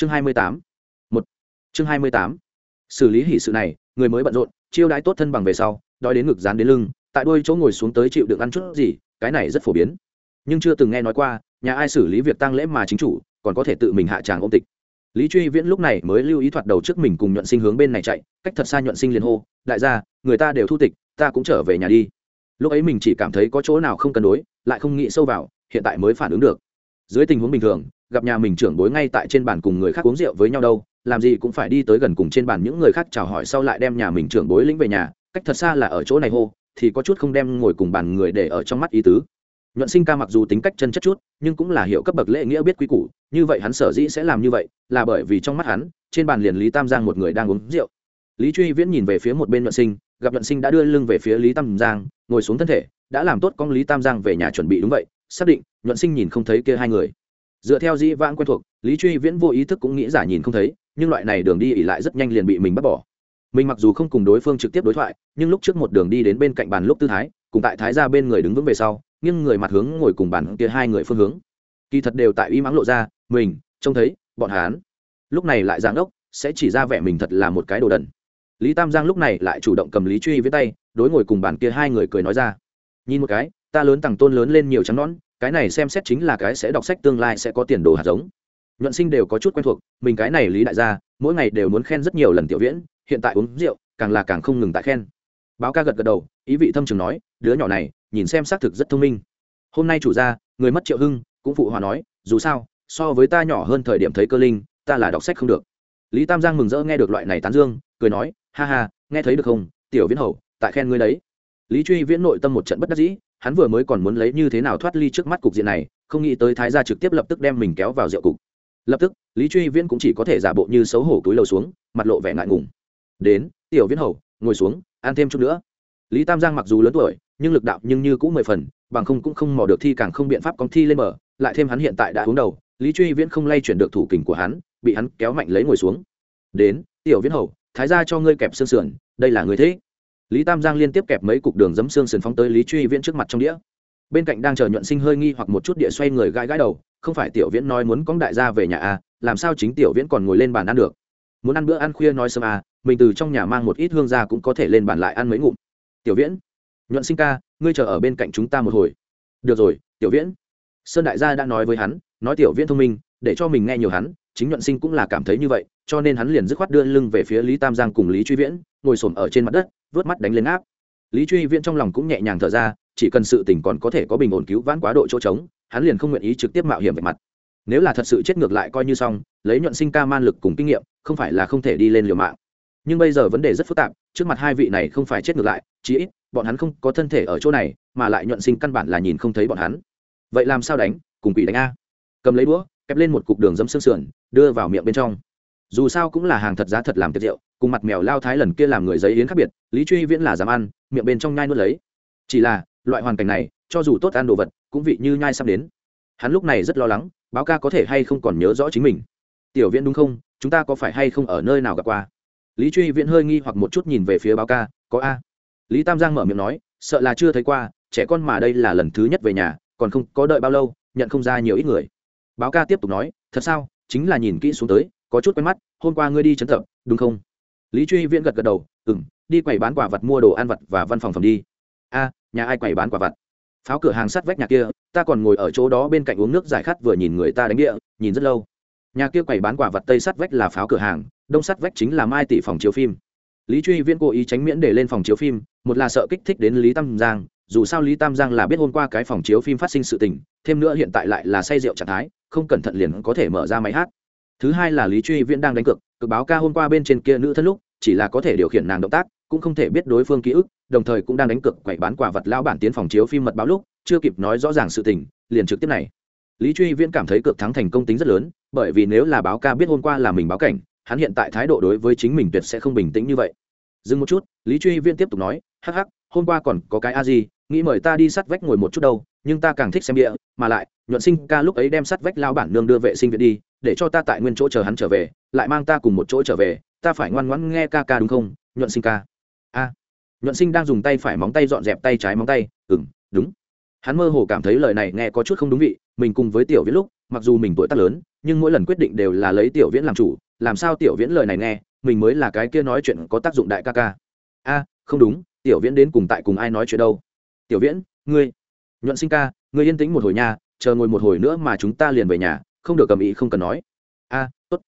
chương hai mươi tám. Một. Chương hai mươi tám. Xử lý hỷ sự này, người mới bận rộn, chiêu đãi tốt thân bằng về sau, đói đến ngực dán đến lưng, tại đôi chỗ ngồi xuống tới chịu đựng ăn chút gì, cái này rất phổ biến. Nhưng chưa từng nghe nói qua, nhà ai xử lý việc tăng lễ mà chính chủ, còn có thể tự mình hạ tràng ôm tịch. Lý truy viễn lúc này mới lưu ý thoạt đầu trước mình cùng nhuận sinh hướng bên này chạy, cách thật xa nhuận sinh liền hô, đại gia, người ta đều thu tịch, ta cũng trở về nhà đi. Lúc ấy mình chỉ cảm thấy có chỗ nào không cân đối, lại không nghĩ sâu vào, hiện tại mới phản ứng được. Dưới tình huống bình thường gặp nhà mình trưởng bối ngay tại trên bàn cùng người khác uống rượu với nhau đâu, làm gì cũng phải đi tới gần cùng trên bàn những người khác chào hỏi sau lại đem nhà mình trưởng bối lĩnh về nhà, cách thật xa là ở chỗ này hô, thì có chút không đem ngồi cùng bàn người để ở trong mắt ý tứ. Nhuận sinh ca mặc dù tính cách chân chất chút, nhưng cũng là hiểu cấp bậc lễ nghĩa biết quý củ, như vậy hắn sở dĩ sẽ làm như vậy, là bởi vì trong mắt hắn, trên bàn liền lý tam giang một người đang uống rượu. Lý truy viễn nhìn về phía một bên nhuận sinh, gặp nhuận sinh đã đưa lưng về phía lý tam giang, ngồi xuống thân thể, đã làm tốt con lý tam giang về nhà chuẩn bị đúng vậy, xác định nhuận sinh nhìn không thấy kia hai người dựa theo dĩ vãng quen thuộc, lý truy viễn vô ý thức cũng nghĩ giả nhìn không thấy, nhưng loại này đường đi ỉ lại rất nhanh liền bị mình bắt bỏ. Mình mặc dù không cùng đối phương trực tiếp đối thoại, nhưng lúc trước một đường đi đến bên cạnh bàn lúc tư thái, cùng tại thái ra bên người đứng vững về sau nhưng người mặt hướng ngồi cùng bàn kia hai người phương hướng. Kỳ thật đều tại y mắng lộ ra, mình, trông thấy, bọn hán lúc này lại giáng ốc, sẽ chỉ ra vẻ mình thật là một cái đồ đần. Lý tam giang lúc này lại chủ động cầm lý truy với tay, đối ngồi cùng bàn kia hai người cười nói ra. Nhìn một cái, ta lớn tằng tôn lớn lên nhiều trắng nón cái này xem xét chính là cái sẽ đọc sách tương lai sẽ có tiền đồ hạt giống. Nhuận sinh đều có chút quen thuộc, mình cái này lý đại gia, mỗi ngày đều muốn khen rất nhiều lần tiểu viễn, hiện tại uống rượu, càng là càng không ngừng tại khen. Báo ca gật gật đầu, ý vị thâm trường nói, đứa nhỏ này, nhìn xem xác thực rất thông minh. Hôm nay chủ gia, người mất triệu hưng, cũng phụ hòa nói, dù sao, so với ta nhỏ hơn thời điểm thấy cơ linh, ta là đọc sách không được. Lý tam giang mừng rỡ nghe được loại này tán dương, cười nói, ha ha, nghe thấy được không, tiểu viễn hầu, tại khen ngươi đấy. Lý truy viễn nội tâm một trận bất đắc dĩ hắn vừa mới còn muốn lấy như thế nào thoát ly trước mắt cục diện này, không nghĩ tới thái gia trực tiếp lập tức đem mình kéo vào rượu cục. Lập tức, lý truy viễn cũng chỉ có thể giả bộ như xấu hổ túi lầu xuống, mặt lộ vẻ ngại ngùng. Đến, tiểu viễn hầu, ngồi xuống, ăn thêm chút nữa. Lý tam giang mặc dù lớn tuổi, nhưng lực đạo nhưng như cũng mười phần, bằng không cũng không mò được thi càng không biện pháp công thi lên mở lại thêm hắn hiện tại đã uống đầu, lý truy viễn không lay chuyển được thủ kình của hắn, bị hắn kéo mạnh lấy ngồi xuống. Đến, tiểu viễn hầu, thái ra cho ngươi kẹp xương sườn, đây là người thế lý tam giang liên tiếp kẹp mấy cục đường dấm xương sườn phóng tới lý truy viễn trước mặt trong đĩa. Bên cạnh đang chờ nhuận sinh hơi nghi hoặc một chút địa xoay người gãi gãi đầu, không phải tiểu viễn nói muốn cóng đại gia về nhà à làm sao chính tiểu viễn còn ngồi lên bàn ăn được? Muốn ăn bữa ăn khuya nói sớm à mình từ trong nhà mang một ít hương ra cũng có thể lên bàn lại ăn mấy ngụm. Tiểu viễn, nhuận sinh ca, ngươi chờ ở bên cạnh chúng ta một hồi. Được rồi, tiểu viễn. Sơn đại gia đã nói với hắn, nói tiểu viễn thông minh, để cho mình nghe nhiều hắn, chính nhuận sinh cũng là cảm thấy như vậy, cho nên hắn liền dứt khoát đưa lưng về phía lý tam giang cùng lý truy viễn, ngồi xổm ở trên mặt đất vớt mắt đánh lên áp. Lý truy viễn trong lòng cũng nhẹ nhàng thở ra, chỉ cần sự tình còn có thể có bình ổn cứu vãn quá độ chỗ trống, hắn liền không nguyện ý trực tiếp mạo hiểm về mặt. Nếu là thật sự chết ngược lại coi như xong, lấy nhuận sinh ca man lực cùng kinh nghiệm, không phải là không thể đi lên liều mạng. Nhưng bây giờ vấn đề rất phức tạp, trước mặt hai vị này không phải chết ngược lại, chí ít, bọn hắn không có thân thể ở chỗ này, mà lại nhuận sinh căn bản là nhìn không thấy bọn hắn. Vậy làm sao đánh, cùng quỷ đánh a. Cầm lấy đũa, kẹp lên một cục đường dấm xương sườn, đưa vào miệng bên trong dù sao cũng là hàng thật giá thật làm tiệc rượu, cùng mặt mèo lao thái lần kia làm người giấy yến khác biệt, lý truy viễn là dám ăn, miệng bên trong nhai nuốt lấy. Chỉ là, loại hoàn cảnh này, cho dù tốt ăn đồ vật, cũng vị như nhai sắp đến. Hắn lúc này rất lo lắng, báo ca có thể hay không còn nhớ rõ chính mình. Tiểu viễn đúng không? Chúng ta có phải hay không ở nơi nào gặp qua? Lý truy viễn hơi nghi hoặc một chút nhìn về phía báo ca, có a. Lý tam giang mở miệng nói, sợ là chưa thấy qua, trẻ con mà đây là lần thứ nhất về nhà, còn không có đợi bao lâu, nhận không ra nhiều ít người. Báo ca tiếp tục nói, thật sao? Chính là nhìn kỹ xuống tới có chút quen mắt, hôm qua ngươi đi chấn tập, đúng không? Lý truy viễn gật gật đầu ừ m đi quầy bán quả vật mua đồ ăn vật và văn phòng phẩm đi. A, nhà ai quầy bán quả vật pháo cửa hàng sắt vách nhà kia, ta còn ngồi ở chỗ đó bên cạnh uống nước giải khát vừa nhìn người ta đánh địa, nhìn rất lâu. Nhà kia quầy bán quả vật tây sắt vách là pháo cửa hàng, đông sắt vách chính là mai tỷ phòng chiếu phim. Lý truy viễn cố ý tránh miễn để lên phòng chiếu phim, một là sợ kích thích đến lý tam giang, dù sao lý tam giang là biết hôm qua cái phòng chiếu phim phát sinh sự tình, thêm nữa hiện tại lại là say rượu trạng thái, không cẩn thận liền có thể mở ra máy hát thứ hai là lý truy viễn đang đánh cược cực báo ca hôm qua bên trên kia nữ thân lúc, chỉ là có thể điều khiển nàng động tác, cũng không thể biết đối phương ký ức, đồng thời cũng đang đánh cược quậy bán quả vật lao bản tiến phòng chiếu phim mật báo lúc, chưa kịp nói rõ ràng sự tình, liền trực tiếp này. Lý truy viễn cảm thấy cược thắng thành công tính rất lớn, bởi vì nếu là báo ca biết hôm qua là mình báo cảnh, hắn hiện tại thái độ đối với chính mình tuyệt sẽ không bình tĩnh như vậy. Dừng một chút, lý truy viễn tiếp tục nói, hắc hắc, hôm qua còn có cái a gì nghĩ mời ta đi sắt vách ngồi một chút đâu, nhưng ta càng thích xem địa, mà lại, nhuận sinh ca lúc ấy đem sắt vách lao bản nương đưa vệ sinh viện đi để cho ta tại nguyên chỗ chờ hắn trở về, lại mang ta cùng một chỗ trở về, ta phải ngoan ngoãn nghe ca ca đúng không, nhuận sinh ca? A. Nhuận sinh đang dùng tay phải móng tay dọn dẹp tay trái móng tay ừng đúng. Hắn mơ hồ cảm thấy lời này nghe có chút không đúng vị, mình cùng với tiểu viễn lúc, mặc dù mình tuổi tác lớn, nhưng mỗi lần quyết định đều là lấy tiểu viễn làm chủ, làm sao tiểu viễn lời này nghe, mình mới là cái kia nói chuyện có tác dụng đại ca ca. A, không đúng, tiểu viễn đến cùng tại cùng ai nói chuyện đâu? Tiểu viễn, ngươi, nhuận sinh ca, ngươi yên tĩnh một hồi nha, chờ ngồi một hồi nữa mà chúng ta liền về nhà không được cầm ý, không cần nói. A tốt.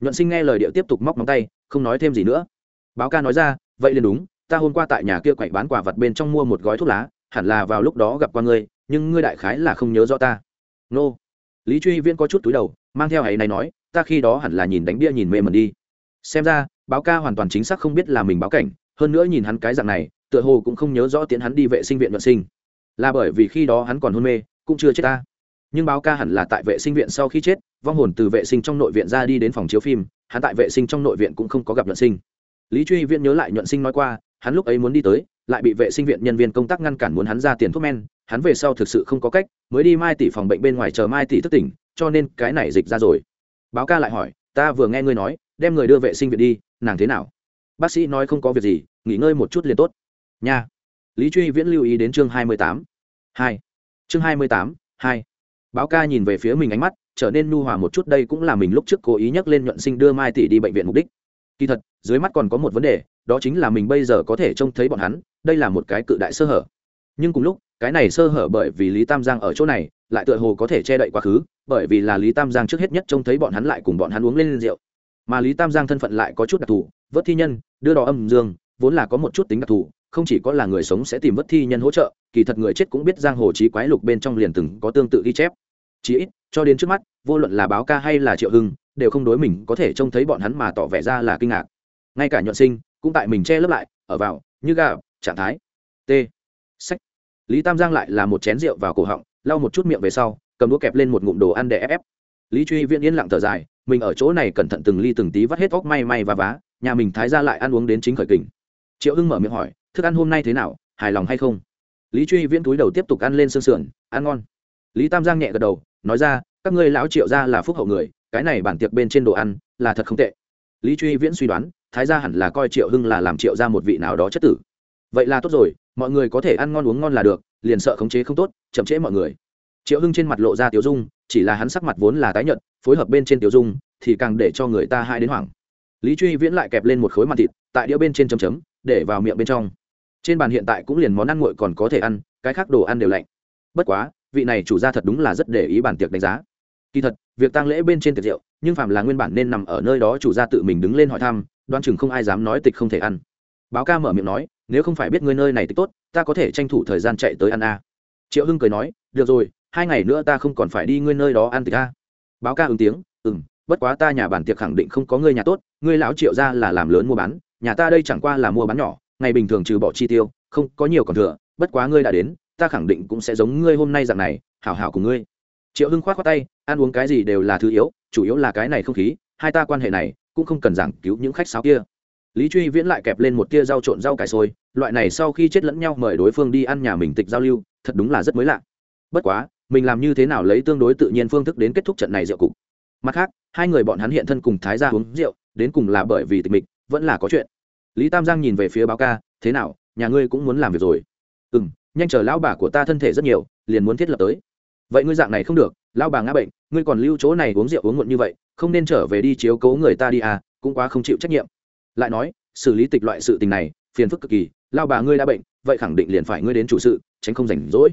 Nhuận sinh nghe lời điệu tiếp tục móc móng tay, không nói thêm gì nữa. Báo ca nói ra, vậy liền đúng, ta hôm qua tại nhà kia quậy bán quả vật bên trong mua một gói thuốc lá, hẳn là vào lúc đó gặp qua ngươi, nhưng ngươi đại khái là không nhớ rõ ta. Nô. Lý truy viễn có chút túi đầu, mang theo ấy này nói, ta khi đó hẳn là nhìn đánh bia nhìn mê mẩn đi. Xem ra, báo ca hoàn toàn chính xác không biết là mình báo cảnh, hơn nữa nhìn hắn cái dạng này, tựa hồ cũng không nhớ rõ tiến hắn đi vệ sinh viện nhuận sinh. Là bởi vì khi đó hắn còn hôn mê, cũng chưa chết ta nhưng báo ca hẳn là tại vệ sinh viện sau khi chết, vong hồn từ vệ sinh trong nội viện ra đi đến phòng chiếu phim, hắn tại vệ sinh trong nội viện cũng không có gặp nhuận sinh. Lý truy viễn nhớ lại nhuận sinh nói qua, hắn lúc ấy muốn đi tới, lại bị vệ sinh viện nhân viên công tác ngăn cản muốn hắn ra tiền thuốc men, hắn về sau thực sự không có cách, mới đi mai tỷ phòng bệnh bên ngoài chờ mai tỷ thức tỉnh, cho nên cái này dịch ra rồi. Báo ca lại hỏi, ta vừa nghe ngươi nói, đem người đưa vệ sinh viện đi, nàng thế nào? Bác sĩ nói không có việc gì, nghỉ ngơi một chút liền tốt. Nha. Lý truy viễn lưu ý đến chương hai mươi tám. Hai. Chương hai mươi tám, hai báo ca nhìn về phía mình ánh mắt, trở nên nu hòa một chút, đây cũng là mình lúc trước cố ý nhắc lên nhuận sinh đưa mai tỷ đi bệnh viện mục đích. Kỳ thật, dưới mắt còn có một vấn đề, đó chính là mình bây giờ có thể trông thấy bọn hắn, đây là một cái cự đại sơ hở. Nhưng cùng lúc, cái này sơ hở bởi vì lý tam giang ở chỗ này, lại tựa hồ có thể che đậy quá khứ, bởi vì là lý tam giang trước hết nhất trông thấy bọn hắn lại cùng bọn hắn uống lên rượu. Mà lý tam giang thân phận lại có chút đặc thù, vớt thi nhân, đưa đò âm dương, vốn là có một chút tính đặc thù không chỉ có là người sống sẽ tìm vất thi nhân hỗ trợ, kỳ thật người chết cũng biết giang hồ trí quái lục bên trong liền từng có tương tự ghi chép. Chí ít, cho đến trước mắt, vô luận là báo ca hay là triệu hưng, đều không đối mình có thể trông thấy bọn hắn mà tỏ vẻ ra là kinh ngạc. Ngay cả nhuận sinh, cũng tại mình che lấp lại, ở vào, như gà, trạng thái. T. Sách. Lý tam giang lại là một chén rượu vào cổ họng, lau một chút miệng về sau, cầm đũa kẹp lên một ngụm đồ ăn để ép ép. Lý truy viễn yên lặng thở dài, mình ở chỗ này cẩn thận từng ly từng tí vắt hết óc may may và vá, nhà mình thái ra lại ăn uống đến chính khởi kình. Triệu hưng mở miệng hỏi thức ăn hôm nay thế nào, hài lòng hay không? Lý truy viễn túi đầu tiếp tục ăn lên sương sườn, ăn ngon. Lý tam giang nhẹ gật đầu, nói ra, các ngươi lão triệu ra là phúc hậu người, cái này bản tiệc bên trên đồ ăn là thật không tệ. Lý truy viễn suy đoán, thái gia hẳn là coi triệu hưng là làm triệu ra một vị nào đó chất tử. Vậy là tốt rồi, mọi người có thể ăn ngon uống ngon là được, liền sợ khống chế không tốt, chậm trễ mọi người. Triệu hưng trên mặt lộ ra tiểu dung, chỉ là hắn sắc mặt vốn là tái nhợt, phối hợp bên trên tiểu dung, thì càng để cho người ta hai đến hoảng. Lý truy viễn lại kẹp lên một khối mặt thịt, tại đĩa bên trên chấm chấm, để vào miệng bên trong trên bàn hiện tại cũng liền món ăn nguội còn có thể ăn, cái khác đồ ăn đều lạnh. Bất quá, vị này chủ gia thật đúng là rất để ý bản tiệc đánh giá. Kỳ thật, việc tăng lễ bên trên tiệc rượu, nhưng phạm là nguyên bản nên nằm ở nơi đó chủ gia tự mình đứng lên hỏi thăm đoan chừng không ai dám nói tịch không thể ăn. Báo ca mở miệng nói, nếu không phải biết ngươi nơi này tịch tốt, ta có thể tranh thủ thời gian chạy tới ăn a. Triệu hưng cười nói, được rồi, hai ngày nữa ta không còn phải đi ngươi nơi đó ăn tịch a. Báo ca ứng tiếng ừ m bất quá ta nhà bản tiệc khẳng định không có ngươi nhà tốt, ngươi lão triệu ra là làm lớn mua bán, nhà ta đây chẳng qua là mua bán nhỏ ngày bình thường trừ bỏ chi tiêu, không có nhiều còn thừa, bất quá ngươi đã đến, ta khẳng định cũng sẽ giống ngươi hôm nay dạng này, hảo hảo cùng ngươi. Triệu hưng k h o á t tay, ăn uống cái gì đều là thứ yếu, chủ yếu là cái này không khí, hai ta quan hệ này, cũng không cần giảng cứu những khách sáo kia. Lý truy viễn lại kẹp lên một tia rau trộn rau cải sôi loại này sau khi chết lẫn nhau mời đối phương đi ăn nhà mình tịch giao lưu, thật đúng là rất mới lạ. Bất quá, mình làm như thế nào lấy tương đối tự nhiên phương thức đến kết thúc trận này rượu cục. Mặt khác, hai người bọn hắn hiện thân cùng thái ra uống rượu, đến cùng là bởi vì tịch mịch, vẫn là có chuyện lý tam giang nhìn về phía báo ca, thế nào, nhà ngươi cũng muốn làm việc rồi? Ừ m nhanh chờ lão bà của ta thân thể rất nhiều, liền muốn thiết lập tới. Vậy ngươi dạng này không được, lão bà ngã bệnh, ngươi còn lưu chỗ này uống rượu uống muộn như vậy, không nên trở về đi chiếu cố người ta đi à cũng quá không chịu trách nhiệm. Lại nói, xử lý tịch loại sự tình này, phiền phức cực kỳ lao bà ngươi đã bệnh, vậy khẳng định liền phải ngươi đến chủ sự, tránh không rảnh rỗi.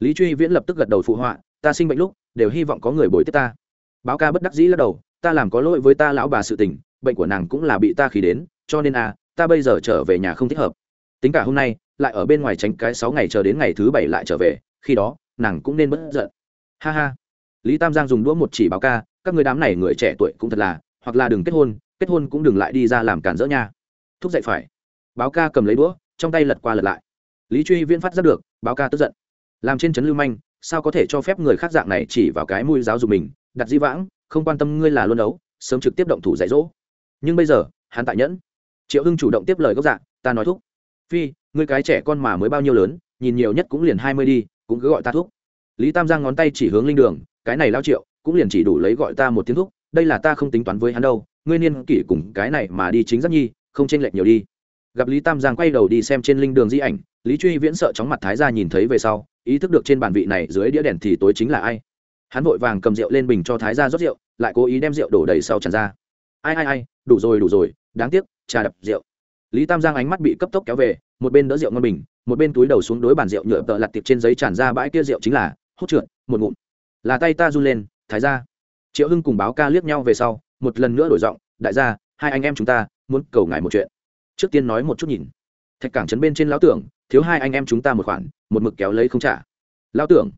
Lý truy viễn lập tức gật đầu phụ họa, ta sinh bệnh lúc, đều hy vọng có người bồi tiếp ta. Báo ca bất đắc dĩ lắc đầu, ta làm có lỗi với ta lão bà sự tình, bệnh của nàng cũng là bị ta khí đến, cho nên à ta bây giờ trở về nhà không thích hợp. Tính cả hôm nay, lại ở bên ngoài tránh cái sáu ngày chờ đến ngày thứ bảy lại trở về, khi đó, nàng cũng nên bất giận. Ha ha. Lý tam giang dùng đũa một chỉ báo ca, các người đám này người trẻ tuổi cũng thật là, hoặc là đừng kết hôn kết hôn cũng đừng lại đi ra làm cản rỡ nha. Thúc dậy phải. Báo ca cầm lấy đũa, trong tay lật qua lật lại. Lý truy viễn phát giác được, báo ca tức giận. Làm trên trấn lưu manh, sao có thể cho phép người khác dạng này chỉ vào cái mũi giáo dục mình, đặt di vãng, không quan tâm ngươi là luân đấu, sớm trực tiếp động thủ dạy dỗ. Nhưng bây giờ, hắn tại nhẫn triệu hưng chủ động tiếp lời gốc dạ ta nói thúc. Phi, ngươi cái trẻ con mà mới bao nhiêu lớn, nhìn nhiều nhất cũng liền hai mươi đi, cũng cứ gọi ta thúc. Lý tam giang ngón tay chỉ hướng linh đường, cái này lao triệu, cũng liền chỉ đủ lấy gọi ta một tiếng thúc, đây là ta không tính toán với hắn đâu, ngươi niên kỷ cùng cái này mà đi chính giác nhi, không chênh lệch nhiều đi. Gặp lý tam giang quay đầu đi xem trên linh đường di ảnh, lý truy viễn sợ chóng mặt thái ra nhìn thấy về sau, ý thức được trên bàn vị này dưới đĩa đèn thì tối chính là ai. Hắn vội vàng cầm rượu lên bình cho thái ra rót rượu, lại cố ý đem rượu đổ đầy sau tràn ra. Ai ai ai, đủ rồi đủ rồi, đáng tiếc trà đập rượu. Lý tam giang ánh mắt bị cấp tốc kéo về, một bên đỡ rượu ngon bình, một bên túi đầu xuống đối bàn rượu nhựa tợ lặt tiệp trên giấy tràn ra bãi kia rượu chính là, hút trượt, một ngụm. Là tay ta run lên, thái ra. Triệu hưng cùng báo ca liếc nhau về sau, một lần nữa đổi giọng, đại gia, hai anh em chúng ta, muốn cầu ngài một chuyện. Trước tiên nói một chút nhìn. Thạch cảng trấn bên trên lão tưởng, thiếu hai anh em chúng ta một khoản, một mực kéo lấy không trả. Lão tưởng,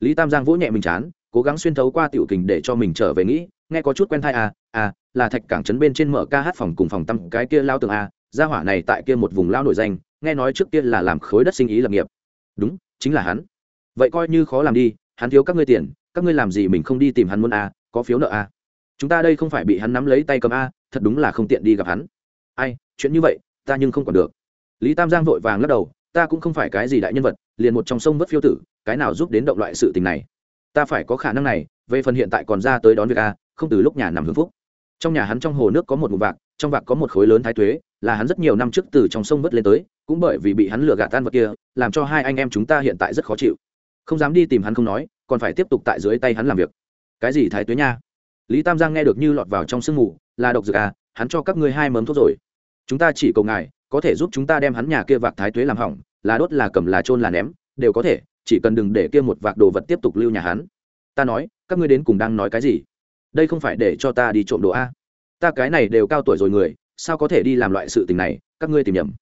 lý tam giang vỗ nhẹ mình chán, cố gắng xuyên thấu qua tiểu kình để cho mình trở về nghĩ nghe có chút quen thai à à là thạch cảng trấn bên trên mở ca hát phòng cùng phòng tăm cái kia lao tường à gia hỏa này tại kia một vùng lao nổi danh, nghe nói trước kia là làm khối đất sinh ý lập nghiệp. Đúng, chính là hắn. Vậy coi như khó làm đi, hắn thiếu các ngươi tiền, các ngươi làm gì mình không đi tìm hắn muốn à có phiếu nợ à? Chúng ta đây không phải bị hắn nắm lấy tay cầm a thật đúng là không tiện đi gặp hắn. Ai, chuyện như vậy, ta nhưng không còn được. Lý tam giang vội vàng lắc đầu, ta cũng không phải cái gì đại nhân vật, liền một trong sông vất phiêu tử, cái nào giúp đến động loại sự tình này? Ta phải có khả năng này, về phần hiện tại còn ra tới đón việc a không từ lúc nhà nằm hưởng phúc. Trong nhà hắn trong hồ nước có một mụn vạc, trong vạc có một khối lớn thái tuế, là hắn rất nhiều năm trước từ trong sông vớt lên tới, cũng bởi vì bị hắn lừa gạt tan vật kia, làm cho hai anh em chúng ta hiện tại rất khó chịu. Không dám đi tìm hắn không nói, còn phải tiếp tục tại dưới tay hắn làm việc. Cái gì thái tuế nha? Lý tam giang nghe được như lọt vào trong sương mù, là độc dược à hắn cho các ngươi hai mớm thuốc rồi. Chúng ta chỉ cầu ngài, có thể giúp chúng ta đem hắn nhà kia vạc thái tuế làm hỏng, là đốt là cầm là trôn là ném, đều có thể, chỉ cần đừng để kia một vạc đồ vật tiếp tục lưu nhà hắn. Ta nói, các ngươi đến cùng đang nói cái gì? Đây không phải để cho ta đi trộm đồ a. Ta cái này đều cao tuổi rồi người, sao có thể đi làm loại sự tình này, các ngươi tìm nhầm.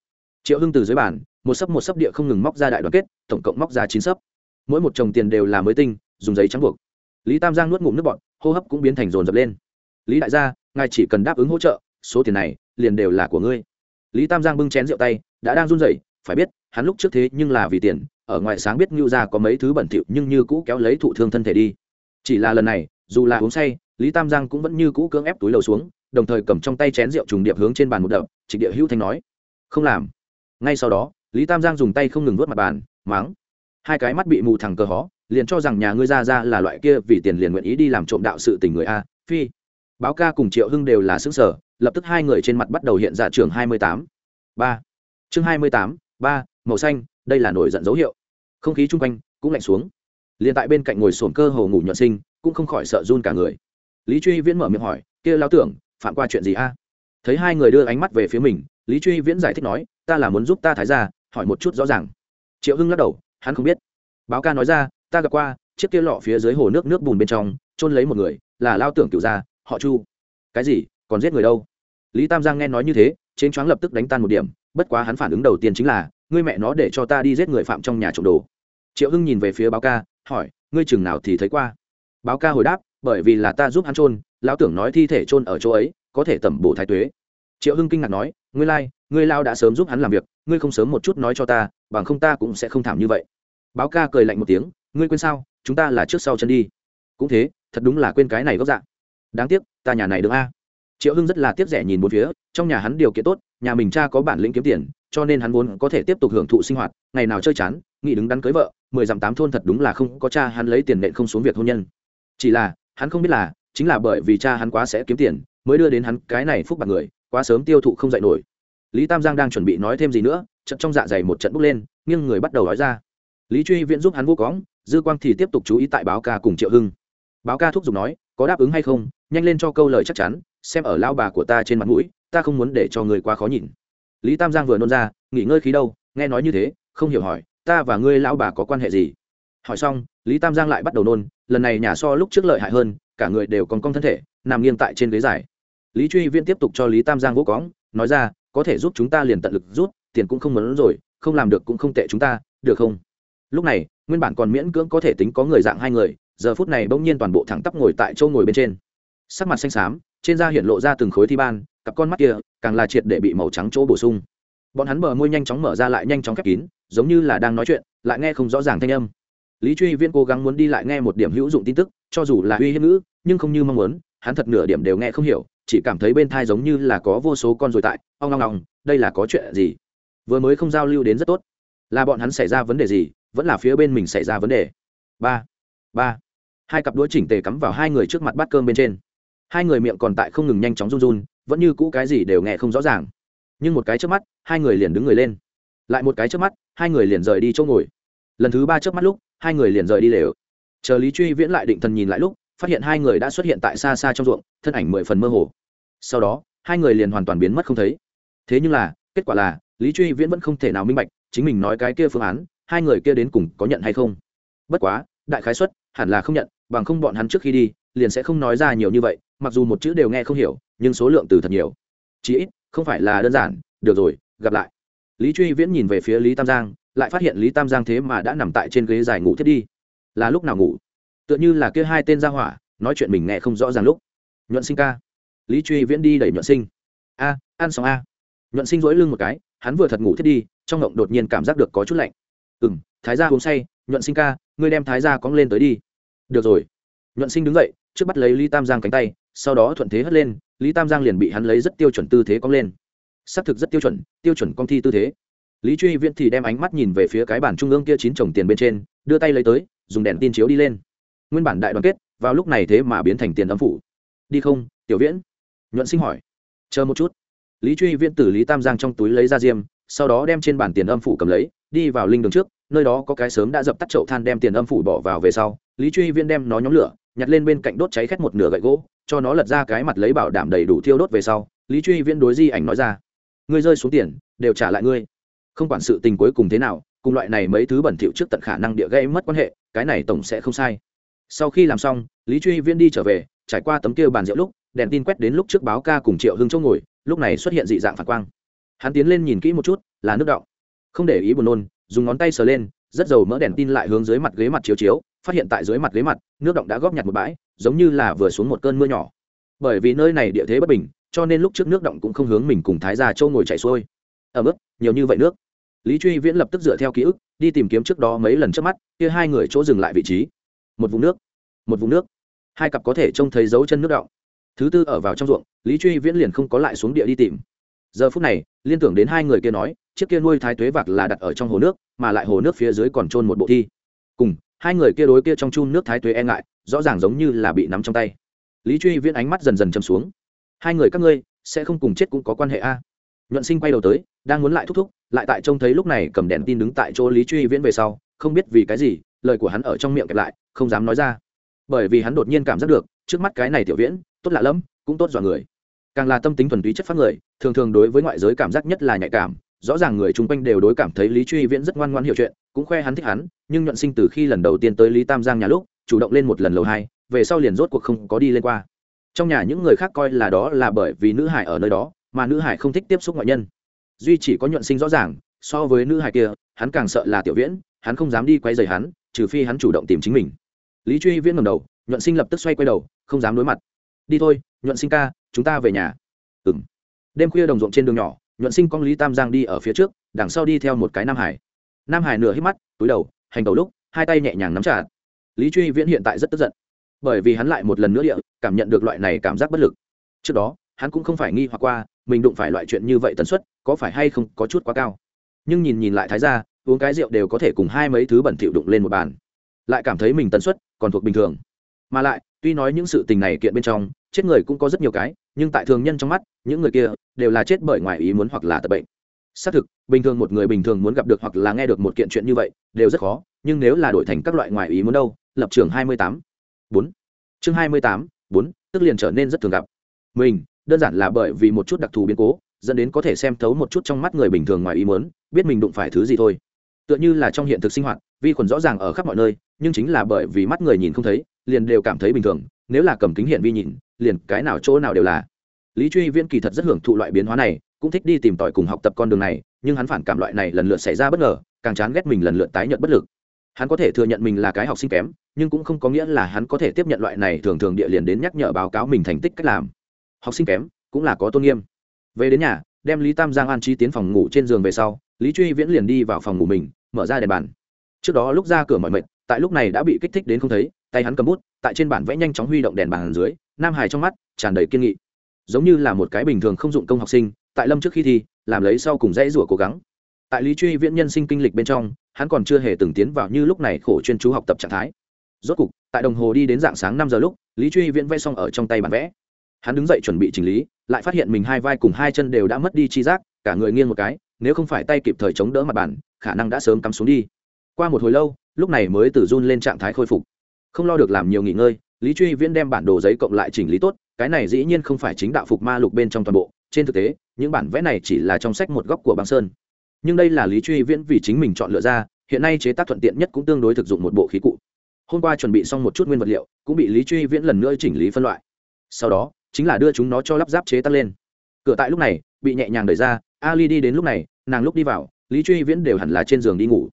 Triệu hưng từ dưới bàn, một sấp một sấp địa không ngừng móc ra đại đoàn kết, tổng cộng móc ra chín sấp. Mỗi một chồng tiền đều là mới tinh, dùng giấy trắng buộc. Lý tam giang nuốt ngụm nước bọt, hô hấp cũng biến thành rồn rập lên. Lý đại gia, ngài chỉ cần đáp ứng hỗ trợ, số tiền này liền đều là của ngươi. Lý tam giang bưng chén rượu tay, đã đang run rẩy, phải biết, hắn lúc trước thế nhưng là vì tiền, ở ngoài sáng biết ngưu ra có mấy thứ bẩn thỉu nhưng như cũ kéo lấy thụ thương thân thể đi. Chỉ là lần này, dù là uống say lý tam giang cũng vẫn như cũ cưỡng ép túi lầu xuống, đồng thời cầm trong tay chén rượu trùng điệp hướng trên bàn một đập, trịnh địa hữu thanh nói, không làm. Ngay sau đó, lý tam giang dùng tay không ngừng vớt mặt bàn máng hai cái mắt bị mù thẳng cờ hó, liền cho rằng nhà ngươi ra ra là loại kia vì tiền liền nguyện ý đi làm trộm đạo sự tình người a, phi. Báo ca cùng triệu hưng đều là xứ sở lập tức hai người trên mặt bắt đầu hiện ra trường hai mươi tám. Ba. Chương hai mươi tám, ba, màu xanh, đây là nổi giận dấu hiệu. Không khí chung quanh cũng lạnh xuống. Liền tại bên cạnh ngồi sồn cơ hồ ngủ nhuận sinh, cũng không khỏi sợ run cả người lý truy viễn mở miệng hỏi, kia lao tưởng, phạm qua chuyện gì a? Thấy hai người đưa ánh mắt về phía mình, lý truy viễn giải thích nói, ta là muốn giúp ta thái ra hỏi một chút rõ ràng. Triệu hưng lắc đầu, hắn không biết. Báo ca nói ra, ta gặp qua, chiếc kia lọ phía dưới hồ nước nước bùn bên trong trôn lấy một người, là lao tưởng cựu gia, họ chu. Cái gì? Còn giết người đâu? Lý tam giang nghe nói như thế, trên choáng lập tức đánh tan một điểm, bất quá hắn phản ứng đầu tiên chính là, ngươi mẹ nó để cho ta đi giết người phạm trong nhà trộm đồ. Triệu hưng nhìn về phía báo ca, hỏi, ngươi chừng nào thì thấy qua? Báo ca hồi đáp bởi vì là ta giúp hắn trôn lão tưởng nói thi thể trôn ở chỗ ấy có thể tẩm bổ thái tuế. Triệu hưng kinh ngạc nói ngươi lai、like, ngươi lao đã sớm giúp hắn làm việc ngươi không sớm một chút nói cho ta bằng không ta cũng sẽ không thảm như vậy. Báo ca cười lạnh một tiếng ngươi quên sao chúng ta là trước sau chân đi. Cũng thế thật đúng là quên cái này gốc dạng đáng tiếc ta nhà này được a. Triệu hưng rất là tiếc rẻ nhìn bốn phía trong nhà hắn điều kiện tốt nhà mình cha có bản lĩnh kiếm tiền cho nên hắn vốn có thể tiếp tục hưởng thụ sinh hoạt ngày nào chơi chán nghị đứng đắn cưới vợ mười dặm tám thôn thật đúng là không có cha hắn lấy tiền nện không xuống việc hôn nhân. Chỉ là hắn không biết là, chính là bởi vì cha hắn quá sẽ kiếm tiền, mới đưa đến hắn cái này phúc bạc người, quá sớm tiêu thụ không dạy nổi. Lý tam giang đang chuẩn bị nói thêm gì nữa trận trong dạ dày một trận bốc lên, nghiêng người bắt đầu nói ra. Lý truy viễn giúp hắn vô cóng dư quang thì tiếp tục chú ý tại báo ca cùng triệu hưng. Báo ca thúc giục nói, có đáp ứng hay không? Nhanh lên cho câu lời chắc chắn, xem ở lao bà của ta trên mặt mũi, ta không muốn để cho người quá khó nhìn. Lý tam giang vừa nôn ra, nghỉ ngơi khí đâu? Nghe nói như thế, không hiểu hỏi, ta và ngươi lao bà có quan hệ gì? Hỏi xong lý tam giang lại bắt đầu nôn, lần này nhà so lúc trước lợi hại hơn, cả người đều còn cong thân thể, nằm nghiêng tại trên ghế dài. Lý truy viễn tiếp tục cho lý tam giang vỗ cóng, nói ra, có thể giúp chúng ta liền tận lực rút, tiền cũng không muốn rồi, không làm được cũng không tệ chúng ta, được không? Lúc này, nguyên bản còn miễn cưỡng có thể tính có người dạng hai người, giờ phút này bỗng nhiên toàn bộ thẳng tắp ngồi tại châu ngồi bên trên. Sắc mặt xanh xám, trên da hiện lộ ra từng khối thi ban, cặp con mắt kia càng là triệt để bị màu trắng chỗ bổ sung. Bọn hắn bờ môi nhanh chóng mở ra lại nhanh chóng khép kín, giống như là đang nói chuyện, lại nghe không rõ ràng thanh âm lý truy viễn cố gắng muốn đi lại nghe một điểm hữu dụng tin tức, cho dù là uy hiếp ngữ, nhưng không như mong muốn, hắn thật nửa điểm đều nghe không hiểu, chỉ cảm thấy bên thai giống như là có vô số con rồi tại, ong ong ong, đây là có chuyện gì? Vừa mới không giao lưu đến rất tốt. Là bọn hắn xảy ra vấn đề gì, vẫn là phía bên mình xảy ra vấn đề? Ba ba. Hai cặp đũa chỉnh tề cắm vào hai người trước mặt bát cơm bên trên. Hai người miệng còn tại không ngừng nhanh chóng run run, vẫn như cũ cái gì đều nghe không rõ ràng. Nhưng một cái trước mắt, hai người liền đứng người lên. Lại một cái trước mắt, hai người liền rời đi chỗ ngồi lần thứ ba trước mắt lúc, hai người liền rời đi lều. Chờ lý truy viễn lại định thần nhìn lại lúc, phát hiện hai người đã xuất hiện tại xa xa trong ruộng, thân ảnh mười phần mơ hồ. Sau đó, hai người liền hoàn toàn biến mất không thấy. Thế nhưng là, kết quả là, lý truy viễn vẫn không thể nào minh bạch, chính mình nói cái kia phương án, hai người kia đến cùng có nhận hay không. Bất quá, đại khái xuất hẳn là không nhận, bằng không bọn hắn trước khi đi, liền sẽ không nói ra nhiều như vậy, mặc dù một chữ đều nghe không hiểu, nhưng số lượng từ thật nhiều. Chí ít, không phải là đơn giản, được rồi, gặp lại. Lý truy viễn nhìn về phía lý tam giang lại phát hiện lý tam giang thế mà đã nằm tại trên ghế dài ngủ thiết đi. Là lúc nào ngủ? Tựa như là kia hai tên ra hỏa, nói chuyện mình nghe không rõ ràng lúc. Nhuận sinh ca. Lý truy viễn đi đẩy nhuận sinh. A, ăn xong a. Nhuận sinh dỗi lưng một cái, hắn vừa thật ngủ thiết đi, trong ngộng đột nhiên cảm giác được có chút lạnh. Ừ m thái gia uống say, nhuận sinh ca, ngươi đem thái gia cóng lên tới đi. Được rồi. Nhuận sinh đứng dậy, trước bắt lấy lý tam giang cánh tay, sau đó thuận thế hất lên, lý tam giang liền bị hắn lấy rất tiêu chuẩn tư thế cong lên. Xác thực rất tiêu chuẩn tiêu chuẩn công thi tư thế lý truy viễn thì đem ánh mắt nhìn về phía cái bản trung ương kia chín chồng tiền bên trên, đưa tay lấy tới, dùng đèn tin chiếu đi lên. Nguyên bản đại đoàn kết, vào lúc này thế mà biến thành tiền âm phủ. Đi không, tiểu viễn? Nhuận sinh hỏi. Chờ một chút. Lý truy viễn từ lý tam giang trong túi lấy ra diêm, sau đó đem trên bản tiền âm phủ cầm lấy, đi vào linh đường trước, nơi đó có cái sớm đã dập tắt chậu than đem tiền âm phủ bỏ vào về sau, lý truy viễn đem nó nhóm lửa, nhặt lên bên cạnh đốt cháy khét một nửa gậy gỗ, cho nó lật ra cái mặt lấy bảo đảm đầy đủ thiêu đốt về sau, lý truy viễn đối di ảnh nói ra, ngươi rơi xuống tiền, đều trả lại ngươi không quản sự tình cuối cùng thế nào, cùng loại này mấy thứ bẩn thỉu trước tận khả năng địa gây mất quan hệ, cái này tổng sẽ không sai. Sau khi làm xong, lý truy viễn đi trở về, trải qua tấm kia bàn rượu lúc, đèn tin quét đến lúc trước báo ca cùng triệu hưng chỗ ngồi, lúc này xuất hiện dị dạng phản quang. Hắn tiến lên nhìn kỹ một chút, là nước động không để ý buồn nôn, dùng ngón tay sờ lên, rất dầu mỡ đèn tin lại hướng dưới mặt ghế mặt chiếu chiếu, phát hiện tại dưới mặt ghế mặt, nước động đã góp nhặt một bãi, giống như là vừa xuống một cơn mưa nhỏ. Bởi vì nơi này địa thế bất bình, cho nên lúc trước nước động cũng không hướng mình cùng thái ra châu ngồi chạy xuôi. Ở mức, nhiều như vậy nước lý truy viễn lập tức dựa theo ký ức, đi tìm kiếm trước đó mấy lần trước mắt, kia hai người chỗ dừng lại vị trí. Một vùng nước, một vùng nước. Hai cặp có thể trông thấy dấu chân nước động thứ tư ở vào trong ruộng, lý truy viễn liền không có lại xuống địa đi tìm. Giờ phút này, liên tưởng đến hai người kia nói, chiếc kia nuôi thái tuế vạc là đặt ở trong hồ nước, mà lại hồ nước phía dưới còn trôn một bộ thi. Cùng, hai người kia đối kia trong chun nước thái tuế e ngại, rõ ràng giống như là bị nắm trong tay. Lý truy viễn ánh mắt dần dần chầm xuống. Hai người các ngươi, sẽ không cùng chết cũng có quan hệ a nhuận sinh quay đầu tới, đang muốn lại thúc thúc, lại tại trông thấy lúc này cầm đèn tin đứng tại chỗ lý truy viễn về sau, không biết vì cái gì, lời của hắn ở trong miệng kẹp lại, không dám nói ra. Bởi vì hắn đột nhiên cảm giác được, trước mắt cái này tiểu viễn, tốt lạ lẫm, cũng tốt dọa người. Càng là tâm tính thuần túy chất phát người, thường thường đối với ngoại giới cảm giác nhất là nhạy cảm, rõ ràng người chung quanh đều đối cảm thấy lý truy viễn rất ngoan ngoan hiểu chuyện, cũng khoe hắn thích hắn, nhưng nhuận sinh từ khi lần đầu tiên tới lý tam giang nhà lúc, chủ động lên một lần lầu hai, về sau liền rốt cuộc không có đi lên qua. Trong nhà những người khác coi là đó là bởi vì nữ hải ở nơi đó mà nữ hải không thích tiếp xúc ngoại nhân. Duy chỉ có nhuận sinh rõ ràng, so với nữ hải kia, hắn càng sợ là tiểu viễn, hắn không dám đi quay dày hắn, trừ phi hắn chủ động tìm chính mình. Lý truy viễn ngầm đầu, nhuận sinh lập tức xoay quay đầu, không dám đối mặt. Đi thôi, nhuận sinh ca, chúng ta về nhà. Ừng đêm khuya đồng ruộng trên đường nhỏ, nhuận sinh con lý tam giang đi ở phía trước, đằng sau đi theo một cái nam hải. Nam hải nửa hít mắt, túi đầu, hành đầu lúc, hai tay nhẹ nhàng nắm chặt. Lý truy viễn hiện tại rất tức giận, bởi vì hắn lại một lần nữa địa cảm nhận được loại này cảm giác bất lực. Trước đó hắn cũng không phải nghi hoặc qua, mình đụng phải loại chuyện như vậy tần suất, có phải hay không có chút quá cao. Nhưng nhìn nhìn lại thái ra uống cái rượu đều có thể cùng hai mấy thứ bẩn thỉu đụng lên một bàn. Lại cảm thấy mình tần suất còn thuộc bình thường. Mà lại, tuy nói những sự tình này kiện bên trong, chết người cũng có rất nhiều cái, nhưng tại thường nhân trong mắt, những người kia đều là chết bởi ngoài ý muốn hoặc là tập bệnh. Xác thực, bình thường một người bình thường muốn gặp được hoặc là nghe được một kiện chuyện như vậy, đều rất khó, nhưng nếu là đổi thành các loại ngoài ý muốn đâu, lập trường hai mươi tám, bốn. Chương hai mươi tám, bốn, tức liền trở nên rất thường gặp. Mình đơn giản là bởi vì một chút đặc thù biến cố, dẫn đến có thể xem thấu một chút trong mắt người bình thường ngoài ý muốn, biết mình đụng phải thứ gì thôi. Tựa như là trong hiện thực sinh hoạt, vi khuẩn rõ ràng ở khắp mọi nơi, nhưng chính là bởi vì mắt người nhìn không thấy, liền đều cảm thấy bình thường, nếu là cầm kính hiện vi nhìn, liền cái nào chỗ nào đều là. Lý truy viễn kỳ thật rất hưởng thụ loại biến hóa này, cũng thích đi tìm tòi cùng học tập con đường này, nhưng hắn phản cảm loại này lần lượt xảy ra bất ngờ, càng chán ghét mình lần lượt tái nhận bất lực. Hắn có thể thừa nhận mình là cái học sinh kém, nhưng cũng không có nghĩa là hắn có thể tiếp nhận loại này thường thường địa liền đến nhắc nhở báo cáo mình thành tích cách làm học sinh kém, cũng là có tôn nghiêm. Về đến nhà, đem lý tam giang an trí tiến phòng ngủ trên giường về sau, lý truy viễn liền đi vào phòng ngủ mình, mở ra đèn bàn. Trước đó lúc ra cửa mọi mệt, tại lúc này đã bị kích thích đến không thấy, tay hắn cầm bút, tại trên bản vẽ nhanh chóng huy động đèn bàn dưới, nam hải trong mắt tràn đầy kiên nghị. Giống như là một cái bình thường không dụng công học sinh, tại lâm trước khi thi, làm lấy sau cùng dãy rủa cố gắng. Tại lý truy viễn nhân sinh kinh lịch bên trong, hắn còn chưa hề từng tiến vào như lúc này khổ chuyên chú học tập trạng thái. Rốt cục, tại đồng hồ đi đến dạng sáng năm giờ lúc, lý truy viễn vẽ xong ở trong tay bản vẽ hắn đứng dậy chuẩn bị chỉnh lý, lại phát hiện mình hai vai cùng hai chân đều đã mất đi chi giác, cả người nghiêng một cái, nếu không phải tay kịp thời chống đỡ mặt bàn, khả năng đã sớm cắm xuống đi. Qua một hồi lâu, lúc này mới từ run lên trạng thái khôi phục. Không lo được làm nhiều nghỉ ngơi, lý truy viễn đem bản đồ giấy cộng lại chỉnh lý tốt, cái này dĩ nhiên không phải chính đạo phục ma lục bên trong toàn bộ, trên thực tế, những bản vẽ này chỉ là trong sách một góc của băng sơn. Nhưng đây là lý truy viễn vì chính mình chọn lựa ra, hiện nay chế tác thuận tiện nhất cũng tương đối thực dụng một bộ khí cụ. Hôm qua chuẩn bị xong một chút nguyên vật liệu, cũng bị lý truy viễn lần nữa chỉnh lý phân loại. Sau đó chính là đưa chúng nó cho lắp ráp chế tác lên. Cửa tại lúc này bị nhẹ nhàng đẩy ra ali đi đến lúc này nàng lúc đi vào lý truy viễn đều hẳn là trên giường đi ngủ.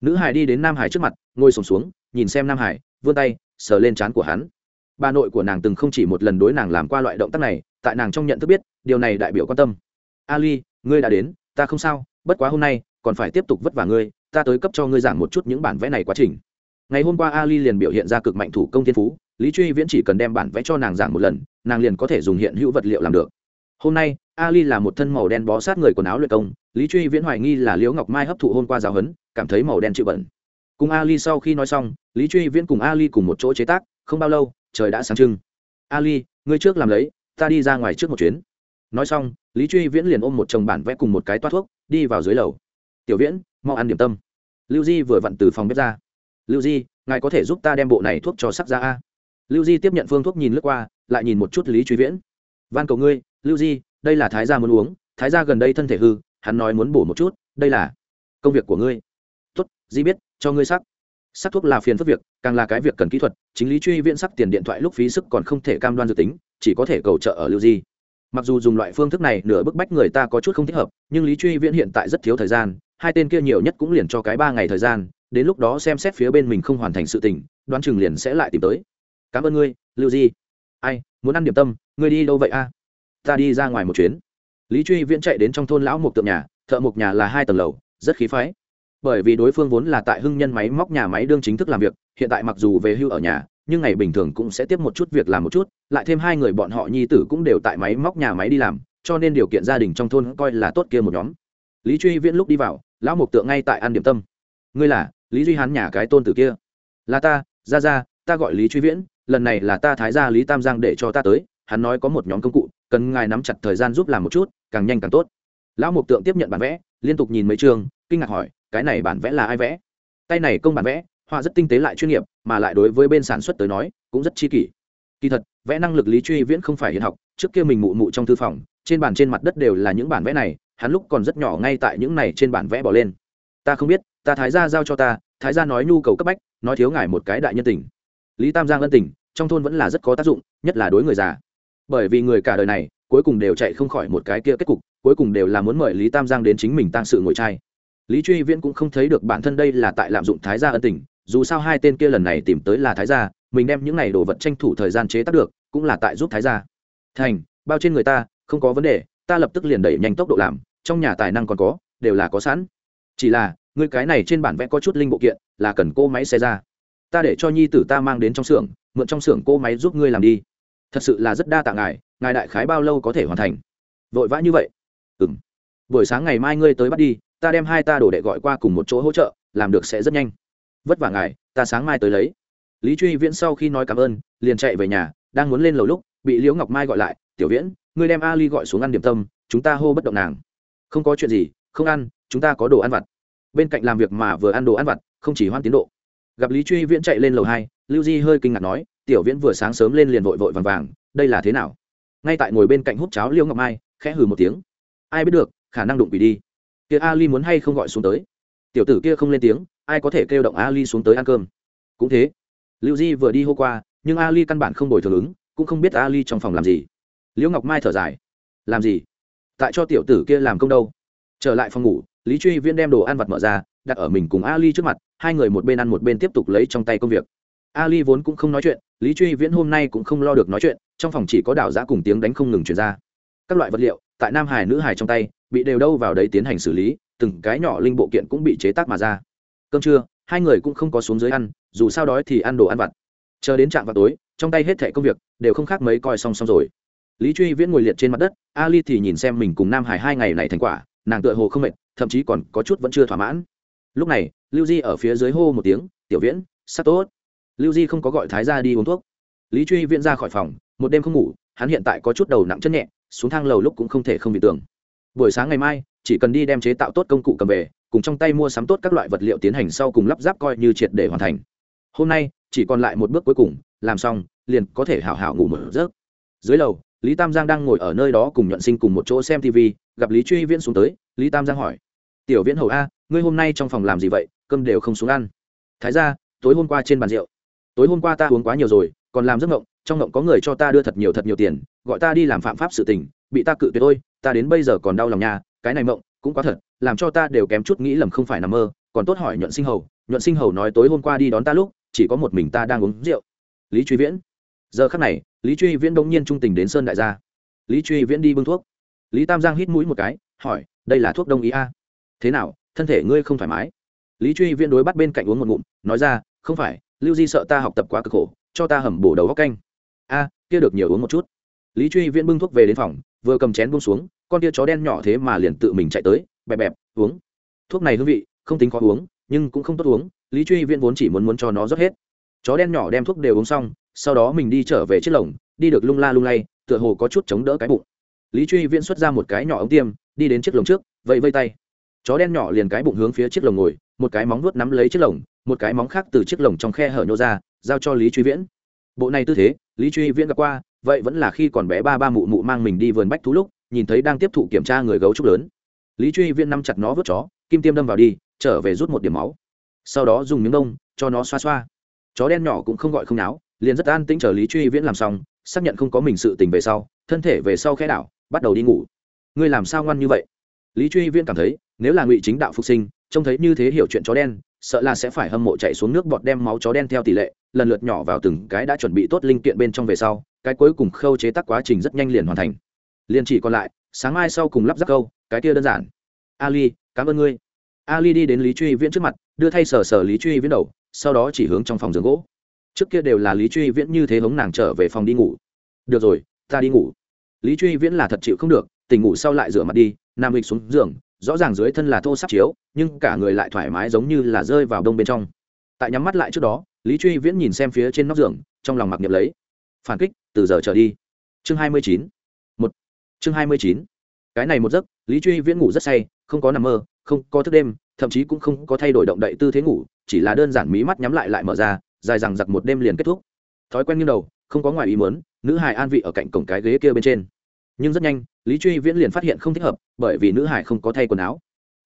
Nữ hải đi đến nam hải trước mặt ngồi sùng xuống, xuống nhìn xem nam hải vươn tay sờ lên trán của hắn. Bà nội của nàng từng không chỉ một lần đối nàng làm qua loại động tác này tại nàng trong nhận thức biết điều này đại biểu quan tâm. Ali ngươi đã đến ta không sao bất quá hôm nay còn phải tiếp tục vất vả ngươi ta tới cấp cho ngươi giảng một chút những bản vẽ này quá trình. Ngày hôm qua ali liền biểu hiện ra cực mạnh thủ công thiên phú lý truy viễn chỉ cần đem bản vẽ cho nàng giảng một lần, nàng liền có thể dùng hiện hữu vật liệu làm được. Hôm nay, ali là một thân màu đen bó sát người quần áo luyện công, lý truy viễn hoài nghi là liễu ngọc mai hấp thụ hôm qua giáo huấn, cảm thấy màu đen chịu bẩn. Cùng ali sau khi nói xong, lý truy viễn cùng ali cùng một chỗ chế tác, không bao lâu, trời đã sáng trưng. Ali, ngươi trước làm lấy, ta đi ra ngoài trước một chuyến. Nói xong, lý truy viễn liền ôm một chồng bản vẽ cùng một cái toát thuốc, đi vào dưới lầu. Tiểu viễn, mau ăn điểm tâm. Lưu di vừa vặn từ phòng bếp ra. Lưu di, ngài có thể giúp ta đem bộ này thuốc cho sắc ra a? Lưu di tiếp nhận phương thuốc nhìn lướt qua, lại nhìn một chút lý truy viễn. Van cầu ngươi, lưu di, đây là thái gia muốn uống, thái gia gần đây thân thể hư, hắn nói muốn bổ một chút, đây là công việc của ngươi. Tuất di biết, cho ngươi sắc. Sắc thuốc là phiền phức việc, càng là cái việc cần kỹ thuật, chính lý truy viễn sắc tiền điện thoại lúc phí sức còn không thể cam đoan dự tính, chỉ có thể cầu trợ ở lưu di. Mặc dù dùng loại phương thức này nửa bức bách người ta có chút không thích hợp, nhưng lý truy viễn hiện tại rất thiếu thời gian, hai tên kia nhiều nhất cũng liền cho cái ba ngày thời gian, đến lúc đó xem xét phía bên mình không hoàn thành sự tình, đoán chừng liền sẽ lại tìm tới cảm ơn ngươi, lưu di. Ai, muốn ăn điểm tâm, ngươi đi đâu vậy a? Ta đi ra ngoài một chuyến. Lý truy viễn chạy đến trong thôn lão mục tượng nhà, thợ mộc nhà là hai tầng lầu, rất khí phái. Bởi vì đối phương vốn là tại hưng nhân máy móc nhà máy đương chính thức làm việc, hiện tại mặc dù về hưu ở nhà, nhưng ngày bình thường cũng sẽ tiếp một chút việc làm một chút, lại thêm hai người bọn họ nhi tử cũng đều tại máy móc nhà máy đi làm, cho nên điều kiện gia đình trong thôn coi là tốt kia một nhóm. Lý truy viễn lúc đi vào, lão mục tượng ngay tại ăn điểm tâm. Ngươi là, lý duy hán nhà cái tôn tử kia. Là ta, ra ra, ta gọi lý truy viễn lần này là ta thái gia lý tam giang để cho ta tới, hắn nói có một nhóm công cụ, cần ngài nắm chặt thời gian giúp làm một chút, càng nhanh càng tốt. Lão mục tượng tiếp nhận bản vẽ, liên tục nhìn mấy chương, kinh ngạc hỏi, cái này bản vẽ là ai vẽ? Tay này công bản vẽ, họa rất tinh tế lại chuyên nghiệp, mà lại đối với bên sản xuất tới nói, cũng rất chi kỷ. Kỳ thật, vẽ năng lực lý truy viễn không phải hiện học, trước kia mình mụ mụ trong thư phòng, trên bàn trên mặt đất đều là những bản vẽ này, hắn lúc còn rất nhỏ ngay tại những này trên bản vẽ bỏ lên. Ta không biết, ta thái gia giao cho ta, thái gia nói nhu cầu cấp bách, nói thiếu ngài một cái đại nhân tình. Lý tam giang ân tình trong thôn vẫn là rất có tác dụng, nhất là đối người già. Bởi vì người cả đời này, cuối cùng đều chạy không khỏi một cái kia kết cục, cuối cùng đều là muốn mời lý tam giang đến chính mình tăng sự ngồi trai lý truy viễn cũng không thấy được bản thân đây là tại lạm dụng thái gia ân tình, dù sao hai tên kia lần này tìm tới là thái gia, mình đem những này đồ vật tranh thủ thời gian chế tác được, cũng là tại giúp thái gia. Thành, bao trên người ta, không có vấn đề, ta lập tức liền đẩy nhanh tốc độ làm, trong nhà tài năng còn có, đều là có sẵn. Chỉ là, người cái này trên bản vẽ có chút linh bộ kiện, là cần cô máy xe ra. Ta để cho nhi tử ta mang đến trong xưởng mượn trong xưởng cô máy giúp ngươi làm đi. Thật sự là rất đa tạ ngài ngài đại khái bao lâu có thể hoàn thành? Vội vã như vậy? Ừ m buổi sáng ngày mai ngươi tới bắt đi, ta đem hai ta đổ đệ gọi qua cùng một chỗ hỗ trợ, làm được sẽ rất nhanh. Vất vả ngài, ta sáng mai tới lấy. Lý truy viễn sau khi nói cảm ơn, liền chạy về nhà, đang muốn lên lầu lúc, bị liễu ngọc mai gọi lại, tiểu viễn, ngươi đem ali gọi xuống ăn điểm tâm, chúng ta hô bất động nàng. Không có chuyện gì, không ăn, chúng ta có đồ ăn vặt. Bên cạnh làm việc mà vừa ăn đồ ăn vặt, không chỉ hoan tiến độ gặp lý truy viễn chạy lên lầu hai, lưu di hơi kinh ngạc nói, tiểu viễn vừa sáng sớm lên liền vội vội vàng vàng, đây là thế nào? Ngay tại ngồi bên cạnh hút cháo liễu ngọc mai, khẽ hừ một tiếng. Ai biết được, khả năng đụng quỷ đi. Kia ali muốn hay không gọi xuống tới? Tiểu tử kia không lên tiếng, ai có thể kêu động ali xuống tới ăn cơm? Cũng thế. Lưu di vừa đi hô qua, nhưng ali căn bản không đổi thường ứng, cũng không biết ali trong phòng làm gì. Liễu ngọc mai thở dài. Làm gì? Tại cho tiểu tử kia làm công đâu? Trở lại phòng ngủ, lý truy viễn đem đồ ăn vặt mở ra, đặt ở mình cùng ali trước mặt hai người một bên ăn một bên tiếp tục lấy trong tay công việc. Ali vốn cũng không nói chuyện, lý truy viễn hôm nay cũng không lo được nói chuyện, trong phòng chỉ có đảo giã cùng tiếng đánh không ngừng chuyển ra. Các loại vật liệu, tại nam hải nữ hải trong tay, bị đều đâu vào đấy tiến hành xử lý, từng cái nhỏ linh bộ kiện cũng bị chế tác mà ra. Cơm trưa, hai người cũng không có xuống dưới ăn, dù sao đói thì ăn đồ ăn vặt. Chờ đến trạm vào tối, trong tay hết thẻ công việc, đều không khác mấy coi xong xong rồi. Lý truy viễn ngồi liệt trên mặt đất, ali thì nhìn xem mình cùng nam hải hai ngày này thành quả, nàng tựa hồ không mệt, thậm chí còn có chút vẫn chưa thỏa mãn lúc này, lưu di ở phía dưới hô một tiếng, tiểu viễn sắc tốt. Lưu di không có gọi thái ra đi uống thuốc. Lý truy viễn ra khỏi phòng, một đêm không ngủ, hắn hiện tại có chút đầu nặng chân nhẹ, xuống thang lầu lúc cũng không thể không bị tưởng. Buổi sáng ngày mai, chỉ cần đi đem chế tạo tốt công cụ cầm về, cùng trong tay mua sắm tốt các loại vật liệu tiến hành sau cùng lắp ráp coi như triệt để hoàn thành. Hôm nay, chỉ còn lại một bước cuối cùng, làm xong, liền có thể hảo hảo ngủ một giấc. Dưới lầu, lý tam giang đang ngồi ở nơi đó cùng nhuận sinh cùng một chỗ xem tv gặp lý truy viễn xuống tới, lý tam giang hỏi tiểu viễn hầu a, ngươi hôm nay trong phòng làm gì vậy, cơm đều không xuống ăn. Thái ra tối hôm qua trên bàn rượu. Tối hôm qua ta uống quá nhiều rồi, còn làm giấc mộng, trong mộng có người cho ta đưa thật nhiều thật nhiều tiền, gọi ta đi làm phạm pháp sự tình, bị ta cự tuyệt ôi ta đến bây giờ còn đau lòng nhà cái này mộng, cũng quá thật, làm cho ta đều kém chút nghĩ lầm không phải nằm mơ, còn tốt hỏi nhuận sinh hầu, nhuận sinh hầu nói tối hôm qua đi đón ta lúc, chỉ có một mình ta đang uống rượu. Lý truy viễn. Giờ khắc này, lý truy viễn đông nhiên trung tình đến sơn đại gia. Lý truy viễn đi bưng thuốc. Lý tam giang hít mũi một cái, hỏi, đây là thuốc đông ý a? Thế nào, thân thể ngươi không thoải mái? Lý truy viễn đối bắt bên cạnh uống một ngụm, nói ra, không phải, lưu di sợ ta học tập quá cực khổ, cho ta hầm bổ đầu góc canh. A, kia được nhiều uống một chút. Lý truy viễn bưng thuốc về đến phòng, vừa cầm chén buông xuống, con tia chó đen nhỏ thế mà liền tự mình chạy tới, bẹp bẹp, uống. Thuốc này hương vị, không tính khó uống, nhưng cũng không tốt uống, lý truy viễn vốn chỉ muốn muốn cho nó rót hết. Chó đen nhỏ đem thuốc đều uống xong, sau đó mình đi trở về chiếc lồng, đi được lung la lung lay, tựa hồ có chút chống đỡ cái bụng. Lý truy viễn xuất ra một cái nhỏ ống tiêm, đi đến chiếc lồng trước, vẫy vây tay chó đen nhỏ liền cái bụng hướng phía chiếc lồng ngồi, một cái móng vuốt nắm lấy chiếc lồng, một cái móng khác từ chiếc lồng trong khe hở nhô ra, giao cho lý truy viễn. Bộ này tư thế, lý truy viễn gặp qua, vậy vẫn là khi còn bé ba ba mụ mụ mang mình đi vườn bách thú lúc, nhìn thấy đang tiếp thụ kiểm tra người gấu trúc lớn. Lý truy viễn nắm chặt nó vớt chó, kim tiêm đâm vào đi, trở về rút một điểm máu. Sau đó dùng miếng đông, cho nó xoa xoa. Chó đen nhỏ cũng không gọi không náo, liền rất an tĩnh chờ lý truy viễn làm xong, xác nhận không có mình sự tình về sau, thân thể về sau khẽ đảo, bắt đầu đi ngủ. Ngươi làm sao ngoan như vậy? Lý truy viễn cảm thấy nếu là ngụy chính đạo phục sinh, trông thấy như thế hiểu chuyện chó đen, sợ là sẽ phải hâm mộ chạy xuống nước bọt đem máu chó đen theo tỷ lệ, lần lượt nhỏ vào từng cái đã chuẩn bị tốt linh kiện bên trong về sau, cái cuối cùng khâu chế tác quá trình rất nhanh liền hoàn thành. Liền chỉ còn lại, sáng mai sau cùng lắp ráp câu, cái kia đơn giản. Ali, cảm ơn ngươi. Ali đi đến lý truy viễn trước mặt, đưa thay sở sở lý truy viễn đầu, sau đó chỉ hướng trong phòng giường gỗ. Trước kia đều là lý truy viễn như thế hống nàng trở về phòng đi ngủ. Được rồi, ta đi ngủ. Lý truy viễn là thật chịu không được, tỉnh ngủ sau lại rửa mặt đi nam hịch xuống giường rõ ràng dưới thân là thô sắp chiếu, nhưng cả người lại thoải mái giống như là rơi vào đông bên trong. Tại nhắm mắt lại trước đó, lý truy viễn nhìn xem phía trên nóc giường, trong lòng mặc niệm lấy. Phản kích, từ giờ trở đi. Chương hai mươi chín. Một. Chương hai mươi chín. Cái này một giấc, lý truy viễn ngủ rất say, không có nằm mơ, không có thức đêm, thậm chí cũng không có thay đổi động đậy tư thế ngủ, chỉ là đơn giản mí mắt nhắm lại lại mở ra, dài rằng giặc một đêm liền kết thúc. Thói quen như đầu, không có ngoài ý muốn, nữ hài an vị ở cạnh cổng cái ghế kia bên trên nhưng rất nhanh, lý truy viễn liền phát hiện không thích hợp, bởi vì nữ hải không có thay quần áo.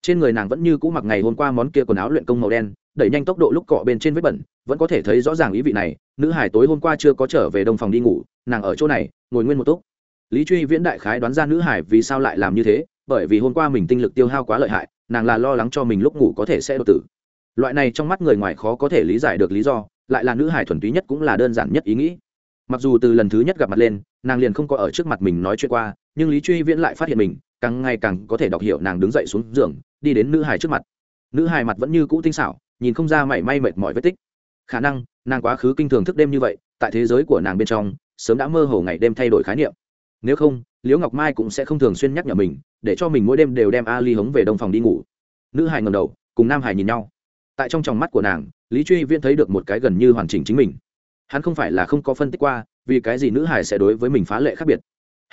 Trên người nàng vẫn như cũ mặc ngày hôm qua món kia quần áo luyện công màu đen, đẩy nhanh tốc độ lúc cọ bên trên vết bẩn, vẫn có thể thấy rõ ràng ý vị này, nữ hải tối hôm qua chưa có trở về đông phòng đi ngủ, nàng ở chỗ này, ngồi nguyên một túc. Lý truy viễn đại khái đoán ra nữ hải vì sao lại làm như thế, bởi vì hôm qua mình tinh lực tiêu hao quá lợi hại, nàng là lo lắng cho mình lúc ngủ có thể sẽ đột tử. Loại này trong mắt người ngoài khó có thể lý giải được lý do, lại là nữ hải thuần túy nhất cũng là đơn giản nhất ý nghĩ mặc dù từ lần thứ nhất gặp mặt lên, nàng liền không có ở trước mặt mình nói chuyện qua, nhưng lý truy viễn lại phát hiện mình, càng ngày càng có thể đọc hiểu nàng đứng dậy xuống giường, đi đến nữ hải trước mặt. Nữ hải mặt vẫn như cũ tinh xảo, nhìn không ra mảy may mệt mỏi vết tích. Khả năng, nàng quá khứ kinh thường thức đêm như vậy, tại thế giới của nàng bên trong, sớm đã mơ hồ ngày đêm thay đổi khái niệm. Nếu không, liễu ngọc mai cũng sẽ không thường xuyên nhắc nhở mình, để cho mình mỗi đêm đều đem a ly hống về đông phòng đi ngủ. Nữ hải ngầm đầu, cùng nam hải nhìn nhau. Tại trong tròng mắt của nàng, lý truy viễn thấy được một cái gần như hoàn chỉnh chính mình hắn không phải là không có phân tích qua, vì cái gì nữ hải sẽ đối với mình phá lệ khác biệt.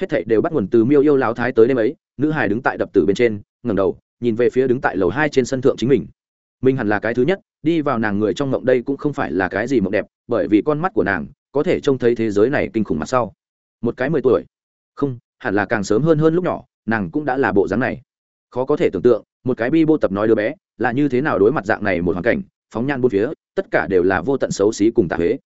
Hết thảy đều bắt nguồn từ miêu yêu láo thái tới đêm ấy, nữ hải đứng tại đập tử bên trên, ngẩng đầu, nhìn về phía đứng tại lầu hai trên sân thượng chính mình. Mình hẳn là cái thứ nhất, đi vào nàng người trong mộng đây cũng không phải là cái gì mộng đẹp, bởi vì con mắt của nàng có thể trông thấy thế giới này kinh khủng mặt sau. Một cái mười tuổi. Không, hẳn là càng sớm hơn hơn lúc nhỏ, nàng cũng đã là bộ dáng này. Khó có thể tưởng tượng, một cái bi bô tập nói đứa bé là như thế nào đối mặt dạng này một hoàn cảnh, phóng nhan bốn phía, tất cả đều là vô tận xấu xí cùng tạ huế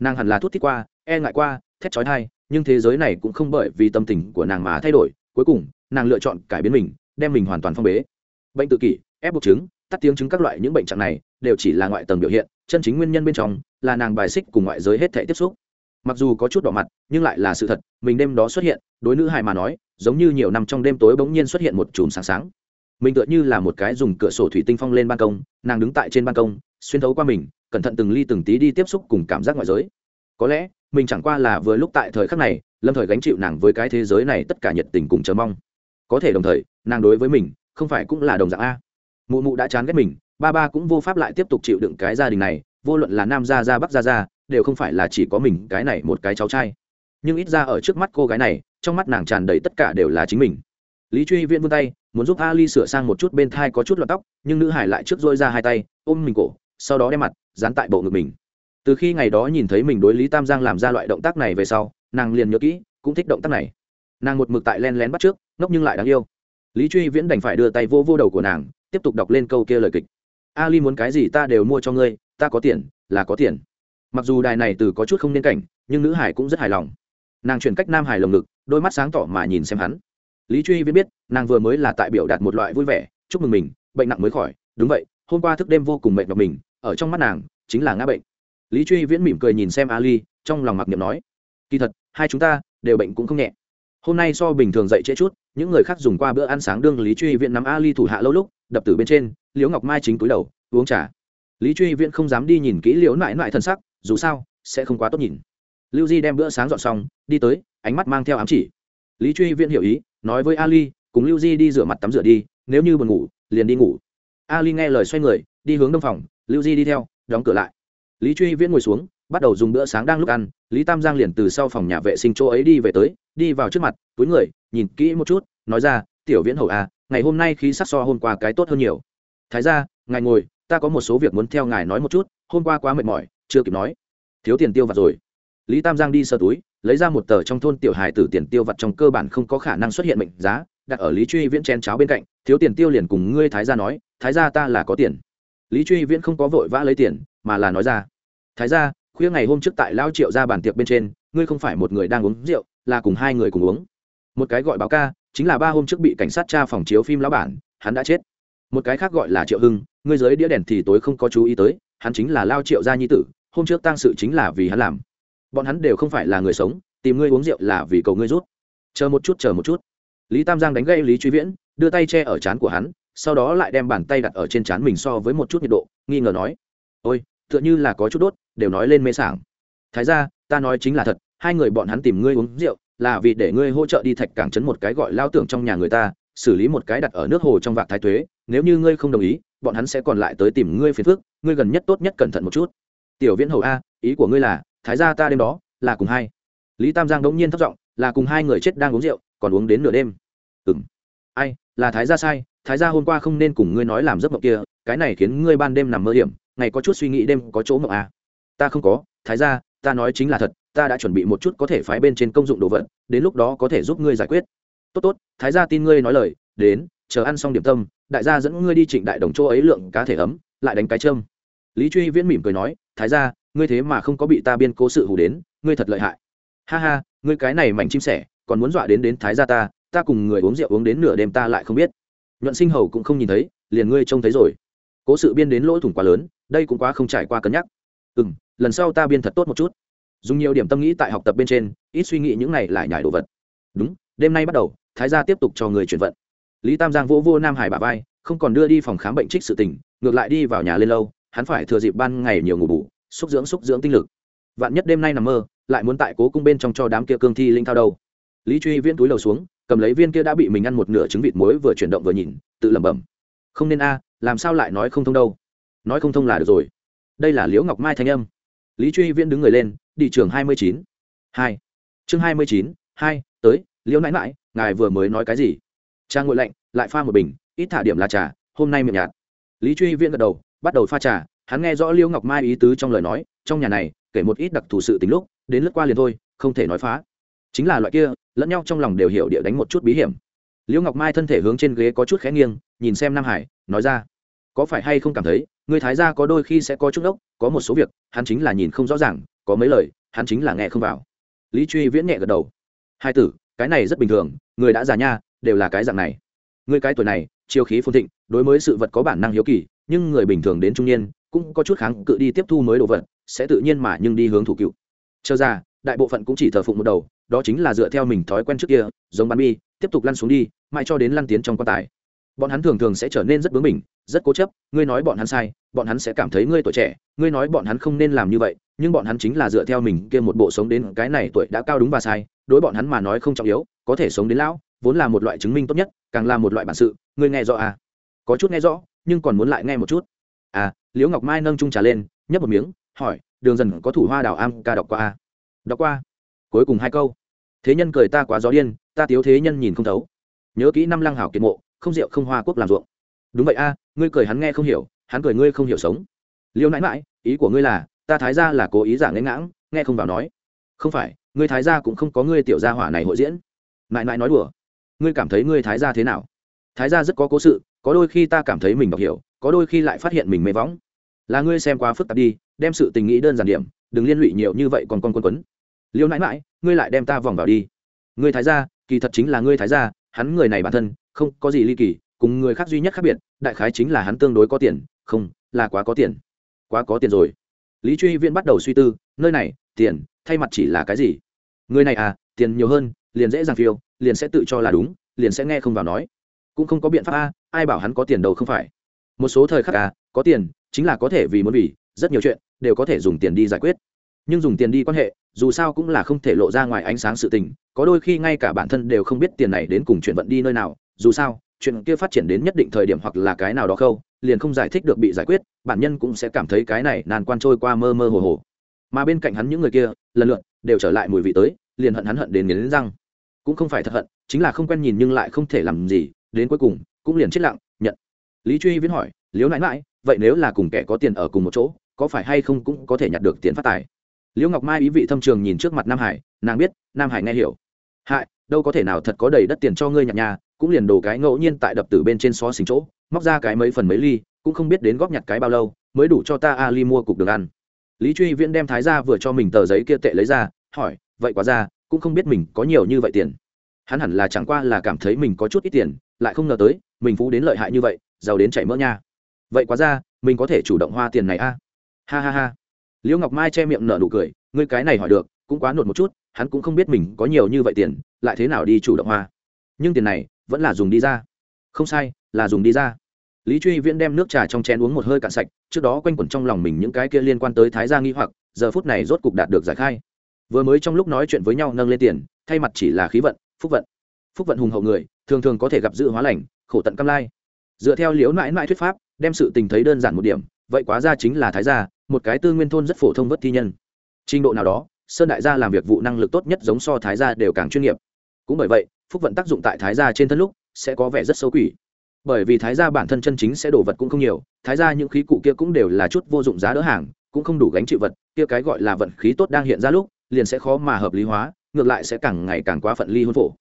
nàng hẳn là thút thích qua e ngại qua, thét trói thai nhưng thế giới này cũng không bởi vì tâm tình của nàng mà thay đổi. Cuối cùng, nàng lựa chọn cải biến mình, đem mình hoàn toàn phong bế. Bệnh tự kỷ, ép buộc chứng, tắt tiếng chứng các loại những bệnh trạng này đều chỉ là ngoại tầng biểu hiện, chân chính nguyên nhân bên trong là nàng bài xích cùng ngoại giới hết thể tiếp xúc. Mặc dù có chút đỏ mặt, nhưng lại là sự thật, mình đêm đó xuất hiện, đối nữ hài mà nói, giống như nhiều năm trong đêm tối bỗng nhiên xuất hiện một chùm sáng sáng mình tựa như là một cái dùng cửa sổ thủy tinh phong lên ban công, nàng đứng tại trên ban công, xuyên thấu qua mình, cẩn thận từng ly từng tí đi tiếp xúc cùng cảm giác ngoại giới. Có lẽ, mình chẳng qua là vừa lúc tại thời khắc này, lâm thời gánh chịu nàng với cái thế giới này tất cả nhiệt tình cùng chờ mong. Có thể đồng thời, nàng đối với mình, không phải cũng là đồng dạng a. Mụ mụ đã chán ghét mình, ba ba cũng vô pháp lại tiếp tục chịu đựng cái gia đình này, vô luận là nam gia gia, bắc gia gia, đều không phải là chỉ có mình cái này một cái cháu trai. Nhưng ít ra ở trước mắt cô gái này, trong mắt nàng tràn đầy tất cả đều là chính mình lý truy viễn vươn tay, muốn giúp ali sửa sang một chút bên thai có chút lọt tóc, nhưng nữ hải lại trước dôi ra hai tay, ôm mình cổ, sau đó đem mặt, dán tại bộ ngực mình. Từ khi ngày đó nhìn thấy mình đối lý tam giang làm ra loại động tác này về sau, nàng liền nhớ kỹ, cũng thích động tác này. Nàng một mực tại len lén bắt trước, ngốc nhưng lại đáng yêu. Lý truy viễn đành phải đưa tay vô vô đầu của nàng, tiếp tục đọc lên câu kia lời kịch. Ali muốn cái gì ta đều mua cho ngươi, ta có tiền, là có tiền. Mặc dù đài này từ có chút không nên cảnh, nhưng nữ hải cũng rất hài lòng. Nàng chuyển cách nam hải lồng ngực, đôi mắt sáng tỏ mà nhìn xem hắn lý truy viễn biết, nàng vừa mới là tại biểu đạt một loại vui vẻ, chúc mừng mình, bệnh nặng mới khỏi. Đúng vậy, hôm qua thức đêm vô cùng mệt nhọc mình, ở trong mắt nàng, chính là ngã bệnh. Lý truy viễn mỉm cười nhìn xem ali, trong lòng mặc niệm nói, kỳ thật, hai chúng ta đều bệnh cũng không nhẹ. Hôm nay so bình thường dậy trễ chút, những người khác dùng qua bữa ăn sáng đương lý truy viễn nắm ali thủ hạ lâu lúc, đập từ bên trên, liễu ngọc mai chính túi đầu, uống trà. Lý truy viễn không dám đi nhìn kỹ liễu nại nại thân sắc, dù sao, sẽ không quá tốt nhìn. Lưu di đem bữa sáng dọn xong, đi tới, ánh mắt mang theo ám chỉ. Lý truy viễn hiểu ý nói với ali, cùng lưu di đi rửa mặt tắm rửa đi, nếu như buồn ngủ, liền đi ngủ. Ali nghe lời xoay người, đi hướng đông phòng, lưu di đi theo, đóng cửa lại. Lý truy viễn ngồi xuống, bắt đầu dùng bữa sáng đang lúc ăn, lý tam giang liền từ sau phòng nhà vệ sinh chỗ ấy đi về tới, đi vào trước mặt, túi người, nhìn kỹ một chút, nói ra, tiểu viễn hầu à ngày hôm nay khí sắc so hôm qua cái tốt hơn nhiều. Thái ra ngài ngồi, ta có một số việc muốn theo ngài nói một chút, hôm qua quá mệt mỏi, chưa kịp nói. Thiếu tiền tiêu vặt rồi. Lý tam giang đi sơ túi lấy ra một tờ trong thôn tiểu hài tử tiền tiêu vặt trong cơ bản không có khả năng xuất hiện mệnh giá, đặt ở lý truy viễn chen cháo bên cạnh, thiếu tiền tiêu liền cùng ngươi thái gia nói, thái gia ta là có tiền. Lý truy viễn không có vội vã lấy tiền, mà là nói ra, thái gia, khuya ngày hôm trước tại lao triệu ra bàn tiệc bên trên, ngươi không phải một người đang uống rượu, là cùng hai người cùng uống. Một cái gọi báo ca, chính là ba hôm trước bị cảnh sát tra phòng chiếu phim lão bản, hắn đã chết. Một cái khác gọi là triệu hưng, ngươi dưới đĩa đèn thì tối không có chú ý tới, hắn chính là lao triệu gia nhi tử, hôm trước tăng sự chính là vì hắn làm bọn hắn đều không phải là người sống, tìm ngươi uống rượu là vì cầu ngươi rút. Chờ một chút, chờ một chút. Lý tam giang đánh gây lý truy viễn, đưa tay che ở trán của hắn, sau đó lại đem bàn tay đặt ở trên trán mình so với một chút nhiệt độ, nghi ngờ nói, ôi, tựa như là có chút đốt, đều nói lên mê sảng. Thái ra, ta nói chính là thật, hai người bọn hắn tìm ngươi uống rượu là vì để ngươi hỗ trợ đi thạch cảng chấn một cái gọi lao tưởng trong nhà người ta, xử lý một cái đặt ở nước hồ trong vạc thái thuế, nếu như ngươi không đồng ý, bọn hắn sẽ còn lại tới tìm ngươi phiền phước ngươi gần nhất tốt nhất cẩn thận một chút. Tiểu viễn hầu a, ý của ngươi là thái gia ta đêm đó là cùng hai. Lý tam giang đống nhiên thất giọng, là cùng hai người chết đang uống rượu, còn uống đến nửa đêm. Ừ m ai, là thái gia sai, thái gia hôm qua không nên cùng ngươi nói làm giấc mộng kia, cái này khiến ngươi ban đêm nằm mơ hiểm, ngày có chút suy nghĩ đêm có chỗ mộng à. ta không có, thái gia, ta nói chính là thật, ta đã chuẩn bị một chút có thể phái bên trên công dụng đồ vật, đến lúc đó có thể giúp ngươi giải quyết. Tốt tốt, thái gia tin ngươi nói lời, đến, chờ ăn xong điểm tâm, đại gia dẫn ngươi đi trịnh đại đồng chỗ ấy lượng cá thể ấm, lại đánh cái châm. Lý truy viễn mỉm cười nói, thái gia ngươi thế mà không có bị ta biên cố sự hù đến ngươi thật lợi hại. Ha ha ngươi cái này mảnh chim sẻ còn muốn dọa đến đến thái gia ta ta cùng người uống rượu uống đến nửa đêm ta lại không biết. Nhuận sinh hầu cũng không nhìn thấy liền ngươi trông thấy rồi. Cố sự biên đến lỗ thủng quá lớn đây cũng quá không trải qua cân nhắc. Ừ m lần sau ta biên thật tốt một chút. Dùng nhiều điểm tâm nghĩ tại học tập bên trên ít suy nghĩ những này lại nhải đồ vật. Đúng đêm nay bắt đầu thái gia tiếp tục cho người chuyển vận. Lý tam giang vỗ vô, vô nam hải bà vai không còn đưa đi phòng khám bệnh trích sự tình ngược lại đi vào nhà lên lâu hắn phải thừa dịp ban ngày nhiều ngủ bù xúc dưỡng xúc dưỡng tinh lực. Vạn nhất đêm nay nằm mơ, lại muốn tại cố cung bên trong cho đám kia cương thi linh thao đâu. Lý truy viễn túi lầu xuống, cầm lấy viên kia đã bị mình ăn một nửa trứng vịt muối vừa chuyển động vừa nhìn, tự lẩm bẩm. Không nên a, làm sao lại nói không thông đâu. Nói không thông là được rồi. Đây là liễu ngọc mai thanh âm. Lý truy viễn đứng người lên, đi trường hai mươi chín. Hai. Chương hai mươi chín, hai, tới, liễu nãi mãi ngài vừa mới nói cái gì? Cha ngội lạnh, lại pha một bình, ít thả điểm là trà, hôm nay miệng nhạt. Lý truy viễn gật đầu, bắt đầu pha trà hắn nghe rõ liễu ngọc mai ý tứ trong lời nói, trong nhà này, kể một ít đặc thù sự tính lúc, đến lướt qua liền thôi, không thể nói phá. Chính là loại kia, lẫn nhau trong lòng đều hiểu địa đánh một chút bí hiểm. Liễu ngọc mai thân thể hướng trên ghế có chút khẽ nghiêng, nhìn xem nam hải, nói ra, có phải hay không cảm thấy người thái gia có đôi khi sẽ có chút ốc, có một số việc, hắn chính là nhìn không rõ ràng, có mấy lời, hắn chính là nghe không vào. Lý truy viễn nhẹ gật đầu, hai tử, cái này rất bình thường, người đã già nha, đều là cái dạng này. Người cái tuổi này, chiêu khí phồn thịnh, đối với sự vật có bản năng hiếu kỳ, nhưng người bình thường đến trung niên cũng có chút kháng cự đi tiếp thu mới đồ vật, sẽ tự nhiên mà nhưng đi hướng thủ cựu. Chờ ra, đại bộ phận cũng chỉ thờ phụng một đầu, đó chính là dựa theo mình thói quen trước kia, giống bắn bi, tiếp tục lăn xuống đi, mãi cho đến lăn tiến trong quan tài. Bọn hắn thường thường sẽ trở nên rất bướng bỉnh, rất cố chấp, ngươi nói bọn hắn sai, bọn hắn sẽ cảm thấy ngươi tuổi trẻ, ngươi nói bọn hắn không nên làm như vậy, nhưng bọn hắn chính là dựa theo mình kia một bộ sống đến cái này tuổi đã cao đúng và sai, đối bọn hắn mà nói không trọng yếu, có thể sống đến lão, vốn là một loại chứng minh tốt nhất, càng là một loại bản sự, ngươi nghe rõ à? Có chút nghe rõ, nhưng còn muốn lại nghe một chút à liễu ngọc mai nâng trung trà lên, nhấp một miếng, hỏi, đường dần có thủ hoa đào am ca đọc qua a đọc qua. Cuối cùng hai câu. Thế nhân cười ta quá gió điên, ta tiếu thế nhân nhìn không thấu. Nhớ kỹ năm lăng hảo kiệt mộ, không rượu không hoa quốc làm ruộng. Đúng vậy a, ngươi cười hắn nghe không hiểu, hắn cười ngươi không hiểu sống. Liêu nãi mãi ý của ngươi là, ta thái ra là cố ý giả nghẽn ngãng, nghe không vào nói. Không phải, ngươi thái gia cũng không có ngươi tiểu gia hỏa này hội diễn. Nãi nãi nói đùa. Ngươi cảm thấy ngươi thái gia thế nào? Thái gia rất có cố sự có đôi khi ta cảm thấy mình đọc hiểu, có đôi khi lại phát hiện mình mê võng. Là ngươi xem quá phức tạp đi, đem sự tình nghĩ đơn giản điểm, đừng liên lụy nhiều như vậy còn con quân quấn. Liêu nãi mãi ngươi lại đem ta vòng vào đi. Ngươi thái gia, kỳ thật chính là ngươi thái gia, hắn người này bản thân, không có gì ly kỳ, cùng người khác duy nhất khác biệt, đại khái chính là hắn tương đối có tiền, không, là quá có tiền. Quá có tiền rồi. Lý truy viễn bắt đầu suy tư, nơi này, tiền, thay mặt chỉ là cái gì? Người này à tiền nhiều hơn, liền dễ dàng phiêu, liền sẽ tự cho là đúng, liền sẽ nghe không vào nói. Cũng không có biện pháp a ai bảo hắn có tiền đâu không phải. Một số thời khắc à có tiền chính là có thể vì muốn vì, rất nhiều chuyện đều có thể dùng tiền đi giải quyết. Nhưng dùng tiền đi quan hệ, dù sao cũng là không thể lộ ra ngoài ánh sáng sự tình, có đôi khi ngay cả bản thân đều không biết tiền này đến cùng chuyện vận đi nơi nào, dù sao, chuyện kia phát triển đến nhất định thời điểm hoặc là cái nào đó khâu, liền không giải thích được bị giải quyết, bản nhân cũng sẽ cảm thấy cái này nàn quan trôi qua mơ mơ hồ hồ. Mà bên cạnh hắn những người kia, lần lượt đều trở lại mùi vị tới, liền hận hắn hận đến nghiến răng. Cũng không phải thật hận, chính là không quen nhìn nhưng lại không thể làm gì, đến cuối cùng cũng liền chết lặng, nhận. Lý truy viễn hỏi liếu nãi mãi vậy nếu là cùng kẻ có tiền ở cùng một chỗ, có phải hay không cũng có thể nhặt được tiền phát tài? Liễu ngọc mai ý vị thâm trường nhìn trước mặt nam hải, nàng biết, nam hải nghe hiểu. Hại, đâu có thể nào thật có đầy đất tiền cho ngươi nhặt nhà, cũng liền đồ cái ngẫu nhiên tại đập tử bên trên xó xình chỗ, móc ra cái mấy phần mấy ly, cũng không biết đến góp nhặt cái bao lâu, mới đủ cho ta ali mua cục đường ăn. Lý truy viễn đem thái ra vừa cho mình tờ giấy kia tệ lấy ra, hỏi, vậy quá ra, cũng không biết mình có nhiều như vậy tiền. Hắn hẳn là chẳng qua là cảm thấy mình có chút ít tiền, lại không ngờ tới mình phú đến lợi hại như vậy, giàu đến chảy mỡ nha. Vậy quá ra, mình có thể chủ động hoa tiền này a. Ha ha ha. Liễu ngọc mai che miệng nở nụ cười, ngươi cái này hỏi được, cũng quá nột một chút, hắn cũng không biết mình có nhiều như vậy tiền, lại thế nào đi chủ động hoa. Nhưng tiền này, vẫn là dùng đi ra. Không sai, là dùng đi ra. Lý truy viễn đem nước trà trong chén uống một hơi cạn sạch, trước đó quanh quẩn trong lòng mình những cái kia liên quan tới thái gia nghi hoặc, giờ phút này rốt cục đạt được giải khai. Vừa mới trong lúc nói chuyện với nhau nâng lên tiền, thay mặt chỉ là khí vận, phúc vận. Phúc vận hùng hậu người thường thường có thể gặp dự hóa lành, khổ tận cam lai. Dựa theo liễu mãi mãi thuyết pháp, đem sự tình thấy đơn giản một điểm, vậy quá ra chính là thái gia, một cái tư nguyên thôn rất phổ thông vất thi nhân. Trình độ nào đó, sơn đại gia làm việc vụ năng lực tốt nhất giống so thái gia đều càng chuyên nghiệp. Cũng bởi vậy, phúc vận tác dụng tại thái gia trên thân lúc, sẽ có vẻ rất xấu quỷ. Bởi vì thái gia bản thân chân chính sẽ đổ vật cũng không nhiều, thái gia những khí cụ kia cũng đều là chút vô dụng giá đỡ hàng, cũng không đủ gánh chịu vật, kia cái gọi là vận khí tốt đang hiện ra lúc, liền sẽ khó mà hợp lý hóa, ngược lại sẽ càng ngày càng quá phận ly hôn phổ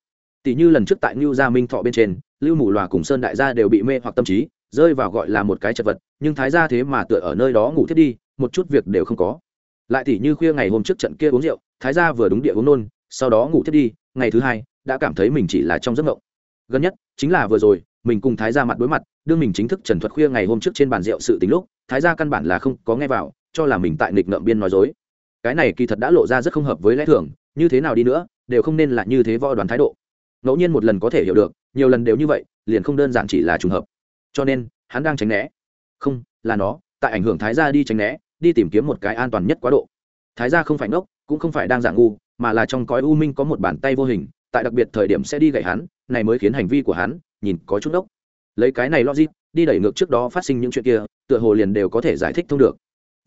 tỷ như lần trước tại New Gia Minh Thọ bên trên, Lưu Mù Lòa cùng Sơn Đại gia đều bị mê hoặc tâm trí, rơi vào gọi là một cái chật vật, nhưng thái gia thế mà tựa ở nơi đó ngủ thiết đi, một chút việc đều không có. Lại tỷ như khuya ngày hôm trước trận kia uống rượu, thái gia vừa đúng địa uống nôn, sau đó ngủ thiết đi, ngày thứ hai, đã cảm thấy mình chỉ là trong giấc mộng. Gần nhất, chính là vừa rồi, mình cùng thái gia mặt đối mặt, đương mình chính thức trần thuật khuya ngày hôm trước trên bàn rượu sự tình lúc, thái gia căn bản là không có nghe vào, cho là mình tại nghịch ngợm biên nói dối. Cái này kỳ thật đã lộ ra rất không hợp với lẽ thường, như thế nào đi nữa, đều không nên là như thế võ đoàn thái độ ngẫu nhiên một lần có thể hiểu được, nhiều lần đều như vậy, liền không đơn giản chỉ là trùng hợp. Cho nên, hắn đang tránh né. Không, là nó, tại ảnh hưởng thái gia đi tránh né, đi tìm kiếm một cái an toàn nhất quá độ. Thái gia không phải ngốc, cũng không phải đang giả ngu, mà là trong cõi u minh có một bàn tay vô hình, tại đặc biệt thời điểm sẽ đi gậy hắn, này mới khiến hành vi của hắn, nhìn có chút ngốc. Lấy cái này logic, đi đẩy ngược trước đó phát sinh những chuyện kia, tựa hồ liền đều có thể giải thích thông được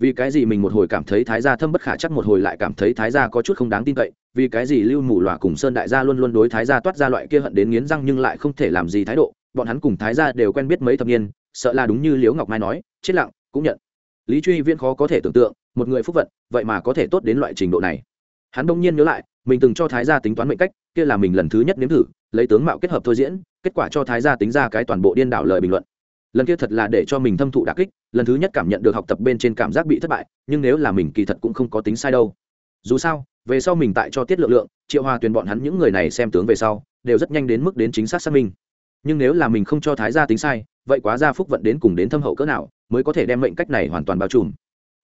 vì cái gì mình một hồi cảm thấy thái gia thâm bất khả chắc một hồi lại cảm thấy thái gia có chút không đáng tin cậy, vì cái gì lưu mù lòa cùng sơn đại gia luôn luôn đối thái gia toát ra loại kia hận đến nghiến răng nhưng lại không thể làm gì thái độ, bọn hắn cùng thái gia đều quen biết mấy thập niên, sợ là đúng như liễu ngọc mai nói, chết lặng, cũng nhận. Lý truy viễn khó có thể tưởng tượng, một người phúc vận, vậy mà có thể tốt đến loại trình độ này. Hắn đông nhiên nhớ lại, mình từng cho thái gia tính toán mệnh cách, kia là mình lần thứ nhất nếm thử, lấy tướng mạo kết hợp thôi diễn, kết quả cho thái gia tính ra cái toàn bộ điên đảo lời bình luận lần kia thật là để cho mình thâm thụ đà kích, lần thứ nhất cảm nhận được học tập bên trên cảm giác bị thất bại, nhưng nếu là mình kỳ thật cũng không có tính sai đâu. Dù sao, về sau mình tại cho tiết lượng lượng, triệu hòa tuyền bọn hắn những người này xem tướng về sau, đều rất nhanh đến mức đến chính xác xác minh. Nhưng nếu là mình không cho thái gia tính sai, vậy quá gia phúc vận đến cùng đến thâm hậu cỡ nào, mới có thể đem mệnh cách này hoàn toàn bao trùm.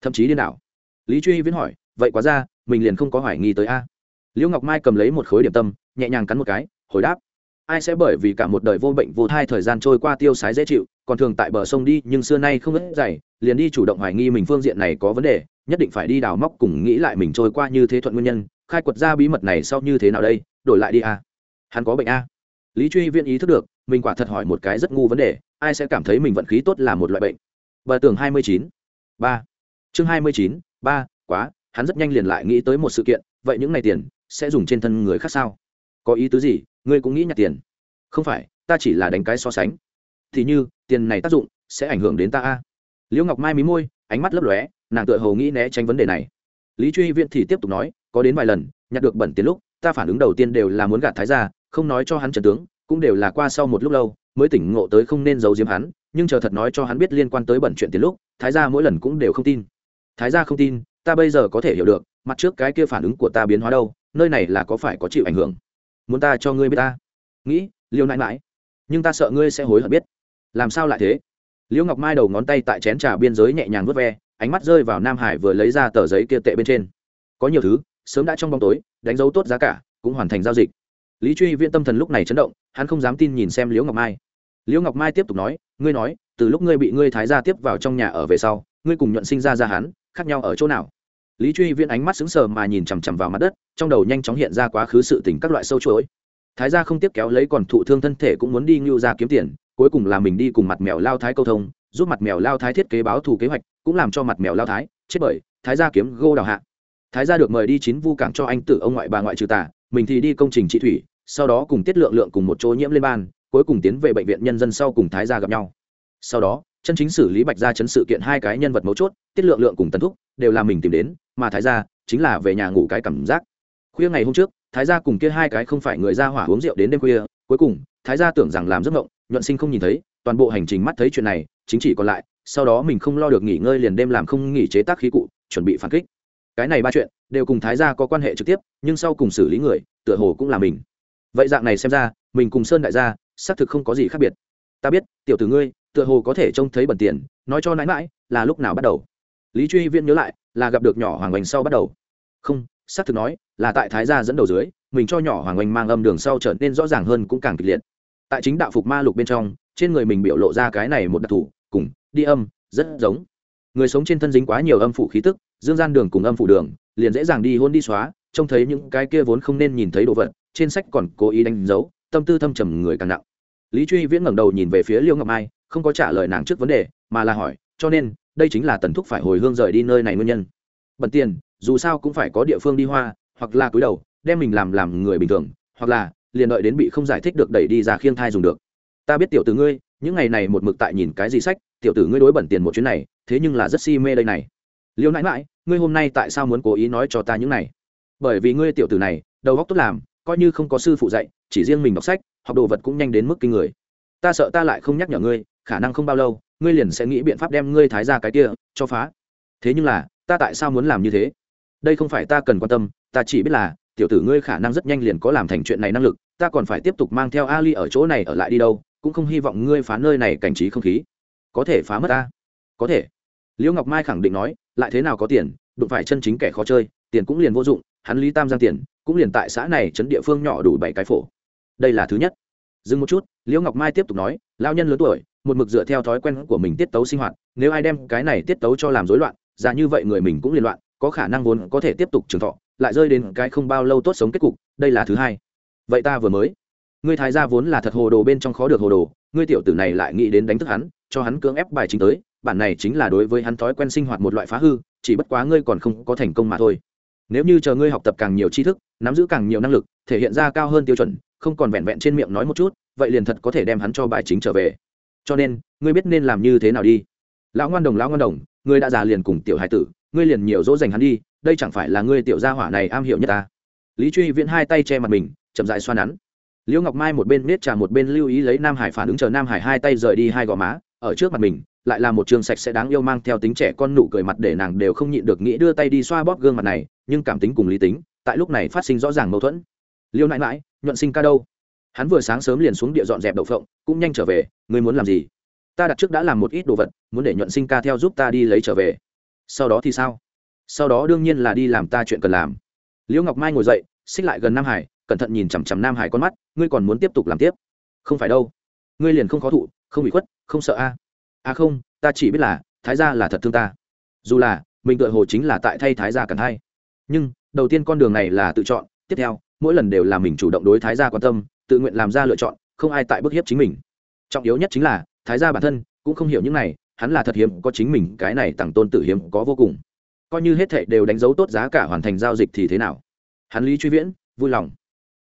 Thậm chí điên đảo. Lý truy viễn hỏi, vậy quá ra mình liền không có hoài nghi tới a? Liễu ngọc mai cầm lấy một khối điểm tâm, nhẹ nhàng cắn một cái, hồi đáp, ai sẽ bởi vì cả một đời vô bệnh vô thai thời gian trôi qua tiêu sái dễ chịu còn thường tại bờ sông đi nhưng xưa nay không ngất dày liền đi chủ động hoài nghi mình phương diện này có vấn đề nhất định phải đi đào móc cùng nghĩ lại mình trôi qua như thế thuận nguyên nhân khai quật ra bí mật này sau như thế nào đây đổi lại đi a hắn có bệnh a lý truy viên ý thức được mình quả thật hỏi một cái rất ngu vấn đề ai sẽ cảm thấy mình vận khí tốt là một loại bệnh. Bờ tường hai mươi chín. Ba. Chương hai mươi chín ba quá hắn rất nhanh liền lại nghĩ tới một sự kiện vậy những ngày tiền sẽ dùng trên thân người khác sao? Có ý tứ gì ngươi cũng nghĩ nhặt tiền. Không phải ta chỉ là đánh cái so sánh thì như, tiền này tác dụng sẽ ảnh hưởng đến ta a. Liễu ngọc mai mí môi, ánh mắt lấp lóe, nàng tựa hồ nghĩ né tránh vấn đề này. Lý truy viễn thì tiếp tục nói, có đến vài lần, nhặt được bẩn tiền lúc, ta phản ứng đầu tiên đều là muốn gạt thái ra không nói cho hắn trần tướng, cũng đều là qua sau một lúc lâu, mới tỉnh ngộ tới không nên giấu giếm hắn, nhưng chờ thật nói cho hắn biết liên quan tới bẩn chuyện tiền lúc, thái ra mỗi lần cũng đều không tin. Thái ra không tin, ta bây giờ có thể hiểu được, mặt trước cái kia phản ứng của ta biến hóa đâu, nơi này là có phải có chịu ảnh hưởng? Muốn ta cho ngươi biết ta? Nghĩ, liêu nãi mãi nhưng ta sợ ngươi sẽ hối hận biết làm sao lại thế? Liễu ngọc mai đầu ngón tay tại chén trà biên giới nhẹ nhàng vớt ve, ánh mắt rơi vào nam hải vừa lấy ra tờ giấy kia tệ bên trên. Có nhiều thứ, sớm đã trong bóng tối, đánh dấu tốt giá cả, cũng hoàn thành giao dịch. Lý truy viễn tâm thần lúc này chấn động, hắn không dám tin nhìn xem liễu ngọc mai. Liễu ngọc mai tiếp tục nói, ngươi nói, từ lúc ngươi bị ngươi thái gia tiếp vào trong nhà ở về sau, ngươi cùng nhuận sinh ra ra hắn, khác nhau ở chỗ nào? Lý truy viễn ánh mắt sững sờ mà nhìn chằm chằm vào mặt đất, trong đầu nhanh chóng hiện ra quá khứ sự tình các loại sâu chuỗi. Thái gia không tiếp kéo lấy còn thụ thương thân thể cũng muốn đi ngưu ra kiếm tiền cuối cùng là mình đi cùng mặt mèo lao thái câu thông, giúp mặt mèo lao thái thiết kế báo thù kế hoạch, cũng làm cho mặt mèo lao thái chết bởi thái gia kiếm gô đào hạ. Thái gia được mời đi chín vu cảng cho anh tử ông ngoại bà ngoại trừ tà, mình thì đi công trình trị thủy, sau đó cùng tiết lượng lượng cùng một chỗ nhiễm lên ban, cuối cùng tiến về bệnh viện nhân dân sau cùng thái gia gặp nhau. Sau đó, chân chính xử lý bạch gia chấn sự kiện hai cái nhân vật mấu chốt, tiết lượng lượng cùng tấn thúc, đều là mình tìm đến, mà thái gia chính là về nhà ngủ cái cảm giác. Khuya ngày hôm trước, thái gia cùng kia hai cái không phải người ra hỏa uống rượu đến đêm khuya, cuối cùng, thái gia tưởng rằng làm giấc mộng nhuận sinh không nhìn thấy, toàn bộ hành trình mắt thấy chuyện này, chính chỉ còn lại, sau đó mình không lo được nghỉ ngơi liền đêm làm không nghỉ chế tác khí cụ, chuẩn bị phản kích. Cái này ba chuyện, đều cùng thái gia có quan hệ trực tiếp, nhưng sau cùng xử lý người, tựa hồ cũng là mình. Vậy dạng này xem ra, mình cùng sơn đại gia, xác thực không có gì khác biệt. Ta biết, tiểu tử ngươi, tựa hồ có thể trông thấy bẩn tiền, nói cho nãi mãi, là lúc nào bắt đầu. Lý truy viên nhớ lại, là gặp được nhỏ hoàng oanh sau bắt đầu. Không, xác thực nói, là tại thái gia dẫn đầu dưới, mình cho nhỏ hoàng oanh mang âm đường sau trở nên rõ ràng hơn cũng càng kịch liệt tại chính đạo phục ma lục bên trong, trên người mình biểu lộ ra cái này một đặc thù, cùng đi âm, rất giống. Người sống trên thân dính quá nhiều âm phủ khí tức, dương gian đường cùng âm phủ đường, liền dễ dàng đi hôn đi xóa, trông thấy những cái kia vốn không nên nhìn thấy đồ vật, trên sách còn cố ý đánh dấu, tâm tư thâm trầm người càng nặng. Lý truy viễn ngẩng đầu nhìn về phía liêu ngọc mai, không có trả lời nàng trước vấn đề, mà là hỏi, cho nên, đây chính là tần thúc phải hồi hương rời đi nơi này nguyên nhân? Bận tiền, dù sao cũng phải có địa phương đi hoa, hoặc là cúi đầu, đem mình làm làm người bình thường, hoặc là liền đợi đến bị không giải thích được đẩy đi ra khiêng thai dùng được. Ta biết tiểu tử ngươi, những ngày này một mực tại nhìn cái gì sách, tiểu tử ngươi đối bẩn tiền một chuyến này, thế nhưng là rất si mê đây này. Liêu nãi mãi ngươi hôm nay tại sao muốn cố ý nói cho ta những này? Bởi vì ngươi tiểu tử này, đầu óc tốt làm, coi như không có sư phụ dạy, chỉ riêng mình đọc sách, học đồ vật cũng nhanh đến mức kinh người. Ta sợ ta lại không nhắc nhở ngươi, khả năng không bao lâu, ngươi liền sẽ nghĩ biện pháp đem ngươi thái ra cái kia, cho phá. Thế nhưng là, ta tại sao muốn làm như thế? Đây không phải ta cần quan tâm, ta chỉ biết là tiểu tử ngươi khả năng rất nhanh liền có làm thành chuyện này năng lực, ta còn phải tiếp tục mang theo ali ở chỗ này ở lại đi đâu, cũng không hy vọng ngươi phá nơi này cảnh trí không khí. Có thể phá mất ta? Có thể. Liễu ngọc mai khẳng định nói, lại thế nào có tiền, đụng phải chân chính kẻ khó chơi, tiền cũng liền vô dụng, hắn lý tam giang tiền, cũng liền tại xã này chấn địa phương nhỏ đủ bảy cái phổ. Đây là thứ nhất. Dừng một chút, liễu ngọc mai tiếp tục nói lao nhân lớn tuổi, một mực dựa theo thói quen của mình tiết tấu sinh hoạt, nếu ai đem cái này tiết tấu cho làm rối loạn ra như vậy người mình cũng liên loạn, có khả năng vốn có thể tiếp tục trường thọ lại rơi đến cái không bao lâu tốt sống kết cục, đây là thứ hai. Vậy ta vừa mới, ngươi thái gia vốn là thật hồ đồ bên trong khó được hồ đồ, ngươi tiểu tử này lại nghĩ đến đánh thức hắn, cho hắn cưỡng ép bài chính tới, bản này chính là đối với hắn thói quen sinh hoạt một loại phá hư, chỉ bất quá ngươi còn không có thành công mà thôi. Nếu như chờ ngươi học tập càng nhiều tri thức, nắm giữ càng nhiều năng lực, thể hiện ra cao hơn tiêu chuẩn, không còn vẹn vẹn trên miệng nói một chút, vậy liền thật có thể đem hắn cho bài chính trở về. Cho nên, ngươi biết nên làm như thế nào đi. Lão ngoan đồng, lão ngoan đồng, ngươi đã già liền cùng tiểu hải tử, ngươi liền nhiều dỗ dành hắn đi đây chẳng phải là ngươi tiểu gia hỏa này am hiểu nhất ta. Lý truy viễn hai tay che mặt mình, chậm dại xoa nắn. Liễu ngọc mai một bên nết trà một bên lưu ý lấy nam hải phản ứng chờ nam hải hai tay rời đi hai gò má, ở trước mặt mình, lại là một trường sạch sẽ đáng yêu mang theo tính trẻ con nụ cười mặt để nàng đều không nhịn được nghĩ đưa tay đi xoa bóp gương mặt này, nhưng cảm tính cùng lý tính, tại lúc này phát sinh rõ ràng mâu thuẫn. Liêu nãi mãi nhuận sinh ca đâu? Hắn vừa sáng sớm liền xuống địa dọn dẹp đậu phộng, cũng nhanh trở về, ngươi muốn làm gì? Ta đặt trước đã làm một ít đồ vật, muốn để nhuận sinh ca theo giúp ta đi lấy trở về. Sau đó thì sao? Sau đó đương nhiên là đi làm ta chuyện cần làm. Liễu ngọc mai ngồi dậy, xích lại gần nam hải, cẩn thận nhìn chằm chằm nam hải con mắt, ngươi còn muốn tiếp tục làm tiếp? Không phải đâu. Ngươi liền không khó thụ, không bị khuất, không sợ a. À. à không, ta chỉ biết là, thái gia là thật thương ta. Dù là, mình tựa hồ chính là tại thay thái gia cần hay nhưng, đầu tiên con đường này là tự chọn, tiếp theo, mỗi lần đều là mình chủ động đối thái gia quan tâm, tự nguyện làm ra lựa chọn, không ai tại bức hiếp chính mình. Trọng yếu nhất chính là, thái gia bản thân cũng không hiểu những này, hắn là thật hiếm có chính mình, cái này tặng tôn tử hiếm có vô cùng coi như hết thệ đều đánh dấu tốt giá cả hoàn thành giao dịch thì thế nào? Hắn lý truy viễn, vui lòng.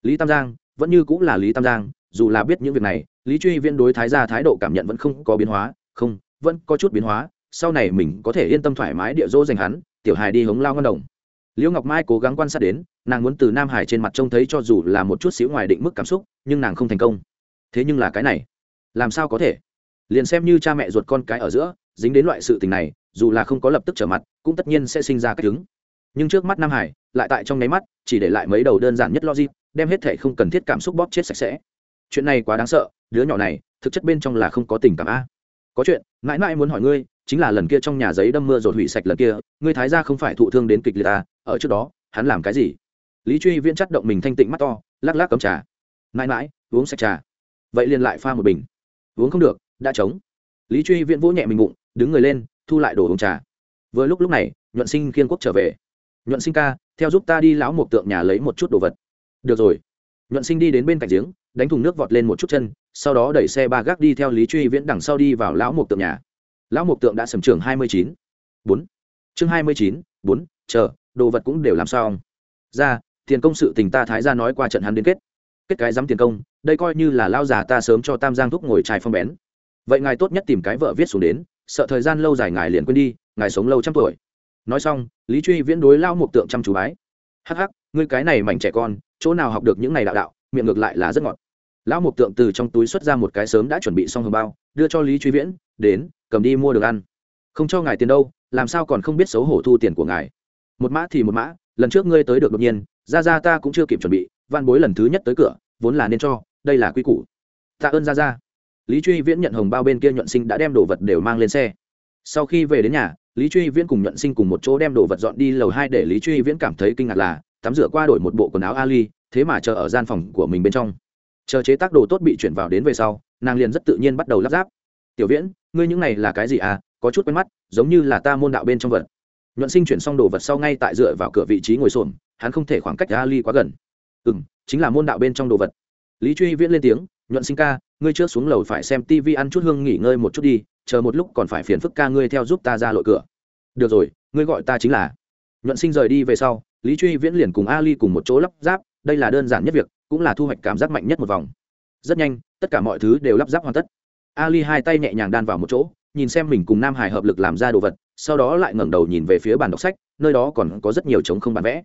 Lý tam giang, vẫn như cũng là lý tam giang, dù là biết những việc này, lý truy viễn đối thái gia thái độ cảm nhận vẫn không có biến hóa, không, vẫn có chút biến hóa, sau này mình có thể yên tâm thoải mái địa dỗ dành hắn, tiểu hài đi hống lao ngân đồng. Liễu ngọc mai cố gắng quan sát đến, nàng muốn từ nam hải trên mặt trông thấy cho dù là một chút xíu ngoài định mức cảm xúc, nhưng nàng không thành công. Thế nhưng là cái này, làm sao có thể? Liền xem như cha mẹ ruột con cái ở giữa, dính đến loại sự tình này, dù là không có lập tức trở mặt cũng tất nhiên sẽ sinh ra cách đứng nhưng trước mắt nam hải, lại tại trong nháy mắt, chỉ để lại mấy đầu đơn giản nhất logic, đem hết thể không cần thiết cảm xúc bóp chết sạch sẽ. Chuyện này quá đáng sợ, đứa nhỏ này, thực chất bên trong là không có tình cảm a. Có chuyện, mãi mãi muốn hỏi ngươi, chính là lần kia trong nhà giấy đâm mưa rồi hủy sạch lần kia, ngươi thái ra không phải thụ thương đến kịch liệt à ở trước đó, hắn làm cái gì? Lý truy viễn chắt động mình thanh tịnh mắt to, lắc lắc cấm trà. Mãi mãi, uống sạch trà. Vậy liền lại pha một bình. Uống không được, đã trống. Lý truy viễn vỗ nhẹ mình bụng, đứng người lên, thu lại đồ uống trà vừa lúc lúc này, nhuận sinh kiên quốc trở về. Nhuận sinh ca, theo giúp ta đi lão một tượng nhà lấy một chút đồ vật. Được rồi. Nhuận sinh đi đến bên cạnh giếng, đánh thùng nước vọt lên một chút chân, sau đó đẩy xe ba gác đi theo lý truy viễn đằng sau đi vào lão một tượng nhà. Lão mục tượng đã sầm trường hai mươi chín. Bốn. Chương hai mươi chín, bốn, chờ, đồ vật cũng đều làm sao ra, tiền công sự tình ta thái ra nói qua trận hắn đến kết. Kết cái dám tiền công, đây coi như là lao già ta sớm cho tam giang thúc ngồi trài phong bén. Vậy ngài tốt nhất tìm cái vợ viết xuống đến, sợ thời gian lâu dài ngài liền quên đi ngài sống lâu trăm tuổi. Nói xong, lý truy viễn đối lao mục tượng chăm chú bái. Hắc hắc, ngươi cái này mảnh trẻ con, chỗ nào học được những này đạo đạo, miệng ngược lại là rất ngọt. Lão mục tượng từ trong túi xuất ra một cái sớm đã chuẩn bị xong hồng bao, đưa cho lý truy viễn, đến, cầm đi mua được ăn. Không cho ngài tiền đâu, làm sao còn không biết xấu hổ thu tiền của ngài. Một mã thì một mã, lần trước ngươi tới được đột nhiên, ra ra ta cũng chưa kịp chuẩn bị van bối lần thứ nhất tới cửa, vốn là nên cho, đây là quy củ. Tạ ơn ra ra. Lý truy viễn nhận hồng bao bên kia nhuận sinh đã đem đồ vật đều mang lên xe sau khi về đến nhà, lý truy viễn cùng nhuận sinh cùng một chỗ đem đồ vật dọn đi lầu hai để lý truy viễn cảm thấy kinh ngạc là, tắm rửa qua đổi một bộ quần áo ali, thế mà chờ ở gian phòng của mình bên trong. Chờ chế tác đồ tốt bị chuyển vào đến về sau, nàng liền rất tự nhiên bắt đầu lắp ráp. Tiểu viễn, ngươi những này là cái gì à? Có chút quen mắt, giống như là ta môn đạo bên trong vật. Nhuận sinh chuyển xong đồ vật sau ngay tại dựa vào cửa vị trí ngồi xổm, hắn không thể khoảng cách ali quá gần. Ừ m chính là môn đạo bên trong đồ vật. Lý truy viễn lên tiếng, nhuận sinh ca, ngươi trước xuống lầu phải xem tv ăn chút hương nghỉ ngơi một chút đi chờ một lúc còn phải phiền phức ca ngươi theo giúp ta ra lội cửa. Được rồi, ngươi gọi ta chính là. Nhuận sinh rời đi về sau, lý truy viễn liền cùng ali cùng một chỗ lắp ráp, đây là đơn giản nhất việc, cũng là thu hoạch cảm giác mạnh nhất một vòng. Rất nhanh, tất cả mọi thứ đều lắp ráp hoàn tất. Ali hai tay nhẹ nhàng đan vào một chỗ, nhìn xem mình cùng nam hải hợp lực làm ra đồ vật, sau đó lại ngẩng đầu nhìn về phía bàn đọc sách, nơi đó còn có rất nhiều trống không bán vẽ.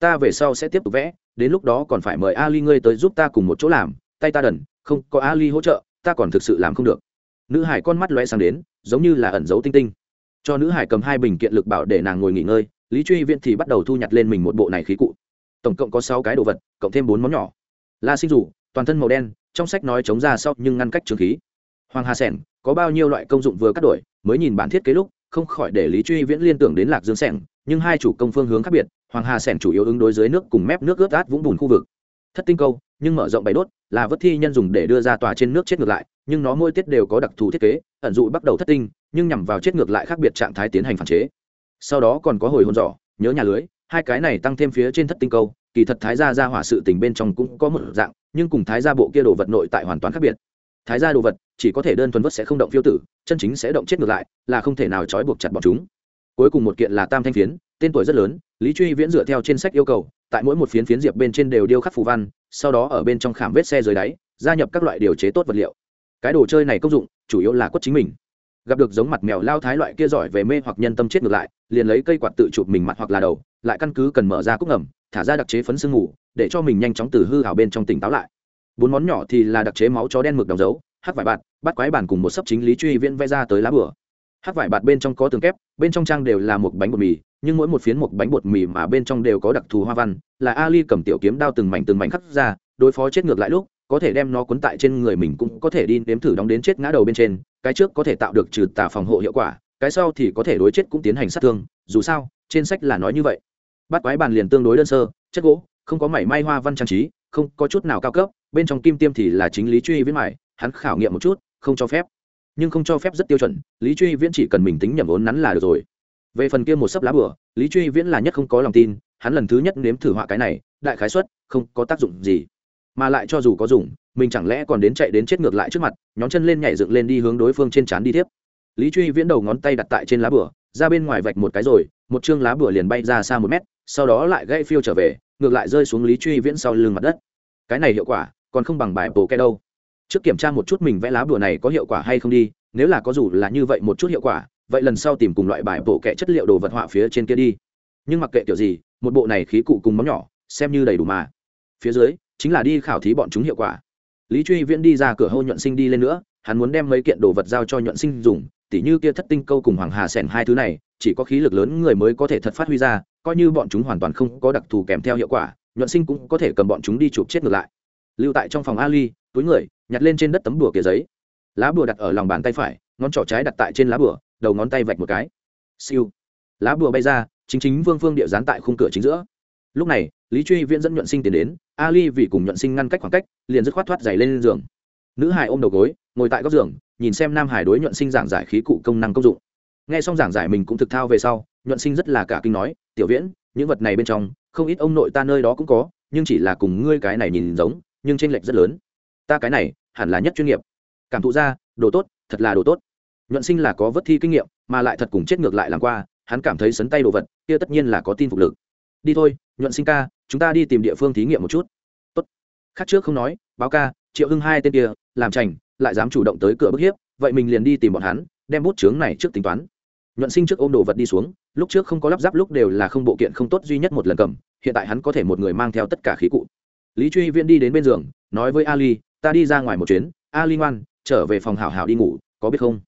Ta về sau sẽ tiếp tục vẽ, đến lúc đó còn phải mời ali ngươi tới giúp ta cùng một chỗ làm, tay ta đần, không có ali hỗ trợ, ta còn thực sự làm không được nữ hải con mắt loe sang đến, giống như là ẩn giấu tinh tinh. Cho nữ hải cầm hai bình kiện lực bảo để nàng ngồi nghỉ ngơi, lý truy viễn thì bắt đầu thu nhặt lên mình một bộ này khí cụ. Tổng cộng có sáu cái đồ vật, cộng thêm bốn món nhỏ. La sinh rủ toàn thân màu đen, trong sách nói chống ra sau nhưng ngăn cách trường khí. Hoàng hà sẻng, có bao nhiêu loại công dụng vừa cắt đổi, mới nhìn bản thiết kế lúc, không khỏi để lý truy viễn liên tưởng đến lạc dương sẻng, nhưng hai chủ công phương hướng khác biệt, hoàng hà sẻng chủ yếu ứng đối dưới nước cùng mép nước ướt át vũng bùn khu vực. Thất tinh câu nhưng mở rộng bày đốt là vất thi nhân dùng để đưa ra tòa trên nước chết ngược lại, nhưng nó mỗi tiết đều có đặc thù thiết kế, ẩn dụ bắt đầu thất tinh, nhưng nhằm vào chết ngược lại khác biệt trạng thái tiến hành phản chế. Sau đó còn có hồi hôn giỏ nhớ nhà lưới, hai cái này tăng thêm phía trên thất tinh câu, kỳ thật thái gia ra hỏa sự tình bên trong cũng có một dạng, nhưng cùng thái gia bộ kia đồ vật nội tại hoàn toàn khác biệt. Thái gia đồ vật, chỉ có thể đơn thuần vất sẽ không động phiêu tử, chân chính sẽ động chết ngược lại, là không thể nào trói buộc chặt bọn chúng. Cuối cùng một kiện là tam thanh phiến, tên tuổi rất lớn, lý truy viễn dựa theo trên sách yêu cầu, tại mỗi một phiến phiến diệp bên trên đều điêu khắc phù văn sau đó ở bên trong khảm vết xe dưới đáy, gia nhập các loại điều chế tốt vật liệu. Cái đồ chơi này công dụng, chủ yếu là quất chính mình. Gặp được giống mặt mèo lao thái loại kia giỏi về mê hoặc nhân tâm chết ngược lại, liền lấy cây quạt tự chụp mình mặt hoặc là đầu, lại căn cứ cần mở ra cúc ngầm, thả ra đặc chế phấn sương ngủ để cho mình nhanh chóng từ hư hảo bên trong tỉnh táo lại. Bốn món nhỏ thì là đặc chế máu chó đen mực đồng dấu hát vải bạt bắt quái bản cùng một sấp chính lý truy viễn vẽ ra tới lá bửa hát vải bạt bên trong có tường kép, bên trong trang đều là một bánh bột mì nhưng mỗi một phiến một bánh bột mì mà bên trong đều có đặc thù hoa văn, là ali cầm tiểu kiếm đao từng mảnh từng mảnh khắc ra, đối phó chết ngược lại lúc, có thể đem nó cuốn tại trên người mình cũng có thể đi nếm thử đóng đến chết ngã đầu bên trên, cái trước có thể tạo được trừ tà phòng hộ hiệu quả, cái sau thì có thể đối chết cũng tiến hành sát thương, dù sao, trên sách là nói như vậy. Bắt quái bàn liền tương đối đơn sơ, chất gỗ, không có mảy may hoa văn trang trí, không có chút nào cao cấp, bên trong kim tiêm thì là chính lý truy viễn mải hắn khảo nghiệm một chút, không cho phép. Nhưng không cho phép rất tiêu chuẩn, lý truy viễn chỉ cần mình tính nhầm vốn nắn là được rồi về phần kia một sấp lá bửa lý truy viễn là nhất không có lòng tin, hắn lần thứ nhất nếm thử họa cái này, đại khái xuất không có tác dụng gì. Mà lại cho dù có dùng, mình chẳng lẽ còn đến chạy đến chết ngược lại trước mặt nhóm chân lên nhảy dựng lên đi hướng đối phương trên trán đi tiếp. Lý truy viễn đầu ngón tay đặt tại trên lá bửa ra bên ngoài vạch một cái rồi, một chương lá bửa liền bay ra xa một mét, sau đó lại gây phiêu trở về, ngược lại rơi xuống lý truy viễn sau lưng mặt đất. Cái này hiệu quả, còn không bằng bài bổ kẹ đâu. Trước kiểm tra một chút mình vẽ lá bùa này có hiệu quả hay không đi, nếu là có dù là như vậy một chút hiệu quả vậy lần sau tìm cùng loại bài bộ kệ chất liệu đồ vật họa phía trên kia đi. Nhưng mặc kệ kiểu gì, một bộ này khí cụ cùng móng nhỏ, xem như đầy đủ mà. Phía dưới, chính là đi khảo thí bọn chúng hiệu quả. Lý truy viễn đi ra cửa hô nhuận sinh đi lên nữa, hắn muốn đem mấy kiện đồ vật giao cho nhuận sinh dùng, tỉ như kia thất tinh câu cùng hoàng hà sẻn hai thứ này, chỉ có khí lực lớn người mới có thể thật phát huy ra, coi như bọn chúng hoàn toàn không có đặc thù kèm theo hiệu quả, nhuận sinh cũng có thể cầm bọn chúng đi chụp chết ngược lại. Lưu tại trong phòng ali, túi người, nhặt lên trên đất tấm bùa kia giấy. Lá bùa đặt ở lòng bàn tay phải, ngón trỏ trái đặt tại trên lá bùa đầu ngón tay vạch một cái. Siêu. Lá bùa bay ra, chính chính vương phương địa dán tại khung cửa chính giữa. Lúc này, lý truy viễn dẫn nhuận sinh tiến đến, ali vì cùng nhuận sinh ngăn cách khoảng cách, liền dứt khoát thoát giày lên giường. Nữ hải ôm đầu gối, ngồi tại góc giường, nhìn xem nam hải đối nhuận sinh giảng giải khí cụ công năng công dụng. Nghe xong giảng giải mình cũng thực thao về sau, nhuận sinh rất là cả kinh nói, tiểu viễn, những vật này bên trong, không ít ông nội ta nơi đó cũng có, nhưng chỉ là cùng ngươi cái này nhìn giống, nhưng tranh lệch rất lớn. Ta cái này, hẳn là nhất chuyên nghiệp. Cảm thụ ra, đồ tốt, thật là đồ tốt nhuận sinh là có vất thi kinh nghiệm, mà lại thật cùng chết ngược lại làm qua, hắn cảm thấy sấn tay đồ vật, kia tất nhiên là có tin phục lực. Đi thôi, nhuận sinh ca, chúng ta đi tìm địa phương thí nghiệm một chút. Tốt. Khác trước không nói, báo ca, triệu hưng hai tên kia, làm trành lại dám chủ động tới cửa bức hiếp, vậy mình liền đi tìm bọn hắn, đem bút chướng này trước tính toán. Nhuận sinh trước ôm đồ vật đi xuống, lúc trước không có lắp ráp lúc đều là không bộ kiện không tốt duy nhất một lần cầm, hiện tại hắn có thể một người mang theo tất cả khí cụ. Lý truy viễn đi đến bên giường, nói với ali, ta đi ra ngoài một chuyến, ali ngoan, trở về phòng hảo hảo đi ngủ, có biết không?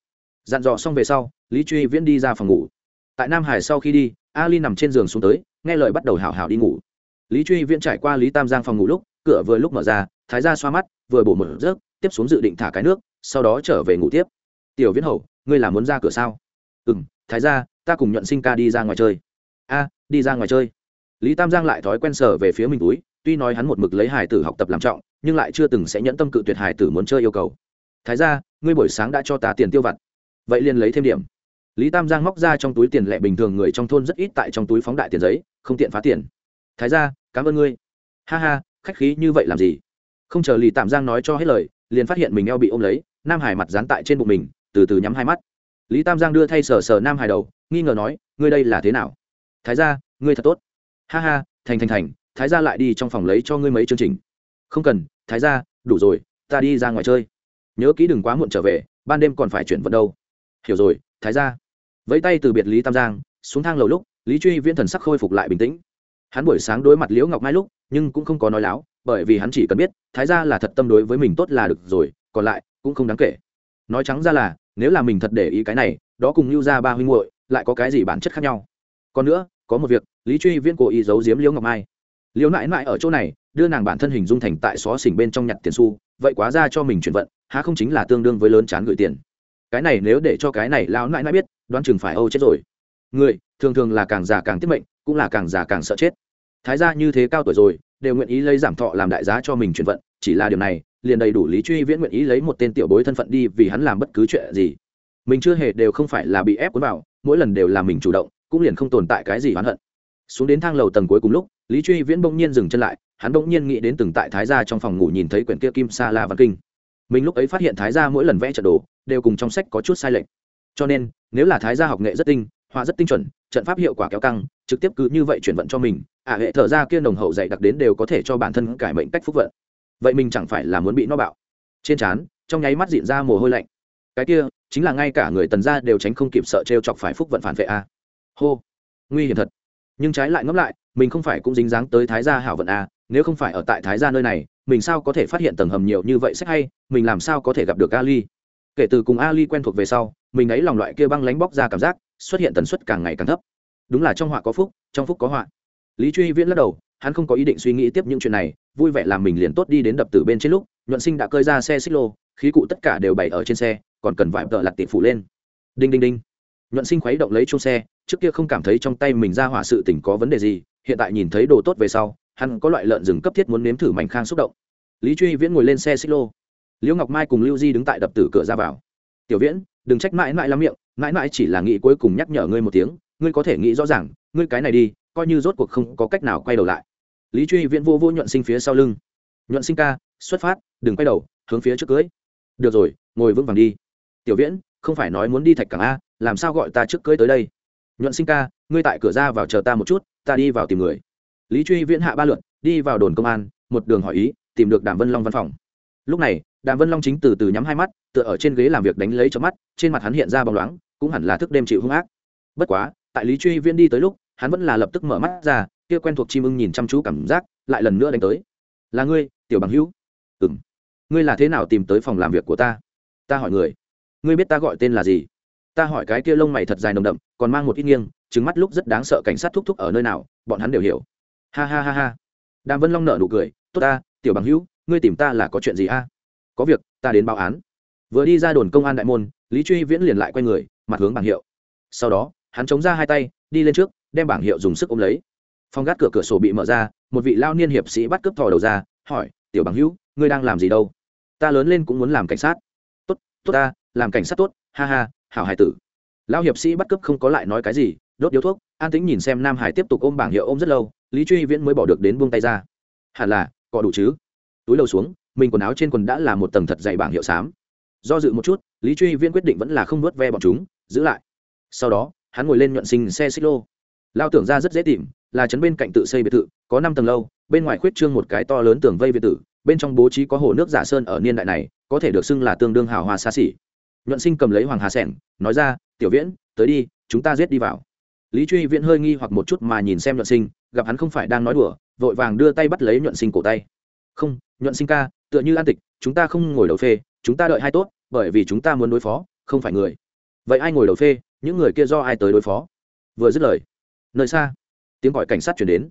Dặn dò xong về sau, lý truy viễn đi ra phòng ngủ. Tại nam hải sau khi đi, ali nằm trên giường xuống tới, nghe lời bắt đầu hào hào đi ngủ. Lý truy viễn trải qua lý tam giang phòng ngủ lúc, cửa vừa lúc mở ra, thái ra xoa mắt, vừa bổ một rớt tiếp xuống dự định thả cái nước, sau đó trở về ngủ tiếp. Tiểu viễn hầu, ngươi là muốn ra cửa sao? Ừ m thái ra ta cùng nhuận sinh ca đi ra ngoài chơi. A, đi ra ngoài chơi. Lý tam giang lại thói quen sở về phía mình túi, tuy nói hắn một mực lấy hải tử học tập làm trọng, nhưng lại chưa từng sẽ nhẫn tâm cự tuyệt hải tử muốn chơi yêu cầu. Thái ra ngươi buổi sáng đã cho ta tiền tiêu vặt vậy liền lấy thêm điểm. Lý tam giang móc ra trong túi tiền lẻ bình thường người trong thôn rất ít tại trong túi phóng đại tiền giấy, không tiện phá tiền. Thái ra cảm ơn ngươi. Ha ha, khách khí như vậy làm gì? Không chờ lý tam giang nói cho hết lời, liền phát hiện mình eo bị ôm lấy, nam hải mặt dán tại trên bụng mình, từ từ nhắm hai mắt. Lý tam giang đưa thay sờ sờ nam hải đầu, nghi ngờ nói, ngươi đây là thế nào? Thái ra ngươi thật tốt. Ha ha, thành thành thành, thái ra lại đi trong phòng lấy cho ngươi mấy chương trình. Không cần, thái ra đủ rồi, ta đi ra ngoài chơi. Nhớ kỹ đừng quá muộn trở về, ban đêm còn phải chuyển vận đâu hiểu rồi, thái ra vẫy tay từ biệt lý tam giang, xuống thang lầu lúc, lý truy viễn thần sắc khôi phục lại bình tĩnh. Hắn buổi sáng đối mặt liễu ngọc mai lúc, nhưng cũng không có nói láo, bởi vì hắn chỉ cần biết, thái ra là thật tâm đối với mình tốt là được rồi, còn lại, cũng không đáng kể. Nói trắng ra là, nếu là mình thật để ý cái này, đó cùng lưu ra ba huynh muội, lại có cái gì bản chất khác nhau? Còn nữa, có một việc, lý truy viễn cố ý giấu giếm liễu ngọc mai. Liễu nãi nãi ở chỗ này, đưa nàng bản thân hình dung thành tại xó xỉnh bên trong nhặt tiền xu, vậy quá ra cho mình chuyển vận, há không chính là tương đương với lớn chán gửi tiền cái này nếu để cho cái này lão nãi nãi biết, đoán chừng phải âu chết rồi. Người, thường thường là càng già càng tiết mệnh, cũng là càng già càng sợ chết. Thái gia như thế cao tuổi rồi, đều nguyện ý lấy giảm thọ làm đại giá cho mình chuyển vận, chỉ là điều này, liền đầy đủ lý truy viễn nguyện ý lấy một tên tiểu bối thân phận đi vì hắn làm bất cứ chuyện gì. Mình chưa hề đều không phải là bị ép cuốn vào, mỗi lần đều là mình chủ động, cũng liền không tồn tại cái gì oán hận. Xuống đến thang lầu tầng cuối cùng lúc, lý truy viễn bỗng nhiên dừng chân lại, hắn bỗng nhiên nghĩ đến từng tại thái gia trong phòng ngủ nhìn thấy quyển kia kim sa la văn kinh. Mình lúc ấy phát hiện thái gia mỗi lần vẽ trận đồ đều cùng trong sách có chút sai lệch. Cho nên nếu là thái gia học nghệ rất tinh họa rất tinh chuẩn trận pháp hiệu quả kéo căng trực tiếp cứ như vậy chuyển vận cho mình ả à, hệ thở ra kia nồng hậu dạy đặc đến đều có thể cho bản thân cải mệnh cách phúc vận. Vậy mình chẳng phải là muốn bị nó bạo. Trên trán trong nháy mắt diện ra mồ hôi lạnh. Cái kia chính là ngay cả người tần gia đều tránh không kịp sợ t chọc phải phúc vận phản vệ a. Hô nguy hiểm thật. Nhưng trái lại ngẫm lại mình không phải cũng dính dáng tới thái gia hảo vận a nếu không phải ở tại thái gia nơi này mình sao có thể phát hiện tầng hầm nhiều như vậy sách hay mình làm sao có thể gặp được ali? Kể từ cùng ali quen thuộc về sau, mình ấy lòng loại kia băng lánh bóc ra cảm giác xuất hiện tần suất càng ngày càng thấp. Đúng là trong họa có phúc, trong phúc có họa. Lý truy viễn lắc đầu, hắn không có ý định suy nghĩ tiếp những chuyện này, vui vẻ làm mình liền tốt đi đến đập tử bên trên lúc, nhuận sinh đã cơi ra xe xích lô, khí cụ tất cả đều bày ở trên xe, còn cần vải vợ lặt tiệp phủ lên. Đinh đinh đinh. Nhuận sinh khuấy động lấy chung xe, trước kia không cảm thấy trong tay mình ra hỏa sự tỉnh có vấn đề gì, hiện tại nhìn thấy đồ tốt về sau, hắn có loại lợn rừng cấp thiết muốn nếm thử mảnh khang xúc động. Lý truy viễn ngồi lên xe xích lô liễu ngọc mai cùng lưu di đứng tại đập tử cửa ra vào. Tiểu viễn, đừng trách mãi mãi lắm miệng, mãi mãi chỉ là nghĩ cuối cùng nhắc nhở ngươi một tiếng, ngươi có thể nghĩ rõ ràng, ngươi cái này đi, coi như rốt cuộc không có cách nào quay đầu lại. Lý truy viễn vô vô nhuận sinh phía sau lưng. Nhuận sinh ca, xuất phát, đừng quay đầu, hướng phía trước cưới. Được rồi, ngồi vững vàng đi. Tiểu viễn, không phải nói muốn đi thạch cảng a, làm sao gọi ta trước cưới tới đây? Nhuận sinh ca, ngươi tại cửa ra vào chờ ta một chút, ta đi vào tìm người. Lý truy viễn hạ ba lượn, đi vào đồn công an, một đường hỏi ý, tìm được đàm vân long văn phòng. Lúc này đàm vân long chính từ từ nhắm hai mắt, tựa ở trên ghế làm việc đánh lấy cho mắt, trên mặt hắn hiện ra bóng loáng, cũng hẳn là thức đêm chịu hung ác. Bất quá, tại lý truy viễn đi tới lúc, hắn vẫn là lập tức mở mắt ra, kia quen thuộc chim ưng nhìn chăm chú cảm giác, lại lần nữa đánh tới. Là ngươi, tiểu bằng hữu. Ừ m ngươi là thế nào tìm tới phòng làm việc của ta? Ta hỏi người. Ngươi biết ta gọi tên là gì? Ta hỏi cái kia lông mày thật dài nồng đậm, còn mang một ít nghiêng trứng mắt lúc rất đáng sợ cảnh sát thúc thúc ở nơi nào, bọn hắn đều hiểu. Ha ha ha ha. Đàm vân long nở nụ cười, tốt ta, tiểu bằng hữu, ngươi tìm ta là có chuyện gì a? Có việc, ta đến báo án. Vừa đi ra đồn công an đại môn, lý truy viễn liền lại quay người, mặt hướng bảng hiệu. Sau đó, hắn chống ra hai tay, đi lên trước, đem bảng hiệu dùng sức ôm lấy. Phong gác cửa cửa sổ bị mở ra, một vị lao niên hiệp sĩ bắt cướp thò đầu ra, hỏi, tiểu bằng hữu, ngươi đang làm gì đâu? Ta lớn lên cũng muốn làm cảnh sát. Tốt tốt ta, làm cảnh sát tốt, ha ha, hảo hải tử. Lao hiệp sĩ bắt cướp không có lại nói cái gì, đốt điếu thuốc, an tĩnh nhìn xem nam hải tiếp tục ôm bảng hiệu ôm rất lâu, lý truy viễn mới bỏ được đến buông tay ra. Hẳn là cọ đủ chứ? Túi đầu xuống mình quần áo trên quần đã là một tầng thật dày bảng hiệu xám. Do dự một chút, lý truy viễn quyết định vẫn là không nuốt ve bọn chúng, giữ lại. Sau đó, hắn ngồi lên nhuận sinh xe xích lô. Lao tưởng ra rất dễ tìm, là trấn bên cạnh tự xây biệt thự, có năm tầng lâu, bên ngoài khuyết trương một cái to lớn tường vây biệt tử bên trong bố trí có hồ nước giả sơn ở niên đại này, có thể được xưng là tương đương hào hoa xa xỉ. Nhuận sinh cầm lấy hoàng hà sẻng, nói ra, tiểu viễn, tới đi, chúng ta giết đi vào. Lý truy viễn hơi nghi hoặc một chút mà nhìn xem nhuận sinh, gặp hắn không phải đang nói đùa, vội vàng đưa tay bắt lấy nhuận sinh cổ tay. Không, nhuận sinh ca tựa như an tịch, chúng ta không ngồi đầu phê, chúng ta đợi hai tốt, bởi vì chúng ta muốn đối phó, không phải người. Vậy ai ngồi đầu phê? Những người kia do ai tới đối phó? Vừa dứt lời, nơi xa, tiếng gọi cảnh sát chuyển đến.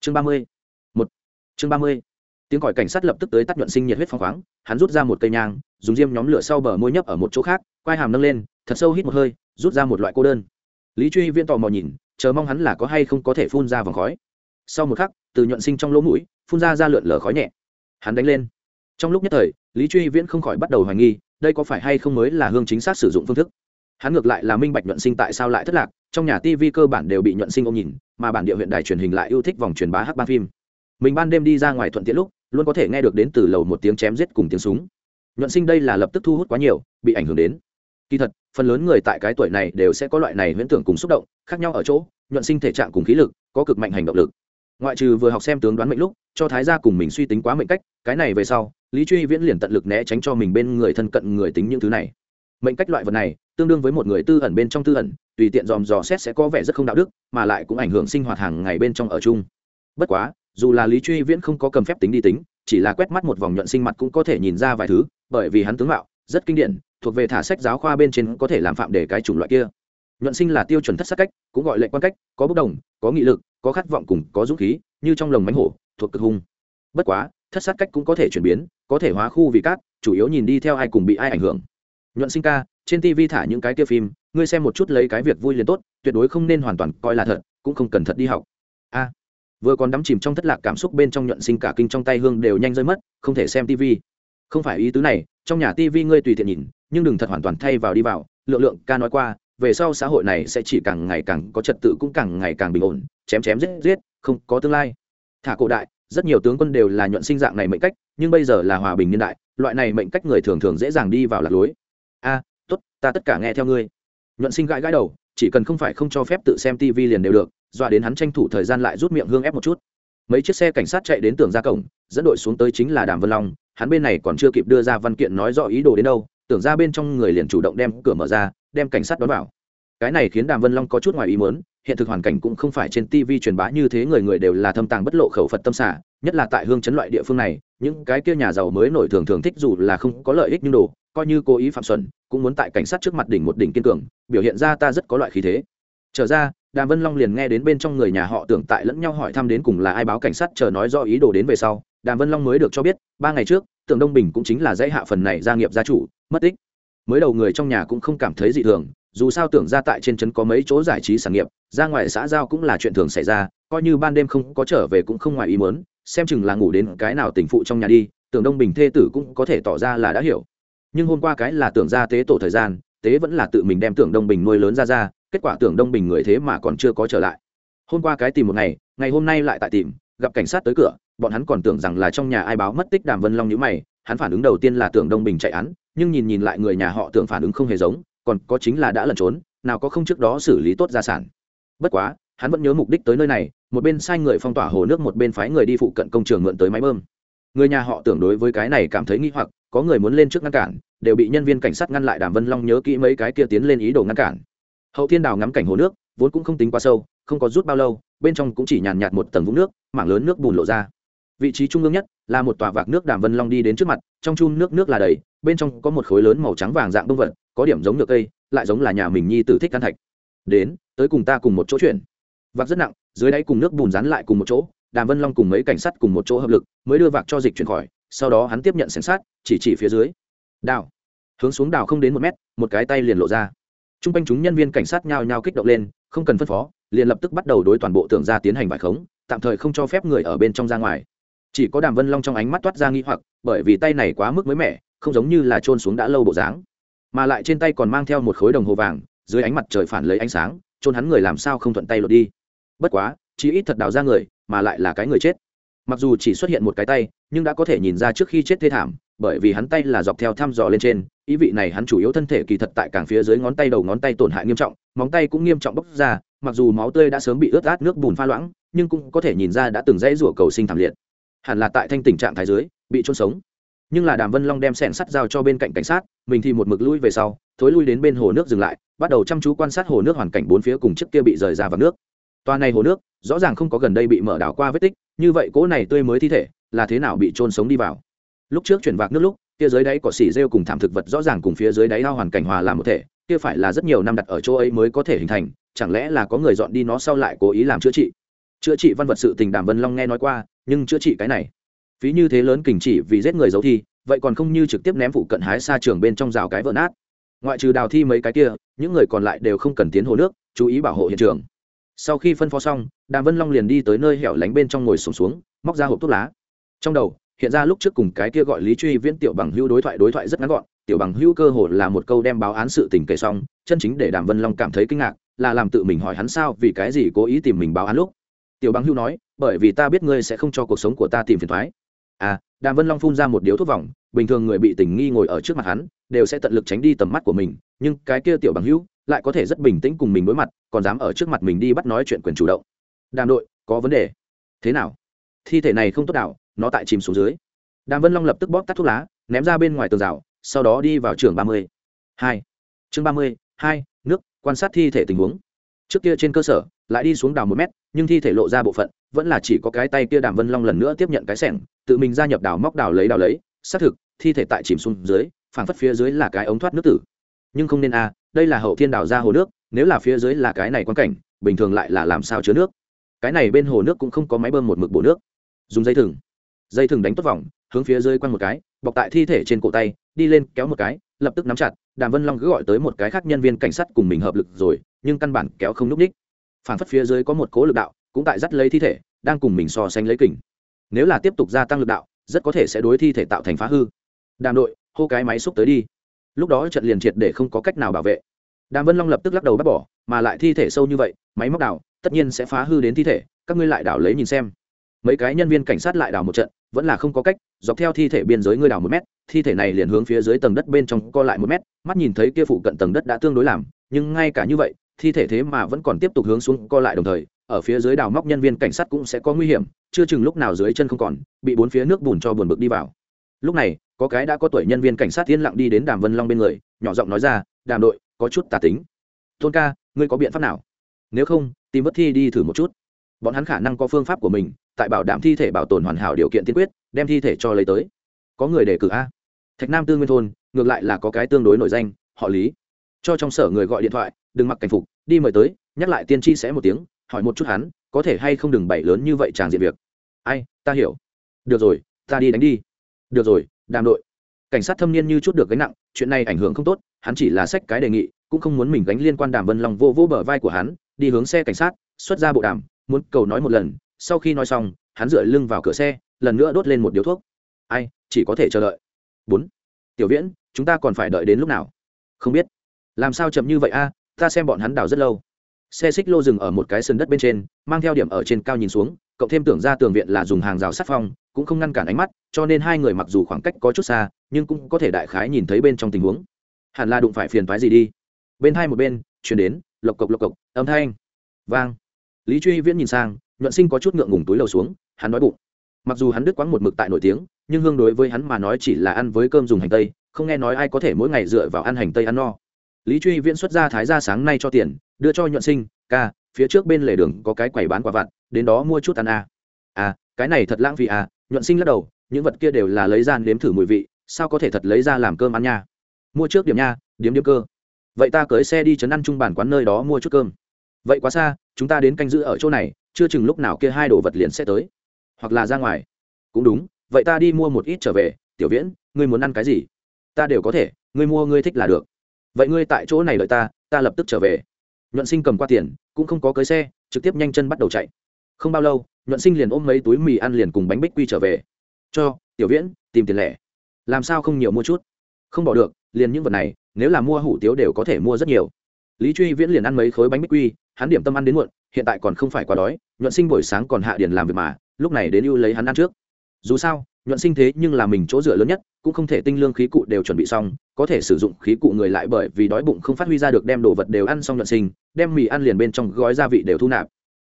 Chương ba mươi, một, chương ba mươi. Tiếng gọi cảnh sát lập tức tới tắt nhuận sinh nhiệt huyết phong khoáng, hắn rút ra một cây nhang, dùng diêm nhóm lửa sau bờ môi nhấp ở một chỗ khác, quai hàm nâng lên, thật sâu hít một hơi, rút ra một loại cô đơn. Lý truy viên tò mò nhìn, chờ mong hắn là có hay không có thể phun ra vòng khói. Sau một khắc, từ nhuận sinh trong lỗ mũi, phun ra ra lượn lờ khói nhẹ. Hắn đánh lên trong lúc nhất thời, lý truy viễn không khỏi bắt đầu hoài nghi, đây có phải hay không mới là hương chính xác sử dụng phương thức? Hắn ngược lại là minh bạch nhuận sinh tại sao lại thất lạc, trong nhà tv cơ bản đều bị nhuận sinh ôm nhìn, mà bản địa huyện đài truyền hình lại yêu thích vòng truyền bá hắc ba phim. Mình ban đêm đi ra ngoài thuận tiện lúc, luôn có thể nghe được đến từ lầu một tiếng chém giết cùng tiếng súng. Nhuận sinh đây là lập tức thu hút quá nhiều, bị ảnh hưởng đến. Kỳ thật, phần lớn người tại cái tuổi này đều sẽ có loại này huyễn tưởng cùng xúc động, khác nhau ở chỗ, nhuận sinh thể trạng cùng khí lực, có cực mạnh hành động lực ngoại trừ vừa học xem tướng đoán mệnh lúc, cho thái gia cùng mình suy tính quá mệnh cách, cái này về sau, lý truy viễn liền tận lực né tránh cho mình bên người thân cận người tính những thứ này. Mệnh cách loại vật này, tương đương với một người tư ẩn bên trong tư ẩn, tùy tiện dòm dò xét sẽ có vẻ rất không đạo đức, mà lại cũng ảnh hưởng sinh hoạt hàng ngày bên trong ở chung. Bất quá, dù là lý truy viễn không có cầm phép tính đi tính, chỉ là quét mắt một vòng nhuận sinh mặt cũng có thể nhìn ra vài thứ, bởi vì hắn tướng mạo, rất kinh điển, thuộc về thả sách giáo khoa bên trên có thể làm phạm để cái chủng loại kia. Nhuận sinh là tiêu chuẩn thất sát cách, cũng gọi lệnh quan cách, có bốc đồng, có nghị lực có khát vọng cùng có dũng khí, như trong lồng mánh hổ, thuộc cực hung. Bất quá, thất sát cách cũng có thể chuyển biến, có thể hóa khu vì cát, chủ yếu nhìn đi theo ai cùng bị ai ảnh hưởng. Nhuận sinh ca, trên tv thả những cái kia phim, ngươi xem một chút lấy cái việc vui liền tốt, tuyệt đối không nên hoàn toàn coi là thật, cũng không cần thật đi học. A. Vừa còn đắm chìm trong thất lạc cảm xúc bên trong nhuận sinh cả kinh trong tay hương đều nhanh rơi mất, không thể xem tv. Không phải ý tứ này, trong nhà tv ngươi tùy tiện nhìn, nhưng đừng thật hoàn toàn thay vào đi vào, lượng lượng ca nói qua về sau xã hội này sẽ chỉ càng ngày càng có trật tự cũng càng ngày càng bình ổn chém chém giết giết không có tương lai. Thả cổ đại rất nhiều tướng quân đều là nhuận sinh dạng này mệnh cách nhưng bây giờ là hòa bình niên đại loại này mệnh cách người thường thường dễ dàng đi vào lạc lối. A à, tốt ta tất cả nghe theo ngươi. Nhuận sinh gãi gãi đầu chỉ cần không phải không cho phép tự xem tv liền đều được dọa đến hắn tranh thủ thời gian lại rút miệng hương ép một chút. Mấy chiếc xe cảnh sát chạy đến tường ra cổng dẫn đội xuống tới chính là đàm vân long hắn bên này còn chưa kịp đưa ra văn kiện nói rõ ý đồ đến đâu tưởng ra bên trong người liền chủ động đem cửa mở ra đem cảnh sát đón vào. Cái này khiến đàm vân long có chút ngoài ý mớn hiện thực hoàn cảnh cũng không phải trên tv truyền bá như thế người người đều là thâm tàng bất lộ khẩu phật tâm xả, nhất là tại hương chấn loại địa phương này, những cái kia nhà giàu mới nổi thường thường thích dù là không có lợi ích nhưng đồ, coi như cố ý phạm xuẩn, cũng muốn tại cảnh sát trước mặt đỉnh một đỉnh kiên cường, biểu hiện ra ta rất có loại khí thế. Trở ra, đàm vân long liền nghe đến bên trong người nhà họ tưởng tại lẫn nhau hỏi thăm đến cùng là ai báo cảnh sát chờ nói do ý đồ đến về sau, đàm vân long mới được cho biết, ba ngày trước, tưởng đông bình cũng chính là dãy hạ phần này gia nghiệp gia chủ, mất tích mới đầu người trong nhà cũng không cảm thấy dị thường, dù sao tưởng ra tại trên trấn có mấy chỗ giải trí sản nghiệp, ra ngoài xã giao cũng là chuyện thường xảy ra, coi như ban đêm không có trở về cũng không ngoài ý mớn xem chừng là ngủ đến cái nào tình phụ trong nhà đi, tưởng đông bình thê tử cũng có thể tỏ ra là đã hiểu. Nhưng hôm qua cái là tưởng ra tế tổ thời gian, tế vẫn là tự mình đem tưởng đông bình nuôi lớn ra ra, kết quả tưởng đông bình người thế mà còn chưa có trở lại. Hôm qua cái tìm một ngày ngày hôm nay lại tại tìm, gặp cảnh sát tới cửa, bọn hắn còn tưởng rằng là trong nhà ai báo mất tích đàm vân long nhữ mày, hắn phản ứng đầu tiên là tưởng đông bình chạy án nhưng nhìn nhìn lại người nhà họ tưởng phản ứng không hề giống, còn có chính là đã lẩn trốn, nào có không trước đó xử lý tốt gia sản. Bất quá, hắn vẫn nhớ mục đích tới nơi này, một bên sai người phong tỏa hồ nước, một bên phái người đi phụ cận công trường mượn tới máy bơm. Người nhà họ tưởng đối với cái này cảm thấy nghi hoặc, có người muốn lên trước ngăn cản, đều bị nhân viên cảnh sát ngăn lại đàm vân long nhớ kỹ mấy cái kia tiến lên ý đồ ngăn cản. Hậu thiên đào ngắm cảnh hồ nước, vốn cũng không tính quá sâu, không có rút bao lâu, bên trong cũng chỉ nhàn nhạt một tầng vũng nước, mảng lớn nước bùn lộ ra. Vị trí trung ương nhất là một tòa vạc nước đàm vân long đi đến trước mặt, trong chun nước nước là đầy bên trong có một khối lớn màu trắng vàng dạng đông vật, có điểm giống nhược cây, lại giống là nhà mình nhi tử thích căn thạch. Đến, tới cùng ta cùng một chỗ chuyển vạc rất nặng, dưới đáy cùng nước bùn rắn lại cùng một chỗ, đàm vân long cùng mấy cảnh sát cùng một chỗ hợp lực, mới đưa vạc cho dịch chuyển khỏi, sau đó hắn tiếp nhận xem sát chỉ chỉ phía dưới. Đào. Hướng xuống đào không đến một mét, một cái tay liền lộ ra. T r u n g quanh chúng nhân viên cảnh sát nhao nhao kích động lên, không cần phân phó, liền lập tức bắt đầu đối toàn bộ tưởng ra tiến hành vải khống, tạm thời không cho phép người ở bên trong ra ngoài. Chỉ có đàm vân long trong ánh mắt toát ra nghi hoặc, bởi vì tay này quá mức mới mẻ không giống như là trôn xuống đã lâu bộ dáng, mà lại trên tay còn mang theo một khối đồng hồ vàng, dưới ánh mặt trời phản lấy ánh sáng trôn hắn người làm sao không thuận tay lột đi. Bất quá, chỉ ít thật đào ra người, mà lại là cái người chết. Mặc dù chỉ xuất hiện một cái tay, nhưng đã có thể nhìn ra trước khi chết thê thảm, bởi vì hắn tay là dọc theo thăm dò lên trên, ý vị này hắn chủ yếu thân thể kỳ thật tại càng phía dưới ngón tay đầu ngón tay tổn hại nghiêm trọng, móng tay cũng nghiêm trọng bốc ra, mặc dù máu tươi đã sớm bị ướt át nước bùn pha loãng, nhưng cũng có thể nhìn ra đã từng dãy rủa cầu sinh thảm liệt. Hẳn là tại thanh tình trạng thái dưới, bị trôn sống nhưng là đàm vân long đem sẻn sắt giao cho bên cạnh cảnh sát mình thì một mực lui về sau thối lui đến bên hồ nước dừng lại bắt đầu chăm chú quan sát hồ nước hoàn cảnh bốn phía cùng chiếc kia bị rời ra vào nước toa này hồ nước rõ ràng không có gần đây bị mở đảo qua vết tích như vậy cỗ này tươi mới thi thể là thế nào bị trôn sống đi vào lúc trước chuyển vạc nước lúc kia dưới đáy cỏ xỉ rêu cùng thảm thực vật rõ ràng cùng phía dưới đáy ao hoàn cảnh hòa làm một thể kia phải là rất nhiều năm đặt ở chỗ ấy mới có thể hình thành chẳng lẽ là có người dọn đi nó sau lại cố ý làm chữa trị chữa trị văn vật sự tình đàm vân long nghe nói qua nhưng chữa trị cái này phí như thế lớn kình chỉ vì giết người giấu thi vậy còn không như trực tiếp ném phụ cận hái xa trường bên trong rào cái vỡ nát. Ngoại trừ đào thi mấy cái kia những người còn lại đều không cần tiến hồ nước chú ý bảo hộ hiện trường. Sau khi phân phó xong đàm vân long liền đi tới nơi hẻo lánh bên trong ngồi sùng xuống, xuống móc ra hộp thuốc lá. Trong đầu hiện ra lúc trước cùng cái kia gọi lý truy viễn tiểu bằng hưu đối thoại đối thoại rất ngắn gọn. Tiểu bằng hưu cơ hồ là một câu đem báo án sự tình kể xong chân chính để đàm vân long cảm thấy kinh ngạc là làm tự mình hỏi hắn sao vì cái gì cố ý tìm mình báo án lúc. Tiểu bằng hưu nói bởi vì ta biết ngươi sẽ không cho cuộc sống của ta tìm phiền thoái à đàm vân long phun ra một điếu thuốc vòng, bình thường người bị tình nghi ngồi ở trước mặt hắn, đều sẽ tận lực tránh đi tầm mắt của mình, nhưng cái kia tiểu bằng hưu lại có thể rất bình tĩnh cùng mình đối mặt, còn dám ở trước mặt mình đi bắt nói chuyện quyền chủ động. Đàm đội, có vấn đề. Thế nào? Thi thể này không tốt đảo, nó tại chìm xuống dưới. Đàm vân long lập tức bóp tắt thuốc lá, ném ra bên ngoài tường rào, sau đó đi vào trường ba mươi. Hai. Chương ba mươi, hai, nước, quan sát thi thể tình huống trước kia trên cơ sở, lại đi xuống đào một mét, nhưng thi thể lộ ra bộ phận, vẫn là chỉ có cái tay kia đàm vân long lần nữa tiếp nhận cái sẻng, tự mình gia nhập đào móc đào lấy đào lấy, xác thực, thi thể tại chìm xuống dưới, phảng phất phía dưới là cái ống thoát nước tử. Nhưng không nên a, đây là hậu thiên đào ra hồ nước, nếu là phía dưới là cái này quan cảnh, bình thường lại là làm sao chứa nước? Cái này bên hồ nước cũng không có máy bơm một mực bổ nước. Dùng dây thừng. Dây thừng đánh tốt vòng, hướng phía dưới quăng một cái, bọc tại thi thể trên cổ tay, đi lên kéo một cái, lập tức nắm chặt, đàm vân long cứ gọi tới một cái khác nhân viên cảnh sát cùng mình hợp lực rồi nhưng căn bản kéo không núp ních. Phản phất phía dưới có một cố lực đạo, cũng tại dắt lấy thi thể, đang cùng mình so sánh lấy kình. Nếu là tiếp tục gia tăng lực đạo, rất có thể sẽ đối thi thể tạo thành phá hư. Đàm đội, hô cái máy xúc tới đi. Lúc đó trận liền triệt để không có cách nào bảo vệ. Đàm vân long lập tức lắc đầu bắt bỏ, mà lại thi thể sâu như vậy, máy móc đào tất nhiên sẽ phá hư đến thi thể, các ngươi lại đào lấy nhìn xem. Mấy cái nhân viên cảnh sát lại đào một trận, vẫn là không có cách, dọc theo thi thể biên giới ngươi đào một mét, thi thể này liền hướng phía dưới tầng đất bên trong co lại một mét, mắt nhìn thấy kia phụ cận tầng đất đã tương đối làm, nhưng ngay cả như vậy thi thể thế mà vẫn còn tiếp tục hướng xuống co lại đồng thời, ở phía dưới đào móc nhân viên cảnh sát cũng sẽ có nguy hiểm, chưa chừng lúc nào dưới chân không còn, bị bốn phía nước bùn cho buồn bực đi vào. Lúc này, có cái đã có tuổi nhân viên cảnh sát yên lặng đi đến đàm vân long bên người, nhỏ giọng nói ra, đàm đội, có chút tà tính. Tôn ca, ngươi có biện pháp nào? Nếu không, tìm vất thi đi thử một chút. Bọn hắn khả năng có phương pháp của mình, tại bảo đảm thi thể bảo tồn hoàn hảo điều kiện tiên quyết, đem thi thể cho lấy tới. Có người đề cử a? Thạch nam tư nguyên thôn, ngược lại là có cái tương đối nổi danh, họ lý cho trong sở người gọi điện thoại, đừng mặc cảnh phục, đi mời tới, nhắc lại tiên tri sẽ một tiếng, hỏi một chút hắn, có thể hay không đừng bậy lớn như vậy chàng diện việc. Ai, ta hiểu. Được rồi, ta đi đánh đi. Được rồi, đàm đội. Cảnh sát thâm niên như chút được gánh nặng, chuyện này ảnh hưởng không tốt, hắn chỉ là sách cái đề nghị, cũng không muốn mình gánh liên quan đàm vân lòng vô vô bờ vai của hắn, đi hướng xe cảnh sát, xuất ra bộ đàm, muốn cầu nói một lần, sau khi nói xong, hắn dựa lưng vào cửa xe, lần nữa đốt lên một điếu thuốc. Ai, chỉ có thể chờ đợi. Bốn, tiểu viễn, chúng ta còn phải đợi đến lúc nào? Không biết làm sao chậm như vậy a, ta xem bọn hắn đào rất lâu. Xe xích lô dừng ở một cái sườn đất bên trên, mang theo điểm ở trên cao nhìn xuống, cậu thêm tưởng ra tường viện là dùng hàng rào sắt phong, cũng không ngăn cản ánh mắt, cho nên hai người mặc dù khoảng cách có chút xa, nhưng cũng có thể đại khái nhìn thấy bên trong tình huống. Hẳn là đụng phải phiền thoái gì đi. Bên hai một bên, chuyển đến, lộc cộc lộc cộc, âm thanh. Vang. Lý truy viễn nhìn sang, nhuận sinh có chút ngượng ngùng túi lầu xuống, hắn nói bụng. Mặc dù hắn đứt quãng một mực tại nổi tiếng, nhưng hương đối với hắn mà nói chỉ là ăn với cơm dùng hành tây, không nghe nói ai có thể mỗi ngày dựa vào ăn hành tây ăn no lý truy viễn xuất ra thái ra sáng nay cho tiền, đưa cho nhuận sinh, ca, phía trước bên lề đường có cái quầy bán quả vặt, đến đó mua chút ăn à. à cái này thật lãng phí à. Nhuận sinh lắc đầu, những vật kia đều là lấy ra nếm thử mùi vị, sao có thể thật lấy ra làm cơm ăn nha? Mua trước điểm nha điếm điếm cơ. Vậy ta cưới xe đi chấn ăn chung bản quán nơi đó mua chút cơm. Vậy quá xa, chúng ta đến canh giữ ở chỗ này, chưa chừng lúc nào kia hai đồ vật liền sẽ tới. Hoặc là ra ngoài. Cũng đúng, vậy ta đi mua một ít trở về, tiểu viễn, ngươi muốn ăn cái gì? Ta đều có thể, ngươi mua ngươi thích là được vậy ngươi tại chỗ này đợi ta ta lập tức trở về. Nhuận sinh cầm qua tiền, cũng không có cưới xe, trực tiếp nhanh chân bắt đầu chạy. Không bao lâu, nhuận sinh liền ôm mấy túi mì ăn liền cùng bánh bích quy trở về. Cho, tiểu viễn, tìm tiền lẻ. Làm sao không nhiều mua chút? Không bỏ được, liền những vật này, nếu là mua hủ tiếu đều có thể mua rất nhiều. Lý truy viễn liền ăn mấy khối bánh bích quy, hắn điểm tâm ăn đến muộn, hiện tại còn không phải quá đói, nhuận sinh buổi sáng còn hạ điền làm việc mà, lúc này đến ưu lấy hắn ăn trước. Dù sao nhuận sinh thế nhưng là mình chỗ dựa lớn nhất, cũng không thể tinh lương khí cụ đều chuẩn bị xong, có thể sử dụng khí cụ người lại bởi vì đói bụng không phát huy ra được đem đồ vật đều ăn xong nhuận sinh, đem mì ăn liền bên trong gói gia vị đều thu nạp.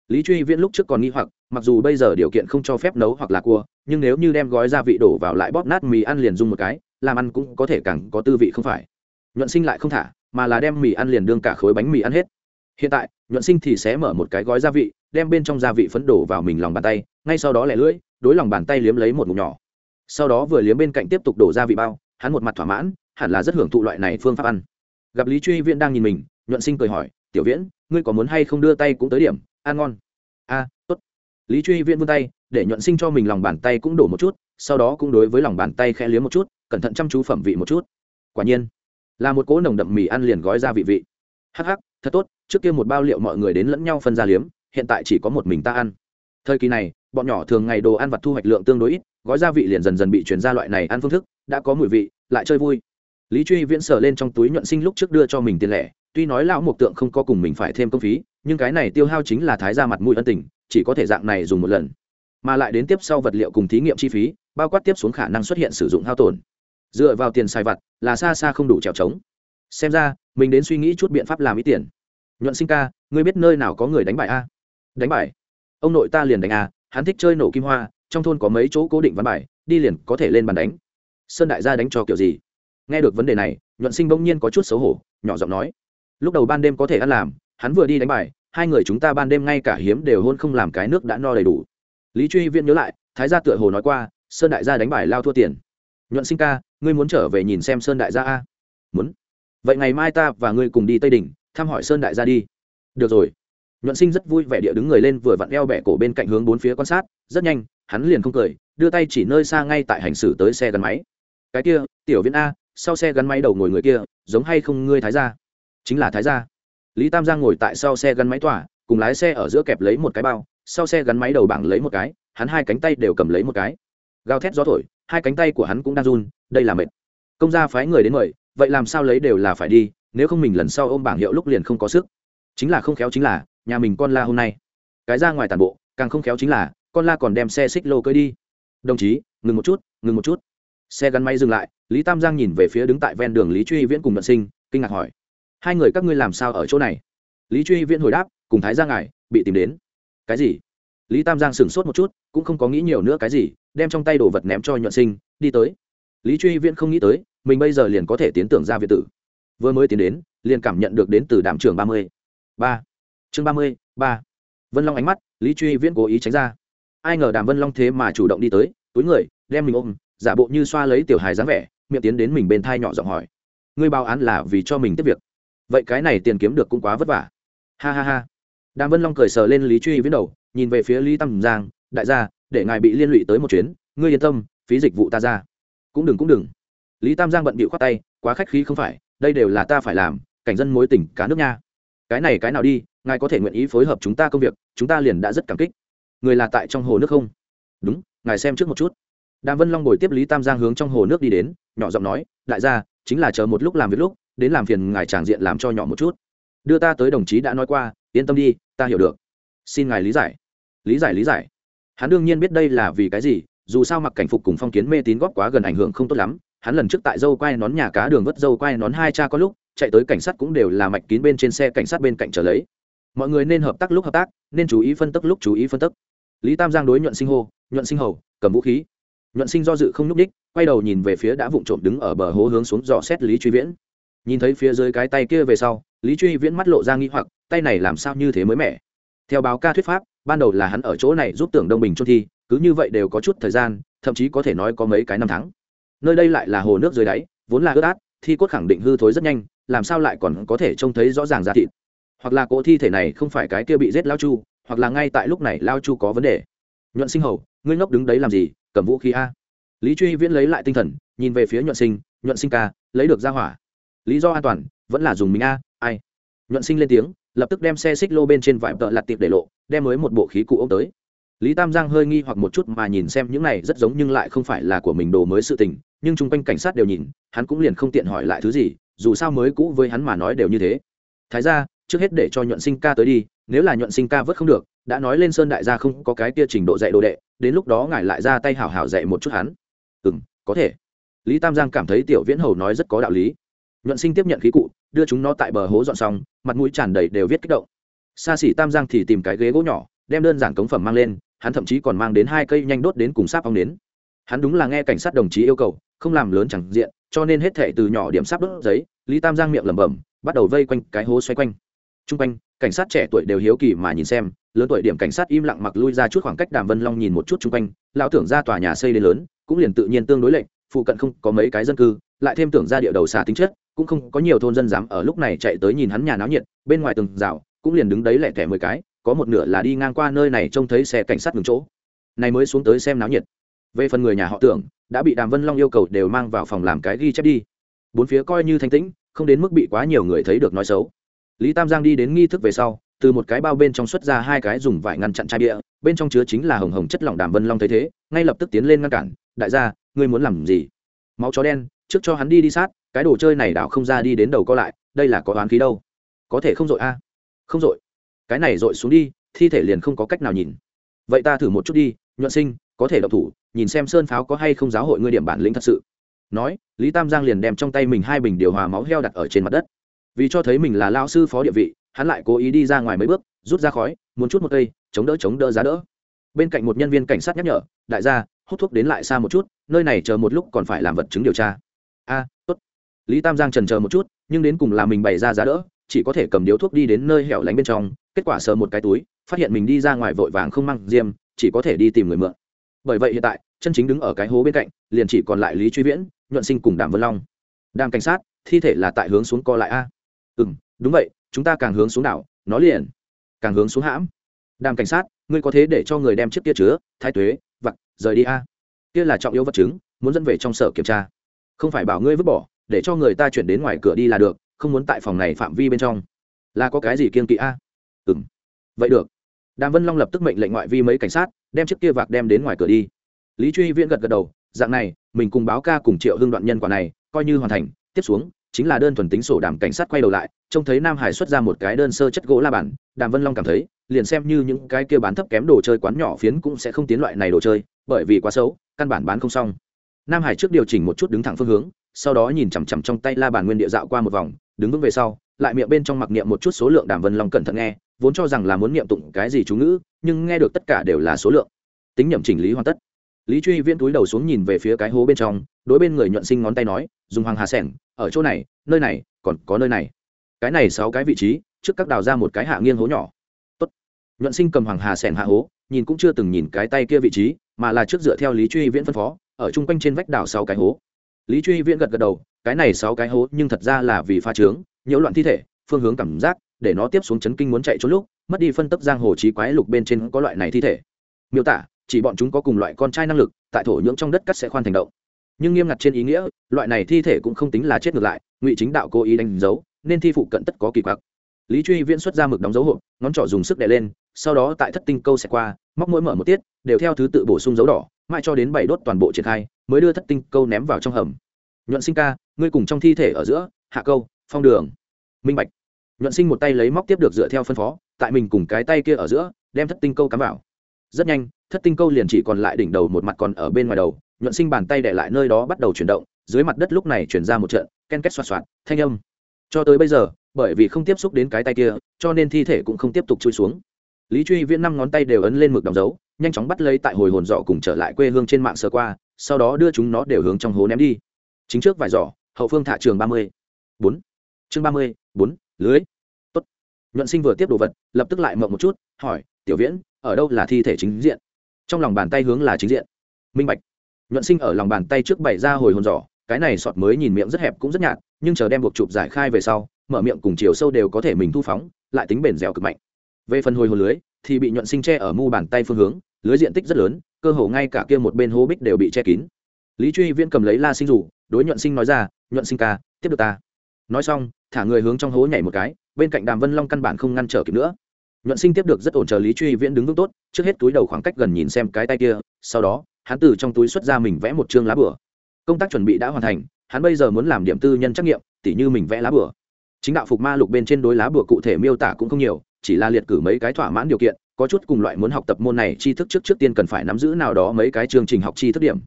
Lý truy viễn lúc trước còn nghi hoặc, mặc dù bây giờ điều kiện không cho phép nấu hoặc là cua, nhưng nếu như đem gói gia vị đổ vào lại bóp nát mì ăn liền dùng một cái, làm ăn cũng có thể càng có tư vị không phải. Nhuận sinh lại không thả, mà là đem mì ăn liền đương cả khối bánh mì ăn hết. Hiện tại, nhuận sinh thì sẽ mở một cái gói gia vị, đem bên trong gia vị phấn đổ vào mình lòng bàn tay, ngay sau đó lẻ lưỡi, đối lòng bàn tay liếm lấy một mục nhỏ sau đó vừa liếm bên cạnh tiếp tục đổ ra vị bao, hắn một mặt thỏa mãn, hẳn là rất hưởng thụ loại này phương pháp ăn. Gặp lý truy viễn đang nhìn mình, nhuận sinh cười hỏi, tiểu viễn, ngươi có muốn hay không đưa tay cũng tới điểm, ăn ngon? A, tốt. Lý truy viễn vươn tay, để nhuận sinh cho mình lòng bàn tay cũng đổ một chút, sau đó cũng đối với lòng bàn tay khẽ liếm một chút, cẩn thận chăm chú phẩm vị một chút. Quả nhiên, là một cỗ nồng đậm mì ăn liền gói ra vị vị. Hắc hắc, thật tốt, trước kia một bao liệu mọi người đến lẫn nhau phân ra liếm, hiện tại chỉ có một mình ta ăn. Thời kỳ này, bọn nhỏ thường ngày đồ ăn vặt thu hoạch lượng tương đối ít gói gia vị liền dần dần bị chuyển ra loại này ăn phương thức, đã có mùi vị, lại chơi vui. Lý truy viễn sờ lên trong túi nhuận sinh lúc trước đưa cho mình tiền lẻ, tuy nói lão mộc tượng không có cùng mình phải thêm công phí, nhưng cái này tiêu hao chính là thái ra mặt mũi ân tình, chỉ có thể dạng này dùng một lần. Mà lại đến tiếp sau vật liệu cùng thí nghiệm chi phí, bao quát tiếp xuống khả năng xuất hiện sử dụng hao tổn. Dựa vào tiền xài vặt, là xa xa không đủ trèo trống. Xem ra, mình đến suy nghĩ chút biện pháp làm ít tiền. Nhuận sinh ca, ngươi biết nơi nào có người đánh bài a? Đánh bài ông nội ta liền đánh a, hắn thích chơi nổ kim hoa trong thôn có mấy chỗ cố định văn bài, đi liền có thể lên bàn đánh. Sơn đại gia đánh cho kiểu gì? Nghe được vấn đề này, nhuận sinh bỗng nhiên có chút xấu hổ, nhỏ giọng nói. Lúc đầu ban đêm có thể ăn làm, hắn vừa đi đánh bài, hai người chúng ta ban đêm ngay cả hiếm đều hôn không làm cái nước đã no đầy đủ. Lý truy viễn nhớ lại, thái gia tựa hồ nói qua, sơn đại gia đánh bài lao thua tiền. Nhuận sinh ca, ngươi muốn trở về nhìn xem sơn đại gia a? Muốn. Vậy ngày mai ta và ngươi cùng đi tây đình thăm hỏi sơn đại gia đi. Được rồi nhuận sinh rất vui vẻ địa đứng người lên vừa vặn eo bẹ cổ bên cạnh hướng bốn phía quan sát, rất nhanh, hắn liền không cười, đưa tay chỉ nơi xa ngay tại hành xử tới xe gắn máy. Cái kia, tiểu viễn a, sau xe gắn máy đầu ngồi người kia, giống hay không ngươi thái gia? Chính là thái gia. Lý tam giang ngồi tại sau xe gắn máy tỏa, cùng lái xe ở giữa kẹp lấy một cái bao, sau xe gắn máy đầu bảng lấy một cái, hắn hai cánh tay đều cầm lấy một cái. Gào thét gió thổi, hai cánh tay của hắn cũng đang run, đây là mệt. Công gia phái người đến mời, vậy làm sao lấy đều là phải đi, nếu không mình lần sau ôm bảng hiệu lúc liền không có sức. Chính là không khéo chính là nhà mình con la hôm nay. Cái ra ngoài tàn bộ, càng không khéo chính là, con la còn đem xe xích lô cưới đi. Đồng chí, ngừng một chút, ngừng một chút. Xe gắn máy dừng lại, lý tam giang nhìn về phía đứng tại ven đường lý truy viễn cùng vận sinh, kinh ngạc hỏi, hai người các ngươi làm sao ở chỗ này? Lý truy viễn hồi đáp, cùng thái giang ngài, bị tìm đến. Cái gì? Lý tam giang sửng sốt một chút, cũng không có nghĩ nhiều nữa cái gì, đem trong tay đồ vật ném cho nhuận sinh, đi tới. Lý truy viễn không nghĩ tới, mình bây giờ liền có thể tiến tưởng ra việt tử. Vừa mới tiến đến, liền cảm nhận được đến từ đảm trường ba mươi. Ba chương ba mươi, ba. Vân long ánh mắt, lý truy viễn cố ý tránh ra. Ai ngờ đàm vân long thế mà chủ động đi tới, túi người, đem mình ôm, giả bộ như xoa lấy tiểu hài dáng vẻ, miệng tiến đến mình bên thai nhỏ giọng hỏi. Ngươi báo án là vì cho mình tiếp việc. Vậy cái này tiền kiếm được cũng quá vất vả. Ha ha ha. Đàm vân long cười sờ lên lý truy viễn đầu, nhìn về phía lý tam giang, đại gia, để ngài bị liên lụy tới một chuyến, ngươi yên tâm, phí dịch vụ ta ra. Cũng đừng cũng đừng. Lý tam giang bận bịu khoát tay, quá khách khí không phải, đây đều là ta phải làm, cảnh dân mối tình cá nước nha. Cái này cái nào đi ngài có thể nguyện ý phối hợp chúng ta công việc, chúng ta liền đã rất cảm kích. Người là tại trong hồ nước không? Đúng, ngài xem trước một chút. Đàm vân long ngồi tiếp lý tam giang hướng trong hồ nước đi đến, nhỏ giọng nói, đại gia, chính là chờ một lúc làm việc lúc, đến làm phiền ngài tràng diện làm cho nhỏ một chút. Đưa ta tới đồng chí đã nói qua, yên tâm đi, ta hiểu được. Xin ngài lý giải. Lý giải lý giải. Hắn đương nhiên biết đây là vì cái gì, dù sao mặc cảnh phục cùng phong kiến mê tín góp quá gần ảnh hưởng không tốt lắm. Hắn lần trước tại dâu quay nón nhà cá đường vất dâu quay nón hai cha có lúc, chạy tới cảnh sát cũng đều là mạch kín bên trên xe cảnh sát bên cạnh trở lấy mọi người nên hợp tác lúc hợp tác, nên chú ý phân tức lúc chú ý phân tức. Lý tam giang đối nhuận sinh hô, nhuận sinh hầu, cầm vũ khí. Nhuận sinh do dự không n ú c đích quay đầu nhìn về phía đã vụng trộm đứng ở bờ hố hướng xuống dò xét lý truy viễn. Nhìn thấy phía dưới cái tay kia về sau, lý truy viễn mắt lộ ra nghi hoặc, tay này làm sao như thế mới mẻ? Theo báo ca thuyết pháp, ban đầu là hắn ở chỗ này giúp tưởng đông bình trôn thi, cứ như vậy đều có chút thời gian, thậm chí có thể nói có mấy cái năm tháng. Nơi đây lại là hồ nước dưới đáy, vốn là ướt át, thi cốt khẳng định hư thối rất nhanh, làm sao lại còn có thể trông thấy rõ ràng giá thịt? Hoặc là cỗ thi thể này không phải cái kia bị giết lao chu, hoặc là ngay tại lúc này lao chu có vấn đề. Nhuận sinh hầu, ngươi ngốc đứng đấy làm gì, cầm vũ khí a? Lý truy viễn lấy lại tinh thần, nhìn về phía nhuận sinh nhuận sinh ca, lấy được ra hỏa. Lý do an toàn, vẫn là dùng mình a, ai? Nhuận sinh lên tiếng, lập tức đem xe xích lô bên trên vải tợ lặt tiệp để lộ, đem mới một bộ khí cụ ốc tới. Lý tam giang hơi nghi hoặc một chút mà nhìn xem những này rất giống nhưng lại không phải là của mình đồ mới sự tình, nhưng chung quanh cảnh sát đều nhìn, hắn cũng liền không tiện hỏi lại thứ gì, dù sao mới cũ với hắn mà nói đều như thế. Thái ra trước hết để cho nhuận sinh ca tới đi, nếu là nhuận sinh ca vớt không được, đã nói lên sơn đại gia không có cái kia trình độ dạy đồ đệ, đến lúc đó ngài lại ra tay hảo hảo dạy một chút hắn. Ừ m có thể. Lý tam giang cảm thấy tiểu viễn hầu nói rất có đạo lý. Nhuận sinh tiếp nhận khí cụ, đưa chúng nó tại bờ hố dọn xong, mặt mũi tràn đầy đều viết kích động. Xa xỉ tam giang thì tìm cái ghế gỗ nhỏ, đem đơn giản cống phẩm mang lên, hắn thậm chí còn mang đến hai cây nhanh đốt đến cùng sáp ong đến hắn đúng là nghe cảnh sát đồng chí yêu cầu, không làm lớn chẳng diện, cho nên hết thể từ nhỏ điểm sáp đốt giấy, lý tam giang miệng lẩm bẩm, bắt đầu vây quanh cái hố xoay quanh t r u n g quanh, cảnh sát trẻ tuổi đều hiếu kỳ mà nhìn xem, lớn tuổi điểm cảnh sát im lặng mặc lui ra chút khoảng cách đàm vân long nhìn một chút chung quanh, lão tưởng ra tòa nhà xây đến lớn, cũng liền tự nhiên tương đối lệnh, phụ cận không có mấy cái dân cư, lại thêm tưởng ra địa đầu xà tính chất, cũng không có nhiều thôn dân dám ở lúc này chạy tới nhìn hắn nhà náo nhiệt, bên ngoài từng rào cũng liền đứng đấy lẻ thẻ mười cái, có một nửa là đi ngang qua nơi này trông thấy xe cảnh sát ngừng chỗ. Này mới xuống tới xem náo nhiệt. Về phần người nhà họ tưởng, đã bị đàm vân long yêu cầu đều mang vào phòng làm cái ghi chép đi. Bốn phía coi như thanh tĩnh, không đến mức bị quá nhiều người thấy được nói xấu lý tam giang đi đến nghi thức về sau, từ một cái bao bên trong xuất ra hai cái dùng vải ngăn chặn chai bia, bên trong chứa chính là hồng hồng chất lỏng đàm vân long thấy thế, ngay lập tức tiến lên ngăn cản, đại gia, ngươi muốn làm gì? Máu chó đen, trước cho hắn đi đi sát, cái đồ chơi này đảo không ra đi đến đầu co lại, đây là có oán khí đâu. Có thể không dội a. Không dội. Cái này dội xuống đi, thi thể liền không có cách nào nhìn. Vậy ta thử một chút đi, nhuận sinh, có thể độc thủ, nhìn xem sơn pháo có hay không giáo hội ngươi điểm bản lĩnh thật sự. Nói, lý tam giang liền đem trong tay mình hai bình điều hòa máu heo đặt ở trên mặt đất vì cho thấy mình là lao sư phó địa vị, hắn lại cố ý đi ra ngoài mấy bước, rút ra khói, muốn chút một cây, chống đỡ chống đỡ giá đỡ. Bên cạnh một nhân viên cảnh sát nhắc nhở, đại gia, hút thuốc đến lại xa một chút, nơi này chờ một lúc còn phải làm vật chứng điều tra. A, tốt. Lý tam giang trần chờ một chút, nhưng đến cùng là mình bày ra giá đỡ, chỉ có thể cầm điếu thuốc đi đến nơi hẻo lánh bên trong, kết quả sờ một cái túi, phát hiện mình đi ra ngoài vội vàng không mang diêm, chỉ có thể đi tìm người mượn. Bởi vậy hiện tại, chân chính đứng ở cái hố bên cạnh, liền chỉ còn lại lý truy viễn, nhuận sinh cùng đàm vân long. Đàm cảnh sát, thi thể là tại hướng xuống co lại a ừ m đúng vậy, chúng ta càng hướng xuống đảo, nó liền càng hướng xuống hãm. Đàm cảnh sát, ngươi có thế để cho người đem chiếc kia chứa, thái tuế, vặt, rời đi a? Kia là trọng yếu vật chứng, muốn dẫn về trong sở kiểm tra. Không phải bảo ngươi vứt bỏ, để cho người ta chuyển đến ngoài cửa đi là được, không muốn tại phòng này phạm vi bên trong. Là có cái gì kiên kỵ a? Ừ m vậy được. Đàm vân long lập tức mệnh lệnh ngoại vi mấy cảnh sát, đem chiếc kia vạc đem đến ngoài cửa đi. Lý truy viễn gật gật đầu, dạng này, mình cùng báo ca cùng triệu hương đoạn nhân quả này, coi như hoàn thành, tiếp xuống chính là đơn thuần tính sổ đàm cảnh sát quay đầu lại, trông thấy nam hải xuất ra một cái đơn sơ chất gỗ la bản đàm vân long cảm thấy, liền xem như những cái kia bán thấp kém đồ chơi quán nhỏ phiến cũng sẽ không tiến loại này đồ chơi, bởi vì quá xấu, căn bản bán không xong. Nam hải trước điều chỉnh một chút đứng thẳng phương hướng, sau đó nhìn chằm chằm trong tay la bàn nguyên địa dạo qua một vòng, đứng vững về sau, lại miệng bên trong mặc niệm một chút số lượng đàm vân long cẩn thận nghe, vốn cho rằng là muốn niệm tụng cái gì chú ngữ, nhưng nghe được tất cả đều là số lượng. Tính nhẩm chỉnh lý hoàn tất. Lý truy viễn túi đầu xuống nhìn về phía cái hố bên trong, đối bên người nhuận sinh ngón tay nói, dùng hoàng hà sẻng ở chỗ này, nơi này, còn có nơi này. Cái này sáu cái vị trí, trước các đào ra một cái hạ nghiêng hố nhỏ. Tốt. nhuận sinh cầm hoàng hà sẻn hạ hố, nhìn cũng chưa từng nhìn cái tay kia vị trí, mà là trước dựa theo lý truy viễn phân phó, ở chung quanh trên vách đào sáu cái hố. Lý truy viễn gật gật đầu, cái này sáu cái hố nhưng thật ra là vì pha trướng, nhiễu loạn thi thể, phương hướng cảm giác, để nó tiếp xuống chấn kinh muốn chạy trốn lúc, mất đi phân tấp giang hồ trí quái lục bên trên có loại này thi thể. Miêu tả, chỉ bọn chúng có cùng loại con trai năng lực, tại thổ nhưỡng trong đất cắt sẽ khoan thành động nhưng nghiêm ngặt trên ý nghĩa, loại này thi thể cũng không tính là chết ngược lại, ngụy chính đạo cố ý đánh dấu, nên thi phụ cận tất có kỳ quặc. Lý truy viễn xuất ra mực đóng dấu hộp, ngón trỏ dùng sức đè lên, sau đó tại thất tinh câu xẹt qua, móc mỗi mở một tiết, đều theo thứ tự bổ sung dấu đỏ, mãi cho đến bảy đốt toàn bộ triển khai, mới đưa thất tinh câu ném vào trong hầm. Nhuận sinh ca, ngươi cùng trong thi thể ở giữa, hạ câu, phong đường, minh bạch. Nhuận sinh một tay lấy móc tiếp được dựa theo phân phó, tại mình cùng cái tay kia ở giữa, đem thất tinh câu cắm vào. Rất nhanh, thất tinh câu liền chỉ còn lại đỉnh đầu một mặt còn ở bên ngoài đầu nhuận sinh bàn tay để lại nơi đó bắt đầu chuyển động, dưới mặt đất lúc này chuyển ra một trận ken két xoạt xoạt, thanh âm. Cho tới bây giờ, bởi vì không tiếp xúc đến cái tay kia, cho nên thi thể cũng không tiếp tục chui xuống. Lý truy viễn năm ngón tay đều ấn lên mực đóng dấu, nhanh chóng bắt lấy tại hồi hồn dọ cùng trở lại quê hương trên mạng sơ qua, sau đó đưa chúng nó đều hướng trong hố ném đi. Chính trước vài giỏ, hậu phương thả trường ba mươi. Bốn. Chương ba mươi, bốn, lưới. Tốt. Nhuận sinh vừa tiếp đồ vật, lập tức lại mộng một chút, hỏi, tiểu viễn, ở đâu là thi thể chính diện? Trong lòng bàn tay hướng là chính diện. Minh bạch nhuận sinh ở lòng bàn tay trước bày ra hồi hồn giỏ, cái này sọt mới nhìn miệng rất hẹp cũng rất nhạt, nhưng chờ đem buộc chụp giải khai về sau, mở miệng cùng chiều sâu đều có thể mình thu phóng, lại tính bền dẻo cực mạnh. Về phần hồi hồn lưới, thì bị nhuận sinh che ở mu bàn tay phương hướng, lưới diện tích rất lớn, cơ hồ ngay cả kia một bên hố bích đều bị che kín. Lý truy viễn cầm lấy la sinh rủ đối nhuận sinh nói ra, nhuận sinh ca, tiếp được ta. Nói xong, thả người hướng trong hố nhảy một cái, bên cạnh đàm vân long căn bản không ngăn trở kịp nữa. Nhuận sinh tiếp được rất ổn chờ lý truy viễn đứng vững tốt, trước hết túi đầu khoảng cách gần nhìn xem cái tay kia, sau đó hắn từ trong túi xuất ra mình vẽ một chương lá bửa. Công tác chuẩn bị đã hoàn thành, hắn bây giờ muốn làm điểm tư nhân trắc nghiệm, tỉ như mình vẽ lá bửa. Chính đạo phục ma lục bên trên đối lá bửa cụ thể miêu tả cũng không nhiều, chỉ là liệt cử mấy cái thỏa mãn điều kiện, có chút cùng loại muốn học tập môn này tri thức trước trước tiên cần phải nắm giữ nào đó mấy cái chương trình học tri thức điểm.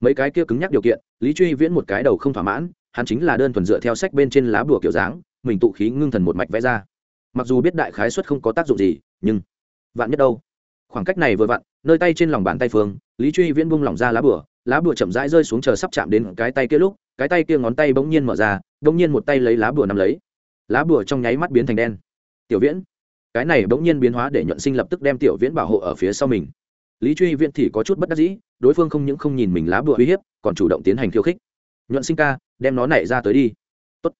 Mấy cái kia cứng nhắc điều kiện, lý truy viễn một cái đầu không thỏa mãn, hắn chính là đơn thuần dựa theo sách bên trên lá bùa kiểu dáng, mình tụ khí ngưng thần một mạch vẽ ra. Mặc dù biết đại khái xuất không có tác dụng gì, nhưng vạn nhất đâu? Khoảng cách này vừa vặn nơi tay trên lòng bàn tay phương, lý truy viễn bung lỏng ra lá bùa lá bùa chậm rãi rơi xuống chờ sắp chạm đến cái tay kia lúc, cái tay kia ngón tay bỗng nhiên mở ra, bỗng nhiên một tay lấy lá bùa nắm lấy. Lá bùa trong nháy mắt biến thành đen. Tiểu viễn. Cái này bỗng nhiên biến hóa để nhuận sinh lập tức đem tiểu viễn bảo hộ ở phía sau mình. Lý truy viễn thì có chút bất đắc dĩ, đối phương không những không nhìn mình lá bùa uy hiếp, còn chủ động tiến hành khiêu khích. Nhuận sinh ca, đem nó nảy ra tới đi. Tốt.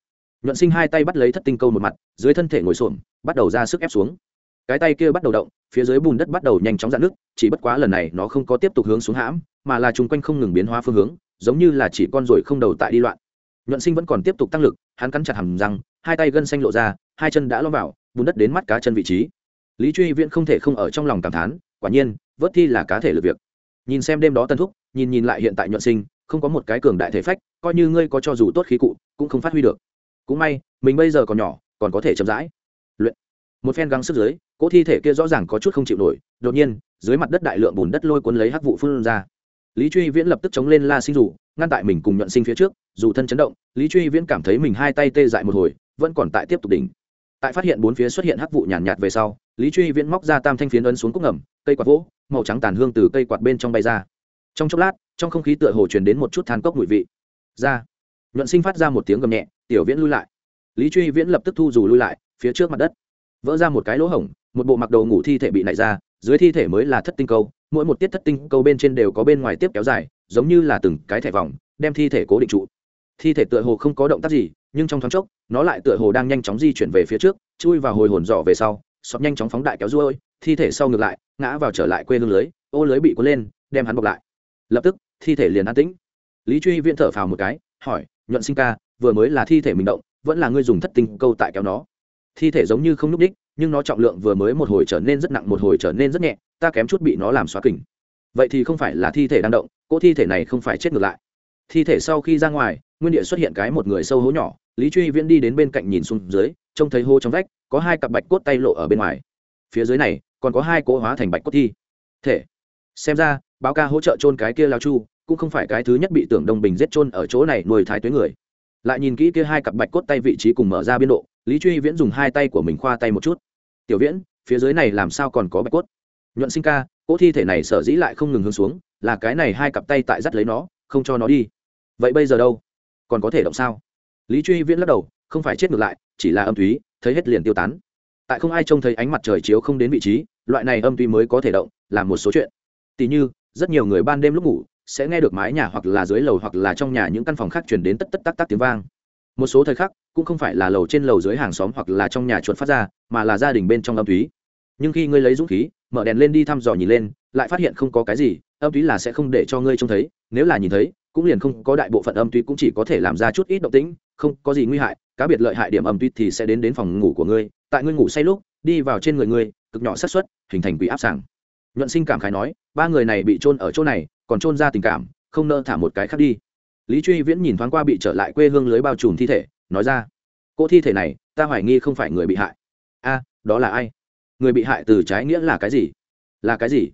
nhuận sinh hai tay bắt lấy thất tinh câu một mặt, dưới thân thể ngồi xổm, bắt đầu ra sức ép xuống cái tay kia bắt đầu động, phía dưới bùn đất bắt đầu nhanh chóng dạn nước chỉ bất quá lần này nó không có tiếp tục hướng xuống hãm, mà là chung quanh không ngừng biến hóa phương hướng, giống như là chỉ con ruồi không đầu tại đi loạn. Nhuận sinh vẫn còn tiếp tục tăng lực, hắn cắn chặt hầm răng, hai tay gân xanh lộ ra, hai chân đã lõm vào, bùn đất đến mắt cá chân vị trí. Lý truy viễn không thể không ở trong lòng cảm thán, quả nhiên, vớt thi là cá thể lực việc. Nhìn xem đêm đó tân thúc, nhìn nhìn lại hiện tại nhuận sinh, không có một cái cường đại thể phách, coi như ngươi có cho dù tốt khí cụ, cũng không phát huy được. Cũng may, mình bây giờ còn nhỏ, còn có thể chậm rãi. Luyện. Một phen găng sức dưới cỗ thi thể kia rõ ràng có chút không chịu nổi đột nhiên dưới mặt đất đại lượng bùn đất lôi cuốn lấy hắc vụ phun ra. Lý truy viễn lập tức chống lên la sinh rủ ngăn tại mình cùng nhuận sinh phía trước dù thân chấn động lý truy viễn cảm thấy mình hai tay tê dại một hồi vẫn còn tại tiếp tục đỉnh. Tại phát hiện bốn phía xuất hiện hắc vụ nhàn nhạt, nhạt về sau lý truy viễn móc ra tam thanh phiến ấn xuống cúc ngầm cây quạt vỗ màu trắng tàn hương từ cây quạt bên trong bay ra. Trong chốc lát trong không khí tựa hồ truyền đến một chút than cốc mùi vị. Ra. Nhuận sinh phát ra một tiếng gầm nhẹ tiểu viễn lui lại. Lý truy viễn lập tức thu dù lui lại phía trước mặt đất. Vỡ ra một cái lỗ hổng một bộ mặc đồ ngủ thi thể bị nảy ra, dưới thi thể mới là thất tinh câu, mỗi một tiết thất tinh câu bên trên đều có bên ngoài tiếp kéo dài, giống như là từng cái thẻ vòng, đem thi thể cố định trụ. Thi thể tựa hồ không có động tác gì, nhưng trong thoáng chốc, nó lại tựa hồ đang nhanh chóng di chuyển về phía trước, chui vào hồi hồn dọ về sau, sọt nhanh chóng phóng đại kéo ruôi, thi thể sau ngược lại, ngã vào trở lại quê hương lưới, ô lưới bị cuốn lên, đem hắn bọc lại. Lập tức, thi thể liền an tĩnh. Lý truy viễn thở phào một cái, hỏi, nhuận sinh ca, vừa mới là thi thể mình động, vẫn là ngươi dùng thất tinh câu tại kéo nó? Thi thể giống như không núp đích nhưng nó trọng lượng vừa mới một hồi trở nên rất nặng một hồi trở nên rất nhẹ, ta kém chút bị nó làm xóa kỉnh vậy thì không phải là thi thể đang động, cỗ thi thể này không phải chết ngược lại. Thi thể sau khi ra ngoài, nguyên địa xuất hiện cái một người sâu hố nhỏ, lý truy viễn đi đến bên cạnh nhìn xuống dưới, trông thấy hô trong vách, có hai cặp bạch cốt tay lộ ở bên ngoài. Phía dưới này, còn có hai cỗ hóa thành bạch cốt thi. Thể. Xem ra, báo ca hỗ trợ chôn cái kia lao chu, cũng không phải cái thứ nhất bị tưởng đông bình giết chôn ở chỗ này nuôi thái tuế người. Lại nhìn kỹ kia hai cặp bạch cốt tay vị trí cùng mở ra biên độ, lý truy viễn dùng hai tay của mình khoa tay một chút tiểu viễn, phía dưới này làm sao còn có bạch cốt? Nhuận sinh ca, cỗ thi thể này sở dĩ lại không ngừng hướng xuống, là cái này hai cặp tay tại dắt lấy nó, không cho nó đi. Vậy bây giờ đâu? Còn có thể động sao? Lý truy viễn lắc đầu, không phải chết ngược lại, chỉ là âm thúy, thấy hết liền tiêu tán. Tại không ai trông thấy ánh mặt trời chiếu không đến vị trí, loại này âm tuy mới có thể động, là một số chuyện. Tỉ như, rất nhiều người ban đêm lúc ngủ, sẽ nghe được mái nhà hoặc là dưới lầu hoặc là trong nhà những căn phòng khác chuyển đến tất tất tắc tắc tiếng vang một số thời khắc cũng không phải là lầu trên lầu dưới hàng xóm hoặc là trong nhà chuột phát ra, mà là gia đình bên trong âm thúy. Nhưng khi ngươi lấy dũng khí, mở đèn lên đi thăm dò nhìn lên, lại phát hiện không có cái gì, âm thúy là sẽ không để cho ngươi trông thấy, nếu là nhìn thấy, cũng liền không có đại bộ phận âm thúy cũng chỉ có thể làm ra chút ít động tĩnh, không có gì nguy hại, cá biệt lợi hại điểm âm thúy thì sẽ đến đến phòng ngủ của ngươi, tại ngươi ngủ say lúc, đi vào trên người ngươi, cực nhỏ xác suất, hình thành quỷ áp sàng. Nhuận sinh cảm khái nói, ba người này bị trôn ở chỗ này, còn trôn ra tình cảm, không nỡ thả một cái khác đi lý truy viễn nhìn thoáng qua bị trở lại quê hương lưới bao trùm thi thể, nói ra, cô thi thể này, ta hoài nghi không phải người bị hại. A, đó là ai? Người bị hại từ trái nghĩa là cái gì? Là cái gì?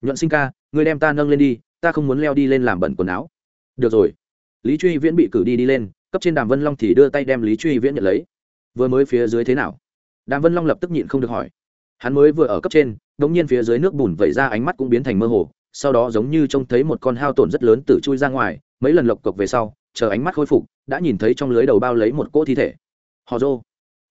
Nhuận sinh ca người đem ta nâng lên đi, ta không muốn leo đi lên làm bẩn quần áo. Được rồi. Lý truy viễn bị cử đi đi lên, cấp trên đàm vân long thì đưa tay đem lý truy viễn nhận lấy. Vừa mới phía dưới thế nào? Đàm vân long lập tức nhịn không được hỏi. Hắn mới vừa ở cấp trên đ ỗ n g nhiên phía dưới nước bùn vẩy ra ánh mắt cũng biến thành mơ hồ, sau đó giống như trông thấy một con hao tổn rất lớn từ chui ra ngoài mấy lần lộc cộc về sau, chờ ánh mắt khôi phục, đã nhìn thấy trong lưới đầu bao lấy một cỗ thi thể. Họ rô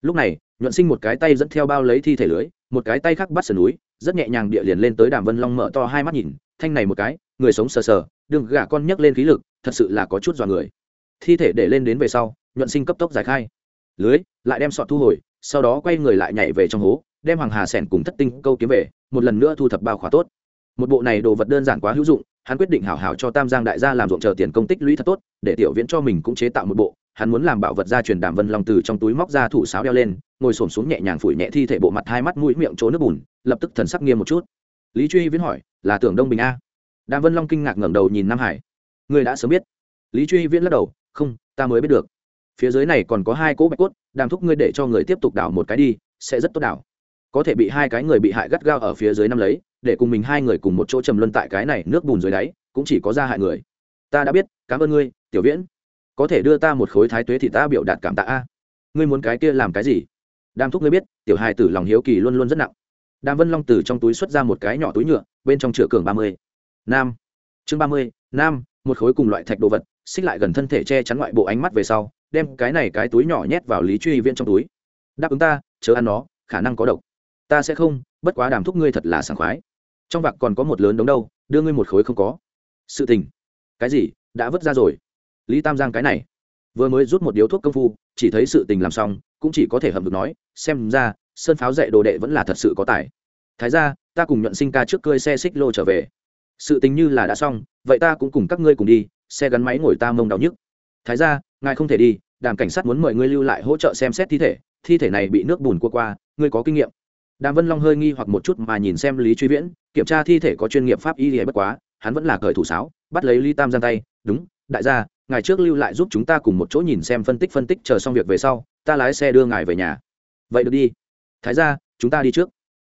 lúc này, nhuận sinh một cái tay dẫn theo bao lấy thi thể lưới, một cái tay khác bắt sườn núi, rất nhẹ nhàng địa liền lên tới đàm vân long mở to hai mắt nhìn, thanh này một cái, người sống sờ sờ, đừng gả con nhấc lên khí lực, thật sự là có chút dọa người. Thi thể để lên đến về sau, nhuận sinh cấp tốc giải khai. Lưới, lại đem sọt thu hồi, sau đó quay người lại nhảy về trong hố, đem hoàng hà sẻn cùng thất tinh câu kiếm về, một lần nữa thu thập bao khóa tốt. Một bộ này đồ vật đơn giản quá hữu dụng hắn quyết định hảo hảo cho tam giang đại gia làm ruộng chờ tiền công tích lũy thật tốt, để tiểu viễn cho mình cũng chế tạo một bộ. Hắn muốn làm bảo vật gia truyền đàm vân long từ trong túi móc ra thủ sáo đeo lên, ngồi xổm xuống nhẹ nhàng phủi nhẹ thi thể bộ mặt, hai mắt mũi miệng chỗ nước bùn, lập tức thần sắc nghiêm một chút. Lý truy viễn hỏi, là tưởng đông bình a? Đàm vân long kinh ngạc ngẩng đầu nhìn nam hải. Người đã sớm biết. Lý truy viễn lắc đầu, không, ta mới biết được. Phía dưới này còn có hai cỗ bạch cốt, đàm thúc ngươi để cho người tiếp tục đảo một cái đi, sẽ rất tốt đảo có thể bị hai cái người bị hại gắt gao ở phía dưới năm lấy, để cùng mình hai người cùng một chỗ trầm luân tại cái này nước bùn dưới đáy, cũng chỉ có ra hại người. Ta đã biết, cảm ơn ngươi, tiểu viễn. Có thể đưa ta một khối thái tuế thì ta biểu đạt cảm tạ a. Ngươi muốn cái kia làm cái gì? Đam thúc ngươi biết, tiểu hài tử lòng hiếu kỳ luôn luôn rất nặng. Đàm vân long từ trong túi xuất ra một cái nhỏ túi nhựa, bên trong chữa cường ba mươi. Nam. Chương ba mươi, nam, một khối cùng loại thạch đồ vật, xích lại gần thân thể che chắn ngoại bộ ánh mắt về sau, đem cái này cái túi nhỏ nhét vào lý truy viên trong túi. Đáp ứng ta, chớ ăn nó, khả năng có độc ta sẽ không, bất quá đàm thúc ngươi thật là sảng khoái. Trong vạc còn có một lớn đống đâu, đưa ngươi một khối không có. Sự tình. Cái gì, đã vứt ra rồi. Lý tam giang cái này. Vừa mới rút một điếu thuốc công phu, chỉ thấy sự tình làm xong, cũng chỉ có thể hầm được nói, xem ra, sơn pháo dạy đồ đệ vẫn là thật sự có tài. Thái ra, ta cùng nhuận sinh ca trước cơi xe xích lô trở về. Sự tình như là đã xong, vậy ta cũng cùng các ngươi cùng đi, xe gắn máy ngồi ta mông đau nhức. Thái ra, ngài không thể đi, đàm cảnh sát muốn mời ngươi lưu lại hỗ trợ xem xét thi thể thi thể này bị nước bùn qua qua, ngươi có kinh nghiệm đàm vân long hơi nghi hoặc một chút mà nhìn xem lý truy viễn, kiểm tra thi thể có chuyên nghiệp pháp y thì bất quá, hắn vẫn là cởi thủ sáo, bắt lấy lý tam giang tay, đúng, đại gia, ngài trước lưu lại giúp chúng ta cùng một chỗ nhìn xem phân tích phân tích, chờ xong việc về sau, ta lái xe đưa ngài về nhà. Vậy được đi. Thái ra chúng ta đi trước.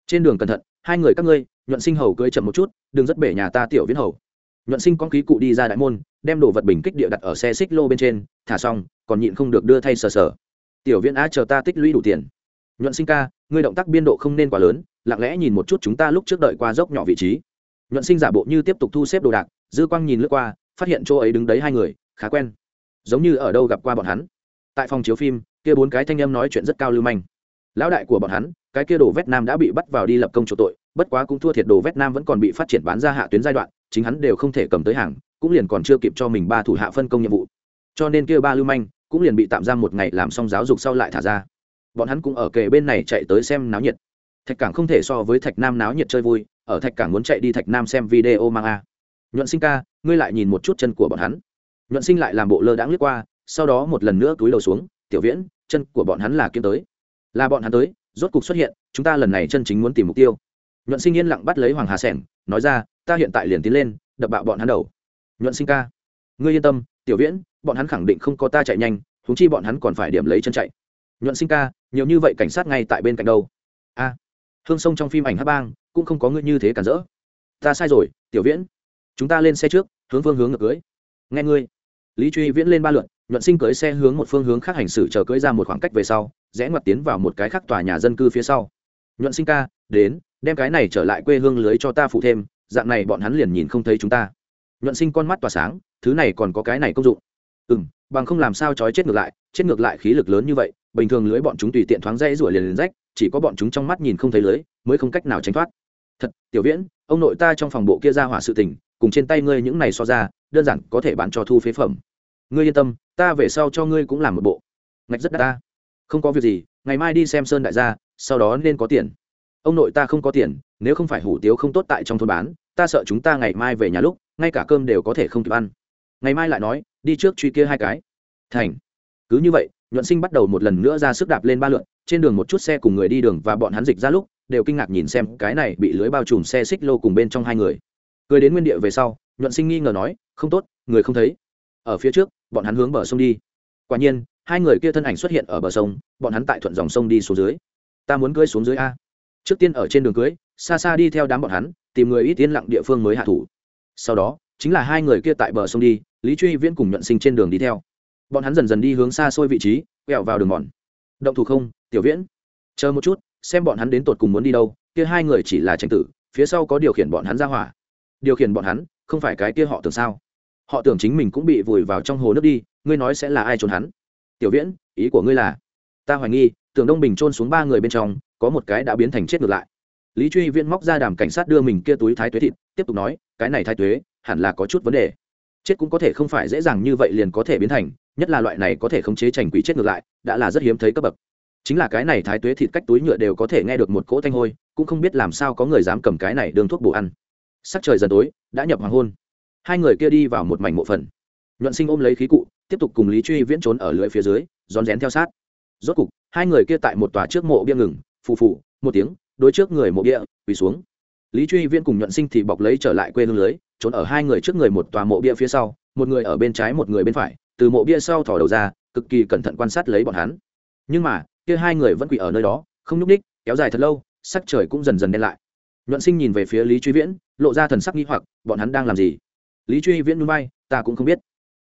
Trên đường cẩn thận, hai người các ngươi, nhuận sinh hầu cưới chậm một chút, đừng rất bể nhà ta tiểu viễn hầu. Nhuận sinh con khí cụ đi ra đại môn, đem đồ vật bình kích địa đặt ở xe xích lô bên trên, thả xong, còn nhịn không được đưa thay sờ sờ. Tiểu viễn á, chờ ta tích lũy đủ tiền nhuận sinh ca, ngươi động tác biên độ không nên quá lớn, lặng lẽ nhìn một chút chúng ta lúc trước đợi qua dốc nhỏ vị trí. Nhuận sinh giả bộ như tiếp tục thu xếp đồ đạc, dư quang nhìn lướt qua, phát hiện chỗ ấy đứng đấy hai người, khá quen. Giống như ở đâu gặp qua bọn hắn. Tại phòng chiếu phim, kia bốn cái thanh âm nói chuyện rất cao lưu manh. Lão đại của bọn hắn, cái kia đồ vét nam đã bị bắt vào đi lập công chỗ tội, bất quá cũng thua thiệt đồ vét nam vẫn còn bị phát triển bán ra hạ tuyến giai đoạn, chính hắn đều không thể cầm tới hàng, cũng liền còn chưa kịp cho mình ba thủ hạ phân công nhiệm vụ. Cho nên kia ba lưu manh, cũng liền bị tạm giam một ngày làm xong giáo dục sau lại thả ra bọn hắn cũng ở kề bên này chạy tới xem náo nhiệt. Thạch cảng không thể so với thạch nam náo nhiệt chơi vui, ở thạch cảng muốn chạy đi thạch nam xem video mang a. Nhuận sinh ca, ngươi lại nhìn một chút chân của bọn hắn. Nhuận sinh lại làm bộ lơ đãng lướt qua, sau đó một lần nữa túi đầu xuống, tiểu viễn, chân của bọn hắn là kiếm tới. Là bọn hắn tới, rốt cục xuất hiện, chúng ta lần này chân chính muốn tìm mục tiêu. Nhuận sinh yên lặng bắt lấy hoàng hà sẻng, nói ra, ta hiện tại liền tiến lên, đập bạo bọn hắn đầu. Nhuận sinh ca, ngươi yên tâm, tiểu viễn, bọn hắn khẳng định không có ta chạy nhanh húng chi bọn hắn còn phải điểm lấy chân chạy nhuận sinh ca, nhiều như vậy cảnh sát ngay tại bên cạnh đâu? A, hương sông trong phim ảnh hát bang, cũng không có ngươi như thế cản rỡ. Ta sai rồi, tiểu viễn. Chúng ta lên xe trước, hướng phương hướng ngược cưới. Nghe ngươi. Lý truy viễn lên ba lượn, nhuận sinh cưới xe hướng một phương hướng khác hành xử chờ cưới ra một khoảng cách về sau, rẽ ngoặt tiến vào một cái khác tòa nhà dân cư phía sau. Nhuận sinh ca, đến, đem cái này trở lại quê hương lưới cho ta phụ thêm, dạng này bọn hắn liền nhìn không thấy chúng ta. Nhuận sinh con mắt tỏa sáng, thứ này còn có cái này công dụng. Ừ m bằng không làm sao trói chết ngược lại, chết ngược lại khí lực lớn như vậy bình thường lưới bọn chúng tùy tiện thoáng dây rủa liền liền rách, chỉ có bọn chúng trong mắt nhìn không thấy lưới, mới không cách nào tránh thoát. Thật, tiểu viễn, ông nội ta trong phòng bộ kia ra hỏa sự tình, cùng trên tay ngươi những này so ra, đơn giản có thể bán cho thu phế phẩm. Ngươi yên tâm, ta về sau cho ngươi cũng làm một bộ. Ngạch rất đắt ta. Không có việc gì, ngày mai đi xem sơn đại gia, sau đó nên có tiền. Ông nội ta không có tiền, nếu không phải hủ tiếu không tốt tại trong thôn bán, ta sợ chúng ta ngày mai về nhà lúc, ngay cả cơm đều có thể không kịp ăn. Ngày mai lại nói, đi trước truy kia hai cái. Thành. Cứ như vậy nhuận sinh bắt đầu một lần nữa ra sức đạp lên ba lượn, trên đường một chút xe cùng người đi đường và bọn hắn dịch ra lúc, đều kinh ngạc nhìn xem cái này bị lưới bao trùm xe xích lô cùng bên trong hai người. Cười đến nguyên địa về sau, nhuận sinh nghi ngờ nói, không tốt, người không thấy. Ở phía trước, bọn hắn hướng bờ sông đi. Quả nhiên, hai người kia thân ảnh xuất hiện ở bờ sông, bọn hắn tại thuận dòng sông đi xuống dưới. Ta muốn cưới xuống dưới a. Trước tiên ở trên đường cưới, xa xa đi theo đám bọn hắn, tìm người ít yên lặng địa phương mới hạ thủ. Sau đó, chính là hai người kia tại bờ sông đi, lý truy viễn cùng nhuận sinh trên đường đi theo bọn hắn dần dần đi hướng xa xôi vị trí, quẹo vào đường mòn. Động thủ không, tiểu viễn? Chờ một chút, xem bọn hắn đến tột cùng muốn đi đâu, kia hai người chỉ là tranh tử, phía sau có điều khiển bọn hắn ra hỏa. Điều khiển bọn hắn, không phải cái kia họ tưởng sao? Họ tưởng chính mình cũng bị vùi vào trong hồ nước đi, ngươi nói sẽ là ai trốn hắn? Tiểu viễn, ý của ngươi là? Ta hoài nghi, tưởng đông bình trôn xuống ba người bên trong, có một cái đã biến thành chết ngược lại. Lý truy viễn móc ra đàm cảnh sát đưa mình kia túi thái tuế thịt, tiếp tục nói, cái này thái tuế, hẳn là có chút vấn đề chết cũng có thể không phải dễ dàng như vậy liền có thể biến thành, nhất là loại này có thể khống chế trành quỷ chết ngược lại, đã là rất hiếm thấy cấp bậc. Chính là cái này thái tuế thịt cách túi nhựa đều có thể nghe được một cỗ thanh hôi, cũng không biết làm sao có người dám cầm cái này đương thuốc bổ ăn. Sắc trời dần tối, đã nhập hoàng hôn. Hai người kia đi vào một mảnh mộ phần. Nhuận sinh ôm lấy khí cụ, tiếp tục cùng lý truy viễn trốn ở lưỡi phía dưới, rón rén theo sát. Rốt cục, hai người kia tại một tòa trước mộ bia ngừng, phù phù, một tiếng, đối trước người mộ bia, quỳ xuống. Lý truy viễn cùng nhuận sinh thì bọc lấy trở lại quê hương lưới trốn ở hai người trước người một tòa mộ bia phía sau, một người ở bên trái, một người bên phải. Từ mộ bia sau thỏ đầu ra, cực kỳ cẩn thận quan sát lấy bọn hắn. Nhưng mà, kia hai người vẫn quỳ ở nơi đó, không nhúc ních kéo dài thật lâu, sắc trời cũng dần dần đen lại. Nhuận sinh nhìn về phía lý truy viễn, lộ ra thần sắc nghi hoặc, bọn hắn đang làm gì? Lý truy viễn núi bay ta cũng không biết.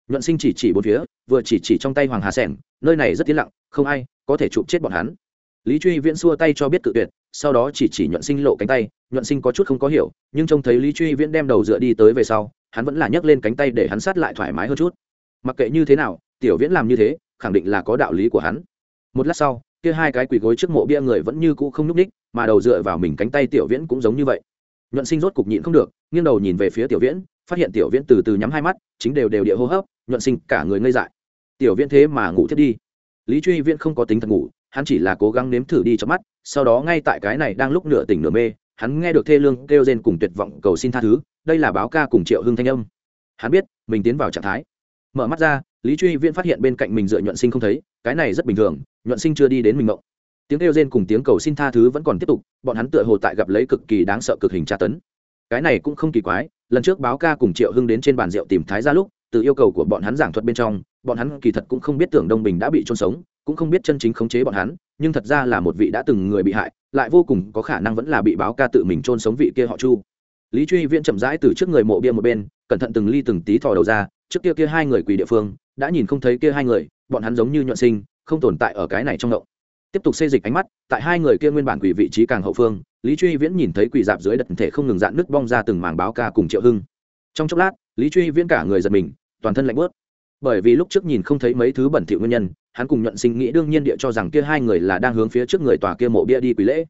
Nhuận sinh chỉ chỉ bốn phía, vừa chỉ chỉ trong tay hoàng hà sẻng, nơi này rất tiến lặng, không ai có thể chụp chết bọn hắn. Lý truy viễn xua tay cho biết cự tuyệt sau đó chỉ chỉ nhuận sinh lộ cánh tay, nhuận sinh có chút không có hiểu, nhưng trông thấy lý truy viễn đem đầu dựa đi tới về sau, hắn vẫn là nhấc lên cánh tay để hắn sát lại thoải mái hơn chút. Mặc kệ như thế nào, tiểu viễn làm như thế, khẳng định là có đạo lý của hắn. Một lát sau, kia hai cái quỳ gối trước mộ bia người vẫn như cũ không nhúc ních mà đầu dựa vào mình cánh tay tiểu viễn cũng giống như vậy. Nhuận sinh rốt cục nhịn không được, nghiêng đầu nhìn về phía tiểu viễn, phát hiện tiểu viễn từ từ nhắm hai mắt, chính đều đều địa hô hấp, nhuận sinh cả người ngây dại. Tiểu viễn thế mà ngủ thiết đi. Lý truy viễn không có tính thật ngủ hắn chỉ là cố gắng nếm thử đi cho mắt, sau đó ngay tại cái này đang lúc nửa tỉnh nửa mê, hắn nghe được thê lương kêu rên cùng tuyệt vọng cầu xin tha thứ, đây là báo ca cùng triệu hưng thanh âm. Hắn biết, mình tiến vào trạng thái. Mở mắt ra, lý truy viễn phát hiện bên cạnh mình dựa nhuận sinh không thấy, cái này rất bình thường, nhuận sinh chưa đi đến mình mộng. Tiếng kêu rên cùng tiếng cầu xin tha thứ vẫn còn tiếp tục, bọn hắn tựa hồ tại gặp lấy cực kỳ đáng sợ cực hình tra tấn. Cái này cũng không kỳ quái, lần trước báo ca cùng triệu hưng đến trên bàn rượu tìm thái ra lúc, từ yêu cầu của bọn hắn giảng thuật bên trong bọn hắn kỳ thật cũng không biết tưởng đông bình đã bị trôn sống, cũng không biết chân chính khống chế bọn hắn, nhưng thật ra là một vị đã từng người bị hại, lại vô cùng có khả năng vẫn là bị báo ca tự mình trôn sống vị kia họ chu. Lý truy viễn chậm rãi từ trước người mộ bia một bên, cẩn thận từng ly từng tí thò đầu ra, trước kia kia hai người quỳ địa phương, đã nhìn không thấy kia hai người, bọn hắn giống như nhuận sinh, không tồn tại ở cái này trong động. Tiếp tục xây dịch ánh mắt, tại hai người kia nguyên bản quỳ vị trí càng hậu phương, lý truy viễn nhìn thấy quỳ dạp dưới đất thể không ngừng dạn nước bong ra từng mảng báo ca cùng triệu hưng. Trong chốc lát, lý truy viễn cả người giật mình, toàn thân lạnh bớt bởi vì lúc trước nhìn không thấy mấy thứ bẩn thỉu nguyên nhân, hắn cùng nhuận sinh nghĩ đương nhiên địa cho rằng kia hai người là đang hướng phía trước người tòa kia mộ bia đi quỳ lễ.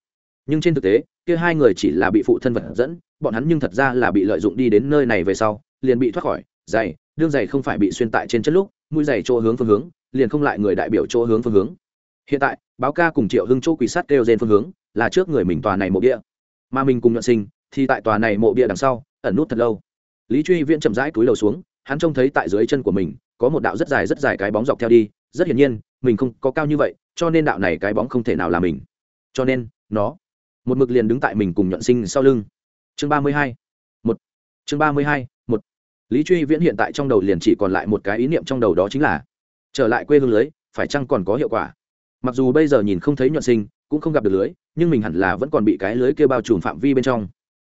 Nhưng trên thực tế, kia hai người chỉ là bị phụ thân vật dẫn, bọn hắn nhưng thật ra là bị lợi dụng đi đến nơi này về sau, liền bị thoát khỏi, giày, đương giày không phải bị xuyên tại trên chất lúc, mũi giày chỗ hướng phương hướng, liền không lại người đại biểu chỗ hướng phương hướng. Hiện tại, báo ca cùng triệu hưng chỗ quỳ sát kêu trên phương hướng, là trước người mình tòa này mộ bia. Mà mình cùng nhuận sinh, thì tại tòa này mộ bia đằng sau, ẩn nút thật lâu. Lý truy viễn chậm rãi túi đầu xuống hắn trông thấy tại dưới chân của mình, có một đạo rất dài rất dài cái bóng dọc theo đi, rất hiển nhiên, mình không có cao như vậy, cho nên đạo này cái bóng không thể nào là mình. Cho nên, nó, một mực liền đứng tại mình cùng nhuận sinh sau lưng. Chương ba mươi hai, một. Chương ba mươi hai, một. Lý truy viễn hiện tại trong đầu liền chỉ còn lại một cái ý niệm trong đầu đó chính là, trở lại quê hương lưới, phải chăng còn có hiệu quả? Mặc dù bây giờ nhìn không thấy nhuận sinh, cũng không gặp được lưới, nhưng mình hẳn là vẫn còn bị cái lưới kia bao trùm phạm vi bên trong.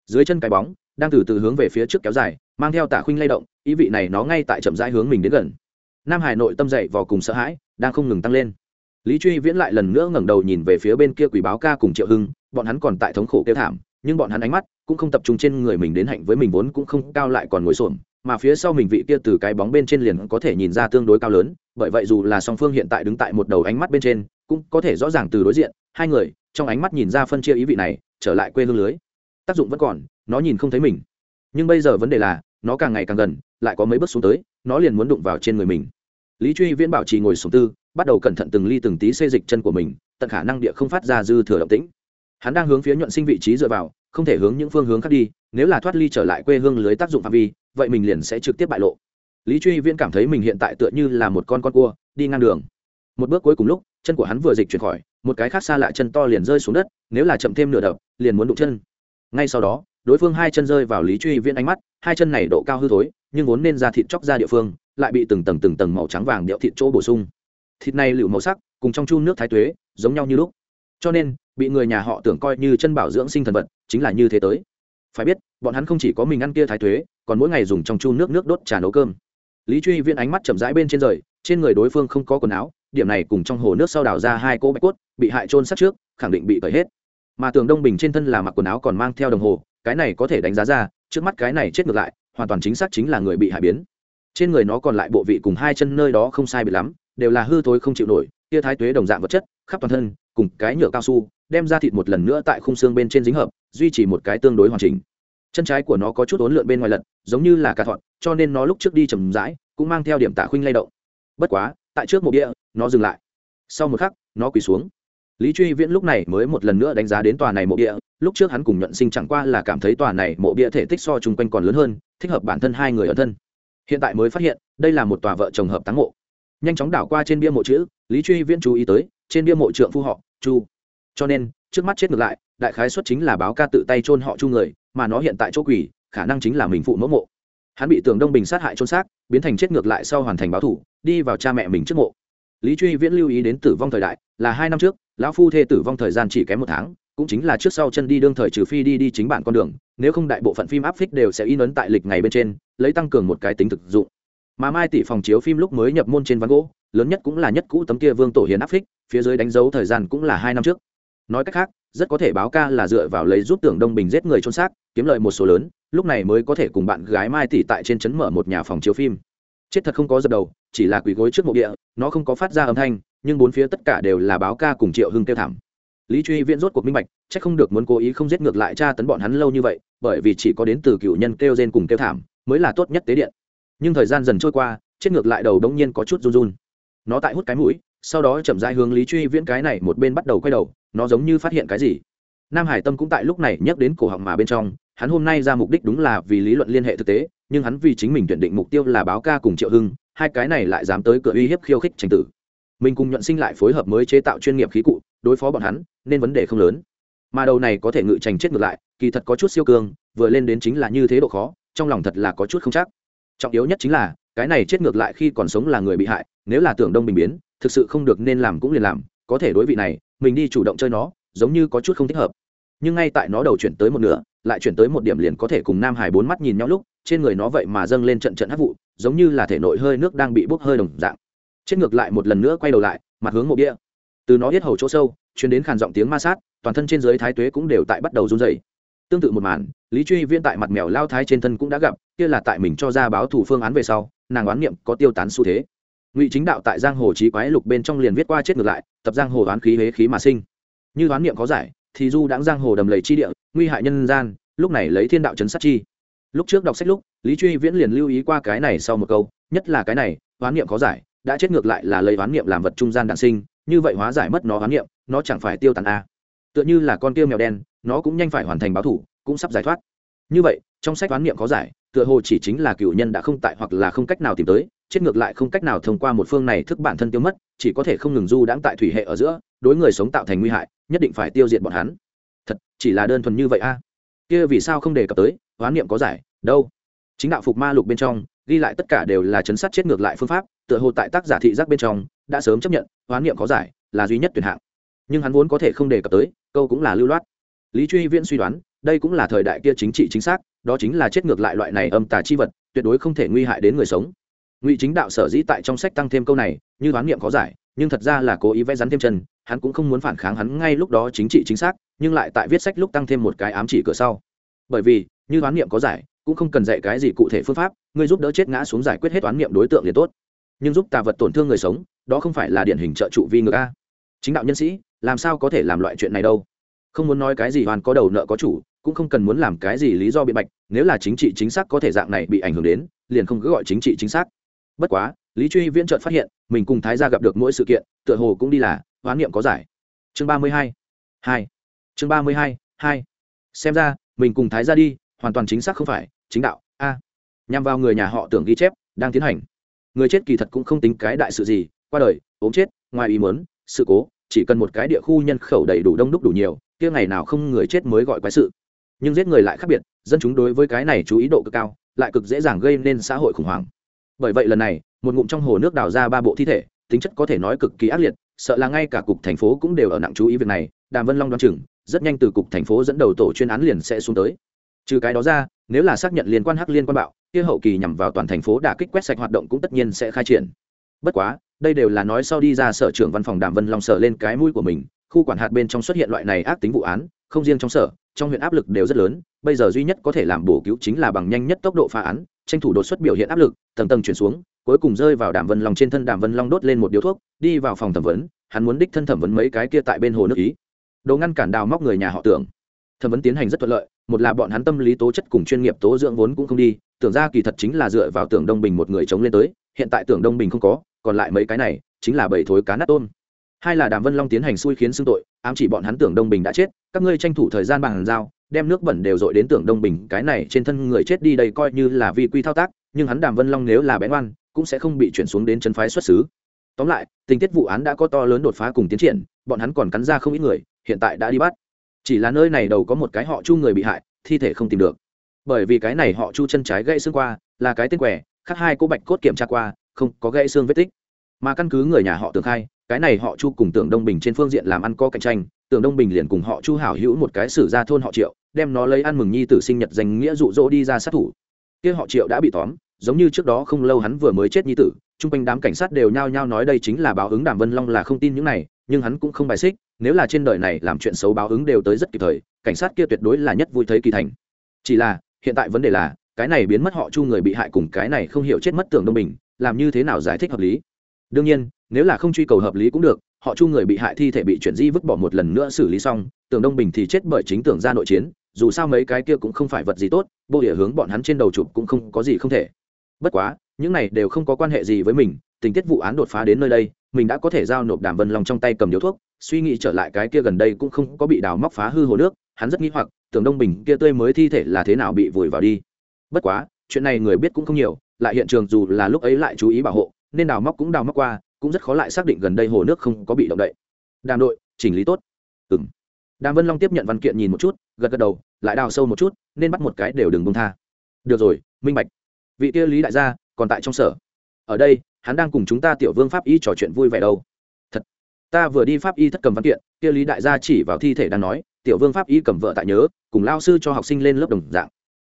Dưới chân cái bóng, đang từ từ hướng về phía trước kéo dài mang theo tả khuynh lay động, ý vị này nó ngay tại chậm rãi hướng mình đến gần. Nam hải nội tâm dậy vào cùng sợ hãi, đang không ngừng tăng lên. Lý truy viễn lại lần nữa ngẩng đầu nhìn về phía bên kia quỷ báo ca cùng triệu hưng, bọn hắn còn tại thống khổ kêu thảm, nhưng bọn hắn ánh mắt cũng không tập trung trên người mình đến hạnh với mình vốn cũng không cao lại còn ngồi xổm, mà phía sau mình vị kia từ cái bóng bên trên liền có thể nhìn ra tương đối cao lớn, bởi vậy dù là song phương hiện tại đứng tại một đầu ánh mắt bên trên, cũng có thể rõ ràng từ đối diện, hai người trong ánh mắt nhìn ra phân chia ý vị này, trở lại quê hương lưới. Tác dụng vẫn còn, nó nhìn không thấy mình. Nhưng bây giờ vấn đề là nó càng ngày càng gần, lại có mấy bước xuống tới, nó liền muốn đụng vào trên người mình. Lý truy viễn bảo trì ngồi xuống tư, bắt đầu cẩn thận từng ly từng tí xê dịch chân của mình, tận khả năng địa không phát ra dư thừa động tĩnh. Hắn đang hướng phía nhuận sinh vị trí dựa vào, không thể hướng những phương hướng khác đi, nếu là thoát ly trở lại quê hương lưới tác dụng phạm vi, vậy mình liền sẽ trực tiếp bại lộ. Lý truy viễn cảm thấy mình hiện tại tựa như là một con con cua, đi ngang đường. Một bước cuối cùng lúc, chân của hắn vừa dịch chuyển khỏi, một cái khác xa lạ chân to liền rơi xuống đất, nếu là chậm thêm nửa đập, liền muốn đụng chân. Ngay sau đó đối phương hai chân rơi vào lý truy viễn ánh mắt, hai chân này độ cao hư thối, nhưng vốn nên ra thịt chóc ra địa phương, lại bị từng tầng từng tầng màu trắng vàng điệu thịt chỗ bổ sung. Thịt này lựu màu sắc, cùng trong chu nước thái tuế, giống nhau như lúc. Cho nên, bị người nhà họ tưởng coi như chân bảo dưỡng sinh thần vật, chính là như thế tới. Phải biết, bọn hắn không chỉ có mình ăn kia thái tuế, còn mỗi ngày dùng trong chu nước nước đốt trà nấu cơm. Lý truy viễn ánh mắt chậm rãi bên trên rời, trên người đối phương không có quần áo, điểm này cùng trong hồ nước sau đào ra hai cỗ bạch cốt, bị hại trôn sát trước, khẳng định bị cởi hết. Mà tường đông bình trên thân là mặc quần áo còn mang theo đồng hồ cái này có thể đánh giá ra, trước mắt cái này chết ngược lại, hoàn toàn chính xác chính là người bị hại biến. Trên người nó còn lại bộ vị cùng hai chân nơi đó không sai bị lắm, đều là hư thối không chịu nổi, tia thái tuế đồng dạng vật chất, khắp toàn thân, cùng cái nhựa cao su, đem ra thịt một lần nữa tại khung xương bên trên dính hợp, duy trì một cái tương đối hoàn chỉnh. Chân trái của nó có chút ốn lượn bên ngoài lật, giống như là cà thọn cho nên nó lúc trước đi chầm rãi, cũng mang theo điểm tạ khuynh lay động. Bất quá, tại trước mộ địa, nó dừng lại. Sau một khắc, nó quỳ xuống lý truy viễn lúc này mới một lần nữa đánh giá đến tòa này mộ bia. lúc trước hắn cùng nhuận sinh chẳng qua là cảm thấy tòa này mộ bia thể tích so chung quanh còn lớn hơn, thích hợp bản thân hai người ở thân. Hiện tại mới phát hiện, đây là một tòa vợ chồng hợp táng mộ. Nhanh chóng đảo qua trên bia mộ chữ, lý truy viễn chú ý tới, trên bia mộ trượng phu họ, chu. Cho nên, trước mắt chết ngược lại, đại khái xuất chính là báo ca tự tay chôn họ chu người, mà nó hiện tại chỗ quỷ, khả năng chính là mình phụ mẫu mộ. Hắn bị tường đông bình sát hại chôn xác, biến thành chết ngược lại sau hoàn thành báo thủ, đi vào cha mẹ mình trước mộ. Lý truy viễn lưu ý đến tử vong thời đại, là hai năm trước lão phu thê tử vong thời gian chỉ kém một tháng, cũng chính là trước sau chân đi đương thời trừ phi đi đi chính bản con đường, nếu không đại bộ phận phim áp phích đều sẽ in ấn tại lịch ngày bên trên, lấy tăng cường một cái tính thực dụng. Mà mai tỷ phòng chiếu phim lúc mới nhập môn trên ván gỗ, lớn nhất cũng là nhất cũ tấm kia vương tổ hiền áp phích, phía dưới đánh dấu thời gian cũng là hai năm trước. Nói cách khác, rất có thể báo ca là dựa vào lấy giúp tưởng đông bình giết người trôn xác, kiếm lợi một số lớn, lúc này mới có thể cùng bạn gái mai tỷ tại trên trấn mở một nhà phòng chiếu phim. Chết thật không có dập đầu, chỉ là quỳ gối trước mộ địa, nó không có phát ra âm thanh nhưng bốn phía tất cả đều là báo ca cùng triệu hưng kêu thảm. Lý truy viễn rốt cuộc minh bạch c h ắ c không được muốn cố ý không giết ngược lại tra tấn bọn hắn lâu như vậy, bởi vì chỉ có đến từ cựu nhân kêu gen cùng kêu thảm mới là tốt nhất tế điện. Nhưng thời gian dần trôi qua, chết ngược lại đầu đống nhiên có chút run run. Nó tại hút cái mũi, sau đó chậm dãi hướng lý truy viễn cái này một bên bắt đầu quay đầu, nó giống như phát hiện cái gì. Nam hải tâm cũng tại lúc này nhắc đến cổ họng mà bên trong, hắn hôm nay ra mục đích đúng là vì lý luận liên hệ thực tế, nhưng hắn vì chính mình tuyển định mục tiêu là báo ca cùng triệu hưng, hai cái này lại dám tới cửa uy hiếp khiêu khích tranh tử mình cùng nhuận sinh lại phối hợp mới chế tạo chuyên nghiệp khí cụ, đối phó bọn hắn, nên vấn đề không lớn. Mà đầu này có thể ngự trành chết ngược lại, kỳ thật có chút siêu cương vừa lên đến chính là như thế độ khó, trong lòng thật là có chút không chắc. Trọng yếu nhất chính là, cái này chết ngược lại khi còn sống là người bị hại, nếu là tưởng đông bình biến, thực sự không được nên làm cũng liền làm, có thể đối vị này, mình đi chủ động chơi nó, giống như có chút không thích hợp. Nhưng ngay tại nó đầu chuyển tới một nửa, lại chuyển tới một điểm liền có thể cùng nam hải bốn mắt nhìn nhau lúc, trên người nó vậy mà dâng lên trận trận hát vụ, giống như là thể nội hơi nước đang bị bốc hơi đồng dạng chết ngược lại một lần nữa quay đầu lại, mặt hướng mộ bia. Từ nó hết hầu chỗ sâu chuyến đến khàn giọng tiếng ma sát, toàn thân trên dưới thái tuế cũng đều tại bắt đầu run dày tương tự một màn, lý truy viên tại mặt mèo lao thái trên thân cũng đã gặp, kia là tại mình cho ra báo thủ phương án về sau, nàng oán niệm có tiêu tán xu thế. Ngụy chính đạo tại giang hồ trí quái lục bên trong liền viết qua chết ngược lại, tập giang hồ oán khí huế khí mà sinh. Như oán niệm có giải, thì du đãng giang hồ đầm lầy chi địa, nguy hại nhân gian, lúc này lấy thiên đạo chấn sát chi. Lúc trước đọc sách lúc, lý truy viễn liền lưu ý qua cái này sau một câu, nhất là cái này, oán niệm có giải đã chết ngược lại là lấy oán niệm làm vật trung gian đạn sinh, như vậy hóa giải mất nó oán niệm, nó chẳng phải tiêu tàn a tựa như là con tiêu mèo đen, nó cũng nhanh phải hoàn thành báo thủ, cũng sắp giải thoát. Như vậy, trong sách oán niệm có giải, tựa hồ chỉ chính là cựu nhân đã không tại hoặc là không cách nào tìm tới, chết ngược lại không cách nào thông qua một phương này thức bản thân tiêu mất, chỉ có thể không ngừng du đãng tại thủy hệ ở giữa, đối người sống tạo thành nguy hại, nhất định phải tiêu diệt bọn hắn. Thật, chỉ là đơn thuần như vậy a kia vì sao không đề cập tới, oán niệm có giải, đâu? Chính đạo phục ma lục bên trong, ghi lại tất cả đều là chấn sát chết ngược lại phương pháp tựa hồ tại tác giả thị giác bên trong, đã sớm chấp nhận, hoán niệm có giải, là duy nhất tuyển hạng. Nhưng hắn vốn có thể không đề cập tới, câu cũng là lưu loát. Lý truy viễn suy đoán, đây cũng là thời đại kia chính trị chính xác, đó chính là chết ngược lại loại này âm tà chi vật, tuyệt đối không thể nguy hại đến người sống. Ngụy chính đạo sở dĩ tại trong sách tăng thêm câu này, như đoán niệm có giải, nhưng thật ra là cố ý vẽ rắn thêm chân, hắn cũng không muốn phản kháng hắn ngay lúc đó chính trị chính xác, nhưng lại tại viết sách lúc tăng thêm một cái ám chỉ cửa sau. Bởi vì, như đoán niệm có giải, cũng không cần dạy cái gì cụ thể phương pháp, ngươi giúp đỡ chết ngã xuống giải quyết hết đoán niệm đối tượng liền tốt nhưng giúp tà vật tổn thương người sống, đó không phải là điển hình trợ trụ vi ngược a. Chính đạo nhân sĩ, làm sao có thể làm loại chuyện này đâu? Không muốn nói cái gì hoàn có đầu nợ có chủ, cũng không cần muốn làm cái gì lý do biện bạch, nếu là chính trị chính xác có thể dạng này bị ảnh hưởng đến, liền không cứ gọi chính trị chính xác. Bất quá, lý truy viễn trợt phát hiện, mình cùng thái gia gặp được mỗi sự kiện, tựa hồ cũng đi là, hoán niệm có giải. Chương ba mươi hai hai. Chương ba mươi hai hai. Xem ra, mình cùng thái gia đi, hoàn toàn chính xác không phải, chính đạo, a. Nhằm vào người nhà họ tưởng ghi chép, đang tiến hành người chết kỳ thật cũng không tính cái đại sự gì, qua đời, ốm chết, ngoài ý mớn sự cố, chỉ cần một cái địa khu nhân khẩu đầy đủ đông đúc đủ nhiều, kia ngày nào không người chết mới gọi quái sự. Nhưng giết người lại khác biệt, dân chúng đối với cái này chú ý độ cực cao, lại cực dễ dàng gây nên xã hội khủng hoảng. Bởi vậy lần này, một ngụm trong hồ nước đào ra ba bộ thi thể, tính chất có thể nói cực kỳ ác liệt, sợ là ngay cả cục thành phố cũng đều ở nặng chú ý việc này, đàm vân long đoán chừng, rất nhanh từ cục thành phố dẫn đầu tổ chuyên án liền sẽ xuống tới. Trừ cái đó ra, nếu là xác nhận liên quan hắc liên quan bạo kia hậu kỳ nhằm vào toàn thành phố đả kích quét sạch hoạt động cũng tất nhiên sẽ khai triển. Bất quá, đây đều là nói sau đi ra sở trưởng văn phòng đàm vân long sở lên cái mũi của mình, khu quản hạt bên trong xuất hiện loại này ác tính vụ án, không riêng trong sở, trong huyện áp lực đều rất lớn, bây giờ duy nhất có thể làm bổ cứu chính là bằng nhanh nhất tốc độ phá án, tranh thủ đột xuất biểu hiện áp lực, tầng tầng chuyển xuống, cuối cùng rơi vào đàm vân long trên thân đàm vân long đốt lên một điếu thuốc, đi vào phòng thẩm vấn, hắn muốn đích thân thẩm vấn mấy cái kia tại bên hồ nước ý. Đồ ngăn cản đào móc người nhà họ tưởng. Thẩm vấn tiến hành rất thuận lợi, một là bọn hắn tâm lý tố chất cùng chuyên nghiệp tố dưỡng vốn cũng không đi tưởng ra kỳ thật chính là dựa vào tưởng đông bình một người chống lên tới, hiện tại tưởng đông bình không có, còn lại mấy cái này, chính là bầy thối cá nát tôm. Hai là đàm vân long tiến hành xui khiến xưng tội, ám chỉ bọn hắn tưởng đông bình đã chết, các ngươi tranh thủ thời gian bằng dao đem nước bẩn đều dội đến tưởng đông bình, cái này trên thân người chết đi đây coi như là vi quy thao tác, nhưng hắn đàm vân long nếu là bén oan, cũng sẽ không bị chuyển xuống đến chân phái xuất xứ. Tóm lại, tình tiết vụ án đã có to lớn đột phá cùng tiến triển, bọn hắn còn cắn ra không ít người, hiện tại đã đi bắt. Chỉ là nơi này đầu có một cái họ chu người bị hại, thi thể không tìm được bởi vì cái này họ chu chân trái gãy xương qua, là cái tên quẻ, khác hai cô bạch cốt kiểm tra qua, không có gãy xương vết tích. Mà căn cứ người nhà họ tưởng khai, cái này họ chu cùng tưởng đông bình trên phương diện làm ăn có cạnh tranh, tưởng đông bình liền cùng họ chu hảo hữu một cái sử ra thôn họ triệu, đem nó lấy ăn mừng nhi tử sinh nhật danh nghĩa dụ dỗ đi ra sát thủ. Kia họ triệu đã bị tóm, giống như trước đó không lâu hắn vừa mới chết nhi tử, chung quanh đám cảnh sát đều nhao nhao nói đây chính là báo ứng đàm vân long là không tin những này, nhưng hắn cũng không bài xích, nếu là trên đời này làm chuyện xấu báo ứng đều tới rất kịp thời, cảnh sát kia tuyệt đối là nhất vui thấy kỳ thành. Chỉ là hiện tại vấn đề là, cái này biến mất họ chu người bị hại cùng cái này không hiểu chết mất tưởng đông bình, làm như thế nào giải thích hợp lý? Đương nhiên, nếu là không truy cầu hợp lý cũng được, họ chu người bị hại thi thể bị chuyển di vứt bỏ một lần nữa xử lý xong, tưởng đông bình thì chết bởi chính tưởng ra nội chiến, dù sao mấy cái kia cũng không phải vật gì tốt bộ địa hướng bọn hắn trên đầu chụp cũng không có gì không thể. Bất quá, những này đều không có quan hệ gì với mình, tình tiết vụ án đột phá đến nơi đây, mình đã có thể giao nộp đàm vân long trong tay cầm điếu thuốc, suy nghĩ trở lại cái kia gần đây cũng không có bị đào móc phá hư hồ nước hắn rất nghĩ hoặc, tưởng đông bình kia tươi mới thi thể là thế nào bị vùi vào đi. Bất quá, chuyện này người biết cũng không nhiều, lại hiện trường dù là lúc ấy lại chú ý bảo hộ, nên đào móc cũng đào móc qua, cũng rất khó lại xác định gần đây hồ nước không có bị động đậy. Đàm đội, chỉnh lý tốt. Ừng đàm vân long tiếp nhận văn kiện nhìn một chút, gật gật đầu, lại đào sâu một chút, nên bắt một cái đều đừng bông tha. Được rồi, minh bạch. Vị kia lý đại gia, còn tại trong sở. Ở đây, hắn đang cùng chúng ta tiểu vương pháp y trò chuyện vui vẻ đâu. Thật. Ta vừa đi pháp y thất cầm văn kiện, kia lý đại gia chỉ vào thi thể đang nói tiểu vương pháp y cầm vợ tại nhớ, cùng lao sư cho học sinh lên lớp đồng dạng.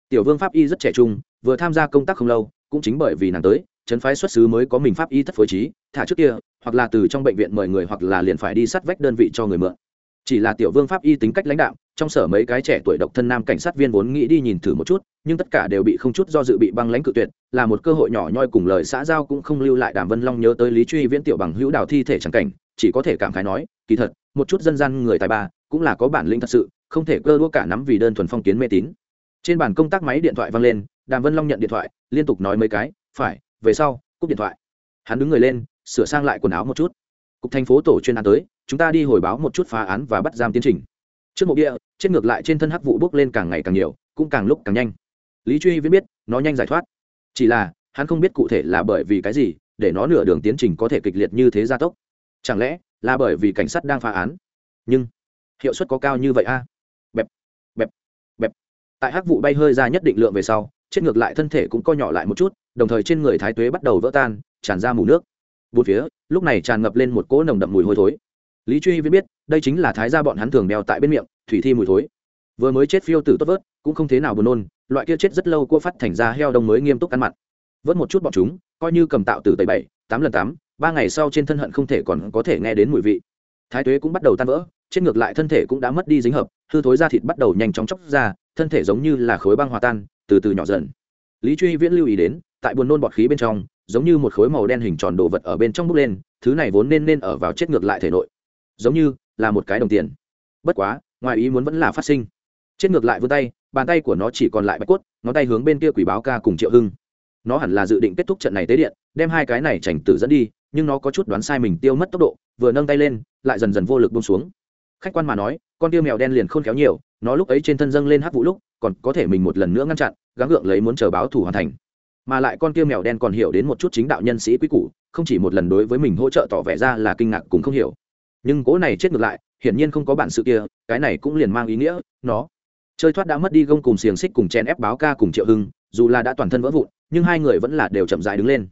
Tiểu vương pháp y rất trẻ trung, vừa tham gia công tác không lâu, cũng chính bởi vì nàng tới, trấn phái xuất xứ mới có mình pháp y thất phối trí, thả trước kia, hoặc là từ trong bệnh viện mời người hoặc là liền phải đi sát vách đơn vị cho người mượn. Chỉ là tiểu vương pháp y tính cách lãnh đạo trong sở mấy cái trẻ tuổi độc thân nam cảnh sát viên vốn nghĩ đi nhìn thử một chút, nhưng tất cả đều bị không chút do dự bị băng lãnh cự tuyệt, là một cơ hội nhỏ nhoi cùng lời xã giao cũng không lưu lại đàm vân long nhớ tới lý truy viễn tiểu bằng hữu đào thi thể trắng cảnh, chỉ có thể cảm khái nói, kỳ thật, một chút dân gian người tài ba cũng là có bản lĩnh thật sự, không thể cơ đua cả nắm vì đơn thuần phong kiến mê tín. Trên bàn công tác máy điện thoại vang lên, đàm vân long nhận điện thoại, liên tục nói mấy cái, phải, về sau, cúp điện thoại. Hắn đứng người lên, sửa sang lại quần áo một chút. Cục thành phố tổ chuyên án tới, chúng ta đi hồi báo một chút phá án và bắt giam tiến trình. Trước mộ địa chết ngược lại trên thân hắc vụ bước lên càng ngày càng nhiều, cũng càng lúc càng nhanh. Lý truy viễn biết, nó nhanh giải thoát. Chỉ là, hắn không biết cụ thể là bởi vì cái gì, để nó nửa đường tiến trình có thể kịch liệt như thế gia tốc. Chẳng lẽ là bởi vì cảnh sát đang phá án? Nhưng hiệu suất có cao như vậy a? À? bẹp bẹp bẹp. Tại hắc vụ bay hơi ra nhất định lượng về sau, chết ngược lại thân thể cũng co nhỏ lại một chút, đồng thời trên người thái tuế bắt đầu vỡ tan, tràn ra mù nước. Bốn phía, lúc này tràn ngập lên một cỗ nồng đậm mùi hôi thối. Lý truy viễn biết, đây chính là thái gia bọn hắn thường đeo tại bên miệng, thủy thi mùi thối. Vừa mới chết phiêu tử tốt vớt, cũng không thế nào buồn nôn, loại kia chết rất lâu cua phát thành ra heo đông mới nghiêm túc ăn mặn. Vớt một chút bọn chúng, coi như cầm tạo từ tầy bảy, tám lần tám, ba ngày sau trên thân hận không thể còn có thể nghe đến mùi vị thái tuế cũng bắt đầu tan vỡ, chết ngược lại thân thể cũng đã mất đi dính hợp, hư thối da thịt bắt đầu nhanh chóng chóc ra, thân thể giống như là khối băng hòa tan, từ từ nhỏ dần. Lý truy viễn lưu ý đến, tại buồn nôn bọt khí bên trong, giống như một khối màu đen hình tròn đồ vật ở bên trong bốc lên, thứ này vốn nên nên ở vào chết ngược lại thể nội. Giống như là một cái đồng tiền. Bất quá, ngoài ý muốn vẫn là phát sinh. Chết ngược lại vươn tay, bàn tay của nó chỉ còn lại bạch quất ngón tay hướng bên kia quỷ báo ca cùng triệu hưng. Nó hẳn là dự định kết thúc trận này tế điện, đem hai cái này chảnh tử dẫn đi nhưng nó có chút đoán sai mình tiêu mất tốc độ, vừa nâng tay lên, lại dần dần vô lực bông xuống. Khách quan mà nói, con tiêu mèo đen liền khôn khéo nhiều, nó lúc ấy trên thân dâng lên hắc vũ lúc, còn có thể mình một lần nữa ngăn chặn, gắng gượng lấy muốn chờ báo thủ hoàn thành. Mà lại con tiêu mèo đen còn hiểu đến một chút chính đạo nhân sĩ quý củ, không chỉ một lần đối với mình hỗ trợ tỏ vẻ ra là kinh ngạc cũng không hiểu. Nhưng cỗ này chết ngược lại, hiển nhiên không có bản sự kia, cái này cũng liền mang ý nghĩa, nó chơi thoát đã mất đi gông cùng xiềng xích cùng chen ép báo ca cùng triệu hưng, dù là đã toàn thân vỡ vụn, nhưng hai người vẫn là đều chậm dại đứng lên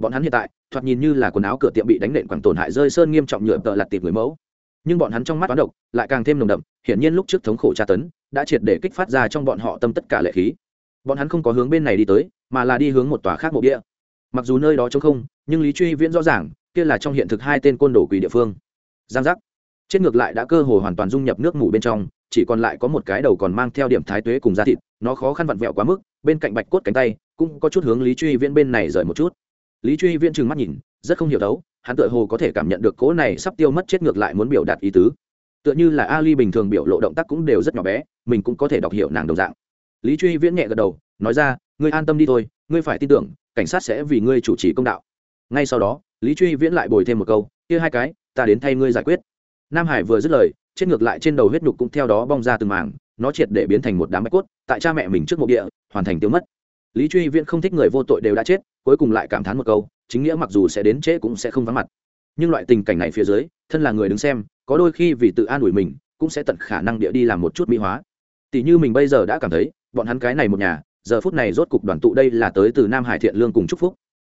bọn hắn hiện tại, thoạt nhìn như là quần áo cửa tiệm bị đánh nện quảng tổn hại rơi sơn nghiêm trọng nhựa tợ lặt tiệp người mẫu. Nhưng bọn hắn trong mắt toán độc, lại càng thêm nồng đậm, hiển nhiên lúc trước thống khổ tra tấn, đã triệt để kích phát ra trong bọn họ tâm tất cả lệ khí. Bọn hắn không có hướng bên này đi tới, mà là đi hướng một tòa khác mộ địa mặc dù nơi đó trống không, nhưng lý truy viễn rõ ràng, kia là trong hiện thực hai tên côn đồ quỷ địa phương. Giang giác. Chết ngược lại đã cơ hồ hoàn toàn dung nhập nước ngủ bên trong, chỉ còn lại có một cái đầu còn mang theo điểm thái tuế cùng da thịt, nó khó khăn vặn vẹo quá mức, bên cạnh bạch cốt cánh tay, cũng có chút hướng lý truy viễn bên này rời một chút lý truy viễn trừng mắt nhìn, rất không hiểu đấu hắn tựa hồ có thể cảm nhận được cố này sắp tiêu mất chết ngược lại muốn biểu đạt ý tứ. Tựa như là ali bình thường biểu lộ động tác cũng đều rất nhỏ bé, mình cũng có thể đọc hiểu nàng đồng dạng. Lý truy viễn nhẹ gật đầu, nói ra, ngươi an tâm đi thôi, ngươi phải tin tưởng, cảnh sát sẽ vì ngươi chủ trì công đạo. Ngay sau đó, lý truy viễn lại bồi thêm một câu, kia hai cái, ta đến thay ngươi giải quyết. Nam hải vừa dứt lời, chết ngược lại trên đầu huyết nhục cũng theo đó bong ra từng mảng, nó triệt để biến thành một đám bạch cốt, tại cha mẹ mình trước mộ địa, hoàn thành tiêu mất. Lý truy viễn không thích người vô tội đều đã chết cuối cùng lại cảm thán một câu, chính nghĩa mặc dù sẽ đến trễ cũng sẽ không vắng mặt. Nhưng loại tình cảnh này phía dưới, thân là người đứng xem, có đôi khi vì tự an ủi mình, cũng sẽ tận khả năng địa đi làm một chút mỹ hóa. Tỷ như mình bây giờ đã cảm thấy, bọn hắn cái này một nhà, giờ phút này rốt cục đoàn tụ đây là tới từ nam hải thiện lương cùng chúc phúc.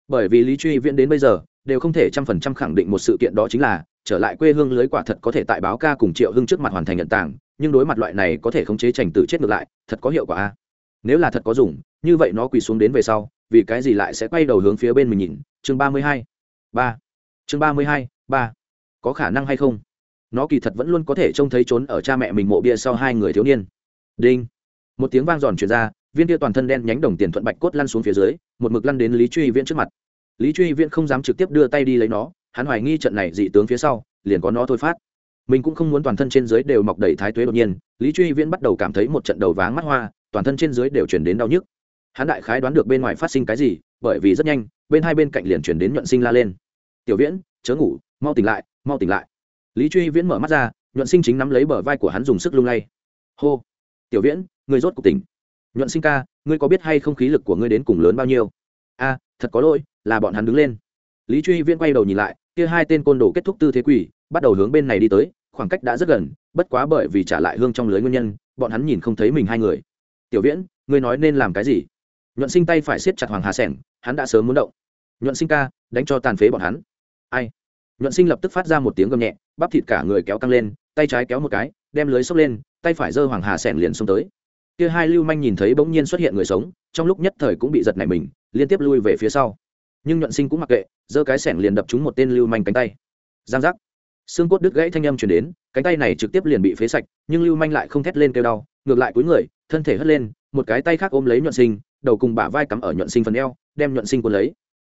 Bởi vì lý truy viễn đến bây giờ, đều không thể trăm phần trăm khẳng định một sự kiện đó chính là, trở lại quê hương lưới quả thật có thể tại báo ca cùng triệu hưng trước mặt hoàn thành nhận tảng, nhưng đối mặt loại này có thể khống chế trành tự chết ngược lại, thật có hiệu quả a. Nếu là thật có dùng, như vậy nó quỳ xuống đến về sau vì cái gì lại sẽ quay đầu hướng phía bên mình nhìn? Chương ba mươi hai, ba. Chương ba mươi hai, ba. Có khả năng hay không? Nó kỳ thật vẫn luôn có thể trông thấy trốn ở cha mẹ mình mộ bia sau hai người thiếu niên. Đinh. Một tiếng vang giòn truyền ra, viên kia toàn thân đen nhánh đồng tiền thuận bạch cốt lăn xuống phía dưới, một mực lăn đến lý truy viễn trước mặt. Lý truy viễn không dám trực tiếp đưa tay đi lấy nó, hắn hoài nghi trận này dị tướng phía sau, liền có nó thôi phát. Mình cũng không muốn toàn thân trên dưới đều mọc đầy thái tuế đột nhiên, lý truy viễn bắt đầu cảm thấy một trận đầu váng mắt hoa, toàn thân trên dưới đều chuyển đến đau nhức hắn đại khái đoán được bên ngoài phát sinh cái gì, bởi vì rất nhanh, bên hai bên cạnh liền chuyển đến nhuận sinh la lên. Tiểu viễn, chớ ngủ, mau tỉnh lại, mau tỉnh lại. Lý truy viễn mở mắt ra, nhuận sinh chính nắm lấy bờ vai của hắn dùng sức lung lay. Hô, tiểu viễn, người rốt cuộc tỉnh. Nhuận sinh ca, ngươi có biết hay không khí lực của ngươi đến cùng lớn bao nhiêu? A, thật có lỗi, là bọn hắn đứng lên. Lý truy viễn quay đầu nhìn lại, kia hai tên côn đồ kết thúc tư thế quỷ, bắt đầu hướng bên này đi tới, khoảng cách đã rất gần, bất quá bởi vì trả lại hương trong lưới nguyên nhân, bọn hắn nhìn không thấy mình hai người. Tiểu viễn, ngươi nói nên làm cái gì? Nhuận sinh tay phải siết chặt hoàng hà sẻng, hắn đã sớm muốn động. Nhuận sinh ca, đánh cho tàn phế bọn hắn. Ai? Nhuận sinh lập tức phát ra một tiếng gầm nhẹ, bắp thịt cả người kéo căng lên, tay trái kéo một cái, đem lưới xốc lên, tay phải giơ hoàng hà sẻng liền xông tới. Kia hai lưu manh nhìn thấy bỗng nhiên xuất hiện người sống, trong lúc nhất thời cũng bị giật nảy mình, liên tiếp lui về phía sau. Nhưng nhuận sinh cũng mặc kệ, giơ cái sẻng liền đập trúng một tên lưu manh cánh tay. Giang giác. Xương cốt đứt gãy thanh âm chuyển đến, cánh tay này trực tiếp liền bị phế sạch, nhưng lưu manh lại không thét lên kêu đau, ngược lại cúi người, thân thể hất lên, một cái tay khác ôm lấy nhuận sinh đầu cùng bả vai cắm ở nhuận sinh phần eo, đem nhuận sinh cuốn lấy.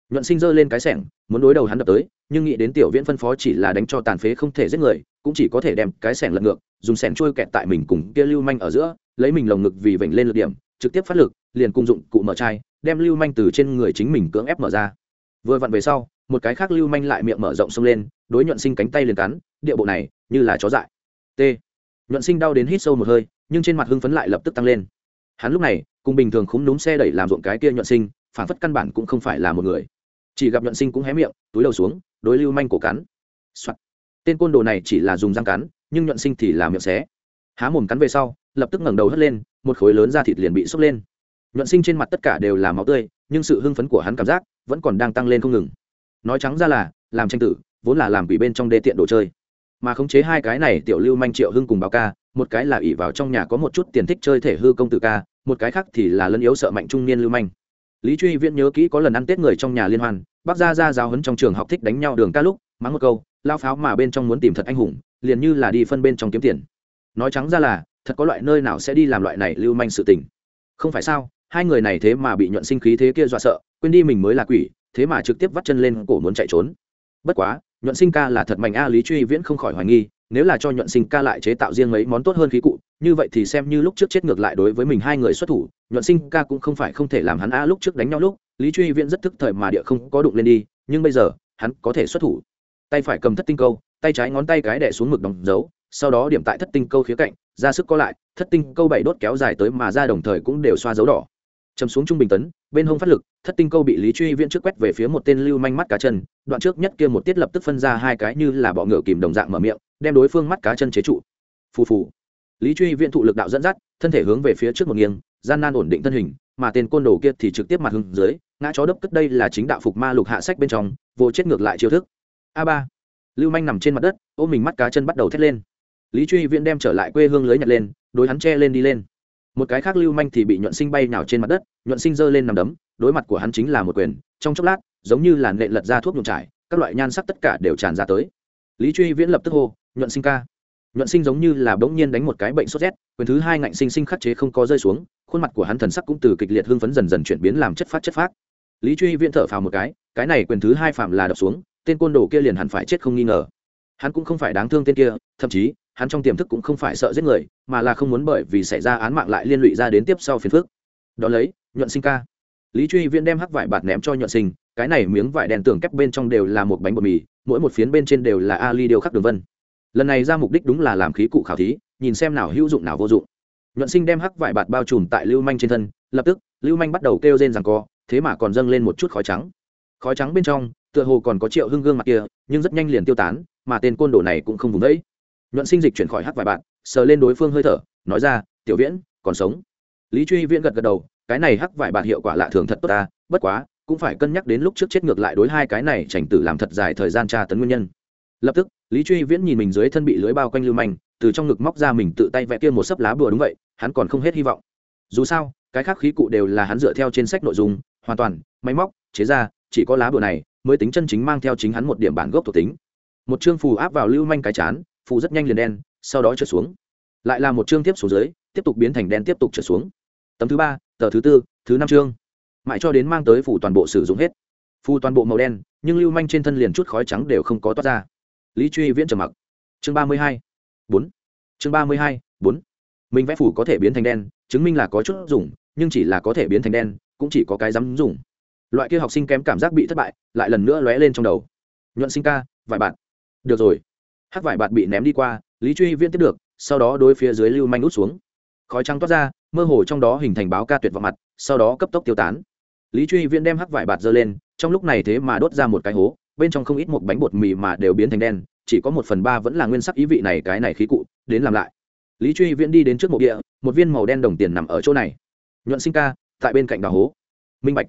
Nhuận sinh giơ lên cái sẻng, muốn đối đầu hắn đập tới, nhưng nghĩ đến tiểu viễn phân phó chỉ là đánh cho tàn phế không thể giết người, cũng chỉ có thể đem cái sẻng lật ngược, dùng sẻng trôi kẹt tại mình cùng kia lưu manh ở giữa, lấy mình lồng ngực vì vểnh lên lực điểm, trực tiếp phát lực, liền cung dụng cụ mở chai, đem lưu manh từ trên người chính mình cưỡng ép mở ra. Vừa vặn về sau, một cái khác lưu manh lại miệng mở rộng xông lên, đối nhuận sinh cánh tay liền cắn, địa bộ này, như là chó dại. T. Nhuận sinh đau đến hít sâu một hơi, nhưng trên mặt hưng phấn lại lập tức tăng lên hắn lúc này cùng bình thường khúm núm xe đẩy làm ruộng cái kia nhuận sinh phản phất căn bản cũng không phải là một người. Chỉ gặp nhuận sinh cũng hé miệng, túi đầu xuống, đối lưu manh cổ cắn、Soạn. tên côn đồ này chỉ là dùng răng cắn, nhưng nhuận sinh thì là miệng xé. Há mồm cắn về sau, lập tức ngẩng đầu hất lên, một khối lớn da thịt liền bị sốc lên. Nhuận sinh trên mặt tất cả đều là máu tươi, nhưng sự hưng phấn của hắn cảm giác vẫn còn đang tăng lên không ngừng. Nói trắng ra là, làm tranh tử, vốn là làm quỷ bên trong đê tiện đồ chơi. Mà khống chế hai cái này, tiểu lưu manh triệu hưng cùng báo ca một cái là ỷ vào trong nhà có một chút tiền thích chơi thể hư công tử ca, một cái khác thì là lân yếu sợ mạnh trung niên lưu manh. Lý truy viễn nhớ kỹ có lần ăn tết người trong nhà liên hoan, bác gia ra giáo hấn trong trường học thích đánh nhau đường ca lúc, mắng một câu, lao pháo mà bên trong muốn tìm thật anh hùng, liền như là đi phân bên trong kiếm tiền. Nói trắng ra là, thật có loại nơi nào sẽ đi làm loại này lưu manh sự tình. Không phải sao, hai người này thế mà bị nhuận sinh khí thế kia dọa sợ, quên đi mình mới là quỷ, thế mà trực tiếp vắt chân lên cổ muốn chạy trốn. Bất quá, nhuận sinh ca là thật mạnh a, lý truy viễn không khỏi hoài nghi nếu là cho nhuận sinh ca lại chế tạo riêng mấy món tốt hơn khí cụ, như vậy thì xem như lúc trước chết ngược lại đối với mình hai người xuất thủ, nhuận sinh ca cũng không phải không thể làm hắn a lúc trước đánh nhau lúc, lý truy viễn rất thức thời mà địa không có đụng lên đi, nhưng bây giờ, hắn có thể xuất thủ. Tay phải cầm thất tinh câu, tay trái ngón tay cái đẻ xuống mực đóng dấu, sau đó điểm tại thất tinh câu khía cạnh, ra sức có lại, thất tinh câu bảy đốt kéo dài tới mà ra đồng thời cũng đều xoa dấu đỏ. Chầm xuống trung bình tấn, bên hông phát lực, thất tinh câu bị lý truy viễn trước quét về phía một tên lưu manh mắt cá chân, đoạn trước nhất kia một tiết lập tức phân ra hai cái như là bọ ngựa kìm đồng dạng mở miệng đem đối phương mắt cá chân chế trụ. Phù phù. Lý truy viễn thụ lực đạo dẫn dắt, thân thể hướng về phía trước một nghiêng, gian nan ổn định thân hình, mà tên côn đồ kia thì trực tiếp mặt hưng dưới, ngã chó đấp cất đây là chính đạo phục ma lục hạ sách bên trong, vô chết ngược lại chiêu thức. A ba. Lưu manh nằm trên mặt đất, ôm mình mắt cá chân bắt đầu thét lên. Lý truy viễn đem trở lại quê hương lưới nhặt lên, đối hắn che lên đi lên. Một cái khác lưu manh thì bị nhuận sinh bay nào trên mặt đất, nhuận sinh giơ lên nằm đấm, đối mặt của hắn chính là một quyền, trong chốc lát, giống như là nệ lật ra thuốc nhuộm trải, các loại nhan sắc tất cả đều tràn ra tới. Lý truy viễn lập tức hô nhuận sinh ca. Nhuận sinh giống như là bỗng nhiên đánh một cái bệnh sốt rét, quyền thứ hai ngạnh sinh sinh khắc chế không có rơi xuống, khuôn mặt của hắn thần sắc cũng từ kịch liệt hưng phấn dần dần chuyển biến làm chất phát chất phát lý truy viễn thở phào một cái cái này quyền thứ hai phạm là đập xuống, tên côn đồ kia liền hẳn phải chết không nghi ngờ. Hắn cũng không phải đáng thương tên kia, thậm chí, hắn trong tiềm thức cũng không phải sợ giết người, mà là không muốn bởi vì xảy ra án mạng lại liên lụy ra đến tiếp sau phiền phước đ ó lấy, nhuận sinh ca. Lý truy viễn đem hắc vải bạt ném cho nhuận sinh, cái này miếng vải đèn tường kép bên trong đều là một bánh bột mì, mỗi một phiến bên trên đều là ali điêu khắc đường vân lần này ra mục đích đúng là làm khí cụ khảo thí, nhìn xem nào hữu dụng nào vô dụng. Nhuận sinh đem hắc vải bạt bao trùm tại lưu manh trên thân, lập tức, lưu manh bắt đầu kêu rên rằng co, thế mà còn dâng lên một chút khói trắng. Khói trắng bên trong, tựa hồ còn có triệu hưng gương mặt kia, nhưng rất nhanh liền tiêu tán, mà tên côn đồ này cũng không vùng đấy nhuận sinh dịch chuyển khỏi hắc vải bạt, sờ lên đối phương hơi thở, nói ra, tiểu viễn, còn sống? Lý truy viễn gật gật đầu, cái này hắc vải bạt hiệu quả lạ thường thật tốt ta, bất quá, cũng phải cân nhắc đến lúc trước chết ngược lại đối hai cái này chảnh tử làm thật dài thời gian tra tấn nguyên nhân. Lập tức lý truy viễn nhìn mình dưới thân bị lưới bao quanh lưu manh, từ trong ngực móc ra mình tự tay vẽ kia một sấp lá bùa đúng vậy, hắn còn không hết hy vọng. Dù sao, cái khác khí cụ đều là hắn dựa theo trên sách nội dung, hoàn toàn, máy móc, chế ra, chỉ có lá bùa này mới tính chân chính mang theo chính hắn một điểm bản gốc thuộc tính. Một chương phù áp vào lưu manh cái chán, phù rất nhanh liền đen, sau đó trượt xuống. Lại là một chương tiếp xuống dưới, tiếp tục biến thành đen tiếp tục trượt xuống. Tấm thứ ba, tờ thứ tư, thứ năm chương. Mãi cho đến mang tới phù toàn bộ sử dụng hết. Phù toàn bộ màu đen, nhưng lưu manh trên thân liền chút khói trắng đều không có toát ra lý truy viễn trầm mặc. Chương ba mươi hai, bốn. Chương ba mươi hai, bốn. Mình vẽ phủ có thể biến thành đen, chứng minh là có chút dùng, nhưng chỉ là có thể biến thành đen, cũng chỉ có cái dám dùng. Loại kia học sinh kém cảm giác bị thất bại, lại lần nữa lóe lên trong đầu. Nhuận sinh ca, vải bạn được rồi. Hát vải bạt bị ném đi qua, lý truy viễn tiếp được, sau đó đối phía dưới lưu manh út xuống. Khói trắng toát ra, mơ hồ trong đó hình thành báo ca tuyệt vào mặt, sau đó cấp tốc tiêu tán. Lý truy viễn đem hắc vải bạt dơ lên, trong lúc này thế mà đốt ra một cái hố bên trong không ít một bánh bột mì mà đều biến thành đen, chỉ có một phần ba vẫn là nguyên sắc ý vị này, cái này khí cụ, đến làm lại. Lý truy viễn đi đến trước mộ địa, một viên màu đen đồng tiền nằm ở chỗ này. Nhuận sinh ca, tại bên cạnh đào hố. Minh bạch.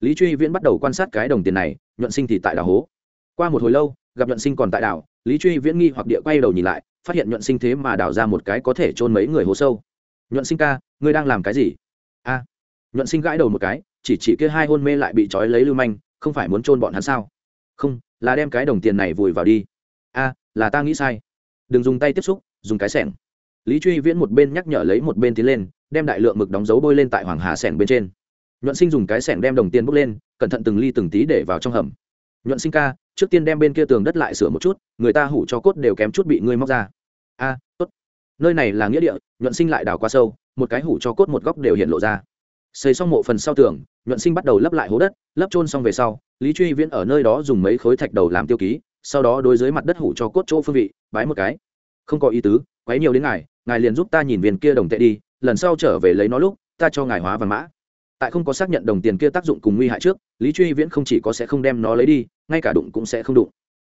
Lý truy viễn bắt đầu quan sát cái đồng tiền này, nhuận sinh thì tại đào hố. Qua một hồi lâu, gặp nhuận sinh còn tại đảo, lý truy viễn nghi hoặc địa quay đầu nhìn lại, phát hiện nhuận sinh thế mà đào ra một cái có thể chôn mấy người hố sâu. Nhuận sinh ca, ngươi đang làm cái gì? A. Nhuận sinh gãi đầu một cái, chỉ chỉ kia hai hôn mê lại bị trói lấy lưu manh, không phải muốn chôn bọn hắn sao? Không, là đem cái đồng tiền này vùi vào đi. A, là ta nghĩ sai. Đừng dùng tay tiếp xúc, dùng cái sẻng. Lý truy viễn một bên nhắc nhở lấy một bên tiến lên, đem đại lượng mực đóng dấu bôi lên tại hoàng hà sẻng bên trên. Nhuận sinh dùng cái sẻng đem đồng tiền bốc lên, cẩn thận từng ly từng tí để vào trong hầm. Nhuận sinh ca, trước tiên đem bên kia tường đất lại sửa một chút, người ta hủ cho cốt đều kém chút bị ngươi móc ra. A, tốt. Nơi này là nghĩa địa, nhuận sinh lại đào qua sâu, một cái hủ cho cốt một góc đều hiện lộ ra. Xây xong mộ phần sau tường nhuận sinh bắt đầu lấp lại hố đất, lấp trôn xong về sau, lý truy viễn ở nơi đó dùng mấy khối thạch đầu làm tiêu ký, sau đó đối dưới mặt đất hủ cho cốt chỗ phương vị, bái một cái. Không có ý tứ, quấy nhiều đến ngài ngài liền giúp ta nhìn viên kia đồng tệ đi, lần sau trở về lấy nó lúc, ta cho ngài hóa vàng mã. Tại không có xác nhận đồng tiền kia tác dụng cùng nguy hại trước, lý truy viễn không chỉ có sẽ không đem nó lấy đi, ngay cả đụng cũng sẽ không đụng.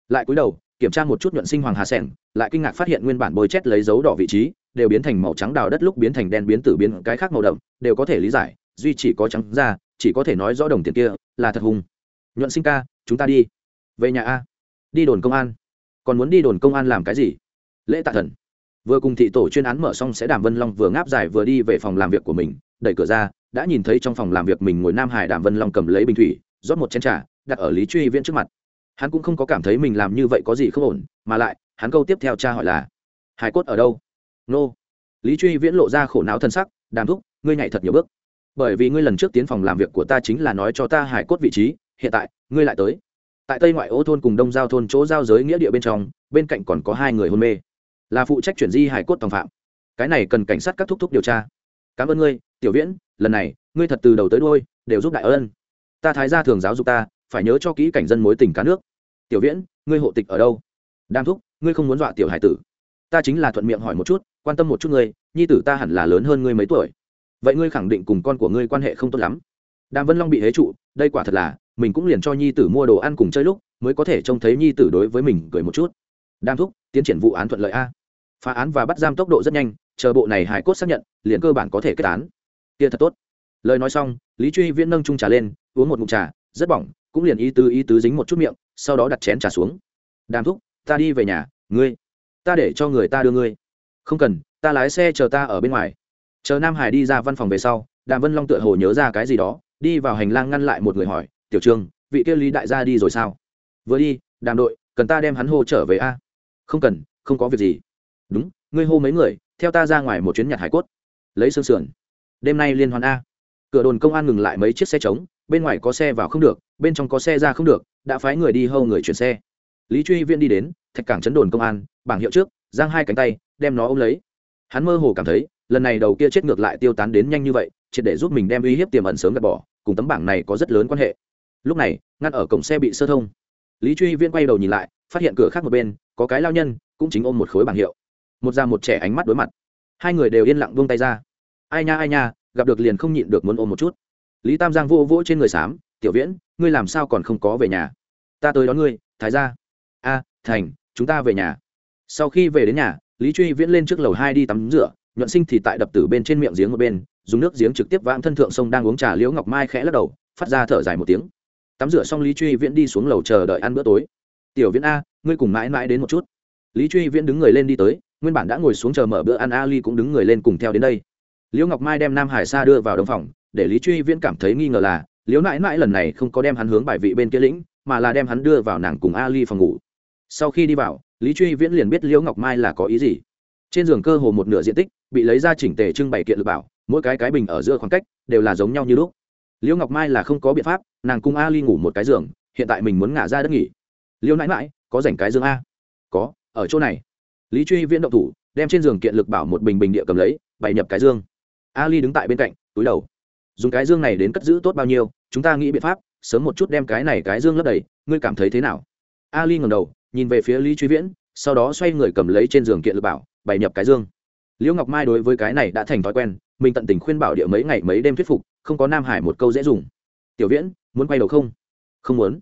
Lại cúi đầu, kiểm tra một chút nhuận sinh hoàng hà sẻng, lại kinh ngạc phát hiện nguyên bản bôi chét lấy dấu đỏ vị trí, đều biến thành màu trắng đào đất lúc biến thành đen biến tử biến cái khác màu đậm, đều có thể lý giải, duy chỉ có trắng ra chỉ có thể nói rõ đồng tiền kia là thật hùng nhuận sinh ca, chúng ta đi. Về nhà a. Đi đồn công an. Còn muốn đi đồn công an làm cái gì? Lễ tạ thần. Vừa cùng thị tổ chuyên án mở xong sẽ đàm vân long vừa ngáp dài vừa đi về phòng làm việc của mình, đẩy cửa ra, đã nhìn thấy trong phòng làm việc mình ngồi nam hải đàm vân long cầm lấy bình thủy, rót một chén t r à đặt ở lý truy viễn trước mặt. Hắn cũng không có cảm thấy mình làm như vậy có gì không ổn, mà lại, hắn câu tiếp theo cha hỏi là, hải cốt ở đâu? Nô. Lý truy viễn lộ ra khổ não thân sắc, đàm thúc, ngươi nhảy thật nhiều bước bởi vì ngươi lần trước tiến phòng làm việc của ta chính là nói cho ta hải cốt vị trí, hiện tại, ngươi lại tới. Tại tây ngoại ô thôn cùng đông giao thôn chỗ giao giới nghĩa địa bên trong, bên cạnh còn có hai người hôn mê. Là phụ trách chuyển di hải cốt tòng phạm. Cái này cần cảnh sát các thúc thúc điều tra. Cảm ơn ngươi, tiểu viễn, lần này, ngươi thật từ đầu tới đôi đều giúp đại ân. Ta thái gia thường giáo dục ta, phải nhớ cho kỹ cảnh dân mối tình cá nước. Tiểu viễn, ngươi hộ tịch ở đâu? Đam thúc, ngươi không muốn dọa tiểu hải tử. Ta chính là thuận miệng hỏi một chút, quan tâm một chút ngươi, nhi tử ta hẳn là lớn hơn ngươi mấy tuổi vậy ngươi khẳng định cùng con của ngươi quan hệ không tốt lắm. Đàm vân long bị hế trụ, đây quả thật là, mình cũng liền cho nhi tử mua đồ ăn cùng chơi lúc, mới có thể trông thấy nhi tử đối với mình cười một chút. Đam thúc, tiến triển vụ án thuận lợi a. Phá án và bắt giam tốc độ rất nhanh, chờ bộ này hải cốt xác nhận, liền cơ bản có thể kết án. Kia thật tốt. Lời nói xong, lý truy viễn nâng trung trà lên, uống một mụn trà, rất bỏng, cũng liền ý tứ ý tứ dính một chút miệng, sau đó đặt chén trà xuống. Đàm thúc, ta đi về nhà, ngươi, ta để cho người ta đưa ngươi. Không cần, ta lái xe chờ ta ở bên ngoài chờ nam hải đi ra văn phòng về sau, đàm vân long tựa hồ nhớ ra cái gì đó, đi vào hành lang ngăn lại một người hỏi, tiểu trương, vị kia lý đại gia đi rồi sao? Vừa đi, đàm đội, cần ta đem hắn hô trở về a? Không cần, không có việc gì. Đúng, ngươi hô mấy người, theo ta ra ngoài một chuyến nhặt hải cốt. Lấy xương sườn. Đêm nay liên hoan a. Cửa đồn công an ngừng lại mấy chiếc xe trống, bên ngoài có xe vào không được, bên trong có xe ra không được, đã phái người đi hâu người chuyển xe. Lý truy viên đi đến, thạch cảng chấn đồn công an, bảng hiệu trước, giang hai cánh tay, đem nó ôm lấy. Hắn mơ hồ cảm thấy lần này đầu kia chết ngược lại tiêu tán đến nhanh như vậy chỉ để giúp mình đem uy hiếp tiềm ẩn sớm gạt bỏ, cùng tấm bảng này có rất lớn quan hệ. Lúc này, ngăn ở cổng xe bị sơ thông. Lý truy viên quay đầu nhìn lại, phát hiện cửa khác một bên, có cái lao nhân, cũng chính ôm một khối bảng hiệu. Một già một trẻ ánh mắt đối mặt. Hai người đều yên lặng buông tay ra. Ai nha ai nha, gặp được liền không nhịn được muốn ôm một chút. Lý tam giang vô vỗ trên người xám tiểu viễn, ngươi làm sao còn không có về nhà? Ta tới đón ngươi, thái ra a, thành, chúng ta về nhà. Sau khi về đến nhà, lý truy viễn lên trước lầu hai đi tắm rửa nhuận sinh thì tại đập tử bên trên miệng giếng một bên, dùng nước giếng trực tiếp vãng thân thượng sông đang uống trà liễu ngọc mai khẽ lắc đầu, phát ra thở dài một tiếng. Tắm rửa xong lý truy viễn đi xuống lầu chờ đợi ăn bữa tối. Tiểu viễn a, ngươi cùng mãi mãi đến một chút. Lý truy viễn đứng người lên đi tới, nguyên bản đã ngồi xuống chờ mở bữa ăn ali cũng đứng người lên cùng theo đến đây. Liễu ngọc mai đem nam hải sa đưa vào đồng phòng, để lý truy viễn cảm thấy nghi ngờ là, liễu nãi nãi lần này không có đem hắn hướng bài vị bên kia lĩnh, mà là đem hắn đưa vào nàng cùng ali phòng ngủ. Sau khi đi vào, lý truy viễn liền biết liễu ngọc mai là có ý gì trên giường cơ hồ một nửa diện tích bị lấy ra chỉnh tề trưng bày kiện lực bảo, mỗi cái cái bình ở giữa khoảng cách đều là giống nhau như lúc. Liễu ngọc mai là không có biện pháp, nàng cùng ali ngủ một cái giường, hiện tại mình muốn ngả ra đất nghỉ. Liễu nãi mãi có dành cái giường a? Có, ở chỗ này. Lý truy viễn động thủ, đem trên giường kiện lực bảo một bình bình địa cầm lấy, bày nhập cái dương ali đứng tại bên cạnh, túi đầu. Dùng cái dương này đến cất giữ tốt bao nhiêu, chúng ta nghĩ biện pháp, sớm một chút đem cái này cái dương lấp đầy, ngươi cảm thấy thế nào? Ali ngầm đầu, nhìn về phía lý truy viễn sau đó xoay người cầm lấy trên giường kiện lực bảo, bày nhập cái dương. Liễu ngọc mai đối với cái này đã thành thói quen, mình tận tình khuyên bảo địa mấy ngày mấy đêm thuyết phục, không có nam hải một câu dễ dùng. Tiểu viễn, muốn quay đầu không? Không muốn.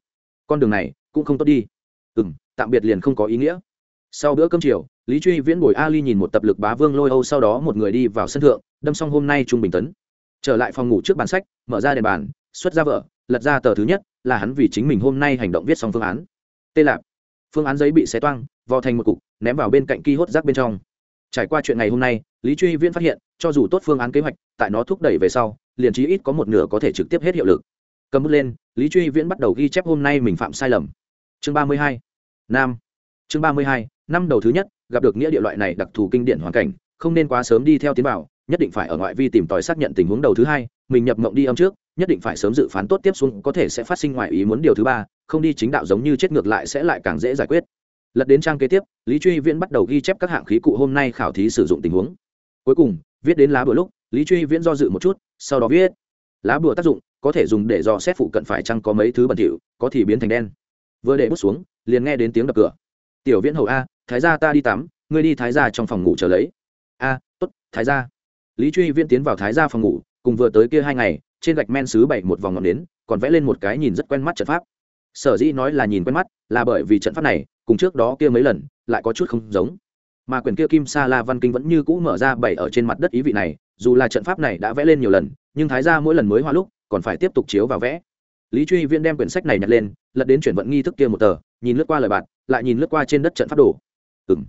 Con đường này cũng không tốt đi. Ừ m tạm biệt liền không có ý nghĩa. Sau bữa cơm chiều, lý truy viễn bồi ali nhìn một tập lực bá vương lôi âu, sau đó một người đi vào sân thượng, đâm xong hôm nay trung bình tấn. Trở lại phòng ngủ trước bàn sách, mở ra đèn bàn, xuất ra vợ lật ra tờ thứ nhất, là hắn vì chính mình hôm nay hành động viết xong phương án. Tê lạp phương án giấy bị xé toang, vò thành một cục, ném vào bên cạnh ki hốt rác bên trong. Trải qua chuyện ngày hôm nay, lý truy viễn phát hiện, cho dù tốt phương án kế hoạch, tại nó thúc đẩy về sau, liền chí ít có một nửa có thể trực tiếp hết hiệu lực. Cầm bút lên, lý truy viễn bắt đầu ghi chép hôm nay mình phạm sai lầm. Chương ba mươi hai, nam. Chương ba mươi hai, năm đầu thứ nhất, gặp được nghĩa địa loại này đặc thù kinh điển hoàn cảnh, không nên quá sớm đi theo tiến bảo nhất định phải ở ngoại vi tìm tòi xác nhận tình huống đầu thứ hai, mình nhập mộng đi âm trước nhất định phải sớm dự phán tốt tiếp xuống có thể sẽ phát sinh ngoài ý muốn điều thứ ba không đi chính đạo giống như chết ngược lại sẽ lại càng dễ giải quyết. Lật đến trang kế tiếp lý truy viễn bắt đầu ghi chép các hạng khí cụ hôm nay khảo thí sử dụng tình huống. Cuối cùng viết đến lá bừa lúc lý truy viễn do dự một chút sau đó viết lá bừa tác dụng có thể dùng để dò xét phụ cận phải chăng có mấy thứ bẩn thỉu có thì biến thành đen. Vừa để bút xuống liền nghe đến tiếng đập cửa. Tiểu viễn hầu a thái gia ta đi tắm ngươi đi thái gia trong phòng ngủ chờ lấy. A à, tốt thái gia. Lý truy viễn tiến vào thái gia phòng ngủ cùng vừa tới kia hai ngày, trên gạch men xứ bảy một vòng ngọn nến, còn vẽ lên một cái nhìn rất quen mắt trận pháp. Sở dĩ nói là nhìn quen mắt, là bởi vì trận pháp này, cùng trước đó kia mấy lần, lại có chút không giống. Mà quyển kia kim sa la văn kinh vẫn như cũ mở ra bảy ở trên mặt đất ý vị này, dù là trận pháp này đã vẽ lên nhiều lần, nhưng thái gia mỗi lần mới hoa lúc, còn phải tiếp tục chiếu vào vẽ. Lý truy viễn đem quyển sách này nhặt lên, lật đến chuyển vận nghi thức kia một tờ, nhìn lướt qua lời bạn, lại nhìn lướt qua trên đất trận pháp đồ. Ừng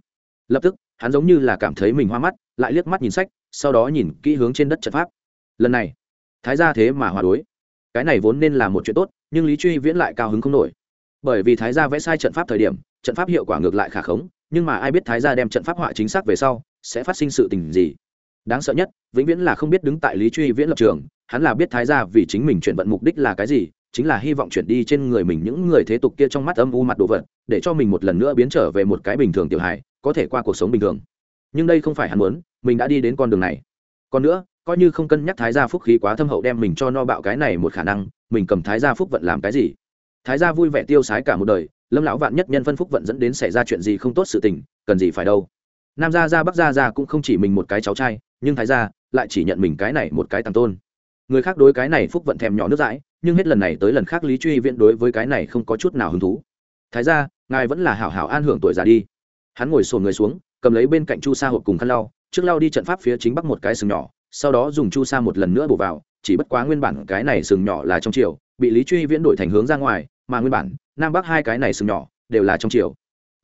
lập tức, hắn giống như là cảm thấy mình hoa mắt, lại liếc mắt nhìn sách, sau đó nhìn kỹ hướng trên đất trận pháp lần này, thái gia thế mà hòa đối. Cái này vốn nên là một chuyện tốt, nhưng lý truy viễn lại cao hứng không nổi. Bởi vì thái gia vẽ sai trận pháp thời điểm, trận pháp hiệu quả ngược lại khả khống, nhưng mà ai biết thái gia đem trận pháp họa chính xác về sau, sẽ phát sinh sự tình gì. Đáng sợ nhất, vĩnh viễn là không biết đứng tại lý truy viễn lập trường, hắn là biết thái gia vì chính mình chuyển vận mục đích là cái gì, chính là hy vọng chuyển đi trên người mình những người thế tục kia trong mắt âm u mặt đồ vật, để cho mình một lần nữa biến trở về một cái bình thường tiểu hài, có thể qua cuộc sống bình thường. Nhưng đây không phải hắn muốn, mình đã đi đến con đường này. Còn nữa coi như không cân nhắc thái gia phúc khí quá thâm hậu đem mình cho no bạo cái này một khả năng, mình cầm thái gia phúc vận làm cái gì? Thái gia vui vẻ tiêu sái cả một đời, lâm lão vạn nhất nhân phân phúc vận dẫn đến xảy ra chuyện gì không tốt sự tình, cần gì phải đâu. Nam gia gia, bắc gia gia cũng không chỉ mình một cái cháu trai, nhưng thái gia lại chỉ nhận mình cái này một cái tàng tôn. Người khác đối cái này phúc vận thèm nhỏ nước dãi, nhưng hết lần này tới lần khác lý truy viễn đối với cái này không có chút nào hứng thú. Thái gia, ngài vẫn là hảo hảo an hưởng tuổi già đi. Hắn ngồi sồn người xuống, cầm lấy bên cạnh chu sa hộp cùng khăn lau, trước lau đi trận pháp phía chính bắc một cái sừng nhỏ sau đó dùng chu sa một lần nữa bổ vào, chỉ bất quá nguyên bản cái này sừng nhỏ là trong chiều bị lý truy viễn đổi thành hướng ra ngoài, mà nguyên bản, nam bắc hai cái này sừng nhỏ đều là trong chiều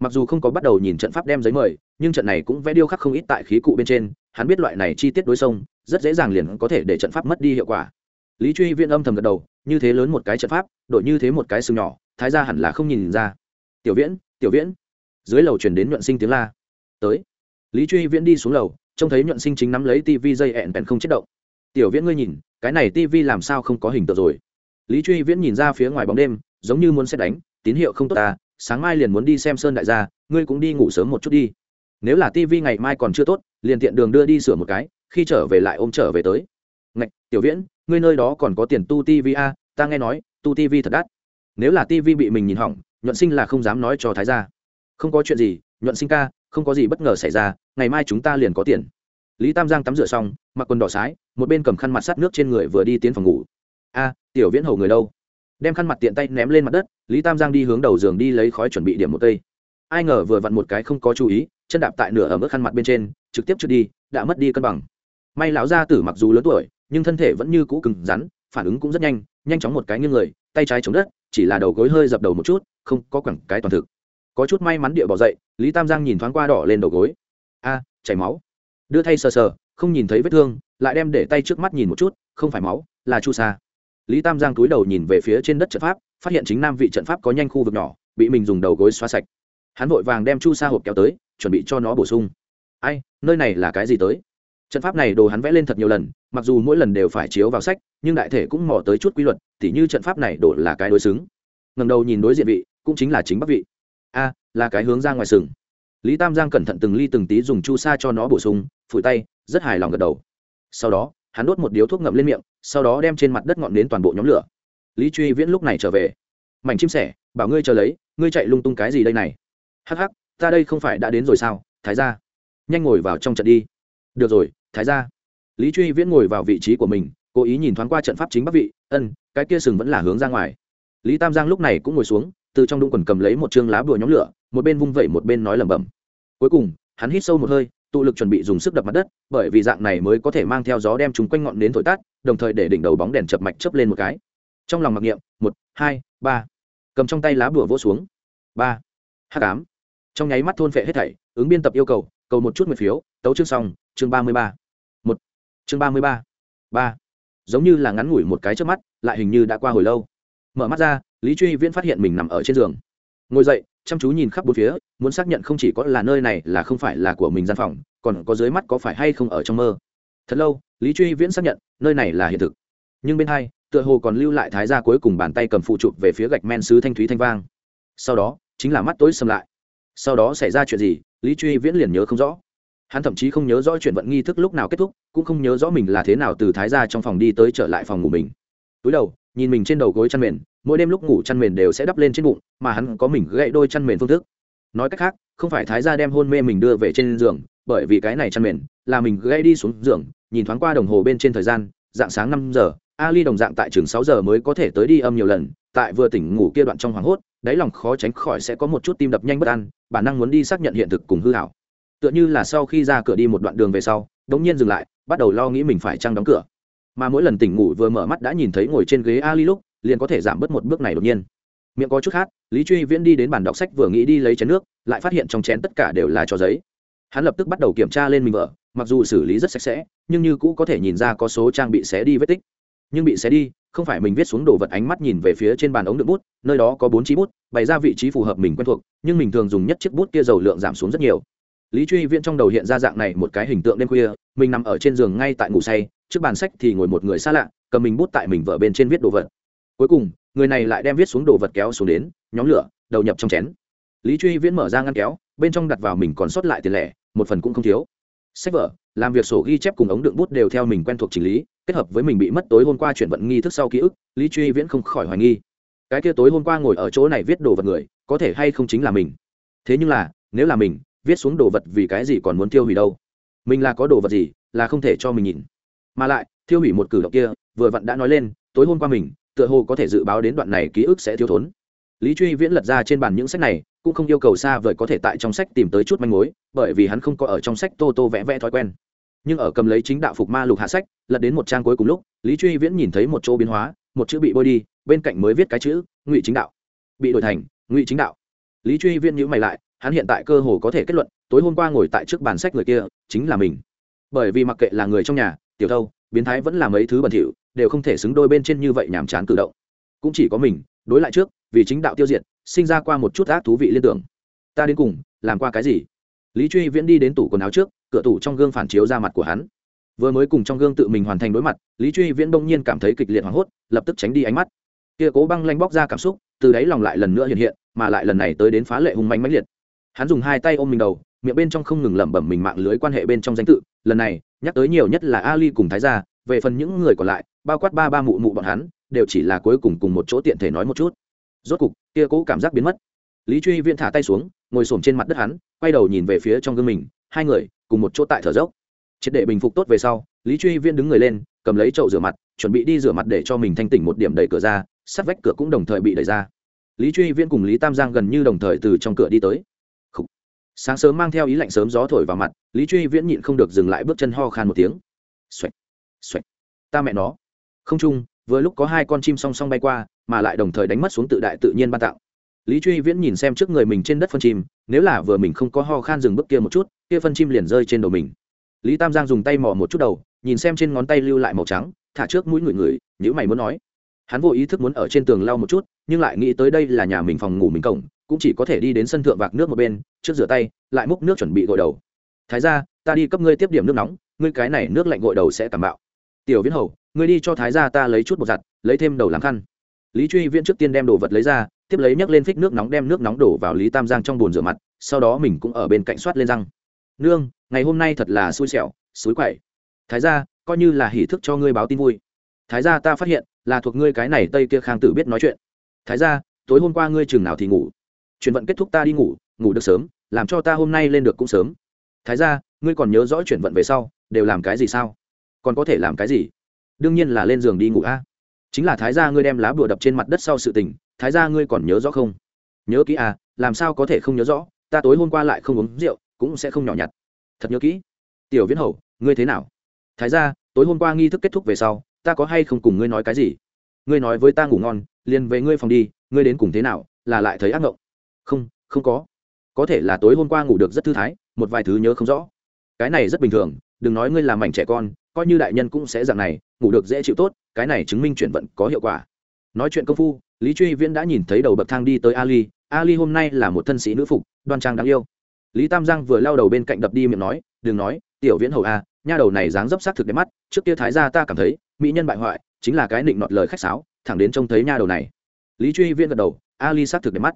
mặc dù không có bắt đầu nhìn trận pháp đem giấy mời, nhưng trận này cũng vẽ điêu khắc không ít tại khí cụ bên trên, hắn biết loại này chi tiết đối sông, rất dễ dàng liền có thể để trận pháp mất đi hiệu quả. Lý truy viễn âm thầm gật đầu, như thế lớn một cái trận pháp, đổi như thế một cái sừng nhỏ, thái ra hẳn là không nhìn ra. Tiểu viễn tiểu viễn. Dưới lầu chuyển đến nhuận sinh tiếng la. Tới. Lý truy viễn đi xuống lầu trông thấy nhuận sinh chính nắm lấy tivi dây ẹn bèn không chết động. Tiểu viễn ngươi nhìn, cái này tivi làm sao không có hình tượng rồi? Lý truy viễn nhìn ra phía ngoài bóng đêm, giống như muốn xét đánh, tín hiệu không tốt ta, sáng mai liền muốn đi xem sơn đại gia, ngươi cũng đi ngủ sớm một chút đi. Nếu là tivi ngày mai còn chưa tốt, liền tiện đường đưa đi sửa một cái, khi trở về lại ôm trở về tới. Ngạch, tiểu viễn, ngươi nơi đó còn có tiền tu tivi a, ta nghe nói, tu tivi thật đắt. Nếu là tivi bị mình nhìn hỏng, nhuận sinh là không dám nói cho thái gia. Không có chuyện gì nhuận sinh ca, không có gì bất ngờ xảy ra, ngày mai chúng ta liền có tiền. Lý tam giang tắm rửa xong, mặc quần đỏ sái, một bên cầm khăn mặt sát nước trên người vừa đi tiến phòng ngủ. A, tiểu viễn hầu người đâu? Đem khăn mặt tiện tay ném lên mặt đất, lý tam giang đi hướng đầu giường đi lấy khói chuẩn bị điểm một cây. Ai ngờ vừa vặn một cái không có chú ý, chân đạp tại nửa ở mức khăn mặt bên trên, trực tiếp trượt đi, đã mất đi cân bằng. May lão gia tử mặc dù lớn tuổi, nhưng thân thể vẫn như cũ cứng rắn, phản ứng cũng rất nhanh nhanh chóng một cái nghiêng người, tay trái chống đất, chỉ là đầu gối hơi dập đầu một chút, không có quẳng cái toàn thực có chút may mắn địa bỏ dậy, lý tam giang nhìn thoáng qua đỏ lên đầu gối. A, chảy máu. Đưa thay sờ sờ, không nhìn thấy vết thương, lại đem để tay trước mắt nhìn một chút, không phải máu, là chu sa. Lý tam giang túi đầu nhìn về phía trên đất trận pháp, phát hiện chính nam vị trận pháp có nhanh khu vực nhỏ, bị mình dùng đầu gối xóa sạch. Hắn vội vàng đem chu sa hộp kéo tới, chuẩn bị cho nó bổ sung. Ai, nơi này là cái gì tới? Trận pháp này đồ hắn vẽ lên thật nhiều lần, mặc dù mỗi lần đều phải chiếu vào sách, nhưng đại thể cũng mò tới chút quy luật, tỉ như trận pháp này đổ là cái đối xứng. Ngầm đầu nhìn đối diện vị, cũng chính là chính bắc vị a, là cái hướng ra ngoài sừng. Lý tam giang cẩn thận từng ly từng tí dùng chu sa cho nó bổ sung, phủi tay, rất hài lòng gật đầu. Sau đó, hắn đốt một điếu thuốc ngậm lên miệng, sau đó đem trên mặt đất ngọn đến toàn bộ nhóm lửa. Lý truy viễn lúc này trở về. Mảnh chim sẻ, bảo ngươi chờ lấy, ngươi chạy lung tung cái gì đây này? Hắc hắc, ta đây không phải đã đến rồi sao? Thái ra nhanh ngồi vào trong trận đi. Được rồi, thái ra lý truy viễn ngồi vào vị trí của mình, cố ý nhìn thoáng qua trận pháp chính bắc vị, ân, cái kia sừng vẫn là hướng ra ngoài. Lý tam giang lúc này cũng ngồi xuống từ trong đũng quần cầm lấy một chương lá bùa nhóm lửa, một bên vung vẩy một bên nói lẩm bẩm. Cuối cùng, hắn hít sâu một hơi, tụ lực chuẩn bị dùng sức đập mặt đất, bởi vì dạng này mới có thể mang theo gió đem chúng quanh ngọn nến thổi tát đồng thời để đỉnh đầu bóng đèn chập mạch chớp lên một cái. Trong lòng mặc niệm, một, hai, ba. Cầm trong tay lá bùa vỗ xuống. Ba. H tám trong nháy mắt thôn phệ hết thảy, ứng biên tập yêu cầu cầu một chút nguyện phiếu, tấu chương xong, chương ba mươi ba. Một. Chương ba mươi ba. Ba. Giống như là ngắn ngủi một cái trước mắt, lại hình như đã qua hồi lâu. Mở mắt ra lý truy viễn phát hiện mình nằm ở trên giường. Ngồi dậy, chăm chú nhìn khắp bốn phía, muốn xác nhận không chỉ có là nơi này là không phải là của mình gian phòng, còn có dưới mắt có phải hay không ở trong mơ. Thật lâu, lý truy viễn xác nhận, nơi này là hiện thực. Nhưng bên hai, tựa hồ còn lưu lại thái gia cuối cùng bàn tay cầm phụ chụp về phía gạch men sứ thanh thúy thanh vang. Sau đó, chính là mắt tối xâm lại. Sau đó xảy ra chuyện gì, lý truy viễn liền nhớ không rõ. Hắn thậm chí không nhớ rõ chuyện vận nghi thức lúc nào kết thúc, cũng không nhớ rõ mình là thế nào từ thái gia trong phòng đi tới trở lại phòng ngủ mình. Túi đầu, nhìn mình trên đầu gối chăn mền mỗi đêm lúc ngủ chăn mền đều sẽ đắp lên trên bụng, mà hắn có mình gãy đôi chăn mền phương thức. Nói cách khác, không phải thái gia đem hôn mê mình đưa về trên giường, bởi vì cái này chăn mền là mình gãy đi xuống giường, nhìn thoáng qua đồng hồ bên trên thời gian, dạng sáng năm giờ, ali đồng dạng tại trường sáu giờ mới có thể tới đi âm nhiều lần, tại vừa tỉnh ngủ kia đoạn trong hoảng hốt, đáy lòng khó tránh khỏi sẽ có một chút tim đập nhanh bất an, bản năng muốn đi xác nhận hiện thực cùng hư hảo. Tựa như là sau khi ra cửa đi một đoạn đường về sau, đống nhiên dừng lại, bắt đầu lo nghĩ mình phải trăng đóng cửa. Mà mỗi lần tỉnh ngủ vừa mở mắt đã nhìn thấy ngồi trên ghế ali lúc liền có thể giảm bớt một bước này đột nhiên. Miệng có chút khác lý truy viễn đi đến bàn đọc sách vừa nghĩ đi lấy chén nước, lại phát hiện trong chén tất cả đều là cho giấy. Hắn lập tức bắt đầu kiểm tra lên mình vợ, mặc dù xử lý rất sạch sẽ, nhưng như cũ có thể nhìn ra có số trang bị xé đi vết tích. Nhưng bị xé đi, không phải mình viết xuống đồ vật ánh mắt nhìn về phía trên bàn ống đựng bút, nơi đó có bốn chí bút, bày ra vị trí phù hợp mình quen thuộc, nhưng mình thường dùng nhất chiếc bút kia dầu lượng giảm xuống rất nhiều. Lý truy viễn trong đầu hiện ra dạng này một cái hình tượng đêm khuya, mình nằm ở trên giường ngay tại ngủ say, trước bàn sách thì ngồi một người xa lạ, cầm mình bút tại mình vợ bên trên viết đồ vật cuối cùng, người này lại đem viết xuống đồ vật kéo xuống đến, nhóm lửa, đầu nhập trong chén. Lý truy viễn mở ra ngăn kéo, bên trong đặt vào mình còn sót lại tiền lẻ, một phần cũng không thiếu. Sách vở, làm việc sổ ghi chép cùng ống đựng bút đều theo mình quen thuộc chỉnh lý, kết hợp với mình bị mất tối hôm qua chuyển vận nghi thức sau ký ức, lý truy viễn không khỏi hoài nghi. Cái kia tối hôm qua ngồi ở chỗ này viết đồ vật người, có thể hay không chính là mình? Thế nhưng là, nếu là mình, viết xuống đồ vật vì cái gì còn muốn tiêu hủy đâu? Mình là có đồ vật gì là không thể cho mình nhìn. Mà lại, tiêu hủy một cử động kia, vừa vặn đã nói lên, tối hôm qua mình tựa hồ có thể dự báo đến đoạn này ký ức sẽ thiếu thốn. Lý truy viễn lật ra trên bàn những sách này, cũng không yêu cầu xa vời có thể tại trong sách tìm tới chút manh mối, bởi vì hắn không có ở trong sách tô tô vẽ vẽ thói quen. Nhưng ở cầm lấy chính đạo phục ma lục hạ sách, lật đến một trang cuối cùng lúc, lý truy viễn nhìn thấy một chỗ biến hóa, một chữ bị bôi đi, bên cạnh mới viết cái chữ, ngụy chính đạo. Bị đổi thành, ngụy chính đạo. Lý truy viễn nhữ mày lại, hắn hiện tại cơ hồ có thể kết luận, tối hôm qua ngồi tại trước bàn sách người kia, chính là mình. Bởi vì mặc kệ là người trong nhà, tiểu thâu biến thái vẫn là mấy thứ bẩn thỉu, đều không thể xứng đôi bên trên như vậy nhàm chán cử động. Cũng chỉ có mình, đối lại trước, vì chính đạo tiêu diệt, sinh ra qua một chút ác thú vị liên tưởng. Ta đến cùng, làm qua cái gì? Lý truy viễn đi đến tủ quần áo trước, cửa tủ trong gương phản chiếu ra mặt của hắn. Vừa mới cùng trong gương tự mình hoàn thành đối mặt, lý truy viễn đông nhiên cảm thấy kịch liệt hoảng hốt, lập tức tránh đi ánh mắt. Kia cố băng lanh bóc ra cảm xúc, từ đấy lòng lại lần nữa hiện hiện, mà lại lần này tới đến phá lệ hùng manh mãnh liệt. Hắn dùng hai tay ôm mình đầu, miệng bên trong không ngừng lẩm bẩm mình mạng lưới quan hệ bên trong danh tự, lần này nhắc tới nhiều nhất là ali cùng thái gia, về phần những người còn lại, bao quát ba ba mụ mụ bọn hắn, đều chỉ là cuối cùng cùng một chỗ tiện thể nói một chút. Rốt cục, kia cố cảm giác biến mất. Lý truy viễn thả tay xuống, ngồi s trên mặt đất hắn, quay đầu nhìn về phía trong gương mình, hai người, cùng một chỗ tại thở dốc. Triệt để bình phục tốt về sau, lý truy viễn đứng người lên, cầm lấy chậu rửa mặt, chuẩn bị đi rửa mặt để cho mình thanh tỉnh một điểm đẩy cửa ra, sát vách cửa cũng đồng thời bị đẩy ra. Lý truy viễn cùng lý tam giang gần như đồng thời từ trong cửa đi tới. Sáng sớm mang theo ý lạnh sớm gió thổi vào mặt lý truy viễn nhịn không được dừng lại bước chân ho khan một tiếng. Xoạch xoạch ta mẹ nó. Không chung, vừa lúc có hai con chim song song bay qua, mà lại đồng thời đánh mất xuống tự đại tự nhiên ban tặng lý truy viễn nhìn xem trước người mình trên đất phân chim, nếu là vừa mình không có ho khan dừng bước kia một chút, kia phân chim liền rơi trên đầu mình. Lý tam giang dùng tay mò một chút đầu, nhìn xem trên ngón tay lưu lại màu trắng, thả trước mũi người người nhữ mày muốn nói. Hắn vô ý thức muốn ở trên tường lau một chút, nhưng lại nghĩ tới đây là nhà mình phòng ngủ mình cổng, cũng chỉ có thể đi đến sân thượng vạc nước một bên, trước rửa tay, lại múc nước chuẩn bị gội đầu thái ra ta đi cấp ngươi tiếp điểm nước nóng, ngươi cái này nước lạnh gội đầu sẽ cảm bạo. Tiểu viễn hầu, ngươi đi cho thái ra ta lấy chút bột giặt, lấy thêm đầu làm khăn. Lý truy viễn trước tiên đem đồ vật lấy ra, tiếp lấy nhấc lên phích nước nóng đem nước nóng đổ vào lý tam giang trong bồn rửa mặt, sau đó mình cũng ở bên cạnh soát lên răng. Nương, ngày hôm nay thật là xui xẻo xối quậy. Thái ra coi như là hỉ thức cho ngươi báo tin vui. Thái ra ta phát hiện, là thuộc ngươi cái này tây kia khang tử biết nói chuyện. Thái ra tối hôm qua ngươi chừng nào thì ngủ? Chuyển vận kết thúc ta đi ngủ ngủ được sớm, làm cho ta hôm nay lên được cũng sớm thái ra ngươi còn nhớ rõ chuyển vận về sau, đều làm cái gì sao? Còn có thể làm cái gì? Đương nhiên là lên giường đi ngủ a. Chính là thái gia ngươi đem lá bùa đập trên mặt đất sau sự tình, thái gia ngươi còn nhớ rõ không? Nhớ kỹ à làm sao có thể không nhớ rõ? Ta tối hôm qua lại không uống rượu, cũng sẽ không nhỏ nhặt. Thật nhớ kỹ. Tiểu viễn hầu, ngươi thế nào? Thái gia, tối hôm qua nghi thức kết thúc về sau, ta có hay không cùng ngươi nói cái gì? Ngươi nói với ta ngủ ngon, liền về ngươi phòng đi, ngươi đến cùng thế nào, là lại thấy ác ngộng? Không không có. Có thể là tối hôm qua ngủ được rất thư thái một vài thứ nhớ không rõ. Cái này rất bình thường, đừng nói ngươi làm mảnh trẻ con, coi như đại nhân cũng sẽ dạng này, ngủ được dễ chịu tốt, cái này chứng minh chuyển vận có hiệu quả. Nói chuyện công phu, lý truy viễn đã nhìn thấy đầu bậc thang đi tới ali ali hôm nay là một thân sĩ nữ phục, đoan trang đáng yêu. Lý tam giang vừa lao đầu bên cạnh đập đi miệng nói, đừng nói, tiểu viễn hầu a, nha đầu này dáng dấp sắc thực đẹp mắt, trước kia thái gia ta cảm thấy, mỹ nhân bại hoại, chính là cái định nọt lời khách sáo, thẳng đến trông thấy nha đầu này. Lý truy viễn gật đầu, ali sắc thực đẹp mắt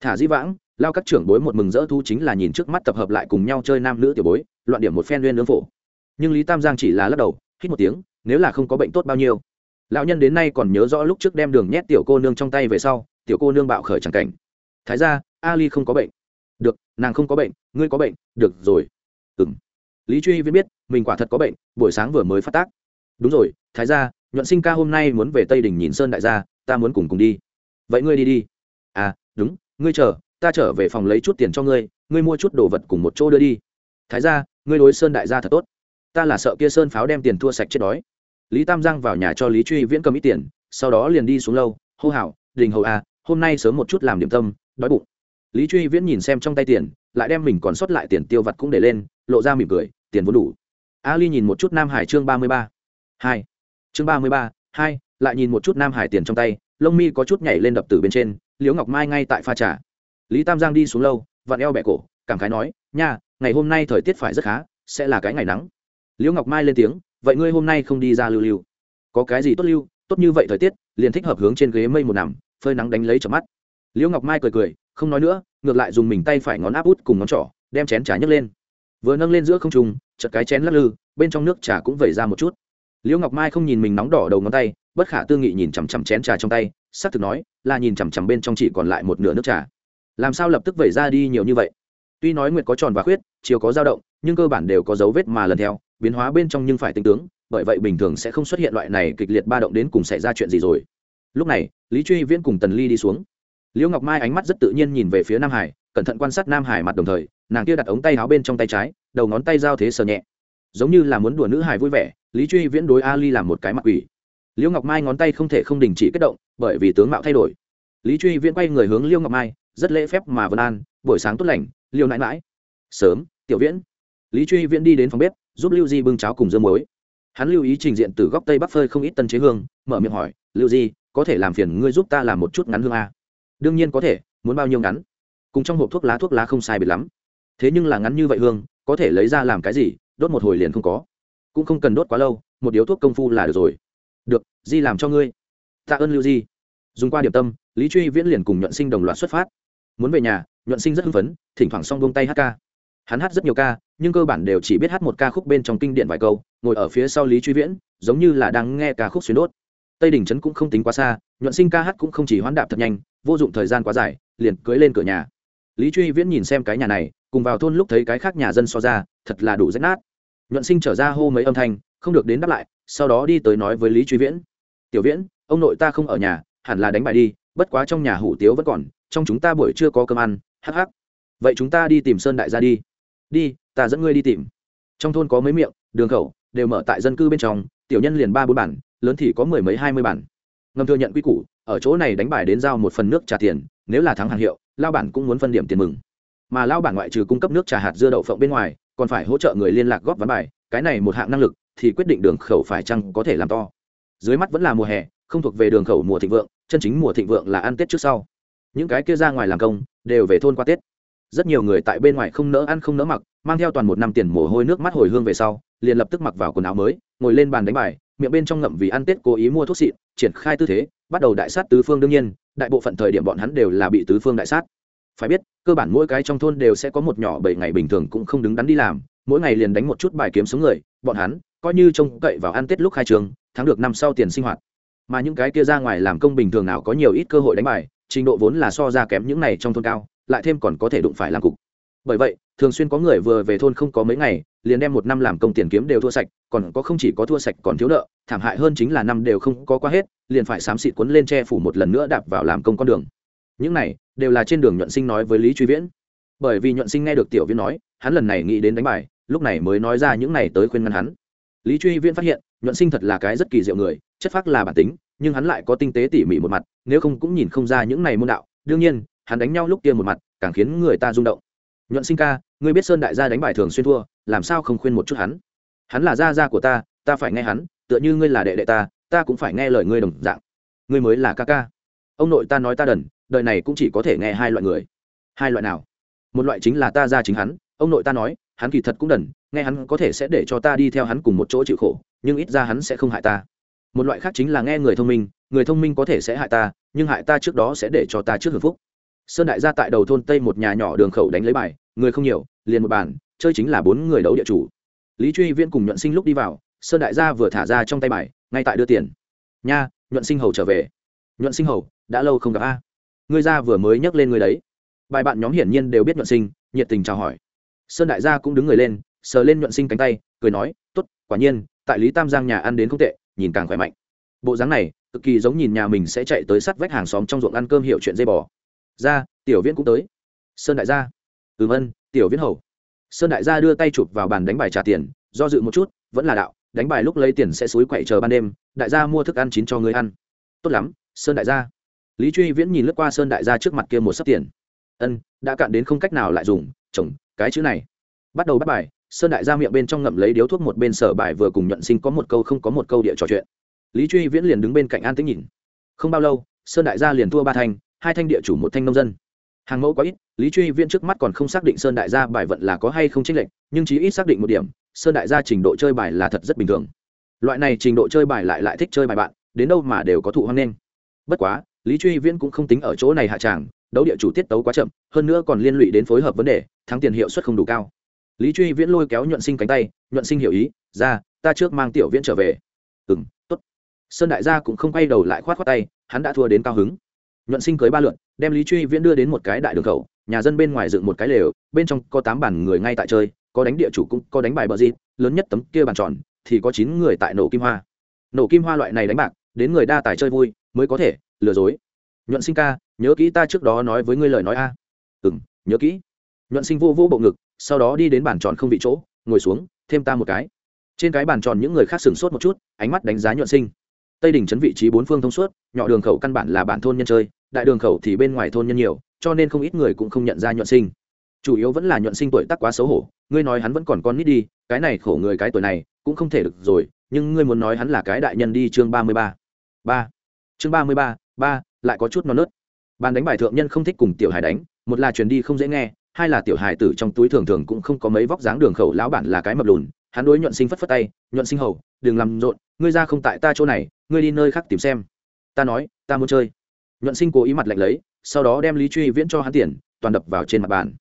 thả di vãng, lao các trưởng bối một mừng rỡ thu chính là nhìn trước mắt tập hợp lại cùng nhau chơi nam nữ tiểu bối, loạn điểm một phen nguyên lương phổ. Nhưng lý tam giang chỉ là lắc đầu, hít một tiếng, nếu là không có bệnh tốt bao nhiêu. Lão nhân đến nay còn nhớ rõ lúc trước đem đường nhét tiểu cô nương trong tay về sau, tiểu cô nương bạo khởi c cảnh. Thái ra ali không có bệnh. Được, nàng không có bệnh, ngươi có bệnh, được rồi. Ừ m lý truy viết biết, mình quả thật có bệnh, buổi sáng vừa mới phát tác. Đúng rồi, thái ra nhuận sinh ca hôm nay muốn về tây đình nhìn sơn đại gia, ta muốn cùng cùng đi. Vậy ngươi đi đi. À đúng ngươi chờ, ta trở về phòng lấy chút tiền cho ngươi ngươi mua chút đồ vật cùng một chỗ đưa đi. Thái ra ngươi đối sơn đại gia thật tốt. Ta là sợ kia sơn pháo đem tiền thua sạch chết đói. Lý tam giang vào nhà cho lý truy viễn cầm ít tiền, sau đó liền đi xuống lâu, hô hào, đình hầu à hôm nay sớm một chút làm điểm tâm, đói bụng. Lý truy viễn nhìn xem trong tay tiền, lại đem mình còn sót lại tiền tiêu vặt cũng để lên, lộ ra mỉm cười, tiền vốn đủ. Ali nhìn một chút nam hải chương ba mươi ba. Hai. Chương ba mươi ba, hai, lại nhìn một chút nam hải tiền trong tay, lông mi có chút nhảy lên đập từ bên trên liễu ngọc mai ngay tại pha trà. Lý tam giang đi xuống lâu, vặn eo bẹ cổ, cảm khái nói, nha, ngày hôm nay thời tiết phải rất khá, sẽ là cái ngày nắng. Liễu ngọc mai lên tiếng, vậy ngươi hôm nay không đi ra lưu lưu? Có cái gì tốt lưu, tốt như vậy thời tiết, liền thích hợp hướng trên ghế mây một nằm, phơi nắng đánh lấy chợp mắt. Liễu ngọc mai cười cười, không nói nữa, ngược lại dùng mình tay phải ngón áp út cùng ngón trỏ, đem chén trà nhấc lên. Vừa nâng lên giữa không trung chật cái chén lắc lư, bên trong nước trà cũng vẩy ra một chút. Liễu ngọc mai không nhìn mình nóng đỏ đầu ngón tay bất khả tư nghị nhìn chằm chằm chén trà trong tay, xác thực nói, là nhìn chằm chằm bên trong chỉ còn lại một nửa nước trà. Làm sao lập tức vẩy ra đi nhiều như vậy? Tuy nói nguyệt có tròn và khuyết, chiều có dao động, nhưng cơ bản đều có dấu vết mà lần theo, biến hóa bên trong nhưng phải tinh tướng, bởi vậy bình thường sẽ không xuất hiện loại này kịch liệt ba động đến cùng xảy ra chuyện gì rồi. Lúc này, lý truy viễn cùng tần ly đi xuống. Liễu ngọc mai ánh mắt rất tự nhiên nhìn về phía nam hải, cẩn thận quan sát nam hải mặt đồng thời, nàng kia đặt ống tay áo bên trong tay trái, đầu ngón tay giao thế sờ nhẹ. Giống như là muốn đùa nữ hải vui vẻ, lý truy viễn đối ali làm một cái mặt quỷ liễu ngọc mai ngón tay không thể không đình chỉ kết động, bởi vì tướng mạo thay đổi. Lý truy viễn quay người hướng liễu ngọc mai, rất lễ phép mà vân an, buổi sáng tốt lành liêu nãi mãi sớm, tiểu viễn. Lý truy viễn đi đến phòng bếp, giúp lưu di bưng cháo cùng dưa muối. Hắn lưu ý trình diện từ góc tây bắc phơi không ít tân chế hương, mở miệng hỏi, lưu di, có thể làm phiền ngươi giúp ta làm một chút ngắn hương a đương nhiên có thể, muốn bao nhiêu ngắn? Cùng trong hộp thuốc lá thuốc lá không sai biệt lắm. Thế nhưng là ngắn như vậy hương, có thể lấy ra làm cái gì, đốt một hồi liền không có. Cũng không cần đốt quá lâu, một điếu thuốc công phu là được rồi được, di làm cho ngươi. Tạ ơn lưu di. Dùng qua điểm tâm, lý truy viễn liền cùng nhuận sinh đồng loạt xuất phát. Muốn về nhà, nhuận sinh rất hưng phấn, thỉnh thoảng xong buông tay hát ca. Hắn hát rất nhiều ca, nhưng cơ bản đều chỉ biết hát một ca khúc bên trong kinh điện vài câu, ngồi ở phía sau lý truy viễn, giống như là đang nghe ca khúc xuyến đốt. Tây đình trấn cũng không tính quá xa, nhuận sinh ca hát cũng không chỉ hoán đạp thật nhanh, vô dụng thời gian quá dài, liền cưới lên cửa nhà. Lý truy viễn nhìn xem cái nhà này, cùng vào thôn lúc thấy cái khác nhà dân so ra, thật là đủ rách nát. Nhuận sinh trở ra hô mấy âm thanh, không được đến đáp lại sau đó đi tới nói với lý truy viễn. Tiểu viễn, ông nội ta không ở nhà, hẳn là đánh bài đi, bất quá trong nhà hủ tiếu vẫn còn, trong chúng ta buổi chưa có cơm ăn, hắc hắc. Vậy chúng ta đi tìm sơn đại gia đi. Đi, ta dẫn ngươi đi tìm. Trong thôn có mấy miệng, đường khẩu, đều mở tại dân cư bên trong, tiểu nhân liền ba bốn bản, lớn thì có mười mấy hai mươi bản. Ngầm thừa nhận quy củ, ở chỗ này đánh bài đến giao một phần nước trả tiền, nếu là thắng hàng hiệu, lao bản cũng muốn phân điểm tiền mừng. Mà lao bản ngoại trừ cung cấp nước trà hạt dưa đậu phộng bên ngoài, còn phải hỗ trợ người liên lạc góp ván bài, cái này một hạng năng lực thì quyết định đường khẩu phải chăng có thể làm to? Dưới mắt vẫn là mùa hè, không thuộc về đường khẩu mùa thịnh vượng, chân chính mùa thịnh vượng là ăn tết trước sau. Những cái kia ra ngoài làm công, đều về thôn qua tết. Rất nhiều người tại bên ngoài không nỡ ăn không nỡ mặc, mang theo toàn một năm tiền mồ hôi nước mắt hồi hương về sau, liền lập tức mặc vào quần áo mới, ngồi lên bàn đánh bài, miệng bên trong ngậm vì ăn tết cố ý mua thuốc xịn, triển khai tư thế, bắt đầu đại sát tứ phương đương nhiên, đại bộ phận thời điểm bọn hắn đều là bị tứ phương đại sát. Phải biết, cơ bản mỗi cái trong thôn đều sẽ có một nhỏ bảy ngày bình thường cũng không đứng đắn đi làm mỗi ngày liền đánh một chút bài kiếm sống người, bọn hắn coi như trông cậy vào ăn tết lúc khai trường, thắng được năm sau tiền sinh hoạt. Mà những cái kia ra ngoài làm công bình thường nào có nhiều ít cơ hội đánh bài, trình độ vốn là so ra kém những này trong thôn cao, lại thêm còn có thể đụng phải làm cục. Bởi vậy, thường xuyên có người vừa về thôn không có mấy ngày, liền đem một năm làm công tiền kiếm đều thua sạch, còn có không chỉ có thua sạch còn thiếu nợ, thảm hại hơn chính là năm đều không có qua hết, liền phải xám xịt quấn lên che phủ một lần nữa đạp vào làm công con đường. Những này đều là trên đường nhuận sinh nói với lý truy viễn. Bởi vì nhuận sinh nghe được tiểu viễn nói, hắn lần này nghĩ đến đánh bài lúc này mới nói ra những này tới khuyên ngăn hắn. Lý truy viễn phát hiện, nhuận sinh thật là cái rất kỳ diệu người, chất phác là bản tính, nhưng hắn lại có tinh tế tỉ mỉ một mặt, nếu không cũng nhìn không ra những này môn đạo. Đương nhiên, hắn đánh nhau lúc kia một mặt, càng khiến người ta rung động. Nhuận sinh ca, ngươi biết sơn đại gia đánh bài thường xuyên thua, làm sao không khuyên một chút hắn? Hắn là gia gia của ta ta phải nghe hắn, tựa như ngươi là đệ đệ ta ta cũng phải nghe lời ngươi đồng dạng. Ngươi mới là ca ca. Ông nội ta nói ta đần, đời này cũng chỉ có thể nghe hai loại người. Hai loại nào? Một loại chính là ta ra chính hắn, ông nội ta nói hắn kỳ thật cũng đần, nghe hắn có thể sẽ để cho ta đi theo hắn cùng một chỗ chịu khổ, nhưng ít ra hắn sẽ không hại ta. Một loại khác chính là nghe người thông minh, người thông minh có thể sẽ hại ta, nhưng hại ta trước đó sẽ để cho ta trước hưởng phúc. Sơn đại gia tại đầu thôn tây một nhà nhỏ đường khẩu đánh lấy bài, người không nhiều, liền một bàn, chơi chính là bốn người đấu địa chủ. Lý truy viễn cùng nhuận sinh lúc đi vào, sơn đại gia vừa thả ra trong tay bài, ngay tại đưa tiền. Nha, nhuận sinh hầu trở về. Nhuận sinh hầu, đã lâu không gặp a. Ngươi ra vừa mới nhắc lên người đấy. Bài bạn nhóm hiển nhiên đều biết nhuận sinh, nhiệt tình chào hỏi sơn đại gia cũng đứng người lên, sờ lên nhuận sinh cánh tay, cười nói t ố t quả nhiên, tại lý tam giang nhà ăn đến không tệ, nhìn càng khỏe mạnh. Bộ dáng này, cực kỳ giống nhìn nhà mình sẽ chạy tới sắt vách hàng xóm trong ruộng ăn cơm hiệu chuyện dây bò. Ra, tiểu viễn cũng tới. Sơn đại gia. Ừm ân tiểu viễn hầu. Sơn đại gia đưa tay chụp vào bàn đánh bài trả tiền, do dự một chút, vẫn là đạo, đánh bài lúc lấy tiền sẽ xúi quậy chờ ban đêm, đại gia mua thức ăn chín cho người ăn. Tốt lắm, sơn đại gia. Lý truy viễn nhìn lướt qua sơn đại gia trước mặt kia một sấp tiền. Ân, đã cạn đến không cách nào lại dùng, chồng cái chữ này. Bắt đầu bắt bài, sơn đại gia miệng bên trong ngậm lấy điếu thuốc một bên sở bài vừa cùng nhuận sinh có một câu không có một câu địa trò chuyện. Lý truy viễn liền đứng bên cạnh an tĩnh nhìn. Không bao lâu, sơn đại gia liền thua ba thanh, hai thanh địa chủ một thanh nông dân. Hàng mẫu quá ít, lý truy viễn trước mắt còn không xác định sơn đại gia bài vận là có hay không tranh lệch, nhưng chí ít xác định một điểm, sơn đại gia trình độ chơi bài là thật rất bình thường. Loại này trình độ chơi bài lại lại thích chơi bài bạn, đến đâu mà đều có thụ hoang nghênh. Bất quá, lý truy viễn cũng không tính ở chỗ này hạ tràng đấu địa chủ tiết tấu quá chậm, hơn nữa còn liên lụy đến phối hợp vấn đề, thắng tiền hiệu suất không đủ cao. Lý truy viễn lôi kéo nhuận sinh cánh tay, nhuận sinh hiểu ý, ra, ta trước mang tiểu viễn trở về. Ừ m t ố t sơn đại gia cũng không quay đầu lại k h o á t k tay, hắn đã thua đến cao hứng. Nhuận sinh cưới ba lượn, đem lý truy viễn đưa đến một cái đại đường khẩu, nhà dân bên ngoài dựng một cái lều, bên trong có tám bàn người ngay tại chơi, có đánh địa chủ cũng có đánh bài bờ di lớn nhất tấm kia bàn tròn thì có chín người tại nổ kim hoa. Nổ kim hoa loại này đánh bạc, đến người đa tài chơi vui mới có thể lừa dối nhuận sinh ca, nhớ kỹ ta trước đó nói với ngươi lời nói a. À. ừ m nhớ kỹ. Nhuận sinh vô vô bộ ngực, sau đó đi đến bàn tròn không vị chỗ, ngồi xuống, thêm ta một cái. Trên cái bàn tròn những người khác sửng sốt một chút, ánh mắt đánh giá nhuận sinh. Tây đình chấn vị trí bốn phương thông suốt, nhỏ đường khẩu căn bản là bản thôn nhân chơi, đại đường khẩu thì bên ngoài thôn nhân nhiều, cho nên không ít người cũng không nhận ra nhuận sinh. Chủ yếu vẫn là nhuận sinh tuổi tác quá xấu hổ, ngươi nói hắn vẫn còn con nít đi, cái này khổ người cái tuổi này, cũng không thể được rồi, nhưng ngươi muốn nói hắn là cái đại nhân đi chương ba mươi ba. Ba. Chương ba mươi ba ba lại có chút non nớt. Bàn đánh bài thượng nhân không thích cùng tiểu hải đánh, một là truyền đi không dễ nghe, hai là tiểu hài tử trong túi thường thường cũng không có mấy vóc dáng đường khẩu lão bản là cái mập lùn, hắn đối nhuận sinh phất phất tay, nhuận sinh hầu, đừng làm rộn, ngươi ra không tại ta chỗ này, ngươi đi nơi khác tìm xem. Ta nói, ta muốn chơi. Nhuận sinh cố ý mặt lạnh lấy, sau đó đem lý truy viễn cho hắn tiền, toàn đập vào trên mặt bàn.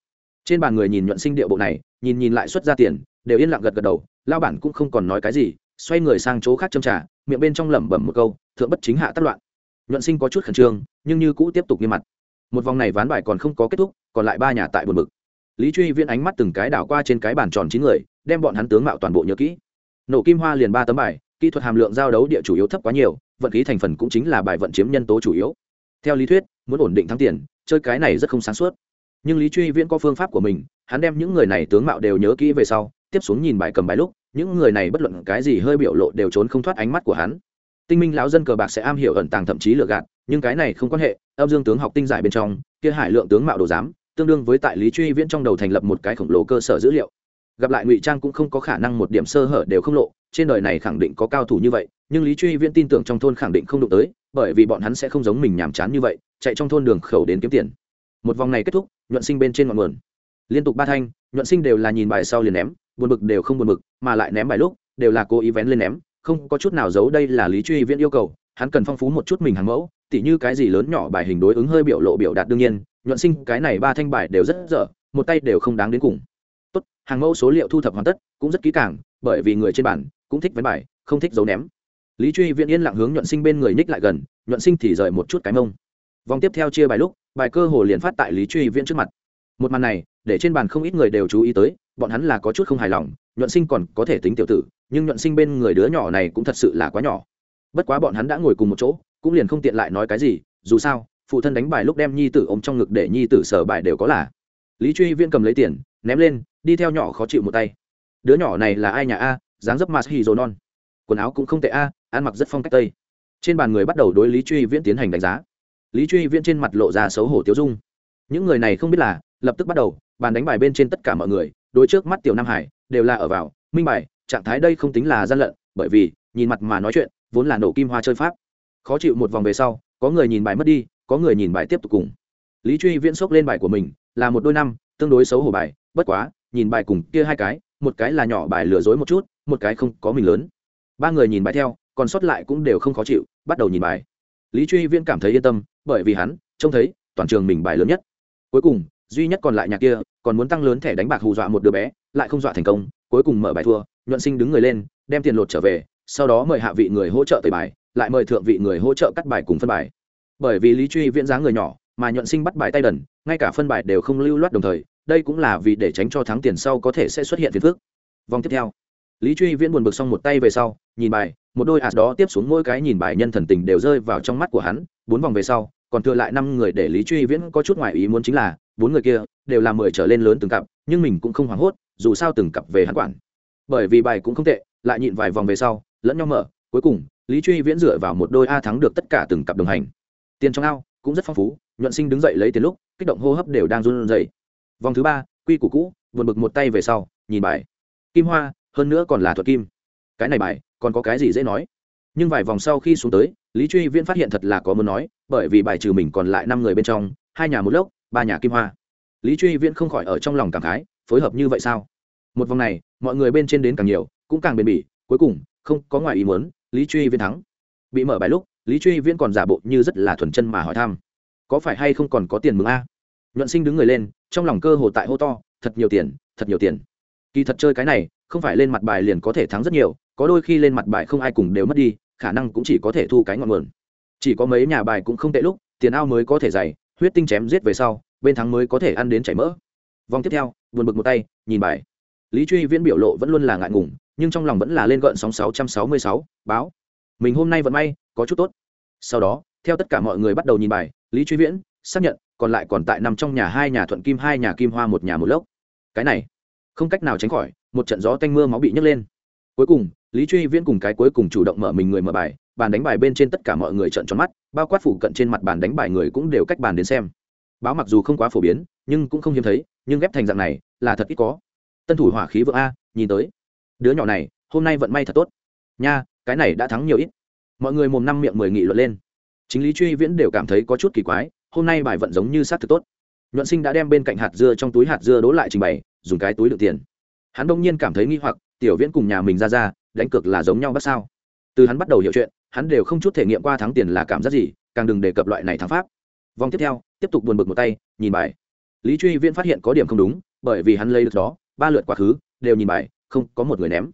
Trên bàn người nhìn nhuận sinh điệu bộ này, nhìn nhìn lại xuất ra tiền, đều yên lặng gật gật đầu lao bản cũng không còn nói cái gì, xoay người sang chỗ khác châm trả miệng bên trong lẩm bẩm một câu, thượng bất chính hạ tất loạn nhuận sinh có chút khẩn trương, nhưng như cũ tiếp tục nghiêm mặt. Một vòng này ván bài còn không có kết thúc, còn lại ba nhà tại buồn bực. Lý truy viễn ánh mắt từng cái đảo qua trên cái bàn tròn chín người, đem bọn hắn tướng mạo toàn bộ nhớ kỹ. Nổ kim hoa liền ba tấm bài, kỹ thuật hàm lượng giao đấu địa chủ yếu thấp quá nhiều, vận khí thành phần cũng chính là bài vận chiếm nhân tố chủ yếu. Theo lý thuyết, muốn ổn định thắng tiền, chơi cái này rất không sáng suốt. Nhưng lý truy viễn có phương pháp của mình, hắn đem những người này tướng mạo đều nhớ kỹ về sau, tiếp xuống nhìn bài cầm bài lúc, những người này bất luận cái gì hơi biểu lộ đều trốn không thoát ánh mắt của hắn tinh minh lão dân cờ bạc sẽ am hiểu ẩn tàng thậm chí lừa gạt, nhưng cái này không quan hệ, âm dương tướng học tinh giải bên trong, kia hải lượng tướng mạo đồ giám, tương đương với tại lý truy viễn trong đầu thành lập một cái khổng lồ cơ sở dữ liệu. Gặp lại ngụy trang cũng không có khả năng một điểm sơ hở đều không lộ, trên đời này khẳng định có cao thủ như vậy, nhưng lý truy viễn tin tưởng trong thôn khẳng định không đụng tới, bởi vì bọn hắn sẽ không giống mình nhàm chán như vậy, chạy trong thôn đường khẩu đến kiếm tiền. Một vòng này kết thúc, nhuận sinh bên trên ngọn nguồn. Liên tục ba thanh, nhuận sinh đều là nhìn bài sau liền ném, buồn bực đều không buồn bực, mà lại ném bài lúc, đều là cố ý vén lên ném không có chút nào giấu đây là lý truy viễn yêu cầu, hắn cần phong phú một chút mình hàng mẫu, tỉ như cái gì lớn nhỏ bài hình đối ứng hơi biểu lộ biểu đạt đương nhiên, nhuận sinh cái này ba thanh bài đều rất dở, một tay đều không đáng đến cùng. Tốt, hàng mẫu số liệu thu thập hoàn tất, cũng rất kỹ càng, bởi vì người trên bản cũng thích vén bài, không thích giấu ném. Lý truy viễn yên lặng hướng nhuận sinh bên người ních lại gần, nhuận sinh thì rời một chút cái mông. Vòng tiếp theo chia bài lúc, bài cơ hồ liền phát tại lý truy viễn trước mặt. Một màn này, để trên bàn không ít người đều chú ý tới, bọn hắn là có chút không hài lòng, nhuận sinh còn có thể tính tiểu tử nhưng nhuận sinh bên người đứa nhỏ này cũng thật sự là quá nhỏ. Bất quá bọn hắn đã ngồi cùng một chỗ, cũng liền không tiện lại nói cái gì, dù sao, phụ thân đánh bài lúc đem nhi tử ôm trong ngực để nhi tử sở bài đều có là. Lý truy viễn cầm lấy tiền, ném lên, đi theo nhỏ khó chịu một tay. Đứa nhỏ này là ai nhà a, dáng dấp mas hi dồ non. Quần áo cũng không tệ a, ăn mặc rất phong cách tây. Trên bàn người bắt đầu đối lý truy viễn tiến hành đánh giá. Lý truy viễn trên mặt lộ ra xấu hổ tiêu dung. Những người này không biết là, lập tức bắt đầu, bàn đánh bài bên trên tất cả mọi người, đối trước mắt tiểu nam hải, đều là ở vào, minh bài trạng thái đây không tính là gian lận, bởi vì, nhìn mặt mà nói chuyện, vốn là nổ kim hoa chơi pháp. Khó chịu một vòng về sau, có người nhìn bài mất đi, có người nhìn bài tiếp tục cùng. Lý truy viễn xốc lên bài của mình, là một đôi năm, tương đối xấu hổ bài, bất quá, nhìn bài cùng kia hai cái, một cái là nhỏ bài lừa dối một chút, một cái không có mình lớn. Ba người nhìn bài theo, còn sót lại cũng đều không khó chịu, bắt đầu nhìn bài. Lý truy viễn cảm thấy yên tâm, bởi vì hắn trông thấy toàn trường mình bài lớn nhất. Cuối cùng, duy nhất còn lại nhà kia, còn muốn tăng lớn thẻ đánh bạc hù dọa một đứa bé, lại không dọa thành công, cuối cùng mở bài thua nhuận sinh đứng người lên, đem tiền lột trở về, sau đó mời hạ vị người hỗ trợ tẩy bài, lại mời thượng vị người hỗ trợ cắt bài cùng phân bài. Bởi vì lý truy viễn dáng người nhỏ, mà nhuận sinh bắt bài tay đần, ngay cả phân bài đều không lưu loát đồng thời, đây cũng là vì để tránh cho thắng tiền sau có thể sẽ xuất hiện phiền phức. Vòng tiếp theo, lý truy viễn buồn bực xong một tay về sau, nhìn bài, một đôi ạt đó tiếp xuống mỗi cái nhìn bài nhân thần tình đều rơi vào trong mắt của hắn, bốn vòng về sau, còn thừa lại năm người để lý truy viễn có chút ngoài ý muốn chính là, bốn người kia đều là mười trở lên lớn từng cặp, nhưng mình cũng không hoảng hốt, dù sao từng cặp về hắn quản bởi vì bài cũng không tệ, lại nhịn vài vòng về sau, lẫn nhau mở, cuối cùng, lý truy viễn dựa vào một đôi a thắng được tất cả từng cặp đồng hành. Tiền trong ao cũng rất phong phú, nhuận sinh đứng dậy lấy tiền lúc, kích động hô hấp đều đang run rẩy. Vòng thứ ba, quy củ cũ vượt bực một tay về sau, nhìn bài. Kim hoa, hơn nữa còn là thuật kim. Cái này bài, còn có cái gì dễ nói? Nhưng vài vòng sau khi xuống tới, lý truy viễn phát hiện thật là có muốn nói, bởi vì bài trừ mình còn lại năm người bên trong, hai nhà một lốc, ba nhà kim hoa. Lý truy viễn không khỏi ở trong lòng cảm khái, phối hợp như vậy sao? Một vòng này mọi người bên trên đến càng nhiều, cũng càng bền bỉ, cuối cùng, không có ngoài ý muốn, lý truy Viên thắng. Bị mở bài lúc, lý truy Viên còn giả bộ như rất là thuần chân mà hỏi thăm. Có phải hay không còn có tiền mừng a? Nhuận sinh đứng người lên, trong lòng cơ hồ tại hô to, thật nhiều tiền, thật nhiều tiền. Kỳ thật chơi cái này, không phải lên mặt bài liền có thể thắng rất nhiều, có đôi khi lên mặt bài không ai cùng đều mất đi, khả năng cũng chỉ có thể thu cái ngọn nguồn. Chỉ có mấy nhà bài cũng không tệ lúc, tiền ao mới có thể dày, huyết tinh chém giết về sau, bên thắng mới có thể ăn đến chảy mỡ. Vòng tiếp theo vượt bực một tay, nhìn bài lý truy viễn biểu lộ vẫn luôn là ngại ngùng, nhưng trong lòng vẫn là lên gợn sóng sáu trăm sáu mươi sáu, báo. Mình hôm nay vẫn may, có chút tốt. Sau đó, theo tất cả mọi người bắt đầu nhìn bài, lý truy viễn xác nhận, còn lại còn tại nằm trong nhà hai nhà thuận kim, hai nhà kim hoa, một nhà một lốc. Cái này, không cách nào tránh khỏi, một trận gió tanh mưa máu bị nhấc lên. Cuối cùng, lý truy viễn cùng cái cuối cùng chủ động mở mình người mở bài, bàn đánh bài bên trên tất cả mọi người trận tròn mắt, bao quát phủ cận trên mặt bàn đánh bài người cũng đều cách bàn đến xem. Báo mặc dù không quá phổ biến, nhưng cũng không hiếm thấy, nhưng ghép thành dạng này là thật ít có tân thủ hỏa khí vượng a, nhìn tới. Đứa nhỏ này, hôm nay vận may thật tốt. Nha, cái này đã thắng nhiều ít. Mọi người mồm năm miệng mười nghị luận lên. Chính lý truy viễn đều cảm thấy có chút kỳ quái, hôm nay bài vận giống như sát thực tốt. Nhuận sinh đã đem bên cạnh hạt dưa trong túi hạt dưa đỗ lại trình bày, dùng cái túi đựng tiền. Hắn đông nhiên cảm thấy nghi hoặc, tiểu viễn cùng nhà mình ra ra, đánh cược là giống nhau bắt sao. Từ hắn bắt đầu hiểu chuyện, hắn đều không chút thể nghiệm qua thắng tiền là cảm giác gì, càng đừng đề cập loại này thắng pháp. Vòng tiếp theo, tiếp tục buồn bực một tay, nhìn bài. Lý truy viễn phát hiện có điểm không đúng, bởi vì hắn lấy được đó ba lượt quá khứ, đều nhìn bài, không có một người ném.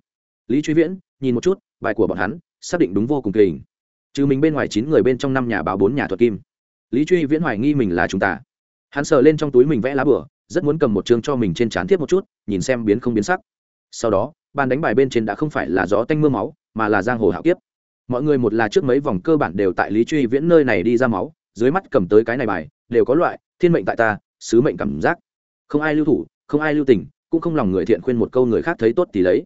Lý truy viễn, nhìn một chút, bài của bọn hắn, xác định đúng vô cùng kỳ hình trừ mình bên ngoài chín người bên trong năm nhà báo bốn nhà thuật kim. Lý truy viễn hoài nghi mình là chúng ta. Hắn sờ lên trong túi mình vẽ lá bửa rất muốn cầm một chương cho mình trên trán tiếp một chút, nhìn xem biến không biến sắc. Sau đó, bàn đánh bài bên trên đã không phải là gió tanh m ư a máu, mà là giang hồ hạo kiếp. Mọi người một là trước mấy vòng cơ bản đều tại lý truy viễn nơi này đi ra máu, dưới mắt cầm tới cái này bài, đều có loại, thiên mệnh tại ta, sứ mệnh cảm giác. Không ai lưu thủ, không ai lưu tình cũng không lòng người thiện khuyên một câu người khác thấy tốt thì lấy.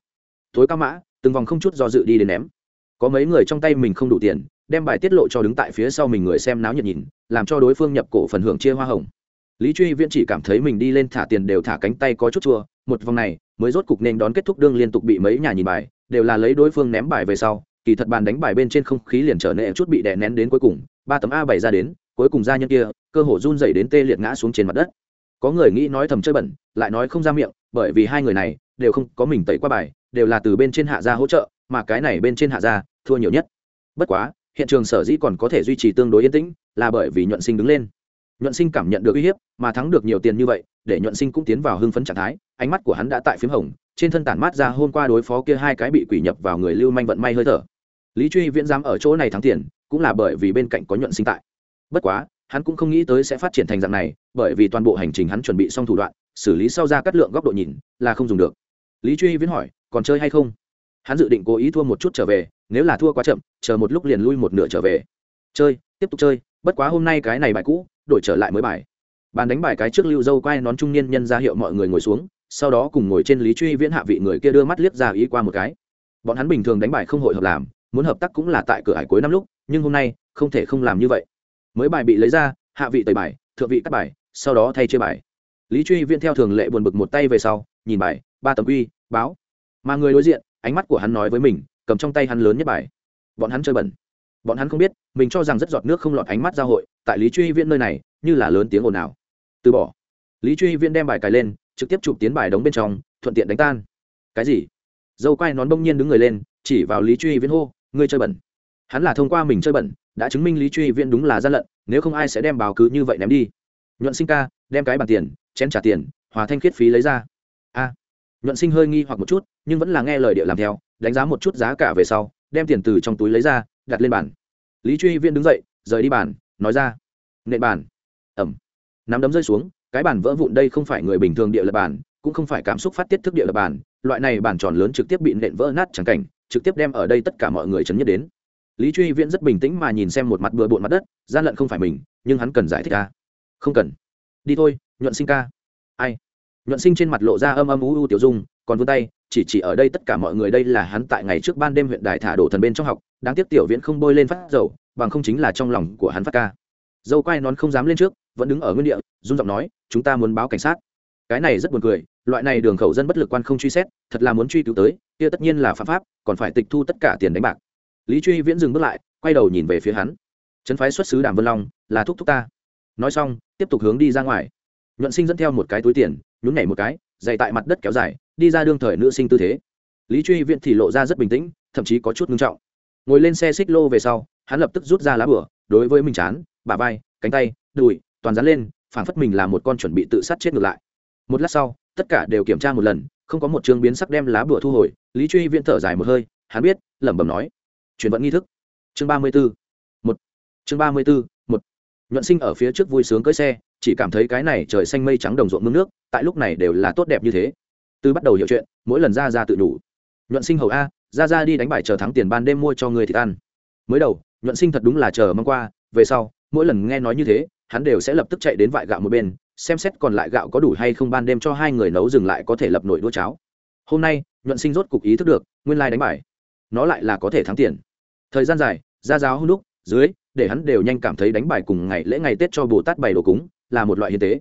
Tối cao mã, từng vòng không chút do dự đi đến ném. Có mấy người trong tay mình không đủ tiền, đem bài tiết lộ cho đứng tại phía sau mình người xem náo nhiệt nhìn, làm cho đối phương nhập cổ phần hưởng chia hoa hồng. Lý truy viễn chỉ cảm thấy mình đi lên thả tiền đều thả cánh tay có chút chua, một vòng này, mới rốt cục nên đón kết thúc đương liên tục bị mấy nhà nhìn bài, đều là lấy đối phương ném bài về sau, kỳ thật bàn đánh bài bên trên không khí liền trở nên chút bị đè nén đến cuối cùng, ba tấm a bảy ra đến, cuối cùng ra nhân kia, cơ hồ run dày đến tê liệt ngã xuống trên mặt đất có người nghĩ nói thầm chơi bẩn, lại nói không ra miệng, bởi vì hai người này đều không có mình tẩy qua bài, đều là từ bên trên hạ gia hỗ trợ, mà cái này bên trên hạ gia thua nhiều nhất. Bất quá, hiện trường sở dĩ còn có thể duy trì tương đối yên tĩnh, là bởi vì nhuận sinh đứng lên. Nhuận sinh cảm nhận được uy hiếp, mà thắng được nhiều tiền như vậy, để nhuận sinh cũng tiến vào hưng phấn trạng thái, ánh mắt của hắn đã tại p h í m hồng, trên thân tản mát ra hôm qua đối phó kia hai cái bị quỷ nhập vào người lưu manh vận may hơi thở. Lý truy viễn dám ở chỗ này thắng tiền, cũng là bởi vì bên cạnh có nhuận sinh tại. Bất quá hắn cũng không nghĩ tới sẽ phát triển thành dạng này, bởi vì toàn bộ hành trình hắn chuẩn bị xong thủ đoạn, xử lý sau ra cắt lượng góc độ nhìn, là không dùng được. Lý truy viễn hỏi, còn chơi hay không? Hắn dự định cố ý thua một chút trở về, nếu là thua quá chậm, chờ một lúc liền lui một nửa trở về. Chơi, tiếp tục chơi, bất quá hôm nay cái này bài cũ, đổi trở lại mới bài. Bàn đánh bài cái trước lưu dâu quay nón trung niên nhân ra hiệu mọi người ngồi xuống, sau đó cùng ngồi trên lý truy viễn hạ vị người kia đưa mắt liếc ra ý qua một cái. Bọn hắn bình thường đánh bài không hội hợp làm, muốn hợp tác cũng là tại cửa hải cuối năm lúc, nhưng hôm nay, không thể không làm như vậy mới bài bị lấy ra, hạ vị tẩy bài, thượng vị cắt bài, sau đó thay chia bài. Lý truy viễn theo thường lệ buồn bực một tay về sau, nhìn bài, ba tấm quy, báo. Mà người đối diện, ánh mắt của hắn nói với mình, cầm trong tay hắn lớn nhất bài. Bọn hắn chơi bẩn. Bọn hắn không biết, mình cho rằng rất giọt nước không lọt ánh mắt giao hội, tại lý truy viễn nơi này, như là lớn tiếng ồn ào. Từ bỏ. Lý truy viễn đem bài cài lên, trực tiếp chụp tiến bài đóng bên trong, thuận tiện đánh tan. Cái gì? Dâu quai nón bông nhiên đứng người lên, chỉ vào lý truy viễn hô, ngươi chơi bẩn hắn là thông qua mình chơi bẩn, đã chứng minh lý truy viễn đúng là gian lận, nếu không ai sẽ đem báo cứ như vậy ném đi. Nhuận sinh ca, đem cái bàn tiền, chén trả tiền, hòa thanh khiết phí lấy ra. A. Nhuận sinh hơi nghi hoặc một chút, nhưng vẫn là nghe lời địa làm theo, đánh giá một chút giá cả về sau, đem tiền từ trong túi lấy ra, đặt lên bàn. Lý truy viên đứng dậy, rời đi bàn, nói ra. Nệ bàn. Ẩm. Nắm đấm rơi xuống, cái bàn vỡ vụn đây không phải người bình thường địa lập bàn, cũng không phải cảm xúc phát tiết thức địa lập bàn, loại này bàn tròn lớn trực tiếp bị nện vỡ nát chẳng cảnh, trực tiếp đem ở đây tất cả mọi người chấn nhất đến lý truy viễn rất bình tĩnh mà nhìn xem một mặt bừa bộn mặt đất, gian lận không phải mình, nhưng hắn cần giải thích ca không cần. Đi thôi, nhuận sinh ca. Ai? Nhuận sinh trên mặt lộ ra âm âm u u tiểu dung, còn vươn tay, chỉ chỉ ở đây tất cả mọi người đây là hắn tại ngày trước ban đêm huyện đại thả đổ thần bên trong học, đáng tiếc tiểu viễn không bôi lên phát dầu, bằng không chính là trong lòng của hắn phát ca. Dâu quai nón không dám lên trước, vẫn đứng ở nguyên địa, run giọng nói, chúng ta muốn báo cảnh sát. Cái này rất buồn cười, loại này đường khẩu dân bất lực quan không truy xét, thật là muốn truy cứu tới, kia tất nhiên là phạm pháp, còn phải tịch thu tất cả tiền đánh bạc lý truy viễn dừng bước lại, quay đầu nhìn về phía hắn. Trấn phái xuất xứ đàm vân long, là thúc thúc ta. Nói xong, tiếp tục hướng đi ra ngoài. Nhuận sinh dẫn theo một cái túi tiền, nhún nhảy một cái dày tại mặt đất kéo dài, đi ra đương thời nữ sinh tư thế. Lý truy viễn thì lộ ra rất bình tĩnh, thậm chí có chút ngưng trọng. Ngồi lên xe xích lô về sau, hắn lập tức rút ra lá bửa đối với mình chán, bả vai, cánh tay, đùi, toàn dán lên, phảng phất mình là một con chuẩn bị tự sát chết ngược lại. Một lát sau, tất cả đều kiểm tra một lần, không có một chương biến sắc đem lá bửa thu hồi, lý truy viễn thở dài một hơi, hắn biết, lẩm bẩm nói chuyển vận nghi thức. Chương ba mươi b ố một. Chương ba mươi b ố một. Nhuận sinh ở phía trước vui sướng cưới xe, chỉ cảm thấy cái này trời xanh mây trắng đồng ruộng mương nước, tại lúc này đều là tốt đẹp như thế. Từ bắt đầu hiểu chuyện, mỗi lần ra ra tự đủ. Nhuận sinh hầu a, ra ra đi đánh bài chờ thắng tiền ban đêm mua cho người thì ăn. Mới đầu, nhuận sinh thật đúng là chờ mong qua, về sau, mỗi lần nghe nói như thế, hắn đều sẽ lập tức chạy đến vại gạo một bên, xem xét còn lại gạo có đủ hay không ban đêm cho hai người nấu dừng lại có thể lập nổi đũa cháo. Hôm nay, nhuận sinh rốt cục ý thức được, nguyên lai đánh bài nó lại là có thể thắng tiền. Thời gian dài ra giáo hôn đúc, dưới, để hắn đều nhanh cảm thấy đánh bài cùng ngày lễ ngày tết cho bồ tát bày đồ cúng là một loại hiến tế.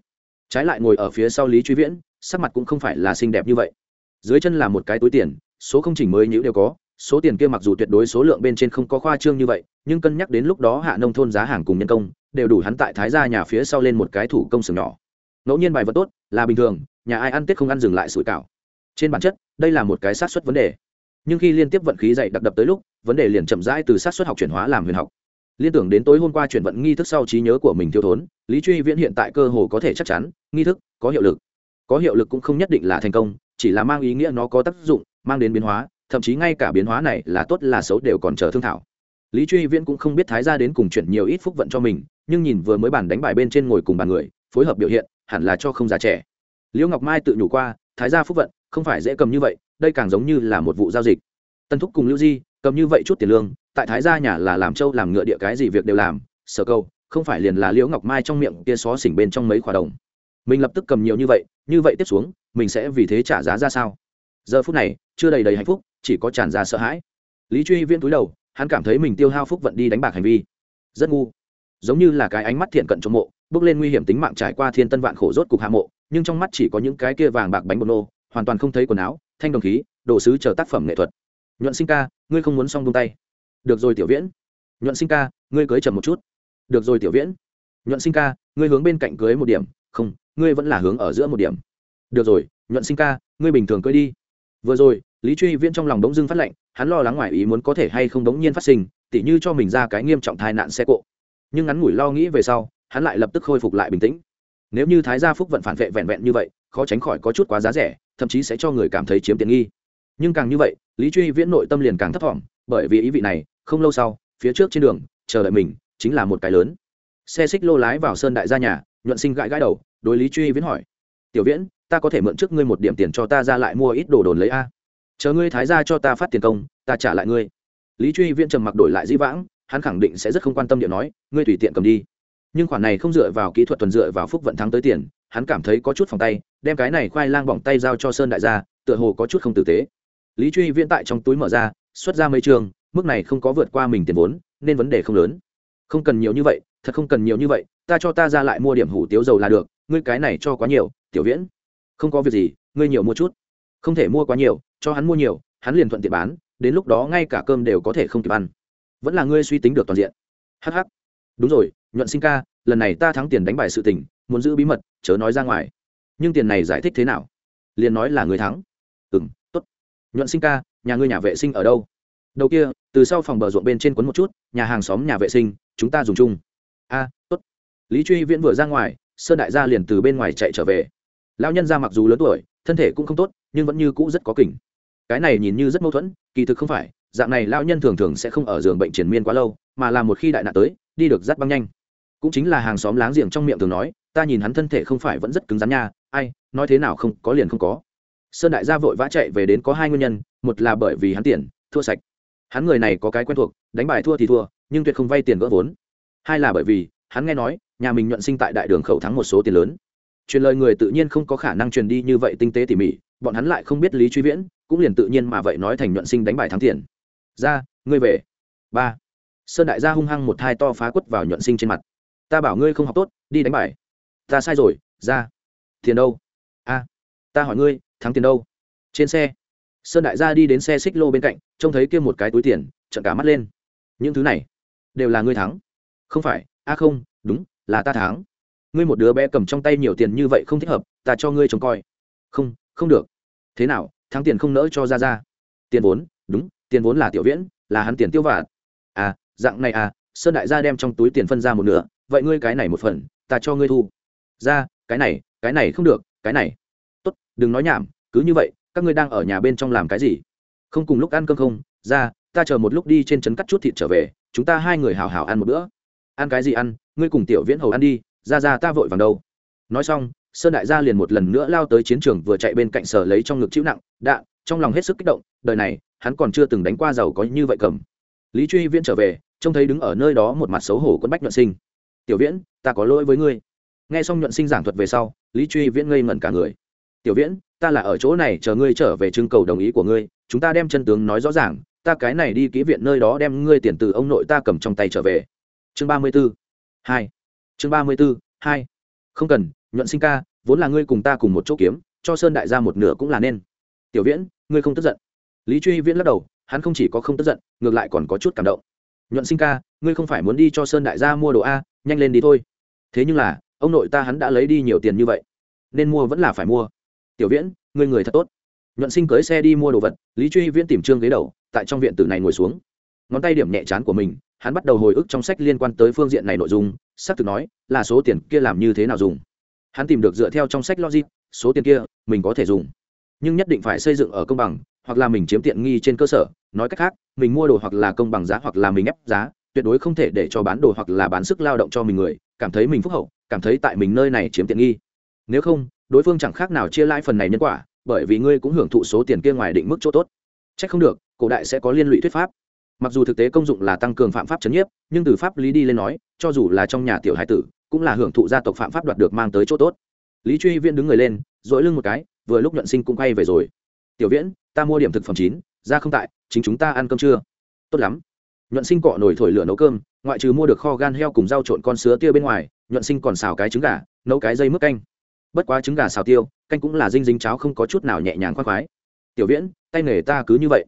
Trái lại ngồi ở phía sau lý truy viễn, sắc mặt cũng không phải là xinh đẹp như vậy. Dưới chân là một cái túi tiền, số không chỉnh mới nhữ đều có, số tiền kia mặc dù tuyệt đối số lượng bên trên không có khoa trương như vậy, nhưng cân nhắc đến lúc đó hạ nông thôn giá hàng cùng nhân công, đều đủ hắn tại thái gia nhà phía sau lên một cái thủ công xưởng nhỏ. Ngẫu nhiên bài vật tốt, là bình thường, nhà ai ăn tết không ăn dừng lại sủi cảo. Trên bản chất, đây là một cái sát xuất vấn đề nhưng khi liên tiếp vận khí dậy đặc đập tới lúc, vấn đề liền chậm rãi từ sát xuất học chuyển hóa làm huyền học. Liên tưởng đến tối hôm qua chuyển vận nghi thức sau trí nhớ của mình thiếu thốn, lý truy viễn hiện tại cơ hồ có thể chắc chắn, nghi thức có hiệu lực. Có hiệu lực cũng không nhất định là thành công, chỉ là mang ý nghĩa nó có tác dụng, mang đến biến hóa, thậm chí ngay cả biến hóa này là tốt là xấu đều còn chờ thương thảo. Lý truy viễn cũng không biết thái ra đến cùng chuyển nhiều ít phúc vận cho mình, nhưng nhìn vừa mới bàn đánh bài bên trên ngồi cùng bàn người, phối hợp biểu hiện, hẳn là cho không già trẻ. Liễu ngọc mai tự nhủ qua, thái gia phúc vận, không phải dễ cầm như vậy đây càng giống như là một vụ giao dịch. Tân thúc cùng lưu di, cầm như vậy chút tiền lương, tại thái gia nhà là làm trâu, làm ngựa địa cái gì việc đều làm, sở câu, không phải liền là liễu ngọc mai trong miệng kia xó xỉnh bên trong mấy khóa đồng. Mình lập tức cầm nhiều như vậy như vậy tiếp xuống, mình sẽ vì thế trả giá ra sao? Giờ phút này, chưa đầy đầy hạnh phúc, chỉ có tràn ra sợ hãi. Lý truy viễn túi đầu, hắn cảm thấy mình tiêu hao phúc vận đi đánh bạc hành vi. Rất ngu. Giống như là cái ánh mắt thiện cận trong mộ, bước lên nguy hiểm tính mạng trải qua thiên tân vạn khổ rốt cục hạ mộ, nhưng trong mắt chỉ có những cái kia vàng bạc bánh bột nô, hoàn toàn không thấy quần áo thanh đồng khí, đồ sứ chờ tác phẩm nghệ thuật. Nhuận sinh ca, ngươi không muốn xong buông tay. Được rồi, tiểu viễn. Nhuận sinh ca, ngươi cưới chậm một chút. Được rồi, tiểu viễn. Nhuận sinh ca, ngươi hướng bên cạnh cưới một điểm. Không, ngươi vẫn là hướng ở giữa một điểm. Được rồi, nhuận sinh ca, ngươi bình thường cưới đi. Vừa rồi, lý truy viễn trong lòng đống dưng phát lệnh hắn lo lắng ngoài ý muốn có thể hay không đống nhiên phát sinh, tỉ như cho mình ra cái nghiêm trọng tai nạn xe cộ. Nhưng ngắn ngủi lo nghĩ về sau, hắn lại lập tức khôi phục lại bình tĩnh. Nếu như thái gia phúc vận phản vệ vẹn vẹn như vậy, khó tránh khỏi có chút quá giá rẻ thậm chí sẽ cho người cảm thấy chiếm tiện nghi. Nhưng càng như vậy, lý truy viễn nội tâm liền càng thấp thỏm, bởi vì ý vị này, không lâu sau, phía trước trên đường, chờ đợi mình, chính là một cái lớn. Xe xích lô lái vào sơn đại gia nhà, nhuận sinh gãi gãi đầu, đối lý truy viễn hỏi, tiểu viễn, ta có thể mượn trước ngươi một điểm tiền cho ta ra lại mua ít đồ đồn lấy a? Chờ ngươi thái ra cho ta phát tiền công, ta trả lại ngươi. Lý truy viễn trầm mặc đổi lại dĩ vãng, hắn khẳng định sẽ rất không quan tâm điện nói, ngươi tùy tiện cầm đi. Nhưng khoản này không dựa vào kỹ thuật thuần dựa vào phúc vận thắng tới tiền hắn cảm thấy có chút phòng tay, đem cái này khoai lang bỏng tay giao cho sơn đại gia, tựa hồ có chút không tử tế. Lý truy viễn tại trong túi mở ra, xuất ra mấy trường, mức này không có vượt qua mình tiền vốn, nên vấn đề không lớn. Không cần nhiều như vậy, thật không cần nhiều như vậy, ta cho ta ra lại mua điểm hủ tiếu dầu là được, ngươi cái này cho quá nhiều, tiểu viễn. Không có việc gì, ngươi nhiều mua chút. Không thể mua quá nhiều, cho hắn mua nhiều, hắn liền thuận tiện bán, đến lúc đó ngay cả cơm đều có thể không kịp ăn. Vẫn là ngươi suy tính được toàn diện. Hh đúng rồi, nhuận sinh ca, lần này ta thắng tiền đánh bài sự tình muốn giữ bí mật, chớ nói ra ngoài. Nhưng tiền này giải thích thế nào? Liền nói là người thắng. Ừ m t ố t nhuận sinh ca, nhà ngươi nhà vệ sinh ở đâu? Đầu kia, từ sau phòng bờ ruộng bên trên quấn một chút, nhà hàng xóm nhà vệ sinh, chúng ta dùng chung. A, tốt. Lý truy viễn vừa ra ngoài, sơn đại gia liền từ bên ngoài chạy trở về. Lão nhân ra mặc dù lớn tuổi, thân thể cũng không tốt, nhưng vẫn như cũ rất có kỉnh. Cái này nhìn như rất mâu thuẫn, kỳ thực không phải, dạng này lão nhân thường thường sẽ không ở giường bệnh triển miên quá lâu, mà là một khi đại nạn tới, đi được rất băng nhanh. Cũng chính là hàng xóm láng giềng trong miệng thường nói ta nhìn hắn thân thể không phải vẫn rất cứng rắn nha, ai, nói thế nào không, có liền không có. Sơn đại gia vội vã chạy về đến có hai nguyên nhân, một là bởi vì hắn tiền, thua sạch. Hắn người này có cái quen thuộc, đánh bài thua thì thua, nhưng tuyệt không vay tiền gỡ vốn. Hai là bởi vì, hắn nghe nói, nhà mình nhuận sinh tại đại đường khẩu thắng một số tiền lớn. Truyền lời người tự nhiên không có khả năng truyền đi như vậy tinh tế tỉ mỉ, bọn hắn lại không biết lý truy viễn, cũng liền tự nhiên mà vậy nói thành nhuận sinh đánh bài thắng tiền. Ra, ngươi về. Ba. Sơn đại gia hung hăng một thai to phá quất vào nhuận sinh trên mặt. Ta bảo ngươi không học tốt, đi đánh bài ta sai rồi, ra. Tiền đâu? A, ta hỏi ngươi, thắng tiền đâu? Trên xe. Sơn đại gia đi đến xe xích lô bên cạnh, trông thấy kia một cái túi tiền trận cả mắt lên. Những thứ này đều là ngươi thắng. Không phải, a không, đúng, là ta thắng. Ngươi một đứa bé cầm trong tay nhiều tiền như vậy không thích hợp, ta cho ngươi trông coi. Không không được. Thế nào, thắng tiền không nỡ cho ra ra tiền vốn, đúng, tiền vốn là tiểu viễn, là hắn tiền tiêu vặt. À dạng này à sơn đại gia đem trong túi tiền phân ra một nửa, vậy ngươi cái này một phần, ta cho ngươi thu ra, cái này cái này không được, cái này. Tốt, đừng nói nhảm, cứ như vậy, các ngươi đang ở nhà bên trong làm cái gì? Không cùng lúc ăn cơm không? Ra, ta chờ một lúc đi trên trấn cắt chút thịt trở về, chúng ta hai người hào hào ăn một bữa. Ăn cái gì ăn? Ngươi cùng tiểu viễn hầu ăn đi, ra ra, ta vội vàng đâu. Nói xong, sơn đại gia liền một lần nữa lao tới chiến trường vừa chạy bên cạnh sở lấy trong ngực chịu nặng đạn trong lòng hết sức kích động, đời này, hắn còn chưa từng đánh qua giàu có như vậy cầm. Lý truy viễn trở về, trông thấy đứng ở nơi đó một mặt xấu hổ quân bách nhuận sinh. Tiểu viễn, ta có lỗi với ngươi nghe xong nhuận sinh giảng thuật về sau, lý truy viễn ngây ngẩn cả người. Tiểu viễn, ta là ở chỗ này chờ ngươi trở về trưng cầu đồng ý của ngươi, chúng ta đem chân tướng nói rõ ràng, ta cái này đi kỹ viện nơi đó đem ngươi tiền từ ông nội ta cầm trong tay trở về. Chương ba mươi b ố hai. Chương ba mươi b ố hai. Không cần, nhuận sinh ca, vốn là ngươi cùng ta cùng một chỗ kiếm, cho sơn đại gia một nửa cũng là nên. Tiểu viễn, ngươi không tức giận. Lý truy viễn lắc đầu, hắn không chỉ có không tức giận, ngược lại còn có chút cảm động. Nhuận sinh ca, ngươi không phải muốn đi cho sơn đại gia mua đồ a, nhanh lên đi thôi. Thế nhưng là ông nội ta hắn đã lấy đi nhiều tiền như vậy, nên mua vẫn là phải mua. Tiểu viễn người người thật tốt. Nhuận sinh cưới xe đi mua đồ vật, lý truy viễn tìm trương ghế đầu, tại trong viện tử này ngồi xuống. Ngón tay điểm nhẹ chán của mình, hắn bắt đầu hồi ức trong sách liên quan tới phương diện này nội dung xác thực nói là số tiền kia làm như thế nào dùng. Hắn tìm được dựa theo trong sách logic, số tiền kia mình có thể dùng. Nhưng nhất định phải xây dựng ở công bằng, hoặc là mình chiếm tiện nghi trên cơ sở. Nói cách khác, mình mua đồ hoặc là công bằng giá hoặc là mình ép giá, tuyệt đối không thể để cho bán đồ hoặc là bán sức lao động cho mình người cảm thấy mình phúc hậu, cảm thấy tại mình nơi này chiếm tiện nghi. Nếu không, đối phương chẳng khác nào chia lãi phần này nhân quả, bởi vì ngươi cũng hưởng thụ số tiền kia ngoài định mức chỗ tốt. C h ắ c không được, cổ đại sẽ có liên lụy thuyết pháp. Mặc dù thực tế công dụng là tăng cường phạm pháp c h ấ n nhiếp, nhưng từ pháp lý đi lên nói, cho dù là trong nhà tiểu hải tử, cũng là hưởng thụ gia tộc phạm pháp đoạt được mang tới chỗ tốt. Lý truy viễn đứng người lên dội lưng một cái, vừa lúc nhuận sinh cũng quay về rồi. Tiểu viễn, ta mua điểm thực phẩm chín, ra không tại, chính chúng ta ăn cơm chưa? Tốt lắm. Nhuận sinh cọ nổi thổi lửa nấu cơm ngoại trừ mua được kho gan heo cùng rau trộn con sứa tia bên ngoài, nhuận sinh còn xào cái trứng gà, nấu cái dây mức canh. Bất quá trứng gà xào tiêu, canh cũng là dinh dính cháo không có chút nào nhẹ nhàng khoác khoái. Tiểu viễn, tay nghề ta cứ như vậy.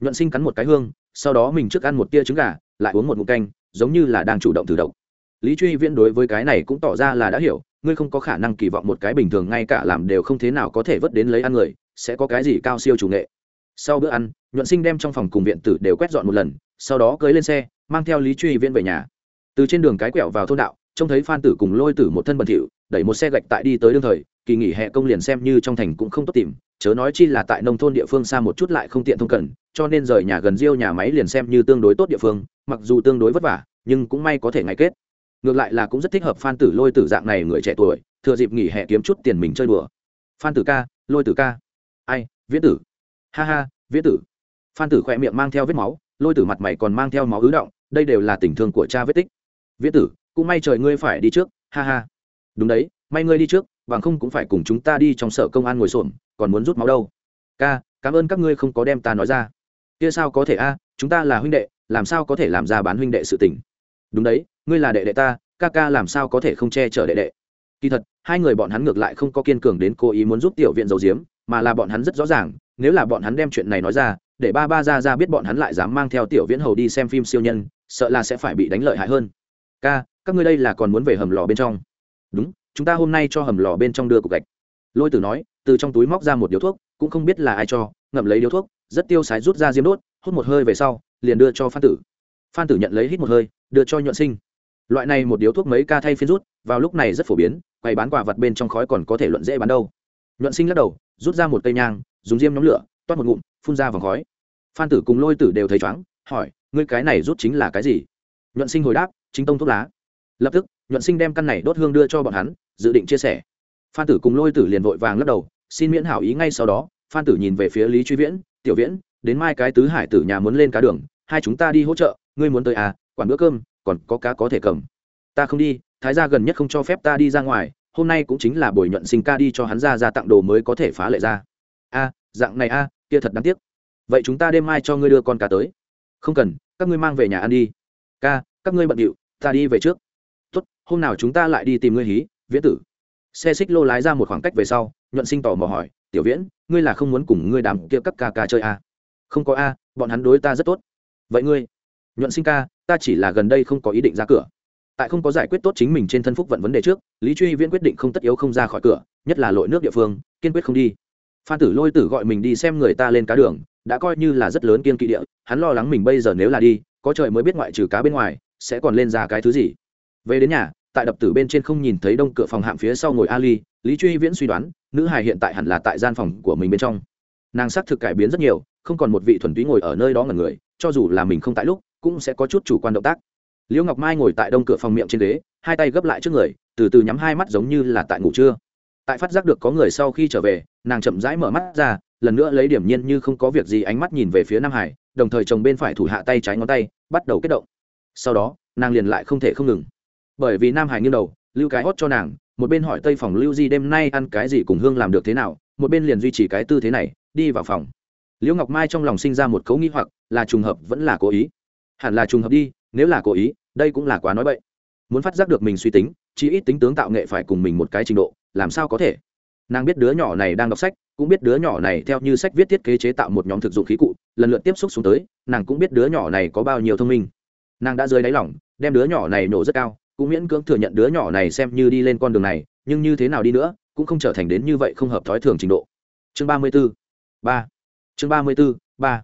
Nhuận sinh cắn một cái hương, sau đó mình trước ăn một tia trứng gà, lại uống một ngụm canh, giống như là đang chủ động thử động lý truy viễn đối với cái này cũng tỏ ra là đã hiểu, ngươi không có khả năng kỳ vọng một cái bình thường ngay cả làm đều không thế nào có thể vớt đến lấy ăn người, sẽ có cái gì cao siêu chủ nghệ. Sau bữa ăn, nhuận sinh đem trong phòng cùng viện tử đều quét dọn một lần, sau đó cưới lên xe mang theo lý truy viễn về nhà. Từ trên đường cái quẹo vào thôn đạo, trông thấy phan tử cùng lôi tử một thân bẩn thỉu, đẩy một xe gạch tại đi tới đương thời, kỳ nghỉ hè công liền xem như trong thành cũng không tốt tìm, chớ nói chi là tại nông thôn địa phương xa một chút lại không tiện thông cần, cho nên rời nhà gần riêu nhà máy liền xem như tương đối tốt địa phương, mặc dù tương đối vất vả, nhưng cũng may có thể ngày kết. Ngược lại là cũng rất thích hợp phan tử lôi tử dạng này người trẻ tuổi, thừa dịp nghỉ hè kiếm chút tiền mình chơi đùa. Phan tử ca, lôi tử ca. Ai, viễn tử. Ha ha, viễn tử. Phan tử khỏe miệng mang theo vết máu, lôi tử mặt mày còn mang theo máu ứ động đây đều là tình thương của cha vết tích. Viễn tử, cũng may trời ngươi phải đi trước, ha ha. Đúng đấy, may ngươi đi trước, bằng không cũng phải cùng chúng ta đi trong sở công an ngồi xổm, còn muốn rút máu đâu. Ca, cảm ơn các ngươi không có đem ta nói ra. Kia sao có thể a, chúng ta là huynh đệ, làm sao có thể làm ra bán huynh đệ sự tình? Đúng đấy, ngươi là đệ đệ ta, ca ca làm sao có thể không che chở đệ đệ? Kỳ thật, hai người bọn hắn ngược lại không có kiên cường đến cố ý muốn giúp tiểu viện dầu diếm mà là bọn hắn rất rõ ràng, nếu là bọn hắn đem chuyện này nói ra, để ba ba ra ra biết bọn hắn lại dám mang theo tiểu viễn hầu đi xem phim siêu nhân sợ là sẽ phải bị đánh lợi hại hơn. Ca, các ngươi đây là còn muốn về hầm lò bên trong. Đúng, chúng ta hôm nay cho hầm lò bên trong đưa cục gạch. Lôi tử nói, từ trong túi móc ra một điếu thuốc, cũng không biết là ai cho, ngậm lấy điếu thuốc, rất tiêu sái rút ra diêm đốt, hút một hơi về sau, liền đưa cho phan tử. Phan tử nhận lấy hít một hơi, đưa cho nhuận sinh. Loại này một điếu thuốc mấy ca thay phiên rút, vào lúc này rất phổ biến, quầy bán quả vật bên trong khói còn có thể luận dễ bán đâu. Nhuận sinh lắc đầu, rút ra một cây nhang, dùng diêm nhóm lửa, toát một ngụm, phun ra vòng khói. Phan tử cùng lôi tử đều thấy chóng hỏi ngươi cái này rút chính là cái gì? Nhuận sinh hồi đáp, chính tông thuốc lá. Lập tức, nhuận sinh đem căn này đốt hương đưa cho bọn hắn, dự định chia sẻ. Phan tử cùng lôi tử liền vội vàng lắc đầu, xin miễn hảo ý ngay sau đó, phan tử nhìn về phía lý truy viễn, tiểu viễn, đến mai cái tứ hải tử nhà muốn lên cá đường, hai chúng ta đi hỗ trợ, ngươi muốn tới à quản bữa cơm, còn có cá có thể cầm. Ta không đi, thái gia gần nhất không cho phép ta đi ra ngoài, hôm nay cũng chính là buổi nhuận sinh ca đi cho hắn ra ra tặng đồ mới có thể phá lệ ra. A, dạng này a, kia thật đáng tiếc. Vậy chúng ta đêm mai cho ngươi đưa con cá tới. Không cần các ngươi mang về nhà ăn đi. Ca, các ngươi bận điệu, ta đi về trước. Tốt, hôm nào chúng ta lại đi tìm ngươi hí, viễn tử. Xe xích lô lái ra một khoảng cách về sau, nhuận sinh tỏ mò hỏi, tiểu viễn, ngươi là không muốn cùng ngươi đàm kia các ca ca chơi à? không có a, bọn hắn đối ta rất tốt. Vậy ngươi? Nhuận sinh ca, ta chỉ là gần đây không có ý định ra cửa. Tại không có giải quyết tốt chính mình trên thân phúc vận vấn đề trước, lý truy viễn quyết định không tất yếu không ra khỏi cửa, nhất là lội nước địa phương, kiên quyết không đi. Phan tử lôi tử gọi mình đi xem người ta lên cá đường đã coi như là rất lớn kiên kỵ địa, hắn lo lắng mình bây giờ nếu là đi, có trời mới biết ngoại trừ cá bên ngoài, sẽ còn lên ra cái thứ gì. Về đến nhà, tại đập tử bên trên không nhìn thấy đông cửa phòng hạm phía sau ngồi ali, lý truy viễn suy đoán, nữ hài hiện tại hẳn là tại gian phòng của mình bên trong. Nàng xác thực cải biến rất nhiều, không còn một vị thuần túy ngồi ở nơi đó ngẩn người, cho dù là mình không tại lúc, cũng sẽ có chút chủ quan động tác. Liễu ngọc mai ngồi tại đông cửa phòng miệng trên ghế, hai tay gấp lại trước người, từ từ nhắm hai mắt giống như là tại ngủ trưa. Tại phát giác được có người sau khi trở về, nàng chậm rãi mở mắt ra lần nữa lấy điểm nhiên như không có việc gì ánh mắt nhìn về phía nam hải, đồng thời chồng bên phải thủ hạ tay trái ngón tay, bắt đầu kết động. Sau đó, nàng liền lại không thể không ngừng. Bởi vì nam hải nghiêng đầu, lưu cái hót cho nàng, một bên hỏi tây phòng lưu di đêm nay ăn cái gì cùng hương làm được thế nào, một bên liền duy trì cái tư thế này, đi vào phòng. Liễu ngọc mai trong lòng sinh ra một cấu nghĩ hoặc, là trùng hợp vẫn là cố ý? Hẳn là trùng hợp đi, nếu là cố ý, đây cũng là quá nói bậy. Muốn phát giác được mình suy tính chỉ ít tính tướng tạo nghệ phải cùng mình một cái trình độ, làm sao có thể? Nàng biết đứa nhỏ này đang đọc sách, cũng biết đứa nhỏ này theo như sách viết thiết kế chế tạo một nhóm thực dụng khí cụ, lần lượt tiếp xúc xuống tới, nàng cũng biết đứa nhỏ này có bao nhiêu thông minh. Nàng đã rơi đáy lỏng đem đứa nhỏ này nổ rất cao, cũng miễn cưỡng thừa nhận đứa nhỏ này xem như đi lên con đường này, nhưng như thế nào đi nữa, cũng không trở thành đến như vậy không hợp thói thường trình độ. Chương ba mươi b ố ba. Chương ba mươi b ố ba.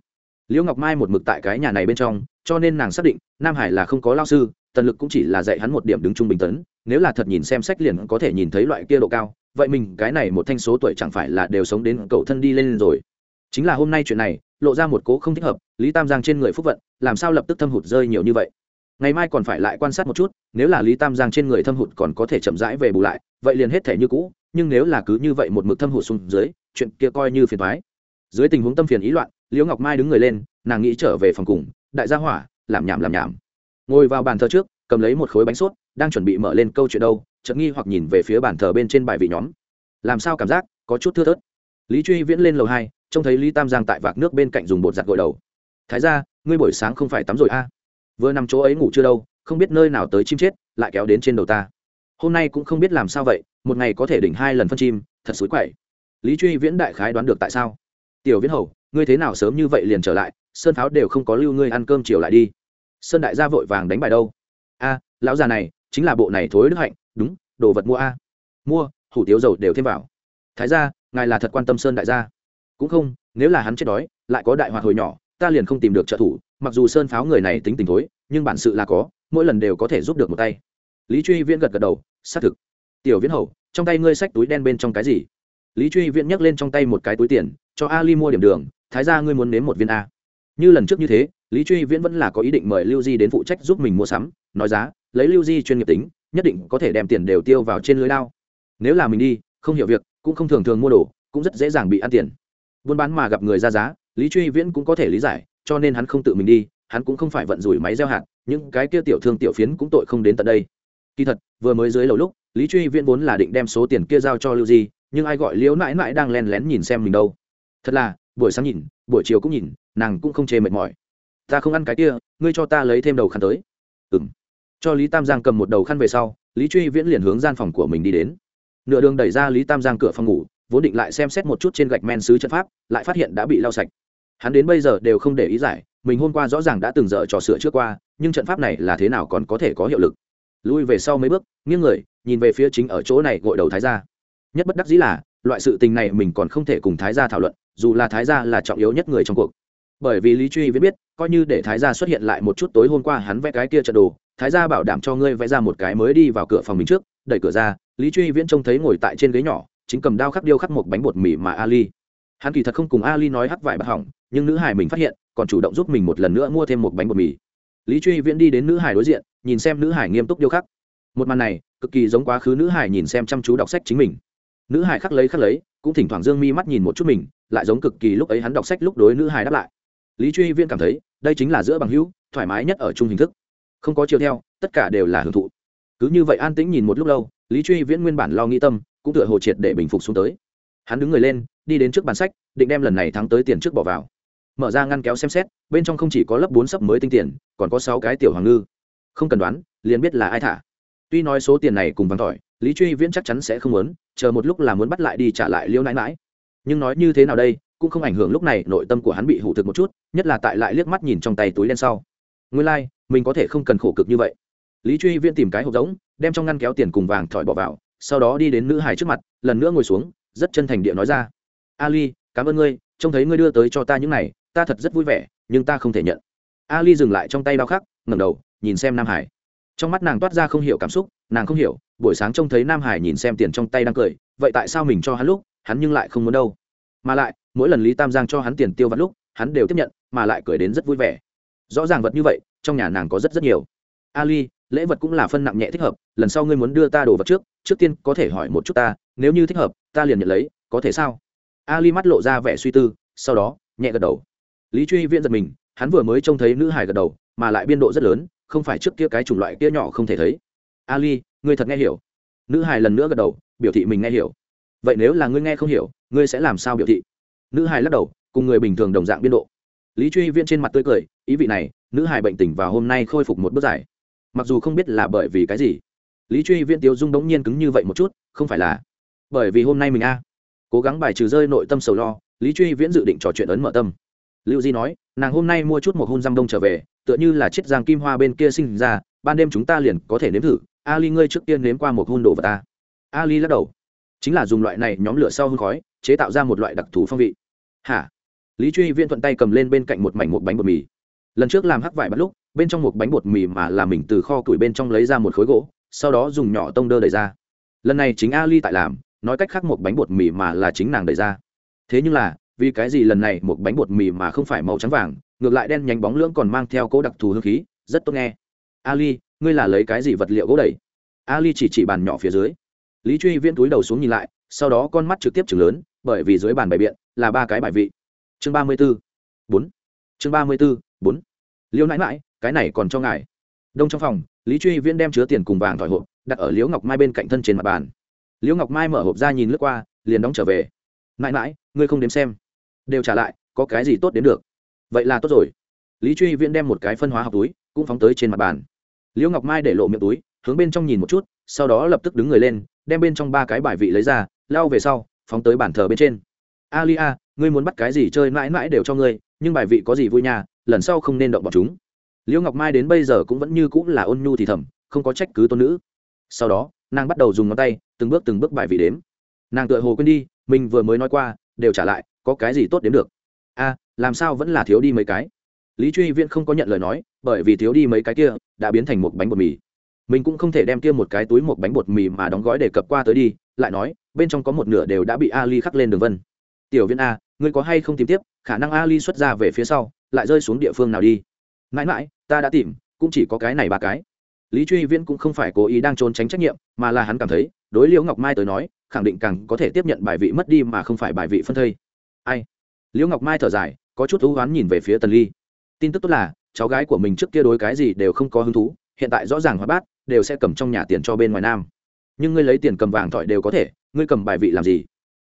Liễu ngọc mai một mực tại cái nhà này bên trong, cho nên nàng xác định, nam hải là không có lao sư tần lực cũng chỉ là dạy hắn một điểm đứng trung bình tấn, nếu là thật nhìn xem sách liền có thể nhìn thấy loại kia độ cao vậy mình, cái này một thanh số tuổi chẳng phải là đều sống đến cậu thân đi lên rồi. Chính là hôm nay chuyện này, lộ ra một cố không thích hợp, lý tam giang trên người phúc vận, làm sao lập tức thâm hụt rơi nhiều như vậy? Ngày mai còn phải lại quan sát một chút, nếu là lý tam giang trên người thâm hụt còn có thể chậm rãi về bù lại, vậy liền hết thể như cũ, nhưng nếu là cứ như vậy một mực thâm hụt xuống dưới, chuyện kia coi như phiền thoái dưới tình huống tâm phiền ý loạn, liễu ngọc mai đứng người lên, nàng nghĩ trở về phòng cùng, đại gia hỏa, làm nhảm làm nhảm. Ngồi vào bàn thờ trước, cầm lấy một khối bánh sốt, đang chuẩn bị mở lên câu chuyện đâu chợt nghi hoặc nhìn về phía bàn thờ bên trên bài vị nhóm. Làm sao cảm giác có chút thưa thớt? Lý truy viễn lên lầu hai, trông thấy lý tam giang tại vạc nước bên cạnh dùng bột giặt gội đầu. Thái ra ngươi buổi sáng không phải tắm rồi a? À? vừa nằm chỗ ấy ngủ chưa đâu, không biết nơi nào tới chim chết, lại kéo đến trên đầu ta. Hôm nay cũng không biết làm sao vậy, một ngày có thể đỉnh hai lần phân chim, thật xối quậy. Lý truy viễn đại khái đoán được tại sao. Tiểu viễn hầu, ngươi thế nào sớm như vậy liền trở lại, sơn pháo đều không có lưu ngươi ăn cơm chiều lại đi. Sơn đại gia vội vàng đánh bài đâu. A, lão già này chính là bộ này thối đức hạnh, đúng, đồ vật mua a. Mua, hủ tiếu dầu đều thêm vào. Thái ra ngài là thật quan tâm sơn đại gia. Cũng không, nếu là hắn chết đói, lại có đại hoạt hồi nhỏ, ta liền không tìm được trợ thủ, mặc dù sơn pháo người này tính tình thối, nhưng bản sự là có, mỗi lần đều có thể giúp được một tay. Lý truy viễn gật gật đầu, xác thực. Tiểu viễn hầu, trong tay ngươi xách túi đen bên trong cái gì? Lý truy viễn nhấc lên trong tay một cái túi tiền, cho ali mua điểm đường, thái ra ngươi muốn nếm một viên a như lần trước như thế, lý truy viễn vẫn là có ý định mời lưu di đến phụ trách giúp mình mua sắm. Nói giá, lấy lưu di chuyên nghiệp tính, nhất định có thể đem tiền đều tiêu vào trên lưới lao nếu là mình đi, không hiểu việc, cũng không thường thường mua đồ, cũng rất dễ dàng bị ăn tiền. Buôn bán mà gặp người ra giá, lý truy viễn cũng có thể lý giải, cho nên hắn không tự mình đi, hắn cũng không phải vận rủi máy gieo hạt, những cái kia tiểu thương tiểu phiến cũng tội không đến tận đây. Kỳ thật, vừa mới dưới lầu lúc, lý truy viễn vốn là định đem số tiền kia giao cho lưu di, nhưng ai gọi liễu mãi mãi đang len lén nhìn xem mình đâu. Thật là, buổi sáng nhìn, buổi chiều cũng nhìn nàng cũng không chê mệt mỏi. Ta không ăn cái kia, ngươi cho ta lấy thêm đầu khăn tới. Ừ m cho lý tam giang cầm một đầu khăn về sau, lý truy viễn liền hướng gian phòng của mình đi đến. Nửa đường đẩy ra lý tam giang cửa phòng ngủ, vốn định lại xem xét một chút trên gạch men xứ trận pháp, lại phát hiện đã bị lau sạch. Hắn đến bây giờ đều không để ý giải, mình hôm qua rõ ràng đã từng dở trò sửa trước qua, nhưng trận pháp này là thế nào còn có thể có hiệu lực. Lui về sau mấy bước, nghiêng người, nhìn về phía chính ở chỗ này gội đầu thái gia. Nhất bất đắc dĩ là, loại sự tình này mình còn không thể cùng thái gia thảo luận, dù là thái gia là trọng yếu nhất người trong cuộc bởi vì lý truy viết biết, coi như để thái gia xuất hiện lại một chút tối hôm qua hắn vẽ cái kia trận đồ, thái gia bảo đảm cho ngươi vẽ ra một cái mới đi vào cửa phòng mình trước, đẩy cửa ra, lý truy viễn trông thấy ngồi tại trên ghế nhỏ, chính cầm đao khắc điêu khắc một bánh bột mì mà ali. Hắn kỳ thật không cùng ali nói hắc vải bắt hỏng, nhưng nữ hải mình phát hiện, còn chủ động giúp mình một lần nữa mua thêm một bánh bột mì. Lý truy viễn đi đến nữ hải đối diện, nhìn xem nữ hải nghiêm túc điêu khắc. Một màn này, cực kỳ giống quá khứ nữ hải nhìn xem chăm chú đọc sách chính mình. Nữ hải khắc lấy khắc lấy, cũng thỉnh thoảng dương mi mắt nhìn một chút mình, lại giống cực kỳ lúc ấy hắn đọc sách lúc đối nữ hải đáp lại lý truy viễn cảm thấy, đây chính là giữa bằng hữu, thoải mái nhất ở chung hình thức. Không có chiều theo, tất cả đều là hưởng thụ. Cứ như vậy an tĩnh nhìn một lúc lâu, lý truy viễn nguyên bản lo nghĩ tâm, cũng tựa hồ triệt để bình phục xuống tới. Hắn đứng người lên, đi đến trước bàn sách, định đem lần này thắng tới tiền trước bỏ vào. Mở ra ngăn kéo xem xét, bên trong không chỉ có lớp bốn sấp mới tinh tiền, còn có sáu cái tiểu hoàng ngư. Không cần đoán, liền biết là ai thả. Tuy nói số tiền này cùng vắng tỏi lý truy viễn chắc chắn sẽ không muốn, chờ một lúc là muốn bắt lại đi trả lại liêu nãi mãi nhưng nói như thế nào đây cũng không ảnh hưởng lúc này nội tâm của hắn bị hủ thực một chút nhất là tại lại liếc mắt nhìn trong tay túi đen sau. Nguyên lai、like, mình có thể không cần khổ cực như vậy. Lý truy viễn tìm cái hộp rỗng đem trong ngăn kéo tiền cùng vàng thỏi bỏ vào sau đó đi đến nữ hải trước mặt lần nữa ngồi xuống rất chân thành địa nói ra. Ali cảm ơn ngươi trông thấy ngươi đưa tới cho ta những này ta thật rất vui vẻ nhưng ta không thể nhận. Ali dừng lại trong tay đau khắc ngẩng đầu nhìn xem nam hải. Trong mắt nàng toát ra không hiểu cảm xúc nàng không hiểu buổi sáng trông thấy nam hải nhìn xem tiền trong tay đang cười vậy tại sao mình cho hắn lúc hắn nhưng lại không muốn đâu? Mà lại mỗi lần lý tam giang cho hắn tiền tiêu vặt lúc, hắn đều tiếp nhận, mà lại cười đến rất vui vẻ. Rõ ràng vật như vậy, trong nhà nàng có rất rất nhiều. Ali, lễ vật cũng là phân nặng nhẹ thích hợp, lần sau ngươi muốn đưa ta đồ vật trước trước tiên có thể hỏi một chút ta, nếu như thích hợp, ta liền nhận lấy, có thể sao? Ali mắt lộ ra vẻ suy tư, sau đó, nhẹ gật đầu. Lý truy viễn giật mình, hắn vừa mới trông thấy nữ hải gật đầu, mà lại biên độ rất lớn, không phải trước kia cái chủng loại kia nhỏ không thể thấy. Ali, ngươi thật nghe hiểu. Nữ hải lần nữa gật đầu, biểu thị mình nghe hiểu. Vậy nếu là ngươi nghe không hiểu, ngươi sẽ làm sao biểu thị? Nữ hải lắc đầu, cùng người bình thường đồng dạng biên độ. Lý truy viễn trên mặt tươi cười, ý vị này, nữ hải bệnh tình và hôm nay khôi phục một bước dài. Mặc dù không biết là bởi vì cái gì, lý truy viễn tiêu dung đống nhiên cứng như vậy một chút, không phải là bởi vì hôm nay mình a. Cố gắng bài trừ rơi nội tâm sầu lo, lý truy viễn dự định trò chuyện ấn mở tâm. Lưu di nói, nàng hôm nay mua chút một hôn răm đông trở về, tựa như là chiếc giang kim hoa bên kia sinh ra, ban đêm chúng ta liền có thể nếm thử. Ali ngươi trước tiên nếm qua một hôn đồ vật ta. Ali lắc đầu. Chính là dùng loại này nhóm lửa sau hương khói, chế tạo ra một loại đặc thù phong vị hả? Lý truy viễn thuận tay cầm lên bên cạnh một mảnh một bánh bột mì. Lần trước làm hắc vải bắt lúc, bên trong một bánh bột mì mà là mình từ kho củi bên trong lấy ra một khối gỗ, sau đó dùng nhỏ tông đơ đẩy ra. Lần này chính ali tại làm, nói cách khác một bánh bột mì mà là chính nàng đẩy ra. Thế nhưng là, vì cái gì lần này một bánh bột mì mà không phải màu trắng vàng, ngược lại đen nhánh bóng lưỡng còn mang theo cố đặc thù hương khí, rất tốt nghe. Ali, ngươi là lấy cái gì vật liệu gỗ đẩy? Ali chỉ chỉ bàn nhỏ phía dưới lý truy viễn túi đầu xuống nhìn lại, sau đó con mắt trực tiếp chừng lớn, bởi vì dưới bàn bài biện là ba cái bài vị. Chương ba mươi b ố bốn. Chương ba mươi b ố bốn. Liễu nãi mãi cái này còn cho ngài. Đông trong phòng, lý truy viễn đem chứa tiền cùng vàng thỏi hộp đặt ở liễu ngọc mai bên cạnh thân trên mặt bàn. Liễu ngọc mai mở hộp ra nhìn lướt qua, liền đóng trở về. Mãi mãi ngươi không đếm xem. Đều trả lại, có cái gì tốt đến được? Vậy là tốt rồi. Lý truy viễn đem một cái phân hóa học túi, cũng phóng tới trên mặt bàn. Liễu ngọc mai để lộ miệng túi, hướng bên trong nhìn một chút, sau đó lập tức đứng người lên đem bên trong ba cái bài vị lấy ra, lao về sau, phóng tới bàn thờ bên trên. Alia ngươi muốn bắt cái gì chơi mãi mãi đều cho ngươi, nhưng bài vị có gì vui nhà lần sau không nên động bọn chúng. Liễu ngọc mai đến bây giờ cũng vẫn như cũng là ôn nhu thì thầm, không có trách cứ tôn nữ. Sau đó, nàng bắt đầu dùng ngón tay, từng bước từng bước bài vị đếm. Nàng tựa hồ quên đi, mình vừa mới nói qua, đều trả lại, có cái gì tốt đến được? A, làm sao vẫn là thiếu đi mấy cái? Lý truy viễn không có nhận lời nói, bởi vì thiếu đi mấy cái kia, đã biến thành một bánh bột mì mình cũng không thể đem kia một cái túi một bánh bột mì mà đóng gói để cập qua tới đi, lại nói, bên trong có một nửa đều đã bị ali khắc lên đường vân. Tiểu viên a, ngươi có hay không tìm tiếp, khả năng ali xuất ra về phía sau, lại rơi xuống địa phương nào đi? Mãi mãi, ta đã tìm, cũng chỉ có cái này ba cái. Lý truy viễn cũng không phải cố ý đang trốn tránh trách nhiệm, mà là hắn cảm thấy, đối liễu ngọc mai tới nói, khẳng định càng có thể tiếp nhận bài vị mất đi mà không phải bài vị phân thây. Ai? Liễu ngọc mai thở dài, có chút thú oán nhìn về phía tần ly. Tin tức tốt là, cháu gái của mình trước kia đối cái gì đều không có hứng thú, hiện tại rõ ràng hóa bát đều sẽ cầm trong nhà tiền cho bên ngoài nam. Nhưng ngươi lấy tiền cầm vàng thỏi đều có thể, ngươi cầm bài vị làm gì?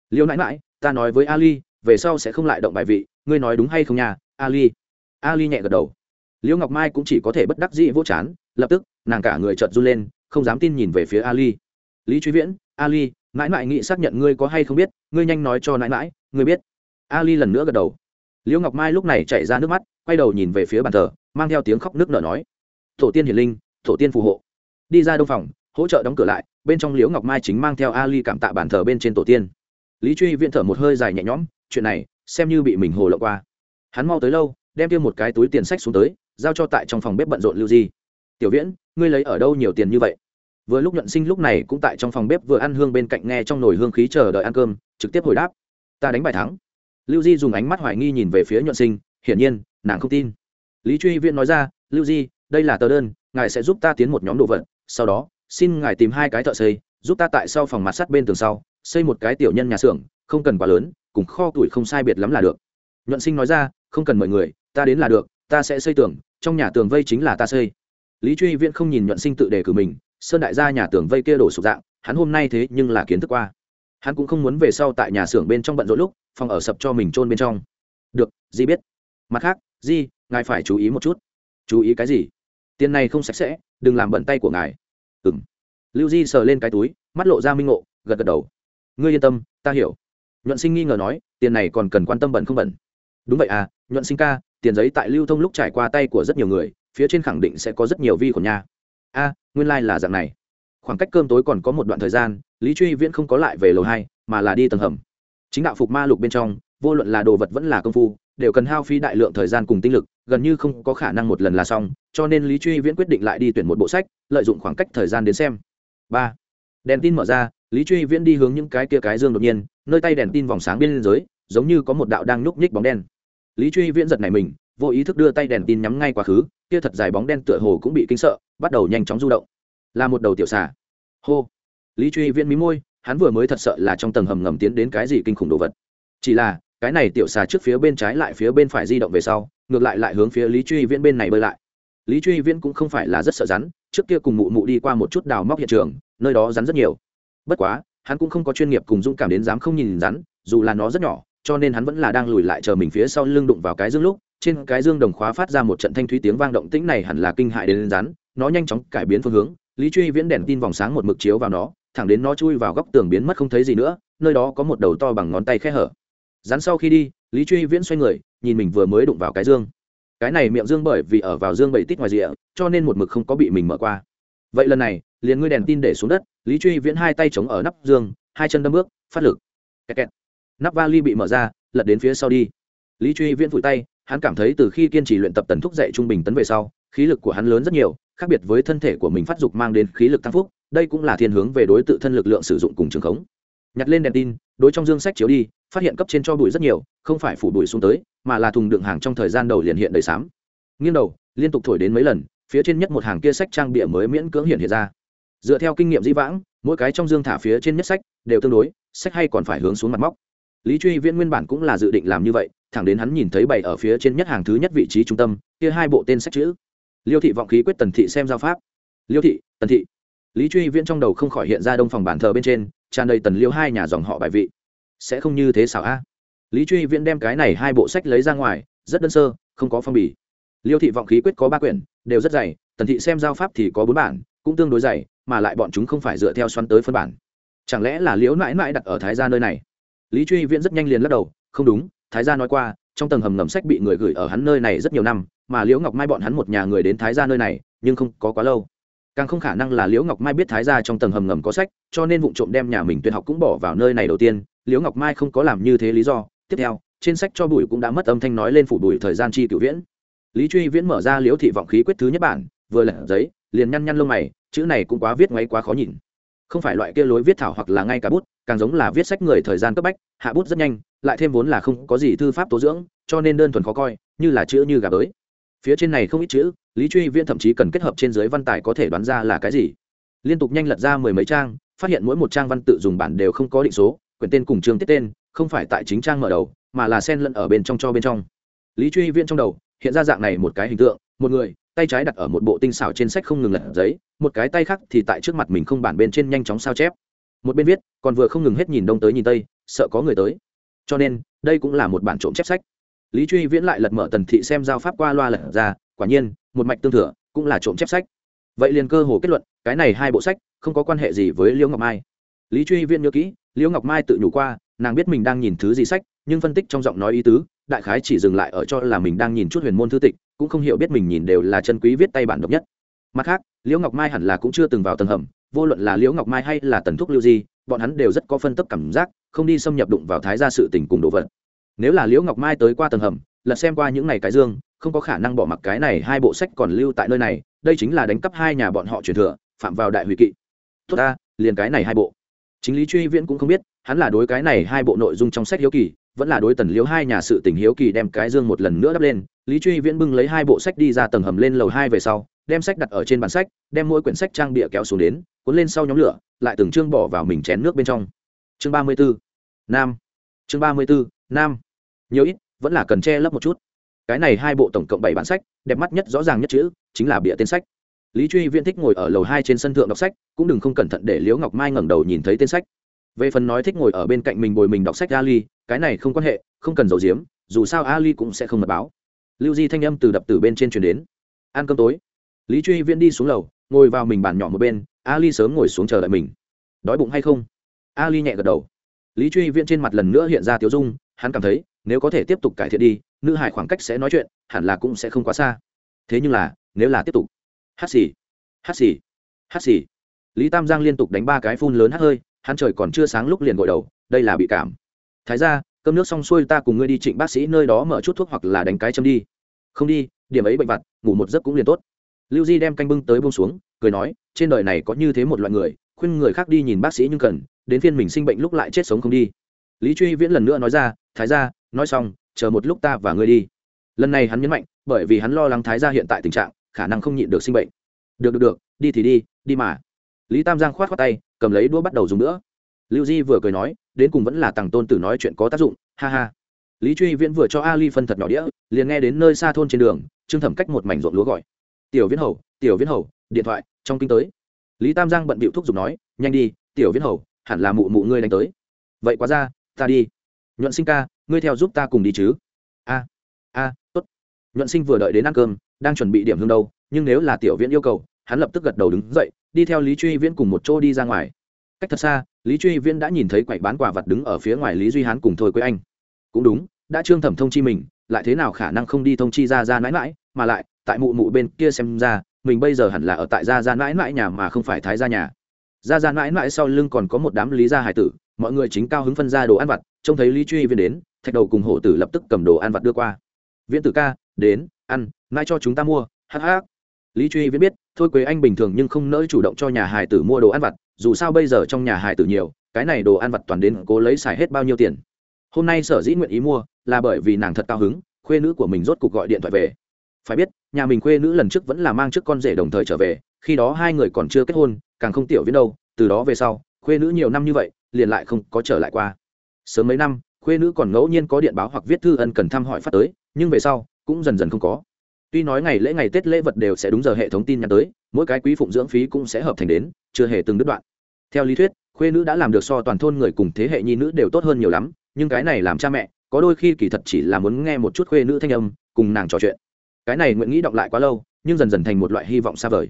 Liễu nãi mãi ta nói với ali, về sau sẽ không lại động bài vị, ngươi nói đúng hay không nhà ali. Ali nhẹ gật đầu. Liễu ngọc mai cũng chỉ có thể bất đắc dĩ vỗ chán, lập tức, nàng cả người trợt run lên, không dám tin nhìn về phía ali. Lý truy viễn, ali mãi mãi nghĩ xác nhận ngươi có hay không biết, ngươi nhanh nói cho nãi mãi ngươi biết. Ali lần nữa gật đầu. Liễu ngọc mai lúc này chạy ra nước mắt, quay đầu nhìn về phía bàn thờ, mang theo tiếng khóc nước nở nói. Tổ tiên hiền linh, tổ tiên phù hộ đi ra đông phòng, hỗ trợ đóng cửa lại, bên trong liễu ngọc mai chính mang theo ali cảm tạ bàn thờ bên trên tổ tiên. Lý truy viễn thở một hơi dài nhẹ nhõm, chuyện này, xem như bị mình hồ lộ qua. Hắn mau tới lâu, đem tiêu một cái túi tiền sách xuống tới, giao cho tại trong phòng bếp bận rộn lưu di. Tiểu viễn, ngươi lấy ở đâu nhiều tiền như vậy? Vừa lúc nhuận sinh lúc này cũng tại trong phòng bếp vừa ăn hương bên cạnh nghe trong nồi hương khí chờ đợi ăn cơm, trực tiếp hồi đáp. Ta đánh bài thắng. Lưu di dùng ánh mắt hoài nghi nhìn về phía nhuận sinh, hiển nhiên, nàng không tin. Lý truy viễn nói ra, lưu di, đây là tờ đơn, ngài sẽ giúp ta tiến một nhóm đồ vật sau đó, xin ngài tìm hai cái thợ xây, giúp ta tại sau phòng mặt sắt bên tường sau, xây một cái tiểu nhân nhà xưởng, không cần quá lớn, cùng kho tuổi không sai biệt lắm là được. Nhuận sinh nói ra, không cần mời người, ta đến là được, ta sẽ xây tường, trong nhà tường vây chính là ta xây. Lý truy viễn không nhìn nhuận sinh tự đề cử mình, sơn đại gia nhà tường vây kia đổ sụp dạng, hắn hôm nay thế nhưng là kiến thức qua. Hắn cũng không muốn về sau tại nhà xưởng bên trong bận rộn lúc, phòng ở sập cho mình trôn bên trong. Được, di biết. Mặt khác, di, ngài phải chú ý một chút. Chú ý cái gì? Tiền này không sạch sẽ, đừng làm bận tay của ngài. Ừ m lưu di sờ lên cái túi, mắt lộ ra minh ngộ, gật gật đầu. Ngươi yên tâm, ta hiểu. Nhuận sinh nghi ngờ nói, tiền này còn cần quan tâm bẩn không bẩn đúng vậy à nhuận sinh ca, tiền giấy tại lưu thông lúc trải qua tay của rất nhiều người, phía trên khẳng định sẽ có rất nhiều vi khuẩn nha. A, nguyên lai、like、là dạng này. Khoảng cách cơm tối còn có một đoạn thời gian, lý truy viễn không có lại về lầu hai, mà là đi tầng hầm. Chính đạo phục ma lục bên trong, vô luận là đồ vật vẫn là công phu đều cần hao phí đại lượng thời gian cùng tinh lực, gần như không có khả năng một lần là xong, cho nên lý truy viễn quyết định lại đi tuyển một bộ sách, lợi dụng khoảng cách thời gian đến xem. Ba. Đèn tin mở ra, lý truy viễn đi hướng những cái kia cái dương đột nhiên, nơi tay đèn tin vòng sáng bên dưới, giống như có một đạo đang nhúc nhích bóng đen. Lý truy viễn giật này mình, vô ý thức đưa tay đèn tin nhắm ngay quá khứ, kia thật dài bóng đen tựa hồ cũng bị kinh sợ, bắt đầu nhanh chóng du động. Là một đầu tiểu xà. Hô. Lý truy viễn mí môi, hắn vừa mới thật sợ là trong tầng hầm ngầm tiến đến cái gì kinh khủng đồ vật. Chỉ là cái này tiểu xà trước phía bên trái lại phía bên phải di động về sau, ngược lại lại hướng phía lý truy viễn bên này bơi lại. Lý truy viễn cũng không phải là rất sợ rắn, trước kia cùng mụ mụ đi qua một chút đào móc hiện trường, nơi đó rắn rất nhiều. Bất quá, hắn cũng không có chuyên nghiệp cùng dũng cảm đến dám không nhìn rắn, dù là nó rất nhỏ, cho nên hắn vẫn là đang lùi lại chờ mình phía sau lưng đụng vào cái dương lúc, trên cái dương đồng khóa phát ra một trận thanh thúy tiếng vang động tĩnh này hẳn là kinh hại đến rắn, nó nhanh chóng cải biến phương hướng, lý truy viễn đèn tin vòng sáng một mực chiếu vào nó, thẳng đến nó chui vào góc tường biến mất không thấy gì nữa, nơi đó có một đầu to bằng ngón tay khe hở rắn sau khi đi, lý truy viễn xoay người, nhìn mình vừa mới đụng vào cái dương. Cái này miệng dương bởi vì ở vào dương bậy tít ngoài rìa, cho nên một mực không có bị mình mở qua. Vậy lần này, liền ngươi đèn tin để xuống đất, lý truy viễn hai tay chống ở nắp dương, hai chân đâm bước, phát lực. Kẹt kẹt. nắp vali bị mở ra, lật đến phía sau đi. Lý truy viễn vùi tay, hắn cảm thấy từ khi kiên trì luyện tập tần thúc dạy trung bình tấn về sau, khí lực của hắn lớn rất nhiều, khác biệt với thân thể của mình phát dục mang đến khí lực tăng phúc, đây cũng là thiên hướng về đối tượng thân lực lượng sử dụng cùng trường khống nhặt lên đèn tin, đối trong dương sách chiếu đi, phát hiện cấp trên cho bụi rất nhiều, không phải phủ bụi xuống tới, mà là thùng đựng hàng trong thời gian đầu liền hiện đầy sám. Nghiêng đầu, liên tục thổi đến mấy lần, phía trên nhất một hàng kia sách trang bịa mới miễn cưỡng hiện hiện ra. Dựa theo kinh nghiệm dĩ vãng, mỗi cái trong dương thả phía trên nhất sách đều tương đối, sách hay còn phải hướng xuống mặt móc. Lý truy viễn nguyên bản cũng là dự định làm như vậy, thẳng đến hắn nhìn thấy bày ở phía trên nhất hàng thứ nhất vị trí trung tâm, kia hai bộ tên sách chữ. Liêu thị vọng khí quyết tần thị xem giao pháp. Liêu thị, tần thị. Lý truy viễn trong đầu không khỏi hiện ra đông phòng bàn thờ bên trên tràn đầy tần liêu hai nhà dòng họ bài vị. Sẽ không như thế xảo a. Lý truy viễn đem cái này hai bộ sách lấy ra ngoài, rất đơn sơ, không có phong bì. Liêu thị vọng khí quyết có ba quyển, đều rất dày, tần thị xem giao pháp thì có bốn bản, cũng tương đối dày, mà lại bọn chúng không phải dựa theo xoắn tới phân bản. Chẳng lẽ là liễu mãi mãi đặt ở thái gia nơi này? Lý truy viễn rất nhanh liền lắc đầu, không đúng, thái gia nói qua, trong tầng hầm ngầm sách bị người gửi ở hắn nơi này rất nhiều năm, mà liễu ngọc mai bọn hắn một nhà người đến thái gia nơi này, nhưng không có quá lâu càng không khả năng là liễu ngọc mai biết thái gia trong tầng hầm ngầm có sách, cho nên vụ trộm đem nhà mình tuyệt học cũng bỏ vào nơi này đầu tiên. Liễu ngọc mai không có làm như thế lý do. Tiếp theo, trên sách cho bùi cũng đã mất âm thanh nói lên phủ bùi thời gian chi cựu viễn. Lý truy viễn mở ra liễu thị vọng khí quyết thứ nhất bản, vừa lật giấy, liền nhăn nhăn lông mày, chữ này cũng quá viết ngoáy quá khó nhìn. Không phải loại kia lối viết thảo hoặc là ngay cả bút, càng giống là viết sách người thời gian cấp bách, hạ bút rất nhanh, lại thêm vốn là không có gì thư pháp tố dưỡng, cho nên đơn thuần khó coi, như là chữ như gà bới. Phía trên này không ít chữ lý truy viễn thậm chí cần kết hợp trên dưới văn tài có thể đoán ra là cái gì. Liên tục nhanh lật ra mười mấy trang, phát hiện mỗi một trang văn tự dùng bản đều không có định số, quyển tên cùng chương tiết tên, không phải tại chính trang mở đầu, mà là sen lẫn ở bên trong cho bên trong. Lý truy viễn trong đầu, hiện ra dạng này một cái hình tượng, một người, tay trái đặt ở một bộ tinh xảo trên sách không ngừng lật giấy, một cái tay khác thì tại trước mặt mình không bản bên trên nhanh chóng sao chép. Một bên viết, còn vừa không ngừng hết nhìn đông tới nhìn tây, sợ có người tới. Cho nên, đây cũng là một bản trộm chép sách. Lý truy viễn lại lật mở tần thị xem giao pháp qua loa lật ra, quả nhiên một mạch tương thừa, cũng là trộm chép sách. Vậy liền cơ hồ kết luận, cái này hai bộ sách không có quan hệ gì với liễu ngọc mai. Lý truy viên nhớ kỹ, liễu ngọc mai tự nhủ qua, nàng biết mình đang nhìn thứ gì sách, nhưng phân tích trong giọng nói ý tứ, đại khái chỉ dừng lại ở cho là mình đang nhìn chút huyền môn thư tịch, cũng không hiểu biết mình nhìn đều là chân quý viết tay bản độc nhất. Mặt khác, liễu ngọc mai hẳn là cũng chưa từng vào tầng hầm, vô luận là liễu ngọc mai hay là tần thúc lưu di, bọn hắn đều rất có phân tức cảm giác, không đi xâm nhập đụng vào thái gia sự tình cùng đồ vật. Nếu là liễu ngọc mai tới qua tầng hầm lật xem qua những ngày cái dương không có khả năng bỏ mặc cái này hai bộ sách còn lưu tại nơi này, đây chính là đánh cắp hai nhà bọn họ truyền thừa, phạm vào đại hủy kỵ. Tốt ta, liền cái này hai bộ. Chính lý truy viễn cũng không biết, hắn là đối cái này hai bộ nội dung trong sách hiếu kỳ, vẫn là đối tần liếu hai nhà sự tình hiếu kỳ đem cái dương một lần nữa đắp lên. Lý truy viễn bưng lấy hai bộ sách đi ra tầng hầm lên lầu hai về sau, đem sách đặt ở trên bàn sách, đem mỗi quyển sách trang bịa kéo xuống đến, cuốn lên sau nhóm lửa, lại từng chương bỏ vào mình chén nước bên trong. Chương ba mươi b ố nam. Chương ba mươi b ố nam. Nhiều ít, vẫn là cần che lấp một chút cái này hai bộ tổng cộng bảy bản sách, đẹp mắt nhất rõ ràng nhất chữ, chính là bịa tên sách. Lý truy viễn thích ngồi ở lầu hai trên sân thượng đọc sách, cũng đừng không cẩn thận để liễu ngọc mai ngẩng đầu nhìn thấy tên sách. Về phần nói thích ngồi ở bên cạnh mình bồi mình đọc sách ali, cái này không quan hệ, không cần giấu giếm, dù sao ali cũng sẽ không mật báo. Lưu di thanh âm từ đập từ bên trên truyền đến. Ăn cơm tối. Lý truy viễn đi xuống lầu, ngồi vào mình bàn nhỏ một bên, ali sớm ngồi xuống chờ đợi mình. Đói bụng hay không? Ali nhẹ gật đầu. Lý truy viễn trên mặt lần nữa hiện ra tiếu dung hắn cảm thấy, nếu có thể tiếp tục cải thiện đi, nữ hải khoảng cách sẽ nói chuyện, hẳn là cũng sẽ không quá xa. Thế nhưng là, nếu là tiếp tục. Hát xì. Hát xì. Hát xì. Lý tam giang liên tục đánh ba cái phun lớn hát hơi, hắn trời còn chưa sáng lúc liền gội đầu, đây là bị cảm. Thái ra, cơm nước xong xuôi ta cùng ngươi đi trịnh bác sĩ nơi đó mở chút thuốc hoặc là đánh cái châm đi. Không đi, điểm ấy bệnh vặt, ngủ một giấc cũng liền tốt. Lưu di đem canh bưng tới bông xuống, cười nói, trên đời này có như thế một loại người, khuyên người khác đi nhìn bác sĩ nhưng cần, đến phiên mình sinh bệnh lúc lại chết sống không đi lý truy viễn lần nữa nói ra, thái ra nói xong, chờ một lúc ta và ngươi đi. Lần này hắn nhấn mạnh, bởi vì hắn lo lắng thái ra hiện tại tình trạng, khả năng không nhịn được sinh bệnh. Được được được, đi thì đi đi mà. Lý tam giang khoát khoác tay, cầm lấy đũa bắt đầu dùng nữa. Lưu di vừa cười nói, đến cùng vẫn là tằng tôn tử nói chuyện có tác dụng, ha ha. Lý truy viễn vừa cho ali phân thật nhỏ đĩa, liền nghe đến nơi xa thôn trên đường, trương thẩm cách một mảnh ruộng lúa gọi. Tiểu viễn hầu, tiểu viễn hầu, điện thoại, trong kinh tới. Lý tam giang bận bịu thúc giục nói, nhanh đi, tiểu viễn hầu, hẳn là mụ mụ ngươi đánh tới. Vậy quá ra ta đi. Nhuận sinh ca, ngươi theo giúp ta cùng đi chứ. A a, tốt. Nhuận sinh vừa đợi đến ăn cơm, đang chuẩn bị điểm hương đâu, nhưng nếu là tiểu viễn yêu cầu, hắn lập tức gật đầu đứng dậy, đi theo lý truy viễn cùng một chỗ đi ra ngoài. Cách thật xa, lý truy viễn đã nhìn thấy quầy bán quả vật đứng ở phía ngoài lý duy hán cùng thôi quế anh. Cũng đúng, đã trương thẩm thông chi mình, lại thế nào khả năng không đi thông chi ra ra mãi mãi, mà lại, tại mụ mụ bên kia xem ra, mình bây giờ hẳn là ở tại gia gia mãi mãi nhà mà không phải thái gia nhà ra ra mãi mãi sau lưng còn có một đám lý gia hải tử, mọi người chính cao hứng phân ra đồ ăn vặt, trông thấy lý truy viên đến, thạch đầu cùng hổ tử lập tức cầm đồ ăn vặt đưa qua. Viễn tử ca, đến, ăn, mãi cho chúng ta mua, hắc hắc. Lý truy viễn biết, thôi quế anh bình thường nhưng không nỡ chủ động cho nhà hải tử mua đồ ăn vặt, dù sao bây giờ trong nhà hải tử nhiều, cái này đồ ăn vặt toàn đến cố lấy xài hết bao nhiêu tiền. Hôm nay sở dĩ nguyện ý mua, là bởi vì nàng thật cao hứng, khuê nữ của mình rốt cuộc gọi điện thoại về. Phải biết, nhà mình khuê nữ lần trước vẫn là mang trước con rể đồng thời trở về, khi đó hai người còn chưa kết hôn càng không tiểu viễn đâu, từ đó về sau, khuê nữ nhiều năm như vậy, liền lại không có trở lại qua. Sớm mấy năm, khuê nữ còn ngẫu nhiên có điện báo hoặc viết thư ân cần thăm hỏi phát tới, nhưng về sau, cũng dần dần không có. Tuy nói ngày lễ ngày tết lễ vật đều sẽ đúng giờ hệ thống tin nhắn tới, mỗi cái quý phụng dưỡng phí cũng sẽ hợp thành đến, chưa hề từng đứt đoạn. Theo lý thuyết, khuê nữ đã làm được so toàn thôn người cùng thế hệ nhi nữ đều tốt hơn nhiều lắm, nhưng cái này làm cha mẹ, có đôi khi kỳ thật chỉ là muốn nghe một chút khuê nữ thanh âm, cùng nàng trò chuyện. Cái này nguyện nghĩ đọc lại quá lâu, nhưng dần dần thành một loại hy vọng xa vời.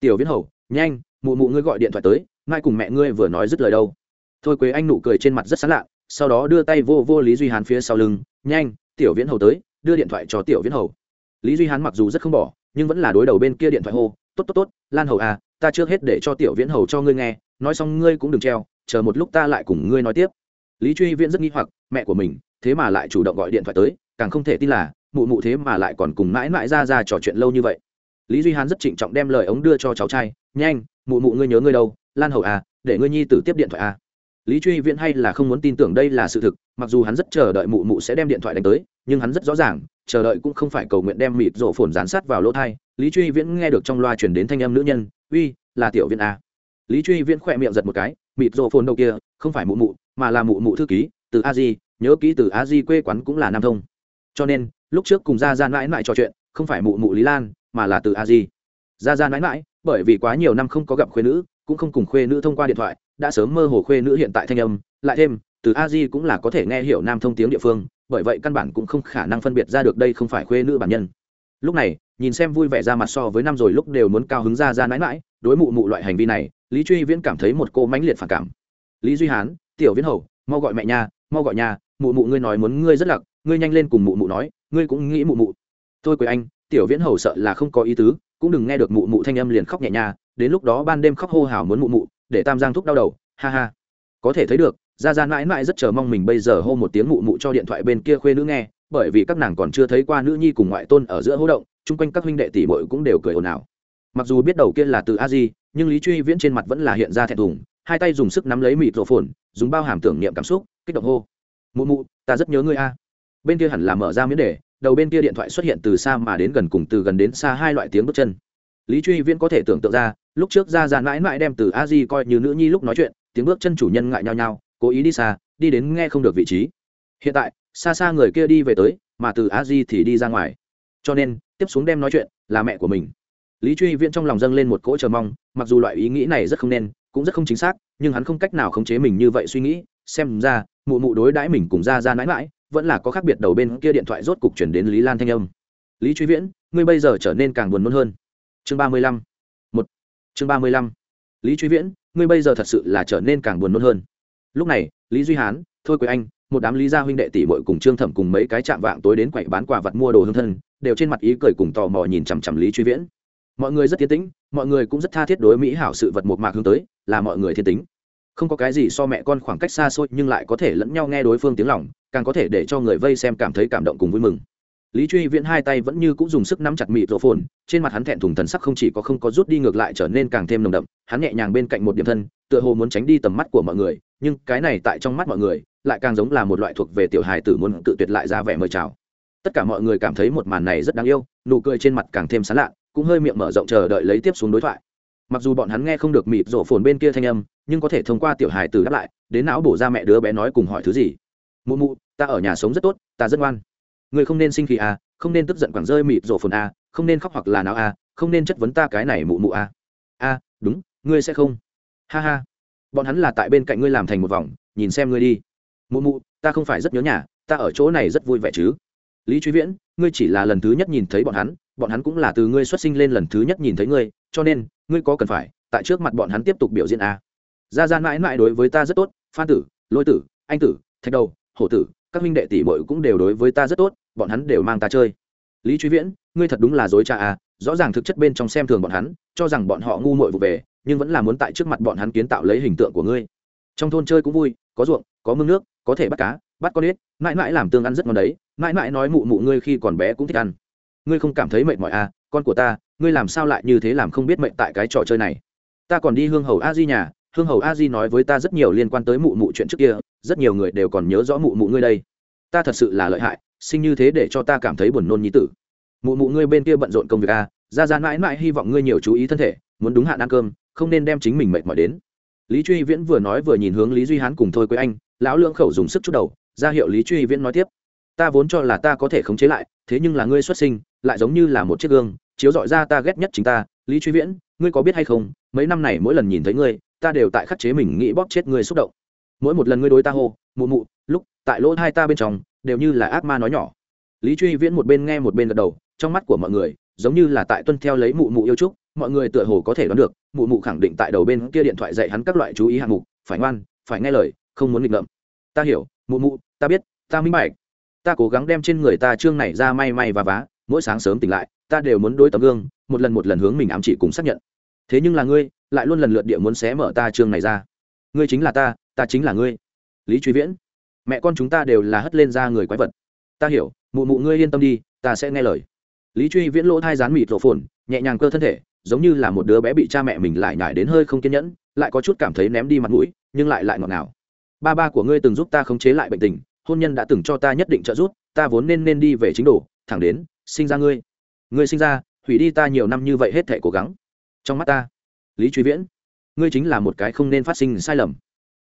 Tiểu viễn hầu nhanh, mụ mụ ngươi gọi điện thoại tới, mai cùng mẹ ngươi vừa nói dứt lời đâu. Thôi quế anh nụ cười trên mặt rất sán lạ, sau đó đưa tay vô vô lý duy hán phía sau lưng, nhanh, tiểu viễn hầu tới, đưa điện thoại cho tiểu viễn hầu. Lý duy hán mặc dù rất không bỏ, nhưng vẫn là đối đầu bên kia điện thoại hô, tốt tốt tốt, lan hầu à ta trước hết để cho tiểu viễn hầu cho ngươi nghe, nói xong ngươi cũng đừng treo, chờ một lúc ta lại cùng ngươi nói tiếp. Lý truy viễn rất nghi hoặc, mẹ của mình, thế mà lại chủ động gọi điện thoại tới, càng không thể tin là, mụ mụ thế mà lại còn cùng mãi mãi ra ra trò chuyện lâu như vậy. Lý duy hán rất trịnh trọng đem lời ống đưa cho cháu trai nhanh, mụ mụ ngươi nhớ ngươi đâu, lan hầu à để ngươi nhi tử tiếp điện thoại à. Lý truy viễn hay là không muốn tin tưởng đây là sự thực, mặc dù hắn rất chờ đợi mụ mụ sẽ đem điện thoại đánh tới, nhưng hắn rất rõ ràng, chờ đợi cũng không phải cầu nguyện đem mịt rổ phồn dán sát vào lỗ thai. Lý truy viễn nghe được trong loa chuyển đến thanh âm nữ nhân, uy, là tiểu viễn à. lý truy viễn khỏe miệng giật một cái, mịt rổ phồn đâu kia, không phải mụ mụ, mà là mụ mụ thư ký, từ a di, nhớ kỹ từ a di quê quán cũng là nam thông. Cho nên, lúc trước cùng ra ra mãi mãi trò chuyện, không phải mụ mụ lý lan, mà là từ a di. Ra ra mãi mãi bởi vì quá nhiều năm không có gặp khuê nữ, cũng không cùng khuê nữ thông qua điện thoại, đã sớm mơ hồ khuê nữ hiện tại thanh âm, lại thêm, từ a di cũng là có thể nghe hiểu nam thông tiếng địa phương, bởi vậy căn bản cũng không khả năng phân biệt ra được đây không phải khuê nữ bản nhân. Lúc này, nhìn xem vui vẻ ra mặt so với năm rồi lúc đều muốn cao hứng ra ra mãi mãi, đối mụ mụ loại hành vi này, lý truy viễn cảm thấy một cô mãnh liệt phản cảm. Lý duy hán, tiểu viễn hầu, mau gọi mẹ nha, mau gọi nhà mụ mụ ngươi nói muốn ngươi rất lặc, ngươi nhanh lên cùng mụ mụ nói, ngươi cũng nghĩ mụ mụ. Tôi quỳ anh, tiểu viễn hầu sợ là không có ý tứ cũng đừng nghe được mụ mụ thanh âm liền khóc nhẹ nha, đến lúc đó ban đêm khóc hô hào muốn mụ mụ, để tam giang thúc đau đầu, ha ha. Có thể thấy được ra ra mãi mãi rất chờ mong mình bây giờ hô một tiếng mụ mụ cho điện thoại bên kia khuê nữ nghe, bởi vì các nàng còn chưa thấy qua nữ nhi cùng ngoại tôn ở giữa hỗ động, chung quanh các huynh đệ tỷ bội cũng đều cười ồn ào. Mặc dù biết đầu kia là từ a di, nhưng lý truy viễn trên mặt vẫn là hiện ra thẹn thùng, hai tay dùng sức nắm lấy mịt rổ phồn dùng bao hàm tưởng niệm cảm xúc, kích động hô. Mụ mụ, ta rất nhớ ngươi a. Bên kia hẳn là mở ra miễn đề đầu bên kia điện thoại xuất hiện từ xa mà đến gần cùng từ gần đến xa hai loại tiếng bước chân. Lý truy viễn có thể tưởng tượng ra, lúc trước ra ra mãi mãi đem từ a di coi như nữ nhi lúc nói chuyện, tiếng bước chân chủ nhân ngại nhau nhau cố ý đi xa, đi đến nghe không được vị trí. Hiện tại, xa xa người kia đi về tới, mà từ a di thì đi ra ngoài. Cho nên, tiếp xuống đem nói chuyện là mẹ của mình. Lý truy viễn trong lòng dâng lên một cỗ chờ mong, mặc dù loại ý nghĩ này rất không nên, cũng rất không chính xác, nhưng hắn không cách nào khống chế mình như vậy suy nghĩ, xem ra, mụ mụ đối đãi mình cùng ra ra mãi mãi vẫn là có khác biệt đầu bên kia điện thoại rốt cục chuyển đến lý lan thanh âm. Lý truy viễn, ngươi bây giờ trở nên càng buồn nôn hơn. Chương ba mươi lăm. Một. Chương ba mươi lăm. Lý truy viễn, ngươi bây giờ thật sự là trở nên càng buồn nôn hơn. Lúc này, lý duy hán, thôi quế anh, một đám lý gia huynh đệ tỷ bội cùng trương thẩm cùng mấy cái chạm vạng tối đến quậy bán quà vật mua đồ hương thân, đều trên mặt ý cười cùng tò mò nhìn chằm chằm lý truy viễn. Mọi người rất tiến tĩnh, mọi người cũng rất tha thiết đối mỹ hảo sự vật một mạc hướng tới, là mọi người thiên tính không có cái gì so mẹ con khoảng cách xa xôi, nhưng lại có thể lẫn nhau nghe đối phương tiếng lòng, càng có thể để cho người vây xem cảm thấy cảm động cùng vui mừng. Lý truy viễn hai tay vẫn như cũng dùng sức nắm chặt mịt rổ phồn trên mặt hắn thẹn thùng thần sắc không chỉ có không có rút đi ngược lại trở nên càng thêm nồng đậm, hắn nhẹ nhàng bên cạnh một điểm thân, tựa hồ muốn tránh đi tầm mắt của mọi người, nhưng cái này tại trong mắt mọi người, lại càng giống là một loại thuộc về tiểu hài tử muốn tự tuyệt lại ra vẻ mời chào. Tất cả mọi người cảm thấy một màn này rất đáng yêu, nụ cười trên mặt càng thêm sán lạ, cũng hơi miệng mở rộng chờ đợi lấy tiếp xuống đối thoại mặc dù bọn hắn nghe không được mịt rổ phồn bên kia thanh âm nhưng có thể thông qua tiểu hài tử đáp lại đến não bổ ra mẹ đứa bé nói cùng hỏi thứ gì. Mụ mụ ta ở nhà sống rất tốt ta rất ngoan. Người không nên sinh khí à không nên tức giận quẳng rơi mịt rổ phồn à không nên khóc hoặc là nào à không nên chất vấn ta cái này mụ mụ à. A à, đúng ngươi sẽ không. Ha ha bọn hắn là tại bên cạnh ngươi làm thành một vòng nhìn xem ngươi đi. Mụ mụ ta không phải rất nhớ nhà ta ở chỗ này rất vui vẻ chứ. Lý truy viễn ngươi chỉ là lần thứ nhất nhìn thấy bọn hắn bọn hắn cũng là từ ngươi xuất sinh lên lần thứ nhất nhìn thấy ngươi cho nên ngươi có cần phải, tại trước mặt bọn hắn tiếp tục biểu diễn à. Gia Gia mãi mãi đối với ta rất tốt, phan tử, lôi tử, anh tử, thạch đầu, hổ tử, các huynh đệ tỷ bội cũng đều đối với ta rất tốt, bọn hắn đều mang ta chơi. Lý truy viễn, ngươi thật đúng là dối cha à? Rõ ràng thực chất bên trong xem thường bọn hắn, cho rằng bọn họ ngu muội vụ về, nhưng vẫn là muốn tại trước mặt bọn hắn kiến tạo lấy hình tượng của ngươi. Trong thôn chơi cũng vui, có ruộng, có mương nước, có thể bắt cá, bắt con ếch, mãi mãi làm tương ăn rất ngon đấy, mãi mãi nói mụ mụ ngươi khi còn bé cũng thích ăn ngươi không cảm thấy mệt mỏi à con của ta, ngươi làm sao lại như thế làm không biết mệnh tại cái trò chơi này? Ta còn đi hương hầu a di nhà, hương hầu a di nói với ta rất nhiều liên quan tới mụ mụ chuyện trước kia, rất nhiều người đều còn nhớ rõ mụ mụ ngươi đây. Ta thật sự là lợi hại sinh như thế để cho ta cảm thấy buồn nôn nhí tử. Mụ mụ ngươi bên kia bận rộn công việc a ra ra mãi mãi hy vọng ngươi nhiều chú ý thân thể, muốn đúng hạn ăn cơm, không nên đem chính mình mệt mỏi đến. Lý truy viễn vừa nói vừa nhìn hướng lý duy hán cùng thôi quế anh, lão lưỡng khẩu dùng sức chút đầu, ra hiệu lý truy viễn nói tiếp ta vốn cho là ta có thể khống chế lại, thế nhưng là ngươi xuất sinh, lại giống như là một chiếc gương, chiếu dọi ra ta ghét nhất chính ta. Lý truy viễn, ngươi có biết hay không, mấy năm này mỗi lần nhìn thấy ngươi, ta đều tại khắc chế mình nghĩ bóp chết ngươi xúc động. Mỗi một lần ngươi đối ta hô, mụ mụ, lúc, tại lỗ hai ta bên trong, đều như là ác ma nói nhỏ. Lý truy viễn một bên nghe một bên gật đầu, trong mắt của mọi người, giống như là tại tuân theo lấy mụ mụ yêu trúc, mọi người tựa hồ có thể đoán được, mụ mụ khẳng định tại đầu bên kia điện thoại dạy hắn các loại chú ý hạng mục, phải ngoan, phải nghe lời, không muốn nghịch ngợm. Ta hiểu, mụ mụ, ta biết, ta minh bạch ta cố gắng đem trên người ta trương này ra may may và vá, mỗi sáng sớm tỉnh lại, ta đều muốn đối tấm gương, một lần một lần hướng mình ám chỉ cùng xác nhận. Thế nhưng là ngươi, lại luôn lần lượt địa muốn xé mở ta trương này ra. Ngươi chính là ta ta chính là ngươi. Lý truy viễn, mẹ con chúng ta đều là hất lên ra người quái vật. Ta hiểu, mụ mụ ngươi yên tâm đi, ta sẽ nghe lời. Lý truy viễn lỗ thai rán mịt rộ phồn, nhẹ nhàng cơ thân thể, giống như là một đứa bé bị cha mẹ mình lại nhải đến hơi không kiên nhẫn, lại có chút cảm thấy ném đi mặt mũi, nhưng lại lại ngọt ngào. Ba ba của ngươi từng giúp ta khống chế lại bệnh tình hôn nhân đã từng cho ta nhất định trợ giúp, ta vốn nên nên đi về chính đồ, thẳng đến, sinh ra ngươi. Ngươi sinh ra, hủy đi ta nhiều năm như vậy hết thể cố gắng. Trong mắt ta, lý truy viễn, ngươi chính là một cái không nên phát sinh sai lầm.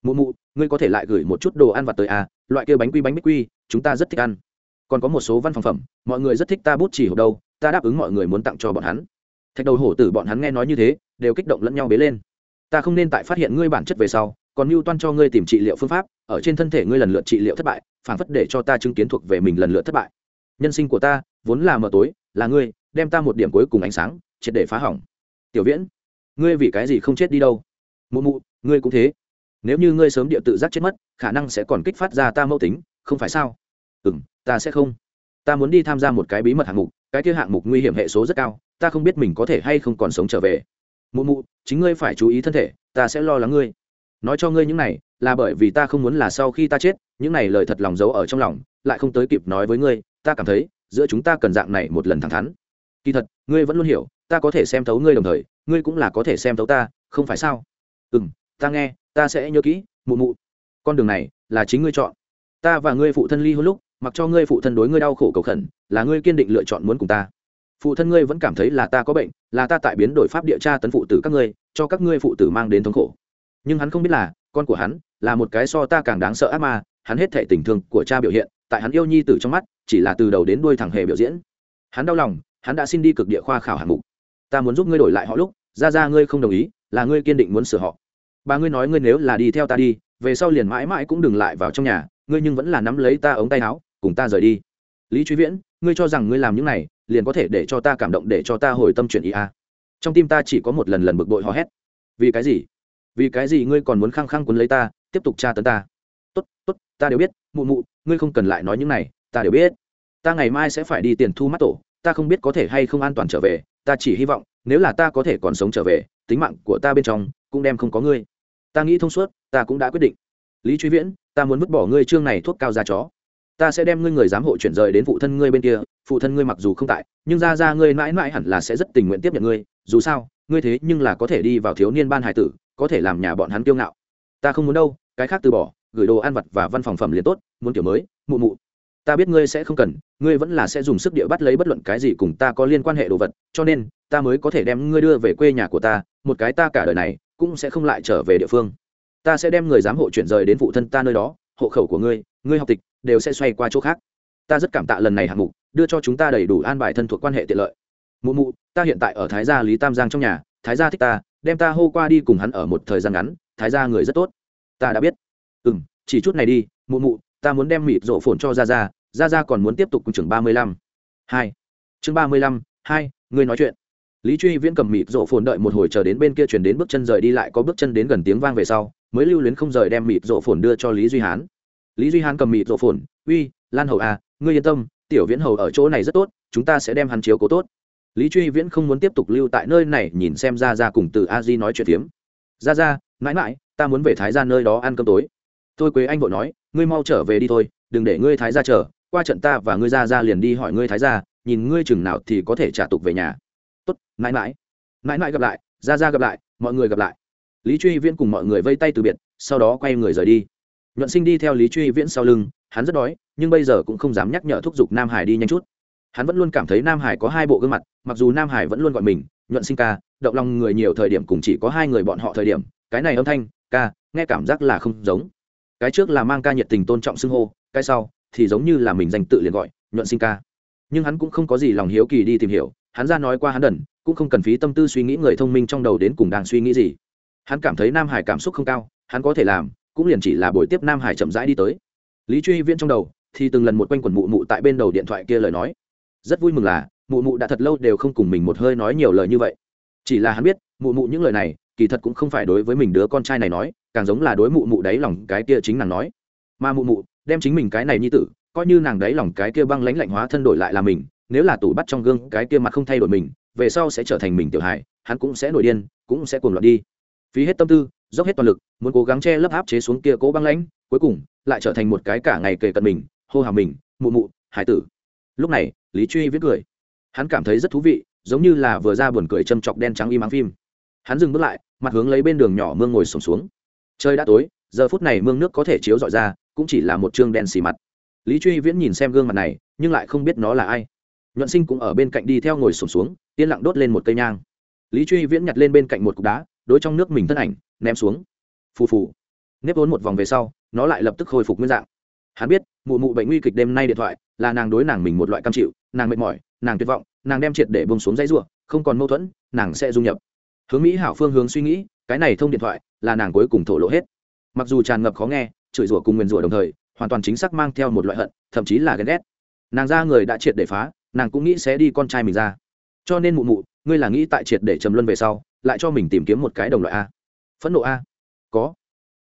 Mụ mụ, ngươi có thể lại gửi một chút đồ ăn vặt tới à loại kia bánh quy bánh bích quy, chúng ta rất thích ăn. Còn có một số văn phòng phẩm, mọi người rất thích ta bút chỉ hộp đâu, ta đáp ứng mọi người muốn tặng cho bọn hắn. Thạch đầu hổ tử bọn hắn nghe nói như thế, đều kích động lẫn nhau bế lên. Ta không nên tại phát hiện ngươi bản chất về sau còn mưu toan cho ngươi tìm trị liệu phương pháp, ở trên thân thể ngươi lần lượt trị liệu thất bại phản phất để cho ta chứng kiến thuộc về mình lần lượt thất bại. Nhân sinh của ta, vốn là mờ tối, là ngươi, đem ta một điểm cuối cùng ánh sáng, triệt để phá hỏng. Tiểu viễn, ngươi vì cái gì không chết đi đâu? Mụ mụ, ngươi cũng thế. Nếu như ngươi sớm địa tự giác chết mất, khả năng sẽ còn kích phát ra ta mẫu tính, không phải sao? Ừ m ta sẽ không. Ta muốn đi tham gia một cái bí mật hạng mục, cái kia hạng mục nguy hiểm hệ số rất cao, ta không biết mình có thể hay không còn sống trở về. Mụ mụ, chính ngươi phải chú ý thân thể, ta sẽ lo lắng ngươi nói cho ngươi những này là bởi vì ta không muốn là sau khi ta chết, những này lời thật lòng giấu ở trong lòng, lại không tới kịp nói với ngươi, ta cảm thấy giữa chúng ta cần dạng này một lần thẳng thắn. Kỳ thật, ngươi vẫn luôn hiểu, ta có thể xem thấu ngươi đồng thời, ngươi cũng là có thể xem thấu ta, không phải sao? Ừ m ta nghe, ta sẽ nhớ kỹ, mụ mụ. Con đường này là chính ngươi chọn. Ta và ngươi phụ thân ly hôn lúc, mặc cho ngươi phụ thân đối ngươi đau khổ cầu khẩn, là ngươi kiên định lựa chọn muốn cùng ta. Phụ thân ngươi vẫn cảm thấy là ta có bệnh, là ta tại biến đổi pháp địa tra tấn phụ tử các ngươi, cho các ngươi phụ tử mang đến thống khổ nhưng hắn không biết là, con của hắn, là một cái so ta càng đáng sợ ác ma, hắn hết thệ tình thương của cha biểu hiện, tại hắn yêu nhi tử trong mắt, chỉ là từ đầu đến đuôi thẳng hề biểu diễn. Hắn đau lòng, hắn đã xin đi cực địa khoa khảo hạng mục. Ta muốn giúp ngươi đổi lại họ lúc, ra ra ngươi không đồng ý, là ngươi kiên định muốn sửa họ. Bà ngươi nói ngươi nếu là đi theo ta đi, về sau liền mãi mãi cũng đừng lại vào trong nhà, ngươi nhưng vẫn là nắm lấy ta ống tay áo, cùng ta rời đi. Lý truy viễn, ngươi cho rằng ngươi làm những này, liền có thể để cho ta cảm động, để cho ta hồi tâm chuyển ý à. trong tim ta chỉ có một lần lần bực bội hò hét. Vì cái gì? Vì cái gì ngươi còn muốn khăng khăng quấn lấy ta, tiếp tục tra tấn ta? Tốt tốt, ta đều biết, mụ mụ, ngươi không cần lại nói những này, ta đều biết. Ta ngày mai sẽ phải đi tiền thu mắt tổ, ta không biết có thể hay không an toàn trở về, ta chỉ hy vọng, nếu là ta có thể còn sống trở về, tính mạng của ta bên trong cũng đem không có ngươi. Ta nghĩ thông suốt, ta cũng đã quyết định. Lý truy viễn, ta muốn vứt bỏ ngươi chương này thuốc cao ra chó. Ta sẽ đem ngươi người giám hộ chuyển rời đến phụ thân ngươi bên kia, phụ thân ngươi mặc dù không tại, nhưng ra ra ngươi mãi mãi hẳn là sẽ rất tình nguyện tiếp nhận ngươi, dù sao, ngươi thế nhưng là có thể đi vào thiếu niên ban hải tử có thể làm nhà bọn hắn kiêu ngạo. Ta không muốn đâu, cái khác từ bỏ, gửi đồ ăn vặt và văn phòng phẩm liền tốt, muốn kiểu mới, mụ mụ. Ta biết ngươi sẽ không cần, ngươi vẫn là sẽ dùng sức địa bắt lấy bất luận cái gì cùng ta có liên quan hệ đồ vật, cho nên, ta mới có thể đem ngươi đưa về quê nhà của ta, một cái ta cả đời này, cũng sẽ không lại trở về địa phương. Ta sẽ đem người giám hộ chuyển rời đến phụ thân ta nơi đó, hộ khẩu của ngươi ngươi học tịch, đều sẽ xoay qua chỗ khác. Ta rất cảm tạ lần này hạng mục, đưa cho chúng ta đầy đủ an bài thân thuộc quan hệ tiện lợi. Mụ mụ, ta hiện tại ở thái gia lý tam giang trong nhà, thái gia thích ta đem ta hô qua đi cùng hắn ở một thời gian ngắn, thái gia người rất tốt. Ta đã biết. Ừ m chỉ chút này đi, mụ mụ, ta muốn đem mịt rộ phồn cho ra ra ra ra còn muốn tiếp tục cùng chừng ba mươi lăm. Hai. Chương ba mươi lăm, hai, ngươi nói chuyện. Lý truy viễn cầm mịt rộ phồn đợi một hồi chờ đến bên kia chuyển đến bước chân rời đi lại có bước chân đến gần tiếng vang về sau, mới lưu luyến không rời đem mịt rộ phồn đưa cho lý duy hán. Lý duy hán cầm mịt rộ phồn, uy, lan hầu à ngươi yên tâm, tiểu viễn hầu ở chỗ này rất tốt, chúng ta sẽ đem hắn chiếu cố tốt lý truy viễn không muốn tiếp tục lưu tại nơi này nhìn xem ra ra cùng từ a di nói chuyện tiếm ra ra mãi mãi, ta muốn về thái ra nơi đó ăn cơm tối. Tôi quế anh vội nói, ngươi mau trở về đi thôi, đừng để ngươi thái ra chờ, qua trận ta và ngươi ra ra liền đi hỏi ngươi thái ra nhìn ngươi chừng nào thì có thể trả tục về nhà. Tốt, mãi mãi. Mãi mãi gặp lại ra ra gặp lại, mọi người gặp lại. Lý truy viễn cùng mọi người vây tay từ biệt, sau đó quay người rời đi. Nhuận sinh đi theo lý truy viễn sau lưng, hắn rất đói, nhưng bây giờ cũng không dám nhắc nhở thúc giục nam hải đi nhanh chút hắn vẫn luôn cảm thấy nam hải có hai bộ gương mặt, mặc dù nam hải vẫn luôn gọi mình nhuận sinh ca, động lòng người nhiều thời điểm cùng chỉ có hai người bọn họ thời điểm, cái này âm thanh, ca, nghe cảm giác là không giống. Cái trước là mang ca nhiệt tình tôn trọng xưng hô, cái sau thì giống như là mình dành tự liền gọi nhuận sinh ca. Nhưng hắn cũng không có gì lòng hiếu kỳ đi tìm hiểu, hắn ra nói qua hắn đần, cũng không cần phí tâm tư suy nghĩ người thông minh trong đầu đến cùng đang suy nghĩ gì. Hắn cảm thấy nam hải cảm xúc không cao, hắn có thể làm, cũng liền chỉ là buổi tiếp nam hải chậm rãi đi tới. Lý truy viễn trong đầu thì từng lần một quanh quần mụ mụ tại bên đầu điện thoại kia lời nói rất vui mừng là, mụ mụ đã thật lâu đều không cùng mình một hơi nói nhiều lời như vậy. Chỉ là hắn biết, mụ mụ những lời này, kỳ thật cũng không phải đối với mình đứa con trai này nói, càng giống là đối mụ mụ đáy lòng cái kia chính nàng nói. Mà mụ mụ, đem chính mình cái này như tử, coi như nàng đáy lòng cái kia băng lãnh lạnh hóa thân đổi lại là mình, nếu là tủ bắt trong gương cái kia mặt không thay đổi mình, về sau sẽ trở thành mình tiểu hài, hắn cũng sẽ nổi điên, cũng sẽ cuồng loạn đi. Phí hết tâm tư, dốc hết toàn lực, muốn cố gắng che lấp áp chế xuống kia cố băng lãnh, cuối cùng, lại trở thành một cái cả ngày kề cận mình, hô hào mình, mụ mụ hải tử lúc này, lý truy viết cười. Hắn cảm thấy rất thú vị, giống như là vừa ra buồn cười châm chọc đen trắng y mắng phim. Hắn dừng bước lại, mặt hướng lấy bên đường nhỏ mương ngồi sổm xuống. Trời đã tối, giờ phút này mương nước có thể chiếu dọi ra, cũng chỉ là một chương đen xì mặt. Lý truy viễn nhìn xem gương mặt này, nhưng lại không biết nó là ai. Nhuận sinh cũng ở bên cạnh đi theo ngồi sổm xuống, yên lặng đốt lên một cây nhang. Lý truy viễn nhặt lên bên cạnh một cục đá, đối trong nước mình thân ảnh, ném xuống. Phù phù. Nếp vốn một vòng về sau, nó lại lập tức khôi phục nguyên dạng hắn biết, mụ mụ bệnh nguy kịch đêm nay điện thoại, là nàng đối nàng mình một loại cam chịu, nàng mệt mỏi, nàng tuyệt vọng, nàng đem triệt để bông xuống dãy ruộng không còn mâu thuẫn, nàng sẽ dung nhập. Hướng mỹ hảo phương hướng suy nghĩ, cái này thông điện thoại, là nàng cuối cùng thổ lộ hết. Mặc dù tràn ngập khó nghe, chửi rủa cùng nguyền rủa đồng thời, hoàn toàn chính xác mang theo một loại hận, thậm chí là ghen ghét. Nàng ra người đã triệt để phá, nàng cũng nghĩ sẽ đi con trai mình ra. Cho nên mụ mụ, ngươi là nghĩ tại triệt để trầm luân về sau, lại cho mình tìm kiếm một cái đồng loại a. Phẫn nộ a. Có.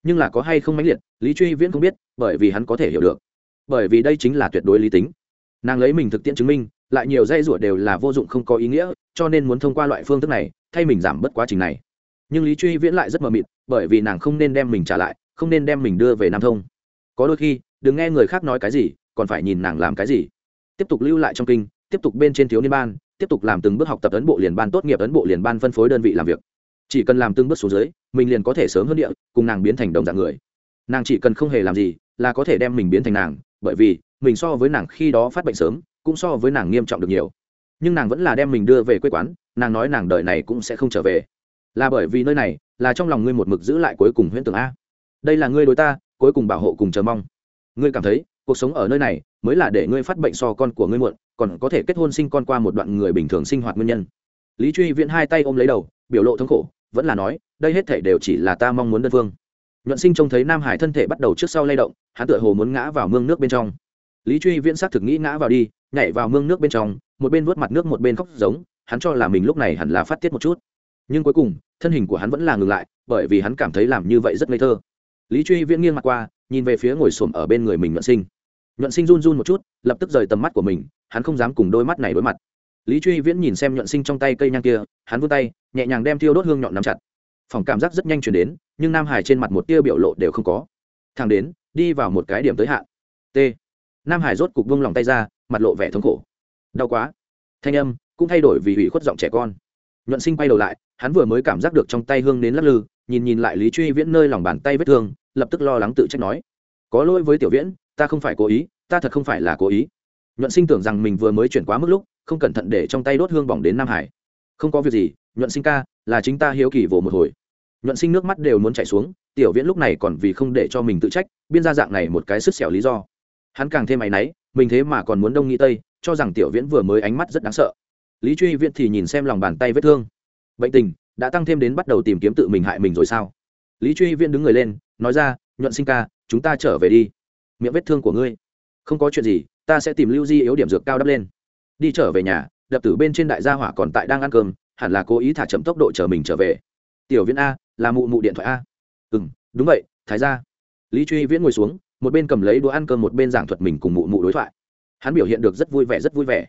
Nhưng là có hay không mãnh liệt lý truy viễn không biết, bởi vì hắn có thể hiểu được. Bởi vì đây chính là tuyệt đối lý tính. Nàng lấy mình thực tiễn chứng minh, lại nhiều dây rủa đều là vô dụng không có ý nghĩa, cho nên muốn thông qua loại phương thức này, thay mình giảm bớt quá trình này. Nhưng lý truy viễn lại rất mờ mịt, bởi vì nàng không nên đem mình trả lại, không nên đem mình đưa về nam thông. Có đôi khi, đừng nghe người khác nói cái gì, còn phải nhìn nàng làm cái gì. Tiếp tục lưu lại trong kinh, tiếp tục bên trên thiếu niên ban, tiếp tục làm từng bước học tập ấn bộ liền ban tốt nghiệp, ấn bộ liền ban phân phối đơn vị làm việc. Chỉ cần làm từng bước xuống dưới, mình liền có thể sớm hơn địa, cùng nàng biến thành đồng dạng người nàng chỉ cần không hề làm gì là có thể đem mình biến thành nàng, bởi vì mình so với nàng khi đó phát bệnh sớm, cũng so với nàng nghiêm trọng được nhiều. Nhưng nàng vẫn là đem mình đưa về quê quán, nàng nói nàng đời này cũng sẽ không trở về. Là bởi vì nơi này, là trong lòng ngươi một mực giữ lại cuối cùng huyễn tưởng a. Đây là ngươi đối ta, cuối cùng bảo hộ cùng chờ mong. Ngươi cảm thấy, cuộc sống ở nơi này mới là để ngươi phát bệnh so con của ngươi muộn, còn có thể kết hôn sinh con qua một đoạn người bình thường sinh hoạt nguyên nhân. Lý truy viễn hai tay ôm lấy đầu, biểu lộ thống khổ, vẫn là nói, đây hết thể đều chỉ là ta mong muốn đơn phương nhuận sinh trông thấy nam hải thân thể bắt đầu trước sau lay động, hắn tựa hồ muốn ngã vào mương nước bên trong. Lý truy viễn xác thực nghĩ ngã vào đi, nhảy vào mương nước bên trong, một bên vớt mặt nước một bên khóc giống, hắn cho là mình lúc này hẳn là phát tiết một chút. Nhưng cuối cùng, thân hình của hắn vẫn là ngừng lại, bởi vì hắn cảm thấy làm như vậy rất ngây thơ. Lý truy viễn nghiêng mặt qua, nhìn về phía ngồi xổm ở bên người mình nhuận sinh. Nhuận sinh run run một chút, lập tức rời tầm mắt của mình, hắn không dám cùng đôi mắt này đối mặt. Lý truy viễn nhìn xem nhuận sinh trong tay cây nhang kia, hắn vươn tay, nhẹ nhàng đem thiêu đốt hương nhọn nắm chặt phòng cảm giác rất nhanh chuyển đến, nhưng nam hải trên mặt một tia biểu lộ đều không có. Thang đến, đi vào một cái điểm tới hạn. T. Nam hải rốt cục vung lòng tay ra, mặt lộ vẻ thống khổ. Đau quá. Thanh âm cũng thay đổi vì hủy khuất giọng trẻ con. Nhuận sinh quay đầu lại, hắn vừa mới cảm giác được trong tay hương đến lắc lư, nhìn nhìn lại lý truy viễn nơi lòng bàn tay vết thương, lập tức lo lắng tự trách nói. Có lỗi với tiểu viễn, ta không phải cố ý, ta thật không phải là cố ý. Nhuận sinh tưởng rằng mình vừa mới chuyển quá mức lúc, không cẩn thận để trong tay đốt hương bỏng đến nam hải. Không có việc gì, nhuận sinh ca, là chính ta hiếu kỳ vồ một hồi nhuận sinh nước mắt đều muốn chảy xuống, tiểu viễn lúc này còn vì không để cho mình tự trách, biên ra dạng này một cái sứt xẻo lý do. Hắn càng thêm áy náy, mình thế mà còn muốn đông nghĩ tây, cho rằng tiểu viễn vừa mới ánh mắt rất đáng sợ. Lý truy viễn thì nhìn xem lòng bàn tay vết thương. Bệnh tình đã tăng thêm đến bắt đầu tìm kiếm tự mình hại mình rồi sao? Lý truy viễn đứng người lên, nói ra, nhuận sinh ca, chúng ta trở về đi. Miệng vết thương của ngươi. Không có chuyện gì, ta sẽ tìm lưu di yếu điểm dược cao đắp lên. Đi trở về nhà, đập tử bên trên đại gia hỏa còn tại đang ăn cơm, hẳn là cố ý thả chậm tốc độ chờ mình trở về. Tiểu viễn a là mụ mụ điện thoại a. Ừ m đúng vậy, thái ra lý truy viễn ngồi xuống, một bên cầm lấy đũa ăn cơm một bên giảng thuật mình cùng mụ mụ đối thoại. Hắn biểu hiện được rất vui vẻ, rất vui vẻ.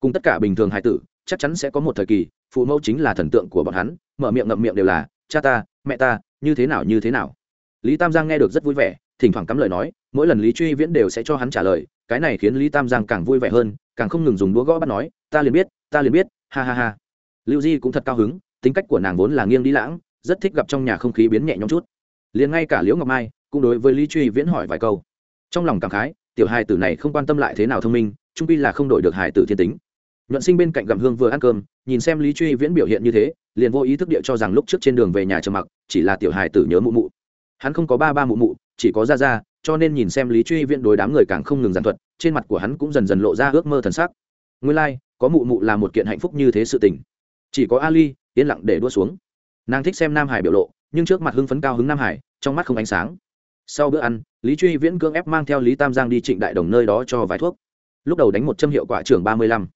Cùng tất cả bình thường hài tử, chắc chắn sẽ có một thời kỳ, phụ mẫu chính là thần tượng của bọn hắn, mở miệng ngậm miệng đều là, cha ta, mẹ ta, như thế nào, như thế nào? Lý tam giang nghe được rất vui vẻ, thỉnh thoảng cắm lời nói, mỗi lần lý truy viễn đều sẽ cho hắn trả lời, cái này khiến lý tam giang càng vui vẻ hơn, càng không ngừng dùng đũa gõ bắt nói, ta liền biết, ta liền biết, ha ha ha. Lưu di cũng thật cao hứng, tính cách của nàng vốn là nghiêng đi lãng rất thích gặp trong nhà không khí biến nhẹ nhõm chút. Liền ngay cả liễu ngọc mai cũng đối với lý truy viễn hỏi vài câu. Trong lòng cảm khái tiểu hài tử này không quan tâm lại thế nào thông minh trung pi là không đổi được hài tử thiên tính. Nhuận sinh bên cạnh gặm hương vừa ăn cơm nhìn xem lý truy viễn biểu hiện như thế liền vô ý thức địa cho rằng lúc trước trên đường về nhà trầm mặc chỉ là tiểu hài tử nhớ mụ mụ. Hắn không có ba ba mụ mụ chỉ có ra ra cho nên nhìn xem lý truy viễn đối đám người càng không ngừng giàn thuật trên mặt của hắn cũng dần dần lộ ra ước mơ thần sắc. Nguyên lai、like, có mụ mụ là một kiện hạnh phúc như thế sự tình. Chỉ có ali yên lặng để đua xuống nàng thích xem nam hải biểu lộ, nhưng trước mặt hưng phấn cao hứng nam hải, trong mắt không ánh sáng. Sau bữa ăn, lý truy viễn cưỡng ép mang theo lý tam giang đi trịnh đại đồng nơi đó cho vài thuốc. Lúc đầu đánh một châm hiệu quả trường ba mươi lăm.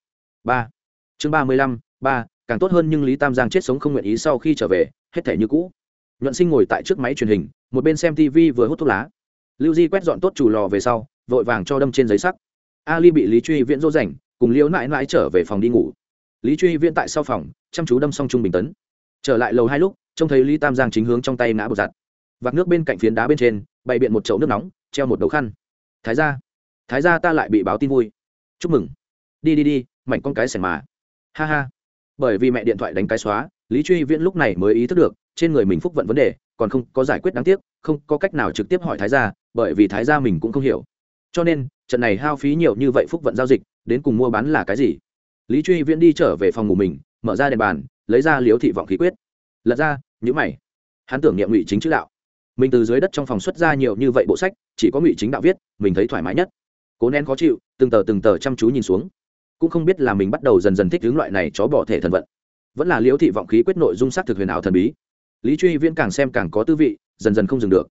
Ba. Chương ba mươi lăm, ba, càng tốt hơn nhưng lý tam giang chết sống không nguyện ý sau khi trở về, hết thể như cũ. Nhuận sinh ngồi tại trước máy truyền hình, một bên xem tv vừa hút thuốc lá. Lưu di quét dọn tốt chủ lò về sau, vội vàng cho đâm trên giấy sắc ali bị lý truy viễn dỗ dành cùng liễu mãi mãi trở về phòng đi ngủ. Lý truy viễn tại sau phòng, chăm chú đâm xong trung bình tấn trở lại lầu hai lúc, trông thấy lý tam giang chính hướng trong tay ngã bột giặt. Vạc nước bên cạnh phiến đá bên trên, bày biện một chậu nước nóng, treo một đầu khăn. Thái ra thái ra ta lại bị báo tin vui. Chúc mừng. Đi đi đi, mảnh con cái sẻng mà. Ha ha. Bởi vì mẹ điện thoại đánh cái xóa, lý truy viễn lúc này mới ý thức được, trên người mình phúc vận vấn đề, còn không có giải quyết đáng tiếc, không có cách nào trực tiếp hỏi thái gia, bởi vì thái gia mình cũng không hiểu. Cho nên, trận này hao phí nhiều như vậy phúc vận giao dịch, đến cùng mua bán là cái gì? Lý truy viễn đi trở về phòng ngủ mình, mở ra đèn bàn lấy ra liếu thị vọng khí quyết. Lật ra nhữ mày. Hắn tưởng niệm ngụy chính chữ đạo. Mình từ dưới đất trong phòng xuất ra nhiều như vậy bộ sách, chỉ có ngụy chính đạo viết, mình thấy thoải mái nhất. Cố nén khó chịu, từng tờ từng tờ chăm chú nhìn xuống. Cũng không biết là mình bắt đầu dần dần thích hướng loại này chó bỏ thể thần vận. Vẫn là liễu thị vọng khí quyết nội dung xác thực huyền ảo thần bí. Lý truy viễn càng xem càng có tư vị, dần dần không dừng được.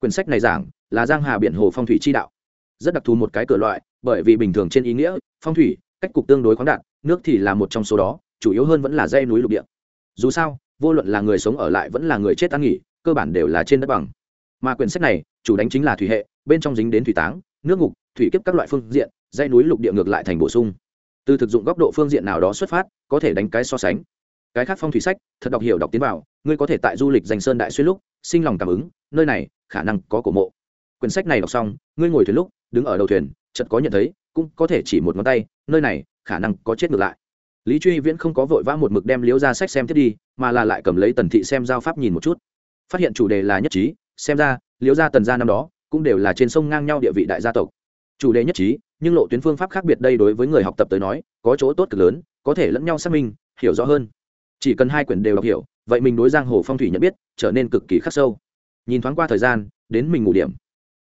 Quyển sách này giảng là giang hà biển hồ phong thủy chi đạo. Rất đặc thù một cái cửa loại, bởi vì bình thường trên ý nghĩa, phong thủy, cách cục tương đối khoáng đạt, nước thì là một trong số đó chủ yếu hơn vẫn là dây núi lục địa. Dù sao, vô luận là người sống ở lại vẫn là người chết ăn nghỉ, cơ bản đều là trên đất bằng. Mà quyển sách này, chủ đánh chính là thủy hệ, bên trong dính đến thủy táng, nước ngục, thủy kiếp các loại phương diện dây núi lục địa ngược lại thành bổ sung. Từ thực dụng góc độ phương diện nào đó xuất phát, có thể đánh cái so sánh. Cái khác phong thủy sách, thật đọc hiểu đọc tiến vào, ngươi có thể tại du lịch danh sơn đại xuyên lúc, sinh lòng cảm ứng, nơi này, khả năng có cổ mộ. Quyển sách này đọc xong, ngươi ngồi thuyền lúc, đứng ở đầu thuyền, chợt có nhận thấy, cũng có thể chỉ một ngón tay, nơi này, khả năng có chết ngược lại lý truy viễn không có vội vã một mực đem liếu ra sách xem tiếp đi, mà là lại cầm lấy tần thị xem giao pháp nhìn một chút. Phát hiện chủ đề là nhất trí, xem ra liếu ra tần gia năm đó, cũng đều là trên sông ngang nhau địa vị đại gia tộc. Chủ đề nhất trí, nhưng lộ tuyến phương pháp khác biệt đây đối với người học tập tới nói, có chỗ tốt cực lớn, có thể lẫn nhau xác minh, hiểu rõ hơn. Chỉ cần hai quyển đều đọc hiểu, vậy mình đối giang hồ phong thủy nhận biết, trở nên cực kỳ khắc sâu. Nhìn thoáng qua thời gian, đến mình ngủ điểm.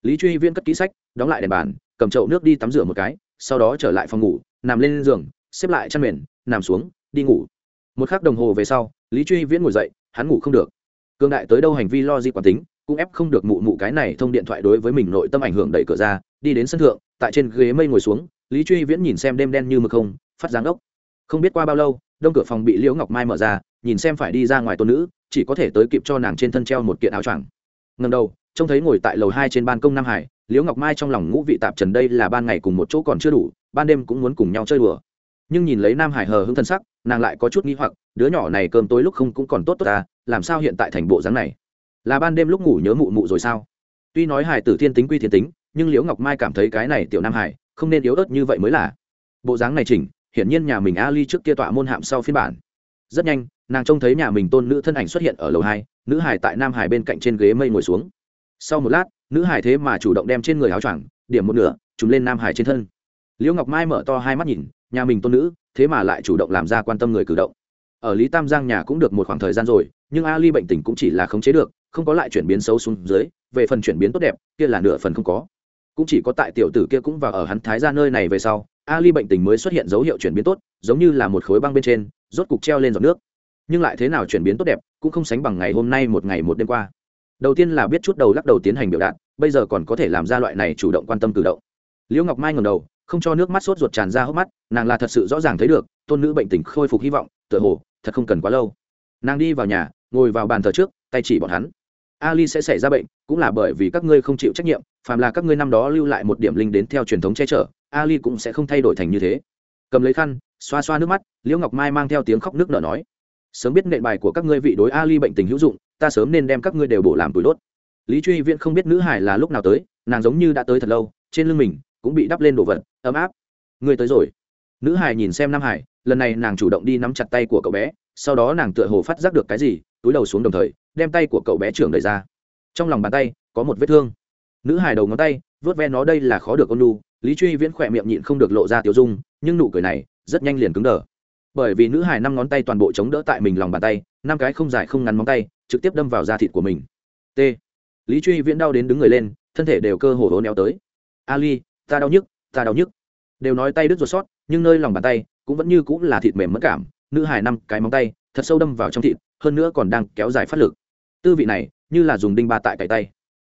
Lý truy viên cất ký sách, đóng lại đèn bàn, cầm chậu nước đi tắm rửa một cái, sau đó trở lại phòng ngủ, nằm lên giường, xếp lại chăn mền nằm xuống, đi ngủ. Một k h ắ c đồng hồ về sau, lý truy viễn ngồi dậy, hắn ngủ không được. Cương đại tới đâu hành vi lo di quản tính, cũng ép không được mụ mụ cái này thông điện thoại đối với mình nội tâm ảnh hưởng đẩy cửa ra, đi đến sân thượng, tại trên ghế mây ngồi xuống, lý truy viễn nhìn xem đêm đen như mực không, phát giáng ốc. Không biết qua bao lâu, đông cửa phòng bị liễu ngọc mai mở ra, nhìn xem phải đi ra ngoài tôn nữ, chỉ có thể tới kịp cho nàng trên thân treo một kiện áo choàng. Ngần đầu, trông thấy ngồi tại lầu hai trên ban công nam hải, liễu ngọc mai trong lòng ngũ vị tạp trần đây là ban ngày cùng một chỗ còn chưa đủ, ban đêm cũng muốn cùng nhau chơi đùa nhưng nhìn lấy nam hải hờ hững thân sắc, nàng lại có chút nghi hoặc, đứa nhỏ này cơm tối lúc không cũng còn tốt tốt ta, làm sao hiện tại thành bộ dáng này? Là ban đêm lúc ngủ nhớ mụ mụ rồi sao? Tuy nói hải tử thiên tính quy thiên tính, nhưng liễu ngọc mai cảm thấy cái này tiểu nam hải, không nên yếu ớt như vậy mới là. Bộ dáng này chỉnh, hiển nhiên nhà mình ali trước kia tọa môn hạm sau phiên bản. Rất nhanh, nàng trông thấy nhà mình tôn nữ thân ảnh xuất hiện ở lầu hai, nữ hải tại nam hải bên cạnh trên ghế mây ngồi xuống. Sau một lát, nữ hải thế mà chủ động đem trên người áo choàng, điểm một nửa, trùm lên nam hải trên thân. Liễu ngọc mai mở to hai mắt nhìn nhà mình tôn nữ, thế mà lại chủ động làm ra quan tâm người cử động. Ở lý tam giang nhà cũng được một khoảng thời gian rồi, nhưng ali bệnh tình cũng chỉ là khống chế được, không có lại chuyển biến xấu xuống dưới, về phần chuyển biến tốt đẹp, kia là nửa phần không có. Cũng chỉ có tại tiểu tử kia cũng vào ở hắn thái ra nơi này về sau ali bệnh tình mới xuất hiện dấu hiệu chuyển biến tốt, giống như là một khối băng bên trên, rốt cục treo lên giọt nước. Nhưng lại thế nào chuyển biến tốt đẹp, cũng không sánh bằng ngày hôm nay một ngày một đêm qua. Đầu tiên là biết chút đầu lắc đầu tiến hành biểu đạt, bây giờ còn có thể làm ra loại này chủ động quan tâm cử động. Liễu ngọc mai ngầm đầu không cho nước mắt sốt ruột tràn ra hốc mắt, nàng là thật sự rõ ràng thấy được, tôn nữ bệnh tình khôi phục hy vọng, tựa hồ, thật không cần quá lâu. Nàng đi vào nhà, ngồi vào bàn thờ trước, tay chỉ bọn hắn. Ali sẽ xảy ra bệnh, cũng là bởi vì các ngươi không chịu trách nhiệm, phàm là các ngươi năm đó lưu lại một điểm linh đến theo truyền thống che chở, ali cũng sẽ không thay đổi thành như thế. Cầm lấy khăn, xoa xoa nước mắt, liễu ngọc mai mang theo tiếng khóc nước nở nói, sớm biết nện bài của các ngươi vị đối ali bệnh tình hữu dụng, ta sớm nên đem các ngươi đều bổ làm túi đốt. Lý truy viễn không biết nữ hải là lúc nào tới, nàng giống như đã tới thật lâu, trên lưng mình cũng bị đắp lên đồ vật, ấm áp. Ngươi tới rồi. Nữ hải nhìn xem nam hải lần này nàng chủ động đi nắm chặt tay của cậu bé, sau đó nàng tựa hồ phát giác được cái gì, túi đầu xuống đồng thời, đem tay của cậu bé trưởng đầy ra. Trong lòng bàn tay, có một vết thương. Nữ hải đầu ngón tay vớt ve nó đây là khó được ôn lu lý truy viễn khỏe miệng nhịn không được lộ ra tiểu dung, nhưng nụ cười này, rất nhanh liền cứng đờ. Bởi vì nữ hải năm ngón tay toàn bộ chống đỡ tại mình lòng bàn tay, năm cái không dài không ngắn móng tay, trực tiếp đâm vào da thịt của mình. T. Lý truy viễn đau đến đứng người lên, thân thể đều cơ hồ hố néo tới. Ali ta đau nhức, ta đau nhức. Đều nói tay đứt ruột sót, nhưng nơi lòng bàn tay cũng vẫn như cũng là thịt mềm mất cảm, nữ hải năm cái móng tay, thật sâu đâm vào trong thịt, hơn nữa còn đang kéo dài phát lực. Tư vị này, như là dùng đinh ba tại cày tay.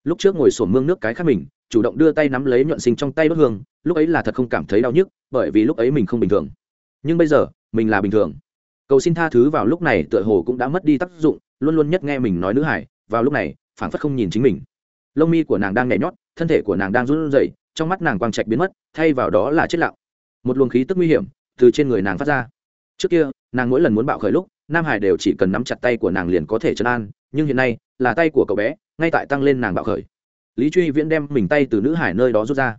Lúc trước ngồi sổm mương nước cái khác mình, chủ động đưa tay nắm lấy nhuận sinh trong tay đốt hương, lúc ấy là thật không cảm thấy đau nhức, bởi vì lúc ấy mình không bình thường. Nhưng bây giờ, mình là bình thường. Cầu xin tha thứ vào lúc này tựa hồ cũng đã mất đi tác dụng, luôn luôn nhất nghe mình nói nữ hải vào lúc này, phảng phất không nhìn chính mình. Lông mi của nàng đang nhảy nhót, thân thể của nàng đang run rẩy trong mắt nàng quang trạch biến mất, thay vào đó là chết lặng. Một luồng khí tức nguy hiểm từ trên người nàng phát ra. Trước kia, nàng mỗi lần muốn bạo khởi lúc, nam hải đều chỉ cần nắm chặt tay của nàng liền có thể chấn an, nhưng hiện nay, là tay của cậu bé, ngay tại tăng lên nàng bạo khởi. Lý truy viễn đem mình tay từ nữ hải nơi đó rút ra.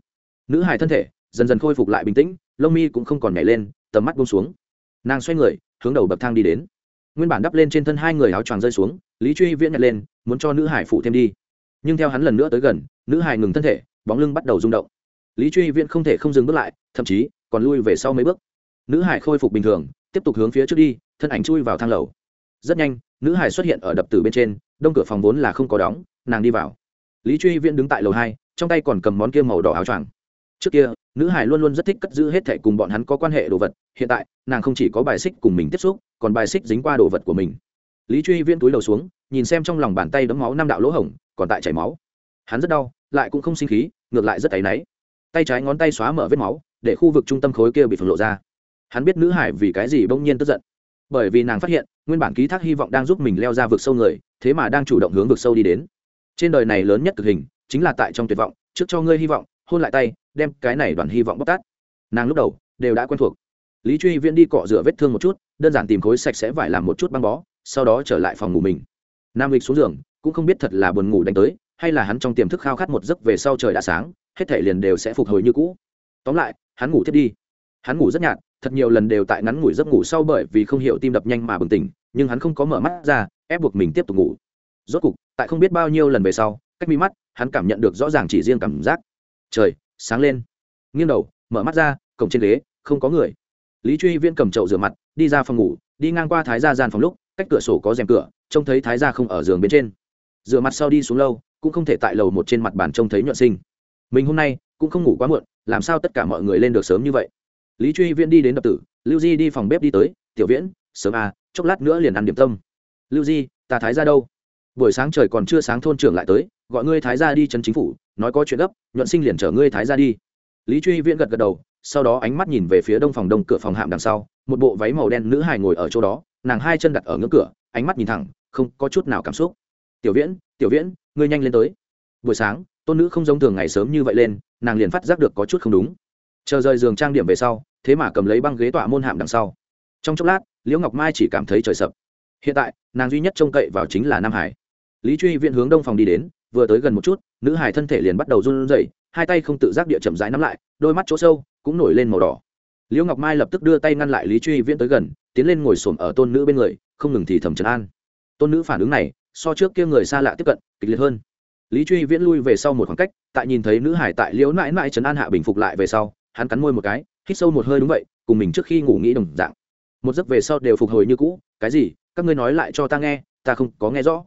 Nữ hải thân thể dần dần khôi phục lại bình tĩnh, lông mi cũng không còn nhảy lên, tầm mắt bông xuống. Nàng xoay người, hướng đầu bậc thang đi đến. Nguyên bản đắp lên trên thân hai người áo choàng rơi xuống, lý truy viễn nhặt lên, muốn cho nữ hải phụ thêm đi. Nhưng theo hắn lần nữa tới gần, nữ hải ngừng thân thể bóng lưng bắt đầu rung động. Lý truy viễn không thể không dừng bước lại, thậm chí còn lui về sau mấy bước. Nữ hải khôi phục bình thường, tiếp tục hướng phía trước đi, thân ảnh chui vào thang lầu. Rất nhanh, nữ hải xuất hiện ở đập tử bên trên, đông cửa phòng vốn là không có đóng, nàng đi vào. Lý truy viễn đứng tại lầu hai, trong tay còn cầm món kia màu đỏ áo choàng. Trước kia, nữ hải luôn luôn rất thích cất giữ hết thẻ cùng bọn hắn có quan hệ đồ vật, hiện tại, nàng không chỉ có bài xích cùng mình tiếp xúc, còn bài xích dính qua đồ vật của mình. Lý truy viễn túi đầu xuống, nhìn xem trong lòng bàn tay đấm máu năm đạo lỗ hổng, còn tại chảy máu. Hắn rất đau lại cũng không sinh khí, ngược lại rất áy náy. Tay trái ngón tay xóa mở vết máu, để khu vực trung tâm khối kia bị phồng lộ ra. Hắn biết nữ hải vì cái gì bỗng nhiên tức giận. Bởi vì nàng phát hiện, nguyên bản ký thác hy vọng đang giúp mình leo ra vực sâu người, thế mà đang chủ động hướng vực sâu đi đến. Trên đời này lớn nhất thực hình, chính là tại trong tuyệt vọng, trước cho ngươi hy vọng, hôn lại tay, đem cái này đoàn hy vọng bóc tát. Nàng lúc đầu, đều đã quen thuộc. Lý truy viễn đi cọ rửa vết thương một chút, đơn giản tìm khối sạch sẽ vải làm một chút băng bó, sau đó trở lại phòng ngủ mình. Nam lịch xuống giường, cũng không biết thật là buồn ngủ đánh tới hay là hắn trong tiềm thức khao khát một giấc về sau trời đã sáng, hết thể liền đều sẽ phục hồi như cũ. Tóm lại, hắn ngủ thiết đi. Hắn ngủ rất nhạt, thật nhiều lần đều tại ngắn ngủi giấc ngủ sau bởi vì không hiểu tim đập nhanh mà bừng tỉnh, nhưng hắn không có mở mắt ra, ép buộc mình tiếp tục ngủ. Rốt cục, tại không biết bao nhiêu lần về sau, cách mi mắt, hắn cảm nhận được rõ ràng chỉ riêng cảm giác. Trời, sáng lên. Nghiêng đầu, mở mắt ra, cổng trên ghế, không có người. Lý truy viễn cầm chậu rửa mặt, đi ra phòng ngủ, đi ngang qua thái gia gian phòng lúc, cách cửa sổ có rèm cửa, trông thấy thái gia không ở giường bên trên. Rửa mặt sau đi xuống lâu cũng không thể tại lầu một trên mặt bàn trông thấy nhuận sinh. Mình hôm nay cũng không ngủ quá muộn, làm sao tất cả mọi người lên được sớm như vậy? Lý truy viễn đi đến đập tử, lưu di đi phòng bếp đi tới, tiểu viễn, sớm à chốc lát nữa liền ăn điểm tâm. Lưu di, ta thái ra đâu? Buổi sáng trời còn chưa sáng thôn trưởng lại tới, gọi ngươi thái ra đi chân chính phủ, nói có chuyện gấp, nhuận sinh liền chở ngươi thái ra đi. Lý truy viễn gật gật đầu, sau đó ánh mắt nhìn về phía đông phòng đông, cửa phòng hạm đằng sau, một bộ váy màu đen nữ hài ngồi ở chỗ đó, nàng hai chân đặt ở ngưỡng cửa, ánh mắt nhìn thẳng, không có chút nào cảm xúc. Tiểu viễn tiểu viễn ngươi nhanh lên tới. Buổi sáng, tôn nữ không giống thường ngày sớm như vậy lên, nàng liền phát giác được có chút không đúng. Chờ rời giường trang điểm về sau, thế mà cầm lấy băng ghế tọa môn hạm đằng sau. Trong chốc lát, liễu ngọc mai chỉ cảm thấy trời sập. Hiện tại, nàng duy nhất trông cậy vào chính là nam hải. Lý truy viện hướng đông phòng đi đến, vừa tới gần một chút, nữ hải thân thể liền bắt đầu run rẩy, hai tay không tự giác địa chậm rãi nắm lại, đôi mắt chỗ sâu cũng nổi lên màu đỏ. Liễu ngọc mai lập tức đưa tay ngăn lại lý truy viễn tới gần, tiến lên ngồi xổm ở tôn nữ bên người, không ngừng thì thầm trấn an. Tôn nữ phản ứng này so trước kia người xa lạ tiếp cận, kịch liệt hơn. Lý truy viễn lui về sau một khoảng cách, tại nhìn thấy nữ hải tại liễu mãi mãi trấn an hạ bình phục lại về sau, hắn cắn môi một cái, hít sâu một hơi đúng vậy, cùng mình trước khi ngủ nghĩ đồng dạng. Một giấc về sau đều phục hồi như cũ, cái gì? Các ngươi nói lại cho ta nghe, ta không có nghe rõ.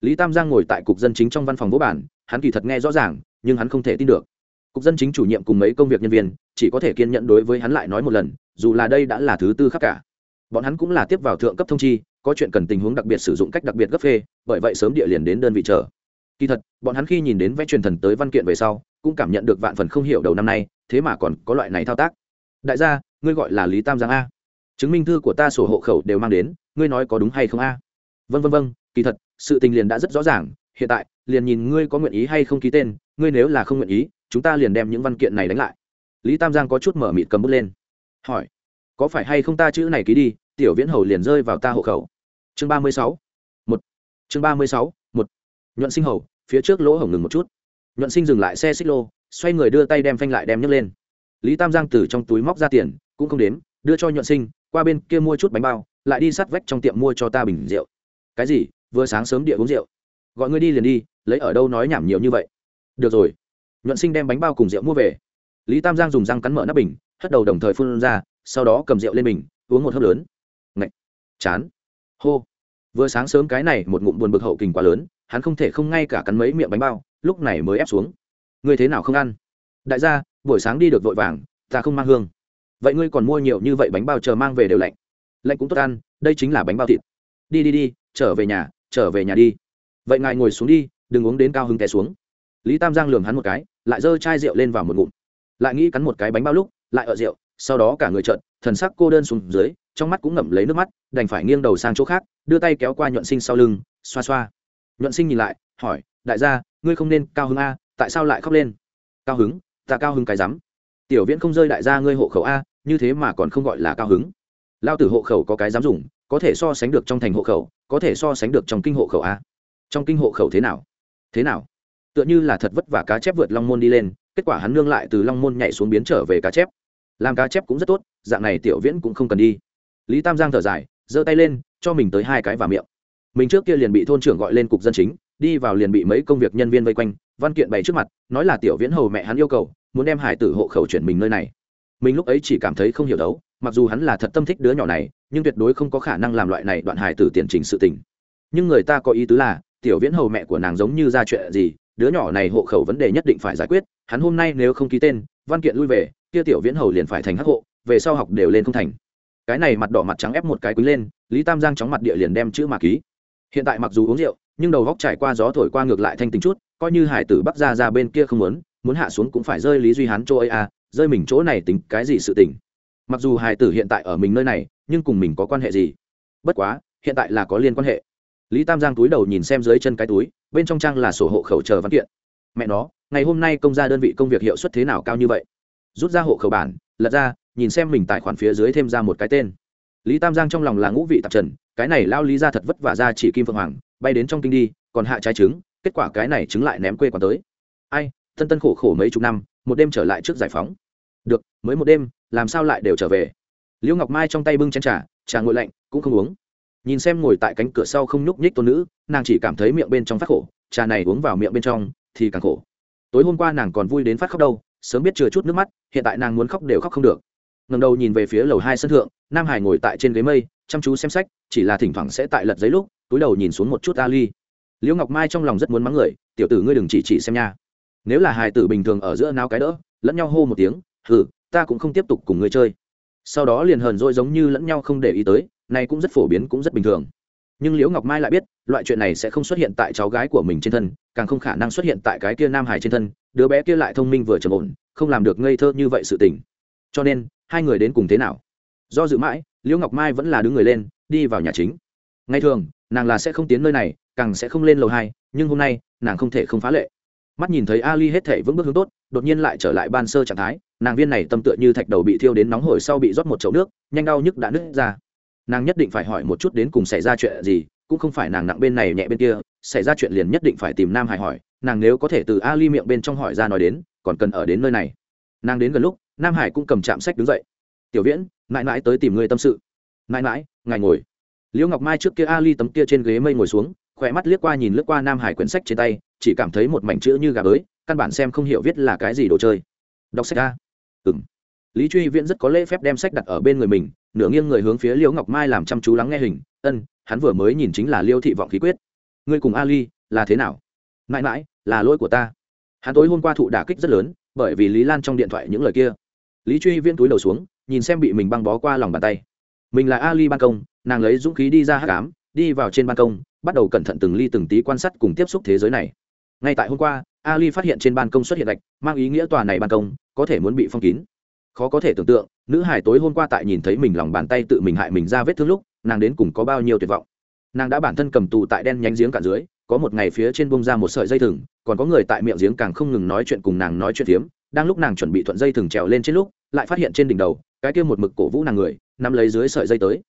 Lý tam giang ngồi tại cục dân chính trong văn phòng vô bản hắn kỳ thật nghe rõ ràng, nhưng hắn không thể tin được. Cục dân chính chủ nhiệm cùng mấy công việc nhân viên, chỉ có thể kiên nhận đối với hắn lại nói một lần, dù là đây đã là thứ tư khác cả bọn hắn cũng là tiếp vào thượng cấp thông chi, có chuyện cần tình huống đặc biệt sử dụng cách đặc biệt gấp phê, bởi vậy sớm địa liền đến đơn vị chờ. Kỳ thật, bọn hắn khi nhìn đến vẽ truyền thần tới văn kiện về sau, cũng cảm nhận được vạn phần không hiểu đầu năm nay, thế mà còn có loại này thao tác. Đại gia, ngươi gọi là lý tam giang a. Chứng minh thư của ta sổ hộ khẩu đều mang đến, ngươi nói có đúng hay không a? Vân vân vân kỳ thật, sự tình liền đã rất rõ ràng, hiện tại, liền nhìn ngươi có nguyện ý hay không ký tên, ngươi nếu là không nguyện ý, chúng ta liền đem những văn kiện này đánh lại. Lý tam giang có chút mở mịt cầm bút lên. Hỏi có phải hay không ta chữ này ký đi, tiểu viễn hầu liền rơi vào ta hộ khẩu. Chương ba mươi sáu, một. Chương ba mươi sáu, một. Nhuận sinh hầu, phía trước lỗ hổng ngừng một chút. Nhuận sinh dừng lại xe xích lô, xoay người đưa tay đem phanh lại đem nhấc lên. Lý tam giang từ trong túi móc ra tiền, cũng không đếm, đưa cho nhuận sinh, qua bên kia mua chút bánh bao, lại đi sát vách trong tiệm mua cho ta bình rượu. Cái gì? Vừa sáng sớm địa uống rượu. Gọi ngươi đi liền đi, lấy ở đâu nói nhảm nhiều như vậy. Được rồi. Nhuận sinh đem bánh bao cùng rượu mua về. Lý tam giang dùng răng cắn mở nắp bình, hất đầu đồng thời phun ra sau đó cầm rượu lên mình, uống một hớp lớn. Ngạch chán. Hô. Vừa sáng sớm cái này một ngụm buồn bực hậu kình quá lớn, hắn không thể không ngay cả cắn mấy miệng bánh bao, lúc này mới ép xuống. Ngươi thế nào không ăn? Đại gia, buổi sáng đi được vội vàng, ta không mang hương. Vậy ngươi còn mua nhiều như vậy bánh bao chờ mang về đều lạnh. Lạnh cũng tốt ăn, đây chính là bánh bao thịt. Đi đi đi, trở về nhà, trở về nhà đi. Vậy ngài ngồi xuống đi, đừng uống đến cao hứng té xuống. Lý tam giang lường hắn một cái, lại giơ chai rượu lên vào một ngụm. Lại nghĩ cắn một cái bánh bao lúc, lại ở rượu sau đó cả người trợn, thần sắc cô đơn xuống dưới, trong mắt cũng ngậm lấy nước mắt, đành phải nghiêng đầu sang chỗ khác, đưa tay kéo qua nhuận sinh sau lưng, xoa xoa. Nhuận sinh nhìn lại, hỏi, đại gia, ngươi không nên cao hứng a, tại sao lại khóc lên? Cao hứng? Ta cao hứng cái rắm. Tiểu viễn không rơi đại gia ngươi hộ khẩu a, như thế mà còn không gọi là cao hứng. Lao tử hộ khẩu có cái dám dùng, có thể so sánh được trong thành hộ khẩu, có thể so sánh được trong kinh hộ khẩu a. Trong kinh hộ khẩu thế nào? Thế nào? Tựa như là thật vất vả cá chép vượt long môn đi lên, kết quả hắn nương lại từ long môn nhảy xuống biến trở về cá chép làm cá chép cũng rất tốt, dạng này tiểu viễn cũng không cần đi. Lý tam giang thở dài, giơ tay lên, cho mình tới hai cái vào miệng. Mình trước kia liền bị thôn trưởng gọi lên cục dân chính, đi vào liền bị mấy công việc nhân viên vây quanh, văn kiện bày trước mặt, nói là tiểu viễn hầu mẹ hắn yêu cầu, muốn đem hải tử hộ khẩu chuyển mình nơi này. Mình lúc ấy chỉ cảm thấy không hiểu đấu, mặc dù hắn là thật tâm thích đứa nhỏ này, nhưng tuyệt đối không có khả năng làm loại này đoạn hải tử tiền trình sự tình. Nhưng người ta có ý tứ là, tiểu viễn hầu mẹ của nàng giống như ra chuyện gì, đứa nhỏ này hộ khẩu vấn đề nhất định phải giải quyết, hắn hôm nay nếu không ký tên, văn kiện lui về kia tiểu viễn hầu liền phải thành hắc hộ, về sau học đều lên không thành. Cái này mặt đỏ mặt trắng ép một cái quý lên, lý tam giang chóng mặt địa liền đem chữ mà ký. Hiện tại mặc dù uống rượu, nhưng đầu góc trải qua gió thổi qua ngược lại thanh tính chút, coi như hải tử bắc ra ra bên kia không muốn muốn hạ xuống cũng phải rơi lý duy hán chỗ ấy à rơi mình chỗ này tính cái gì sự tình. Mặc dù hải tử hiện tại ở mình nơi này, nhưng cùng mình có quan hệ gì? Bất quá, hiện tại là có liên quan hệ. Lý tam giang túi đầu nhìn xem dưới chân cái túi, bên trong trang là sổ hộ khẩu chờ văn kiện. Mẹ nó, ngày hôm nay công gia đơn vị công việc hiệu suất thế nào cao như vậy? Rút ra hộ khẩu bản, lật ra, nhìn xem mình tài khoản phía dưới thêm ra một cái tên. Lý tam giang trong lòng là ngũ vị tạp trần, cái này lao lý ra thật vất vả ra chỉ kim phượng hoàng, bay đến trong kinh đi, còn hạ trái trứng, kết quả cái này trứng lại ném quê còn tới. Ai, thân tân khổ khổ mấy chục năm, một đêm trở lại trước giải phóng. Được, mới một đêm, làm sao lại đều trở về? Liễu ngọc mai trong tay bưng chén trà trà ngồi lạnh, cũng không uống. Nhìn xem ngồi tại cánh cửa sau không nhúc nhích tôn nữ, nàng chỉ cảm thấy miệng bên trong phát khổ, trà này uống vào miệng bên trong thì càng khổ. Tối hôm qua nàng còn vui đến phát khóc đâu sớm biết chừa chút nước mắt hiện tại nàng muốn khóc đều khóc không được. Ngầm đầu nhìn về phía lầu hai sân thượng nam hải ngồi tại trên ghế mây chăm chú xem sách chỉ là thỉnh thoảng sẽ tại lật giấy lúc túi đầu nhìn xuống một chút ali. Liễu ngọc mai trong lòng rất muốn mắng người tiểu tử ngươi đừng chỉ chỉ xem nha. Nếu là hài tử bình thường ở giữa nao cái đỡ lẫn nhau hô một tiếng hừ, ta cũng không tiếp tục cùng ngươi chơi. Sau đó liền hờn dỗi giống như lẫn nhau không để ý tới này cũng rất phổ biến cũng rất bình thường nhưng liễu ngọc mai lại biết, loại chuyện này sẽ không xuất hiện tại cháu gái của mình trên thân, càng không khả năng xuất hiện tại cái kia nam hải trên thân, đứa bé kia lại thông minh vừa trầm ổn, không làm được ngây thơ như vậy sự tình. Cho nên, hai người đến cùng thế nào? Do dự mãi, liễu ngọc mai vẫn là đứng người lên, đi vào nhà chính. Ngày thường, nàng là sẽ không tiến nơi này, càng sẽ không lên lầu hai, nhưng hôm nay, nàng không thể không phá lệ. Mắt nhìn thấy ali hết thể vững bước hướng tốt, đột nhiên lại trở lại ban sơ trạng thái, nàng viên này tâm tựa như thạch đầu bị thiêu đến nóng hổi sau bị rót một chậu nước, nhanh đau nhức đã nứt ra nàng nhất định phải hỏi một chút đến cùng xảy ra chuyện gì, cũng không phải nàng nặng bên này nhẹ bên kia, xảy ra chuyện liền nhất định phải tìm nam hải hỏi, nàng nếu có thể từ ali miệng bên trong hỏi ra nói đến, còn cần ở đến nơi này. Nàng đến gần lúc, nam hải cũng cầm chạm sách đứng dậy. Tiểu viễn, mãi mãi tới tìm người tâm sự. Mãi mãi, ngài ngồi. Liễu ngọc mai trước kia ali tấm kia trên ghế mây ngồi xuống, khỏe mắt liếc qua nhìn lướt qua nam hải quyển sách trên tay, chỉ cảm thấy một mảnh chữ như gà bới, căn bản xem không hiểu viết là cái gì đồ chơi. Đọc sách a. Ừ m lý truy viễn rất có lễ phép đem sách đặt ở bên người mình, nửa nghiêng người hướng phía liễu ngọc mai làm chăm chú lắng nghe hình. Ân, hắn vừa mới nhìn chính là liêu thị vọng khí quyết. Ngươi cùng ali, là thế nào? Mãi mãi, là lỗi của ta. Hắn tối hôm qua thụ đả kích rất lớn, bởi vì lý lan trong điện thoại những lời kia. Lý truy viễn túi đầu xuống, nhìn xem bị mình băng bó qua lòng bàn tay. Mình là ali ban công, nàng lấy dũng khí đi ra hát cám đi vào trên ban công, bắt đầu cẩn thận từng ly từng tí quan sát cùng tiếp xúc thế giới này. Ngay tại hôm qua, ali phát hiện trên ban công xuất hiện gạch, mang ý nghĩa tòa này ban công có thể muốn bị phong kín khó có thể tưởng tượng, nữ hải tối hôm qua tại nhìn thấy mình lòng bàn tay tự mình hại mình ra vết thương lúc, nàng đến cùng có bao nhiêu tuyệt vọng. Nàng đã bản thân cầm tù tại đen nhánh giếng cạn dưới, có một ngày phía trên bông ra một sợi dây thừng, còn có người tại miệng giếng càng không ngừng nói chuyện cùng nàng nói chuyện phiếm, đang lúc nàng chuẩn bị thuận dây thừng trèo lên trên lúc, lại phát hiện trên đỉnh đầu, cái kia một mực cổ vũ nàng người nằm lấy dưới sợi dây tới.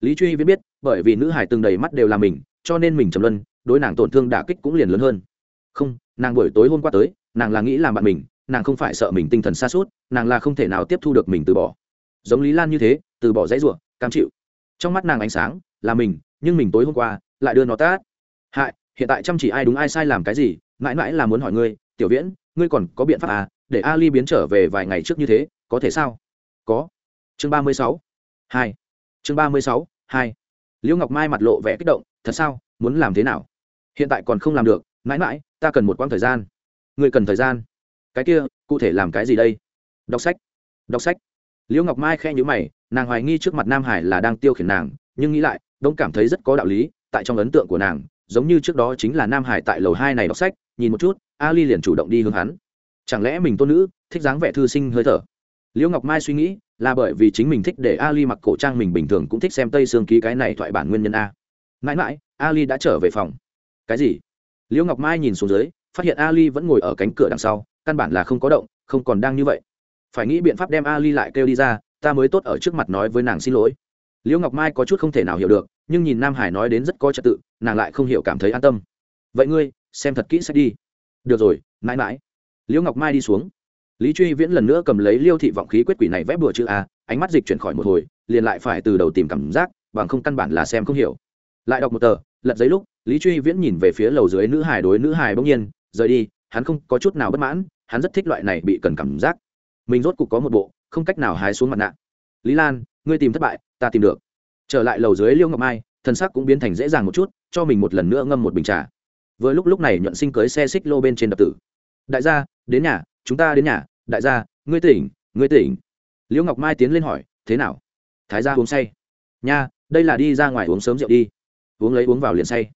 Lý truy viết biết, bởi vì nữ hải từng đầy mắt đều là mình, cho nên mình trầm luân, đối nàng tổn thương đả kích cũng liền lớn hơn. Không, nàng buổi tối hôm qua tới, nàng là nghĩ làm bạn mình nàng không phải sợ mình tinh thần xa suốt, nàng là không thể nào tiếp thu được mình từ bỏ. Giống lý lan như thế, từ bỏ dãy ruộng cam chịu. Trong mắt nàng ánh sáng là mình, nhưng mình tối hôm qua lại đưa nó tát. Hại, hiện tại chăm chỉ ai đúng ai sai làm cái gì, mãi mãi là muốn hỏi ngươi, tiểu viễn, ngươi còn có biện pháp à để ali biến trở về vài ngày trước như thế, có thể sao? Có. Chương ba mươi sáu, hai. Chương ba mươi sáu, hai. Liễu ngọc mai mặt lộ vẻ kích động, thật sao, muốn làm thế nào? Hiện tại còn không làm được, mãi mãi, ta cần một quãng thời gian. Ngươi cần thời gian? Cái kia, cụ thể làm cái gì đây? Đọc sách. Đọc sách. Liễu ngọc mai khe nhữ mày, nàng hoài nghi trước mặt nam hải là đang tiêu khiển nàng, nhưng nghĩ lại đông cảm thấy rất có đạo lý, tại trong ấn tượng của nàng, giống như trước đó chính là nam hải tại lầu hai này đọc sách, nhìn một chút, ali liền chủ động đi hướng hắn. Chẳng lẽ mình tôn nữ, thích dáng vẻ thư sinh hơi thở? Liễu ngọc mai suy nghĩ, là bởi vì chính mình thích để ali mặc cổ trang mình bình thường cũng thích xem tây xương ký cái này thoại bản nguyên nhân a. Mãi mãi, ali đã trở về phòng. Cái gì? Liễu ngọc mai nhìn xuống dưới, phát hiện ali vẫn ngồi ở cánh cửa đằng sau căn bản là không có động, không còn đang như vậy. Phải nghĩ biện pháp đem ali lại kêu đi ra, ta mới tốt ở trước mặt nói với nàng xin lỗi. Liễu ngọc mai có chút không thể nào hiểu được, nhưng nhìn nam hải nói đến rất có trật tự, nàng lại không hiểu cảm thấy an tâm. Vậy ngươi, xem thật kỹ sách đi. Được rồi, mãi mãi. Liễu ngọc mai đi xuống. Lý truy viễn lần nữa cầm lấy liêu thị vọng khí quyết quỷ này vẽ bừa chữ a, ánh mắt dịch chuyển khỏi một hồi, liền lại phải từ đầu tìm cảm giác, bằng không căn bản là xem không hiểu. Lại đọc một tờ, lật giấy lúc, lý truy viễn nhìn về phía lầu dưới nữ hải đối nữ hải bỗng nhiên, rời đi hắn không có chút nào bất mãn, hắn rất thích loại này bị cần cảm giác. Mình rốt cục có một bộ, không cách nào hái xuống mặt nạ. Lý lan, ngươi tìm thất bại, ta tìm được. Trở lại lầu dưới liêu ngọc mai, thân xác cũng biến thành dễ dàng một chút, cho mình một lần nữa ngâm một bình trà. Vừa lúc lúc này nhuận sinh cưới xe xích lô bên trên đập tử. Đại gia, đến nhà, chúng ta đến nhà. Đại gia, ngươi tỉnh ngươi tỉnh. Liễu ngọc mai tiến lên hỏi, thế nào? Thái gia uống say? Nha, đây là đi ra ngoài uống sớm rượu đi. Uống lấy uống vào liền say.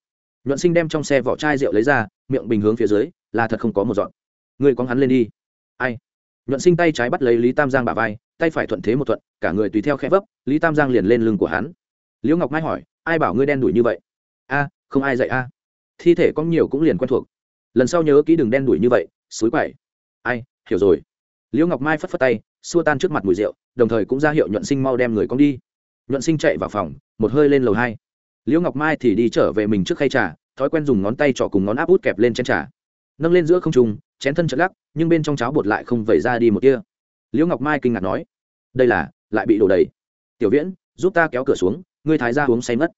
Nhuận sinh đem trong xe vỏ chai rượu lấy ra, miệng bình hướng phía dưới là thật không có một dọn. Người con hắn lên đi. Ai? Nhuận sinh tay trái bắt lấy lý tam giang bả vai, tay phải thuận thế một thuận, cả người tùy theo khẽ vấp, lý tam giang liền lên lưng của hắn. Liễu ngọc mai hỏi, ai bảo ngươi đen đuổi như vậy? A, không ai dạy a. Thi thể có nhiều cũng liền quen thuộc. Lần sau nhớ kỹ đừng đen đuổi như vậy, xối quậy. Ai, hiểu rồi. Liễu ngọc mai phất phất tay, xua tan trước mặt mùi rượu, đồng thời cũng ra hiệu nhuận sinh mau đem người con đi. Nhuận sinh chạy vào phòng, một hơi lên lầu hai. Liễu ngọc mai thì đi trở về mình trước khay trà, thói quen dùng ngón tay trỏ cùng ngón áp út kẹp lên chén trà nâng lên giữa không trung, chén thân chật lắc, nhưng bên trong cháo bột lại không vẩy ra đi một kia liễu ngọc mai kinh ngạc nói, đây là, lại bị đổ đầy. Tiểu viễn, giúp ta kéo cửa xuống, ngươi thái ra uống say mất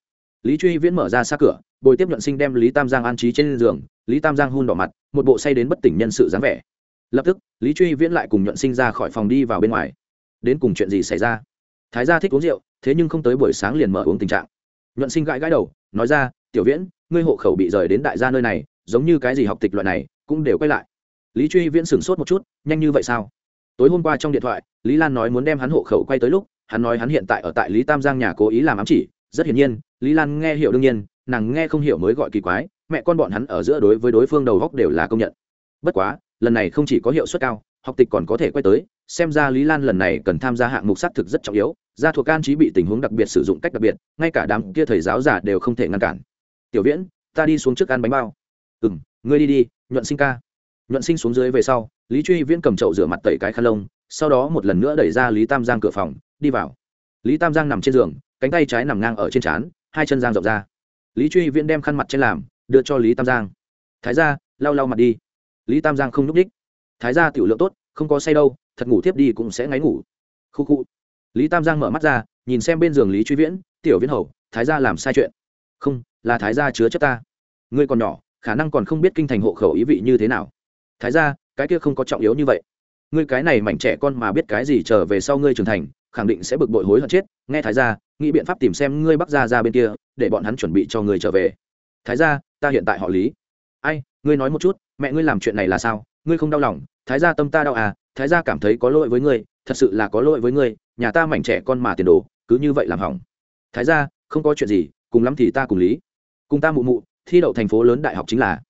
lý truy viễn mở ra xa cửa, bồi tiếp nhuận sinh đem lý tam giang an trí trên giường. Lý tam giang hun đỏ mặt, một bộ say đến bất tỉnh nhân sự dáng vẻ. Lập tức, lý truy viễn lại cùng nhuận sinh ra khỏi phòng đi vào bên ngoài. Đến cùng chuyện gì xảy ra? Thái gia thích uống rượu, thế nhưng không tới buổi sáng liền mở uống tình trạng. Nhuận sinh gãi gãi đầu, nói ra, tiểu viễn, ngươi hộ khẩu bị rời đến đại gia nơi này giống như cái gì học tịch loại này, cũng đều quay lại. Lý truy viễn sửng sốt một chút, nhanh như vậy sao? Tối hôm qua trong điện thoại, lý lan nói muốn đem hắn hộ khẩu quay tới lúc, hắn nói hắn hiện tại ở tại lý tam giang nhà cố ý làm ám chỉ, rất hiển nhiên, lý lan nghe hiểu đương nhiên, nàng nghe không hiểu mới gọi kỳ quái, mẹ con bọn hắn ở giữa đối với đối phương đầu góc đều là công nhận. Bất quá, lần này không chỉ có hiệu suất cao, học tịch còn có thể quay tới, xem ra lý lan lần này cần tham gia hạng mục xác thực rất trọng yếu, gia thuộc can trí bị tình huống đặc biệt sử dụng cách đặc biệt, ngay cả đám kia thầy giáo giả đều không thể ngăn cản. Tiểu viễn, ta đi xuống trước ăn bánh bao ừ m ngươi đi đi, nhuận sinh ca. Nhuận sinh xuống dưới về sau, lý truy viễn cầm chậu rửa mặt tẩy cái khăn lông, sau đó một lần nữa đẩy ra lý tam giang cửa phòng, đi vào. Lý tam giang nằm trên giường, cánh tay trái nằm ngang ở trên trán, hai chân giang rộng ra. Lý truy viễn đem khăn mặt trên làm, đưa cho lý tam giang. Thái ra lau lau mặt đi. Lý tam giang không n ú c đích thái ra tiểu lượng tốt, không có say đâu, thật ngủ tiếp đi cũng sẽ ngáy ngủ. Khu khu. Lý tam giang mở mắt ra, nhìn xem bên giường lý truy viễn, tiểu viễn hầu, thái ra làm sai chuyện. Không, là thái ra chứa chấp ta. Ngươi còn nhỏ khả năng còn không biết kinh thành hộ khẩu ý vị như thế nào. Thái ra cái kia không có trọng yếu như vậy. Ngươi cái này mảnh trẻ con mà biết cái gì trở về sau ngươi trưởng thành, khẳng định sẽ bực bội hối hận chết. Nghe thái ra nghĩ biện pháp tìm xem ngươi bắc ra ra bên kia, để bọn hắn chuẩn bị cho ngươi trở về. Thái ra ta hiện tại họ lý. Ai, ngươi nói một chút, mẹ ngươi làm chuyện này là sao? Ngươi không đau lòng? Thái gia tâm ta đau à? Thái gia cảm thấy có lỗi với ngươi, thật sự là có lỗi với ngươi, nhà ta mảnh trẻ con mà tiền đồ, cứ như vậy làm hỏng. Thái gia, không có chuyện gì, cùng lắm thì ta cùng lý. Cùng ta mụ mụ thi đậu thành phố lớn đại học chính là.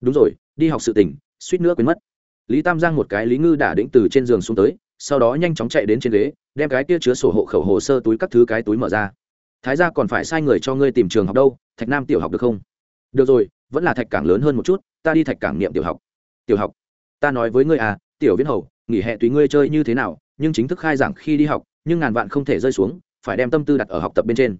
Đúng rồi, đi học sự tỉnh suýt nữa quên mất. Lý tam giang một cái lý ngư đả đĩnh từ trên giường xuống tới, sau đó nhanh chóng chạy đến trên ghế, đem cái kia chứa sổ hộ khẩu hồ sơ túi các thứ cái túi mở ra. Thái gia còn phải sai người cho ngươi tìm trường học đâu, thạch nam tiểu học được không? Được rồi, vẫn là thạch cảng lớn hơn một chút, ta đi thạch cảng niệm tiểu học. Tiểu học? Ta nói với ngươi à tiểu viễn hầu, nghỉ hè tùy ngươi chơi như thế nào, nhưng chính thức khai giảng khi đi học, nhưng ngàn vạn không thể rơi xuống, phải đem tâm tư đặt ở học tập bên trên.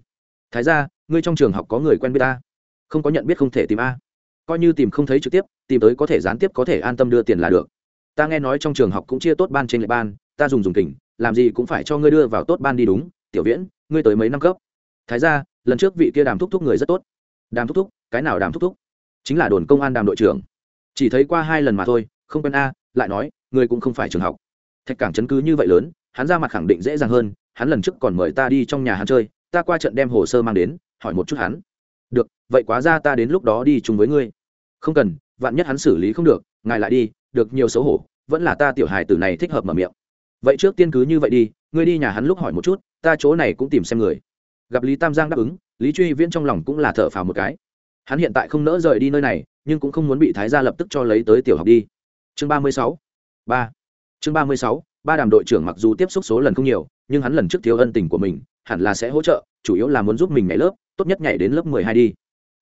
Thái ra ngươi trong trường học có người quen biết ta? Không có nhận biết không thể tìm a. Coi như tìm không thấy trực tiếp, tìm tới có thể gián tiếp có thể an tâm đưa tiền là được. Ta nghe nói trong trường học cũng chia tốt ban trên lệ ban, ta dùng dùng tỉnh làm gì cũng phải cho ngươi đưa vào tốt ban đi đúng. Tiểu viễn, ngươi tới mấy năm cấp? Thái ra lần trước vị kia đàm thúc thúc người rất tốt. Đàm thúc thúc, cái nào đàm thúc thúc? Chính là đồn công an đàm đội trưởng. Chỉ thấy qua hai lần mà thôi, không quen a, lại nói, ngươi cũng không phải trường học. Thạch cảng chấn cứ như vậy lớn, hắn ra mặt khẳng định dễ dàng hơn, hắn lần trước còn mời ta đi trong nhà hắn chơi, ta qua trận đem hồ sơ mang đến, hỏi một chút hắn được, vậy quá ra ta đến lúc đó đi chung với ngươi. Không cần, vạn nhất hắn xử lý không được, ngài lại đi, được nhiều xấu hổ, vẫn là ta tiểu hài tử này thích hợp mở miệng. Vậy trước tiên cứ như vậy đi, ngươi đi nhà hắn lúc hỏi một chút, ta chỗ này cũng tìm xem người. Gặp lý tam giang đáp ứng, lý truy viễn trong lòng cũng là thở phào một cái. Hắn hiện tại không nỡ rời đi nơi này, nhưng cũng không muốn bị thái gia lập tức cho lấy tới tiểu học đi. Chương ba mươi sáu, ba. Chương ba mươi sáu, ba đàm đội trưởng mặc dù tiếp xúc số lần không nhiều, nhưng hắn lần trước thiếu ân tình của mình, hẳn là sẽ hỗ trợ, chủ yếu là muốn giúp mình nhảy lớp tốt nhất nhảy đến lớp mười hai đi.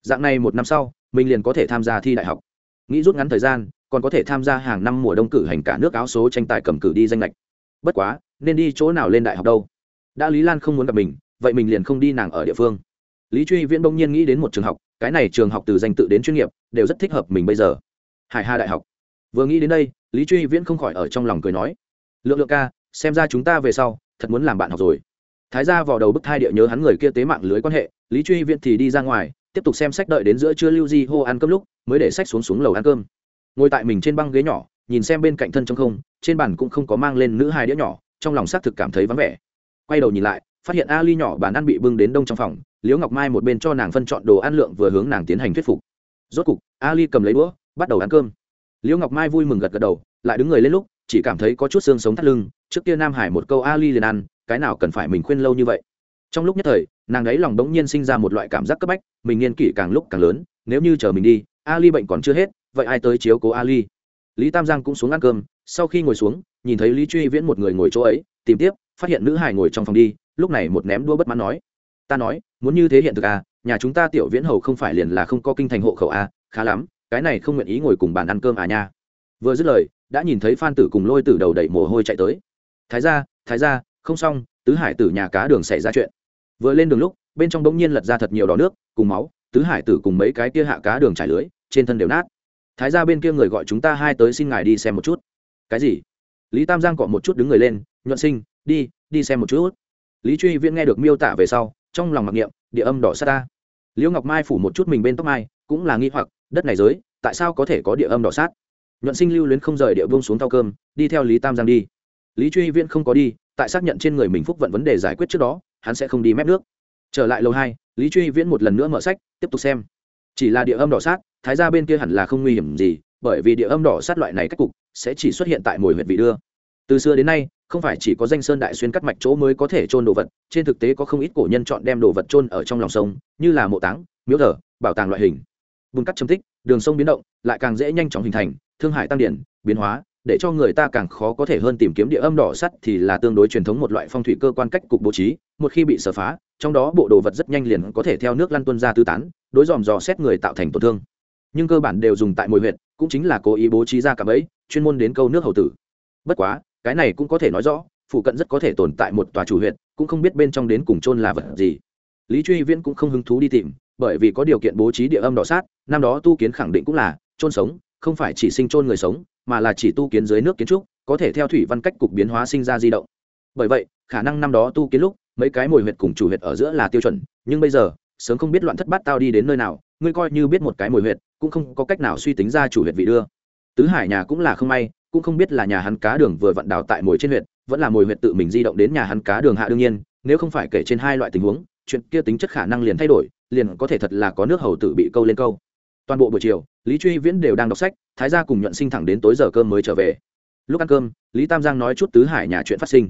Dạng này một năm sau, mình liền có thể tham gia thi đại học. Nghĩ rút ngắn thời gian, còn có thể tham gia hàng năm mùa đông cử hành cả nước áo số tranh tài cầm cử đi danh lệch bất quá, nên đi chỗ nào lên đại học đâu? Đã lý lan không muốn gặp mình, vậy mình liền không đi nàng ở địa phương. Lý truy viễn bỗng nhiên nghĩ đến một trường học, cái này trường học từ danh tự đến chuyên nghiệp, đều rất thích hợp mình bây giờ. Hải hà đại học. Vừa nghĩ đến đây, lý truy viễn không khỏi ở trong lòng cười nói, lượng lượng ca, xem ra chúng ta về sau, thật muốn làm bạn học rồi. Thái ra vào đầu bức thai địa nhớ hắn người kia tế mạng lưới quan hệ lý truy viễn thì đi ra ngoài, tiếp tục xem sách đợi đến giữa trưa lưu di hô ăn cơm lúc, mới để sách xuống xuống lầu ăn cơm. Ngồi tại mình trên băng ghế nhỏ, nhìn xem bên cạnh thân trong không, trên bàn cũng không có mang lên nữ hai đĩa nhỏ, trong lòng xác thực cảm thấy vắng vẻ. Quay đầu nhìn lại, phát hiện ali nhỏ bàn ăn bị bưng đến đông trong phòng, liễu ngọc mai một bên cho nàng phân chọn đồ ăn lượng vừa hướng nàng tiến hành thuyết phục. Rốt cục, ali cầm lấy đũa, bắt đầu ăn cơm. Liễu ngọc mai vui mừng gật gật đầu, lại đứng người lên lúc, chỉ cảm thấy có chút xương sống thắt lưng, trước kia nam hải một câu ali liền ăn, cái nào cần phải mình khuyên lâu như vậy trong lúc nhất thời, nàng ấy lòng bỗng nhiên sinh ra một loại cảm giác cấp bách, mình nghiên kỷ càng lúc càng lớn, nếu như chờ mình đi, ali bệnh còn chưa hết, vậy ai tới chiếu cố ali? Lý tam giang cũng xuống ăn cơm, sau khi ngồi xuống, nhìn thấy lý truy viễn một người ngồi chỗ ấy, tìm tiếp, phát hiện nữ hải ngồi trong phòng đi, lúc này một ném đua bất mãn nói, ta nói, muốn như thế hiện thực à nhà chúng ta tiểu viễn hầu không phải liền là không có kinh thành hộ khẩu à khá lắm, cái này không nguyện ý ngồi cùng bàn ăn cơm à nha. Vừa dứt lời, đã nhìn thấy phan tử cùng lôi tử đầu đẩy mồ hôi chạy tới. Thái ra thái ra không xong, tứ hải tử nhà cá đường xảy ra chuyện vừa lên đường lúc, bên trong bỗng nhiên lật ra thật nhiều đỏ nước, cùng máu, tứ hải tử cùng mấy cái kia hạ cá đường trải lưới, trên thân đều nát. Thái ra bên kia người gọi chúng ta hai tới xin ngài đi xem một chút. Cái gì? Lý tam giang cọ một chút đứng người lên, nhuận sinh, đi đi xem một chút. Lý truy viễn nghe được miêu tả về sau, trong lòng mặc niệm, địa âm đỏ sát ta. Liễu ngọc mai phủ một chút mình bên tóc mai, cũng là nghi hoặc, đất này giới, tại sao có thể có địa âm đỏ sát? Nhuận sinh lưu luyến không rời địa vương xuống thao cơm, đi theo lý tam giang đi. Lý truy viễn không có đi, tại xác nhận trên người mình phúc vận vấn đề giải quyết trước đó hắn sẽ không đi mép nước. Trở lại lầu hai, lý truy viễn một lần nữa mở sách, tiếp tục xem. Chỉ là địa âm đỏ sát, thái ra bên kia hẳn là không nguy hiểm gì, bởi vì địa âm đỏ sát loại này cách cục sẽ chỉ xuất hiện tại mồi huyệt vị đưa. Từ xưa đến nay, không phải chỉ có danh sơn đại xuyên cắt mạch chỗ mới có thể trôn đồ vật, trên thực tế có không ít cổ nhân chọn đem đồ vật trôn ở trong lòng sông, như là mộ táng, miếu thờ, bảo tàng loại hình. Bùn cắt châm tích, đường sông biến động, lại càng dễ nhanh chóng hình thành, thương hại tăng điển, biến hóa để cho người ta càng khó có thể hơn tìm kiếm địa âm đỏ sắt thì là tương đối truyền thống một loại phong thủy cơ quan cách cục bố trí. Một khi bị sở phá, trong đó bộ đồ vật rất nhanh liền có thể theo nước lăn tuân ra tư tán, đối dòm dò xét người tạo thành tổn thương. Nhưng cơ bản đều dùng tại mồi huyện cũng chính là cố ý bố trí ra cả bẫy, chuyên môn đến câu nước hầu tử. Bất quá, cái này cũng có thể nói rõ, phụ cận rất có thể tồn tại một tòa chủ huyện cũng không biết bên trong đến cùng chôn là vật gì. Lý truy viễn cũng không hứng thú đi tìm, bởi vì có điều kiện bố trí địa âm đỏ sát, năm đó tu kiến khẳng định cũng là chôn sống, không phải chỉ sinh chôn người sống mà là chỉ tu kiến dưới nước kiến trúc, có thể theo thủy văn cách cục biến hóa sinh ra di động. Bởi vậy, khả năng năm đó tu kiến lúc, mấy cái mồi huyệt cùng chủ huyệt ở giữa là tiêu chuẩn, nhưng bây giờ, sớm không biết loạn thất bát tao đi đến nơi nào, ngươi coi như biết một cái mồi huyệt, cũng không có cách nào suy tính ra chủ huyệt vị đưa. Tứ hải nhà cũng là không may, cũng không biết là nhà hắn cá đường vừa vặn đào tại mồi trên huyệt, vẫn là mồi huyệt tự mình di động đến nhà hắn cá đường hạ đương nhiên, nếu không phải kể trên hai loại tình huống, chuyện kia tính chất khả năng liền thay đổi, liền có thể thật là có nước hầu tử bị câu lên câu toàn bộ buổi chiều, lý truy viễn đều đang đọc sách, thái gia cùng nhuận sinh thẳng đến tối giờ cơm mới trở về. Lúc ăn cơm, lý tam giang nói chút tứ hải nhà chuyện phát sinh.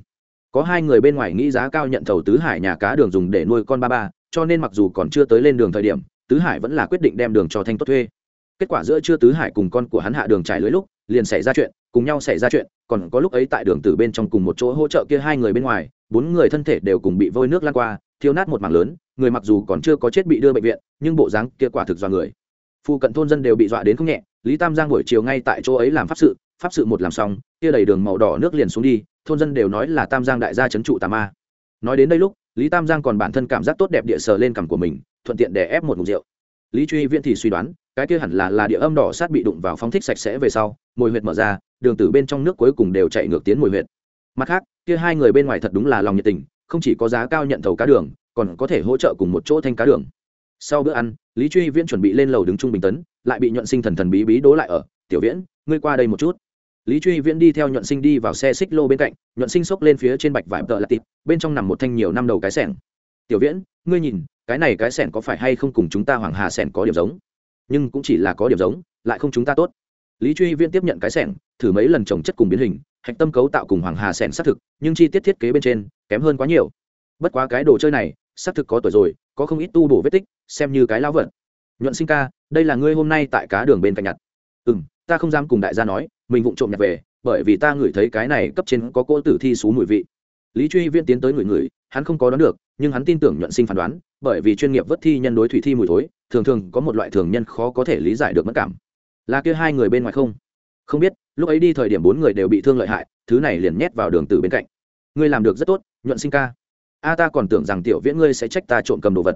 Có hai người bên ngoài nghĩ giá cao nhận thầu tứ hải nhà cá đường dùng để nuôi con ba ba, cho nên mặc dù còn chưa tới lên đường thời điểm, tứ hải vẫn là quyết định đem đường cho thanh tốt thuê. Kết quả giữa chưa tứ hải cùng con của hắn hạ đường trải lưới lúc, liền xảy ra chuyện, cùng nhau xảy ra chuyện, còn có lúc ấy tại đường từ bên trong cùng một chỗ hỗ trợ kia hai người bên ngoài, bốn người thân thể đều cùng bị vôi nước lan qua thiếu nát một mảng lớn, người mặc dù còn chưa có chết bị đưa bệnh viện, nhưng bộ dáng kia quả thực do người phụ cận thôn dân đều bị dọa đến không nhẹ, lý tam giang buổi chiều ngay tại chỗ ấy làm pháp sự pháp sự một làm xong, kia đầy đường màu đỏ nước liền xuống đi, thôn dân đều nói là tam giang đại gia c h ấ n trụ tà ma. Nói đến đây lúc, lý tam giang còn bản thân cảm giác tốt đẹp địa sờ lên cằm của mình, thuận tiện để ép một mục rượu. Lý truy viễn thì suy đoán, cái kia hẳn là là địa âm đỏ sát bị đụng vào phóng thích sạch sẽ về sau mồi huyệt mở ra, đường từ bên trong nước cuối cùng đều chạy ngược tiến mồi huyệt. Mặt khác, kia hai người bên ngoài thật đúng là lòng nhiệt tình, không chỉ có giá cao nhận thầu cá đường, còn có thể hỗ trợ cùng một chỗ thanh cá đường sau bữa ăn, lý truy viễn chuẩn bị lên lầu đứng trung bình tấn, lại bị nhuận sinh thần thần bí bí đố lại ở, tiểu viễn, ngươi qua đây một chút. Lý truy viễn đi theo nhuận sinh đi vào xe xích lô bên cạnh, nhuận sinh xốc lên phía trên bạch vải tợ là tịt bên trong nằm một thanh nhiều năm đầu cái sẻng. Tiểu viễn, ngươi nhìn, cái này cái sẻng có phải hay không cùng chúng ta hoàng hà sẻng có điểm giống? Nhưng cũng chỉ là có điểm giống, lại không chúng ta tốt. Lý truy viễn tiếp nhận cái sẻng, thử mấy lần trồng chất cùng biến hình, hạch tâm cấu tạo cùng hoàng hà sẻng xác thực, nhưng chi tiết thiết kế bên trên kém hơn quá nhiều. Bất quá cái đồ chơi này, xác thực có tuổi rồi, có không ít tu bổ vết tích xem như cái lão vật. Nhuận sinh ca, đây là ngươi hôm nay tại cá đường bên cạnh nhặt. Ừ m ta không dám cùng đại gia nói, mình vụng trộm nhặt về, bởi vì ta ngửi thấy cái này cấp trên có cỗ tử thi xú mùi vị. Lý truy viễn tiến tới người người hắn không có đoán được, nhưng hắn tin tưởng nhuận sinh phán đoán, bởi vì chuyên nghiệp vớt thi nhân đối thủy thi mùi thối, thường thường có một loại thường nhân khó có thể lý giải được mất cảm. Là kia hai người bên ngoài không? Không biết, lúc ấy đi thời điểm bốn người đều bị thương lợi hại, thứ này liền nhét vào đường từ bên cạnh. Ngươi làm được rất tốt, nhuận sinh ca. A, ta còn tưởng rằng tiểu viễn ngươi sẽ trách ta trộm cầm đồ vật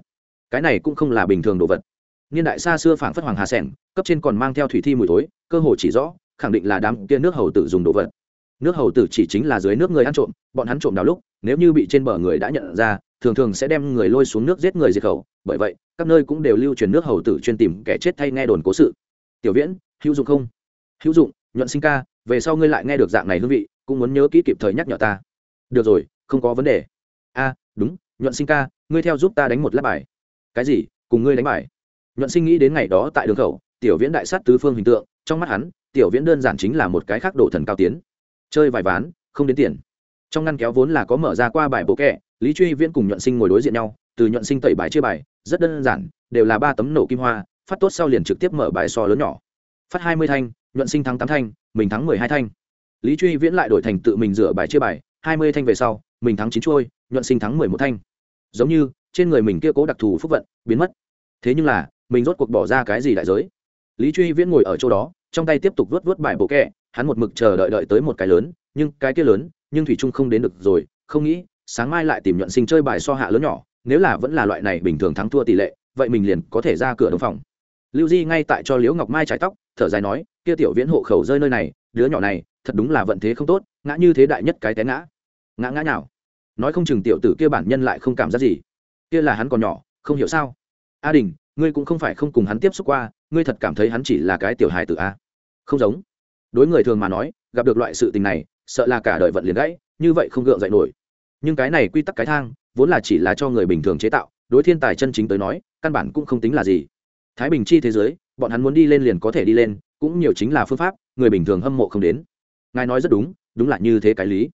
cái này cũng không là bình thường đồ vật. Niên đại xa xưa phảng phất hoàng hà sẻng, cấp trên còn mang theo thủy thi mùi thối, cơ hồ chỉ rõ, khẳng định là đám kia nước hầu tử dùng đồ vật. Nước hầu tử chỉ chính là dưới nước người ăn trộm, bọn hắn trộm đào lúc, nếu như bị trên bờ người đã nhận ra, thường thường sẽ đem người lôi xuống nước giết người diệt khẩu. Bởi vậy, các nơi cũng đều lưu truyền nước hầu tử chuyên tìm kẻ chết thay nghe đồn cố sự. Tiểu viễn, hữu dụng không? Hữu dụng, nhuận sinh ca, về sau ngươi lại nghe được dạng này hương vị, cũng muốn nhớ kỹ kịp thời nhắc nhở ta. Được rồi, không có vấn đề. A đúng, nhuận sinh ca, ngươi theo giúp ta đánh một lát bài cái gì, cùng ngươi đánh bài. Nhuận sinh nghĩ đến ngày đó tại đường khẩu, tiểu viễn đại sát tứ phương hình tượng, trong mắt hắn, tiểu viễn đơn giản chính là một cái khác độ thần cao tiến. Chơi vài ván, không đến tiền. Trong ngăn kéo vốn là có mở ra qua bài bộ kẹ lý truy viễn cùng nhuận sinh ngồi đối diện nhau, từ nhuận sinh tẩy bài chia bài, rất đơn giản, đều là ba tấm nổ kim hoa, phát tốt sau liền trực tiếp mở bài so lớn nhỏ. Phát hai mươi thanh, nhuận sinh thắng tám thanh, mình thắng mười hai thanh. Lý truy viễn lại đổi thành tự mình rửa bài chia bài, hai mươi thanh về sau, mình thắng chín trôi nhuận sinh thắng mười một thanh. Giống như trên người mình kia cố đặc thù phúc vận biến mất. Thế nhưng là, mình rốt cuộc bỏ ra cái gì đại giới? Lý truy viễn ngồi ở chỗ đó, trong tay tiếp tục vớt vớt bài bộ kẹ, hắn một mực chờ đợi đợi tới một cái lớn, nhưng cái kia lớn, nhưng thủy trung không đến được rồi, không nghĩ, sáng mai lại tìm nhuận sinh chơi bài so hạ lớn nhỏ, nếu là vẫn là loại này bình thường thắng thua tỷ lệ, vậy mình liền có thể ra cửa đồng phòng. Lưu di ngay tại cho liễu ngọc mai trái tóc, thở dài nói, kia tiểu viễn hộ khẩu rơi nơi này, đứa nhỏ này, thật đúng là vận thế không tốt, ngã như thế đại nhất cái té ngã. Ngã ngã nào? Nói không chừng tiểu tử kia bản nhân lại không cảm giác gì kia là hắn còn nhỏ, không hiểu sao? A đình, ngươi cũng không phải không cùng hắn tiếp xúc qua, ngươi thật cảm thấy hắn chỉ là cái tiểu hài tử a? Không giống. Đối người thường mà nói, gặp được loại sự tình này, sợ là cả đời vận liền gãy, như vậy không gượng dậy nổi. Nhưng cái này quy tắc cái thang, vốn là chỉ là cho người bình thường chế tạo, đối thiên tài chân chính tới nói, căn bản cũng không tính là gì. Thái bình chi thế giới, bọn hắn muốn đi lên liền có thể đi lên, cũng nhiều chính là phương pháp, người bình thường hâm mộ không đến. Ngài nói rất đúng đúng là như thế cái lý.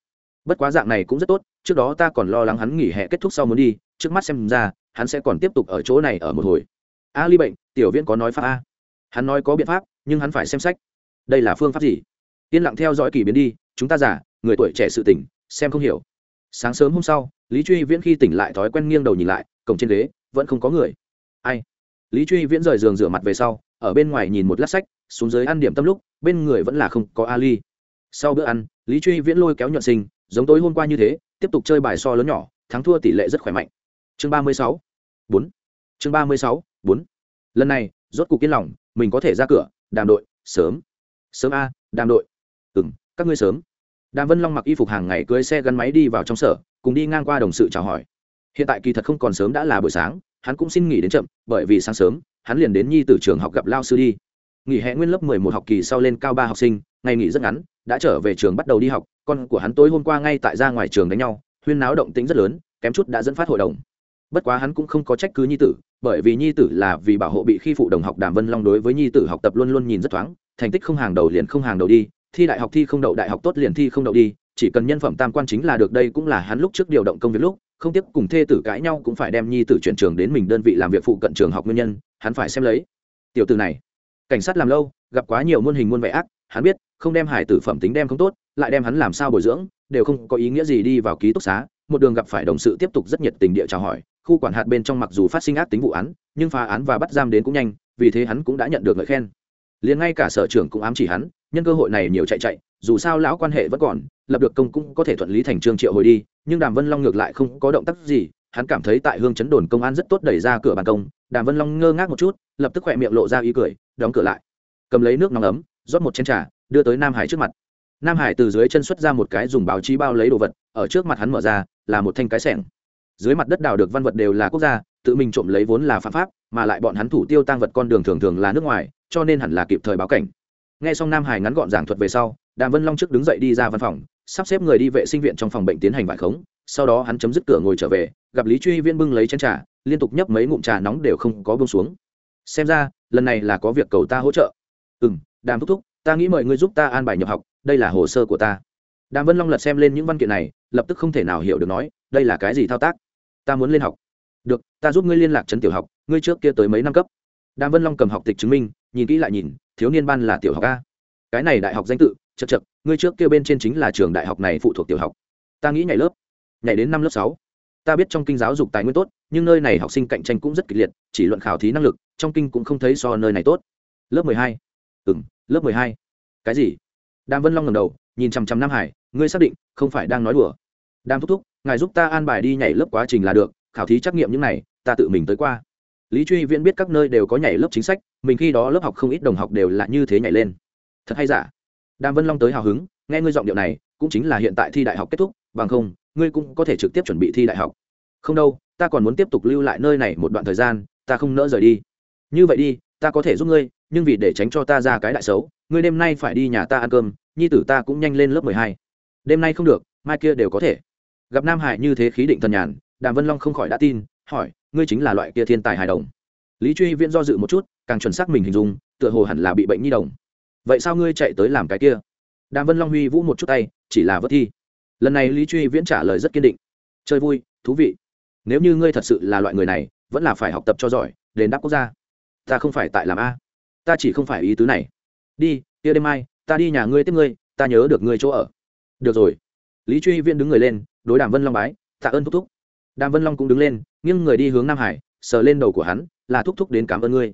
Bất quá dạng này cũng rất tốt, trước đó ta còn lo lắng hắn nghỉ hè kết thúc sau muốn đi trước mắt xem ra, hắn sẽ còn tiếp tục ở chỗ này ở một hồi. A ly bệnh, tiểu viễn có nói pháp a. Hắn nói có biện pháp, nhưng hắn phải xem sách. Đây là phương pháp gì? Yên lặng theo dõi kỳ biến đi, chúng ta giả người tuổi trẻ sự tỉnh, xem không hiểu. Sáng sớm hôm sau, lý truy viễn khi tỉnh lại thói quen nghiêng đầu nhìn lại, cổng trên ghế, vẫn không có người. Ai? Lý truy viễn rời giường rửa mặt về sau, ở bên ngoài nhìn một lát sách, xuống dưới ăn điểm tâm lúc, bên người vẫn là không có ali sau bữa ăn, lý truy viễn lôi kéo nhuận sinh, giống tối hôm qua như thế, tiếp tục chơi bài so lớn nhỏ, thắng thua tỷ lệ rất khỏe mạnh chương ba mươi sáu, bốn. Chương ba mươi sáu, bốn. Lần này, rốt cuộc yên lòng, mình có thể ra cửa. Đàm đội, sớm. Sớm a, đàm đội. Ừ m các ngươi sớm. Đàm vân long mặc y phục hàng ngày cưới xe gắn máy đi vào trong sở, cùng đi ngang qua đồng sự chào hỏi. Hiện tại kỳ thật không còn sớm đã là buổi sáng, hắn cũng xin nghỉ đến chậm, bởi vì sáng sớm, hắn liền đến nhi từ trường học gặp lao sư đi. Nghỉ hè nguyên lớp mười một học kỳ sau lên cao ba học sinh, ngày nghỉ rất ngắn, đã trở về trường bắt đầu đi học, con của hắn tối hôm qua ngay tại ra ngoài trường đánh nhau, huyên náo động tính rất lớn, kém chút đã dẫn phát hội đồng bất quá hắn cũng không có trách cứ nhi tử, bởi vì nhi tử là vì bảo hộ bị khi phụ đồng học đàm vân long đối với nhi tử học tập luôn luôn nhìn rất thoáng, thành tích không hàng đầu liền không hàng đầu đi, thi đại học thi không đậu đại học tốt liền thi không đậu đi, chỉ cần nhân phẩm tam quan chính là được đây cũng là hắn lúc trước điều động công việc lúc, không tiếp cùng thê tử cãi nhau cũng phải đem nhi tử chuyển trường đến mình đơn vị làm việc phụ cận trường học nguyên nhân, hắn phải xem lấy. Tiểu tử này, cảnh sát làm lâu, gặp quá nhiều muôn hình muôn vẻ ác, hắn biết, không đem hải tử phẩm tính đem không tốt, lại đem hắn làm sao bồi dưỡng, đều không có ý nghĩa gì đi vào ký túc xá, một đường gặp phải đồng sự tiếp tục rất nhiệt tình địa chào hỏi khu quản hạt bên trong mặc dù phát sinh ác tính vụ án, nhưng phá án và bắt giam đến cũng nhanh, vì thế hắn cũng đã nhận được lời khen. Liền ngay cả sở trưởng cũng ám chỉ hắn, nhân cơ hội này nhiều chạy chạy, dù sao lão quan hệ vẫn còn, lập được công cũng có thể thuận lý thành trương triệu hồi đi, nhưng đàm vân long ngược lại không có động tác gì, hắn cảm thấy tại hương chấn đồn công an rất tốt đẩy ra cửa bàn công, đàm vân long ngơ ngác một chút, lập tức khỏe miệng lộ ra ý cười, đóng cửa lại. Cầm lấy nước nóng ấm, rót một chén trà, đưa tới nam hải trước mặt. Nam hải từ dưới chân xuất ra một cái dùng báo chí bao lấy đồ vật, ở trước mặt hắn mở ra, là một thanh cái sẻng dưới mặt đất đào được văn vật đều là quốc gia, tự mình trộm lấy vốn là phạm pháp, mà lại bọn hắn thủ tiêu tăng vật con đường thường thường là nước ngoài, cho nên hẳn là kịp thời báo cảnh. Nghe xong nam hải ngắn gọn giảng thuật về sau, đàm vân long trước đứng dậy đi ra văn phòng, sắp xếp người đi vệ sinh viện trong phòng bệnh tiến hành vải khống, sau đó hắn chấm dứt cửa ngồi trở về, gặp lý truy viên bưng lấy chén trà, liên tục nhấp mấy ngụm trà nóng đều không có bông xuống. Xem ra, lần này là có việc cầu ta hỗ trợ. Ừ m đàm thúc thúc, ta nghĩ mời ngươi giúp ta an bài nhập học, đây là hồ sơ của ta. Đàm vân long lật xem lên những văn kiện này, lập tức không thể nào hiểu được nói, đây là cái gì thao tác? Ta muốn lên học. Được, ta giúp ngươi liên lạc trấn tiểu học, ngươi trước kia tới mấy năm cấp? Đàm vân long cầm học tịch chứng minh, nhìn kỹ lại nhìn, thiếu niên ban là tiểu học a. Cái này đại học danh tự, chật chật, ngươi trước kia bên trên chính là trường đại học này phụ thuộc tiểu học. Ta nghĩ nhảy lớp, nhảy đến năm lớp sáu. Ta biết trong kinh giáo dục tài nguyên tốt, nhưng nơi này học sinh cạnh tranh cũng rất kịch liệt, chỉ luận khảo thí năng lực, trong kinh cũng không thấy so nơi này tốt. Lớp mười hai. Ừ m lớp mười hai. Cái gì? Đàm vân long ngầm đầu, nhìn chằm chằm nam hải, ngươi xác định, không phải đang nói đùa đang thúc thúc, ngài giúp ta an bài đi nhảy lớp quá trình là được, khảo thí trắc nghiệm những này, ta tự mình tới qua. Lý truy viễn biết các nơi đều có nhảy lớp chính sách, mình khi đó lớp học không ít đồng học đều là như thế nhảy lên. Thật hay giả? Đàm vân long tới hào hứng, nghe ngươi giọng điệu này, cũng chính là hiện tại thi đại học kết thúc, bằng không, ngươi cũng có thể trực tiếp chuẩn bị thi đại học. Không đâu, ta còn muốn tiếp tục lưu lại nơi này một đoạn thời gian, ta không nỡ rời đi. Như vậy đi, ta có thể giúp ngươi, nhưng vì để tránh cho ta ra cái đại xấu, ngươi đêm nay phải đi nhà ta ăn cơm, nhi tử ta cũng nhanh lên lớp mười hai. Đêm nay không được, mai kia đều có thể gặp nam hải như thế khí định thần nhàn, đàm vân long không khỏi đã tin, hỏi, ngươi chính là loại kia thiên tài hài đồng? Lý truy viễn do dự một chút, càng chuẩn xác mình hình dung, tựa hồ hẳn là bị bệnh nhi đồng. Vậy sao ngươi chạy tới làm cái kia? Đàm vân long huy vũ một chút tay, chỉ là vớt thi. Lần này lý truy viễn trả lời rất kiên định. Chơi vui, thú vị. Nếu như ngươi thật sự là loại người này, vẫn là phải học tập cho giỏi, đền đáp quốc gia. Ta không phải tại làm a. Ta chỉ không phải ý tứ này. Đi, kia đêm mai, ta đi nhà ngươi tiếp ngươi, ta nhớ được ngươi chỗ ở. Được rồi. Lý truy viễn đứng người lên đối đàm vân long bái, tạ ơn thúc thúc. Đàm vân long cũng đứng lên, nghiêng người đi hướng nam hải, sờ lên đầu của hắn, là thúc thúc đến cảm ơn ngươi.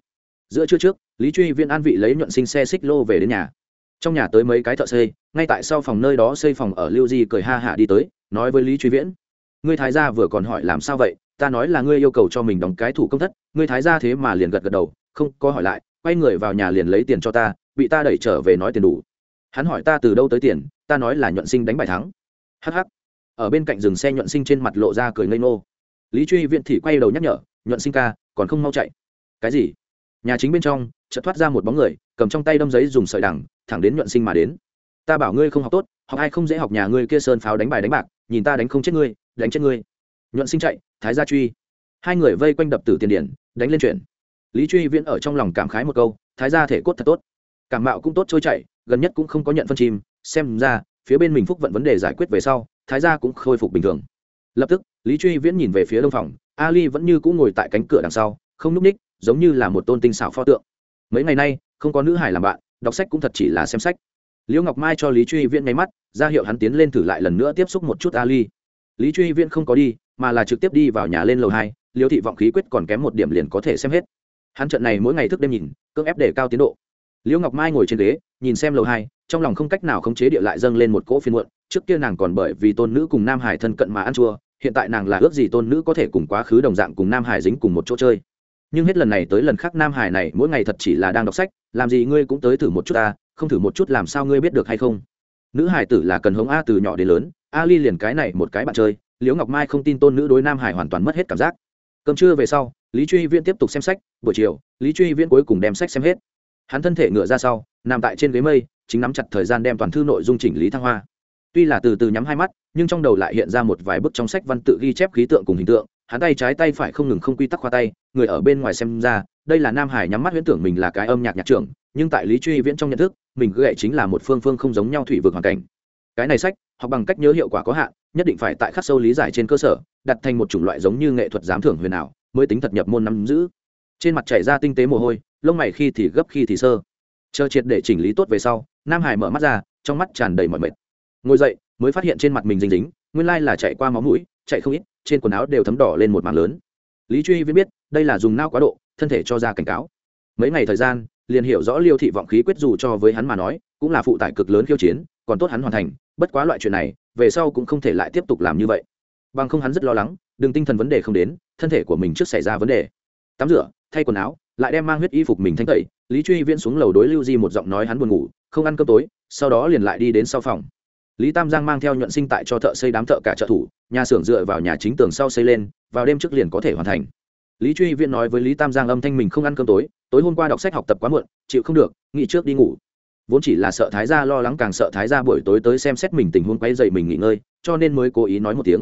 Giữa trưa trước, lý truy viễn an vị lấy nhuận sinh xe xích lô về đến nhà. Trong nhà tới mấy cái thợ xây, ngay tại sau phòng nơi đó xây phòng ở lưu di cười ha hả đi tới, nói với lý truy viễn, ngươi thái gia vừa còn hỏi làm sao vậy? Ta nói là ngươi yêu cầu cho mình đóng cái thủ công thất, ngươi thái gia thế mà liền gật gật đầu, không có hỏi lại, quay người vào nhà liền lấy tiền cho ta, bị ta đẩy trở về nói tiền đủ. Hắn hỏi ta từ đâu tới tiền, ta nói là nhuận sinh đánh bài thắng. Hh ở bên cạnh dừng xe nhuận sinh trên mặt lộ ra cười ngây ngô. Lý truy viện thì quay đầu nhắc nhở, nhuận sinh ca, còn không mau chạy. Cái gì? Nhà chính bên trong, chợt thoát ra một bóng người, cầm trong tay đâm giấy dùng sợi đằng, thẳng đến nhuận sinh mà đến. Ta bảo ngươi không học tốt, học ai không dễ học nhà ngươi kia sơn pháo đánh bài đánh bạc, nhìn ta đánh không chết ngươi, đánh chết ngươi. Nhuận sinh chạy, thái gia truy. Hai người vây quanh đập tử tiền điển đánh lên chuyển. Lý truy viễn ở trong lòng cảm khái một câu, thái gia thể cốt thật tốt. Cảm mạo cũng tốt trôi chảy, gần nhất cũng không có nhận phân chim, xem ra, phía bên mình phúc vận vấn đề giải quyết về sau thái gia cũng khôi phục bình thường. Lập tức, lý truy viễn nhìn về phía đông phòng, ali vẫn như cũng ngồi tại cánh cửa đằng sau, không núp ních, giống như là một tôn tinh xảo pho tượng. Mấy ngày nay, không có nữ hải làm bạn, đọc sách cũng thật chỉ là xem sách. Liễu ngọc mai cho lý truy viễn nháy mắt, ra hiệu hắn tiến lên thử lại lần nữa tiếp xúc một chút ali. Lý truy viễn không có đi, mà là trực tiếp đi vào nhà lên lầu hai, Liễu thị vọng khí quyết còn kém một điểm liền có thể xem hết. Hắn trận này mỗi ngày thức đêm nhìn, cưỡng ép để cao tiến độ. Liễu ngọc mai ngồi trên ghế, nhìn xem lầu hai, trong lòng không cách nào khống chế địa lại dâng lên một cỗ phiên muộn trước kia nàng còn bởi vì tôn nữ cùng nam hải thân cận mà ăn chua, hiện tại nàng là ước gì tôn nữ có thể cùng quá khứ đồng dạng cùng nam hải dính cùng một chỗ chơi. Nhưng hết lần này tới lần khác nam hải này mỗi ngày thật chỉ là đang đọc sách, làm gì ngươi cũng tới thử một chút ta, không thử một chút làm sao ngươi biết được hay không? Nữ hải tử là cần hống a từ nhỏ đến lớn a ly liền cái này một cái bạn chơi, liễu ngọc mai không tin tôn nữ đối nam hải hoàn toàn mất hết cảm giác. Cơm trưa về sau, lý truy viễn tiếp tục xem sách, buổi chiều, lý truy viễn cuối cùng đem sách xem hết. Hắn thân thể ngựa ra sau, nằm tại trên ghế mây, chính nắm chặt thời gian đem toàn thư nội dung chỉnh lý thăng hoa tuy là từ từ nhắm hai mắt, nhưng trong đầu lại hiện ra một vài bức trong sách văn tự ghi chép khí tượng cùng hình tượng, hắn tay trái tay phải không ngừng không quy tắc khoa tay, người ở bên ngoài xem ra, đây là nam hải nhắm mắt huyễn tưởng mình là cái âm nhạc nhạc trưởng, nhưng tại lý truy viễn trong nhận thức, mình gậy chính là một phương phương không giống nhau thủy vực hoàn cảnh. Cái này sách, học bằng cách nhớ hiệu quả có hạn, nhất định phải tại khắc sâu lý giải trên cơ sở, đặt thành một chủng loại giống như nghệ thuật giám thưởng huyền ảo, mới tính thật nhập môn nắm giữ. Trên mặt chảy ra tinh tế mồ hôi, lông mày khi thì gấp khi thì sơ. Chờ triệt để chỉnh lý tốt về sau, nam hải mở mắt ra, trong mắt tràn đầy mọi mệt ngồi dậy, mới phát hiện trên mặt mình dính dính, nguyên lai là chạy qua máu mũi chạy không ít, trên quần áo đều thấm đỏ lên một mảng lớn. Lý truy viễn biết, đây là dùng nao quá độ, thân thể cho ra cảnh cáo. Mấy ngày thời gian, liền hiểu rõ liêu thị vọng khí quyết dù cho với hắn mà nói, cũng là phụ tải cực lớn khiêu chiến, còn tốt hắn hoàn thành, bất quá loại chuyện này, về sau cũng không thể lại tiếp tục làm như vậy. Bằng không hắn rất lo lắng, đừng tinh thần vấn đề không đến, thân thể của mình trước xảy ra vấn đề. Tắm rửa, thay quần áo, lại đem mang huyết y phục mình thanh tẩy, lý truy viễn xuống lầu đối lưu di một giọng nói hắn buồn ngủ, không ăn cơm tối, sau đó liền lại đi đến sau phòng lý tam giang mang theo nhuận sinh tại cho thợ xây đám thợ cả trợ thủ, nhà xưởng dựa vào nhà chính tường sau xây lên, vào đêm trước liền có thể hoàn thành. Lý truy viễn nói với lý tam giang âm thanh mình không ăn cơm tối tối hôm qua đọc sách học tập quá muộn, chịu không được, nghỉ trước đi ngủ. Vốn chỉ là sợ thái gia lo lắng càng sợ thái gia buổi tối tới xem xét mình tình huống quay dậy mình nghỉ ngơi, cho nên mới cố ý nói một tiếng.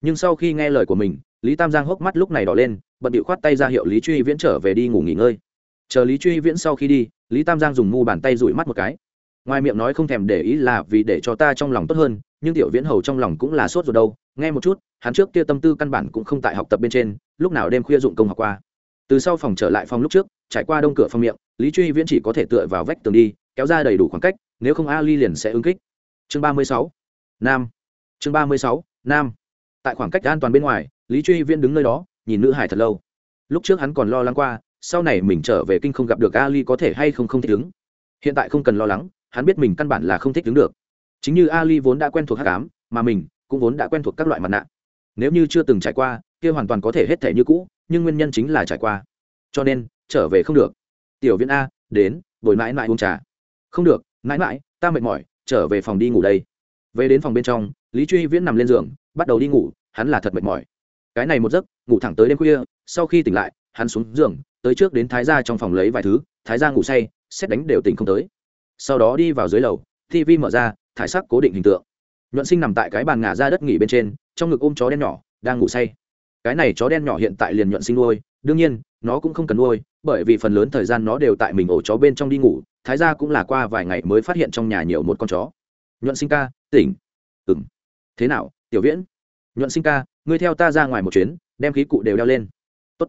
Nhưng sau khi nghe lời của mình, lý tam giang hốc mắt lúc này đỏ lên, bận bị khoát tay ra hiệu lý truy viễn trở về đi ngủ nghỉ ngơi. Chờ lý truy viễn sau khi đi, lý tam giang dùng mu bàn tay rủi mắt một cái ngoài miệng nói không thèm để ý là vì để cho ta trong lòng tốt hơn, nhưng tiểu viễn hầu trong lòng cũng là sốt rồi đâu. Nghe một chút, hắn trước kia tâm tư căn bản cũng không tại học tập bên trên, lúc nào đêm khuya dụng công học qua. Từ sau phòng trở lại phòng lúc trước, trải qua đông cửa phòng miệng, lý truy viễn chỉ có thể tựa vào vách tường đi, kéo ra đầy đủ khoảng cách, nếu không ali liền sẽ ứng kích. Chương ba mươi sáu, nam. Chương ba mươi sáu, nam. Tại khoảng cách an toàn bên ngoài, lý truy viễn đứng nơi đó, nhìn nữ hải thật lâu. Lúc trước hắn còn lo lắng qua, sau này mình trở về kinh không gặp được ali có thể hay không không thích ứng. Hiện tại không cần lo lắng hắn biết mình căn bản là không thích đứng được. Chính như ali vốn đã quen thuộc hát cám mà mình cũng vốn đã quen thuộc các loại mặt nạ. Nếu như chưa từng trải qua, kia hoàn toàn có thể hết thể như cũ, nhưng nguyên nhân chính là trải qua. Cho nên, trở về không được. Tiểu viên a, đến, bồi mãi mãi uống trà. Không được, mãi mãi, ta mệt mỏi, trở về phòng đi ngủ đây. Về đến phòng bên trong, lý truy viễn nằm lên giường, bắt đầu đi ngủ, hắn là thật mệt mỏi. Cái này một giấc, ngủ thẳng tới đêm khuya, sau khi tỉnh lại, hắn xuống giường, tới trước đến thái gia trong phòng lấy vài thứ, thái gia ngủ say, xét đánh đều tỉnh không tới sau đó đi vào dưới lầu tv mở ra, thải sắc cố định hình tượng. Nhuận sinh nằm tại cái bàn ngả ra đất nghỉ bên trên, trong ngực ôm chó đen nhỏ, đang ngủ say. Cái này chó đen nhỏ hiện tại liền nhuận sinh nuôi, đương nhiên, nó cũng không cần nuôi, bởi vì phần lớn thời gian nó đều tại mình ổ chó bên trong đi ngủ, thái gia cũng là qua vài ngày mới phát hiện trong nhà nhiều một con chó. Nhuận sinh ca, tỉnh. Ừng thế nào, tiểu viễn? Nhuận sinh ca, ngươi theo ta ra ngoài một chuyến, đem khí cụ đều đeo lên. Tốt.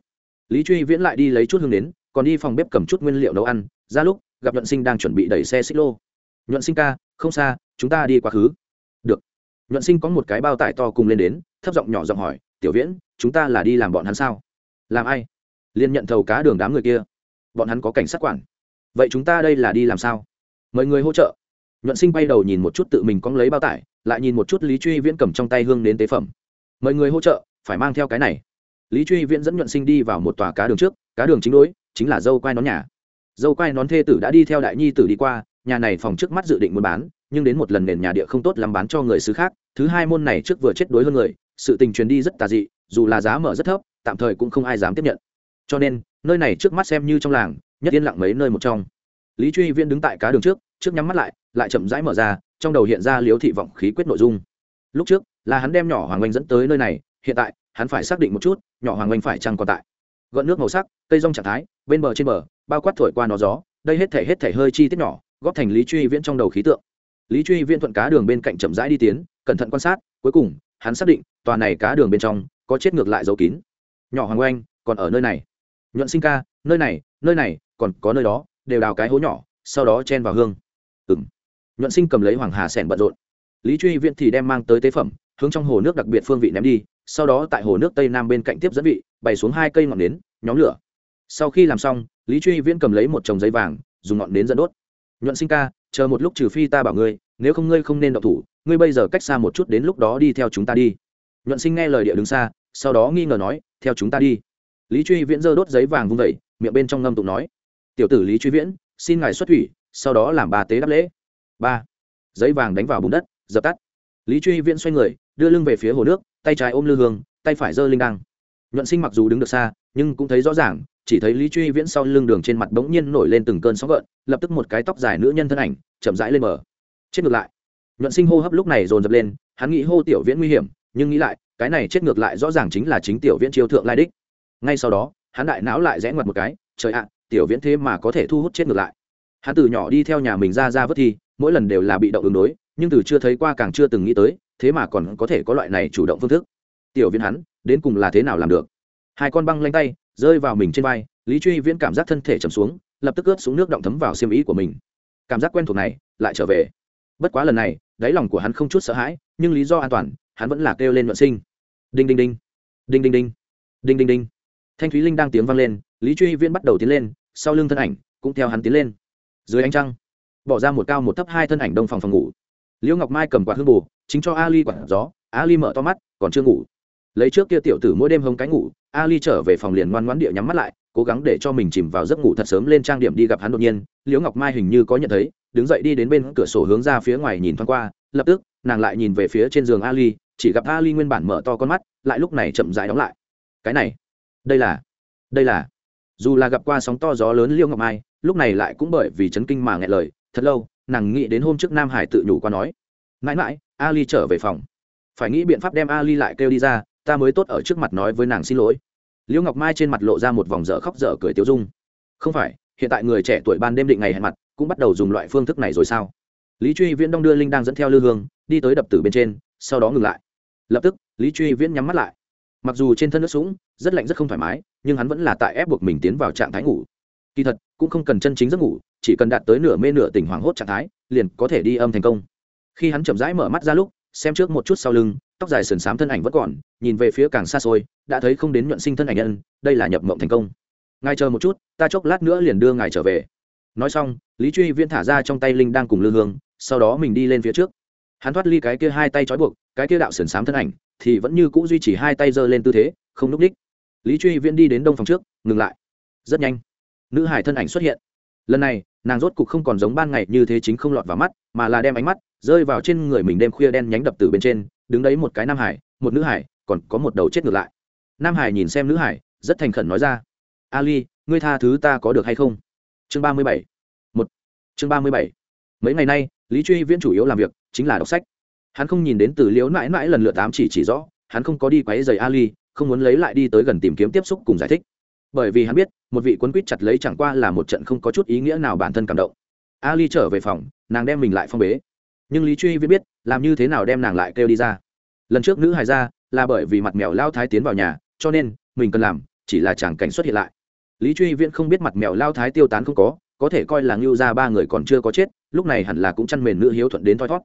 lý truy viễn lại đi lấy chút hương đến còn đi phòng bếp cầm chút nguyên liệu nấu ăn. Ra lúc gặp nhuận sinh đang chuẩn bị đẩy xe xích lô. Nhuận sinh ca, không xa, chúng ta đi quá khứ. Được. Nhuận sinh có một cái bao tải to cùng lên đến, thấp giọng nhỏ giọng hỏi, tiểu viễn, chúng ta là đi làm bọn hắn sao? Làm ai? Liên nhận thầu cá đường đám người kia. Bọn hắn có cảnh sát quản. Vậy chúng ta đây là đi làm sao? Mời người hỗ trợ. Nhuận sinh bay đầu nhìn một chút tự mình cóng lấy bao tải, lại nhìn một chút lý truy viễn cầm trong tay hương đến tế phẩm. Mời người hỗ trợ, phải mang theo cái này. Lý truy viễn dẫn nhuận sinh đi vào một tòa cá đường trước, cá đường chính đối, chính là dâu quai nón nhà dâu quai nón thê tử đã đi theo đại nhi tử đi qua, nhà này phòng trước mắt dự định muốn bán, nhưng đến một lần nền nhà địa không tốt làm bán cho người xứ khác, thứ hai môn này trước vừa chết đối hơn người, sự tình truyền đi rất tà dị, dù là giá mở rất thấp, tạm thời cũng không ai dám tiếp nhận. Cho nên, nơi này trước mắt xem như trong làng, nhất yên lặng mấy nơi một trong. Lý truy viên đứng tại cá đường trước trước nhắm mắt lại lại chậm rãi mở ra, trong đầu hiện ra liếu thị vọng khí quyết nội dung. Lúc trước, là hắn đem nhỏ hoàng oanh dẫn tới nơi này, hiện tại, hắn phải xác định một chút, nhỏ hoàng oanh phải chăng còn tại gợn nước màu sắc, cây rong trạng thái, bên bờ trên bờ, bao quát thổi qua nó gió, đây hết thể hết thể hơi chi tiết nhỏ, góp thành lý truy viễn trong đầu khí tượng. Lý truy viễn thuận cá đường bên cạnh chậm rãi đi tiến, cẩn thận quan sát, cuối cùng, hắn xác định, tòa này cá đường bên trong, có chết ngược lại dấu kín. Nhỏ hoàng oanh, còn ở nơi này. Nhuận sinh ca, nơi này nơi này, còn có nơi đó, đều đào cái hố nhỏ, sau đó chen vào hương. Ừng nhuận sinh cầm lấy hoàng hà sẻn bận rộn. Lý truy viễn thì đem mang tới tế phẩm, hướng trong hồ nước đặc biệt phương vị ném đi, sau đó tại hồ nước tây nam bên cạnh tiếp dẫn vị, bày xuống hai cây ngọn nến nhóm lửa. Sau khi làm xong, lý truy viễn cầm lấy một chồng giấy vàng, dùng ngọn nến dẫn đốt. Nhuận sinh ca, chờ một lúc trừ phi ta bảo ngươi, nếu không ngươi không nên đậu thủ, ngươi bây giờ cách xa một chút đến lúc đó đi theo chúng ta đi. Nhuận sinh nghe lời địa đứng xa, sau đó nghi ngờ nói, theo chúng ta đi. Lý truy viễn giơ đốt giấy vàng vung vẩy miệng bên trong ngâm tụng nói, tiểu tử lý truy viễn, xin ngài xuất thủy, sau đó làm ba tế đáp lễ. Ba. Giấy vàng đánh vào bùn đất, dập tắt. Lý truy viễn xoay người, đưa lưng về phía hồ nước, tay trái ôm lư hương, tay phải giơ linh đăng. Nhuận sinh mặc dù đứng được xa nhưng cũng thấy rõ ràng, chỉ thấy lý truy viễn sau lưng đường trên mặt bỗng nhiên nổi lên từng cơn sóng gợn, lập tức một cái tóc dài nữ nhân thân ảnh, chậm rãi lên mở. chết ngược lại. Nhuận sinh hô hấp lúc này dồn dập lên, hắn nghĩ hô tiểu viễn nguy hiểm, nhưng nghĩ lại, cái này chết ngược lại rõ ràng chính là chính tiểu viễn chiêu thượng lai đích. Ngay sau đó, hắn đại não lại rẽ ngoặt một cái, trời ạ, tiểu viễn thế mà có thể thu hút chết ngược lại. Hắn từ nhỏ đi theo nhà mình ra ra vất thi, mỗi lần đều là bị động ứng đối, nhưng từ chưa thấy qua càng chưa từng nghĩ tới, thế mà còn có thể có loại này chủ động phương thức. Tiểu viễn hắn, đến cùng là thế nào làm được? Hai con băng lanh tay rơi vào mình trên vai, lý truy viễn cảm giác thân thể chầm xuống, lập tức ướt xuống nước động thấm vào xiêm ý của mình. Cảm giác quen thuộc này lại trở về. Bất quá lần này, đáy lòng của hắn không chút sợ hãi, nhưng lý do an toàn, hắn vẫn là kêu lên nhuận sinh. Đinh đinh đinh. Đinh đinh đinh. Đinh đinh đinh. Thanh thúy linh đang tiếng vang lên, lý truy viễn bắt đầu tiến lên, sau lưng thân ảnh cũng theo hắn tiến lên. Dưới ánh trăng, bỏ ra một cao một thấp hai thân ảnh đông phòng phòng ngủ. Liễu ngọc mai cầm quạt hương bù, chính cho ali quạt gió, ali mở to mắt, còn chưa ngủ lấy trước kia tiểu tử mỗi đêm hông cái ngủ, ali trở về phòng liền ngoan ngoãn địa nhắm mắt lại, cố gắng để cho mình chìm vào giấc ngủ thật sớm lên trang điểm đi gặp hắn đột nhiên. Liễu ngọc mai hình như có nhận thấy, đứng dậy đi đến bên cửa sổ hướng ra phía ngoài nhìn thoáng qua, lập tức, nàng lại nhìn về phía trên giường ali, chỉ gặp ali nguyên bản mở to con mắt, lại lúc này chậm rãi đóng lại. Cái này, đây là đây là. Dù là gặp qua sóng to gió lớn liễu ngọc mai, lúc này lại cũng bởi vì chấn kinh mà nghẹn lời. Thật lâu, nàng nghĩ đến hôm trước nam hải tự nhủ qua nói, mãi mãi, ali trở về phòng. Phải nghĩ biện pháp đem ali lại kêu đi ra ta mới tốt ở trước mặt nói với nàng xin lỗi. Liễu ngọc mai trên mặt lộ ra một vòng dở khóc dở cười tiêu dung. Không phải, hiện tại người trẻ tuổi ban đêm định ngày hẹn mặt, cũng bắt đầu dùng loại phương thức này rồi sao? Lý truy viễn đông đưa linh đang dẫn theo lư hương, đi tới đập tử bên trên, sau đó ngừng lại. Lập tức, lý truy viễn nhắm mắt lại. Mặc dù trên thân nước sũng, rất lạnh rất không thoải mái, nhưng hắn vẫn là tại ép buộc mình tiến vào trạng thái ngủ. Kỳ thật, cũng không cần chân chính giấc ngủ, chỉ cần đạt tới nửa mê nửa tỉnh hoảng hốt trạng thái, liền có thể đi âm thành công. Khi hắn chậm rãi mở mắt ra lúc, xem trước một chút sau lưng tóc dài sườn xám thân ảnh vẫn còn, nhìn về phía càng xa xôi, đã thấy không đến nhuận sinh thân ảnh nhân, đây là nhập mộng thành công. Ngài chờ một chút, ta chốc lát nữa liền đưa ngài trở về. Nói xong, lý truy viễn thả ra trong tay linh đang cùng lư hương, sau đó mình đi lên phía trước. Hắn thoát ly cái kia hai tay trói buộc, cái kia đạo sườn xám thân ảnh, thì vẫn như c ũ duy trì hai tay giơ lên tư thế, không núp đích. Lý truy viễn đi đến đông phòng trước, ngừng lại. Rất nhanh, nữ hải thân ảnh xuất hiện. Lần này, nàng rốt cục không còn giống ban ngày như thế chính không lọt vào mắt, mà là đem ánh mắt rơi vào trên người mình đêm khuya đen nhánh đập từ bên trên đứng đấy một cái nam hải, một nữ hải, còn có một đầu chết ngược lại. Nam hải nhìn xem nữ hải, rất thành khẩn nói ra, ali, ngươi tha thứ ta có được hay không? Chương ba mươi bảy. Một. Chương ba mươi bảy. Mấy ngày nay, lý truy viễn chủ yếu làm việc chính là đọc sách. Hắn không nhìn đến từ liếu mãi mãi lần lượt tám chỉ chỉ rõ, hắn không có đi quáy giày ali, không muốn lấy lại đi tới gần tìm kiếm tiếp xúc cùng giải thích. Bởi vì hắn biết, một vị quân quýt chặt lấy chẳng qua là một trận không có chút ý nghĩa nào bản thân cảm động. Ali trở về phòng, nàng đem mình lại phong bế nhưng lý truy viễn biết làm như thế nào đem nàng lại kêu đi ra lần trước nữ hài ra là bởi vì mặt mèo lao thái tiến vào nhà cho nên mình cần làm chỉ là chàng cảnh xuất hiện lại lý truy viễn không biết mặt mèo lao thái tiêu tán không có có thể coi là ngưu ra ba người còn chưa có chết lúc này hẳn là cũng chăn mền nữ hiếu thuận đến thoi thót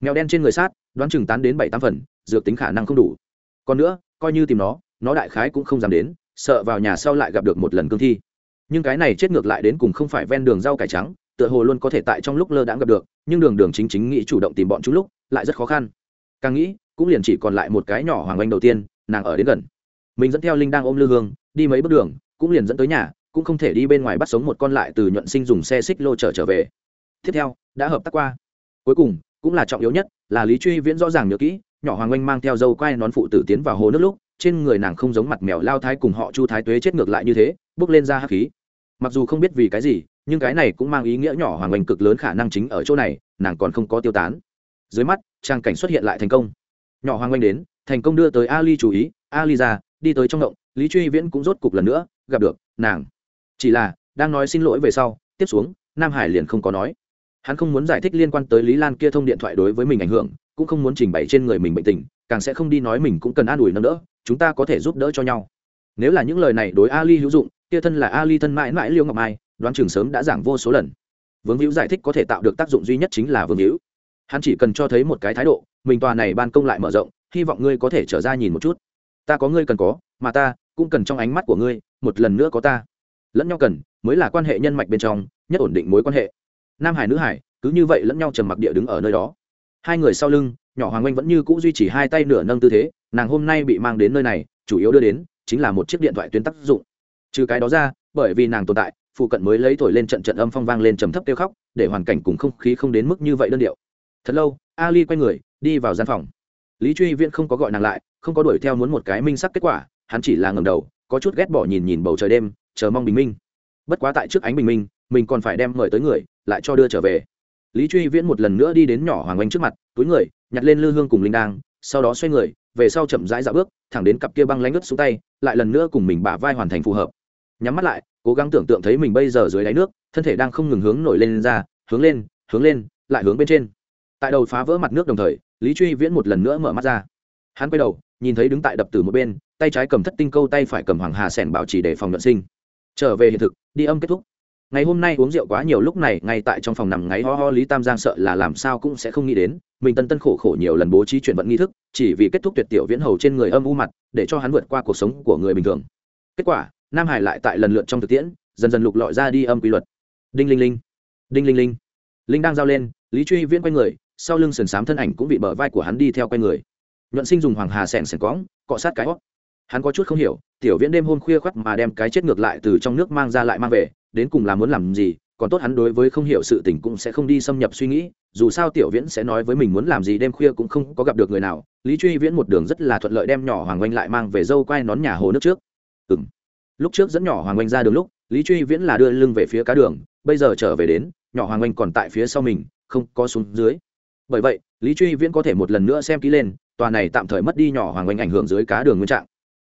mèo đen trên người sát đoán chừng tán đến bảy tám phần dược tính khả năng không đủ còn nữa coi như tìm nó nó đại khái cũng không dám đến sợ vào nhà sau lại gặp được một lần cương thi nhưng cái này chết ngược lại đến cùng không phải ven đường rau cải trắng tựa hồ luôn có thể tại trong lúc lơ đãng gặp được, nhưng đường đường chính chính nghĩ chủ động tìm bọn chúng lúc, lại rất khó khăn. Càng nghĩ, cũng liền chỉ còn lại một cái nhỏ hoàng anh đầu tiên, nàng ở đến gần. Mình dẫn theo linh đang ôm lư hương, đi mấy bước đường, cũng liền dẫn tới nhà, cũng không thể đi bên ngoài bắt sống một con lại từ nhuận sinh dùng xe xích lô chở trở về. Tiếp theo, đã hợp tác qua. Cuối cùng, cũng là trọng yếu nhất, là lý truy viễn rõ ràng nhớ kỹ, nhỏ hoàng anh mang theo dâu quai nón phụ tử tiến vào hồ nước lúc, trên người nàng không giống mặt mèo lao thái cùng họ chu thái tuế chết ngược lại như thế, bước lên ra hắc khí. Mặc dù không biết vì cái gì nhưng cái này cũng mang ý nghĩa nhỏ hoàng oanh cực lớn khả năng chính ở chỗ này, nàng còn không có tiêu tán. Dưới mắt, trang cảnh xuất hiện lại thành công. Nhỏ hoàng oanh đến, thành công đưa tới ali chú ý, ali ra, đi tới trong động, lý truy viễn cũng rốt cục lần nữa gặp được nàng. Chỉ là, đang nói xin lỗi về sau, tiếp xuống, nam hải liền không có nói. Hắn không muốn giải thích liên quan tới lý lan kia thông điện thoại đối với mình ảnh hưởng, cũng không muốn trình bày trên người mình bệnh tình, càng sẽ không đi nói mình cũng cần an ủi nâng đỡ, chúng ta có thể giúp đỡ cho nhau. Nếu là những lời này đối ali hữu dụng, kia thân là ali thân mãi mãi liêu ngọc mai đoán chừng sớm đã giảng vô số lần. Vương hữu giải thích có thể tạo được tác dụng duy nhất chính là vương hữu hắn chỉ cần cho thấy một cái thái độ, mình tòa này ban công lại mở rộng, hy vọng ngươi có thể trở ra nhìn một chút. Ta có ngươi cần có, mà ta cũng cần trong ánh mắt của ngươi, một lần nữa có ta. Lẫn nhau cần, mới là quan hệ nhân mạch bên trong, nhất ổn định mối quan hệ. Nam hải nữ hải, cứ như vậy lẫn nhau trầm mặc địa đứng ở nơi đó. Hai người sau lưng, nhỏ hoàng oanh vẫn như c ũ duy trì hai tay nửa nâng tư thế, nàng hôm nay bị mang đến nơi này, chủ yếu đưa đến chính là một chiếc điện thoại tuyến tác dụng. Trừ cái đó ra, bởi vì nàng tồn tại phụ cận mới lấy thổi lên trận trận âm phong vang lên trầm thấp kêu khóc, để hoàn cảnh cùng không khí không đến mức như vậy đơn điệu. Thật lâu, ali quay người, đi vào gian phòng. Lý truy viễn không có gọi nàng lại, không có đuổi theo muốn một cái minh sắc kết quả, hắn chỉ là ngầm đầu, có chút ghét bỏ nhìn nhìn bầu trời đêm, chờ mong bình minh. Bất quá tại trước ánh bình minh, mình còn phải đem mời tới người, lại cho đưa trở về. Lý truy viễn một lần nữa đi đến nhỏ hoàng oanh trước mặt, túi người, nhặt lên lư hương cùng linh đang sau đó xoay người, về sau chậm rãi dạo bước, thẳng đến cặp kia băng lánh ướt xuống tay, lại lần nữa cùng mình bả vai hoàn thành phù hợp nhắm mắt lại, cố gắng tưởng tượng thấy mình bây giờ dưới đáy nước, thân thể đang không ngừng hướng nổi lên ra, hướng lên hướng lên, lại hướng bên trên. Tại đầu phá vỡ mặt nước đồng thời, lý truy viễn một lần nữa mở mắt ra. Hắn quay đầu, nhìn thấy đứng tại đập từ một bên, tay trái cầm thất tinh câu, tay phải cầm hoàng hà sẻn bảo trì để phòng nhuận sinh. Trở về hiện thực, đi âm kết thúc. Ngày hôm nay uống rượu quá nhiều, lúc này, ngay tại trong phòng nằm ngáy ho ho, lý tam giang sợ là làm sao cũng sẽ không nghĩ đến, mình tân tân khổ khổ nhiều lần bố trí chuyển vận nghi thức, chỉ vì kết thúc tuyệt tiểu viễn hầu trên người âm u mặt, để cho hắn vượt qua cuộc sống của người bình thường. Kết quả nam hải lại tại lần lượt trong thực tiễn, dần dần lục lọi ra đi âm quy luật. Đinh linh linh. Đinh linh linh. Linh đang giao lên, lý truy viễn quay người, sau lưng sườn xám thân ảnh cũng bị bờ vai của hắn đi theo quay người. Nhuận sinh dùng hoàng hà sẻng sẻng cõng, cọ sát cái hót. Hắn có chút không hiểu, tiểu viễn đêm hôm khuya khoắt mà đem cái chết ngược lại từ trong nước mang ra lại mang về, đến cùng là muốn làm gì, còn tốt hắn đối với không hiểu sự tình cũng sẽ không đi xâm nhập suy nghĩ, dù sao tiểu viễn sẽ nói với mình muốn làm gì đêm khuya cũng không có gặp được người nào. Lý truy viễn một đường rất là thuận lợi đem nhỏ hoàng oanh lại mang về dâu quai nón nhà hồ nước trước. Ừ m lúc trước dẫn nhỏ hoàng oanh ra đường lúc, lý truy viễn là đưa lưng về phía cá đường, bây giờ trở về đến, nhỏ hoàng oanh còn tại phía sau mình, không có xuống dưới. Bởi vậy, lý truy viễn có thể một lần nữa xem kỹ lên, tòa này tạm thời mất đi nhỏ hoàng oanh ảnh hưởng dưới cá đường nguyên trạng.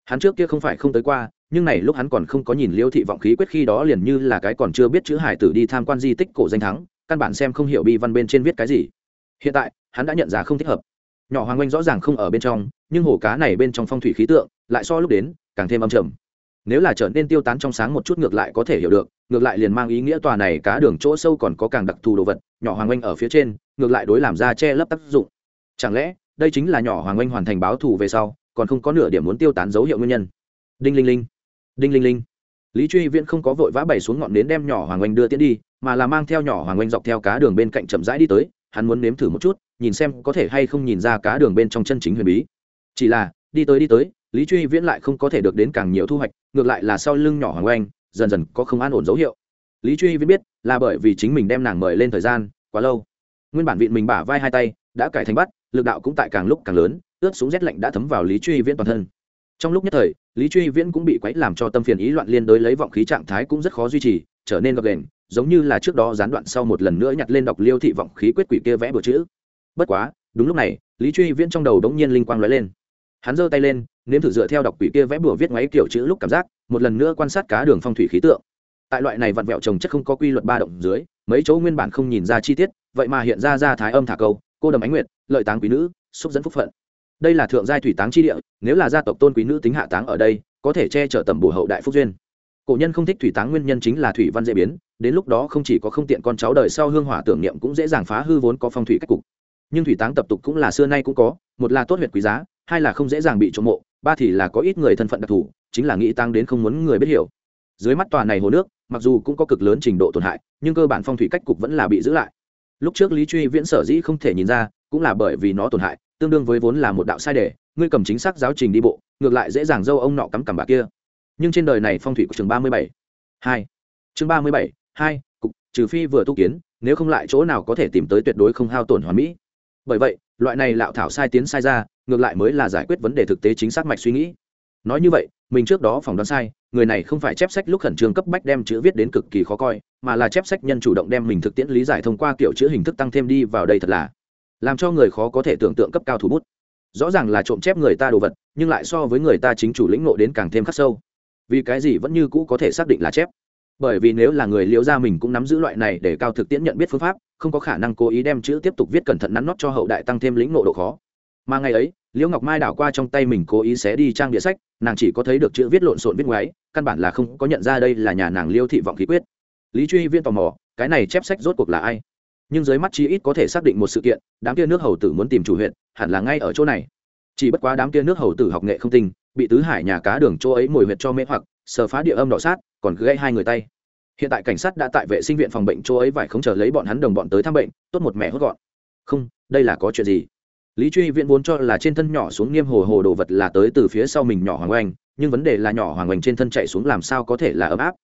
Hắn trước kia không phải không tới qua, nhưng này lúc hắn còn không có nhìn liêu thị vọng khí quyết khi đó liền như là cái còn chưa biết chữ hải tử đi tham quan di tích cổ danh thắng, căn bản xem không hiểu bi văn bên trên viết cái gì. Hiện tại, hắn đã nhận ra không thích hợp. Nhỏ hoàng oanh rõ ràng không ở bên trong, nhưng hồ cá này bên trong phong thủy khí tượng, lại so lúc đến, càng thêm âm trầm nếu là trở nên tiêu tán trong sáng một chút ngược lại có thể hiểu được, ngược lại liền mang ý nghĩa tòa này cá đường chỗ sâu còn có càng đặc thù đồ vật, nhỏ hoàng oanh ở phía trên, ngược lại đối làm ra che lấp tác dụng. Chẳng lẽ, đây chính là nhỏ hoàng oanh hoàn thành báo thù về sau, còn không có nửa điểm muốn tiêu tán dấu hiệu nguyên nhân? Đinh linh linh, đinh linh linh. Lý truy viễn không có vội vã bày xuống ngọn nến đem nhỏ hoàng oanh đưa tiến đi, mà là mang theo nhỏ hoàng oanh dọc theo cá đường bên cạnh chậm rãi đi tới, hắn muốn nếm thử một chút, nhìn xem có thể hay không nhìn ra cá đường bên trong chân chính huyền bí. Chỉ là, đi tới đi tới, lý truy viễn lại không có thể được đến càng nhiều thu hoạch ngược lại là sau lưng nhỏ hoàng oanh, dần dần có không an ổn dấu hiệu. Lý truy viễn biết là bởi vì chính mình đem nàng mời lên thời gian quá lâu. Nguyên bản vịn mình bả vai hai tay đã cải thành bắt, lực đạo cũng tại càng lúc càng lớn, ướt xuống rét lạnh đã thấm vào lý truy viễn toàn thân. Trong lúc nhất thời, lý truy viễn cũng bị quấy làm cho tâm phiền ý loạn liên đối lấy vọng khí trạng thái cũng rất khó duy trì, trở nên gập đền giống như là trước đó gián đoạn sau một lần nữa nhặt lên đọc liêu thị vọng khí quyết quỷ kia vẽ bừa chữ. Bất quá, đúng lúc này, lý truy viễn trong đầu đống nhiên linh quang lóe lên hắn giơ tay lên, nếm thử dựa theo đọc quỷ kia vẽ bừa viết ngoáy kiểu chữ lúc cảm giác, một lần nữa quan sát cá đường phong thủy khí tượng. Tại loại này vặn vẹo trồng chất không có quy luật ba động dưới, mấy chỗ nguyên bản không nhìn ra chi tiết, vậy mà hiện ra ra thái âm thả câu, cô đầm ánh nguyệt, lợi táng quý nữ, xúc dẫn phúc phận. Đây là thượng giai thủy táng chi địa, nếu là gia tộc tôn quý nữ tính hạ táng ở đây, có thể che chở tầm bổ hậu đại phúc duyên. Cổ nhân không thích thủy táng nguyên nhân chính là thủy văn dễ biến, đến lúc đó không chỉ có không tiện con cháu đời sau hương hỏa tưởng niệm cũng dễ dàng phá hư vốn có phong thủy cách cục. Nhưng thủy táng tập tục cũng là xưa nay cũng có, một là tốt huyệt quý giá hai là không dễ dàng bị trộm mộ, ba thì là có ít người thân phận đặc thù, chính là nghĩ tăng đến không muốn người biết hiểu. Dưới mắt tòa này hồ nước, mặc dù cũng có cực lớn trình độ tổn hại, nhưng cơ bản phong thủy cách cục vẫn là bị giữ lại. Lúc trước lý truy viễn sở dĩ không thể nhìn ra, cũng là bởi vì nó tổn hại, tương đương với vốn là một đạo sai đề, ngươi cầm chính xác giáo trình đi bộ, ngược lại dễ dàng dâu ông nọ cắm cằm bà kia. Nhưng trên đời này phong thủy của trường ba mươi bảy, hai, chương ba mươi bảy, hai, cục, trừ phi vừa tu kiến, nếu không lại chỗ nào có thể tìm tới tuyệt đối không hao tổn hoàn mỹ. Bởi vậy loại này lạo thảo sai tiến sai ra, ngược lại mới là giải quyết vấn đề thực tế chính xác mạch suy nghĩ. Nói như vậy, mình trước đó phỏng đoán sai, người này không phải chép sách lúc khẩn trương cấp bách đem chữ viết đến cực kỳ khó coi, mà là chép sách nhân chủ động đem mình thực tiễn lý giải thông qua kiểu chữ hình thức tăng thêm đi vào đây thật là làm cho người khó có thể tưởng tượng cấp cao thủ bút. Rõ ràng là trộm chép người ta đồ vật, nhưng lại so với người ta chính chủ lĩnh nộ đến càng thêm khắc sâu. Vì cái gì vẫn như cũ có thể xác định là chép? Bởi vì nếu là người liễu gia mình cũng nắm giữ loại này để cao thực tiễn nhận biết phương pháp, không có khả năng cố ý đem chữ tiếp tục viết cẩn thận nắn nót cho hậu đại tăng thêm lĩnh nộ độ khó. Mà ngày ấy, liễu ngọc mai đảo qua trong tay mình cố ý xé đi trang địa sách, nàng chỉ có thấy được chữ viết lộn xộn viết ngoáy, căn bản là không có nhận ra đây là nhà nàng liêu thị vọng khí quyết. Lý truy viên tò mò, cái này chép sách rốt cuộc là ai? Nhưng dưới mắt chi ít có thể xác định một sự kiện, đám kia nước hầu tử muốn tìm chủ huyện, hẳn là ngay ở chỗ này. Chỉ bất quá đám kia nước hầu tử học nghệ không tinh, bị tứ hải nhà cá đường chỗ ấy mồi huyệt cho mễ hoặc, sờ phá địa âm đỏ sát còn gãy hai người tay. Hiện tại cảnh sát đã tại vệ sinh viện phòng bệnh chỗ ấy vải không chờ lấy bọn hắn đồng bọn tới thăm bệnh, tốt một mẹ hốt gọn. Không, đây là có chuyện gì? Lý truy viện vốn cho là trên thân nhỏ xuống nghiêm hồ hồ đồ vật là tới từ phía sau mình nhỏ hoàng oanh, nhưng vấn đề là nhỏ hoàng oanh trên thân chạy xuống làm sao có thể là ấm áp?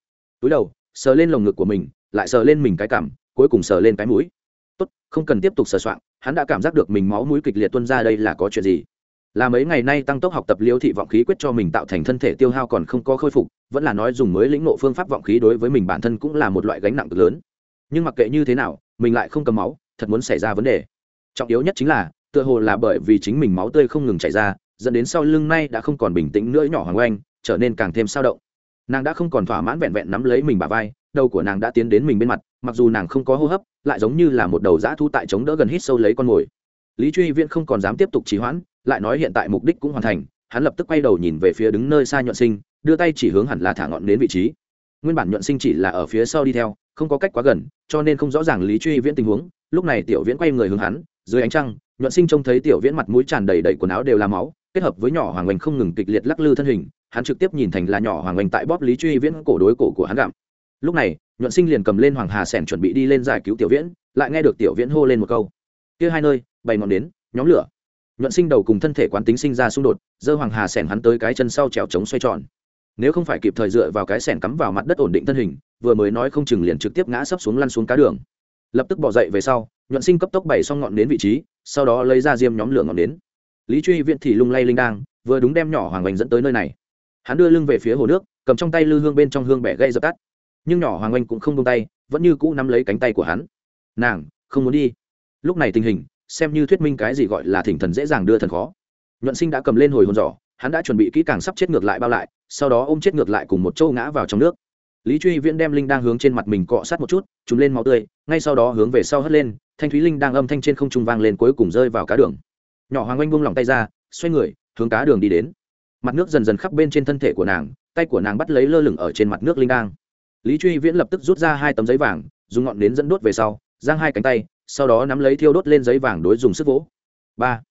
Túi đầu, sờ lên lồng ngực của mình, lại sờ lên mình cái cảm cuối cùng sờ lên cái mũi. Tốt, không cần tiếp tục sờ soạn hắn đã cảm giác được mình máu mũi kịch liệt tuân ra đây là có chuyện gì? Là mấy ngày nay tăng tốc học tập liêu thị vọng khí quyết cho mình tạo thành thân thể tiêu hao còn không có khôi phục, vẫn là nói dùng mới lĩnh nộ phương pháp vọng khí đối với mình bản thân cũng là một loại gánh nặng cực lớn. Nhưng mặc kệ như thế nào, mình lại không cầm máu, thật muốn xảy ra vấn đề. Trọng yếu nhất chính là, tựa hồ là bởi vì chính mình máu tươi không ngừng chảy ra, dẫn đến sau lưng nay đã không còn bình tĩnh nữa nhỏ hoàng oanh, trở nên càng thêm sao động. Nàng đã không còn thỏa mãn vẹn vẹn nắm lấy mình bà vai, đầu của nàng đã tiến đến mình bên mặt, mặc dù nàng không có hô hấp, lại giống như là một đầu dã thu tại chống đỡ gần hít sâu lấy con mồi. Lý truy viễn không còn dám tiếp tục trì hoãn lại nói hiện tại mục đích cũng hoàn thành, hắn lập tức quay đầu nhìn về phía đứng nơi xa nhuận sinh, đưa tay chỉ hướng hẳn là thả ngọn đến vị trí. Nguyên bản nhuận sinh chỉ là ở phía sau đi theo, không có cách quá gần, cho nên không rõ ràng lý truy viễn tình huống. Lúc này tiểu viễn quay người hướng hắn, dưới ánh trăng, nhuận sinh trông thấy tiểu viễn mặt mũi tràn đầy đầy quần áo đều là máu, kết hợp với nhỏ hoàng oanh không ngừng kịch liệt lắc lư thân hình, hắn trực tiếp nhìn thành là nhỏ hoàng oanh tại bóp lý truy viễn cổ đối cổ của hắn gặm. Lúc này, nhuận sinh liền cầm lên hoàng hà sẻn chuẩn bị đi lên giải cứu tiểu viễn, lại nghe được tiểu viễn hô lên một câu. Kia hai nơi, bày ngọn đến nhóm lửa nhuận sinh đầu cùng thân thể quán tính sinh ra xung đột, dơ hoàng hà sẻn hắn tới cái chân sau trèo trống xoay tròn. Nếu không phải kịp thời dựa vào cái sẻn cắm vào mặt đất ổn định thân hình, vừa mới nói không chừng liền trực tiếp ngã sấp xuống lăn xuống cá đường. Lập tức bỏ dậy về sau, nhuận sinh cấp tốc bày xong ngọn đến vị trí, sau đó lấy ra diêm nhóm lửa ngọn đến lý truy viện thì lung lay linh đang, vừa đúng đem nhỏ hoàng oanh dẫn tới nơi này. Hắn đưa lưng về phía hồ nước, cầm trong tay lư hương bên trong hương bẻ gây dập tắt. Nhưng nhỏ hoàng oanh cũng không tung tay, vẫn như cũ nắm lấy cánh tay của hắn. Nàng, không muốn đi. Lúc này tình hình xem như thuyết minh cái gì gọi là thỉnh thần dễ dàng đưa thần khó. Nhuận sinh đã cầm lên hồi hồn giỏ, hắn đã chuẩn bị kỹ càng sắp chết ngược lại bao lại, sau đó ôm chết ngược lại cùng một châu ngã vào trong nước. Lý truy viễn đem linh đang hướng trên mặt mình cọ sát một chút trúng lên máu tươi, ngay sau đó hướng về sau hất lên, thanh thúy linh đang âm thanh trên không trung vang lên cuối cùng rơi vào cá đường. Nhỏ hoàng oanh buông lỏng tay ra, xoay người, hướng cá đường đi đến. Mặt nước dần dần khắp bên trên thân thể của nàng, tay của nàng bắt lấy lơ lửng ở trên mặt nước linh đang. Lý truy viễn lập tức rút ra hai tấm giấy vàng, dùng ngọn nến dẫn đốt về sau, giang hai cánh tay sau đó nắm lấy thiêu đốt lên giấy vàng đối dùng sức vỗ. Ba.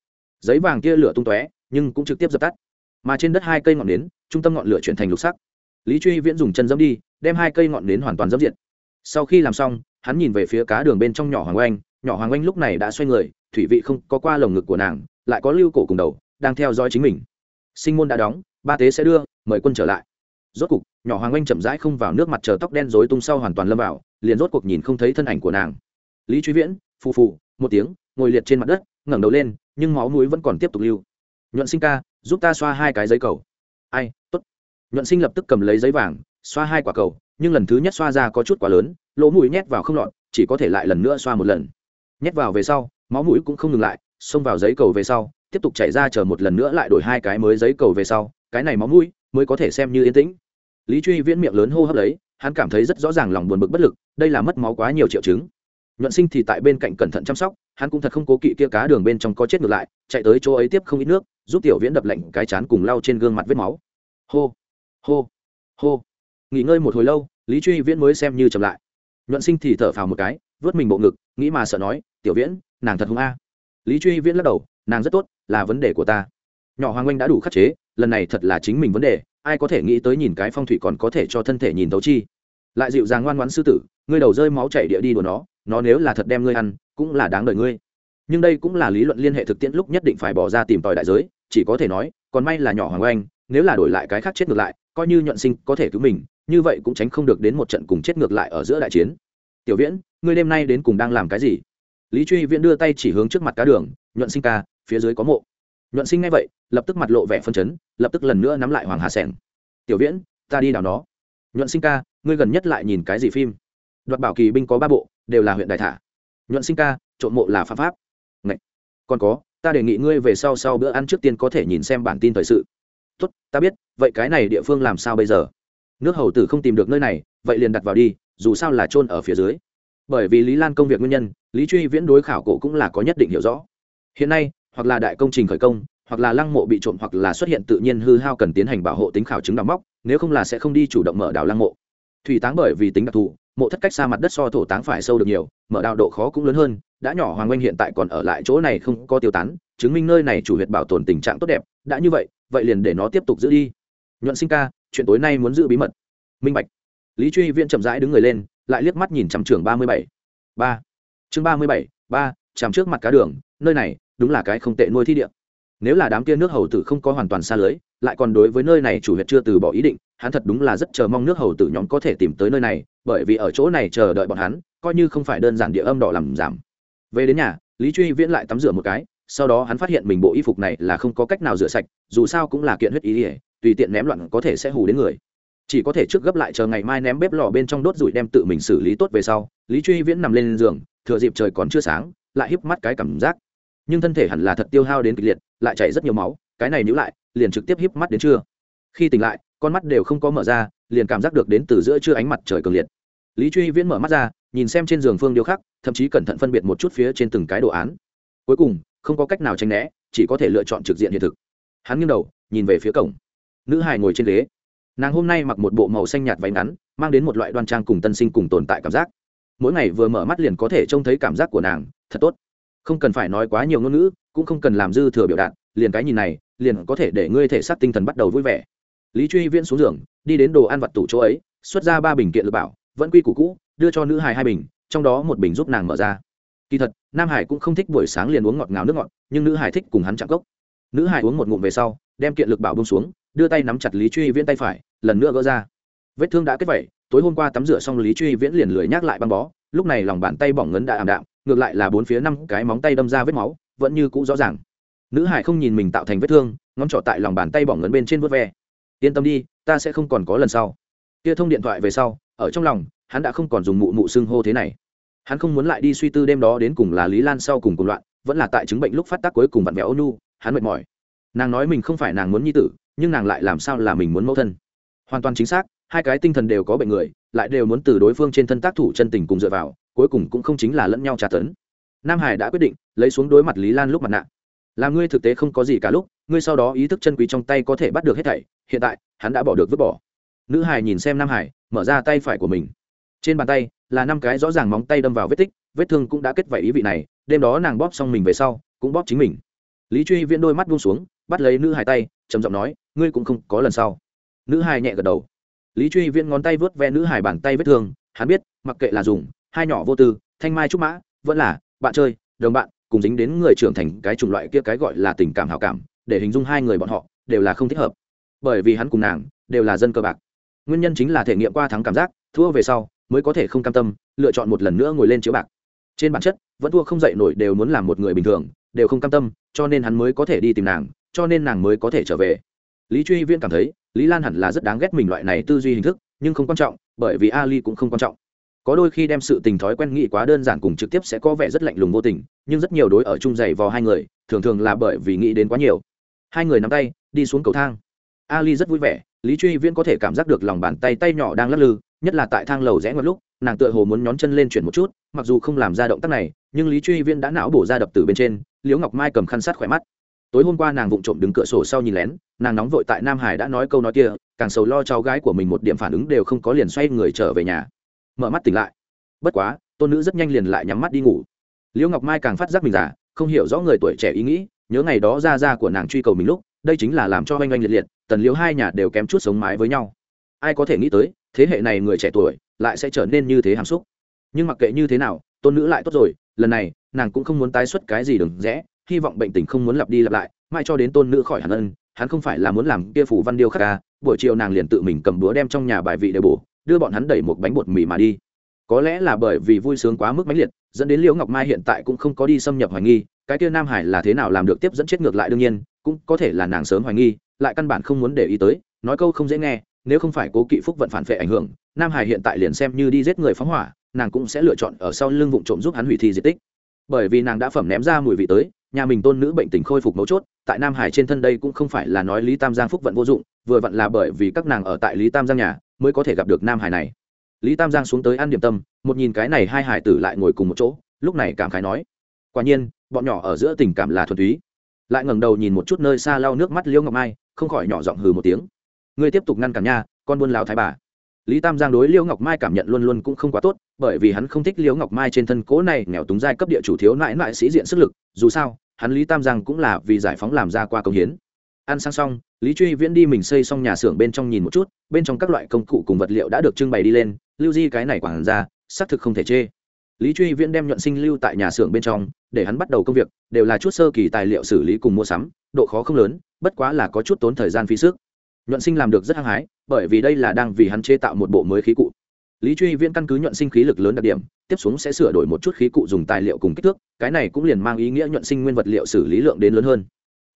Giấy vàng kia lửa tung tóe, nhưng cũng trực tiếp dập tắt. Mà trên đất hai cây ngọn nến, trung tâm ngọn lửa chuyển thành lục sắc. Lý truy viễn dùng chân dẫm đi, đem hai cây ngọn nến hoàn toàn dẫm diện sau khi làm xong, hắn nhìn về phía cá đường bên trong nhỏ hoàng oanh. Nhỏ hoàng oanh lúc này đã xoay người, thủy vị không có qua lồng ngực của nàng, lại có lưu cổ cùng đầu, đang theo dõi chính mình. Sinh môn đã đóng, ba tế sẽ đưa, mời quân trở lại. Rốt cục, nhỏ hoàng oanh chậm rãi không vào nước mặt chờ tóc đen rối tung sau hoàn toàn lâm vào, liền rốt cuộc nhìn không thấy thân ảnh của nàng lý truy viễn, phù phù, một tiếng, ngồi liệt trên mặt đất, ngẩng đầu lên, nhưng máu mũi vẫn còn tiếp tục lưu. Nhuận sinh ca, giúp ta xoa hai cái giấy cầu. Ai t ố t nhuận sinh lập tức cầm lấy giấy vàng, xoa hai quả cầu, nhưng lần thứ nhất xoa ra có chút quá lớn, lỗ mũi nhét vào không lọt, chỉ có thể lại lần nữa xoa một lần. Nhét vào về sau, máu mũi cũng không ngừng lại, xông vào giấy cầu về sau, tiếp tục chảy ra chờ một lần nữa lại đổi hai cái mới giấy cầu về sau, cái này máu mũi mới có thể xem như yên tĩnh. Lý truy viễn miệng lớn hô hấp lấy, hắn cảm thấy rất rõ ràng lòng buồn bực bất lực, đây là mất máu quá nhiều triệu chứng nhuận sinh thì tại bên cạnh cẩn thận chăm sóc, hắn cũng thật không cố kỵ kia cá đường bên trong có chết ngược lại, chạy tới chỗ ấy tiếp không ít nước, giúp tiểu viễn đập lạnh cái chán cùng lau trên gương mặt vết máu. Hô hô hô. Nghỉ ngơi một hồi lâu, lý truy viễn mới xem như chậm lại. Nhuận sinh thì thở phào một cái, vớt mình bộ ngực, nghĩ mà sợ nói, tiểu viễn, nàng thật hung a. Lý truy viễn lắc đầu, nàng rất tốt, là vấn đề của ta. Nhỏ hoàng oanh đã đủ khắc chế, lần này thật là chính mình vấn đề, ai có thể nghĩ tới nhìn cái phong thủy còn có thể cho thân thể nhìn thấu chi. Lại dịu dàng ngoan ngoãn sư tử, ngươi đầu rơi máu chảy địa đi đùa nó nó nếu là thật đem ngươi ăn, cũng là đáng đời ngươi. Nhưng đây cũng là lý luận liên hệ thực tiễn lúc nhất định phải bỏ ra tìm tòi đại giới, chỉ có thể nói, còn may là nhỏ hoàng oanh, nếu là đổi lại cái khác chết ngược lại, coi như nhuận sinh có thể cứu mình, như vậy cũng tránh không được đến một trận cùng chết ngược lại ở giữa đại chiến. Tiểu viễn, ngươi đêm nay đến cùng đang làm cái gì? Lý truy viễn đưa tay chỉ hướng trước mặt cá đường, nhuận sinh ca, phía dưới có mộ. Nhuận sinh ngay vậy, lập tức mặt lộ vẻ phân chấn, lập tức lần nữa nắm lại hoàng hà sẻng. Tiểu viễn, ta đi đào nó. Nhuận sinh ca, ngươi gần nhất lại nhìn cái gì phim? Đoạt bảo kỳ binh có ba bộ đều là huyện đại thả. Nhuận sinh ca, trộm mộ là pháp pháp. Ngậy. còn có, ta đề nghị ngươi về sau sau bữa ăn trước tiên có thể nhìn xem bản tin thời sự. Tốt, ta biết, vậy cái này địa phương làm sao bây giờ? Nước hầu tử không tìm được nơi này, vậy liền đặt vào đi, dù sao là chôn ở phía dưới. Bởi vì lý lan công việc nguyên nhân, lý truy viễn đối khảo cổ cũng là có nhất định hiểu rõ. Hiện nay, hoặc là đại công trình khởi công, hoặc là lăng mộ bị trộm hoặc là xuất hiện tự nhiên hư hao cần tiến hành bảo hộ tính khảo chứng đào móc, nếu không là sẽ không đi chủ động mở đào lăng mộ. Thủy táng bởi vì tính đặc thù mộ thất cách xa mặt đất so thổ táng phải sâu được nhiều, mở đào độ khó cũng lớn hơn, đã nhỏ hoàng oanh hiện tại còn ở lại chỗ này không có tiêu tán, chứng minh nơi này chủ huyệt bảo tồn tình trạng tốt đẹp, đã như vậy vậy liền để nó tiếp tục giữ đi. Nhuận sinh ca, chuyện tối nay muốn giữ bí mật. Minh bạch. Lý truy viễn chậm rãi đứng người lên, lại liếc mắt nhìn chằm trường ba mươi bảy. Ba. Chương ba mươi bảy, ba chằm trước mặt cá đường, nơi này, đúng là cái không tệ nuôi thi địa nếu là đám kia nước hầu tử không có hoàn toàn xa lưới, lại còn đối với nơi này chủ huyệt chưa từ bỏ ý định, hắn thật đúng là rất chờ mong nước hầu tử nhóm có thể tìm tới nơi này, bởi vì ở chỗ này chờ đợi bọn hắn, coi như không phải đơn giản địa âm đỏ làm giảm. Về đến nhà, lý truy viễn lại tắm rửa một cái, sau đó hắn phát hiện mình bộ y phục này là không có cách nào rửa sạch, dù sao cũng là kiện huyết ý ỉa tùy tiện ném loạn có thể sẽ hù đến người. Chỉ có thể trước gấp lại chờ ngày mai ném bếp lò bên trong đốt rủi đem tự mình xử lý tốt về sau, lý truy viễn nằm lên giường, thừa dịp trời còn chưa sáng, lại híp mắt cái cảm giác nhưng thân thể hẳn là thật tiêu hao đến kịch liệt, lại chảy rất nhiều máu, cái này nhữ lại, liền trực tiếp híp mắt đến trưa. Khi tỉnh lại, con mắt đều không có mở ra, liền cảm giác được đến từ giữa trưa ánh mặt trời cường liệt. Lý truy viễn mở mắt ra, nhìn xem trên giường phương điêu khắc, thậm chí cẩn thận phân biệt một chút phía trên từng cái đồ án. Cuối cùng, không có cách nào tránh né, chỉ có thể lựa chọn trực diện hiện thực. Hắn nghiêng đầu, nhìn về phía cổng. Nữ hài ngồi trên ghế. Nàng hôm nay mặc một bộ màu xanh nhạt váy ngắn, mang đến một loại đoan trang cùng tân sinh cùng tồn tại cảm giác. Mỗi ngày vừa mở mắt liền có thể trông thấy cảm giác của nàng, thật tốt không cần phải nói quá nhiều ngôn ngữ, cũng không cần làm dư thừa biểu đạt, liền cái nhìn này, liền có thể để ngươi thể xác tinh thần bắt đầu vui vẻ. Lý truy viễn xuống giường, đi đến đồ ăn vặt tủ chỗ ấy, xuất ra ba bình kiện lựa bảo, vẫn quy củ cũ, đưa cho nữ hài hai bình, trong đó một bình giúp nàng mở ra. Kỳ thật, nam hải cũng không thích buổi sáng liền uống ngọt ngào nước ngọt, nhưng nữ hải thích cùng hắn chạm cốc. Nữ hải uống một ngụm về sau, đem kiện lực bảo bông xuống, đưa tay nắm chặt lý truy viễn tay phải, lần nữa gỡ ra. Vết thương đã kết vẩy, tối hôm qua tắm rửa xong lý truy viễn liền lười nhắc lại băng bó, lúc này lòng bàn tay bỏng ngấn đã ảm đạm ngược lại là bốn phía năm cái móng tay đâm ra vết máu, vẫn như cũ rõ ràng. Nữ hải không nhìn mình tạo thành vết thương, ngón trọ tại lòng bàn tay bỏng ngấn bên trên vớt ve. Yên tâm đi, ta sẽ không còn có lần sau. Kia thông điện thoại về sau, ở trong lòng, hắn đã không còn dùng mụ mụ xưng hô thế này. Hắn không muốn lại đi suy tư đêm đó đến cùng là lý lan sau cùng cùng loạn, vẫn là tại chứng bệnh lúc phát tác cuối cùng vặn vẹo ônu, hắn mệt mỏi. Nàng nói mình không phải nàng muốn nhi tử, nhưng nàng lại làm sao là mình muốn mẫu thân. Hoàn toàn chính xác hai cái tinh thần đều có bệnh người, lại đều muốn từ đối phương trên thân tác thủ chân tình cùng dựa vào, cuối cùng cũng không chính là lẫn nhau tra tấn. Nam hải đã quyết định, lấy xuống đối mặt lý lan lúc mặt nạ. Là ngươi thực tế không có gì cả lúc, ngươi sau đó ý thức chân quý trong tay có thể bắt được hết thảy, hiện tại, hắn đã bỏ được vứt bỏ. Nữ hải nhìn xem nam hải, mở ra tay phải của mình. Trên bàn tay, là năm cái rõ ràng móng tay đâm vào vết tích, vết thương cũng đã kết vảy ý vị này, đêm đó nàng bóp xong mình về sau, cũng bóp chính mình. Lý truy viễn đôi mắt buông xuống, bắt lấy nữ hải tay, trầm giọng nói, ngươi cũng không có lần sau. Nữ hải nhẹ gật đầu lý truy viễn ngón tay vớt ve nữ hải bàn tay vết thương, hắn biết, mặc kệ là dùng, hai nhỏ vô tư, thanh mai trúc mã, vẫn là, bạn chơi, đồng bạn, cùng dính đến người trưởng thành cái chủng loại kia cái gọi là tình cảm hảo cảm, để hình dung hai người bọn họ, đều là không thích hợp. Bởi vì hắn cùng nàng, đều là dân cơ bạc. Nguyên nhân chính là thể nghiệm qua thắng cảm giác, thua về sau, mới có thể không cam tâm, lựa chọn một lần nữa ngồi lên chiếu bạc. Trên bản chất, vẫn thua không dậy nổi đều muốn làm một người bình thường, đều không cam tâm, cho nên hắn mới có thể đi tìm nàng, cho nên nàng mới có thể trở về lý truy viễn cảm thấy, lý lan hẳn là rất đáng ghét mình loại này tư duy hình thức, nhưng không quan trọng, bởi vì ali cũng không quan trọng. Có đôi khi đem sự tình thói quen nghĩ quá đơn giản cùng trực tiếp sẽ có vẻ rất lạnh lùng vô tình, nhưng rất nhiều đối ở chung giày vò hai người, thường thường là bởi vì nghĩ đến quá nhiều. Hai người nắm tay, đi xuống cầu thang. Ali rất vui vẻ, lý truy viễn có thể cảm giác được lòng bàn tay tay nhỏ đang lắc lư, nhất là tại thang lầu rẽ ngoặt lúc, nàng tựa hồ muốn nhón chân lên chuyển một chút, mặc dù không làm ra động tác này, nhưng lý truy viễn đã não bổ ra đập từ bên trên, liễu ngọc mai cầm khăn sát khỏe mắt tối hôm qua nàng vụng trộm đứng cửa sổ sau nhìn lén, nàng nóng vội tại nam hải đã nói câu nói kia, càng sầu lo cháu gái của mình một điểm phản ứng đều không có liền xoay người trở về nhà. Mở mắt tỉnh lại. Bất quá, tôn nữ rất nhanh liền lại nhắm mắt đi ngủ. Liễu ngọc mai càng phát giác mình già, không hiểu rõ người tuổi trẻ ý nghĩ, nhớ ngày đó ra ra của nàng truy cầu mình lúc, đây chính là làm cho oanh oanh liệt liệt, tần liễu hai nhà đều kém chút sống mái với nhau. Ai có thể nghĩ tới, thế hệ này người trẻ tuổi lại sẽ trở nên như thế hàm xúc. Nhưng mặc kệ như thế nào, tôn nữ lại tốt rồi, lần này, nàng cũng không muốn tái xuất cái gì đừng rẽ hy vọng bệnh tình không muốn lặp đi lặp lại mãi cho đến tôn nữ khỏi hẳn ân, hắn không phải là muốn làm kia phủ văn điêu khắc ca buổi chiều nàng liền tự mình cầm búa đem trong nhà bài vị để bổ, đưa bọn hắn đẩy một bánh bột mì mà đi. Có lẽ là bởi vì vui sướng quá mức mãnh liệt, dẫn đến liễu ngọc mai hiện tại cũng không có đi xâm nhập hoài nghi, cái kia nam hải là thế nào làm được tiếp dẫn chết ngược lại đương nhiên, cũng có thể là nàng sớm hoài nghi, lại căn bản không muốn để ý tới, nói câu không dễ nghe, nếu không phải cố kỵ phúc vận phản phệ ảnh hưởng, nam hải hiện tại liền xem như đi giết người phóng hỏa, nàng cũng sẽ lựa chọn ở sau lưng vụ trộm giúp hắn hủy thi di tích. Bởi vì nàng đã phẩm ném ra mùi vị tới nhà mình tôn nữ bệnh tình khôi phục mấu chốt, tại nam hải trên thân đây cũng không phải là nói lý tam giang phúc vận vô dụng, vừa vặn là bởi vì các nàng ở tại lý tam giang nhà mới có thể gặp được nam hải này. Lý tam giang xuống tới ăn điểm tâm, một nhìn cái này hai hải tử lại ngồi cùng một chỗ, lúc này cảm khái nói, quả nhiên, bọn nhỏ ở giữa tình cảm là thuần túy. Lại ngẩng đầu nhìn một chút nơi xa lau nước mắt liêu ngọc mai, không khỏi nhỏ giọng hừ một tiếng, ngươi tiếp tục ngăn cản nha, con buôn lão thái bà lý tam giang đối Liễu ngọc mai cảm nhận luôn luôn cũng không quá tốt, bởi vì hắn không thích Liễu ngọc mai trên thân cố này nghèo túng giai cấp địa chủ thiếu nại nại sĩ diện sức lực, dù sao, hắn lý tam giang cũng là vì giải phóng làm ra qua công hiến. Ăn sang xong, lý truy viễn đi mình xây xong nhà xưởng bên trong nhìn một chút, bên trong các loại công cụ cùng vật liệu đã được trưng bày đi lên, lưu di cái này quản ra xác thực không thể chê. Lý truy viễn đem nhuận sinh lưu tại nhà xưởng bên trong, để hắn bắt đầu công việc, đều là chút sơ kỳ tài liệu xử lý cùng mua sắm, độ khó không lớn, bất quá là có chút tốn thời gian phí sức nhuận sinh làm được rất hăng hái, bởi vì đây là đang vì hắn chế tạo một bộ mới khí cụ. Lý truy viễn căn cứ nhuận sinh khí lực lớn đặc điểm, tiếp xuống sẽ sửa đổi một chút khí cụ dùng tài liệu cùng kích thước, cái này cũng liền mang ý nghĩa nhuận sinh nguyên vật liệu xử lý lượng đến lớn hơn.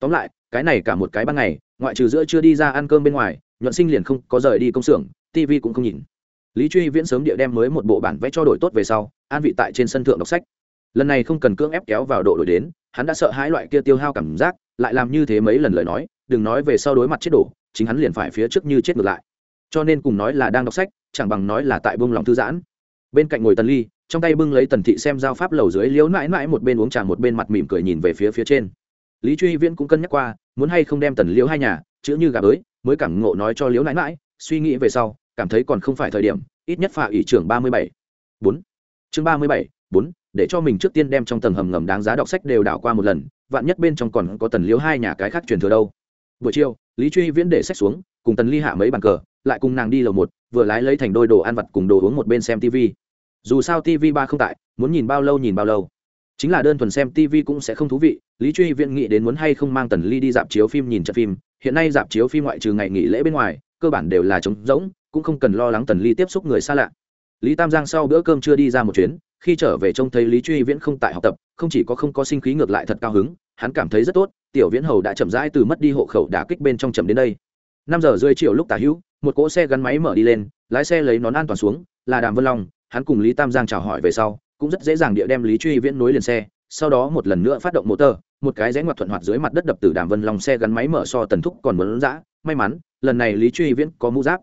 Tóm lại, cái này cả một cái ban ngày, ngoại trừ giữa chưa đi ra ăn cơm bên ngoài, nhuận sinh liền không có rời đi công xưởng tv cũng không nhìn. Lý truy viễn sớm địa đem mới một bộ bản vẽ cho đổi tốt về sau, an vị tại trên sân thượng đọc sách. Lần này không cần cưỡng ép kéo vào độ đổi đến, hắn đã sợ hãi loại kia tiêu hao cảm giác, lại làm như thế mấy lần lời nói, đừng nói về sau đối mặt chết đổ chính hắn liền phải phía trước như chết ngược lại. Cho nên cùng nói là đang đọc sách, chẳng bằng nói là tại bông lòng thư giãn. Bên cạnh ngồi tần ly, trong tay bưng lấy tần thị xem giao pháp lầu dưới liếu mãi mãi một bên uống trà một bên mặt mỉm cười nhìn về phía phía trên. Lý truy viễn cũng cân nhắc qua, muốn hay không đem tần liễu hai nhà, chữ như gà bới, mới cảm ngộ nói cho liễu mãi mãi suy nghĩ về sau, cảm thấy còn không phải thời điểm, ít nhất phà ủy trưởng ba mươi bảy. Bốn. Chương ba mươi bảy, bốn, để cho mình trước tiên đem trong tầng hầm ngầm đáng giá đọc sách đều đảo qua một lần, vạn nhất bên trong còn có tần liễu hai nhà cái khác truyền thừa đâu. Buổi chiều lý truy viễn để sách xuống, cùng tần ly hạ mấy bàn cờ, lại cùng nàng đi lầu một, vừa lái lấy thành đôi đồ ăn vặt cùng đồ uống một bên xem tv dù sao tv ba không tại, muốn nhìn bao lâu nhìn bao lâu. Chính là đơn thuần xem tv cũng sẽ không thú vị, lý truy viễn nghĩ đến muốn hay không mang tần ly đi dạp chiếu phim nhìn trận phim, hiện nay dạp chiếu phim ngoại trừ ngày nghỉ lễ bên ngoài, cơ bản đều là trống rỗng, cũng không cần lo lắng tần ly tiếp xúc người xa lạ. Lý tam giang sau bữa cơm chưa đi ra một chuyến, khi trở về trông thấy lý truy viễn không tại học tập, không chỉ có không có sinh khí ngược lại thật cao hứng, hắn cảm thấy rất tốt tiểu viễn hầu đã chậm rãi từ mất đi hộ khẩu đả kích bên trong chậm đến đây. Năm giờ rưỡi chiều lúc tả hữu, một cỗ xe gắn máy mở đi lên, lái xe lấy nón an toàn xuống, là đàm vân long, hắn cùng lý tam giang chào hỏi về sau, cũng rất dễ dàng địa đem lý truy viễn nối liền xe, sau đó một lần nữa phát động motor một cái rẽ ngoặt thuận hoạt dưới mặt đất đập từ đàm vân long xe gắn máy mở so tần thúc còn muốn dã, may mắn, lần này lý truy viễn có mũ giáp.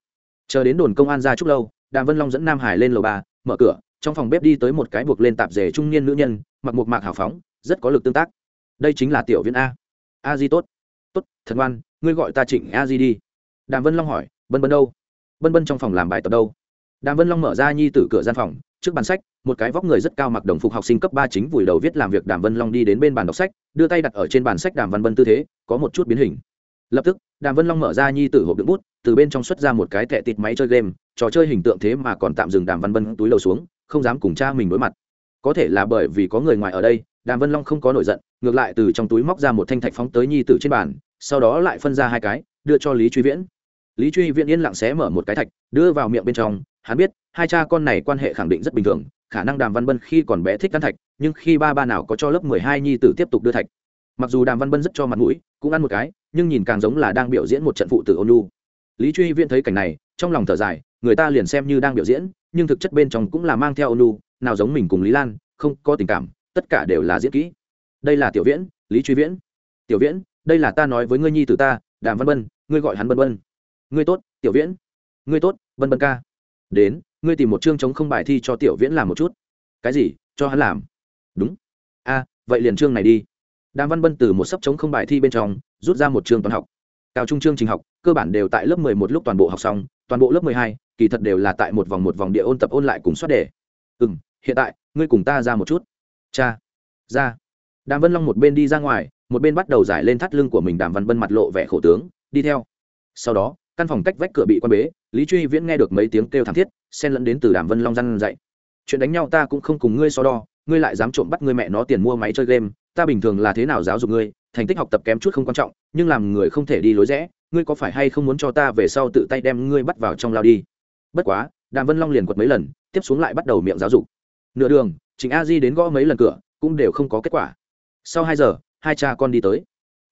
Chờ đến đồn công an ra chút lâu, đàm vân long dẫn nam hải lên lầu ba, mở cửa, trong phòng bếp đi tới một cái buộc lên tạp dề trung niên nữ nhân, mặc một mạc hào phóng, rất có lực tương tác. Đây chính là tiểu viễn a a di tốt. Tốt, thật ngoan, ngươi gọi ta trịnh a di đi. Đàm vân long hỏi, bân bân đâu? Bân bân trong phòng làm bài tập đâu? Đàm vân long mở ra nhi tử cửa gian phòng, trước bàn sách, một cái vóc người rất cao mặc đồng phục học sinh cấp ba chính vùi đầu viết làm việc đàm vân long đi đến bên bàn đọc sách, đưa tay đặt ở trên bàn sách đàm văn bân tư thế, có một chút biến hình. Lập tức, đàm vân long mở ra nhi tử hộp đựng bút, từ bên trong xuất ra một cái thẻ tịt máy chơi game, trò chơi hình tượng thế mà còn tạm dừng đàm văn bân túi lầu xuống, không dám cùng cha mình đối mặt. Có thể là bởi vì có người ngoài ở đây đàm vân long không có nổi giận, ngược lại từ trong túi móc ra một thanh thạch phóng tới nhi tử trên bàn, sau đó lại phân ra hai cái, đưa cho lý truy viễn. Lý truy viễn yên lặng xé mở một cái thạch, đưa vào miệng bên trong, hắn biết, hai cha con này quan hệ khẳng định rất bình thường, khả năng đàm văn bân khi còn bé thích ăn thạch, nhưng khi ba ba nào có cho lớp mười hai nhi tử tiếp tục đưa thạch. Mặc dù đàm văn bân rất cho mặt mũi, cũng ăn một cái, nhưng nhìn càng giống là đang biểu diễn một trận phụ tử ôn lu lý truy viễn thấy cảnh này, trong lòng thở dài, người ta liền xem như đang biểu diễn, nhưng thực chất bên trong cũng là mang theo ôn lu nào giống mình cùng lý lan, không có tình cảm tất cả đều là diễn kỹ. Đây là tiểu viễn, lý truy viễn. Tiểu viễn, đây là ta nói với ngươi nhi tử ta, đàm văn bân, ngươi gọi hắn bân bân. Ngươi tốt, tiểu viễn. Ngươi tốt, bân bân ca. Đến, ngươi tìm một chương chống không bài thi cho tiểu viễn làm một chút. Cái gì? Cho hắn làm. Đúng. A, vậy liền chương này đi. Đàm văn bân từ một sấp chống không bài thi bên trong, rút ra một chương toán học. Cao trung chương trình học, cơ bản đều tại lớp mười một lúc toàn bộ học xong, toàn bộ lớp mười hai, kỳ thật đều là tại một vòng một vòng địa ôn tập ôn lại cùng soát đề. Ừ hiện tại, ngươi cùng ta ra một chút cha, ra. Đàm vân long một bên đi ra ngoài, một bên bắt đầu giải lên thắt lưng của mình đàm văn bân mặt lộ vẻ khổ tướng, đi theo. Sau đó, căn phòng cách vách cửa bị quan bế, lý truy viễn nghe được mấy tiếng kêu thảm thiết, xen lẫn đến từ đàm vân long răn dậy chuyện đánh nhau ta cũng không cùng ngươi so đo, ngươi lại dám trộm bắt ngươi mẹ nó tiền mua máy chơi game, ta bình thường là thế nào giáo dục ngươi, thành tích học tập kém chút không quan trọng, nhưng làm người không thể đi lối rẽ, ngươi có phải hay không muốn cho ta về sau tự tay đem ngươi bắt vào trong lao đi? Bất quá, đàm vân long liền quật mấy lần, tiếp xuống lại bắt đầu miệng giáo dục. Nửa đường trịnh a di đến gõ mấy lần cửa, cũng đều không có kết quả. Sau hai giờ, hai cha con đi tới.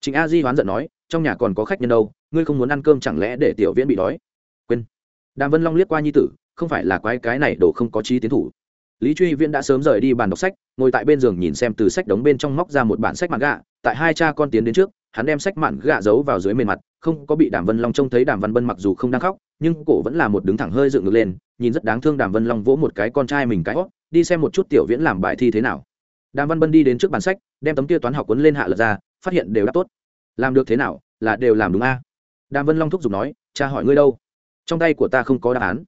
Trịnh a di hoán giận nói, trong nhà còn có khách nhân đâu, ngươi không muốn ăn cơm chẳng lẽ để tiểu viễn bị đói? Quên. Đàm vân long liếc qua nhi tử, không phải là quái cái này đồ không có trí tiến thủ. Lý truy viễn đã sớm rời đi bàn đọc sách, ngồi tại bên giường nhìn xem từ sách đống bên trong móc ra một bản sách mạn gạ. Tại hai cha con tiến đến trước, hắn đem sách mạn gạ giấu vào dưới mền mặt, không có bị đàm vân long trông thấy đàm văn bân mặc dù không đang khóc, nhưng cổ vẫn là một đứng thẳng hơi dựng ngược lên, nhìn rất đáng thương đàm vân long vỗ một cái con trai mình cái hót đi xem một chút tiểu viễn làm bài thi thế nào. Đàm văn bân đi đến trước bàn sách, đem tấm kia toán học quấn lên hạ lật ra, phát hiện đều đáp tốt. Làm được thế nào, là đều làm đúng a? Đàm vân long thúc giục nói, cha hỏi ngươi đâu? Trong tay của ta không có đáp án.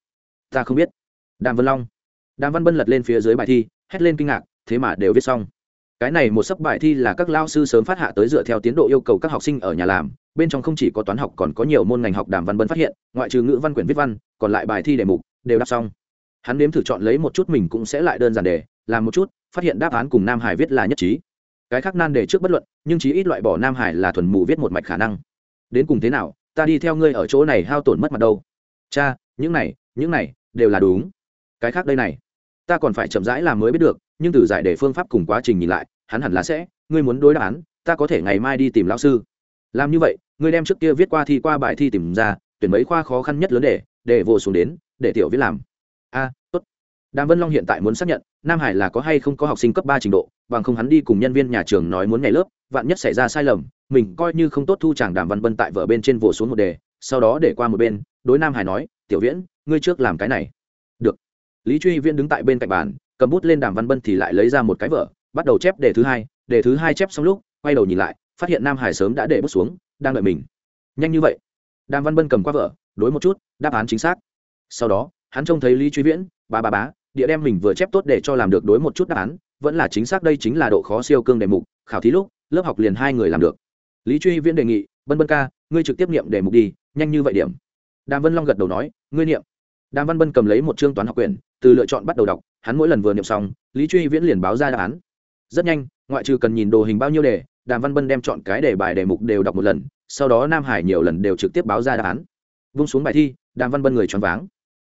Ta không biết. Đàm vân long. Đàm văn bân lật lên phía dưới bài thi, hét lên kinh ngạc, thế mà đều viết xong. Cái này một sấp bài thi là các lao sư sớm phát hạ tới dựa theo tiến độ yêu cầu các học sinh ở nhà làm, bên trong không chỉ có toán học còn có nhiều môn ngành học đàm văn bân phát hiện, ngoại trừ ngữ văn quyển viết văn, còn lại bài thi đề mục, đều đáp xong hắn nếm thử chọn lấy một chút mình cũng sẽ lại đơn giản đề làm một chút, phát hiện đáp án cùng nam hải viết là nhất trí. Cái khác nan đề trước bất luận, nhưng chí ít loại bỏ nam hải là thuần mù viết một mạch khả năng. Đến cùng thế nào, ta đi theo ngươi ở chỗ này hao tổn mất mặt đâu. Cha, những này những này, đều là đúng. Cái khác đây này, ta còn phải chậm rãi làm mới biết được, nhưng từ giải đề phương pháp cùng quá trình nhìn lại, hắn hẳn là sẽ, ngươi muốn đối đáp án, ta có thể ngày mai đi tìm lão sư. Làm như vậy, ngươi đem trước kia viết qua thi qua bài thi tìm ra, tuyển mấy khoa khó khăn nhất lớn để để vô xuống đến, để tiểu viết làm a tốt. Đàm vân long hiện tại muốn xác nhận, nam hải là có hay không có học sinh cấp ba trình độ, bằng không hắn đi cùng nhân viên nhà trường nói muốn ngày lớp, vạn nhất xảy ra sai lầm, mình coi như không tốt thu chàng đàm văn bân tại vợ bên trên vỗ xuống một đề, sau đó để qua một bên, đối nam hải nói, tiểu viễn, ngươi trước làm cái này. Được. Lý truy viễn đứng tại bên cạnh bàn, cầm bút lên đàm văn bân thì lại lấy ra một cái vở, bắt đầu chép đề thứ hai, đề thứ hai chép xong lúc, quay đầu nhìn lại, phát hiện nam hải sớm đã để bút xuống, đang đợi mình. Nhanh như vậy. Đàm văn bân cầm qua vở, đối một chút, đáp án chính xác. Sau đó hắn trông thấy lý truy viễn, ba ba bá, địa đem mình vừa chép tốt để cho làm được đối một chút đáp án, vẫn là chính xác đây chính là độ khó siêu cương đề mục, khảo thí lúc, lớp học liền hai người làm được. Lý truy viễn đề nghị bân bân ca, ngươi trực tiếp niệm đề mục đi, nhanh như vậy điểm. Đàm vân long gật đầu nói, ngươi niệm. Đàm văn bân cầm lấy một chương toán học quyển, từ lựa chọn bắt đầu đọc, hắn mỗi lần vừa niệm xong, lý truy viễn liền báo ra đáp án. Rất nhanh, ngoại trừ cần nhìn đồ hình bao nhiêu đề, đàm văn bân đem chọn cái đề bài đề mục đều đọc một lần, sau đó nam hải nhiều lần đều trực tiếp báo ra đáp án. Vung xuống bài thi, đàm văn bân người choáng váng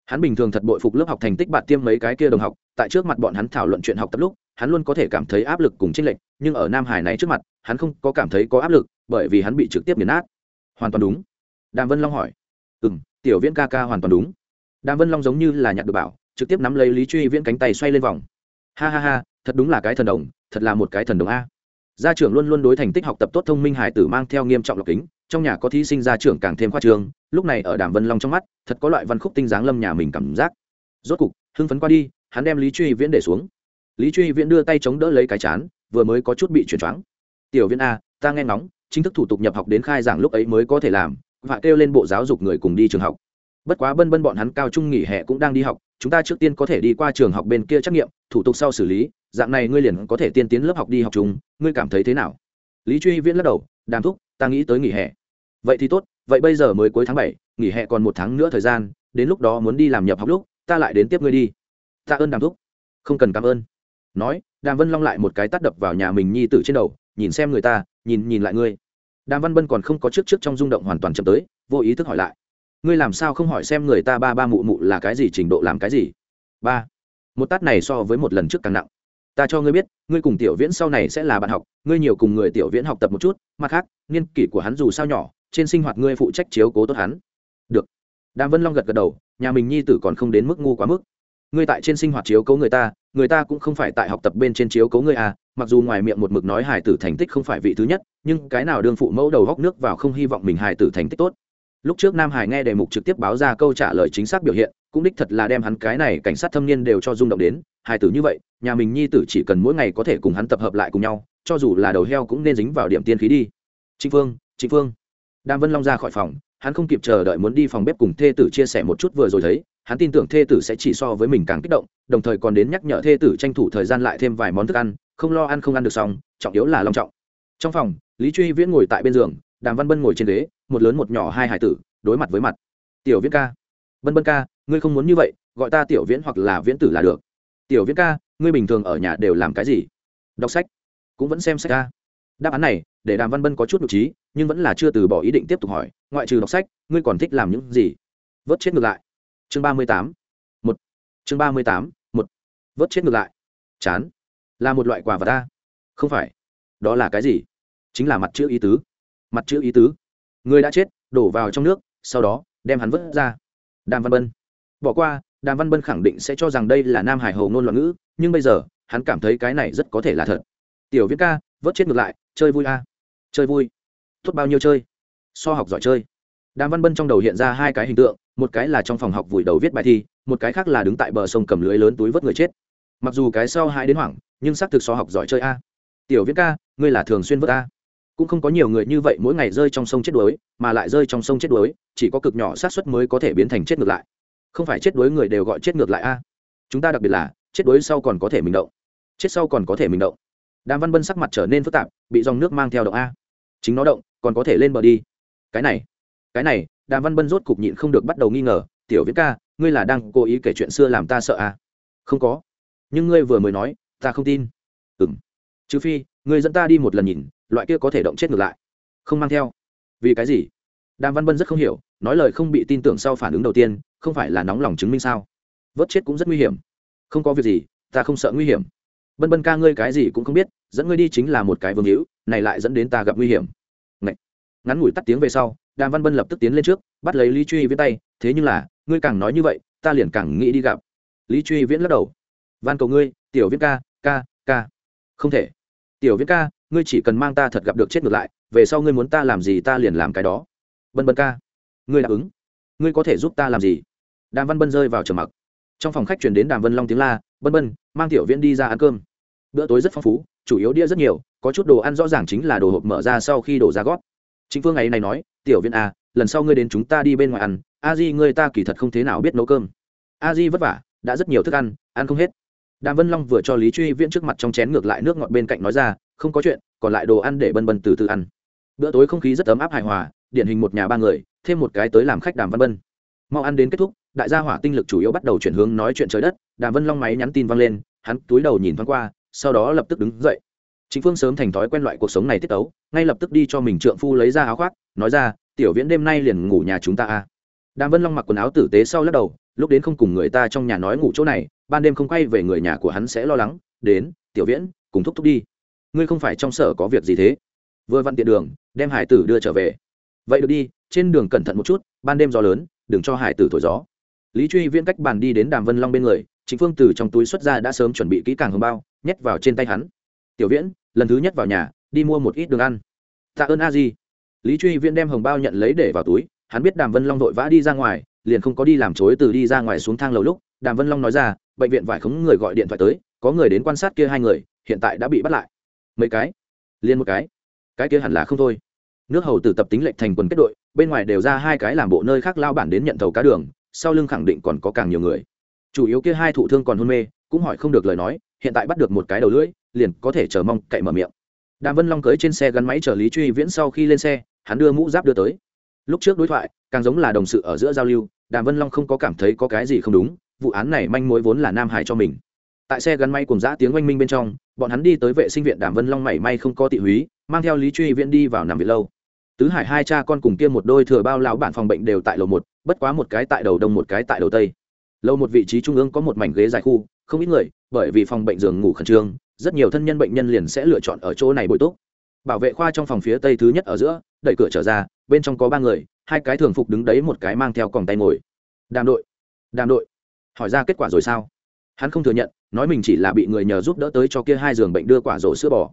hắn bình thường thật bội phục lớp học thành tích bạn tiêm mấy cái kia đồng học, tại trước mặt bọn hắn thảo luận chuyện học tập lúc, hắn luôn có thể cảm thấy áp lực cùng chênh lệch, nhưng ở nam hải này trước mặt, hắn không có cảm thấy có áp lực, bởi vì hắn bị trực tiếp nghiền nát. Hoàn toàn đúng. Đàm vân long hỏi. Ừ m tiểu viễn ca ca hoàn toàn đúng. Đàm vân long giống như là nhặt được bảo, trực tiếp nắm lấy lý truy viễn cánh tay xoay lên vòng. Ha ha ha, thật đúng là cái thần đồng, thật là một cái thần đồng a. Gia trưởng luôn luôn đối thành tích học tập tốt thông minh hải tử mang theo nghiêm trọng lọc kính trong nhà có thí sinh gia trưởng càng thêm khoa trường lúc này ở đàm vân long trong mắt, thật có loại văn khúc tinh dáng lâm nhà mình cảm giác. Rốt cục, hưng phấn qua đi, hắn đem lý truy viễn để xuống. Lý truy viễn đưa tay chống đỡ lấy cái chán, vừa mới có chút bị chuyển choáng. Tiểu viễn a, ta nghe ngóng, chính thức thủ tục nhập học đến khai giảng lúc ấy mới có thể làm, và kêu lên bộ giáo dục người cùng đi trường học. Bất quá bân bân bọn hắn cao trung nghỉ hè cũng đang đi học, chúng ta trước tiên có thể đi qua trường học bên kia trắc nghiệm, thủ tục sau xử lý, dạng này ngươi liền có thể tiên tiến lớp học đi học chúng ngươi cảm thấy thế nào? Lý truy viễn lắc đầu, đàm thúc, ta nghĩ tới nghỉ hè vậy thì tốt, vậy bây giờ mới cuối tháng bảy, nghỉ hè còn một tháng nữa thời gian, đến lúc đó muốn đi làm nhập học lúc, ta lại đến tiếp ngươi đi. Ta ơn đàm thúc. Không cần cảm ơn. Nói, đàm vân long lại một cái tắt đập vào nhà mình nhi tử trên đầu, nhìn xem người ta, nhìn nhìn lại ngươi. Đàm văn bân còn không có trước trước trong rung động hoàn toàn chậm tới, vô ý thức hỏi lại. Ngươi làm sao không hỏi xem người ta ba ba mụ mụ là cái gì, trình độ làm cái gì? Ba. Một tát này so với một lần trước càng nặng. Ta cho ngươi biết, ngươi cùng tiểu viễn sau này sẽ là bạn học, ngươi nhiều cùng người tiểu viễn học tập một chút, mặt khác, niên kỷ của hắn dù sao nhỏ trên sinh hoạt ngươi phụ trách chiếu cố tốt hắn. Được. Đàm vân long gật gật đầu, nhà mình nhi tử còn không đến mức ngu quá mức. Ngươi tại trên sinh hoạt chiếu cố người ta người ta cũng không phải tại học tập bên trên chiếu cố ngươi à mặc dù ngoài miệng một mực nói hải tử thành tích không phải vị thứ nhất, nhưng cái nào đương phụ mẫu đầu góc nước vào không hy vọng mình hải tử thành tích tốt. Lúc trước nam hải nghe đề mục trực tiếp báo ra câu trả lời chính xác biểu hiện, cũng đích thật là đem hắn cái này cảnh sát thâm niên đều cho rung động đến hải tử như vậy, nhà mình nhi tử chỉ cần mỗi ngày có thể cùng hắn tập hợp lại cùng nhau, cho dù là đầu heo cũng nên dính vào điểm tiên khí đi. Trịnh phương trịnh phương đàm vân long ra khỏi phòng, hắn không kịp chờ đợi muốn đi phòng bếp cùng thê tử chia sẻ một chút vừa rồi thấy, hắn tin tưởng thê tử sẽ chỉ so với mình càng kích động, đồng thời còn đến nhắc nhở thê tử tranh thủ thời gian lại thêm vài món thức ăn, không lo ăn không ăn được xong, trọng yếu là long trọng. Trong phòng, lý truy viễn ngồi tại bên giường, đàm văn bân ngồi trên ghế, một lớn một nhỏ hai hải tử, đối mặt với mặt. Tiểu viễn ca. Bân bân ca, ngươi không muốn như vậy, gọi ta tiểu viễn hoặc là viễn tử là được. Tiểu viễn ca, ngươi bình thường ở nhà đều làm cái gì? Đọc sách. Cũng vẫn xem sách ca đáp án này, để đàm văn bân có chút nội trí nhưng vẫn là chưa từ bỏ ý định tiếp tục hỏi, ngoại trừ đọc sách, ngươi còn thích làm những gì? Vớt chết ngược lại. Chương ba mươi tám, một. Chương ba mươi tám, một. Vớt chết ngược lại. Chán. Là một loại quà vật ta. Không phải. Đó là cái gì? Chính là mặt chữ ý tứ. Mặt chữ ý tứ. Người đã chết, đổ vào trong nước, sau đó, đem hắn vớt ra. Đàm văn bân. Bỏ qua, đàm văn bân khẳng định sẽ cho rằng đây là nam hải hầu ngôn loạn ngữ, nhưng bây giờ, hắn cảm thấy cái này rất có thể là thật. Tiểu viết ca, vớt chết ngược lại, chơi vui a. À? chơi vui tốt bao nhiêu chơi? So học giỏi chơi. Đàm văn bân trong đầu hiện ra hai cái hình tượng, một cái là trong phòng học vùi đầu viết bài thi, một cái khác là đứng tại bờ sông cầm lưới lớn túi vớt người chết. Mặc dù cái sau hai đến hoảng, nhưng xác thực so học giỏi chơi a. Tiểu viết ca, ngươi là thường xuyên vớt a. Cũng không có nhiều người như vậy mỗi ngày rơi trong sông chết đuối, mà lại rơi trong sông chết đuối, chỉ có cực nhỏ xác suất mới có thể biến thành chết ngược lại. Không phải chết đuối người đều gọi chết ngược lại a. Chúng ta đặc biệt là, chết đuối sau còn có thể mình động. Chết sau còn có thể mình động. Đàm văn bân sắc mặt trở nên phức tạp, bị dòng nước mang theo động a. Chính nó động còn có thể lên bờ đi. Cái này cái này, đàm văn bân rốt cục nhịn không được bắt đầu nghi ngờ, tiểu Viễn ca, ngươi là đang cố ý kể chuyện xưa làm ta sợ à? Không có. Nhưng ngươi vừa mới nói, ta không tin. Ừ m trừ phi, ngươi dẫn ta đi một lần nhìn, loại kia có thể động chết ngược lại. Không mang theo. Vì cái gì? Đàm văn bân rất không hiểu, nói lời không bị tin tưởng sau phản ứng đầu tiên, không phải là nóng lòng chứng minh sao? Vớt chết cũng rất nguy hiểm. Không có việc gì, ta không sợ nguy hiểm. Bân bân ca, ngươi cái gì cũng không biết, dẫn ngươi đi chính là một cái vương hữu, này lại dẫn đến ta gặp nguy hiểm ngắn ngủi tắt tiếng về sau, đàm văn bân lập tức tiến lên trước, bắt lấy lý truy viễn tay, thế nhưng là, ngươi càng nói như vậy, ta liền càng nghĩ đi gặp. Lý truy viễn lắc đầu, van cầu ngươi, tiểu viễn ca ca ca. Không thể. Tiểu viễn ca, ngươi chỉ cần mang ta thật gặp được chết ngược lại, về sau ngươi muốn ta làm gì ta liền làm cái đó. Bân bân ca, ngươi đáp ứng, ngươi có thể giúp ta làm gì? Đàm văn bân rơi vào trầm mặc. Trong phòng khách chuyển đến đàm vân long tiếng la, bân bân, mang tiểu viễn đi ra ăn cơm. Bữa tối rất phong phú, chủ yếu đĩa rất nhiều, có chút đồ ăn rõ ràng chính là đồ hộp mở ra sau khi đổ ra gót chính phương ngày này nói, tiểu Viên à lần sau ngươi đến chúng ta đi bên ngoài ăn, a di ngươi ta kỳ thật không thế nào biết nấu cơm. A di vất vả, đã rất nhiều thức ăn ăn không hết. Đàm vân long vừa cho lý truy viễn trước mặt trong chén ngược lại nước ngọt bên cạnh nói ra, không có chuyện, còn lại đồ ăn để bân bân từ từ ăn. Bữa tối không khí rất ấm áp hài hòa, điển hình một nhà ba người, thêm một cái tới làm khách đàm văn bân mau ăn đến kết thúc, đại gia hỏa tinh lực chủ yếu bắt đầu chuyển hướng nói chuyện trời đất. Đàm vân long máy nhắn tin văng lên, hắn túi đầu nhìn thoáng qua, sau đó lập tức đứng dậy chính phương sớm thành thói quen loại cuộc sống này tiết tấu, ngay lập tức đi cho mình trượng phu lấy ra áo khoác nói ra tiểu viễn đêm nay liền ngủ nhà chúng ta à đàm vân long mặc quần áo tử tế sau lắc đầu lúc đến không cùng người ta trong nhà nói ngủ chỗ này ban đêm không quay về người nhà của hắn sẽ lo lắng đến tiểu viễn cùng thúc thúc đi. Ngươi không phải trong sở có việc gì thế? Vừa vặn tiện đường đem hải tử đưa trở về. Vậy được đi trên đường cẩn thận một chút ban đêm gió lớn đừng cho hải tử thổi gió. Lý truy viễn cách bàn đi đến đàm vân long bên người chính phương từ trong túi xuất ra đã sớm chuẩn bị kỹ càng hồng bao nhét vào trên tay hắn tiểu viễn, lần thứ nhất vào nhà, đi mua một ít đường ăn. Tạ ơn a di. Lý truy viễn đem hồng bao nhận lấy để vào túi, hắn biết đàm vân long vội vã đi ra ngoài, liền không có đi làm chối từ đi ra ngoài xuống thang lầu lúc, đàm vân long nói ra, bệnh viện vải khống người gọi điện thoại tới, có người đến quan sát kia hai người, hiện tại đã bị bắt lại. Mấy cái? Liền một cái. Cái kia hẳn là không thôi. Nước hầu từ tập tính lệnh thành quần kết đội, bên ngoài đều ra hai cái làm bộ nơi khác lao bản đến nhận thầu cá đường, sau lưng khẳng định còn có càng nhiều người. Chủ yếu kia hai thụ thương còn hôn mê, cũng hỏi không được lời nói, hiện tại bắt được một cái đầu lưỡi liền có thể chờ mong cậy mở miệng. Đàm vân long cưới trên xe gắn máy chở lý truy viễn sau khi lên xe, hắn đưa mũ giáp đưa tới. Lúc trước đối thoại, càng giống là đồng sự ở giữa giao lưu, đàm vân long không có cảm thấy có cái gì không đúng, vụ án này manh mối vốn là nam hải cho mình. Tại xe gắn máy cùng giã tiếng oanh minh bên trong, bọn hắn đi tới vệ sinh viện đàm vân long mảy may không có tị húy, mang theo lý truy viễn đi vào nằm viện lâu. Tứ hải hai cha con cùng kia một đôi thừa bao lão bản phòng bệnh đều tại lầu một, bất quá một cái tại đầu đông một cái tại đầu tây. Lâu một vị trí trung ương có một mảnh ghế dài khu, không ít người, bởi vì phòng bệnh giường ngủ khẩn trương rất nhiều thân nhân bệnh nhân liền sẽ lựa chọn ở chỗ này bồi tốt bảo vệ khoa trong phòng phía tây thứ nhất ở giữa, đẩy cửa trở ra, bên trong có ba người, hai cái thường phục đứng đấy, một cái mang theo còng tay ngồi. Đàm đội đàm đội. Hỏi ra kết quả rồi sao? Hắn không thừa nhận, nói mình chỉ là bị người nhờ giúp đỡ tới cho kia hai giường bệnh đưa quả rổ sữa bò.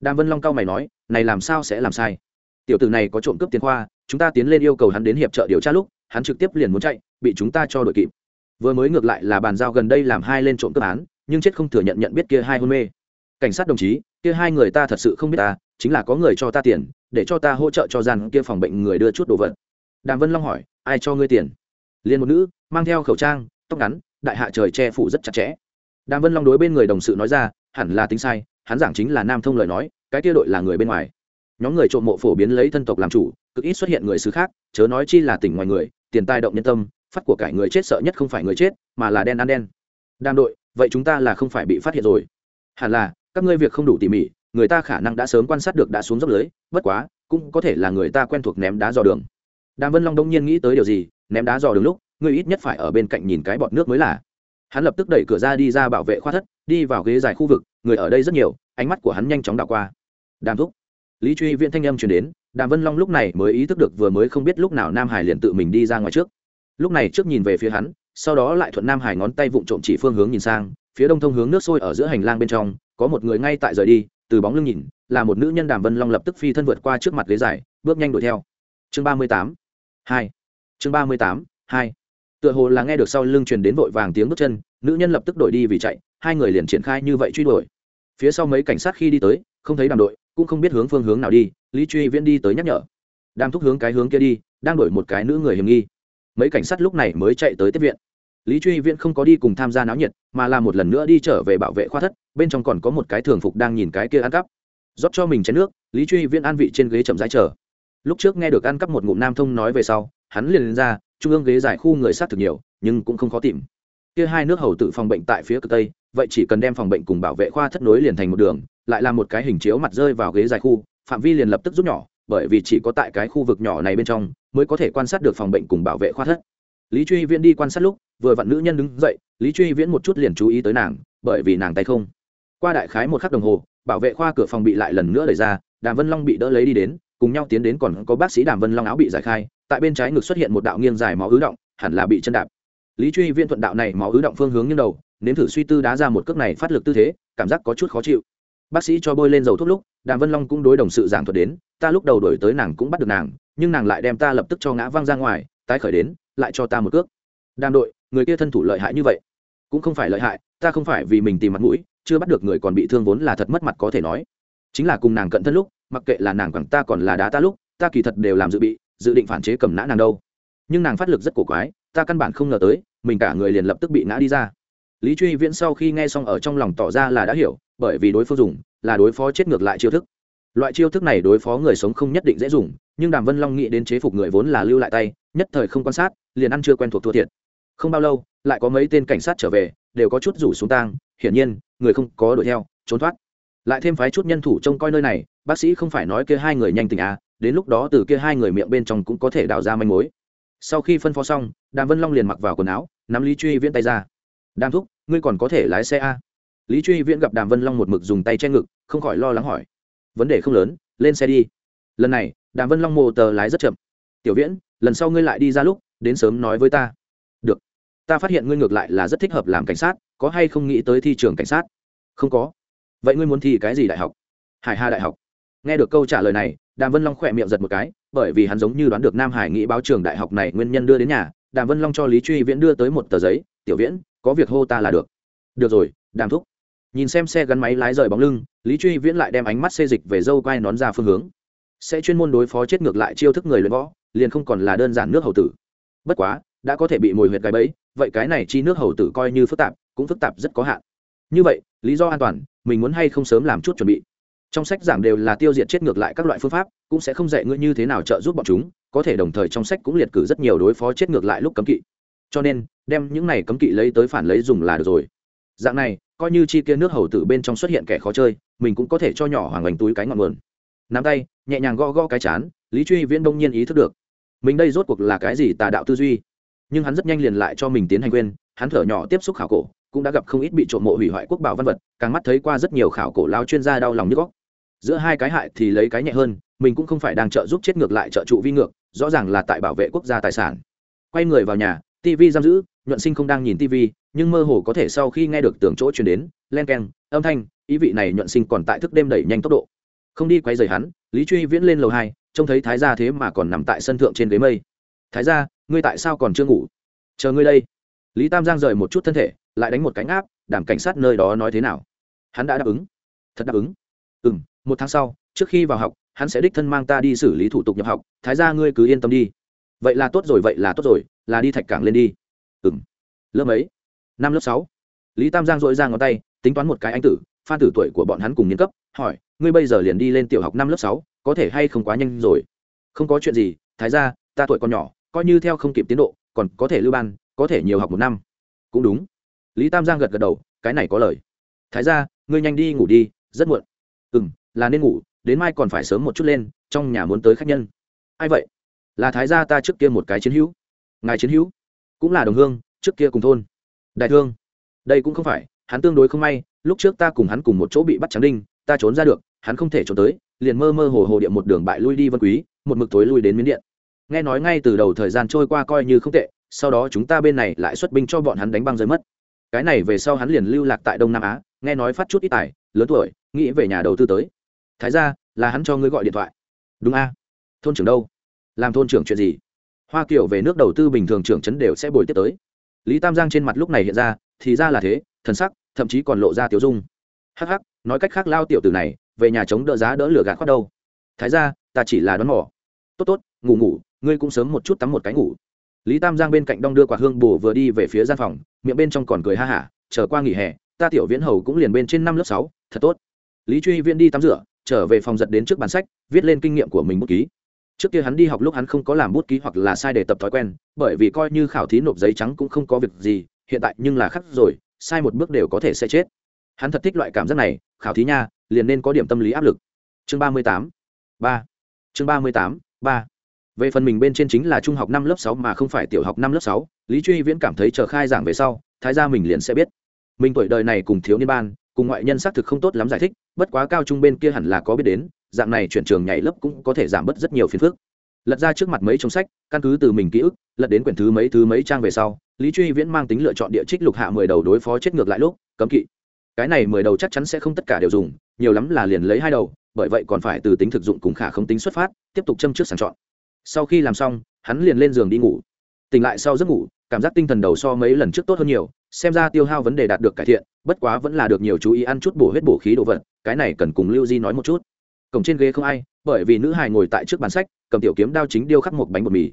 Đàm vân long cao mày nói, này làm sao sẽ làm sai? Tiểu tử này có trộm cướp tiền khoa, chúng ta tiến lên yêu cầu hắn đến hiệp trợ điều tra lúc, hắn trực tiếp liền muốn chạy, bị chúng ta cho đội kịp. Vừa mới ngược lại là bàn giao gần đây làm hai lên trộm cướp án, nhưng chết không thừa nhận nhận biết kia hai hôn mê cảnh sát đồng chí, kia hai người ta thật sự không biết ta, chính là có người cho ta tiền, để cho ta hỗ trợ cho gian kia phòng bệnh người đưa chút đồ vật. Đàm vân long hỏi, ai cho ngươi tiền? Liền một nữ, mang theo khẩu trang, tóc ngắn, đại hạ trời che phủ rất chặt chẽ. Đàm vân long đối bên người đồng sự nói ra, hẳn là tính sai, hắn giảng chính là nam thông lời nói, cái kia đội là người bên ngoài. Nhóm người trộm mộ phổ biến lấy thân tộc làm chủ, cực ít xuất hiện người xứ khác, chớ nói chi là tỉnh ngoài người, tiền tai động nhân tâm, phát của cải người chết sợ nhất không phải người chết, mà là đen ăn đen. Đàm đội, vậy chúng ta là không phải bị phát hiện rồi. Hẳn là các ngươi việc không đủ tỉ mỉ, người ta khả năng đã sớm quan sát được đã xuống dốc lưới, bất quá, cũng có thể là người ta quen thuộc ném đá dò đường. Đàm vân long đông nhiên nghĩ tới điều gì, ném đá dò đường lúc ngươi ít nhất phải ở bên cạnh nhìn cái bọt nước mới là. Hắn lập tức đẩy cửa ra đi ra bảo vệ khoa thất, đi vào ghế dài khu vực, người ở đây rất nhiều, ánh mắt của hắn nhanh chóng đảo qua. Đàm thúc. Lý truy viễn thanh âm chuyển đến, đàm vân long lúc này mới ý thức được vừa mới không biết lúc nào nam hải liền tự mình đi ra ngoài trước. Lúc này trước nhìn về phía hắn, sau đó lại thuận nam hải ngón tay vụng trộm chỉ phương hướng nhìn sang, phía đông thông hướng nước sôi ở giữa hành lang bên trong có một người ngay tại rời đi, từ bóng lưng nhìn, là một nữ nhân đàm vân long lập tức phi thân vượt qua trước mặt ghế dài, bước nhanh đuổi theo. Chương ba mươi tám, hai. Chương ba mươi tám, hai. Tựa hồ là nghe được sau lưng truyền đến vội vàng tiếng bước chân, nữ nhân lập tức đổi đi vì chạy, hai người liền triển khai như vậy truy đuổi. Phía sau mấy cảnh sát khi đi tới, không thấy đàm đội, cũng không biết hướng phương hướng nào đi, lý truy viễn đi tới nhắc nhở. Đang thúc hướng cái hướng kia đi, đang đổi một cái nữ người hiểm nghi. Mấy cảnh sát lúc này mới chạy tới tiếp viện lý truy viễn không có đi cùng tham gia náo nhiệt, mà là một lần nữa đi trở về bảo vệ khoa thất, bên trong còn có một cái thường phục đang nhìn cái kia ăn cắp. Rót cho mình chén nước, lý truy viễn an vị trên ghế chậm rãi chờ. Lúc trước nghe được ăn cắp một ngụm nam thông nói về sau, hắn liền lên ra, trung ương ghế giải khu người sát thực nhiều, nhưng cũng không khó tìm. Kia hai nước hầu tự phòng bệnh tại phía cực tây, vậy chỉ cần đem phòng bệnh cùng bảo vệ khoa thất nối liền thành một đường, lại làm một cái hình chiếu mặt rơi vào ghế dài khu, phạm vi liền lập tức rút nhỏ, bởi vì chỉ có tại cái khu vực nhỏ này bên trong mới có thể quan sát được phòng bệnh cùng bảo vệ khoa thất lý truy viễn đi quan sát lúc, vừa vặn nữ nhân đứng dậy, lý truy viễn một chút liền chú ý tới nàng, bởi vì nàng tay không. Qua đại khái một khắc đồng hồ, bảo vệ khoa cửa phòng bị lại lần nữa đẩy ra, đàm vân long bị đỡ lấy đi đến, cùng nhau tiến đến còn có bác sĩ đàm vân long áo bị giải khai, tại bên trái ngực xuất hiện một đạo nghiêng dài máu ứ động, hẳn là bị chân đạp. Lý truy viễn thuận đạo này máu ứ động phương hướng như đầu, nếm thử suy tư đá ra một cước này phát lực tư thế, cảm giác có chút khó chịu. Bác sĩ cho bôi lên dầu thuốc lúc, đàm vân long cũng đối đồng sự giảng thuật đến, ta lúc đầu đổi tới nàng cũng bắt được nàng, nhưng nàng lại đem ta lập tức cho ngã văng ra ngoài, tái khởi đến lại cho ta một cước. Đàm đội, người kia thân thủ lợi hại như vậy, cũng không phải lợi hại, ta không phải vì mình tìm mặt mũi, chưa bắt được người còn bị thương vốn là thật mất mặt có thể nói. Chính là cùng nàng cận thân lúc, mặc kệ là nàng quẳng ta còn là đá ta lúc, ta kỳ thật đều làm dự bị, dự định phản chế cầm nã nàng đâu. Nhưng nàng phát lực rất cổ quái, ta căn bản không ngờ tới, mình cả người liền lập tức bị ngã đi ra. Lý truy viễn sau khi nghe xong ở trong lòng tỏ ra là đã hiểu, bởi vì đối phương dùng, là đối phó chết ngược lại chiêu thức. Loại chiêu thức này đối phó người sống không nhất định dễ dùng, nhưng đàm vân long nghĩ đến chế phục người vốn là lưu lại tay, nhất thời không quan sát liền ăn chưa quen thuộc thua thiệt. Không bao lâu, lại có mấy tên cảnh sát trở về, đều có chút rủ xuống tang, hiển nhiên, người không có đuổi theo, trốn thoát. Lại thêm phái chút nhân thủ trông coi nơi này, bác sĩ không phải nói kia hai người nhanh tình à đến lúc đó từ kia hai người miệng bên trong cũng có thể đào ra manh mối. Sau khi phân phó xong, đàm vân long liền mặc vào quần áo, nắm lý truy viễn tay ra. Đàm thúc, ngươi còn có thể lái xe a lý truy viễn gặp đàm vân long một mực dùng tay che ngực, không khỏi lo lắng hỏi. Vấn đề không lớn, lên xe đi. Lần này, đàm vân long mô tờ lái rất chậm. Tiểu viễn, lần sau ngươi lại đi ra lúc đến sớm nói với ta. Được. Ta phát hiện ngươi ngược lại là rất thích hợp làm cảnh sát, có hay không nghĩ tới thi trường cảnh sát? Không có. Vậy ngươi muốn thi cái gì đại học? Hải hà đại học. Nghe được câu trả lời này, đàm vân long khỏe miệng giật một cái, bởi vì hắn giống như đoán được nam hải nghĩ báo trường đại học này nguyên nhân đưa đến nhà, đàm vân long cho lý truy viễn đưa tới một tờ giấy, tiểu viễn, có việc hô ta là được. Được rồi, đàm thúc. Nhìn xem xe gắn máy lái rời bóng lưng, lý truy viễn lại đem ánh mắt xê dịch về dâu quai nón ra phương hướng. Sẽ chuyên môn đối phó chết ngược lại chiêu thức người luyện võ, liền không còn là đơn giản nước hầu tử bất quá, đã có thể bị mồi huyệt cái bẫy, vậy cái này chi nước hầu tử coi như phức tạp, cũng phức tạp rất có hạn. Như vậy, lý do an toàn, mình muốn hay không sớm làm chút chuẩn bị? Trong sách giảng đều là tiêu diệt chết ngược lại các loại phương pháp, cũng sẽ không dạy ngươi như thế nào trợ giúp bọn chúng, có thể đồng thời trong sách cũng liệt cử rất nhiều đối phó chết ngược lại lúc cấm kỵ. Cho nên, đem những này cấm kỵ lấy tới phản lấy dùng là được rồi. Dạng này, coi như chi kia nước hầu tử bên trong xuất hiện kẻ khó chơi, mình cũng có thể cho nhỏ hoàng bành túi cái ngọn nguồn. Nắm tay, nhẹ nhàng gõ gõ cái chán, lý truy viễn đông nhiên ý thức được mình đây rốt cuộc là cái gì tà đạo tư duy? Nhưng hắn rất nhanh liền lại cho mình tiến hành quên, hắn thở nhỏ tiếp xúc khảo cổ, cũng đã gặp không ít bị trộm mộ hủy hoại quốc bảo văn vật, càng mắt thấy qua rất nhiều khảo cổ lao chuyên gia đau lòng như góc. Giữa hai cái hại thì lấy cái nhẹ hơn, mình cũng không phải đang trợ giúp chết ngược lại trợ trụ vi ngược, rõ ràng là tại bảo vệ quốc gia tài sản. Quay người vào nhà tv giam giữ, nhuận sinh không đang nhìn tv nhưng mơ hồ có thể sau khi nghe được tưởng chỗ chuyển đến, len keng, âm thanh, ý vị này nhuận sinh còn tại thức đêm đẩy nhanh tốc độ không đi quay rời hắn, lý truy viễn lên lầu hai, trông thấy thái gia thế mà còn nằm tại sân thượng trên ghế mây. Thái gia, ngươi tại sao còn chưa ngủ? Chờ ngươi đây. Lý tam giang rời một chút thân thể, lại đánh một cánh áp, đảm cảnh sát nơi đó nói thế nào? Hắn đã đáp ứng. Thật đáp ứng. Ừ m một tháng sau, trước khi vào học, hắn sẽ đích thân mang ta đi xử lý thủ tục nhập học. Thái gia ngươi cứ yên tâm đi. Vậy là tốt rồi, vậy là tốt rồi, là đi thạch cảng lên đi. Ừ m lớp mấy? năm lớp sáu. Lý tam giang dội ra ngón tay, tính toán một cái anh tử, phan tử tuổi của bọn hắn cùng niên cấp, hỏi ngươi bây giờ liền đi lên tiểu học năm lớp sáu, có thể hay không quá nhanh rồi? Không có chuyện gì, thái ra ta tuổi còn nhỏ, coi như theo không kịp tiến độ, còn có thể lưu ban, có thể nhiều học một năm. Cũng đúng. Lý tam giang gật gật đầu, cái này có lời. Thái ra ngươi nhanh đi ngủ đi, rất muộn. Ừ m là nên ngủ, đến mai còn phải sớm một chút lên, trong nhà muốn tới khách nhân. Ai vậy? Là thái gia ta trước kia một cái chiến hữu. Ngài chiến hữu? Cũng là đồng hương, trước kia cùng thôn. Đại thương. Đây cũng không phải, hắn tương đối không may, lúc trước ta cùng hắn cùng một chỗ bị bắt trắng đinh, ta trốn ra được hắn không thể trốn tới, liền mơ mơ hồ hồ điện một đường bại lui đi vân quý, một mực tối lui đến miến điện. Nghe nói ngay từ đầu thời gian trôi qua coi như không tệ, sau đó chúng ta bên này lại xuất binh cho bọn hắn đánh băng rơi mất. Cái này về sau hắn liền lưu lạc tại đông nam á, nghe nói phát chút ít tài, lớn tuổi, nghĩ về nhà đầu tư tới. Thái ra là hắn cho ngươi gọi điện thoại. Đúng a. Thôn trưởng đâu? Làm thôn trưởng chuyện gì? Hoa kiểu về nước đầu tư bình thường trưởng chấn đều sẽ bồi tiếp tới. Lý tam giang trên mặt lúc này hiện ra, thì ra là thế, thần sắc, thậm chí còn lộ ra tiểu dung. Hắc hắc, nói cách khác lao tiểu tử này về nhà chống đỡ giá đỡ lửa gạt khoát đâu. Thái ra ta chỉ là đoán mỏ tốt tốt, ngủ ngủ, ngươi cũng sớm một chút tắm một cái ngủ. Lý tam giang bên cạnh đong đưa quạt hương bổ vừa đi về phía gian phòng, miệng bên trong còn cười ha hả, chờ qua nghỉ hè, ta tiểu viễn hầu cũng liền bên trên năm lớp sáu, thật tốt. Lý truy viễn đi tắm rửa, trở về phòng giật đến trước bản sách, viết lên kinh nghiệm của mình bút ký. Trước kia hắn đi học lúc hắn không có làm bút ký hoặc là sai để tập thói quen, bởi vì coi như khảo thí nộp giấy trắng cũng không có việc gì, hiện tại nhưng là khắc rồi, sai một bước đều có thể sẽ chết. Hắn thật thích loại cảm giác này, khảo thí nha liền nên có điểm tâm lý áp lực. Chương ba mươi tám, ba. Chương ba mươi tám, ba. Về phần mình bên trên chính là trung học năm lớp sáu mà không phải tiểu học năm lớp sáu, lý truy viễn cảm thấy chờ khai giảng về sau, thái ra mình liền sẽ biết. Mình tuổi đời này cùng thiếu niên ban, cùng ngoại nhân xác thực không tốt lắm giải thích, bất quá cao trung bên kia hẳn là có biết đến, dạng này chuyển trường nhảy lớp cũng có thể giảm bớt rất nhiều phiền phức. Lật ra trước mặt mấy trong sách, căn cứ từ mình ký ức, lật đến quyển thứ mấy thứ mấy trang về sau, lý truy viễn mang tính lựa chọn địa trích lục hạ mười đầu đối phó chết ngược lại lúc, cấm kỵ cái này mười đầu chắc chắn sẽ không tất cả đều dùng, nhiều lắm là liền lấy hai đầu, bởi vậy còn phải từ tính thực dụng cùng khả không tính xuất phát, tiếp tục châm trước sàng chọn. Sau khi làm xong, hắn liền lên giường đi ngủ. Tỉnh lại sau giấc ngủ, cảm giác tinh thần đầu so mấy lần trước tốt hơn nhiều, xem ra tiêu hao vấn đề đạt được cải thiện, bất quá vẫn là được nhiều chú ý ăn chút bổ huyết bổ khí đồ vật, cái này cần cùng lưu di nói một chút. Cổng trên ghế không ai, bởi vì nữ hài ngồi tại trước bàn sách, cầm tiểu kiếm đao chính điêu khắc một bánh bột mì.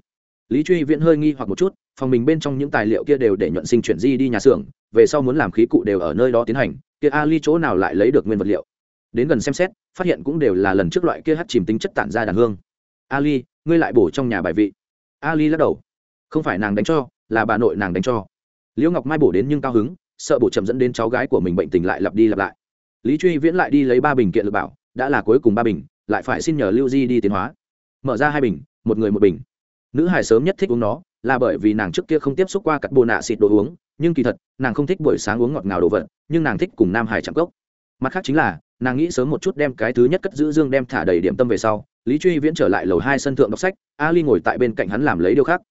Lý truy viễn hơi nghi hoặc một chút, phòng mình bên trong những tài liệu kia đều để nhuận sinh chuyển di đi nhà xưởng, về sau muốn làm khí cụ đều ở nơi đó tiến hành kia ali chỗ nào lại lấy được nguyên vật liệu? Đến gần xem xét, phát hiện cũng đều là lần trước loại kia hát chìm tính chất tản ra đàn hương. Ali, ngươi lại bổ trong nhà bài vị. Ali lắc đầu. Không phải nàng đánh cho, là bà nội nàng đánh cho. Liễu ngọc mai bổ đến nhưng cao hứng, sợ bổ chậm dẫn đến cháu gái của mình bệnh tình lại lặp đi lặp lại. Lý truy viễn lại đi lấy ba bình kiện lực bảo, đã là cuối cùng ba bình, lại phải xin nhờ lưu di đi tiến hóa. Mở ra hai bình, một người một bình. Nữ hải sớm nhất thích uống nó, là bởi vì nàng trước kia không tiếp xúc qua cắt bồ nạ xịt đồ uống nhưng kỳ thật, nàng không thích buổi sáng uống ngọt ngào đồ vật, nhưng nàng thích cùng nam hải chạm cốc. Mặt khác chính là, nàng nghĩ sớm một chút đem cái thứ nhất cất giữ dương đem thả đầy điểm tâm về sau, lý truy viễn trở lại lầu hai sân thượng đọc sách, ali ngồi tại bên cạnh hắn làm lấy điều khác.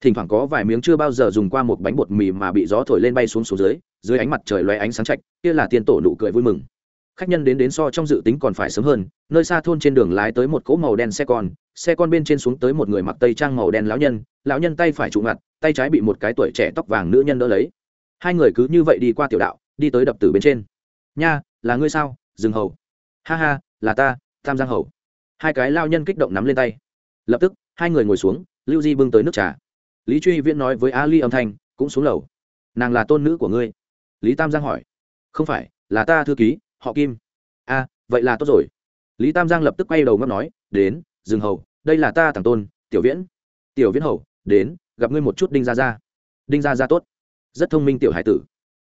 Thỉnh thoảng có vài miếng chưa bao giờ dùng qua một bánh bột mì mà bị gió thổi lên bay xuống xuống dưới dưới ánh mặt trời loe ánh sáng chạch kia là tiên tổ nụ cười vui mừng khách nhân đến đến so trong dự tính còn phải sớm hơn, nơi xa thôn trên đường lái tới một cỗ màu đen xe con xe con bên trên xuống tới một người mặc tây trang màu đen lão nhân lão nhân tay phải trụ ngặt, tay trái bị một cái tuổi trẻ tóc vàng nữ nhân đỡ lấy. Hai người cứ như vậy đi qua tiểu đạo, đi tới đập tử bên trên. Nha, là ngươi sao? Dừng hầu. Ha ha, là ta, tam giang hầu. Hai cái lao nhân kích động nắm lên tay. Lập tức, hai người ngồi xuống, lưu di bưng tới nước trà. Lý truy viễn nói với a ly âm thanh, cũng xuống lầu. Nàng là tôn nữ của ngươi? Lý tam giang hỏi. Không phải, là ta thư ký họ kim a à, vậy là tốt rồi lý tam giang lập tức quay đầu ngấp nói đến dừng hầu đây là ta thằng tôn tiểu viễn tiểu viễn hầu đến gặp ngươi một chút đinh ra ra đinh ra ra tốt rất thông minh tiểu hải tử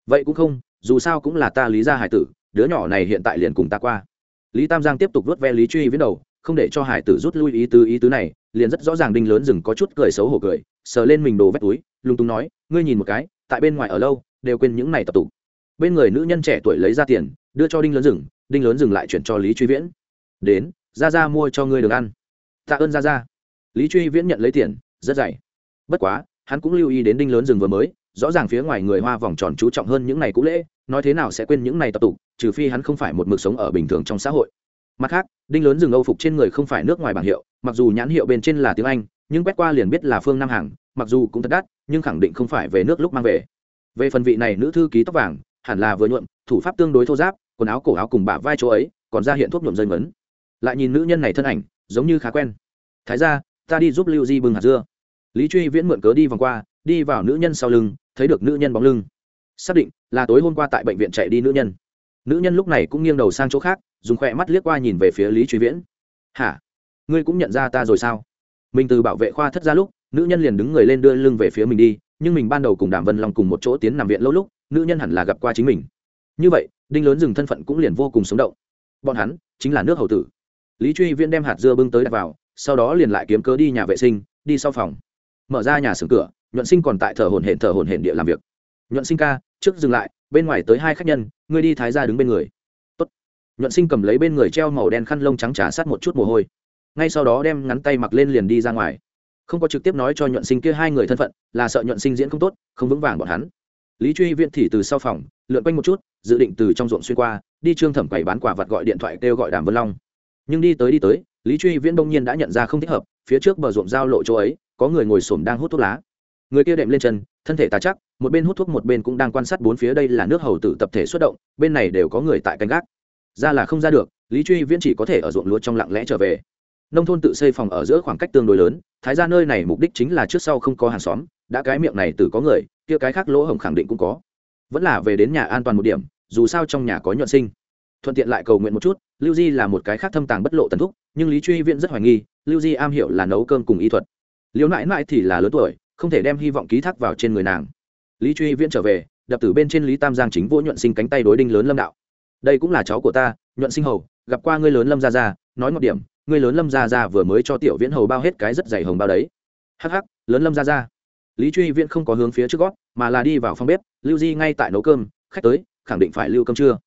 vậy cũng không dù sao cũng là ta lý gia hải tử đứa nhỏ này hiện tại liền cùng ta qua lý tam giang tiếp tục vớt ve lý truy viễn đầu không để cho hải tử rút lui ý tứ ý tứ này liền rất rõ ràng đinh lớn rừng có chút cười xấu hổ cười sờ lên mình đồ vét túi lung tung nói ngươi nhìn một cái tại bên ngoài ở lâu đều quên những này tập tục bên người nữ nhân trẻ tuổi lấy ra tiền đưa cho đinh lớn rừng đinh lớn rừng lại chuyển cho lý truy viễn. Đến ra ra mua cho ngươi được ăn. Tạ ơn ra ra lý truy viễn nhận lấy tiền, rất dày. Bất quá, hắn cũng lưu ý đến đinh lớn rừng vừa mới, rõ ràng phía ngoài người hoa vòng tròn chú trọng hơn những này cũ lễ, nói thế nào sẽ quên những này tập tục, trừ phi hắn không phải một mực sống ở bình thường trong xã hội. Mặt khác, đinh lớn rừng âu phục trên người không phải nước ngoài bảng hiệu, mặc dù nhãn hiệu bên trên là tiếng anh, nhưng quét qua liền biết là phương nam hàng, mặc dù cũng thật đắt, nhưng khẳng định không phải về nước lúc mang về. Về phần vị này nữ thư ký tóc vàng, hẳn là vừa nhuộm, thủ pháp tương đối thô giáp quần áo cổ áo cùng bả vai chỗ ấy, còn ra hiện thuốc nhuộm rơi ngấn. Lại nhìn nữ nhân này thân ảnh, giống như khá quen. Thái ra ta đi giúp lưu di bưng hạt dưa. Lý truy viễn mượn cớ đi vòng qua, đi vào nữ nhân sau lưng, thấy được nữ nhân bóng lưng. Xác định là tối hôm qua tại bệnh viện chạy đi nữ nhân. Nữ nhân lúc này cũng nghiêng đầu sang chỗ khác, dùng khỏe mắt liếc qua nhìn về phía lý truy viễn. Hả? Ngươi cũng nhận ra ta rồi sao? Mình từ bảo vệ khoa thất ra lúc, nữ nhân liền đứng người lên đưa lưng về phía mình đi, nhưng mình ban đầu cùng đàm vân long cùng một chỗ tiến nằm viện lâu lúc, nữ nhân hẳn là gặp qua chính mình như vậy, đinh lớn dừng thân phận cũng liền vô cùng sống động. Bọn hắn chính là nước hầu tử. Lý truy viễn đem hạt dưa bưng tới đặt vào, sau đó liền lại kiếm cớ đi nhà vệ sinh, đi sau phòng. Mở ra nhà xưởng cửa, nhuận sinh còn tại thở hồn hển thở hồn hển địa làm việc. Nhuận sinh ca, trước dừng lại, bên ngoài tới hai khách nhân, ngươi đi thái ra đứng bên người. Tốt. nhuận sinh cầm lấy bên người treo màu đen khăn lông trắng trà sát một chút mồ hôi. Ngay sau đó đem ngắn tay mặc lên liền đi ra ngoài. Không có trực tiếp nói cho nhuận sinh kia hai người thân phận, là sợ nhuận sinh diễn không tốt, không vững vàng bọn hắn lý truy viện thì từ sau phòng, lượn quanh một chút, dự định từ trong ruộng xuyên qua, đi trương thẩm quầy bán quả vật gọi điện thoại kêu gọi đàm vân long. Nhưng đi tới đi tới, lý truy viễn đông nhiên đã nhận ra không thích hợp, phía trước bờ ruộng giao lộ chỗ ấy, có người ngồi xổm đang hút thuốc lá. Người kia đệm lên chân, thân thể tà chắc, một bên hút thuốc một bên cũng đang quan sát bốn phía đây là nước hầu tử tập thể xuất động, bên này đều có người tại canh gác. Ra là không ra được, lý truy viễn chỉ có thể ở ruộng lúa trong lặng lẽ trở về. Nông thôn tự xây phòng ở giữa khoảng cách tương đối lớn, thái ra nơi này mục đích chính là trước sau không có hàng xóm, đã cái miệng này tử có người kia cái khác lỗ hổng khẳng định cũng có. Vẫn là về đến nhà an toàn một điểm, dù sao trong nhà có nhuận sinh. Thuận tiện lại cầu nguyện một chút, lưu di là một cái khác thâm tàng bất lộ tần thúc, nhưng lý truy viễn rất hoài nghi, lưu di am hiểu là nấu cơm cùng y thuật. Liễu nãi nãi thì là lớn tuổi, không thể đem hy vọng ký thác vào trên người nàng. Lý truy viễn trở về, đập tử bên trên lý tam giang chính vỗ nhuận sinh cánh tay đối đinh lớn lâm đạo. Đây cũng là cháu của ta, nhuận sinh hầu, gặp qua ngươi lớn lâm gia gia, nói một điểm, ngươi lớn lâm gia gia vừa mới cho tiểu viễn hầu bao hết cái rất dày hồng bao đấy. Hắc hắc, lớn lâm gia gia lý truy viễn không có hướng phía trước gót, mà là đi vào phòng bếp, lưu di ngay tại nấu cơm, khách tới, khẳng định phải lưu cơm trưa.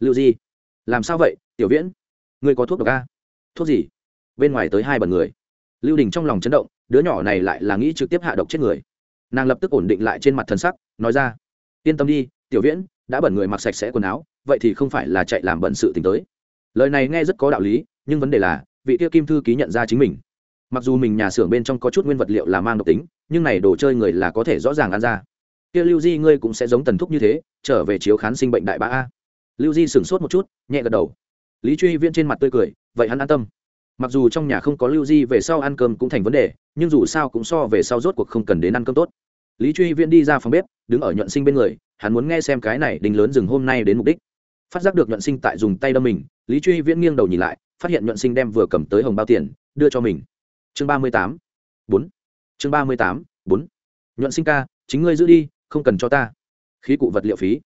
Lưu di, làm sao vậy, tiểu viễn? Ngươi có thuốc độc a thuốc gì? Bên ngoài tới hai bần người. Lưu đình trong lòng chấn động, đứa nhỏ này lại là nghĩ trực tiếp hạ độc chết người. Nàng lập tức ổn định lại trên mặt thân sắc, nói ra, yên tâm đi, tiểu viễn, đã bẩn người mặc sạch sẽ quần áo, vậy thì không phải là chạy làm bẩn sự t tới. Lời này nghe rất có đạo lý, nhưng vấn đề là, vị tiêu kim thư ký nhận ra chính mình mặc dù mình nhà xưởng bên trong có chút nguyên vật liệu là mang độc tính, nhưng này đồ chơi người là có thể rõ ràng ăn ra. Kia lưu di ngươi cũng sẽ giống tần thúc như thế, trở về chiếu khán sinh bệnh đại bá a. Lưu di sửng sốt một chút, nhẹ gật đầu. Lý truy viễn trên mặt tươi cười, vậy hắn an tâm. Mặc dù trong nhà không có lưu di về sau ăn cơm cũng thành vấn đề, nhưng dù sao cũng so về sau rốt cuộc không cần đến ăn cơm tốt. Lý truy viễn đi ra phòng bếp, đứng ở nhuận sinh bên người, hắn muốn nghe xem cái này đình lớn dừng hôm nay đến mục đích. Phát giác được nhuận sinh tại dùng tay đâm mình, lý truy viễn nghiêng đầu nhìn lại, phát hiện nhuận sinh đem vừa cầm tới hồng bao tiền, đưa cho mình chương ba mươi tám, bốn. Chương ba mươi tám, bốn. Nhuận sinh ca, chính ngươi giữ đi, không cần cho ta. Khí cụ vật liệu phí.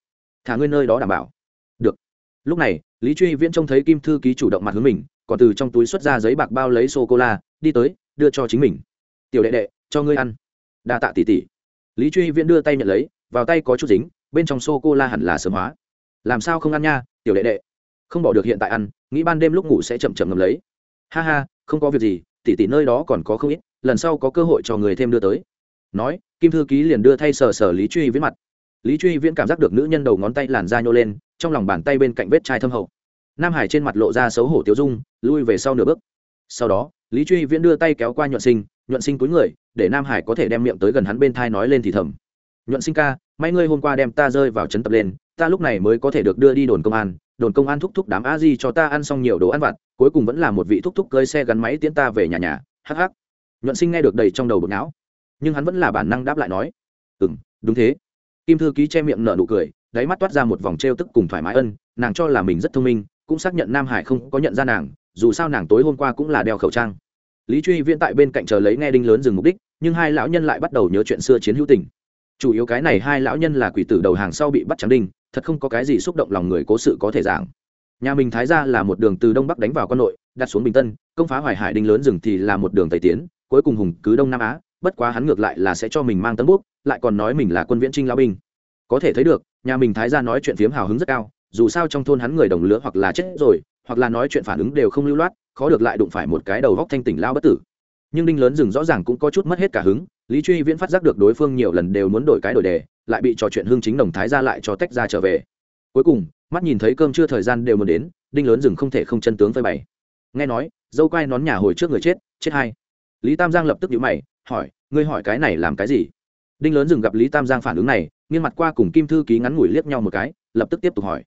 Thả ngươi nơi đó đảm bảo. Được. Lúc này, lý truy viễn trông thấy kim thư ký chủ động mặt hướng mình, còn từ trong túi xuất ra giấy bạc bao lấy sô cô la đi tới, đưa cho chính mình. Tiểu đệ đệ, cho ngươi ăn. Đa tạ tỷ tỷ. Lý truy viễn đưa tay nhận lấy, vào tay có chút dính, bên trong sô cô la hẳn là sớm hóa. Làm sao không ăn nha, tiểu đệ đệ? Không bỏ được hiện tại ăn, nghĩ ban đêm lúc ngủ sẽ chậm chậm ngầm lấy. Ha ha, không có việc gì tỷ tỷ nơi đó còn có không ít, lần sau có cơ hội cho người thêm đưa tới. Nói, kim thư ký liền đưa thay sờ sờ lý truy viễn mặt. Lý truy viễn cảm giác được nữ nhân đầu ngón tay làn da nhô lên, trong lòng bàn tay bên cạnh vết chai thâm hậu. Nam hải trên mặt lộ ra xấu hổ tiêu dung, lui về sau nửa bước. Sau đó, lý truy viễn đưa tay kéo qua nhuận sinh nhuận sinh cúi người, để nam hải có thể đem miệng tới gần hắn bên thai nói lên thì thầm. Nhuận sinh ca, may ngươi hôm qua đem ta rơi vào trấn tập lên, ta lúc này mới có thể được đưa đi đồn công an đồn công an thúc thúc đám a di cho ta ăn xong nhiều đồ ăn vặt, cuối cùng vẫn là một vị thúc thúc cơi xe gắn máy tiễn ta về nhà nhà, hắc hắc. Nhuận sinh nghe được đầy trong đầu bực não, nhưng hắn vẫn là bản năng đáp lại nói ừ m đúng thế. Kim thư ký che miệng nở nụ cười, đáy mắt toát ra một vòng t r e o tức cùng thoải mái ân, nàng cho là mình rất thông minh, cũng xác nhận nam hải không có nhận ra nàng, dù sao nàng tối hôm qua cũng là đeo khẩu trang. Lý truy viễn tại bên cạnh chờ lấy nghe đinh lớn dừng mục đích, nhưng hai lão nhân lại bắt đầu nhớ chuyện xưa chiến hữu tình. Chủ yếu cái này hai lão nhân là quỷ tử đầu hàng sau bị bắt trắng đinh thật không có cái gì xúc động lòng người cố sự có thể giảng. Nhà mình thái ra là một đường từ đông bắc đánh vào con nội, đặt xuống bình tân, công phá hoài hải đinh lớn rừng thì là một đường tây tiến, cuối cùng hùng cứ đông nam á, bất quá hắn ngược lại là sẽ cho mình mang tấn bút, lại còn nói mình là quân viễn trinh lao binh. Có thể thấy được, nhà mình thái ra nói chuyện phiếm hào hứng rất cao, dù sao trong thôn hắn người đồng lứa hoặc là chết rồi, hoặc là nói chuyện phản ứng đều không lưu loát, khó được lại đụng phải một cái đầu góc thanh tỉnh lao bất tử. Nhưng đinh lớn rừng rõ ràng cũng có chút mất hết cả hứng, lý truy viễn phát giác được đối phương nhiều lần đều muốn đổi cái đổi đề lại bị trò chuyện hương chính đồng thái ra lại cho tách ra trở về. Cuối cùng, mắt nhìn thấy cơm chưa thời gian đều muốn đến, đinh lớn rừng không thể không chân tướng phơi bày. Nghe nói, dâu quai nón nhà hồi trước người chết chết hai. Lý tam giang lập tức nhũ mày, hỏi, ngươi hỏi cái này làm cái gì? Đinh lớn rừng gặp lý tam giang phản ứng này, nghiêng mặt qua cùng kim thư ký ngắn ngủi liếc nhau một cái, lập tức tiếp tục hỏi,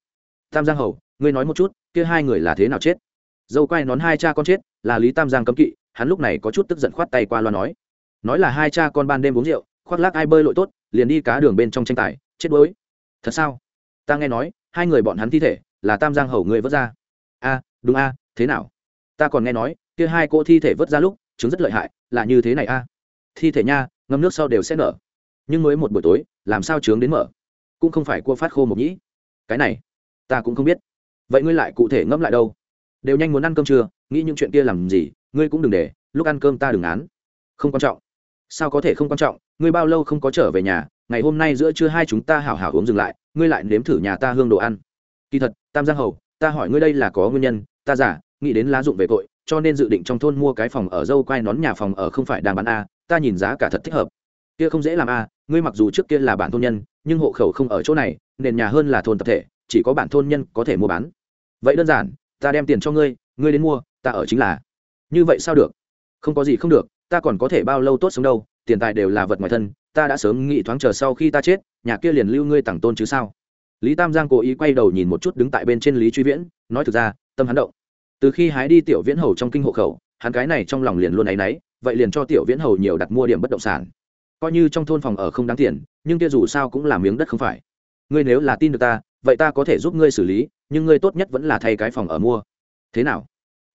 tam giang hầu, ngươi nói một chút, kia hai người là thế nào chết? Dâu quai nón hai cha con chết, là lý tam giang cấm kỵ, hắn lúc này có chút tức giận khoát tay qua loa nói nói là hai cha con ban đêm uống rượu, khoác lác ai bơi lội tốt liền đi cá đường bên trong tranh tài, chết đuối. Thật sao? Ta nghe nói, hai người bọn hắn thi thể là tam giang hầu người vớt ra. A, đúng a, thế nào? Ta còn nghe nói, kia hai cô thi thể vớt ra lúc chứng rất lợi hại, là như thế này a. Thi thể nha, ngâm nước sau đều sẽ nở. Nhưng mới một buổi tối, làm sao trướng đến mở? Cũng không phải cua phát khô một nhĩ. Cái này, ta cũng không biết. Vậy ngươi lại cụ thể ngẫm lại đâu? Đều nhanh muốn ăn cơm trưa, nghĩ những chuyện kia làm gì, ngươi cũng đừng để, lúc ăn cơm ta đừng án không quan trọng. Sao có thể không quan trọng? Ngươi bao lâu không có trở về nhà, ngày hôm nay giữa trưa hai chúng ta hảo hảo uống dừng lại, ngươi lại nếm thử nhà ta hương đồ ăn. Kỳ thật, tam giang hầu, ta hỏi ngươi đây là có nguyên nhân, ta giả, nghĩ đến lá dụng về tội, cho nên dự định trong thôn mua cái phòng ở dâu quai nón nhà phòng ở không phải đang bán a, ta nhìn giá cả thật thích hợp. Kia không dễ làm a, ngươi mặc dù trước kia là bản thôn nhân, nhưng hộ khẩu không ở chỗ này, nền nhà hơn là thôn tập thể, chỉ có bản thôn nhân có thể mua bán. Vậy đơn giản, ta đem tiền cho ngươi ngươi đến mua, ta ở chính là. Như vậy sao được? Không có gì không được, ta còn có thể bao lâu tốt sống đâu tiền tài đều là vật ngoài thân, ta đã sớm nghĩ thoáng chờ sau khi ta chết, nhà kia liền lưu ngươi tặng tôn chứ sao? Lý tam giang cố ý quay đầu nhìn một chút đứng tại bên trên lý truy viễn, nói thực ra, tâm hắn động. Từ khi hái đi tiểu viễn hầu trong kinh hộ khẩu, hắn cái này trong lòng liền luôn áy náy, vậy liền cho tiểu viễn hầu nhiều đặt mua điểm bất động sản. Coi như trong thôn phòng ở không đáng tiền, nhưng kia dù sao cũng là miếng đất không phải. Ngươi nếu là tin được ta, vậy ta có thể giúp ngươi xử lý, nhưng ngươi tốt nhất vẫn là thay cái phòng ở mua. Thế nào?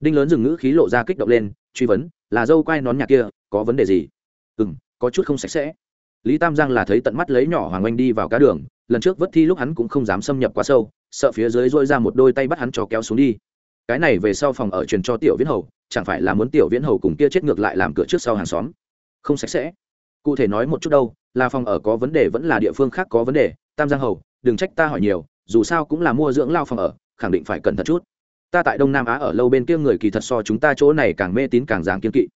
Đinh lớn dừng ngữ khí lộ ra kích động lên, truy vấn, là dâu quai nón nhà kia, có vấn đề gì? Ừ m có chút không sạch sẽ. Lý tam giang là thấy tận mắt lấy nhỏ hoàng oanh đi vào cá đường, lần trước vớt thi lúc hắn cũng không dám xâm nhập quá sâu, sợ phía dưới dôi ra một đôi tay bắt hắn cho kéo xuống đi. Cái này về sau phòng ở truyền cho tiểu viễn hầu, chẳng phải là muốn tiểu viễn hầu cùng kia chết ngược lại làm cửa trước sau hàng xóm? Không sạch sẽ. Cụ thể nói một chút đâu, là phòng ở có vấn đề vẫn là địa phương khác có vấn đề, tam giang hầu, đừng trách ta hỏi nhiều, dù sao cũng là mua dưỡng lao phòng ở, khẳng định phải cẩn thận chút. Ta tại đông nam á ở lâu bên kia người kỳ thật so chúng ta chỗ này càng mê tín càng dáng kiên kỵ.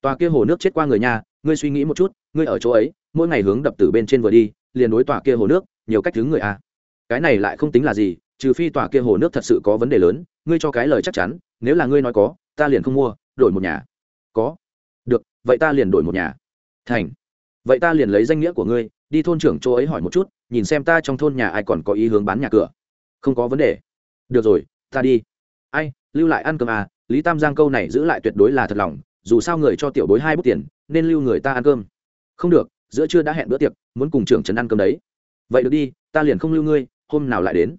Tòa kia hồ nước chết qua người nhà ngươi suy nghĩ một chút, ngươi ở chỗ ấy, mỗi ngày hướng đập từ bên trên vừa đi, liền đối tòa kia hồ nước, nhiều cách thứ người a. Cái này lại không tính là gì, trừ phi tòa kia hồ nước thật sự có vấn đề lớn, ngươi cho cái lời chắc chắn, nếu là ngươi nói có, ta liền không mua, đổi một nhà. Có. Được, vậy ta liền đổi một nhà. Thành. Vậy ta liền lấy danh nghĩa của ngươi, đi thôn trưởng chỗ ấy hỏi một chút, nhìn xem ta trong thôn nhà ai còn có ý hướng bán nhà cửa. Không có vấn đề. Được rồi, ta đi. Ai, lưu lại ăn cơm à lý tam giang câu này giữ lại tuyệt đối là thật lòng, dù sao người cho tiểu bối hai bút tiền nên lưu người ta ăn cơm. Không được, giữa trưa đã hẹn bữa tiệc, muốn cùng trưởng trấn ăn cơm đấy. Vậy được đi, ta liền không lưu ngươi, hôm nào lại đến?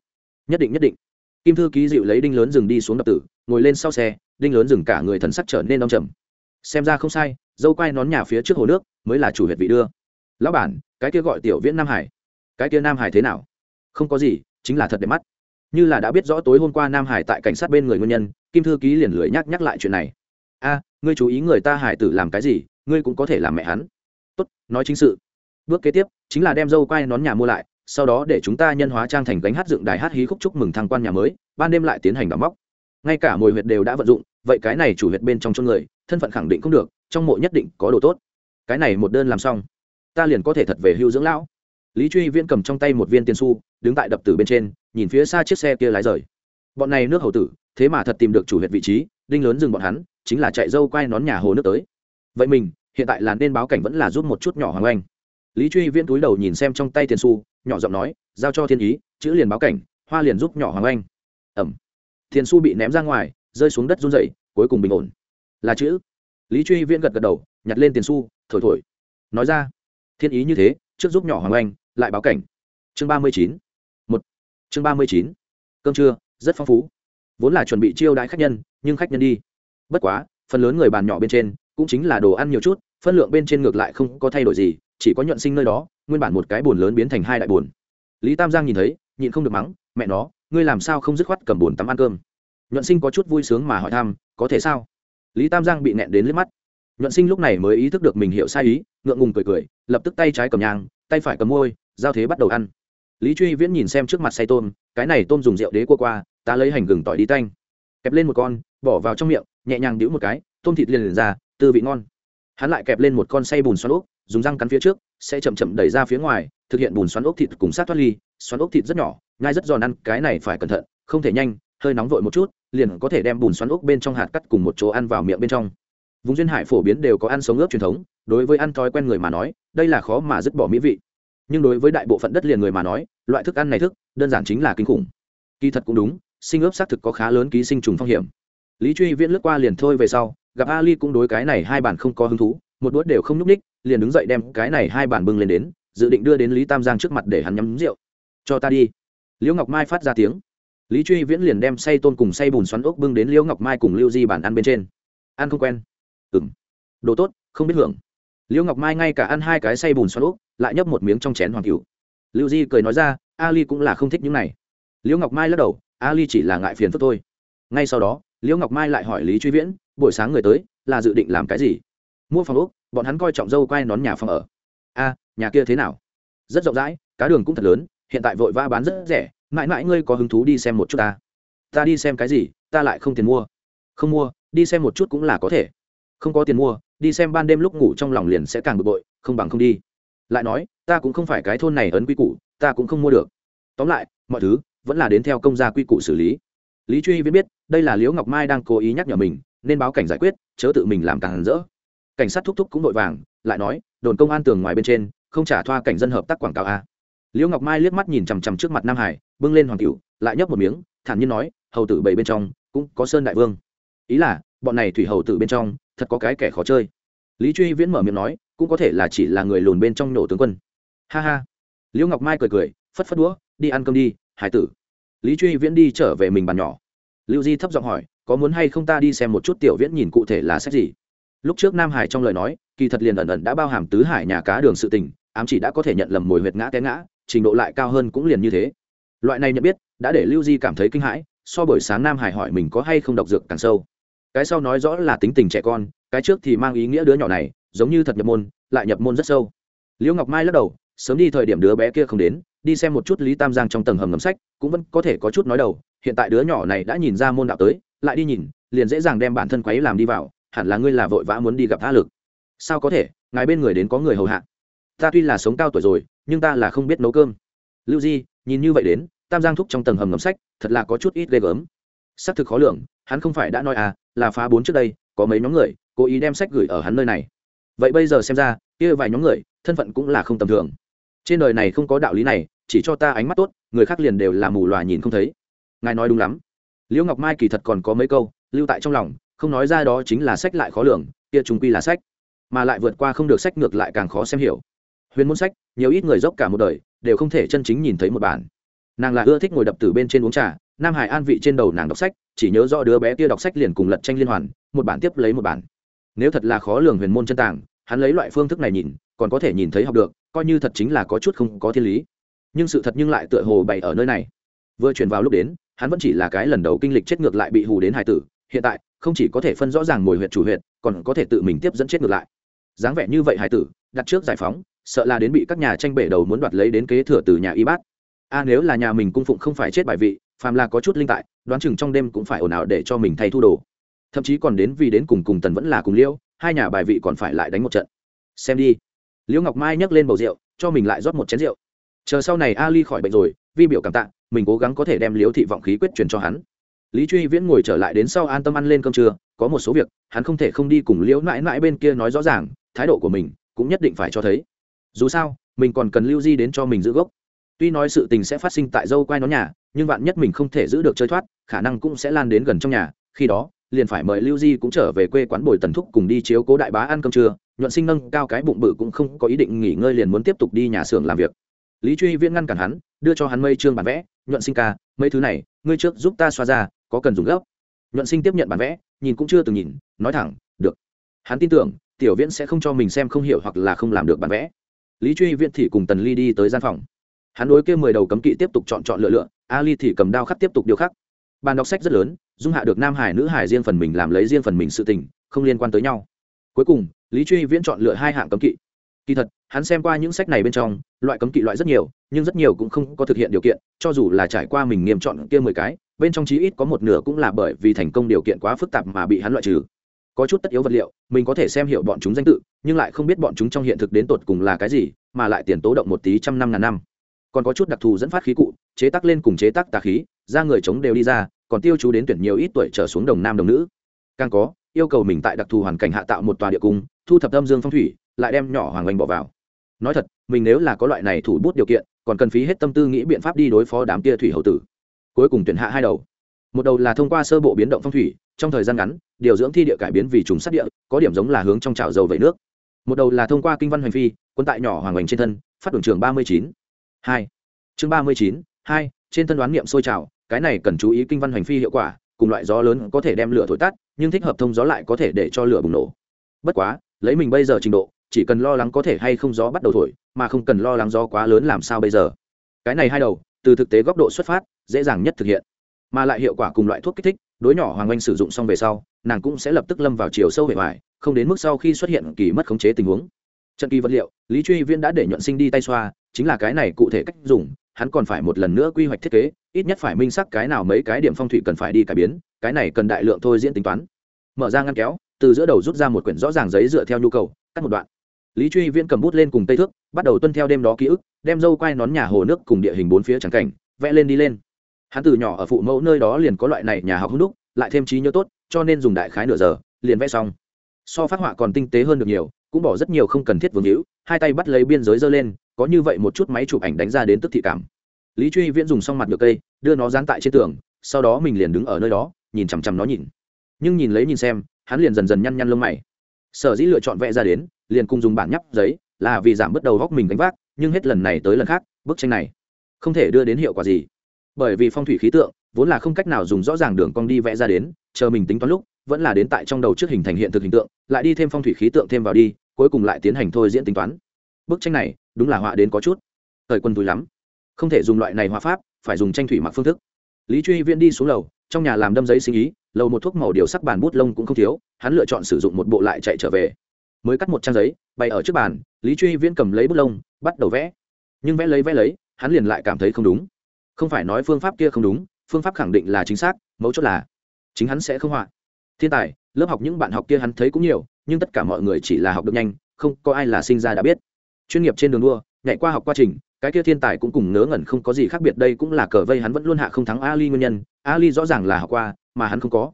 Nhất định nhất định. Kim thư ký dịu lấy đinh lớn rừng đi xuống đập tử, ngồi lên sau xe, đinh lớn rừng cả người thần sắc trở nên đông trầm. Xem ra không sai, dâu quai nón nhà phía trước hồ nước, mới là chủ huyệt vị đưa. Lão bản, cái kia gọi tiểu viễn nam hải. Cái kia nam hải thế nào? Không có gì, chính là thật đẹp mắt. Như là đã biết rõ tối hôm qua nam hải tại cảnh sát bên người nguyên nhân, kim thư ký liền lưỡi nhắc nhắc lại chuyện này. A, ngươi chú ý người ta hải tử làm cái gì ngươi cũng có thể làm mẹ hắn. Tốt, nói chính sự. Bước kế tiếp, chính là đem dâu quai nón nhà mua lại, sau đó để chúng ta nhân hóa trang thành gánh hát dựng đài hát hí khúc chúc mừng thăng quan nhà mới, ban đêm lại tiến hành đóng móc. Ngay cả mồi huyệt đều đã vận dụng, vậy cái này chủ huyệt bên trong chôn người, thân phận khẳng định không được, trong mộ nhất định có đồ tốt. Cái này một đơn làm xong, ta liền có thể thật về hưu dưỡng lão. Lý truy viễn cầm trong tay một viên tiền su đứng tại đập tử bên trên, nhìn phía xa chiếc xe kia lái rời. Bọn này nước hầu tử, thế mà thật tìm được chủ huyệt vị trí, đinh lớn dừng bọn hắn, chính là chạy dâu quay nón nhà hồ nước tới vậy mình, hiện tại là nên báo cảnh vẫn là giúp một chút nhỏ hoàng anh lý truy viễn túi đầu nhìn xem trong tay tiền su nhỏ giọng nói, giao cho thiên ý, chữ liền báo cảnh, hoa liền giúp nhỏ hoàng anh ẩm. Tiền su bị ném ra ngoài, rơi xuống đất run dậy cuối cùng bình ổn. Là chữ. Lý truy viễn gật gật đầu, nhặt lên tiền su thổi thổi. Nói ra, thiên ý như thế, trước giúp nhỏ hoàng anh lại báo cảnh. Chương ba mươi chín. Một. Chương ba mươi chín. Cơm trưa, rất phong phú. Vốn là chuẩn bị chiêu đãi khách nhân, nhưng khách nhân đi. Bất quá, phần lớn người bàn nhỏ bên trên cũng chính là đồ ăn nhiều chút, phân lượng bên trên ngược lại không có thay đổi gì, chỉ có nhuận sinh nơi đó, nguyên bản một cái bồn lớn biến thành hai đại bồn. Lý tam giang nhìn thấy, nhịn không được mắng, mẹ nó, ngươi làm sao không dứt khoát cầm bồn tắm ăn cơm? Nhuận sinh có chút vui sướng mà hỏi thăm, có thể sao? Lý tam giang bị nẹn đến liếc mắt. Nhuận sinh lúc này mới ý thức được mình hiểu sai ý, ngượng ngùng cười cười, lập tức tay trái cầm nhang, tay phải cầm môi, giao thế bắt đầu ăn. Lý truy viễn nhìn xem trước mặt say tôm, cái này tôm dùng rượu đế qua qua, ta lấy hành gừng tỏi đi tanh. Kẹp lên một con, bỏ vào trong miệng, nhẹ nhàng đĩu một cái, tôm thịt liền liền ra tư vị ngon. Hắn lại kẹp lên một con say bùn xoắn ốc, dùng răng cắn phía trước, sẽ chậm chậm đẩy ra phía ngoài, thực hiện bùn xoắn ốc thịt cùng sát thoát ly. Xoắn ốc thịt rất nhỏ ngay rất giòn ăn, cái này phải cẩn thận, không thể nhanh, hơi nóng vội một chút, liền có thể đem bùn xoắn ốc bên trong hạt cắt cùng một chỗ ăn vào miệng bên trong. Vùng duyên hải phổ biến đều có ăn sống ướp truyền thống, đối với ăn thói quen người mà nói, đây là khó mà dứt bỏ mỹ vị. Nhưng đối với đại bộ phận đất liền người mà nói, loại thức ăn này thức, đơn giản chính là kinh khủng. Kỳ thật cũng đúng, sinh ướp xác thực có khá lớn ký sinh trùng phong hiểm lý truy viễn lướt qua liền thôi về sau, gặp ali cũng đối cái này hai bản không có hứng thú, một đuốt đều không nhúc ních liền đứng dậy đem cái này hai bản bưng lên đến, dự định đưa đến lý tam giang trước mặt để hắn nhắm rượu. Cho ta đi. Liễu ngọc mai phát ra tiếng. Lý truy viễn liền đem say tôn cùng say bùn xoắn ốc bưng đến liễu ngọc mai cùng lưu di bản ăn bên trên. Ăn không quen. Ừng đồ tốt, không biết hưởng. Liễu ngọc mai ngay cả ăn hai cái say bùn xoắn ốc, lại nhấp một miếng trong chén hoàng cửu lưu di cười nói ra, ali cũng là không thích những này. Liễu ngọc mai lắc đầu, ali chỉ là ngại phiền phức thôi. Ngay sau đó liễu ngọc mai lại hỏi lý truy viễn, buổi sáng người tới, là dự định làm cái gì? Mua phòng ốc, bọn hắn coi trọng dâu quay nón nhà phòng ở. A, nhà kia thế nào? Rất rộng rãi, cá đường cũng thật lớn, hiện tại vội vã bán rất rẻ, mãi mãi ngươi có hứng thú đi xem một chút ta? Ta đi xem cái gì, ta lại không tiền mua. Không mua, đi xem một chút cũng là có thể. Không có tiền mua, đi xem ban đêm lúc ngủ trong lòng liền sẽ càng bực bội, không bằng không đi. Lại nói, ta cũng không phải cái thôn này ấn quy củ, ta cũng không mua được. Tóm lại, mọi thứ vẫn là đến theo công gia quy củ xử lý lý truy viễn biết đây là liễu ngọc mai đang cố ý nhắc nhở mình nên báo cảnh giải quyết chớ tự mình làm càng hẳn rỡ. Cảnh sát thúc thúc cũng vội vàng lại nói đồn công an tường ngoài bên trên không trả thoa cảnh dân hợp tác quảng cáo a liễu ngọc mai liếc mắt nhìn chằm chằm trước mặt nam hải bưng lên hoàng cựu, lại nhấp một miếng thản nhiên nói hầu tử bảy bên trong cũng có sơn đại vương. Ý là bọn này thủy hầu tử bên trong thật có cái kẻ khó chơi. Lý truy viễn mở miệng nói cũng có thể là chỉ là người lùn bên trong nổ tướng quân. Ha ha. Liễu ngọc mai cười cười phất phất đũa đi ăn cơm đi hải tử lý truy viễn đi trở về mình bàn nhỏ. Lưu di thấp giọng hỏi, có muốn hay không ta đi xem một chút tiểu viễn nhìn cụ thể là sách gì? Lúc trước nam hải trong lời nói, kỳ thật liền ẩn ẩn đã bao hàm tứ hải nhà cá đường sự tình, ám chỉ đã có thể nhận lầm mồi huyệt ngã té ngã, trình độ lại cao hơn cũng liền như thế. Loại này nhận biết, đã để lưu di cảm thấy kinh hãi, so buổi sáng nam hải hỏi mình có hay không đọc dược càng sâu. Cái sau nói rõ là tính tình trẻ con, cái trước thì mang ý nghĩa đứa nhỏ này, giống như thật nhập môn, lại nhập môn rất sâu. Liễu ngọc mai lắc đầu, sớm đi thời điểm đứa bé kia không đến, đi xem một chút lý tam giang trong tầng hầm ngấm sách cũng vẫn có thể có chút nói đầu, hiện tại đứa nhỏ này đã nhìn ra môn đạo tới, lại đi nhìn, liền dễ dàng đem bản thân quấy làm đi vào, hẳn là ngươi là vội vã muốn đi gặp tha lực. Sao có thể, ngài bên người đến có người hầu hạ. Ta tuy là sống cao tuổi rồi, nhưng ta là không biết nấu cơm. Lưu di, nhìn như vậy đến, tam giang thúc trong tầng hầm ngấm sách, thật là có chút ít ghê gớm. Xác thực khó lường, hắn không phải đã nói à là phá bốn trước đây, có mấy nhóm người, cố ý đem sách gửi ở hắn nơi này. Vậy bây giờ xem ra, kia vài nhóm người, thân phận cũng là không tầm thường. Trên đời này không có đạo lý này chỉ cho ta ánh mắt tốt, người khác liền đều là mù loà nhìn không thấy. Ngài nói đúng lắm. Liễu ngọc mai kỳ thật còn có mấy câu, lưu tại trong lòng, không nói ra đó chính là sách lại khó lường, kia trung quy là sách. Mà lại vượt qua không được sách ngược lại càng khó xem hiểu. Huyền môn sách, nhiều ít người dốc cả một đời, đều không thể chân chính nhìn thấy một bản. Nàng là ưa thích ngồi đập từ bên trên uống trà, nam hải an vị trên đầu nàng đọc sách, chỉ nhớ rõ đứa bé kia đọc sách liền cùng lật tranh liên hoàn, một bản tiếp lấy một bản. Nếu thật là khó lường huyền môn chân tàng, hắn lấy loại phương thức này nhìn, còn có thể nhìn thấy học được, coi như thật chính là có chút không có thiên lý nhưng sự thật nhưng lại tựa hồ bày ở nơi này. Vừa chuyển vào lúc đến, hắn vẫn chỉ là cái lần đầu kinh lịch chết ngược lại bị hù đến hải tử, hiện tại, không chỉ có thể phân rõ ràng mồi huyện chủ huyện còn có thể tự mình tiếp dẫn chết ngược lại. Dáng vẻ như vậy hải tử, đặt trước giải phóng, sợ là đến bị các nhà tranh bể đầu muốn đoạt lấy đến kế thừa từ nhà y bát. A, nếu là nhà mình cung phụng không phải chết bài vị, phàm là có chút linh tại, đoán chừng trong đêm cũng phải ồn ào để cho mình thay thu đồ. Thậm chí còn đến vì đến cùng cùng tần vẫn là cùng liêu, hai nhà bài vị còn phải lại đánh một trận. Xem đi. Liễu ngọc mai nhấc lên bầu rượu, cho mình lại rót một chén rượu chờ sau này ali khỏi bệnh rồi, vi biểu cảm tạ, mình cố gắng có thể đem liễu thị vọng khí quyết truyền cho hắn. Lý truy viễn ngồi trở lại đến sau an tâm ăn lên cơm trưa, có một số việc, hắn không thể không đi cùng liễu mãi mãi bên kia nói rõ ràng, thái độ của mình cũng nhất định phải cho thấy. Dù sao, mình còn cần lưu di đến cho mình giữ gốc. Tuy nói sự tình sẽ phát sinh tại dâu quai nó nhà, nhưng vạn nhất mình không thể giữ được chơi thoát, khả năng cũng sẽ lan đến gần trong nhà. Khi đó, liền phải mời lưu di cũng trở về quê quán bồi tần thúc cùng đi chiếu cố đại bá ăn cơm trưa. Nhuận sinh nâng cao cái bụng bự cũng không có ý định nghỉ ngơi liền muốn tiếp tục đi nhà xưởng làm việc lý truy viễn ngăn cản hắn, đưa cho hắn mây trương bản vẽ, nhuận sinh ca, mấy thứ này, ngươi trước giúp ta xoa ra, có cần dùng gấp? Nhuận sinh tiếp nhận bản vẽ, nhìn cũng chưa từng nhìn, nói thẳng, được. Hắn tin tưởng, tiểu viễn sẽ không cho mình xem không hiểu hoặc là không làm được bản vẽ. Lý truy viễn thì cùng tần ly đi tới gian phòng. Hắn đối kêu mười đầu cấm kỵ tiếp tục chọn chọn lựa lựa, ali thì cầm đao khắc tiếp tục điều khắc. Bàn đọc sách rất lớn, dung hạ được nam hải nữ hải riêng phần mình làm lấy riêng phần mình sự tình, không liên quan tới nhau. Cuối cùng, lý truy viễn chọn lựa hai hạng cấm kỵ kỳ thật, hắn xem qua những sách này bên trong, loại cấm kỵ loại rất nhiều, nhưng rất nhiều cũng không có thực hiện điều kiện, cho dù là trải qua mình nghiêm chọn kia mười cái, bên trong chí ít có một nửa cũng là bởi vì thành công điều kiện quá phức tạp mà bị hắn loại trừ. Có chút tất yếu vật liệu, mình có thể xem hiểu bọn chúng danh tự, nhưng lại không biết bọn chúng trong hiện thực đến tột cùng là cái gì, mà lại tiền tố động một tí trăm năm ngàn năm. Còn có chút đặc thù dẫn phát khí cụ, chế tác lên cùng chế tác tà khí ra người chống đều đi ra, còn tiêu chú đến tuyển nhiều ít tuổi trở xuống đồng nam đồng nữ. Càng có, yêu cầu mình tại đặc thù hoàn cảnh hạ tạo một tòa địa cung, thu thập âm dương phong thủy lại đem nhỏ hoàng oanh bỏ vào. Nói thật, mình nếu là có loại này thủ bút điều kiện, còn cần phí hết tâm tư nghĩ biện pháp đi đối phó đám kia thủy hậu tử. Cuối cùng tuyển hạ hai đầu. Một đầu là thông qua sơ bộ biến động phong thủy, trong thời gian ngắn, điều dưỡng thi địa cải biến vì trùng sát địa, có điểm giống là hướng trong chảo dầu vẩy nước. Một đầu là thông qua kinh văn hoành phi quân tại nhỏ hoàng hoành trên thân, phát đường trường ba mươi chín. Hai. Chương ba mươi chín, hai, trên thân đoán niệm sôi trào, cái này cần chú ý kinh văn hoành phi hiệu quả, cùng loại gió lớn có thể đem lửa thổi tắt, nhưng thích hợp thông gió lại có thể để cho lửa bùng nổ. Bất quá, lấy mình bây giờ trình độ chỉ cần lo lắng có thể hay không gió bắt đầu thổi, mà không cần lo lắng gió quá lớn làm sao bây giờ. Cái này hai đầu, từ thực tế góc độ xuất phát, dễ dàng nhất thực hiện. Mà lại hiệu quả cùng loại thuốc kích thích, đối nhỏ hoàng anh sử dụng xong về sau, nàng cũng sẽ lập tức lâm vào chiều sâu hệ hoại không đến mức sau khi xuất hiện kỳ mất khống chế tình huống. Trận kỳ vật liệu, lý truy viên đã để nhuận sinh đi tay xoa, chính là cái này cụ thể cách dùng, hắn còn phải một lần nữa quy hoạch thiết kế, ít nhất phải minh xác cái nào mấy cái điểm phong thủy cần phải đi cải biến, cái này cần đại lượng thôi diễn tính toán. Mở ra ngăn kéo, từ giữa đầu rút ra một quyển rõ ràng giấy dựa theo nhu cầu, cắt một đoạn lý truy viễn cầm bút lên cùng tây thước, bắt đầu tuân theo đêm đó ký ức, đem dâu quai nón nhà hồ nước cùng địa hình bốn phía trắng cảnh, vẽ lên đi lên. Hắn từ nhỏ ở phụ mẫu nơi đó liền có loại này nhà học hữu đúc, lại thêm trí nhớ tốt, cho nên dùng đại khái nửa giờ, liền vẽ xong. So phát họa còn tinh tế hơn được nhiều, cũng bỏ rất nhiều không cần thiết vương hữu, hai tay bắt lấy biên giới dơ lên, có như vậy một chút máy chụp ảnh đánh ra đến tức thị cảm. Lý truy viễn dùng xong mặt được cây, đưa nó dán tại trên tường, sau đó mình liền đứng ở nơi đó, nhìn chằm chằm nó nhìn. Nhưng nhìn lấy nhìn xem, hắn liền dần dần nhăn nhăn lông mày. Sở dĩ lựa chọn vẽ ra đến liền cùng dùng bản nhắp giấy, là vì giảm bớt đầu góc mình gánh vác, nhưng hết lần này tới lần khác, bức tranh này không thể đưa đến hiệu quả gì. Bởi vì phong thủy khí tượng, vốn là không cách nào dùng rõ ràng đường cong đi vẽ ra đến, chờ mình tính toán lúc, vẫn là đến tại trong đầu trước hình thành hiện thực hình tượng, lại đi thêm phong thủy khí tượng thêm vào đi, cuối cùng lại tiến hành thôi diễn tính toán. Bức tranh này, đúng là họa đến có chút. Thời quân vui lắm. Không thể dùng loại này họa pháp, phải dùng tranh thủy mặc phương thức. Lý truy viễn đi xuống lầu, trong nhà làm đâm giấy sinh ý, lầu một thuốc màu điều sắc bàn bút lông cũng không thiếu, hắn lựa chọn sử dụng một bộ lại chạy trở về mới cắt một trang giấy, bày ở trước bàn, lý truy viễn cầm lấy bút lông, bắt đầu vẽ. Nhưng vẽ lấy vẽ lấy, hắn liền lại cảm thấy không đúng. Không phải nói phương pháp kia không đúng, phương pháp khẳng định là chính xác, mấu chốt là chính hắn sẽ không họa. Thiên tài, lớp học những bạn học kia hắn thấy cũng nhiều, nhưng tất cả mọi người chỉ là học được nhanh, không có ai là sinh ra đã biết. Chuyên nghiệp trên đường đua, nhảy qua học quá trình, cái kia thiên tài cũng cùng ngớ ngẩn không có gì khác biệt, đây cũng là cờ vây hắn vẫn luôn hạ không thắng ali nguyên nhân. Ali rõ ràng là học qua, mà hắn không có.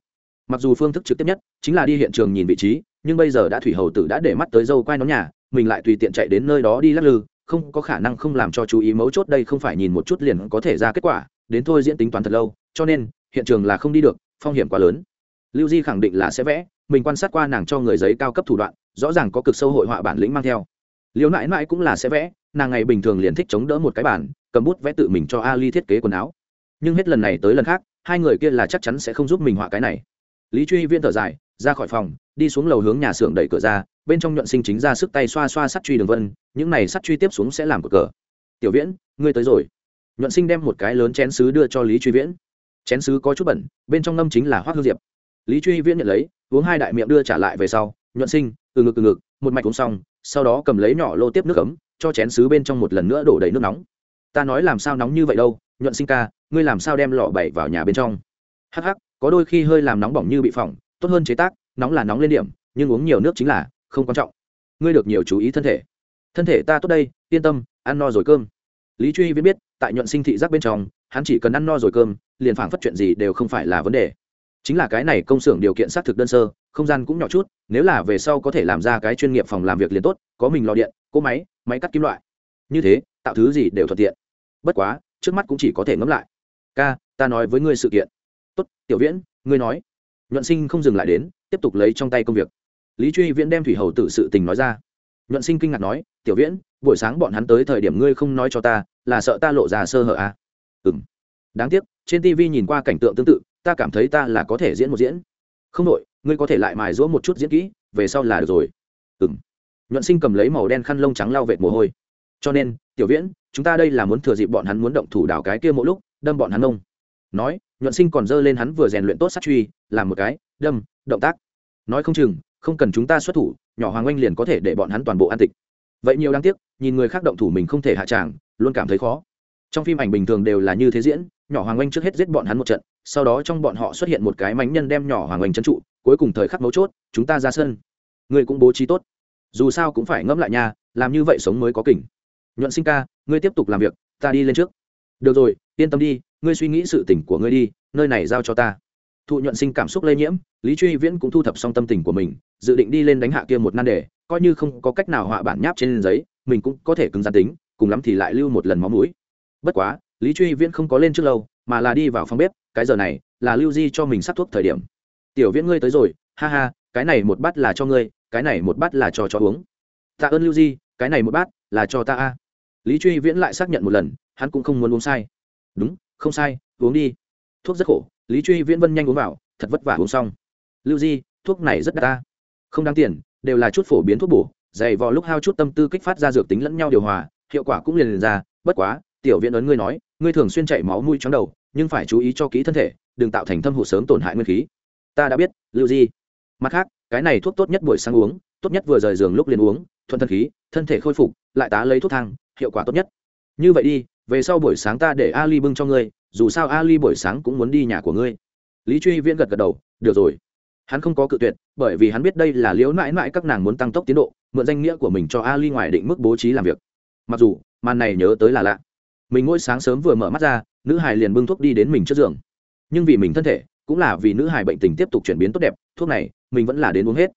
Mặc dù phương thức trực tiếp nhất chính là đi hiện trường nhìn vị trí nhưng bây giờ đã thủy hầu tử đã để mắt tới dâu quai nó nhà, mình lại tùy tiện chạy đến nơi đó đi lắc lư, không có khả năng không làm cho chú ý mấu chốt đây không phải nhìn một chút liền có thể ra kết quả, đến thôi diễn tính toán thật lâu, cho nên, hiện trường là không đi được, phong hiểm quá lớn. Lưu di khẳng định là sẽ vẽ, mình quan sát qua nàng cho người giấy cao cấp thủ đoạn, rõ ràng có cực sâu hội họa bản lĩnh mang theo. Liều nãi nãi cũng là sẽ vẽ, nàng ngày bình thường liền thích chống đỡ một cái bản, cầm bút vẽ tự mình cho ali thiết kế quần áo. Nhưng hết lần này tới lần khác, hai người kia là chắc chắn sẽ không giúp mình họa cái này lý truy viên thở dài, ra khỏi phòng, đi xuống lầu hướng nhà xưởng đẩy cửa ra, bên trong nhuận sinh chính ra sức tay xoa xoa sắt truy đường vân, những này sắt truy tiếp xuống sẽ làm cửa. cờ. Tiểu viễn, ngươi tới rồi. Nhuận sinh đem một cái lớn chén sứ đưa cho lý truy viễn. Chén sứ có chút bẩn, bên trong ngâm chính là hoác hương diệp. Lý truy viễn nhận lấy, uống hai đại miệng đưa trả lại về sau, nhuận sinh, từ ngực từ ngực, một mạch uống xong, sau đó cầm lấy nhỏ lô tiếp nước ấm, cho chén sứ bên trong một lần nữa đổ đầy nước nóng. Ta nói làm sao nóng như vậy đâu, nhuận sinh ca, ngươi làm sao đem lọ bậy vào nhà bên trong? Hắc hắc có đôi khi hơi làm nóng bỏng như bị phỏng, tốt hơn chế tác, nóng là nóng lên điểm, nhưng uống nhiều nước chính là không quan trọng. Ngươi được nhiều chú ý thân thể. Thân thể ta tốt đây, yên tâm, ăn no rồi cơm. Lý truy viễn biết, tại nhuận sinh thị giác bên trong, hắn chỉ cần ăn no rồi cơm, liền phảng phất chuyện gì đều không phải là vấn đề. Chính là cái này công xưởng điều kiện xác thực đơn sơ, không gian cũng nhỏ chút, nếu là về sau có thể làm ra cái chuyên nghiệp phòng làm việc liền tốt, có mình lò điện, cỗ máy máy cắt kim loại. Như thế, tạo thứ gì đều thuận tiện. Bất quá, trước mắt cũng chỉ có thể ngẫm lại. Ca, ta nói với ngươi sự kiện tốt, tiểu viễn, ngươi nói. Nhuận sinh không dừng lại đến, tiếp tục lấy trong tay công việc. Lý truy viễn đem thủy hầu tự sự tình nói ra. Nhuận sinh kinh ngạc nói, tiểu viễn, buổi sáng bọn hắn tới thời điểm ngươi không nói cho ta, là sợ ta lộ ra sơ hở à? ừ m đáng tiếc, trên tv nhìn qua cảnh tượng tương tự, ta cảm thấy ta là có thể diễn một diễn. Không đội, ngươi có thể lại mài rũa một chút diễn kỹ, về sau là được rồi. Ừ m nhuận sinh cầm lấy màu đen khăn lông trắng lau vệt mồ hôi. Cho nên, tiểu viễn, chúng ta đây là muốn thừa dịp bọn hắn muốn động thủ đảo cái kia mỗi lúc, đâm bọn hắn ông. nói nhuận sinh còn dơ lên hắn vừa rèn luyện tốt sát truy, làm một cái, đâm, động tác. Nói không chừng, không cần chúng ta xuất thủ, nhỏ hoàng oanh liền có thể để bọn hắn toàn bộ an tịch. Vậy nhiều đáng tiếc, nhìn người khác động thủ mình không thể hạ tràng, luôn cảm thấy khó. Trong phim ảnh bình thường đều là như thế diễn, nhỏ hoàng oanh trước hết giết bọn hắn một trận, sau đó trong bọn họ xuất hiện một cái mánh nhân đem nhỏ hoàng oanh trấn trụ, cuối cùng thời khắc mấu chốt, chúng ta ra sân. Người cũng bố trí tốt. Dù sao cũng phải ngẫm lại nha, làm như vậy sống mới có kỉnh nhuận sinh ca, ngươi tiếp tục làm việc, ta đi lên trước. Được rồi, yên tâm đi ngươi suy nghĩ sự tình của ngươi đi, nơi này giao cho ta. Thụ nhuận sinh cảm xúc lây nhiễm, lý truy viễn cũng thu thập xong tâm tình của mình, dự định đi lên đánh hạ kia một nan đề, coi như không có cách nào họa bản nháp trên giấy, mình cũng có thể cứng gian tính, cùng lắm thì lại lưu một lần máu mũi. Bất quá, lý truy viễn không có lên trước lâu, mà là đi vào phòng bếp, cái giờ này là lưu di cho mình sắc thuốc thời điểm. Tiểu viễn ngươi tới rồi, ha ha, cái này một bát là cho ngươi, cái này một bát là cho cho uống. Tạ ơn lưu di, cái này một bát là cho ta a. Lý truy viễn lại xác nhận một lần, hắn cũng không muốn uống sai. Đúng không sai, uống đi. Thuốc rất khổ, lý truy viễn vân nhanh uống vào, thật vất vả uống xong. Lưu di, thuốc này rất đắt ta. Không đáng tiền, đều là chút phổ biến thuốc bổ, dày vò lúc hao chút tâm tư kích phát ra dược tính lẫn nhau điều hòa, hiệu quả cũng liền liền ra. Bất quá, tiểu viện ấn ngươi nói, ngươi thường xuyên chảy máu mũi chóng đầu, nhưng phải chú ý cho kỹ thân thể, đừng tạo thành thâm hụt sớm tổn hại nguyên khí. Ta đã biết, lưu di. Mặt khác, cái này thuốc tốt nhất buổi sáng uống, tốt nhất vừa rời giường lúc liền uống, thuận thân khí, thân thể khôi phục, lại tá lấy thuốc thang, hiệu quả tốt nhất. Như vậy đi về sau buổi sáng ta để ali bưng cho ngươi, dù sao ali buổi sáng cũng muốn đi nhà của ngươi. Lý truy viễn gật gật đầu, được rồi. Hắn không có cự tuyệt, bởi vì hắn biết đây là liễu mãi mãi các nàng muốn tăng tốc tiến độ, mượn danh nghĩa của mình cho ali ngoài định mức bố trí làm việc. Mặc dù, màn này nhớ tới là lạ. Mình mỗi sáng sớm vừa mở mắt ra, nữ hải liền bưng thuốc đi đến mình trước giường. Nhưng vì mình thân thể, cũng là vì nữ hải bệnh tình tiếp tục chuyển biến tốt đẹp, thuốc này, mình vẫn là đến uống hết.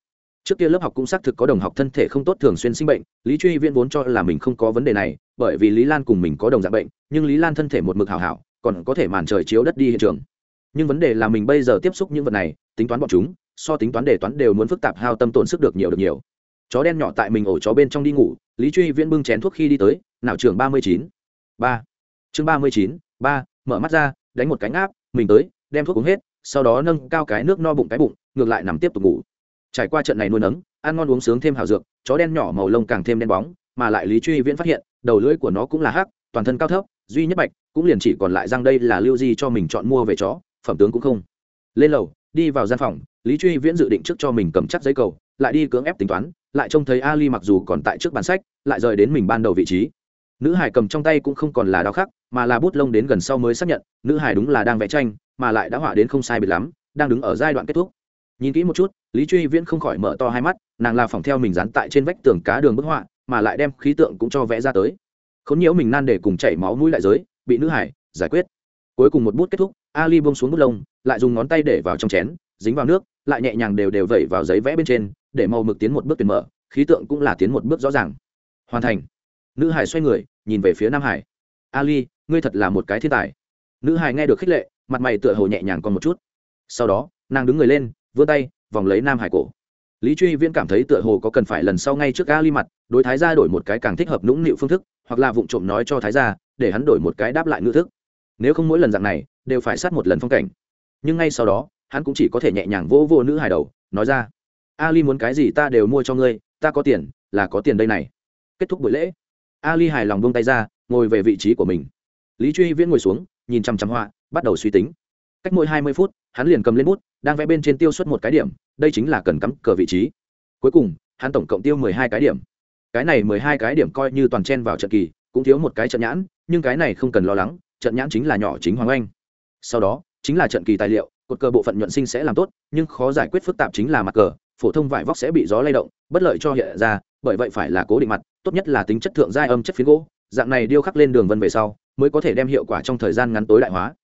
Trước kia lớp học cũng xác thực có đồng học thân thể không tốt thường xuyên sinh bệnh, lý truy viễn vốn cho là mình không có vấn đề này bởi vì lý lan cùng mình có đồng dạng bệnh, nhưng lý lan thân thể một mực hảo hảo, còn có thể màn trời chiếu đất đi hiện trường. Nhưng vấn đề là mình bây giờ tiếp xúc những vật này, tính toán bọn chúng, so tính toán đề toán đều muốn phức tạp hao tâm tổn sức được nhiều được nhiều. Chó đen nhỏ tại mình ổ chó bên trong đi ngủ, lý truy viễn bưng chén thuốc khi đi tới, nào trường ba mươi chín. Ba. Chương ba mươi chín, ba, mở mắt ra, đánh một cánh áp, mình tới, đem thuốc uống hết, sau đó nâng cao cái nước no bụng cái bụng, ngược lại nằm tiếp tục ngủ. Trải qua trận này nuôi nấng, ăn ngon uống sướng thêm hào dược, chó đen nhỏ màu lông càng thêm đen bóng mà lại lý truy viễn phát hiện, đầu lưỡi của nó cũng là hắc, toàn thân cao thấp, duy nhất bạch, cũng liền chỉ còn lại răng đây là lưu di cho mình chọn mua về chó, phẩm tướng cũng không. Lên lầu, đi vào gian phòng, lý truy viễn dự định trước cho mình cầm chắc giấy cầu, lại đi cưỡng ép tính toán, lại trông thấy ali mặc dù còn tại trước bàn sách, lại rời đến mình ban đầu vị trí. Nữ hải cầm trong tay cũng không còn là đau khắc, mà là bút lông đến gần sau mới xác nhận, nữ hải đúng là đang vẽ tranh, mà lại đã họa đến không sai biệt lắm, đang đứng ở giai đoạn kết thúc. Nhìn kỹ một chút, lý truy viễn không khỏi mở to hai mắt, nàng là phòng theo mình dán tại trên vách tường cá đường bức họa mà lại đem khí tượng cũng cho vẽ ra tới. Khốn nhiễu mình nan để cùng chảy máu mũi lại giới, bị nữ hải giải quyết. Cuối cùng một bút kết thúc, ali bông xuống bút lông, lại dùng ngón tay để vào trong chén, dính vào nước, lại nhẹ nhàng đều đều vẩy vào giấy vẽ bên trên, để màu mực tiến một bước tuyển mở, khí tượng cũng là tiến một bước rõ ràng. Hoàn thành. Nữ hải xoay người, nhìn về phía nam hải. Ali, ngươi thật là một cái thiên tài. Nữ hải nghe được khích lệ, mặt mày tựa hồ nhẹ nhàng còn một chút. Sau đó, nàng đứng người lên, vươn tay, vòng lấy nam hải cổ lý truy viễn cảm thấy tựa hồ có cần phải lần sau ngay trước ali mặt, đối thái gia đổi một cái càng thích hợp nũng nịu phương thức, hoặc là vụng trộm nói cho thái gia, để hắn đổi một cái đáp lại ngữ thức. Nếu không mỗi lần dạng này, đều phải sát một lần phong cảnh. Nhưng ngay sau đó, hắn cũng chỉ có thể nhẹ nhàng vỗ vô nữ hài đầu, nói ra, ali muốn cái gì ta đều mua cho ngươi, ta có tiền, là có tiền đây này. Kết thúc buổi lễ, ali hài lòng buông tay ra, ngồi về vị trí của mình. Lý truy viễn ngồi xuống, nhìn chằm chằm họa, bắt đầu suy tính cách mỗi hai mươi phút, hắn liền cầm lên bút, đang vẽ bên trên tiêu xuất một cái điểm, đây chính là cần cắm cờ vị trí. Cuối cùng, hắn tổng cộng tiêu mười hai cái điểm. Cái này mười hai cái điểm coi như toàn chen vào trận kỳ, cũng thiếu một cái trận nhãn, nhưng cái này không cần lo lắng, trận nhãn chính là nhỏ chính hoàng anh sau đó, chính là trận kỳ tài liệu, cột cờ bộ phận nhuận sinh sẽ làm tốt, nhưng khó giải quyết phức tạp chính là mặt cờ, phổ thông vải vóc sẽ bị gió lay động, bất lợi cho hiện ra, bởi vậy phải là cố định mặt, tốt nhất là tính chất thượng giai âm chất phiến gỗ. Dạng này điêu khắc lên đường vân về sau, mới có thể đem hiệu quả trong thời gian ngắn tối đại hóa.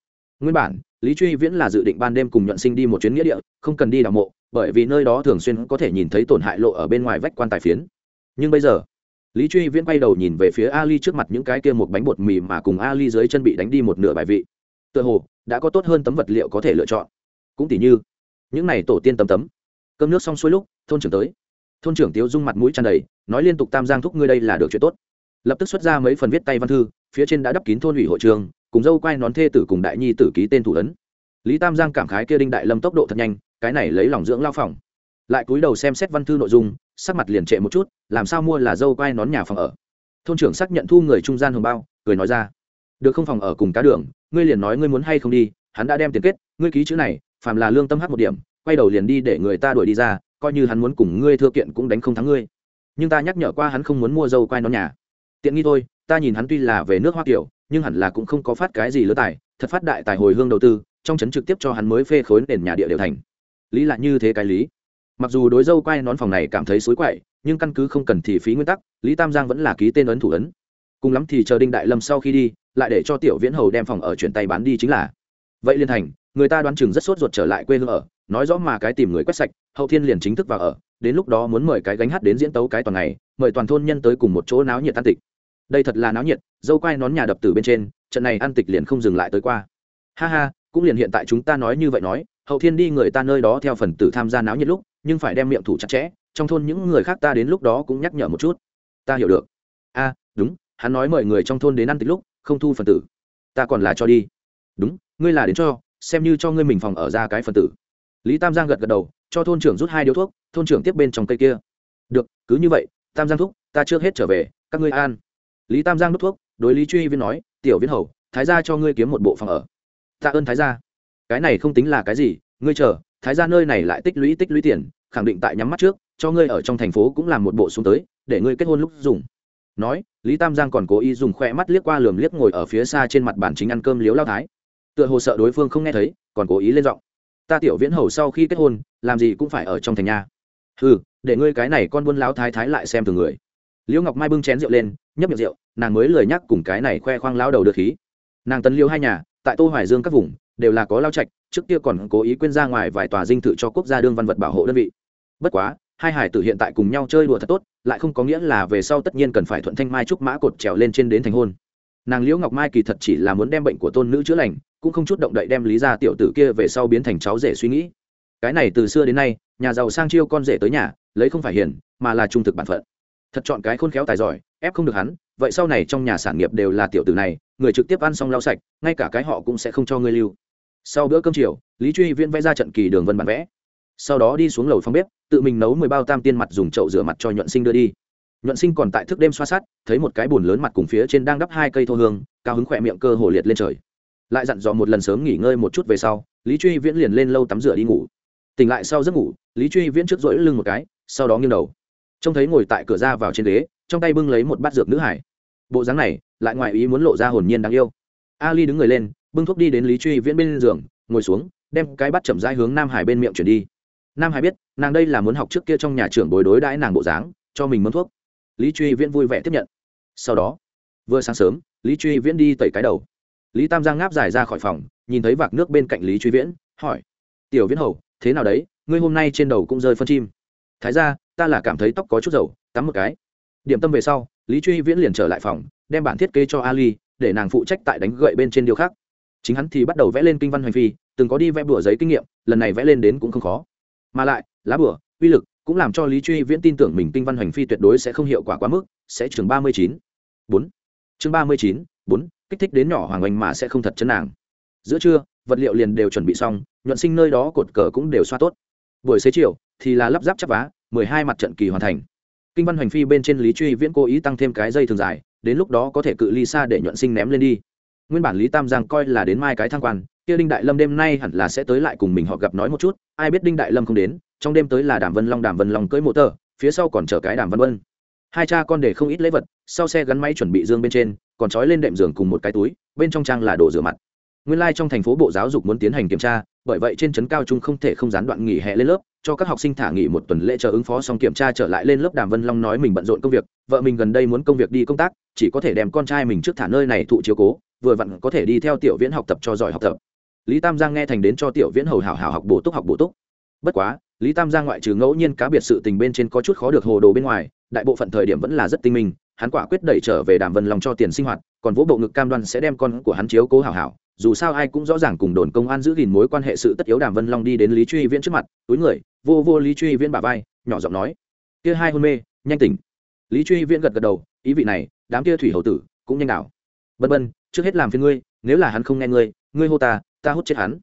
Nguyên bản lý truy viễn là dự định ban đêm cùng nhuận sinh đi một chuyến nghĩa địa, không cần đi đào mộ, bởi vì nơi đó thường xuyên có thể nhìn thấy tổn hại lộ ở bên ngoài vách quan tài phiến. Nhưng bây giờ, lý truy viễn bay đầu nhìn về phía ali trước mặt những cái kia một bánh bột mì mà cùng ali dưới chân bị đánh đi một nửa bài vị. Tựa hồ, đã có tốt hơn tấm vật liệu có thể lựa chọn. Cũng tỉ như, những này tổ tiên tấm tấm. Cơm nước xong xuôi lúc, thôn trưởng tới. Thôn trưởng tiếu dung mặt mũi tràn đầy, nói liên tục tam giang thúc ngươi đây là được chuyện tốt. Lập tức xuất ra mấy phần viết tay văn thư, phía trên đã đắp kín thôn ủy hội trường cùng dâu quay nón thê tử cùng đại nhi tử ký tên thủ ấn. Lý tam giang cảm khái kia đinh đại lâm tốc độ thật nhanh, cái này lấy lòng dưỡng lao phòng. Lại cúi đầu xem xét văn thư nội dung, sắc mặt liền trệ một chút, làm sao mua là dâu quay nón nhà phòng ở. Thôn trưởng xác nhận thu người trung gian hồng bao, cười nói ra. Được không phòng ở cùng cá đường, ngươi liền nói ngươi muốn hay không đi, hắn đã đem tiền kết, ngươi ký chữ này, phàm là lương tâm hát một điểm, quay đầu liền đi để người ta đuổi đi ra, coi như hắn muốn cùng ngươi thưa kiện cũng đánh không thắng ngươi. Nhưng ta nhắc nhở qua hắn không muốn mua dâu quay nón nhà. Tiện nghi thôi, ta nhìn hắn tuy là về nước hoa kiểu nhưng hẳn là cũng không có phát cái gì lớn tài, thật phát đại tài hồi hương đầu tư, trong trấn trực tiếp cho hắn mới phê khối nền nhà địa đều thành. Lý là như thế cái lý. Mặc dù đối dâu quay nón phòng này cảm thấy xối quậy, nhưng căn cứ không cần thì phí nguyên tắc, lý tam giang vẫn là ký tên ấn thủ ấn. Cùng lắm thì chờ đinh đại lâm sau khi đi, lại để cho tiểu viễn hầu đem phòng ở chuyển tay bán đi chính là. Vậy liên thành, người ta đoán chừng rất sốt ruột trở lại quê hương ở, nói rõ mà cái tìm người quét sạch, hậu thiên liền chính thức vào ở, đến lúc đó muốn mời cái gánh hát đến diễn tấu cái toàn ngày, mời toàn thôn nhân tới cùng một chỗ náo nhiệt tan tịch đây thật là náo nhiệt, dâu quai nón nhà đập từ bên trên, trận này ăn tịch liền không dừng lại tới qua. Ha ha, cũng liền hiện tại chúng ta nói như vậy nói, hậu thiên đi người ta nơi đó theo phần tử tham gia náo nhiệt lúc, nhưng phải đem miệng thủ chặt chẽ, trong thôn những người khác ta đến lúc đó cũng nhắc nhở một chút. Ta hiểu được. A, đúng, hắn nói mời người trong thôn đến ăn tịch lúc, không thu phần tử. Ta còn là cho đi. Đúng, ngươi là đến cho, xem như cho ngươi mình phòng ở ra cái phần tử. Lý tam giang gật gật đầu, cho thôn trưởng rút hai điếu thuốc, thôn trưởng tiếp bên trong cây kia. Được, cứ như vậy, tam giang thúc, ta chưa hết trở về, các ngươi an lý tam giang đốt thuốc, đối lý truy viên nói, tiểu viên hầu, thái gia cho ngươi kiếm một bộ phòng ở. Tạ ơn thái gia. Cái này không tính là cái gì, ngươi chờ, thái gia nơi này lại tích lũy tích lũy tiền, khẳng định tại nhắm mắt trước, cho ngươi ở trong thành phố cũng làm một bộ xuống tới, để ngươi kết hôn lúc dùng. Nói, lý tam giang còn cố ý dùng khoe mắt liếc qua lườm liếc ngồi ở phía xa trên mặt bàn chính ăn cơm liếu lao thái. Tựa hồ sợ đối phương không nghe thấy, còn cố ý lên giọng, ta tiểu viễn hầu sau khi kết hôn, làm gì cũng phải ở trong thành nhà. Ừ để ngươi cái này con buôn láo thái thái lại xem từ người. Liễu ngọc mai bưng chén rượu lên, nhấp miệng rượu nàng mới lời nhắc cùng cái này khoe khoang lao đầu được khí. Nàng tấn liêu hai nhà, tại tô hoài dương các vùng, đều là có lao trạch, trước kia còn cố ý quên ra ngoài vài tòa dinh thự cho quốc gia đương văn vật bảo hộ đơn vị. Bất quá, hai hải tử hiện tại cùng nhau chơi đùa thật tốt, lại không có nghĩa là về sau tất nhiên cần phải thuận thanh mai trúc mã cột trèo lên trên đến thành hôn. Nàng liễu ngọc mai kỳ thật chỉ là muốn đem bệnh của tôn nữ chữa lành, cũng không chút động đậy đem lý ra tiểu tử kia về sau biến thành cháu rể suy nghĩ. Cái này từ xưa đến nay, nhà giàu sang chiêu con rể tới nhà, lấy không phải hiền, mà là trung thực bản phận. Thật chọn cái khôn khéo tài giỏi ép không được hắn, vậy sau này trong nhà sản nghiệp đều là tiểu tử này, người trực tiếp ăn xong lau sạch, ngay cả cái họ cũng sẽ không cho ngươi lưu. Sau bữa cơm chiều, lý truy viễn vẽ ra trận kỳ đường vân bản vẽ. Sau đó đi xuống lầu phòng bếp, tự mình nấu mười bao tam tiên mặt dùng chậu rửa mặt cho nhuận sinh đưa đi. Nhuận sinh còn tại thức đêm xoa sát thấy một cái bùn lớn mặt cùng phía trên đang đắp hai cây thô hương, cao hứng khỏe miệng cơ hồ liệt lên trời. Lại dặn dò một lần sớm nghỉ ngơi một chút về sau, lý truy viễn liền lên lâu tắm rửa đi ngủ. Tỉnh lại sau giấc ngủ, lý truy viễn trước rỗi lưng một cái, sau đó nghiêng đầu. Trông thấy ngồi tại cửa ra vào trên ghế trong tay bưng lấy một bát dược nữ hải. Bộ dáng này, lại ngoài ý muốn lộ ra hồn nhiên đáng yêu. Ali đứng người lên, bưng thuốc đi đến lý truy viễn bên giường, ngồi xuống, đem cái bát chậm rãi hướng nam hải bên miệng chuyển đi. Nam hải biết, nàng đây là muốn học trước kia trong nhà trưởng bồi đối đãi nàng bộ dáng, cho mình mâm thuốc. Lý truy viễn vui vẻ tiếp nhận. Sau đó, vừa sáng sớm, lý truy viễn đi tẩy cái đầu. Lý tam giang ngáp dài ra khỏi phòng, nhìn thấy vạc nước bên cạnh lý truy viễn, hỏi, tiểu viễn hầu, thế nào đấy? Ngươi hôm nay trên đầu cũng rơi phân chim. Thái ra ta là cảm thấy tóc có chút dầu, tắm một cái điểm tâm về sau, lý truy viễn liền trở lại phòng, đem bản thiết kế cho ali, để nàng phụ trách tại đánh gậy bên trên điều khác. Chính hắn thì bắt đầu vẽ lên kinh văn hoành phi, từng có đi vẽ bửa giấy kinh nghiệm, lần này vẽ lên đến cũng không khó. Mà lại, lá bửa uy lực cũng làm cho lý truy viễn tin tưởng mình kinh văn hoành phi tuyệt đối sẽ không hiệu quả quá mức, sẽ chừng ba mươi chín. Bốn. Chương ba mươi chín, bốn, kích thích đến nhỏ hoàng oanh mà sẽ không thật chân nàng. Giữa trưa, vật liệu liền đều chuẩn bị xong, nhuận sinh nơi đó cột cờ cũng đều xoa tốt. Buổi xế chiều thì là lắp ráp chắp vá, mười hai mặt trận kỳ hoàn thành kinh văn hành phi bên trên lý truy viễn cố ý tăng thêm cái dây thường dài, đến lúc đó có thể cự ly xa để nhuận sinh ném lên đi. Nguyên bản lý tam giang coi là đến mai cái thăng quan, kia đinh đại lâm đêm nay hẳn là sẽ tới lại cùng mình họ gặp nói một chút, ai biết đinh đại lâm không đến, trong đêm tới là đàm vân long, đàm vân long cưới mộ tờ, phía sau còn chở cái đàm vân vân. Hai cha con để không ít lễ vật, sau xe gắn máy chuẩn bị dương bên trên, còn trói lên đệm giường cùng một cái túi, bên trong trang là đồ rửa mặt. Nguyên lai、like、trong thành phố bộ giáo dục muốn tiến hành kiểm tra bởi vậy trên trấn cao trung không thể không gián đoạn nghỉ hè lên lớp, cho các học sinh thả nghỉ một tuần lễ chờ ứng phó xong kiểm tra trở lại lên lớp đàm vân long nói mình bận rộn công việc, vợ mình gần đây muốn công việc đi công tác, chỉ có thể đem con trai mình trước thả nơi này thụ chiếu cố, vừa vặn có thể đi theo tiểu viễn học tập cho giỏi học tập. Lý tam giang nghe thành đến cho tiểu viễn hầu hảo hảo học bổ túc học bổ túc. Bất quá, lý tam giang ngoại trừ ngẫu nhiên cá biệt sự tình bên trên có chút khó được hồ đồ bên ngoài, đại bộ phận thời điểm vẫn là rất tinh minh, hắn quả quyết đẩy trở về đàm vân long cho tiền sinh hoạt, còn vỗ bộ ngực cam đoan sẽ đem con của hắn chiếu cố hảo hảo dù sao ai cũng rõ ràng cùng đồn công an giữ gìn mối quan hệ sự tất yếu đàm vân long đi đến lý truy viễn trước mặt, túi người, vô vô lý truy viễn bà vai, nhỏ giọng nói, kia hai hôn mê, nhanh tỉnh. Lý truy viễn gật gật đầu, ý vị này, đám kia thủy hầu tử, cũng nhanh đảo. Bân bân trước hết làm phiền ngươi, nếu là hắn không nghe ngươi ngươi hô ta ta hút chết hắn.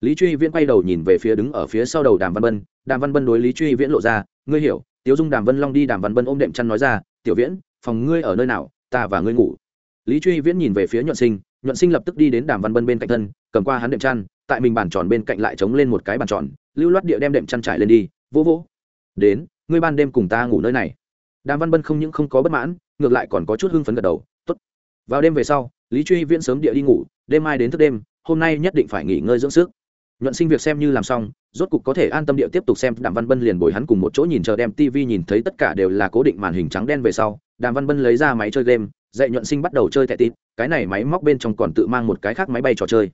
Lý truy viễn quay đầu nhìn về phía đứng ở phía sau đầu đàm văn bân đàm văn bân đối lý truy viễn lộ ra, ngươi hiểu. Tiếu dung đàm vân long đi đàm văn bân ôm đệm chăn nói ra, tiểu viễn, phòng ngươi ở nơi nào, ta và ngươi ngủ. Lý truy viễn nhìn về phía nhuận sinh nhuận sinh lập tức đi đến đàm văn bân bên cạnh thân, cầm qua hắn đệm chăn, tại mình bàn tròn bên cạnh lại chống lên một cái bàn tròn, lưu loát địa đem đệm chăn trải lên đi vỗ vỗ đến, ngươi ban đêm cùng ta ngủ nơi này. Đàm văn bân không những không có bất mãn, ngược lại còn có chút hưng phấn gật đầu, tốt. Vào đêm về sau, lý truy viễn sớm địa đi ngủ, đêm mai đến thức đêm, hôm nay nhất định phải nghỉ ngơi dưỡng sức. Nhuận sinh việc xem như làm xong, rốt cục có thể an tâm địa tiếp tục xem đàm văn bân liền bồi hắn cùng một chỗ nhìn chờ đem tv nhìn thấy tất cả đều là cố định màn hình trắng đen về sau, đàm văn bân lấy ra máy chơi game dạy nhuận sinh bắt đầu chơi thẻ tít cái này máy móc bên trong còn tự mang một cái khác máy bay trò chơi.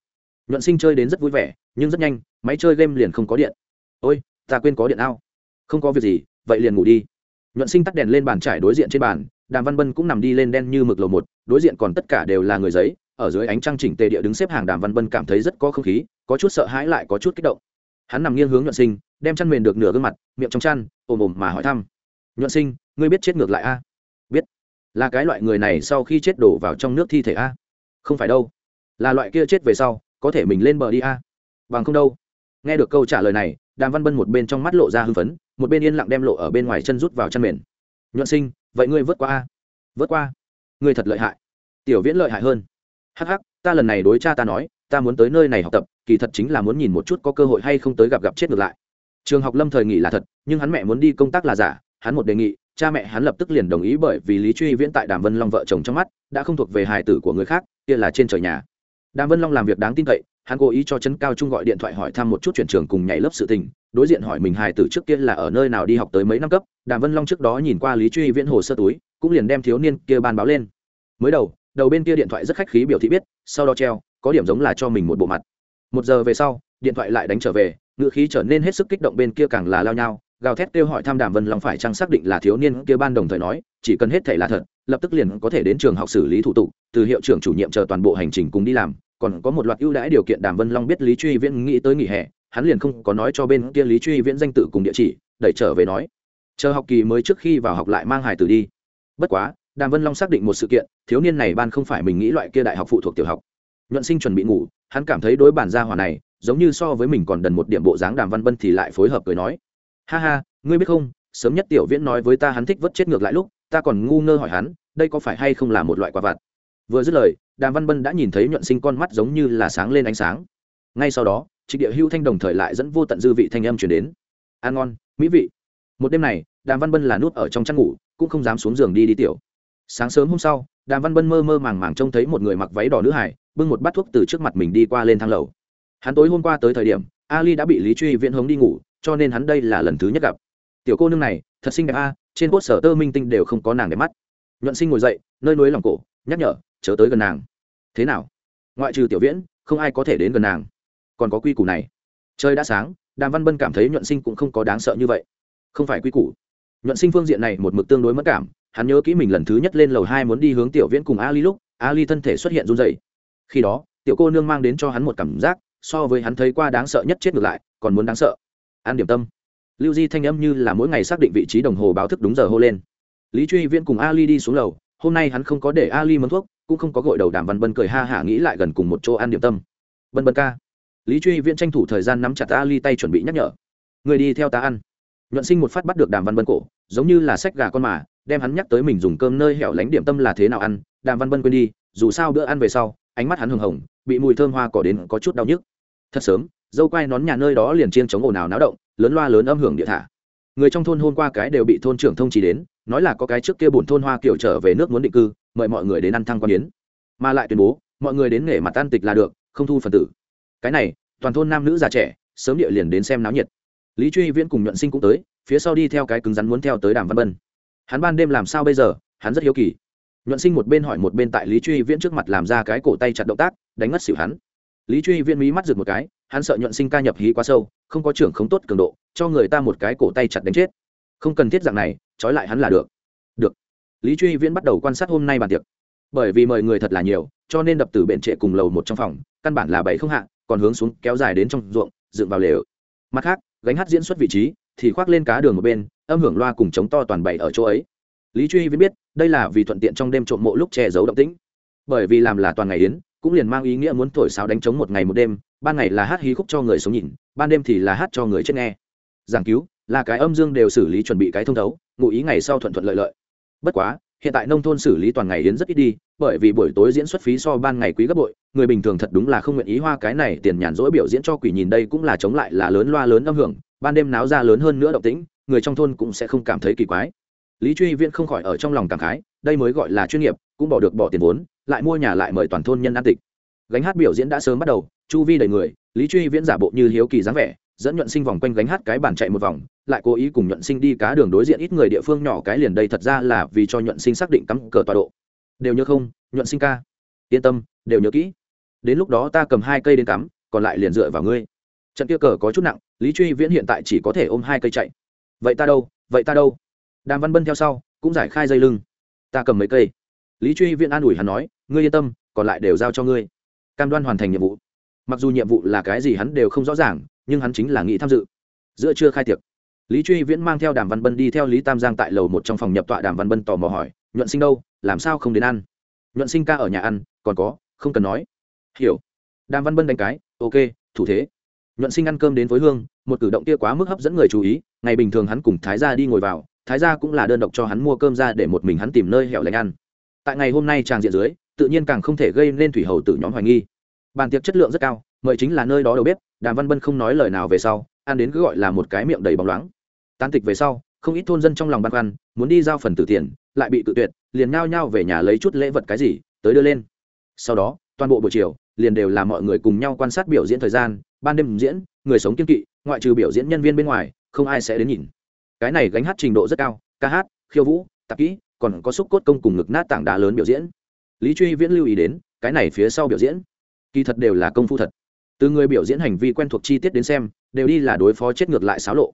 Nhuận sinh chơi đến rất vui vẻ, nhưng rất nhanh, máy chơi game liền không có điện. Ôi, ta quên có điện ao. Không có việc gì, vậy liền ngủ đi. Nhuận sinh tắt đèn lên bàn trải đối diện trên bàn, đàm văn bân cũng nằm đi lên đen như mực lầu một, đối diện còn tất cả đều là người giấy, ở dưới ánh trăng chỉnh tề địa đứng xếp hàng đàm văn bân cảm thấy rất có không khí, có chút sợ hãi lại có chút kích động. Hắn nằm nghiêng hướng nhuận sinh, đem chăn mền được nửa gương mặt, miệng trong chăn, ồm ồm mà hỏi thăm. Nhuận sinh, ngươi biết chết ngược lại a? Là cái loại người này sau khi chết đổ vào trong nước thi thể a? Không phải đâu. Là loại kia chết về sau, có thể mình lên bờ đi a? Bằng không đâu. Nghe được câu trả lời này, đàm văn bân một bên trong mắt lộ ra hưng phấn, một bên yên lặng đem lộ ở bên ngoài chân rút vào chăn mền. Nhuận sinh, vậy ngươi vớt qua a? Vớt qua. Ngươi thật lợi hại. Tiểu viễn lợi hại hơn. Hắc hắc, ta lần này đối cha ta nói, ta muốn tới nơi này học tập, kỳ thật chính là muốn nhìn một chút có cơ hội hay không tới gặp gặp chết ngược lại. Trường học lâm thời nghỉ là thật, nhưng hắn mẹ muốn đi công tác là giả hắn một đề nghị, cha mẹ hắn lập tức liền đồng ý bởi vì lý truy viễn tại đàm vân long vợ chồng trong mắt, đã không thuộc về hài tử của người khác, kia là trên trời nhà. Đàm vân long làm việc đáng tin cậy, hắn cố ý cho trấn cao trung gọi điện thoại hỏi thăm một chút chuyển trường cùng nhảy lớp sự tình, đối diện hỏi mình hài tử trước kia là ở nơi nào đi học tới mấy năm cấp, đàm vân long trước đó nhìn qua lý truy viễn hồ sơ túi, cũng liền đem thiếu niên kia ban báo lên. Mới đầu đầu bên kia điện thoại rất khách khí biểu thị biết, sau đó treo, có điểm giống là cho mình một bộ mặt. Một giờ về sau, điện thoại lại đánh trở về ngựa khí trở nên hết sức kích động bên kia càng là lao nhau gào thét kêu hỏi tham đàm vân long phải chăng xác định là thiếu niên kia ban đồng thời nói, chỉ cần hết thể là thật, lập tức liền có thể đến trường học xử lý thủ tục, từ hiệu trưởng chủ nhiệm chờ toàn bộ hành trình cùng đi làm, còn có một loạt ưu đãi điều kiện đàm vân long biết lý truy viễn nghĩ tới nghỉ hè, hắn liền không có nói cho bên kia lý truy viễn danh tự cùng địa chỉ, đẩy trở về nói, chờ học kỳ mới trước khi vào học lại mang hài tử đi. Bất quá, đàm vân long xác định một sự kiện, thiếu niên này ban không phải mình nghĩ loại kia đại học phụ thuộc tiểu học. Nhuận sinh chuẩn bị ngủ, hắn cảm thấy đối bản gia hòa này, giống như so với mình còn đần một điểm bộ dáng đàm văn bân thì lại phối hợp cười nói ha ha, ngươi biết không, sớm nhất tiểu viễn nói với ta hắn thích vớt chết ngược lại lúc, ta còn ngu ngơ hỏi hắn, đây có phải hay không là một loại quả vặt? Vừa dứt lời, đàm văn bân đã nhìn thấy nhuận sinh con mắt giống như là sáng lên ánh sáng. Ngay sau đó trịnh địa hưu thanh đồng thời lại dẫn vô tận dư vị thanh âm chuyển đến. Ăn ngon, mỹ vị. Một đêm này, đàm văn bân là nút ở trong chăn ngủ, cũng không dám xuống giường đi đi tiểu. Sáng sớm hôm sau, đàm văn bân mơ mơ màng màng trông thấy một người mặc váy đỏ nữ hải, bưng một bát thuốc từ trước mặt mình đi qua lên thang lầu. Hắn tối hôm qua tới thời điểm, ali đã bị lý truy viễn hống đi ngủ cho nên hắn đây là lần thứ nhất gặp. Tiểu cô nương này, thật xinh đẹp a, trên cốt sở tơ minh tinh đều không có nàng đẹp mắt. Nhuận sinh ngồi dậy, nơi núi lòng cổ, nhắc nhở, chớ tới gần nàng. Thế nào? Ngoại trừ tiểu viễn, không ai có thể đến gần nàng. Còn có quy củ này. Trời đã sáng, đàm văn bân cảm thấy nhuận sinh cũng không có đáng sợ như vậy. Không phải quy củ. Nhuận sinh phương diện này một mực tương đối mất cảm, hắn nhớ kỹ mình lần thứ nhất lên lầu hai muốn đi hướng tiểu viễn cùng ali lúc, ali thân thể xuất hiện run dày khi đó, tiểu cô nương mang đến cho hắn một cảm giác, so với hắn thấy qua đáng sợ nhất chết ngược lại, còn muốn đáng sợ an điểm tâm. Lưu di thanh âm như là mỗi ngày xác định vị trí đồng hồ báo thức đúng giờ hô lên. Lý truy viễn cùng ali đi xuống lầu, hôm nay hắn không có để ali mấn thuốc, cũng không có gội đầu đàm văn bân cười ha hả nghĩ lại gần cùng một chỗ ăn điểm tâm. Bân bân ca. Lý truy viễn tranh thủ thời gian nắm chặt ali tay chuẩn bị nhắc nhở. Người đi theo ta ăn. Nhuận sinh một phát bắt được đàm văn bân cổ, giống như là sách gà con mà, đem hắn nhắc tới mình dùng cơm nơi hẻo lánh điểm tâm là thế nào ăn, đàm văn bân quên đi, dù sao bữa ăn về sau, ánh mắt hắn hừng hồng, bị mùi thơm hoa cỏ đến có chút đau nhức. Thật sớm dâu quai nón nhà nơi đó liền chiên chống ồn ào náo động, lớn loa lớn âm hưởng địa thả. Người trong thôn hôm qua cái đều bị thôn trưởng thông chỉ đến, nói là có cái trước kia bổn thôn hoa kiểu trở về nước muốn định cư, mời mọi người đến ăn thăng quan yến. Mà lại tuyên bố, mọi người đến nghề mặt tan tịch là được, không thu phần tử. Cái này, toàn thôn nam nữ già trẻ, sớm địa liền đến xem náo nhiệt. Lý truy viễn cùng nhuận sinh cũng tới, phía sau đi theo cái cứng rắn muốn theo tới đàm văn bân hắn ban đêm làm sao bây giờ, hắn rất hiếu kỳ. Nhuận sinh một bên hỏi một bên tại lý truy viễn trước mặt làm ra cái cổ tay chặt động tác, đánh ngất xỉu hắn lý truy viễn mí mắt rực một cái, hắn sợ nhuận sinh ca nhập hí quá sâu, không có trưởng không tốt cường độ, cho người ta một cái cổ tay chặt đánh chết. Không cần thiết dạng này, trói lại hắn là được. Được. Lý truy viễn bắt đầu quan sát hôm nay bàn tiệc. Bởi vì mời người thật là nhiều, cho nên đập từ bện trệ cùng lầu một trong phòng, căn bản là bảy không hạ, còn hướng xuống kéo dài đến trong ruộng, dựng vào lều. Mặt khác, gánh hát diễn xuất vị trí, thì khoác lên cá đường một bên, âm hưởng loa cùng chống to toàn bày ở chỗ ấy. Lý truy viễn biết, đây là vì thuận tiện trong đêm trộm mộ lúc che giấu động tĩnh. Bởi vì làm là toàn ngày yến cũng liền mang ý nghĩa muốn thổi sáo đánh trống một ngày một đêm, ban ngày là hát hí khúc cho người sống nhìn, ban đêm thì là hát cho người chết nghe. Giảng cứu, là cái âm dương đều xử lý chuẩn bị cái thông thấu, ngụ ý ngày sau thuận thuận lợi lợi. Bất quá, hiện tại nông thôn xử lý toàn ngày yến rất ít đi, bởi vì buổi tối diễn xuất phí so ban ngày quý gấp bội, người bình thường thật đúng là không nguyện ý hoa cái này tiền nhàn rỗi biểu diễn cho quỷ nhìn đây cũng là chống lại là lớn loa lớn âm hưởng, ban đêm náo ra lớn hơn nữa động tĩnh, người trong thôn cũng sẽ không cảm thấy kỳ quái. Lý truy viễn không khỏi ở trong lòng cảm khái, đây mới gọi là chuyên nghiệp, cũng bỏ được bỏ tiền vốn lại mua nhà lại mời toàn thôn nhân an tịch. Gánh hát biểu diễn đã sớm bắt đầu, chu vi đầy người, lý truy viễn giả bộ như hiếu kỳ dáng vẻ, dẫn nhuận sinh vòng quanh gánh hát cái bàn chạy một vòng, lại cố ý cùng nhuận sinh đi cá đường đối diện ít người địa phương nhỏ cái liền đây thật ra là vì cho nhuận sinh xác định cắm cờ tọa độ. Đều nhớ không, nhuận sinh ca. Yên tâm, đều nhớ kỹ. Đến lúc đó ta cầm hai cây đến cắm, còn lại liền dựa vào ngươi. Trận kia cờ có chút nặng, lý truy viễn hiện tại chỉ có thể ôm hai cây chạy. Vậy ta đâu, vậy ta đâu? Đàm văn bân theo sau, cũng giải khai dây lưng. Ta cầm mấy cây. Lý truy viễn an ủi hắn nói ngươi yên tâm, còn lại đều giao cho ngươi. Cam đoan hoàn thành nhiệm vụ. Mặc dù nhiệm vụ là cái gì hắn đều không rõ ràng, nhưng hắn chính là nghĩ tham dự. Giữa trưa khai tiệc, lý truy viễn mang theo đàm văn bân đi theo lý tam giang tại lầu một trong phòng nhập tọa. Đàm văn bân tò mò hỏi, nhuận sinh đâu? Làm sao không đến ăn? Nhuận sinh ca ở nhà ăn, còn có, không cần nói. Hiểu. Đàm văn bân đánh cái, ok, thủ thế. Nhuận sinh ăn cơm đến với hương, một cử động kia quá mức hấp dẫn người chú ý. Ngày bình thường hắn cùng thái gia đi ngồi vào, thái gia cũng là đơn độc cho hắn mua cơm ra để một mình hắn tìm nơi hẻo lánh ăn. Tại ngày hôm nay tràng diện dưới tự nhiên càng không thể gây nên thủy hầu tử nhóm hoài nghi. Bàn tiệc chất lượng rất cao, mời chính là nơi đó đầu bếp, đàm văn bân không nói lời nào về sau, ăn đến cứ gọi là một cái miệng đầy bóng loáng. Tan tịch về sau, không ít thôn dân trong lòng băn khoăn, muốn đi giao phần tử tiền, lại bị tự tuyệt, liền nhao nhao về nhà lấy chút lễ vật cái gì, tới đưa lên. Sau đó, toàn bộ buổi chiều, liền đều là mọi người cùng nhau quan sát biểu diễn thời gian, ban đêm diễn, người sống kiên kỵ, ngoại trừ biểu diễn nhân viên bên ngoài, không ai sẽ đến nhìn. Cái này gánh hát trình độ rất cao, ca hát, khiêu vũ, tạp kỹ, còn có xúc cốt công cùng ngực nát tảng đá lớn biểu diễn lý truy viễn lưu ý đến, cái này phía sau biểu diễn, kỳ thật đều là công phu thật. Từ người biểu diễn hành vi quen thuộc chi tiết đến xem, đều đi là đối phó chết ngược lại xáo lộ.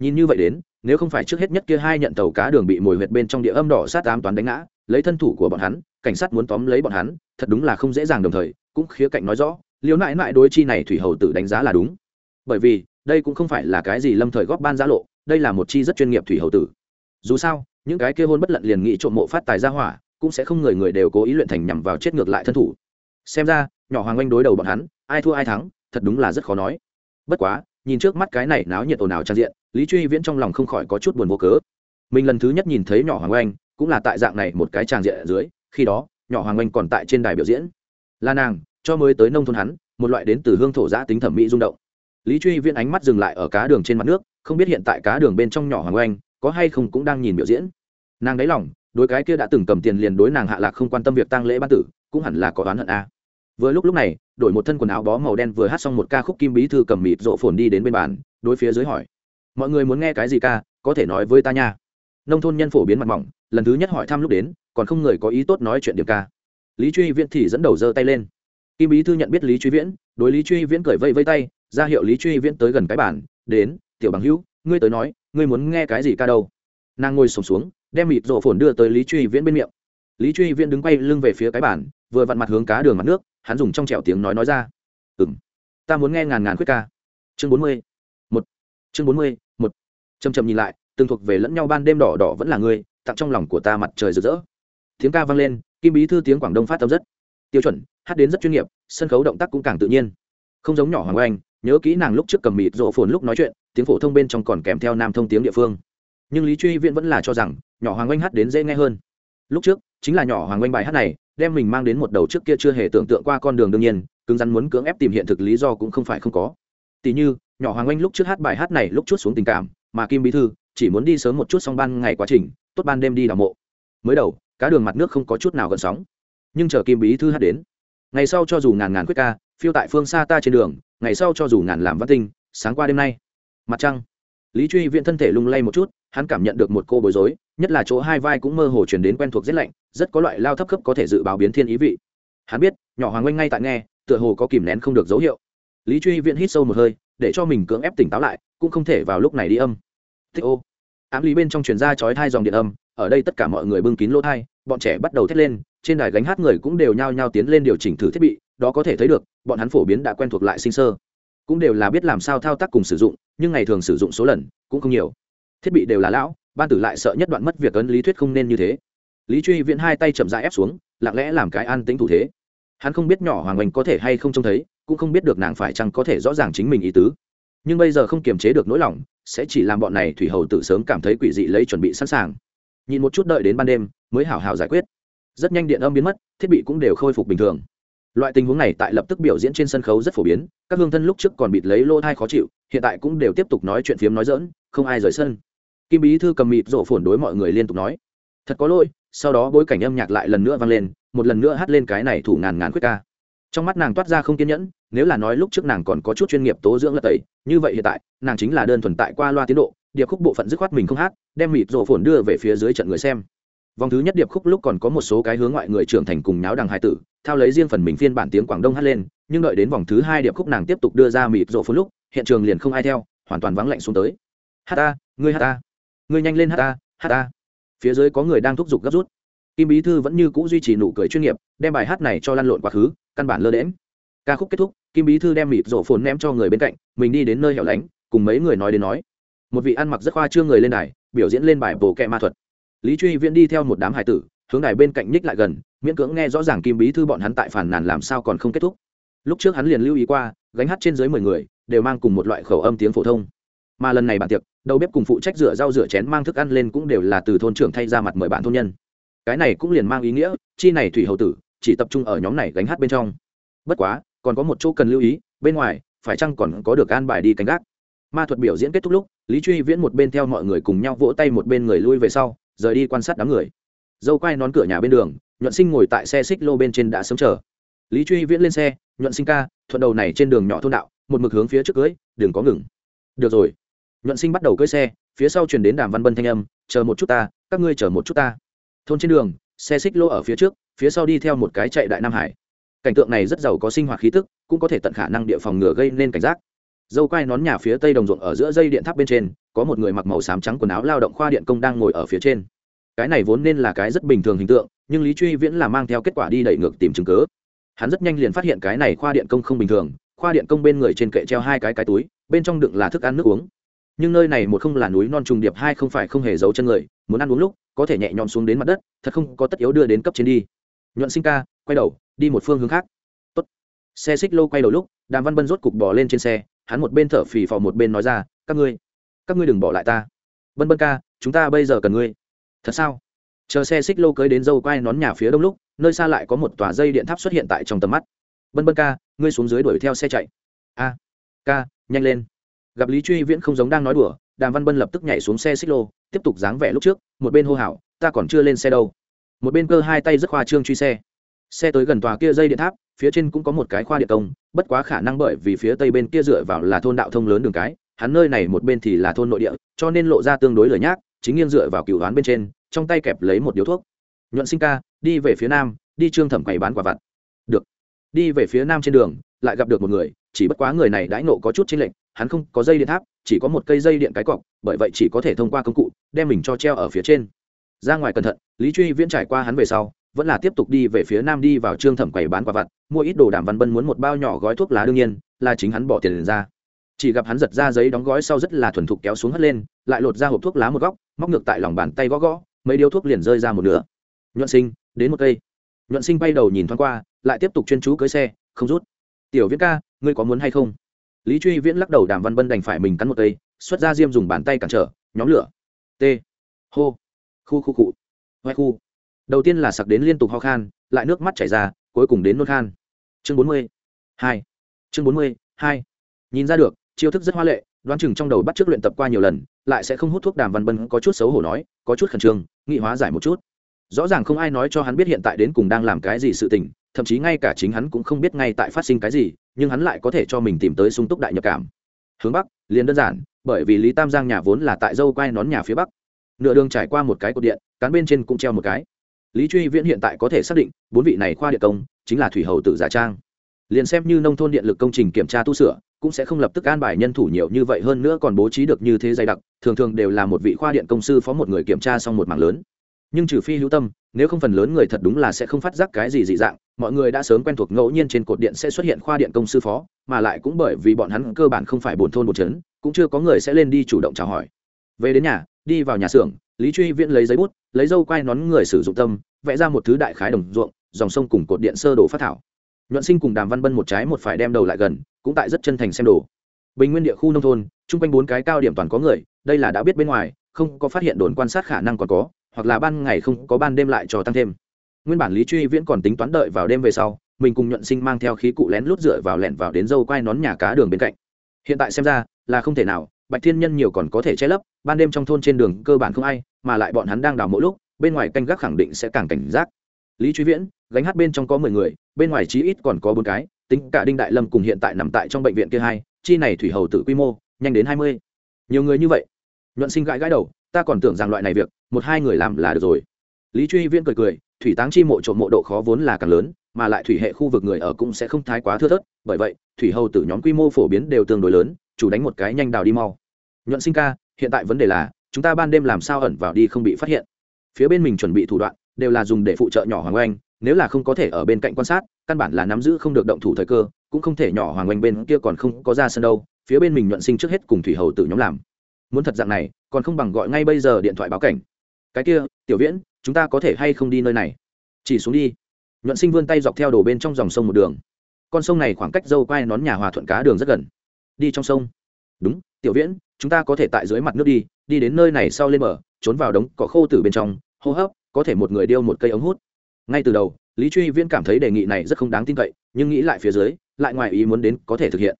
Nhìn như vậy đến, nếu không phải trước hết nhất kia hai nhận tàu cá đường bị mồi huyệt bên trong địa âm đỏ sát tám toán đánh ngã, lấy thân thủ của bọn hắn, cảnh sát muốn tóm lấy bọn hắn, thật đúng là không dễ dàng đồng thời, cũng khía cạnh nói rõ liễu nại nại đối chi này thủy hầu tử đánh giá là đúng. Bởi vì, đây cũng không phải là cái gì lâm thời góp ban giá lộ, đây là một chi rất chuyên nghiệp thủy hầu tử. Dù sao, những cái kia hôn bất lận liền nghị trộm mộ phát tài ra hỏa cũng sẽ không người người đều cố ý luyện thành nhằm vào chết ngược lại thân thủ. Xem ra, nhỏ hoàng anh đối đầu bọn hắn, ai thua ai thắng, thật đúng là rất khó nói. Bất quá, nhìn trước mắt cái này náo nhiệt ồn ào trang diện, lý truy viễn trong lòng không khỏi có chút buồn vô cớ. Mình lần thứ nhất nhìn thấy nhỏ hoàng anh cũng là tại dạng này một cái trang diện ở dưới, khi đó, nhỏ hoàng anh còn tại trên đài biểu diễn. Là nàng, cho mới tới nông thôn hắn, một loại đến từ hương thổ giã tính thẩm mỹ rung động. Lý truy viễn ánh mắt dừng lại ở cá đường trên mặt nước, không biết hiện tại cá đường bên trong nhỏ hoàng anh có hay không cũng đang nhìn biểu diễn. Nàng đáy lòng đối cái kia đã từng cầm tiền liền đối nàng hạ lạc không quan tâm việc tăng lễ ban tử, cũng hẳn là có oán hận a. Vừa lúc lúc này, đổi một thân quần áo bó màu đen vừa hát xong một ca khúc kim bí thư cầm mịt rộ phồn đi đến bên bàn, đối phía dưới hỏi, mọi người muốn nghe cái gì ca? Có thể nói với ta nha. Nông thôn nhân phổ biến mặt mỏng, lần thứ nhất hỏi thăm lúc đến, còn không người có ý tốt nói chuyện điểm ca. Lý truy viễn thì dẫn đầu giơ tay lên. Kim bí thư nhận biết lý truy viễn, đối lý truy viễn cởi vây vây tay, ra hiệu lý truy viễn tới gần cái bàn, đến, tiểu bằng hữu, ngươi tới nói, ngươi muốn nghe cái gì ca đâu? Nàng ngồi sổng xuống đem mịt rổ phồn đưa tới lý truy viễn bên miệng. Lý truy viễn đứng quay lưng về phía cái bàn vừa vặn mặt hướng cá đường mặt nước hắn dùng trong trẻo tiếng nói nói ra. Ừng ta muốn nghe ngàn ngàn khuyết ca. Chương bốn mươi một. Chương bốn mươi một. Chầm chầm nhìn lại từng thuộc về lẫn nhau ban đêm đỏ đỏ vẫn là người, tặng trong lòng của ta mặt trời rực rỡ. Tiếng ca vang lên kim bí thư tiếng quảng đông phát tâm rất tiêu chuẩn hát đến rất chuyên nghiệp sân khấu động tác cũng càng tự nhiên. Không giống nhỏ hoàng oanh nhớ kỹ nàng lúc trước cầm mịt rộ phồn lúc nói chuyện tiếng phổ thông bên trong còn kèm theo nam thông tiếng địa phương nhưng lý truy viễn vẫn là cho rằng, nhỏ hoàng oanh hát đến dễ nghe hơn. Lúc trước, chính là nhỏ hoàng oanh bài hát này, đem mình mang đến một đầu trước kia chưa hề tưởng tượng qua con đường đương nhiên, cứng rắn muốn cưỡng ép tìm hiện thực lý do cũng không phải không có. Tỉ như, nhỏ hoàng anh lúc trước hát bài hát này lúc chút xuống tình cảm, mà kim bí thư chỉ muốn đi sớm một chút xong ban ngày quá trình, tốt ban đêm đi đào mộ. Mới đầu, cá đường mặt nước không có chút nào gần sóng. Nhưng chờ kim bí thư hát đến, ngày sau cho dù ngàn ngàn quyết ca, phiêu tại phương xa ta trên đường, ngày sau cho dù ngàn làm văn tinh, sáng qua đêm nay, mặt trăng lý truy Viễn thân thể lung lay một chút, hắn cảm nhận được một cô bối rối, nhất là chỗ hai vai cũng mơ hồ chuyển đến quen thuộc rét lạnh, rất có loại lao thấp cấp có thể dự báo biến thiên ý vị. Hắn biết, nhỏ hoàng oanh ngay tại nghe, tựa hồ có kìm nén không được dấu hiệu. Lý truy Viễn hít sâu một hơi, để cho mình cưỡng ép tỉnh táo lại, cũng không thể vào lúc này đi âm. Thích ô. Ám lý bên trong truyền ra chói thai dòng điện âm, ở đây tất cả mọi người bưng kín lỗ thai bọn trẻ bắt đầu thét lên, trên đài gánh hát người cũng đều nhao nhao tiến lên điều chỉnh thử thiết bị, đó có thể thấy được, bọn hắn phổ biến đã quen thuộc lại sinh sơ. Cũng đều là biết làm sao thao tác cùng sử dụng nhưng ngày thường sử dụng số lần cũng không nhiều. Thiết bị đều là lão, ban tử lại sợ nhất đoạn mất việc ấn lý thuyết không nên như thế. Lý truy viễn hai tay chậm rãi ép xuống, lặng lẽ làm cái an tính thủ thế. Hắn không biết nhỏ hoàng oanh có thể hay không trông thấy, cũng không biết được nàng phải chăng có thể rõ ràng chính mình ý tứ. Nhưng bây giờ không kiềm chế được nỗi lòng, sẽ chỉ làm bọn này thủy hầu tự sớm cảm thấy quỷ dị lấy chuẩn bị sẵn sàng. Nhìn một chút đợi đến ban đêm, mới hảo hảo giải quyết. Rất nhanh điện âm biến mất, thiết bị cũng đều khôi phục bình thường loại tình huống này tại lập tức biểu diễn trên sân khấu rất phổ biến, các hương thân lúc trước còn bịt lấy lô thai khó chịu, hiện tại cũng đều tiếp tục nói chuyện phiếm nói dỡn không ai rời sân. Kim bí thư cầm mịt rổ phồn đối mọi người liên tục nói, thật có lỗi. Sau đó bối cảnh âm nhạc lại lần nữa vang lên, một lần nữa hát lên cái này thủ ngàn ngàn quyết ca. Trong mắt nàng toát ra không kiên nhẫn, nếu là nói lúc trước nàng còn có chút chuyên nghiệp tố dưỡng lật tẩy, như vậy hiện tại, nàng chính là đơn thuần tại qua loa tiến độ, điệp khúc bộ phận dứt khoát mình không hát, đem mịt rổ phồn đưa về phía dưới trận người xem vòng thứ nhất điệp khúc lúc còn có một số cái hướng ngoại người trưởng thành cùng nháo đằng hai tử, thao lấy riêng phần mình phiên bản tiếng quảng đông hát lên, nhưng đợi đến vòng thứ hai điệp khúc nàng tiếp tục đưa ra mịp rộ phun lúc, hiện trường liền không ai theo, hoàn toàn vắng lạnh xuống tới. Hát ta, ngươi hát ta, ngươi nhanh lên hát ta hát ta. Phía dưới có người đang thúc giục gấp rút. Kim bí thư vẫn như c ũ duy trì nụ cười chuyên nghiệp, đem bài hát này cho lăn lộn quá khứ, căn bản lơ đễm ca khúc kết thúc, kim bí thư đem mịp rổ phồn ném cho người bên cạnh, mình đi đến nơi hẻo lánh, cùng mấy người nói đến nói. Một vị ăn mặc rất khoa trương người lên đài, biểu diễn lên bài bồ kẹ ma thuật lý truy viễn đi theo một đám hải tử, hướng đài bên cạnh nhích lại gần, miễn cưỡng nghe rõ ràng kim bí thư bọn hắn tại phản nàn làm sao còn không kết thúc. Lúc trước hắn liền lưu ý qua, gánh hát trên dưới mười người, đều mang cùng một loại khẩu âm tiếng phổ thông. Mà lần này bàn tiệc, đầu bếp cùng phụ trách rửa rau rửa chén mang thức ăn lên cũng đều là từ thôn trưởng thay ra mặt mời bạn thôn nhân. Cái này cũng liền mang ý nghĩa, chi này thủy hầu tử, chỉ tập trung ở nhóm này gánh hát bên trong. Bất quá, còn có một chỗ cần lưu ý, bên ngoài, phải chăng còn có được an bài đi canh gác? Ma thuật biểu diễn kết thúc lúc, lý truy viễn một bên theo mọi người cùng nhau vỗ tay một bên người lui về sau rời đi quan sát đám người. Dâu quay nón cửa nhà bên đường, nhuận sinh ngồi tại xe xích lô bên trên đã sớm chờ. Lý truy viễn lên xe, nhuận sinh ca, thuận đầu này trên đường nhỏ thôn đạo, một mực hướng phía trước cưới, đừng có ngừng. Được rồi. Nhuận sinh bắt đầu cưới xe, phía sau chuyển đến đàm văn bân thanh âm, chờ một chút ta, các ngươi chờ một chút ta. Thôn trên đường, xe xích lô ở phía trước, phía sau đi theo một cái chạy đại nam hải. Cảnh tượng này rất giàu có sinh hoạt khí tức, cũng có thể tận khả năng địa phòng ngừa gây nên cảnh giác dâu quai nón nhà phía tây đồng ruộng ở giữa dây điện tháp bên trên, có một người mặc màu xám trắng quần áo lao động khoa điện công đang ngồi ở phía trên. Cái này vốn nên là cái rất bình thường hình tượng, nhưng lý truy viễn là mang theo kết quả đi đẩy ngược tìm chứng cớ hắn rất nhanh liền phát hiện cái này khoa điện công không bình thường, khoa điện công bên người trên kệ treo hai cái cái túi, bên trong đựng là thức ăn nước uống. Nhưng nơi này một không là núi non trùng điệp, hai không phải không hề giấu chân người, muốn ăn uống lúc, có thể nhẹ nhõm xuống đến mặt đất, thật không có tất yếu đưa đến cấp trên đi. Nhuận sinh ca, quay đầu, đi một phương hướng khác. Tốt. xe xích lô quay đầu lúc, đàm văn bân rốt cục bỏ lên trên xe hắn một bên thở phì phò một bên nói ra, các ngươi các ngươi đừng bỏ lại ta. Bân bân ca, chúng ta bây giờ cần ngươi. Thật sao? Chờ xe xích lô cưới đến dâu quai nón nhà phía đông lúc, nơi xa lại có một tòa dây điện tháp xuất hiện tại trong tầm mắt. Bân bân ca, ngươi xuống dưới đuổi theo xe chạy. A, ca, nhanh lên. Gặp lý truy viễn không giống đang nói đùa, đàm văn bân lập tức nhảy xuống xe xích lô, tiếp tục dáng vẻ lúc trước, một bên hô hào, ta còn chưa lên xe đâu. Một bên cơ hai tay rất khoa trương truy xe. Xe tới gần tòa kia dây điện tháp phía trên cũng có một cái khoa điện công, bất quá khả năng bởi vì phía tây bên kia dựa vào là thôn đạo thông lớn đường cái, hắn nơi này một bên thì là thôn nội địa, cho nên lộ ra tương đối lời nhác, chính nghiêng dựa vào cựu đoán bên trên, trong tay kẹp lấy một điếu thuốc. Nhuận sinh ca, đi về phía nam, đi trương thẩm quầy bán quả vặt. Được. Đi về phía nam trên đường, lại gặp được một người, chỉ bất quá người này đãi nộ có chút chênh lệch, hắn không có dây điện tháp, chỉ có một cây dây điện cái cọc, bởi vậy chỉ có thể thông qua công cụ, đem mình cho treo ở phía trên. Ra ngoài cẩn thận, lý truy viễn trải qua hắn về sau vẫn là tiếp tục đi về phía nam đi vào trương thẩm quầy bán quả vặt, mua ít đồ đàm văn bân muốn một bao nhỏ gói thuốc lá đương nhiên, là chính hắn bỏ tiền ra. Chỉ gặp hắn giật ra giấy đóng gói sau rất là thuần thục kéo xuống hất lên, lại lột ra hộp thuốc lá một góc, móc ngược tại lòng bàn tay gõ gõ, mấy điếu thuốc liền rơi ra một nửa. Nhuận sinh, đến một cây. Nhuận sinh bay đầu nhìn thoáng qua, lại tiếp tục chuyên chú cưới xe, không rút. Tiểu viễn ca, ngươi có muốn hay không? Lý truy viễn lắc đầu đàm văn bân đành phải mình cắn một cây, xuất ra diêm dùng bàn tay cản trở, nhóm lửa. T. Hô. Khu khu cụ hoe khu đầu tiên là sặc đến liên tục ho khan, lại nước mắt chảy ra, cuối cùng đến nôn khan. Chương bốn mươi hai. Chương bốn mươi hai. Nhìn ra được, chiêu thức rất hoa lệ, đoán chừng trong đầu bắt trước luyện tập qua nhiều lần, lại sẽ không hút thuốc đàm văn bân, có chút xấu hổ nói, có chút khẩn trương, nghị hóa giải một chút. Rõ ràng không ai nói cho hắn biết hiện tại đến cùng đang làm cái gì sự tình, thậm chí ngay cả chính hắn cũng không biết ngay tại phát sinh cái gì, nhưng hắn lại có thể cho mình tìm tới sung túc đại nhập cảm. Hướng bắc, liền đơn giản, bởi vì lý tam giang nhà vốn là tại dâu quai nón nhà phía bắc. Nửa đường trải qua một cái cột điện, cán bên trên cũng treo một cái lý truy viễn hiện tại có thể xác định, bốn vị này khoa điện công chính là thủy hầu tử giả trang. Liền xem như nông thôn điện lực công trình kiểm tra tu sửa, cũng sẽ không lập tức an bài nhân thủ nhiều như vậy hơn nữa còn bố trí được như thế dày đặc, thường thường đều là một vị khoa điện công sư phó một người kiểm tra xong một mảng lớn. Nhưng trừ phi hữu tâm, nếu không phần lớn người thật đúng là sẽ không phát giác cái gì dị dạng, mọi người đã sớm quen thuộc ngẫu nhiên trên cột điện sẽ xuất hiện khoa điện công sư phó, mà lại cũng bởi vì bọn hắn cơ bản không phải bồn thôn một chấn, cũng chưa có người sẽ lên đi chủ động chào hỏi về đến nhà, đi vào nhà xưởng, lý truy viễn lấy giấy bút, lấy dâu quai nón người sử dụng tâm, vẽ ra một thứ đại khái đồng ruộng, dòng sông cùng cột điện sơ đồ phát thảo. Nhuận sinh cùng đàm văn bân một trái một phải đem đầu lại gần, cũng tại rất chân thành xem đồ. Bình nguyên địa khu nông thôn, chung quanh bốn cái cao điểm toàn có người, đây là đã biết bên ngoài, không có phát hiện đồn quan sát khả năng còn có, hoặc là ban ngày không có ban đêm lại cho tăng thêm. Nguyên bản lý truy viễn còn tính toán đợi vào đêm về sau, mình cùng nhuận sinh mang theo khí cụ lén lút dựa vào lẻn vào đến dâu quai nón nhà cá đường bên cạnh. Hiện tại xem ra, là không thể nào bạch thiên nhân nhiều còn có thể che lấp, ban đêm trong thôn trên đường cơ bản không ai, mà lại bọn hắn đang đào mỗi lúc, bên ngoài canh gác khẳng định sẽ càng cảnh giác. Lý truy viễn, gánh hát bên trong có mười người, bên ngoài chí ít còn có bốn cái, tính cả đinh đại lâm cùng hiện tại nằm tại trong bệnh viện kia hai, chi này thủy hầu tự quy mô, nhanh đến hai mươi. Nhiều người như vậy. Nhuận sinh gãi gãi đầu, ta còn tưởng rằng loại này việc, một hai người làm là được rồi. Lý truy viễn cười cười, thủy táng chi mộ trộm mộ độ khó vốn là càng lớn, mà lại thủy hệ khu vực người ở cũng sẽ không thái quá thưa thớt, bởi vậy, thủy hầu tử nhóm quy mô phổ biến đều tương đối lớn chủ đánh một cái nhanh đào đi mau. Nhuận sinh ca, hiện tại vấn đề là, chúng ta ban đêm làm sao ẩn vào đi không bị phát hiện. Phía bên mình chuẩn bị thủ đoạn, đều là dùng để phụ trợ nhỏ hoàng oanh, nếu là không có thể ở bên cạnh quan sát, căn bản là nắm giữ không được động thủ thời cơ, cũng không thể nhỏ hoàng oanh bên kia còn không có ra sân đâu, phía bên mình nhuận sinh trước hết cùng thủy hầu tử nhóm làm. Muốn thật dạng này, còn không bằng gọi ngay bây giờ điện thoại báo cảnh. Cái kia, tiểu viễn, chúng ta có thể hay không đi nơi này? Chỉ xuống đi. Nhuận sinh vươn tay dọc theo đổ bên trong dòng sông một đường. Con sông này khoảng cách dâu quai nón nhà hòa thuận cá đường rất gần đi trong sông. Đúng, tiểu viễn, chúng ta có thể tại dưới mặt nước đi đi đến nơi này sau lên bờ, trốn vào đống cỏ khô từ bên trong, hô hấp, có thể một người điêu một cây ống hút. Ngay từ đầu, lý truy viễn cảm thấy đề nghị này rất không đáng tin cậy, nhưng nghĩ lại phía dưới, lại ngoài ý muốn đến có thể thực hiện.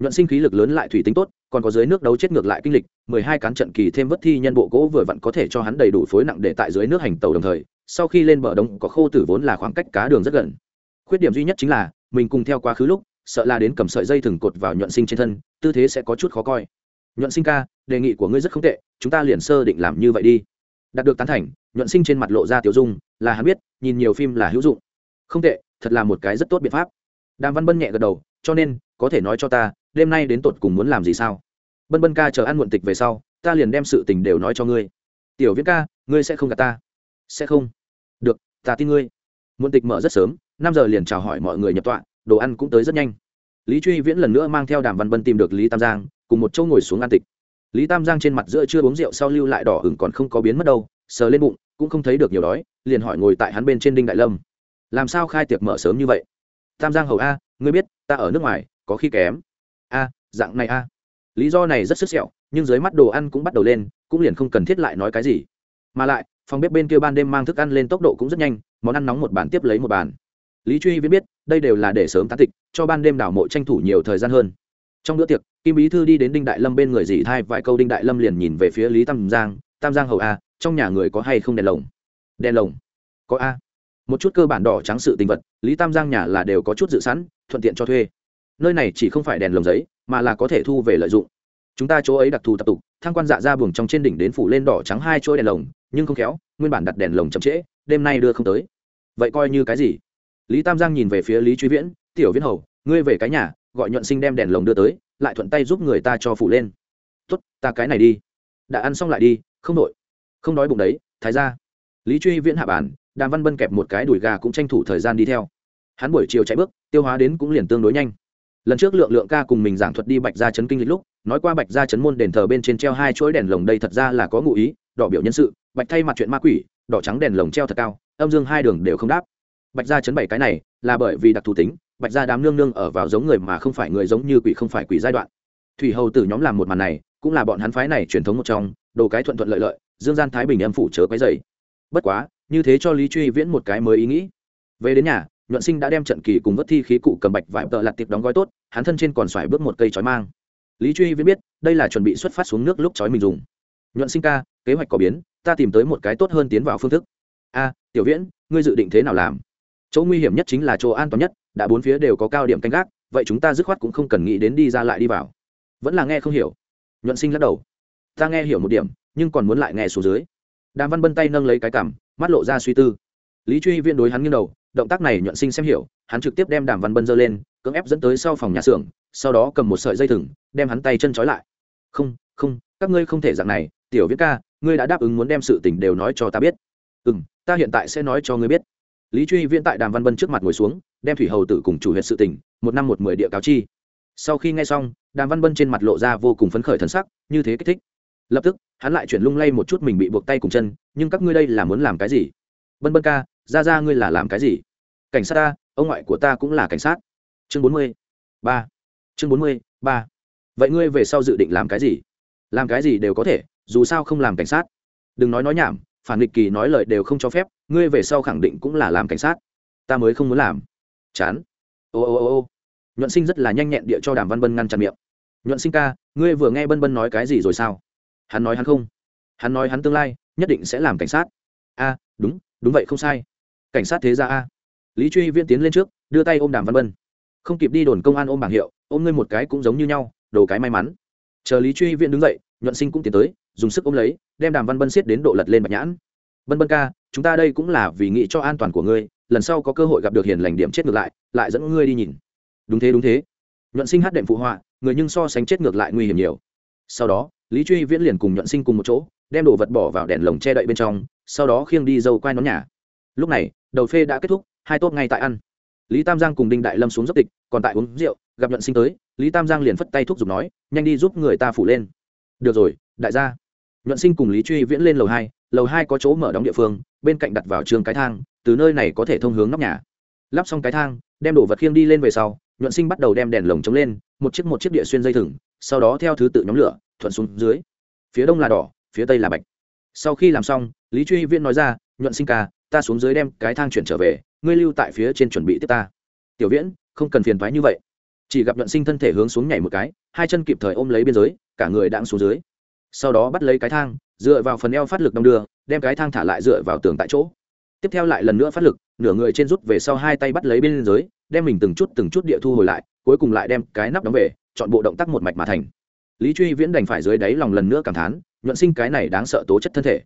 Nhuận sinh khí lực lớn lại thủy tính tốt, còn có dưới nước đấu chết ngược lại kinh lịch, mười hai cán trận kỳ thêm vất thi nhân bộ gỗ vừa vặn có thể cho hắn đầy đủ phối nặng để tại dưới nước hành tàu đồng thời, sau khi lên bờ đông có khô tử vốn là khoảng cách cá đường rất gần. Khuyết điểm duy nhất chính là, mình cùng theo quá khứ lúc sợ là đến cầm sợi dây thừng cột vào nhuận sinh trên thân, tư thế sẽ có chút khó coi. Nhuận sinh ca, đề nghị của ngươi rất không tệ, chúng ta liền sơ định làm như vậy đi. Đạt được tán thành, nhuận sinh trên mặt lộ ra tiểu dung, là hắn biết, nhìn nhiều phim là hữu dụng. Không tệ, thật là một cái rất tốt biện pháp. Đàm văn bân nhẹ gật đầu, cho nên, có thể nói cho ta, đêm nay đến tột cùng muốn làm gì sao? Bân bân ca chờ ăn muộn tịch về sau, ta liền đem sự tình đều nói cho ngươi. Tiểu viễn ca, ngươi sẽ không gạt ta. Sẽ không. Được, ta tin ngươi. Muộn tịch mở rất sớm, năm giờ liền chào hỏi mọi người nhập tọa đồ ăn cũng tới rất nhanh. Lý truy viễn lần nữa mang theo đàm văn bân tìm được lý tam giang, cùng một chỗ ngồi xuống ăn tịch. Lý tam giang trên mặt giữa chưa uống rượu sau lưu lại đỏ hửng còn không có biến mất đâu, sờ lên bụng, cũng không thấy được nhiều đói, liền hỏi ngồi tại hắn bên trên đinh đại lâm. Làm sao khai tiệc mở sớm như vậy? Tam giang hầu a, ngươi biết, ta ở nước ngoài, có khi kém. A, dạng này a. Lý do này rất sức sẹo, nhưng dưới mắt đồ ăn cũng bắt đầu lên, cũng liền không cần thiết lại nói cái gì. Mà lại, phòng bếp bên kia ban đêm mang thức ăn lên tốc độ cũng rất nhanh, món ăn nóng một bàn tiếp lấy một bàn lý truy viễn biết, đây đều là để sớm tán tịch, cho ban đêm đảo mộ tranh thủ nhiều thời gian hơn. Trong bữa tiệc, kim bí thư đi đến đinh đại lâm bên người dì thai vài câu đinh đại lâm liền nhìn về phía lý tam giang tam giang hầu a, trong nhà người có hay không đèn lồng? Đèn lồng? Có a. Một chút cơ bản đỏ trắng sự tình vật, lý tam giang nhà là đều có chút dự sẵn, thuận tiện cho thuê. Nơi này chỉ không phải đèn lồng giấy, mà là có thể thu về lợi dụng. Chúng ta chỗ ấy đặc thù tập tục thang quan dạ ra buồng trong trên đỉnh đến phủ lên đỏ trắng hai chỗ đèn lồng, nhưng không khéo, nguyên bản đặt đèn lồng chậm trễ, đêm nay đưa không tới. Vậy coi như cái gì? Lý tam giang nhìn về phía lý truy viễn, tiểu viễn hầu, ngươi về cái nhà, gọi nhuận sinh đem đèn lồng đưa tới, lại thuận tay giúp người ta cho phủ lên. Tốt, ta cái này đi. Đã ăn xong lại đi, không đội không đói bụng đấy, thái ra lý truy viễn hạ bản, đàm văn bân kẹp một cái đùi gà cũng tranh thủ thời gian đi theo. Hắn buổi chiều chạy bước, tiêu hóa đến cũng liền tương đối nhanh. Lần trước lượng lượng ca cùng mình giảng thuật đi bạch gia chấn kinh lịch lúc, nói qua bạch gia chấn môn đền thờ bên trên treo hai chuỗi đèn lồng đây thật ra là có ngụ ý, đỏ biểu nhân sự, bạch thay mặt chuyện ma quỷ, đỏ trắng đèn lồng treo thật cao, âm dương hai đường đều không đáp bạch gia chấn bảy cái này là bởi vì đặc thù tính, bạch gia đám nương nương ở vào giống người mà không phải người giống như quỷ không phải quỷ giai đoạn. Thủy hầu tử nhóm làm một màn này, cũng là bọn hắn phái này truyền thống một trong, đồ cái thuận thuận lợi lợi, dương gian thái bình âm phủ chớ quấy dày bất quá, như thế cho lý truy viễn một cái mới ý nghĩ. Về đến nhà, nhuận sinh đã đem trận kỳ cùng vớt thi khí cụ cầm bạch vải tợ lặt tiệp đóng gói tốt, hắn thân trên còn xoài bước một cây chói mang. Lý truy viễn biết, đây là chuẩn bị xuất phát xuống nước lúc chói mình dùng. Nhuận sinh ca, kế hoạch có biến, ta tìm tới một cái tốt hơn tiến vào phương thức. A, tiểu viễn, ngươi dự định thế nào làm? Chỗ nguy hiểm nhất chính là chỗ an toàn nhất, đã bốn phía đều có cao điểm canh gác, vậy chúng ta dứt khoát cũng không cần nghĩ đến đi ra lại đi vào. Vẫn là nghe không hiểu. Nhuận sinh lắc đầu. Ta nghe hiểu một điểm, nhưng còn muốn lại nghe xuống dưới. Đàm văn bân tay nâng lấy cái cảm, mắt lộ ra suy tư. Lý truy viên đối hắn nghiêng đầu, động tác này nhuận sinh xem hiểu, hắn trực tiếp đem đàm văn bân giơ lên, cưỡng ép dẫn tới sau phòng nhà xưởng, sau đó cầm một sợi dây thừng, đem hắn tay chân trói lại. Không không, các ngươi không thể dạng này, tiểu viết ca, ngươi đã đáp ứng muốn đem sự tình đều nói cho ta biết. Ừ m ta hiện tại sẽ nói cho ngươi biết lý truy viễn tại đàm văn bân trước mặt ngồi xuống, đem thủy hầu tử cùng chủ huyện sự tỉnh một năm một mười địa cáo chi. Sau khi nghe xong, đàm văn bân trên mặt lộ ra vô cùng phấn khởi thân sắc, như thế kích thích. Lập tức, hắn lại chuyển lung lay một chút mình bị buộc tay cùng chân, nhưng các ngươi đây là muốn làm cái gì? Bân bân ca, ra ra ngươi là làm cái gì? Cảnh sát ta, ông ngoại của ta cũng là cảnh sát. Chương bốn mươi ba. Chương bốn mươi ba. Vậy ngươi về sau dự định làm cái gì? Làm cái gì đều có thể, dù sao không làm cảnh sát. Đừng nói nói nhảm phản nghịch kỳ nói lời đều không cho phép, ngươi về sau khẳng định cũng là làm cảnh sát. Ta mới không muốn làm. Chán. Ô ô ô ô. Nhuận sinh rất là nhanh nhẹn địa cho đàm văn bân ngăn chặn miệng. Nhuận sinh ca, ngươi vừa nghe bân bân nói cái gì rồi sao? Hắn nói hắn không. Hắn nói hắn tương lai, nhất định sẽ làm cảnh sát. A, đúng đúng vậy không sai. Cảnh sát thế ra a. Lý truy viễn tiến lên trước, đưa tay ôm đàm văn bân không kịp đi đồn công an ôm bảng hiệu, ôm ngươi một cái cũng giống như nhau, đồ cái may mắn. Chờ lý truy viễn đứng dậy, nhuận sinh cũng tiến tới dùng sức ôm lấy, đem đàm văn bân xiết đến độ lật lên bạch nhãn. Bân bân ca, chúng ta đây cũng là vì nghĩ cho an toàn của ngươi, lần sau có cơ hội gặp được hiền lành điểm chết ngược lại lại dẫn ngươi đi nhìn. Đúng thế đúng thế. Nhuận sinh hát đệm phụ họa, người nhưng so sánh chết ngược lại nguy hiểm nhiều. Sau đó, lý truy viễn liền cùng nhuận sinh cùng một chỗ, đem đồ vật bỏ vào đèn lồng che đậy bên trong, sau đó khiêng đi dâu quai nón nhà. Lúc này, đầu phê đã kết thúc, hai tốt ngay tại ăn. Lý tam giang cùng đinh đại lâm xuống dốc tịch, còn tại uống rượu, gặp nhuận sinh tới, lý tam giang liền phất tay thúc giục nói, nhanh đi giúp người ta phủ lên được rồi, đại gia. Nhuận sinh cùng lý truy viễn lên lầu hai lầu hai có chỗ mở đóng địa phương, bên cạnh đặt vào trường cái thang, từ nơi này có thể thông hướng nóc nhà. Lắp xong cái thang, đem đồ vật khiêng đi lên về sau, nhuận sinh bắt đầu đem đèn lồng chống lên, một chiếc một chiếc địa xuyên dây thừng, sau đó theo thứ tự nhóm lửa, thuận xuống dưới. Phía đông là đỏ, phía tây là bạch. Sau khi làm xong, lý truy viễn nói ra, nhuận sinh ca, ta xuống dưới đem cái thang chuyển trở về, ngươi lưu tại phía trên chuẩn bị tiếp ta. Tiểu viễn, không cần phiền thoái như vậy. Chỉ gặp nhuận sinh thân thể hướng xuống nhảy một cái, hai chân kịp thời ôm lấy biên giới cả người đang xuống dưới. Sau đó bắt lấy cái thang, dựa vào phần eo phát lực đong đưa, đem cái thang thả lại dựa vào tường tại chỗ. Tiếp theo lại lần nữa phát lực, nửa người trên rút về sau hai tay bắt lấy bên dưới, đem mình từng chút từng chút địa thu hồi lại, cuối cùng lại đem cái nắp đóng về, chọn bộ động tác một mạch mà thành. Lý truy viễn đành phải dưới đáy lòng lần nữa cảm thán, nhuận sinh cái này đáng sợ tố chất thân thể.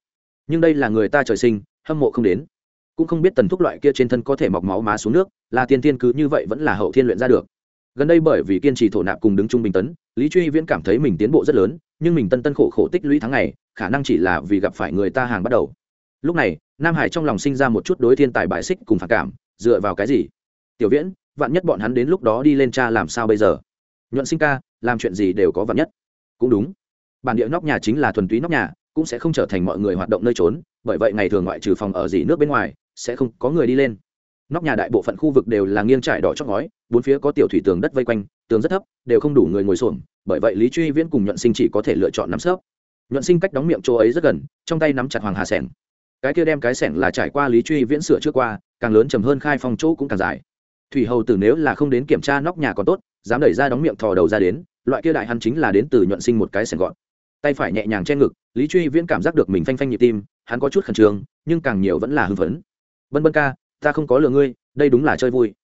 Nhưng đây là người ta trời sinh, hâm mộ không đến. Cũng không biết tần thuốc loại kia trên thân có thể mọc máu má xuống nước, là tiên tiên cứ như vậy vẫn là hậu thiên luyện ra được gần đây bởi vì kiên trì thổ nạp cùng đứng trung bình tấn, lý truy viễn cảm thấy mình tiến bộ rất lớn, nhưng mình tân tân khổ khổ tích lũy tháng ngày, khả năng chỉ là vì gặp phải người ta hàng bắt đầu. Lúc này, nam hải trong lòng sinh ra một chút đối thiên tài bại xích cùng phản cảm, dựa vào cái gì? Tiểu viễn, vạn nhất bọn hắn đến lúc đó đi lên cha làm sao bây giờ? Nhuận sinh ca, làm chuyện gì đều có vạn nhất. Cũng đúng. Bản địa nóc nhà chính là thuần túy nóc nhà, cũng sẽ không trở thành mọi người hoạt động nơi trốn, bởi vậy ngày thường ngoại trừ phòng ở gì nước bên ngoài, sẽ không có người đi lên nóc nhà đại bộ phận khu vực đều là nghiêng trải đỏ chóc ngói, bốn phía có tiểu thủy tường đất vây quanh, tường rất thấp, đều không đủ người ngồi xổm, bởi vậy lý truy viễn cùng nhuận sinh chỉ có thể lựa chọn nắm sớp nhuận sinh cách đóng miệng chỗ ấy rất gần, trong tay nắm chặt hoàng hà sẻng. Cái kia đem cái sẻng là trải qua lý truy viễn sửa trước qua, càng lớn chầm hơn khai phong chỗ cũng càng dài. Thủy hầu tử nếu là không đến kiểm tra nóc nhà còn tốt, dám đẩy ra đóng miệng thò đầu ra đến, loại kia đại hắn chính là đến từ nhuận sinh một cái sẻng gọn. Tay phải nhẹ nhàng che ngực, lý truy viễn cảm giác được mình phanh phanh nhịp tim, hắn có chút khẩn trương, nhưng càng nhiều vẫn là hưng phấn. Vân vân ca ta không có lừa ngươi, đây đúng là chơi vui.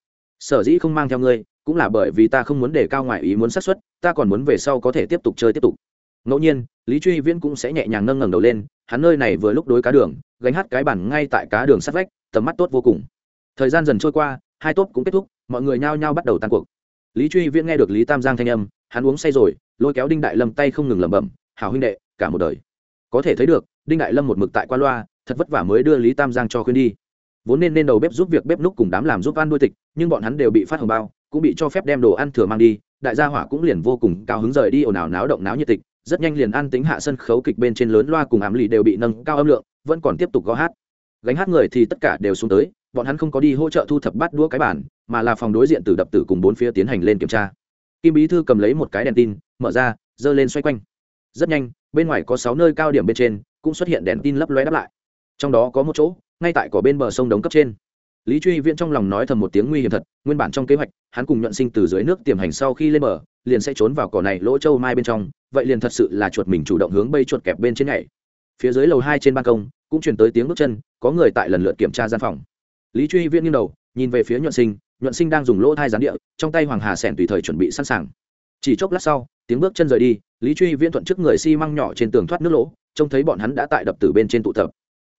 Sở dĩ không mang theo ngươi, cũng là bởi vì ta không muốn để cao ngoại ý muốn sát xuất. ta còn muốn về sau có thể tiếp tục chơi tiếp tục. Ngẫu nhiên, lý truy viễn cũng sẽ nhẹ nhàng nâng ngẩng đầu lên, hắn nơi này vừa lúc đối cá đường, gánh hát cái bản ngay tại cá đường sát vách, tầm mắt tốt vô cùng. Thời gian dần trôi qua, hai tốt cũng kết thúc, mọi người nhao nhao bắt đầu tan cuộc. Lý truy viễn nghe được lý tam giang thanh âm, hắn uống say rồi, lôi kéo đinh đại lâm tay không ngừng lẩm bẩm hào huynh đệ, cả một đời. Có thể thấy được, đinh đại lâm một mực tại qua loa, thật vất vả mới đưa lý tam giang cho khuyên đi vốn nên nên đầu bếp giúp việc bếp núc cùng đám làm giúp ăn nuôi tịch, nhưng bọn hắn đều bị phát hồng bao, cũng bị cho phép đem đồ ăn thừa mang đi, đại gia hỏa cũng liền vô cùng cao hứng rời đi ồn ào náo động náo nhiệt tịch, rất nhanh liền ăn tính hạ sân khấu kịch bên trên lớn loa cùng ám lì đều bị nâng cao âm lượng, vẫn còn tiếp tục gõ hát. Gánh hát người thì tất cả đều xuống tới, bọn hắn không có đi hỗ trợ thu thập bát đũa cái bản mà là phòng đối diện từ đập tử cùng bốn phía tiến hành lên kiểm tra. Kim bí thư cầm lấy một cái đèn tin, mở ra, giơ lên xoay quanh. Rất nhanh, bên ngoài có sáu nơi cao điểm bên trên, cũng xuất hiện đèn tin lấp lóe đáp lại. Trong đó có một chỗ ngay tại cỏ bên bờ sông đống cấp trên. Lý truy viễn trong lòng nói thầm một tiếng nguy hiểm thật, nguyên bản trong kế hoạch, hắn cùng nhuận sinh từ dưới nước tiềm hành sau khi lên bờ, liền sẽ trốn vào cỏ này lỗ châu mai bên trong, vậy liền thật sự là chuột mình chủ động hướng bây chuột kẹp bên trên nhảy. Phía dưới lầu hai trên ban công, cũng chuyển tới tiếng bước chân, có người tại lần lượt kiểm tra gian phòng. Lý truy viễn nghiêng đầu, nhìn về phía nhuận sinh nhuận sinh đang dùng lỗ thai gián địa, trong tay hoàng hà sẻn tùy thời chuẩn bị sẵn sàng. Chỉ chốc lát sau, tiếng bước chân rời đi, lý truy viễn thuận trước người xi、si、măng nhỏ trên tường thoát nước lỗ, trông thấy bọn hắn đã tại đập từ bên trên tụ tập.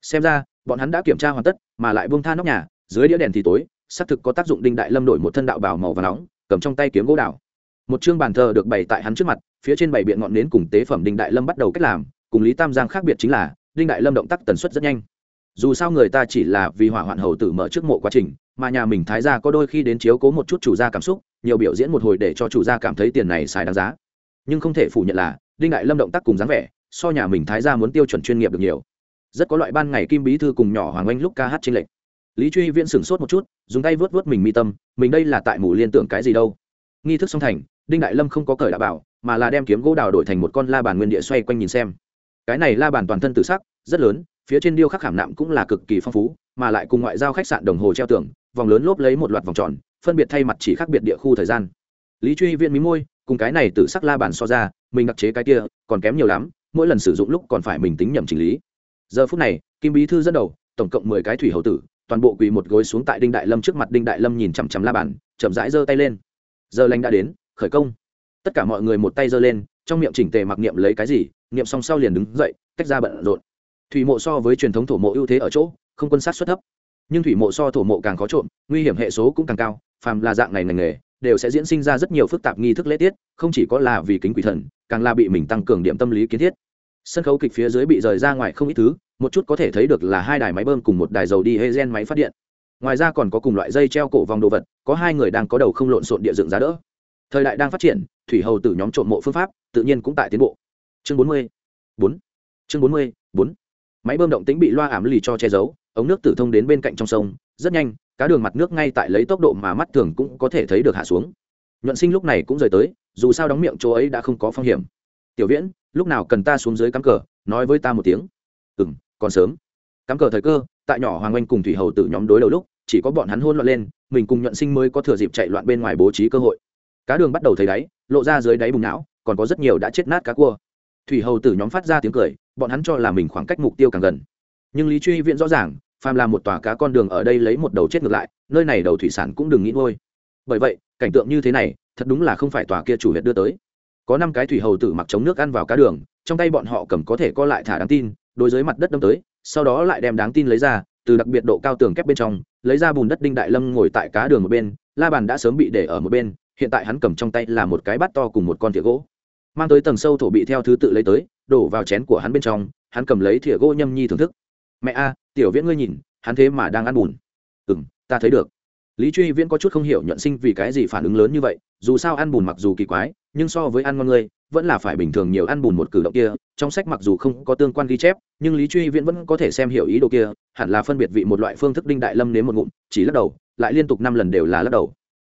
Xem ra bọn hắn đã kiểm tra hoàn tất, mà lại buông tha nóc nhà, dưới đĩa đèn thì tối, xác thực có tác dụng đinh đại lâm đổi một thân đạo bào màu và nóng, cầm trong tay kiếm gỗ đào. Một chương bàn thờ được bày tại hắn trước mặt, phía trên bảy biện ngọn nến cùng tế phẩm đinh đại lâm bắt đầu cách làm, cùng lý tam giang khác biệt chính là, đinh đại lâm động tác tần suất rất nhanh. Dù sao người ta chỉ là vì hỏa hoạn hầu tử mở trước mộ quá trình, mà nhà mình thái gia có đôi khi đến chiếu cố một chút chủ gia cảm xúc, nhiều biểu diễn một hồi để cho chủ gia cảm thấy tiền này xài đáng giá. Nhưng không thể phủ nhận là, đinh đại lâm động tác cùng dáng vẻ, so nhà mình thái gia muốn tiêu chuẩn chuyên nghiệp được nhiều rất có loại ban ngày kim bí thư cùng nhỏ hoàng anh lúc ca hát trên lệnh lý truy viễn sửng sốt một chút, dùng tay vớt vớt mình mi tâm, mình đây là tại mù liên tưởng cái gì đâu. Nghi thức song thành, đinh đại lâm không có cởi đã bảo, mà là đem kiếm gỗ đào đổi thành một con la bàn nguyên địa xoay quanh nhìn xem. Cái này la bàn toàn thân tự sắc, rất lớn, phía trên điêu khắc khảm nạm cũng là cực kỳ phong phú, mà lại cùng ngoại giao khách sạn đồng hồ treo tường, vòng lớn lốp lấy một loạt vòng tròn, phân biệt thay mặt chỉ khác biệt địa khu thời gian. Lý truy viễn mí môi, cùng cái này tự sắc la bàn so ra, mình đặc chế cái kia, còn kém nhiều lắm, mỗi lần sử dụng lúc còn phải mình tính nhầm chỉnh lý giờ phút này, kim bí thư dẫn đầu, tổng cộng mười cái thủy hầu tử, toàn bộ quỳ một gối xuống tại đinh đại lâm trước mặt. Đinh đại lâm nhìn chằm chằm la bàn, chậm rãi giơ tay lên. Giờ lành đã đến, khởi công. Tất cả mọi người một tay giơ lên, trong miệng chỉnh tề mặc niệm lấy cái gì, niệm xong sau liền đứng dậy, tách ra bận rộn. Thủy mộ so với truyền thống thổ mộ ưu thế ở chỗ, không quân sát xuất thấp. Nhưng thủy mộ so thổ mộ càng khó trộm, nguy hiểm hệ số cũng càng cao, phàm là dạng này ngành nghề, đều sẽ diễn sinh ra rất nhiều phức tạp nghi thức lễ tiết, không chỉ có là vì kính quỷ thần, càng là bị mình tăng cường điểm tâm lý kiến thiết sân khấu kịch phía dưới bị rời ra ngoài không ít thứ, một chút có thể thấy được là hai đài máy bơm cùng một đài dầu đi hê gen máy phát điện. Ngoài ra còn có cùng loại dây treo cổ vòng đồ vật, có hai người đang có đầu không lộn xộn địa dựng giá đỡ. Thời đại đang phát triển, thủy hầu từ nhóm trộm mộ phương pháp, tự nhiên cũng tại tiến bộ. Chương bốn mươi, bốn. Chương bốn mươi, bốn. Máy bơm động tính bị loa ảm lì cho che giấu, ống nước tử thông đến bên cạnh trong sông, rất nhanh, cá đường mặt nước ngay tại lấy tốc độ mà mắt thường cũng có thể thấy được hạ xuống. Nhuận sinh lúc này cũng rời tới, dù sao đóng miệng chỗ ấy đã không có phong hiểm. Tiểu viễn lúc nào cần ta xuống dưới cắm cờ, nói với ta một tiếng. Ừ m còn sớm. Cắm cờ thời cơ, tại nhỏ hoàng anh cùng thủy hầu tử nhóm đối đầu lúc, chỉ có bọn hắn hôn loạn lên, mình cùng nhuận sinh mới có thừa dịp chạy loạn bên ngoài bố trí cơ hội. Cá đường bắt đầu thấy đáy, lộ ra dưới đáy bùng não, còn có rất nhiều đã chết nát cá cua. Thủy hầu tử nhóm phát ra tiếng cười, bọn hắn cho là mình khoảng cách mục tiêu càng gần. Nhưng lý truy viện rõ ràng, phàm là một tòa cá con đường ở đây lấy một đầu chết ngược lại, nơi này đầu thủy sản cũng đừng nghĩ ngôi bởi vậy, cảnh tượng như thế này, thật đúng là không phải tòa kia chủ huyện đưa tới có năm cái thủy hầu tử mặc chống nước ăn vào cá đường, trong tay bọn họ cầm có thể co lại thả đáng tin, đối với mặt đất đâm tới, sau đó lại đem đáng tin lấy ra, từ đặc biệt độ cao tường kép bên trong, lấy ra bùn đất đinh đại lâm ngồi tại cá đường một bên, la bàn đã sớm bị để ở một bên, hiện tại hắn cầm trong tay là một cái bát to cùng một con thìa gỗ. Mang tới tầng sâu thổ bị theo thứ tự lấy tới, đổ vào chén của hắn bên trong, hắn cầm lấy thìa gỗ nhâm nhi thưởng thức. Mẹ a, tiểu viễn ngươi nhìn, hắn thế mà đang ăn bùn. Ừ m ta thấy được. Lý truy viễn có chút không hiểu nhuận sinh vì cái gì phản ứng lớn như vậy, dù sao ăn bùn mặc dù kỳ quái nhưng so với ăn ngon ngươi, vẫn là phải bình thường nhiều ăn bùn một cử động kia, trong sách mặc dù không có tương quan ghi chép, nhưng lý truy viễn vẫn có thể xem hiểu ý đồ kia, hẳn là phân biệt vị một loại phương thức đinh đại lâm nếm một ngụm, chỉ lắc đầu, lại liên tục năm lần đều là lắc đầu.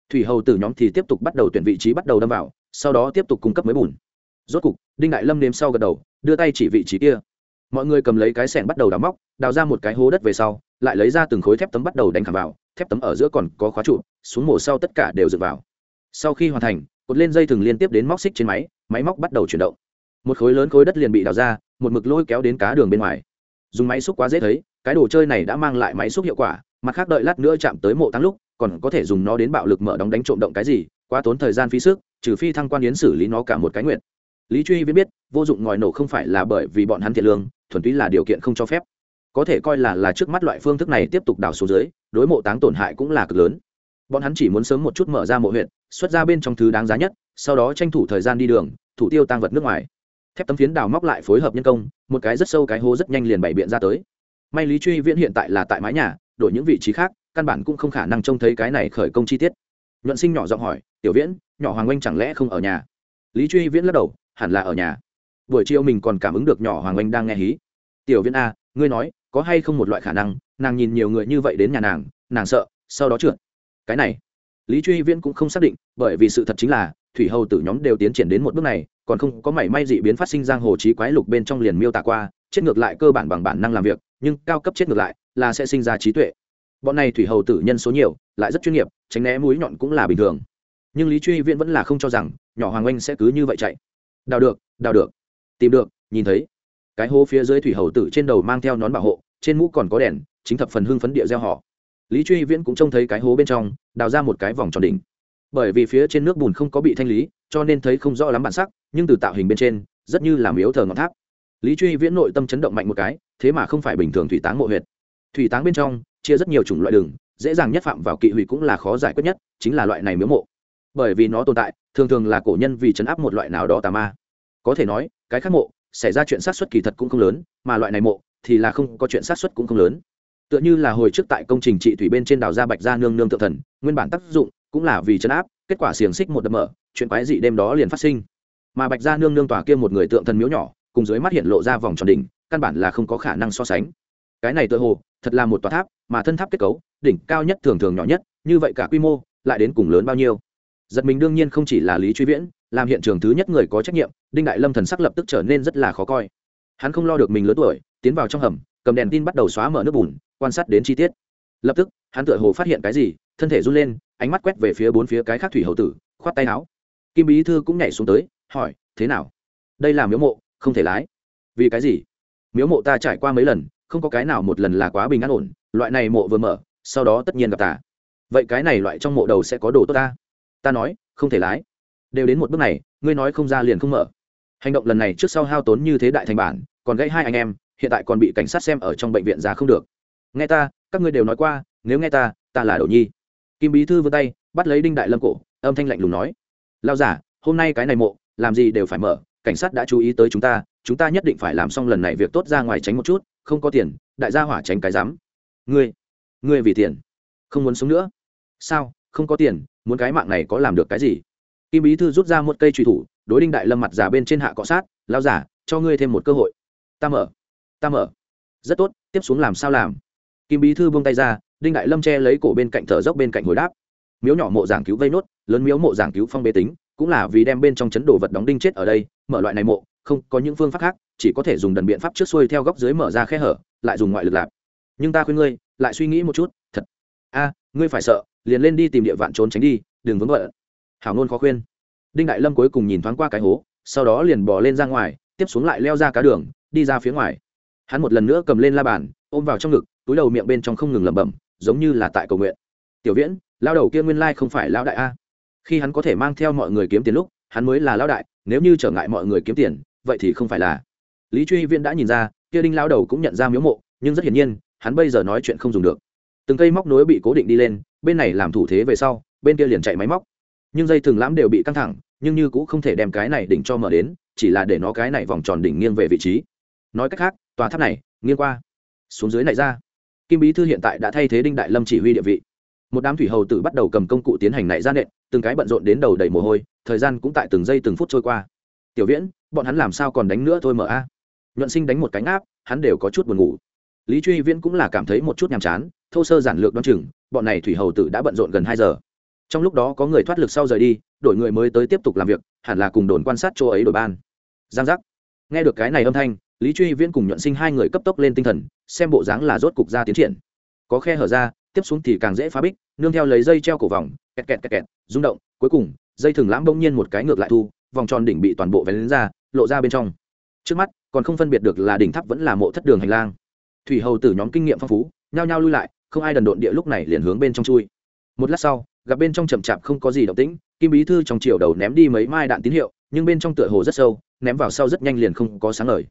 Thủy hầu từ nhóm thì tiếp tục bắt đầu tuyển vị trí bắt đầu đâm vào, sau đó tiếp tục cung cấp mới bùn. Rốt cục, đinh đại lâm nếm sau gật đầu, đưa tay chỉ vị trí kia. Mọi người cầm lấy cái sẻng bắt đầu đào móc, đào ra một cái hố đất về sau, lại lấy ra từng khối thép tấm bắt đầu đánh khảm vào, thép tấm ở giữa còn có khóa trụ, xuống mổ sau tất cả đều dựa vào. Sau khi hoàn thành cột lên dây thừng liên tiếp đến móc xích trên máy máy móc bắt đầu chuyển động. Một khối lớn khối đất liền bị đào ra, một mực lôi kéo đến cá đường bên ngoài. Dùng máy xúc quá dễ thấy, cái đồ chơi này đã mang lại máy xúc hiệu quả, mặt khác đợi lát nữa chạm tới mộ tăng lúc, còn có thể dùng nó đến bạo lực mở đóng đánh trộm động cái gì, quá tốn thời gian phí sức, trừ phi thăng quan yến xử lý nó cả một cái nguyện. Lý truy viết biết, vô dụng ngòi nổ không phải là bởi vì bọn hắn thiệt lương, thuần túy là điều kiện không cho phép. Có thể coi là là trước mắt loại phương thức này tiếp tục đào xuống dưới, đối mộ táng tổn hại cũng là cực lớn bọn hắn chỉ muốn sớm một chút mở ra mộ huyện xuất ra bên trong thứ đáng giá nhất, sau đó tranh thủ thời gian đi đường, thủ tiêu tăng vật nước ngoài. Thép tấm phiến đào móc lại phối hợp nhân công, một cái rất sâu cái hố rất nhanh liền bày biện ra tới. May lý truy viễn hiện tại là tại mái nhà, đổi những vị trí khác, căn bản cũng không khả năng trông thấy cái này khởi công chi tiết. Nhuận sinh nhỏ giọng hỏi, tiểu viễn, nhỏ hoàng oanh chẳng lẽ không ở nhà? Lý truy viễn lắc đầu, hẳn là ở nhà. Buổi chiều mình còn cảm ứng được nhỏ hoàng oanh đang nghe hí. Tiểu viễn a ngươi nói, có hay không một loại khả năng, nàng nhìn nhiều người như vậy đến nhà nàng nàng sợ, sau đó trượt cái này. Lý truy viễn cũng không xác định, bởi vì sự thật chính là, thủy hầu tử nhóm đều tiến triển đến một bước này, còn không có mảy may dị biến phát sinh giang hồ trí quái lục bên trong liền miêu tả qua, chết ngược lại cơ bản bằng bản năng làm việc, nhưng cao cấp chết ngược lại là sẽ sinh ra trí tuệ. Bọn này thủy hầu tử nhân số nhiều, lại rất chuyên nghiệp, tránh né mũi nhọn cũng là bình thường. Nhưng lý truy viễn vẫn là không cho rằng, nhỏ hoàng oanh sẽ cứ như vậy chạy. Đào được đào được, tìm được, nhìn thấy. Cái hố phía dưới thủy hầu tử trên đầu mang theo nón bảo hộ, trên mũ còn có đèn, chính thập phần hưng phấn địa gieo họ lý truy viễn cũng trông thấy cái hố bên trong, đào ra một cái vòng tròn đỉnh. Bởi vì phía trên nước bùn không có bị thanh lý, cho nên thấy không rõ lắm bản sắc, nhưng từ tạo hình bên trên, rất như là miếu thờ ngọn tháp. Lý truy viễn nội tâm chấn động mạnh một cái, thế mà không phải bình thường thủy táng mộ huyệt. Thủy táng bên trong, chia rất nhiều chủng loại đường, dễ dàng nhất phạm vào kỵ hủy cũng là khó giải quyết nhất, chính là loại này miếu mộ. Bởi vì nó tồn tại, thường thường là cổ nhân vì chấn áp một loại nào đó tà ma. Có thể nói, cái khác mộ, xảy ra chuyện sát xuất kỳ thật cũng không lớn, mà loại này mộ, thì là không, có chuyện sát xuất cũng không lớn tựa như là hồi trước tại công trình trị thủy bên trên đảo gia bạch gia nương nương tự thần, nguyên bản tác dụng cũng là vì chấn áp, kết quả xiềng xích một đập mở, chuyện quái dị đêm đó liền phát sinh. Mà bạch gia nương nương tòa kia một người tượng thần miếu nhỏ, cùng dưới mắt hiện lộ ra vòng tròn đỉnh, căn bản là không có khả năng so sánh. Cái này tựa hồ, thật là một tòa tháp, mà thân tháp kết cấu, đỉnh cao nhất thường thường nhỏ nhất, như vậy cả quy mô, lại đến cùng lớn bao nhiêu? Giật mình đương nhiên không chỉ là lý truy viễn, làm hiện trường thứ nhất người có trách nhiệm, đinh đại lâm thần sắc lập tức trở nên rất là khó coi. Hắn không lo được mình lớn tuổi, tiến vào trong hầm cầm đèn tin bắt đầu xóa mở nước bùn, quan sát đến chi tiết. Lập tức, hắn tựa hồ phát hiện cái gì, thân thể run lên, ánh mắt quét về phía bốn phía cái khác thủy hậu tử, khoát tay áo. Kim bí thư cũng nhảy xuống tới, hỏi, thế nào? Đây là miếu mộ, không thể lái. Vì cái gì? Miếu mộ ta trải qua mấy lần, không có cái nào một lần là quá bình an ổn, loại này mộ vừa mở, sau đó tất nhiên gặp tả vậy cái này loại trong mộ đầu sẽ có đồ tốt ta? Ta nói, không thể lái. Đều đến một bước này, ngươi nói không ra liền không mở. Hành động lần này trước sau hao tốn như thế đại thành bản, còn gãy hai anh em hiện tại còn bị cảnh sát xem ở trong bệnh viện ra không được. Nghe ta, các ngươi đều nói qua, nếu nghe ta ta là đầu nhi. Kim bí thư vươn tay, bắt lấy đinh đại lâm cổ, âm thanh lạnh lùng nói. Lao giả, hôm nay cái này mộ, làm gì đều phải mở, cảnh sát đã chú ý tới chúng ta chúng ta nhất định phải làm xong lần này việc tốt ra ngoài tránh một chút, không có tiền, đại gia hỏa tránh cái dám ngươi ngươi vì tiền, không muốn sống nữa. Sao, không có tiền, muốn cái mạng này có làm được cái gì? Kim bí thư rút ra một cây truy thủ, đối đinh đại lâm mặt già bên trên hạ cọ sát. Lao giả, cho ngươi thêm một cơ hội. Ta mở ta mở. Rất tốt, tiếp xuống làm sao làm? Kim bí thư buông tay ra, đinh đại lâm che lấy cổ bên cạnh thở dốc bên cạnh hồi đáp. Miếu nhỏ mộ giảng cứu vây nốt, lớn miếu mộ giảng cứu phong bế tính, cũng là vì đem bên trong chấn đồ vật đóng đinh chết ở đây, mở loại này mộ, không có những phương pháp khác, chỉ có thể dùng đần biện pháp trước xuôi theo góc dưới mở ra khe hở, lại dùng ngoại lực lạp nhưng ta khuyên ngươi, lại suy nghĩ một chút, thật. A, ngươi phải sợ, liền lên đi tìm địa vạn trốn tránh đi, đừng vướng vợ hảo nôn khó khuyên. Đinh đại lâm cuối cùng nhìn thoáng qua cái hố, sau đó liền bỏ lên ra ngoài, tiếp xuống lại leo ra cá đường, đi ra phía ngoài hắn một lần nữa cầm lên la bàn, ôm vào trong ngực, túi đầu miệng bên trong không ngừng lẩm bẩm, giống như là tại cầu nguyện. Tiểu viễn, lao đầu kia nguyên lai không phải lao đại a. Khi hắn có thể mang theo mọi người kiếm tiền lúc, hắn mới là lao đại, nếu như trở ngại mọi người kiếm tiền, vậy thì không phải là. Lý truy viễn đã nhìn ra, kia đinh lao đầu cũng nhận ra miếu mộ, nhưng rất hiển nhiên, hắn bây giờ nói chuyện không dùng được. Từng cây móc nối bị cố định đi lên, bên này làm thủ thế về sau, bên kia liền chạy máy móc. Nhưng dây thường lãm đều bị căng thẳng, nhưng như cũng không thể đem cái này đỉnh cho mở đến, chỉ là để nó cái này vòng tròn đỉnh nghiêng về vị trí. Nói cách khác tòa tháp này, nghiêng qua, xuống dưới này ra. Kim bí thư hiện tại đã thay thế đinh đại lâm chỉ huy địa vị. Một đám thủy hầu tử bắt đầu cầm công cụ tiến hành nảy ra nện, từng cái bận rộn đến đầu đầy mồ hôi, thời gian cũng tại từng giây từng phút trôi qua. Tiểu viễn, bọn hắn làm sao còn đánh nữa thôi mở a? Nhuận sinh đánh một cánh áp hắn đều có chút buồn ngủ. Lý truy viễn cũng là cảm thấy một chút nhàm chán, thô sơ giản lược đ o á n chừng, bọn này thủy hầu tử đã bận rộn gần hai giờ. Trong lúc đó có người thoát lực sau rời đi, đổi người mới tới tiếp tục làm việc, hẳn là cùng đồn quan sát chỗ ấy đổi ban. Giang giác. Nghe được cái này âm thanh lý truy viễn cùng nhuận sinh hai người cấp tốc lên tinh thần, xem bộ dáng là rốt cục ra tiến triển. Có khe hở ra, tiếp xuống thì càng dễ phá bích, nương theo lấy dây treo cổ vòng, kẹt kẹt kẹt kẹt, rung động, cuối cùng, dây thừng lãm bỗng nhiên một cái ngược lại thu, vòng tròn đỉnh bị toàn bộ vén lên ra, lộ ra bên trong. Trước mắt, còn không phân biệt được là đỉnh tháp vẫn là mộ thất đường hành lang. Thủy hầu tử nhóm kinh nghiệm phong phú, nhao nhao lui lại, không ai đần độn địa lúc này liền hướng bên trong chui. Một lát sau, gặp bên trong chậm chạp không có gì động tĩnh, kim bí thư trong chiều đầu ném đi mấy mai đạn tín hiệu, nhưng bên trong tựa hồ rất sâu, ném vào sau rất nhanh liền không có sáng ngời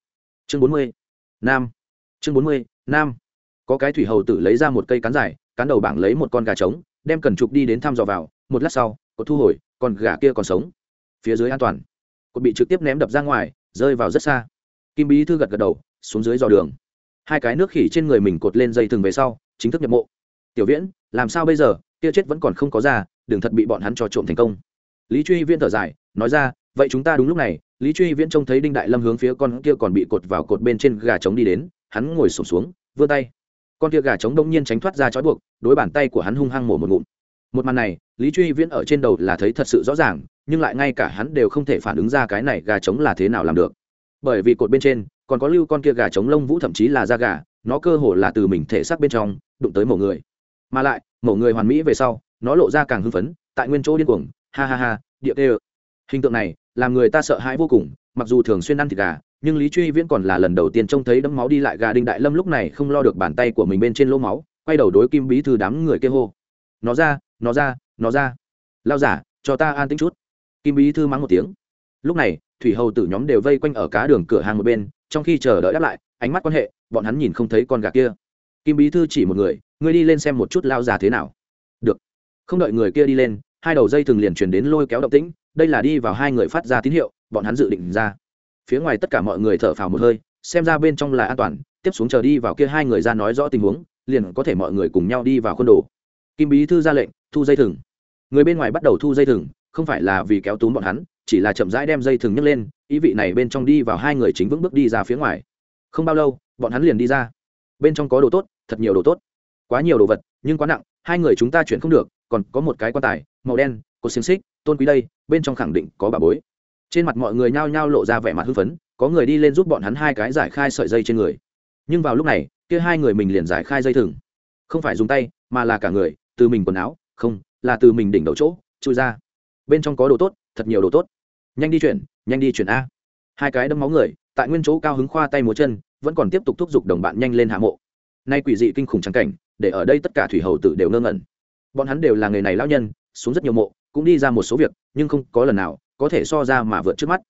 chương bốn mươi, nam. Chương bốn mươi, nam. Có cái thủy hầu tử lấy ra một cây cán dài, cán đầu bảng lấy một con gà trống, đem cần trục đi đến thăm dò vào. Một lát sau có thu hồi còn gà kia còn sống. Phía dưới an toàn. Cột bị trực tiếp ném đập ra ngoài, rơi vào rất xa. Kim bí thư gật gật đầu, xuống dưới dò đường. Hai cái nước khỉ trên người mình cột lên dây thừng về sau, chính thức nhập mộ. Tiểu viễn, làm sao bây giờ? Kia chết vẫn còn không có ra, đừng thật bị bọn hắn cho trộm thành công. Lý truy viên thở dài, nói ra vậy chúng ta đúng lúc này lý truy viễn trông thấy đinh đại lâm hướng phía con kia còn bị cột vào cột bên trên gà trống đi đến hắn ngồi sụp xuống, vươn tay. Con kia gà trống đông nhiên tránh thoát ra trói buộc đối bàn tay của hắn hung hăng mổ một ngụm. Một màn này lý truy viễn ở trên đầu là thấy thật sự rõ ràng nhưng lại ngay cả hắn đều không thể phản ứng ra cái này gà trống là thế nào làm được. Bởi vì cột bên trên còn có lưu con kia gà trống lông vũ thậm chí là da gà nó cơ hồ là từ mình thể xác bên trong đụng tới mổ người. Mà lại mổ người hoàn mỹ về sau nó lộ ra càng hưng phấn tại nguyên chỗ điên cuồng ha ha ha địa tê hình tượng này làm người ta sợ hãi vô cùng, mặc dù thường xuyên ăn thịt gà, nhưng lý truy viễn còn là lần đầu tiên trông thấy đấm máu đi lại gà đinh đại lâm lúc này không lo được bàn tay của mình bên trên lỗ máu, quay đầu đối kim bí thư đám người kia hô. Nó ra nó ra nó ra. Lao giả, cho ta an tính chút. Kim bí thư mắng một tiếng. Lúc này, thủy hầu tử nhóm đều vây quanh ở cá đường cửa hàng một bên, trong khi chờ đợi đáp lại, ánh mắt quan hệ, bọn hắn nhìn không thấy con gà kia. Kim bí thư chỉ một người, ngươi đi lên xem một chút lao già thế nào. Được. Không đợi người kia đi lên, hai đầu dây thường liền chuyển đến lôi kéo động tĩnh đây là đi vào hai người phát ra tín hiệu, bọn hắn dự định ra. Phía ngoài tất cả mọi người thở phào một hơi, xem ra bên trong là an toàn, tiếp xuống chờ đi vào kia hai người ra nói rõ tình huống, liền có thể mọi người cùng nhau đi vào khuôn đồ. Kim bí thư ra lệnh, thu dây thừng. Người bên ngoài bắt đầu thu dây thừng, không phải là vì kéo túm bọn hắn, chỉ là chậm rãi đem dây thừng nhấc lên, ý vị này bên trong đi vào hai người chính vững bước đi ra phía ngoài. Không bao lâu, bọn hắn liền đi ra. Bên trong có đồ tốt, thật nhiều đồ tốt. Quá nhiều đồ vật, nhưng quá nặng, hai người chúng ta chuyển không được, còn có một cái quan tài, màu đen cột xiềng xích, tôn quý đây, bên trong khẳng định có bà bối. Trên mặt mọi người nhao nhao lộ ra vẻ mặt hưng phấn, có người đi lên giúp bọn hắn hai cái giải khai sợi dây trên người. Nhưng vào lúc này, kia hai người mình liền giải khai dây thừng. Không phải dùng tay, mà là cả người, từ mình quần áo, không, là từ mình đỉnh đầu chỗ, chui ra. Bên trong có đồ tốt, thật nhiều đồ tốt. Nhanh đi chuyển, nhanh đi chuyển a. Hai cái đâm máu người, tại nguyên chỗ cao hứng khoa tay múa chân, vẫn còn tiếp tục thúc giục đồng bạn nhanh lên hạ mộ. Nay quỷ dị kinh khủng trắng cảnh, để ở đây tất cả thủy hầu tử đều ngơ ngẩn. Bọn hắn đều là người này lão nhân, xuống rất nhiều mộ cũng đi ra một số việc, nhưng không có lần nào có thể so ra mà vượt trước mắt.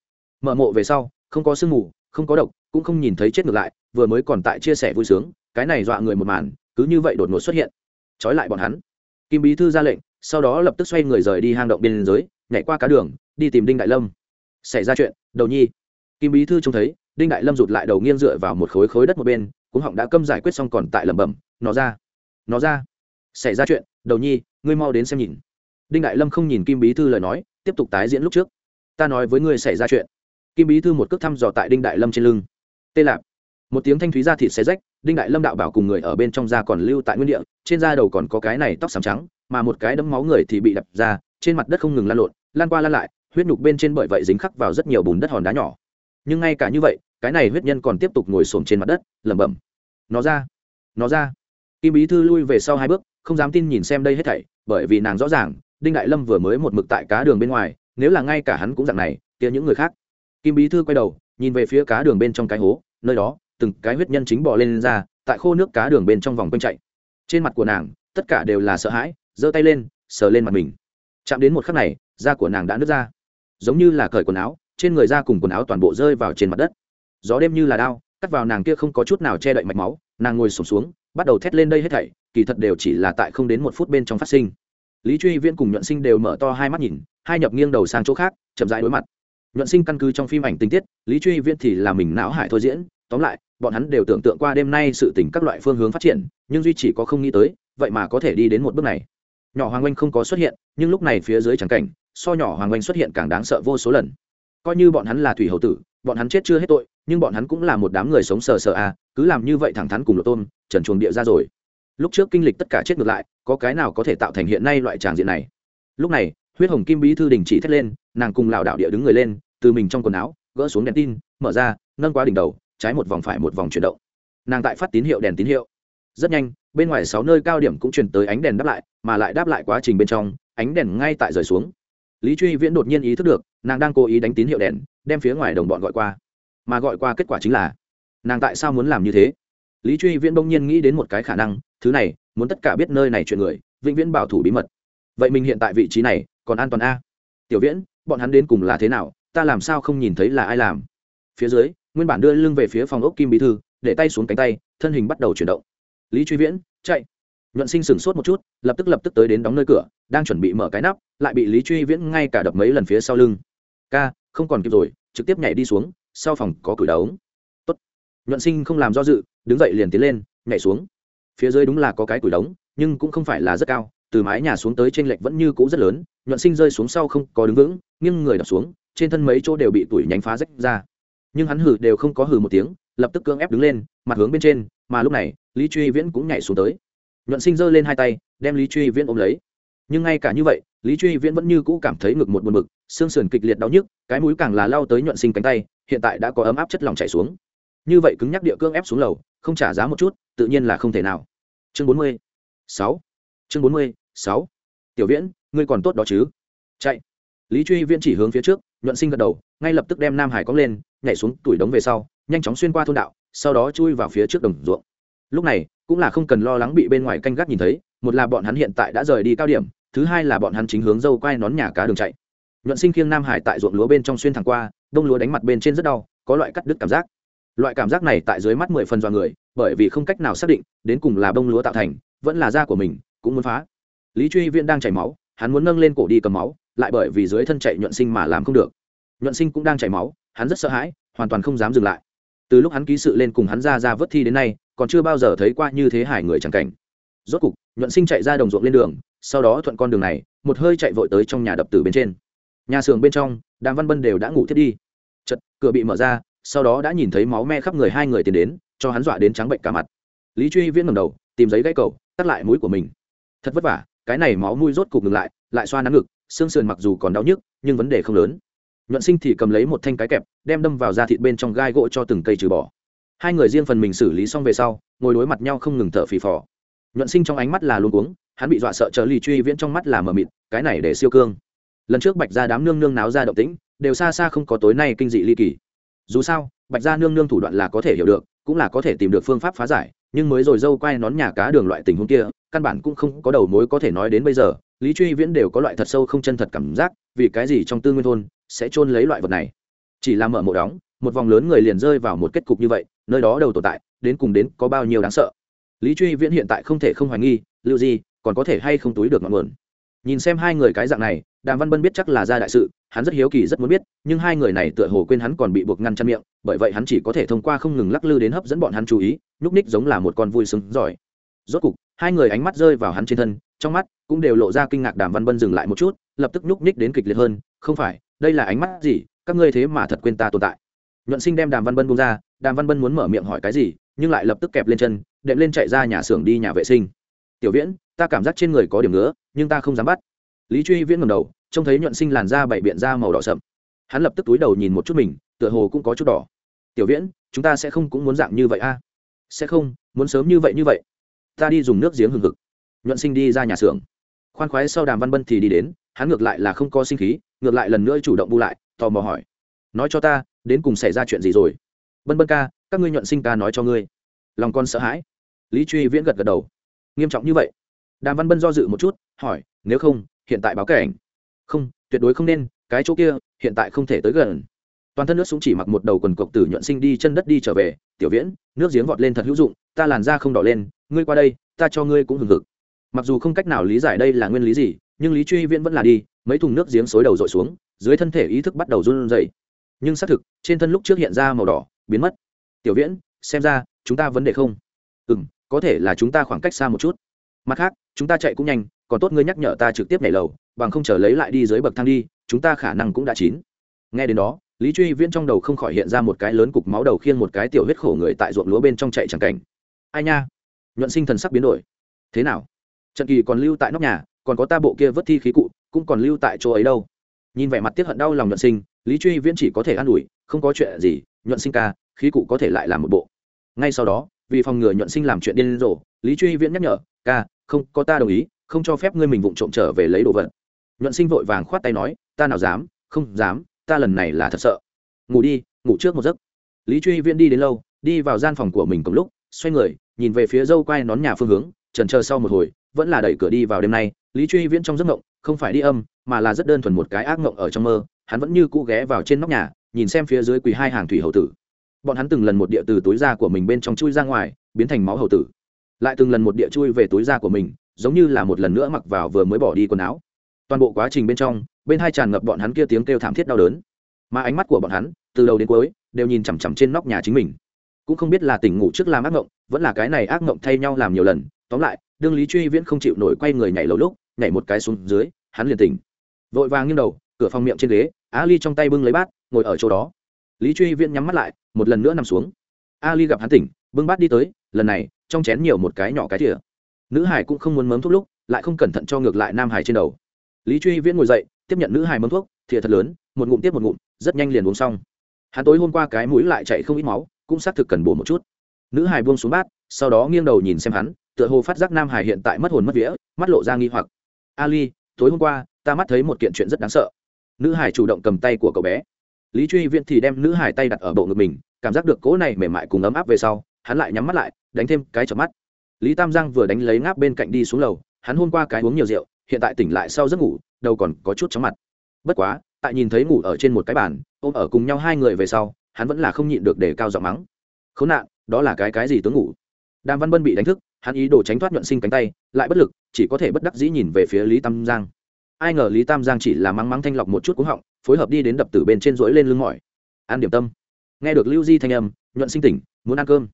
Mở mộ về sau, không có sương mù, không có độc, cũng không nhìn thấy chết ngược lại, vừa mới còn tại chia sẻ vui sướng, cái này dọa người một màn, cứ như vậy đột ngột xuất hiện. Trói lại bọn hắn. Kim bí thư ra lệnh, sau đó lập tức xoay người rời đi hang động biên giới, nhảy qua cá đường, đi tìm đinh đại lâm. Xảy ra chuyện, đầu nhi. Kim bí thư trông thấy, đinh đại lâm rụt lại đầu nghiêng dựa vào một khối khối đất một bên cũng họng đã câm giải quyết xong còn tại lẩm bẩm, nó ra nó ra. Xảy ra chuyện, đầu nhi, ngươi mau đến xem nhìn đinh đại lâm không nhìn kim bí thư lời nói, tiếp tục tái diễn lúc trước. Ta nói với ngươi xảy ra chuyện. Kim bí thư một cước thăm dò tại đinh đại lâm trên lưng. Tê lạp. Một tiếng thanh thúy ra thịt xé rách, đinh đại lâm đạo bảo cùng người ở bên trong da còn lưu tại nguyên địa, trên da đầu còn có cái này tóc xám trắng, mà một cái đấm máu người thì bị đập ra, trên mặt đất không ngừng lan lộn, lan qua lan lại, huyết nhục bên trên bởi vậy dính khắc vào rất nhiều bùn đất hòn đá nhỏ. Nhưng ngay cả như vậy, cái này huyết nhân còn tiếp tục ngồi xổm trên mặt đất, lẩm bẩm. Nó ra nó ra. Kim bí thư lui về sau hai bước, không dám tin nhìn xem đây hết thảy, bởi vì nàng rõ ràng đinh đại lâm vừa mới một mực tại cá đường bên ngoài nếu là ngay cả hắn cũng dạng này kia những người khác. Kim bí thư quay đầu nhìn về phía cá đường bên trong cái hố nơi đó từng cái huyết nhân chính bò lên, lên ra tại khô nước cá đường bên trong vòng quanh chạy. Trên mặt của nàng tất cả đều là sợ hãi giơ tay lên sờ lên mặt mình. Chạm đến một khắc này da của nàng đã nứt ra. Giống như là cởi quần áo trên người da cùng quần áo toàn bộ rơi vào trên mặt đất. Gió đêm như là đao cắt vào nàng kia không có chút nào che đậy mạch máu nàng ngồi sụp xuống, xuống bắt đầu thét lên đây hết thảy kỳ thật đều chỉ là tại không đến một phút bên trong phát sinh lý truy viễn cùng nhuận sinh đều mở to hai mắt nhìn, hai nhập nghiêng đầu sang chỗ khác, chậm rãi đối mặt. Nhuận sinh căn cứ trong phim ảnh tình tiết, lý truy viễn thì là mình não hải thôi diễn, tóm lại, bọn hắn đều tưởng tượng qua đêm nay sự tình các loại phương hướng phát triển, nhưng duy chỉ có không nghĩ tới, vậy mà có thể đi đến một bước này. Nhỏ hoàng oanh không có xuất hiện, nhưng lúc này phía dưới trắng cảnh, so nhỏ hoàng oanh xuất hiện càng đáng sợ vô số lần. Coi như bọn hắn là thủy hậu tử, bọn hắn chết chưa hết tội, nhưng bọn hắn cũng là một đám người sống sờ sờ à cứ làm như vậy thẳng thắn cùng lộ tôm trần chuồng địa ra rồi lúc trước kinh lịch tất cả chết ngược lại, có cái nào có thể tạo thành hiện nay loại tràng diện này? Lúc này, huyết hồng kim bí thư đình chỉ thét lên, nàng cùng lảo đạo địa đứng người lên, từ mình trong quần áo, gỡ xuống đèn tin, mở ra, nâng qua đỉnh đầu, trái một vòng phải một vòng chuyển động. Nàng tại phát tín hiệu đèn tín hiệu. Rất nhanh, bên ngoài sáu nơi cao điểm cũng chuyển tới ánh đèn đáp lại, mà lại đáp lại quá trình bên trong, ánh đèn ngay tại rời xuống. Lý truy viễn đột nhiên ý thức được, nàng đang cố ý đánh tín hiệu đèn, đem phía ngoài đồng bọn gọi qua. Mà gọi qua kết quả chính là, nàng tại sao muốn làm như thế? Lý truy viễn bỗng nhiên nghĩ đến một cái khả năng, thứ này, muốn tất cả biết nơi này chuyện người, vĩnh viễn bảo thủ bí mật. Vậy mình hiện tại vị trí này, còn an toàn a? Tiểu viễn, bọn hắn đến cùng là thế nào? Ta làm sao không nhìn thấy là ai làm? Phía dưới, nguyên bản đưa lưng về phía phòng ốc kim bí thư, để tay xuống cánh tay, thân hình bắt đầu chuyển động. Lý truy viễn, chạy. Nhuận sinh sửng sốt một chút, lập tức lập tức tới đến đóng nơi cửa, đang chuẩn bị mở cái nắp, lại bị lý truy viễn ngay cả đập mấy lần phía sau lưng. Ca, không còn kịp rồi, trực tiếp nhảy đi xuống, sau phòng có cử đấu nhuận sinh không làm do dự, đứng dậy liền tiến lên, nhảy xuống. Phía dưới đúng là có cái củi đống, nhưng cũng không phải là rất cao, từ mái nhà xuống tới trên lệch vẫn như cũ rất lớn, nhuận sinh rơi xuống sau không có đứng vững nhưng người đập xuống, trên thân mấy chỗ đều bị tuổi nhánh phá rách ra. Nhưng hắn hử đều không có hử một tiếng, lập tức cưỡng ép đứng lên, mặt hướng bên trên, mà lúc này, lý truy viễn cũng nhảy xuống tới. Nhuận sinh giơ lên hai tay, đem lý truy viễn ôm lấy. Nhưng ngay cả như vậy, lý truy viễn vẫn như cũ cảm thấy ngực một buồn bực, xương sườn kịch liệt đau nhức, cái mũi càng là lao tới nhuận sinh cánh tay, hiện tại đã có ấm áp chất lỏng chảy xuống như vậy cứng nhắc địa cương ép xuống lầu, không trả giá một chút, tự nhiên là không thể nào. Chương bốn mươi sáu. Chương bốn mươi sáu. Tiểu viễn, ngươi còn tốt đó chứ? Chạy. Lý truy viễn chỉ hướng phía trước, nhuận sinh gật đầu, ngay lập tức đem nam hải cóng lên, nhảy xuống tuổi đống về sau, nhanh chóng xuyên qua thôn đạo, sau đó chui vào phía trước đồng ruộng. Lúc này, cũng là không cần lo lắng bị bên ngoài canh gác nhìn thấy, một là bọn hắn hiện tại đã rời đi cao điểm, thứ hai là bọn hắn chính hướng dâu quai nón nhà cá đường chạy. Nhuận sinh khiêng nam hải tại ruộng lúa bên trong xuyên thẳng qua, đông lúa đánh mặt bên trên rất đau, có loại cắt đứt cảm giác loại cảm giác này tại dưới mắt mười phần do người, bởi vì không cách nào xác định đến cùng là bông lúa tạo thành, vẫn là da của mình, cũng muốn phá. Lý truy viễn đang chảy máu, hắn muốn nâng lên cổ đi cầm máu, lại bởi vì dưới thân chạy nhuận sinh mà làm không được. Nhuận sinh cũng đang chảy máu, hắn rất sợ hãi, hoàn toàn không dám dừng lại. Từ lúc hắn ký sự lên cùng hắn ra ra vớt thi đến nay, còn chưa bao giờ thấy qua như thế hải người chẳng cảnh. Rốt cục, nhuận sinh chạy ra đồng ruộng lên đường, sau đó thuận con đường này, một hơi chạy vội tới trong nhà đập tử bên trên. Nhà xưởng bên trong, đàm văn bân đều đã ngủ thiết đi. Chật cửa bị mở ra sau đó đã nhìn thấy máu me khắp người hai người tiến đến, cho hắn dọa đến trắng bệnh cả mặt. Lý truy viễn ngầm đầu, tìm giấy gãy cầu, tắt lại mũi của mình. Thật vất vả, cái này máu mũi rốt cục ngừng lại lại xoa nắng ngực, xương sườn mặc dù còn đau nhức, nhưng vấn đề không lớn. Nhuận sinh thì cầm lấy một thanh cái kẹp, đem đâm vào da thịt bên trong gai gỗ cho từng cây trừ bỏ. Hai người riêng phần mình xử lý xong về sau, ngồi đối mặt nhau không ngừng thở phì phò. Nhuận sinh trong ánh mắt là luôn cuống, hắn bị dọa sợ chờ lì truy viễn trong mắt là mờ mịt, cái này để siêu cương. Lần trước bạch ra đám nương nương náo ra động tĩnh, đều xa xa không có tối nay kinh dị ly kỳ dù sao, bạch gia nương nương thủ đoạn là có thể hiểu được, cũng là có thể tìm được phương pháp phá giải, nhưng mới rồi dâu quay nón nhà cá đường loại tình huống kia, căn bản cũng không có đầu mối có thể nói đến bây giờ. Lý truy viễn đều có loại thật sâu không chân thật cảm giác, vì cái gì trong tư nguyên thôn sẽ chôn lấy loại vật này? Chỉ là mở mộ đóng, một vòng lớn người liền rơi vào một kết cục như vậy, nơi đó đầu tồn tại, đến cùng đến có bao nhiêu đáng sợ? Lý truy viễn hiện tại không thể không hoài nghi, lưu gì còn có thể hay không túi được ngọn nguồn? Nhìn xem hai người cái dạng này đàm văn bân biết chắc là ra đại sự, hắn rất hiếu kỳ rất muốn biết, nhưng hai người này tựa hồ quên hắn còn bị buộc ngăn chăn miệng, bởi vậy hắn chỉ có thể thông qua không ngừng lắc lư đến hấp dẫn bọn hắn chú ý, nhúc ních giống là một con vui sướng giỏi. Rốt cục, hai người ánh mắt rơi vào hắn trên thân, trong mắt cũng đều lộ ra kinh ngạc đàm văn bân dừng lại một chút, lập tức nhúc ních đến kịch liệt hơn, không phải, đây là ánh mắt gì? Các ngươi thế mà thật quên ta tồn tại. Nhuận sinh đem đàm văn bân bung ra, đàm văn bân muốn mở miệng hỏi cái gì, nhưng lại lập tức kẹp lên chân, đệm lên chạy ra nhà xưởng đi nhà vệ sinh. Tiểu viễn, ta cảm giác trên người có điểm ngứa, nhưng ta không dám bắt. Lý truy viễn ngầm đầu trông thấy nhuận sinh làn da bảy biện da màu đỏ sậm. Hắn lập tức túi đầu nhìn một chút mình, tựa hồ cũng có chút đỏ. Tiểu viễn, chúng ta sẽ không cũng muốn dạng như vậy a? Sẽ không, muốn sớm như vậy như vậy. Ta đi dùng nước giếng hừng hực. Nhuận sinh đi ra nhà xưởng. Khoan khoái sau đàm văn bân thì đi đến, hắn ngược lại là không có sinh khí, ngược lại lần nữa chủ động bu lại, tò mò hỏi. Nói cho ta, đến cùng xảy ra chuyện gì rồi? Bân bân ca, các ngươi nhuận sinh ca nói cho ngươi. Lòng con sợ hãi. Lý truy viễn gật gật đầu. Nghiêm trọng như vậy. Đàm văn bân do dự một chút, hỏi, nếu không, hiện tại báo cảnh không, tuyệt đối không nên, cái chỗ kia, hiện tại không thể tới gần. Toàn thân nước súng chỉ mặc một đầu quần cộc tử nhuận sinh đi chân đất đi trở về. Tiểu viễn, nước giếng vọt lên thật hữu dụng, ta làn da không đỏ lên, ngươi qua đây, ta cho ngươi cũng hừng hực. Mặc dù không cách nào lý giải đây là nguyên lý gì, nhưng lý truy viễn vẫn là đi, mấy thùng nước giếng xối đầu dội xuống, dưới thân thể ý thức bắt đầu run rẩy. Nhưng xác thực, trên thân lúc trước hiện ra màu đỏ, biến mất. Tiểu viễn, xem ra, chúng ta vấn đề không. Ừ m có thể là chúng ta khoảng cách xa một chút. Mặt khác, chúng ta chạy cũng nhanh còn tốt ngươi nhắc nhở ta trực tiếp nhảy lầu, bằng không chờ lấy lại đi dưới bậc thang đi, chúng ta khả năng cũng đã chín. Nghe đến đó, lý truy viễn trong đầu không khỏi hiện ra một cái lớn cục máu đầu khiêng một cái tiểu huyết khổ người tại ruộng lúa bên trong chạy chẳng cảnh. Ai nha? Nhuận sinh thần sắc biến đổi. Thế nào? Trận kỳ còn lưu tại nóc nhà, còn có ta bộ kia vớt thi khí cụ, cũng còn lưu tại chỗ ấy đâu? Nhìn vẻ mặt tiếc hận đau lòng nhuận sinh, lý truy viễn chỉ có thể an ủi, không có chuyện gì, nhuận sinh ca, khí cụ có thể lại làm một bộ. Ngay sau đó, vì phòng ngừa nhuận sinh làm chuyện điên rồ, lý truy viễn nhắc nhở, ca, không, có ta đồng ý không cho phép ngươi mình vụng trộm trở về lấy đồ vật. Nhuận sinh vội vàng khoát tay nói, ta nào dám, không dám, ta lần này là thật sợ. Ngủ đi, ngủ trước một giấc. Lý truy viễn đi đến lâu, đi vào gian phòng của mình cùng lúc, xoay người, nhìn về phía dâu quai nón nhà phương hướng trần chờ sau một hồi, vẫn là đẩy cửa đi vào đêm nay. Lý truy viễn trong giấc mộng, không phải đi âm, mà là rất đơn thuần một cái ác mộng ở trong mơ, hắn vẫn như cũ ghé vào trên nóc nhà, nhìn xem phía dưới quỳ hai hàng thủy hậu tử. Bọn hắn từng lần một địa từ túi da của mình bên trong chui ra ngoài, biến thành máu hậu tử. Lại từng lần một địa chui về túi da của mình giống như là một lần nữa mặc vào vừa mới bỏ đi quần áo. Toàn bộ quá trình bên trong, bên hai tràn ngập bọn hắn kia tiếng kêu thảm thiết đau đớn. Mà ánh mắt của bọn hắn, từ đầu đến cuối, đều nhìn chằm chằm trên nóc nhà chính mình. Cũng không biết là tỉnh ngủ trước làm ác mộng vẫn là cái này ác mộng thay nhau làm nhiều lần. Tóm lại, đương lý truy viễn không chịu nổi quay người nhảy lầu lúc, nhảy một cái xuống dưới, hắn liền tỉnh. Vội vàng nghiêng đầu, cửa phòng miệng trên ghế, a ly trong tay bưng lấy bát, ngồi ở chỗ đó. Lý truy viễn nhắm mắt lại, một lần nữa nằm xuống. A ly gặp hắn tỉnh, bưng bát đi tới, lần này, trong chén nhiều một cái nhỏ cái thìa nữ hải cũng không muốn mớm thuốc lúc, lại không cẩn thận cho ngược lại nam hải trên đầu. Lý truy viễn ngồi dậy, tiếp nhận nữ hải mớm thuốc, thìa thật lớn, một ngụm tiếp một ngụm, rất nhanh liền uống xong. Hắn tối hôm qua cái mũi lại chạy không ít máu, cũng xác thực cần bổ một chút. Nữ hải buông xuống bát, sau đó nghiêng đầu nhìn xem hắn, tựa hồ phát giác nam hải hiện tại mất hồn mất vía, mắt lộ ra nghi hoặc. Ali, tối hôm qua, ta mắt thấy một kiện chuyện rất đáng sợ. Nữ hải chủ động cầm tay của cậu bé. Lý truy viễn thì đem nữ hải tay đặt ở bộ ngực mình, cảm giác được cỗ này mềm mại cùng ấm áp về sau, hắn lại nhắm mắt lại, đánh thêm cái chợp mắt lý tam giang vừa đánh lấy ngáp bên cạnh đi xuống lầu, hắn hôm qua cái uống nhiều rượu, hiện tại tỉnh lại sau giấc ngủ, đầu còn có chút chóng mặt. Bất quá, tại nhìn thấy ngủ ở trên một cái bàn, ôm ở cùng nhau hai người về sau, hắn vẫn là không nhịn được để cao giọng mắng. Khốn nạn, đó là cái cái gì tướng ngủ? Đàm văn bân bị đánh thức, hắn ý đồ tránh thoát nhuận sinh cánh tay, lại bất lực, chỉ có thể bất đắc dĩ nhìn về phía lý tam giang. Ai ngờ lý tam giang chỉ là mắng mắng thanh lọc một chút cúng họng, phối hợp đi đến đập tử bên trên rỗi lên lưng mỏi. Ăn điểm tâm. Nghe được lưu di thanh âm, nhuận sinh tỉnh, muốn ăn cơm.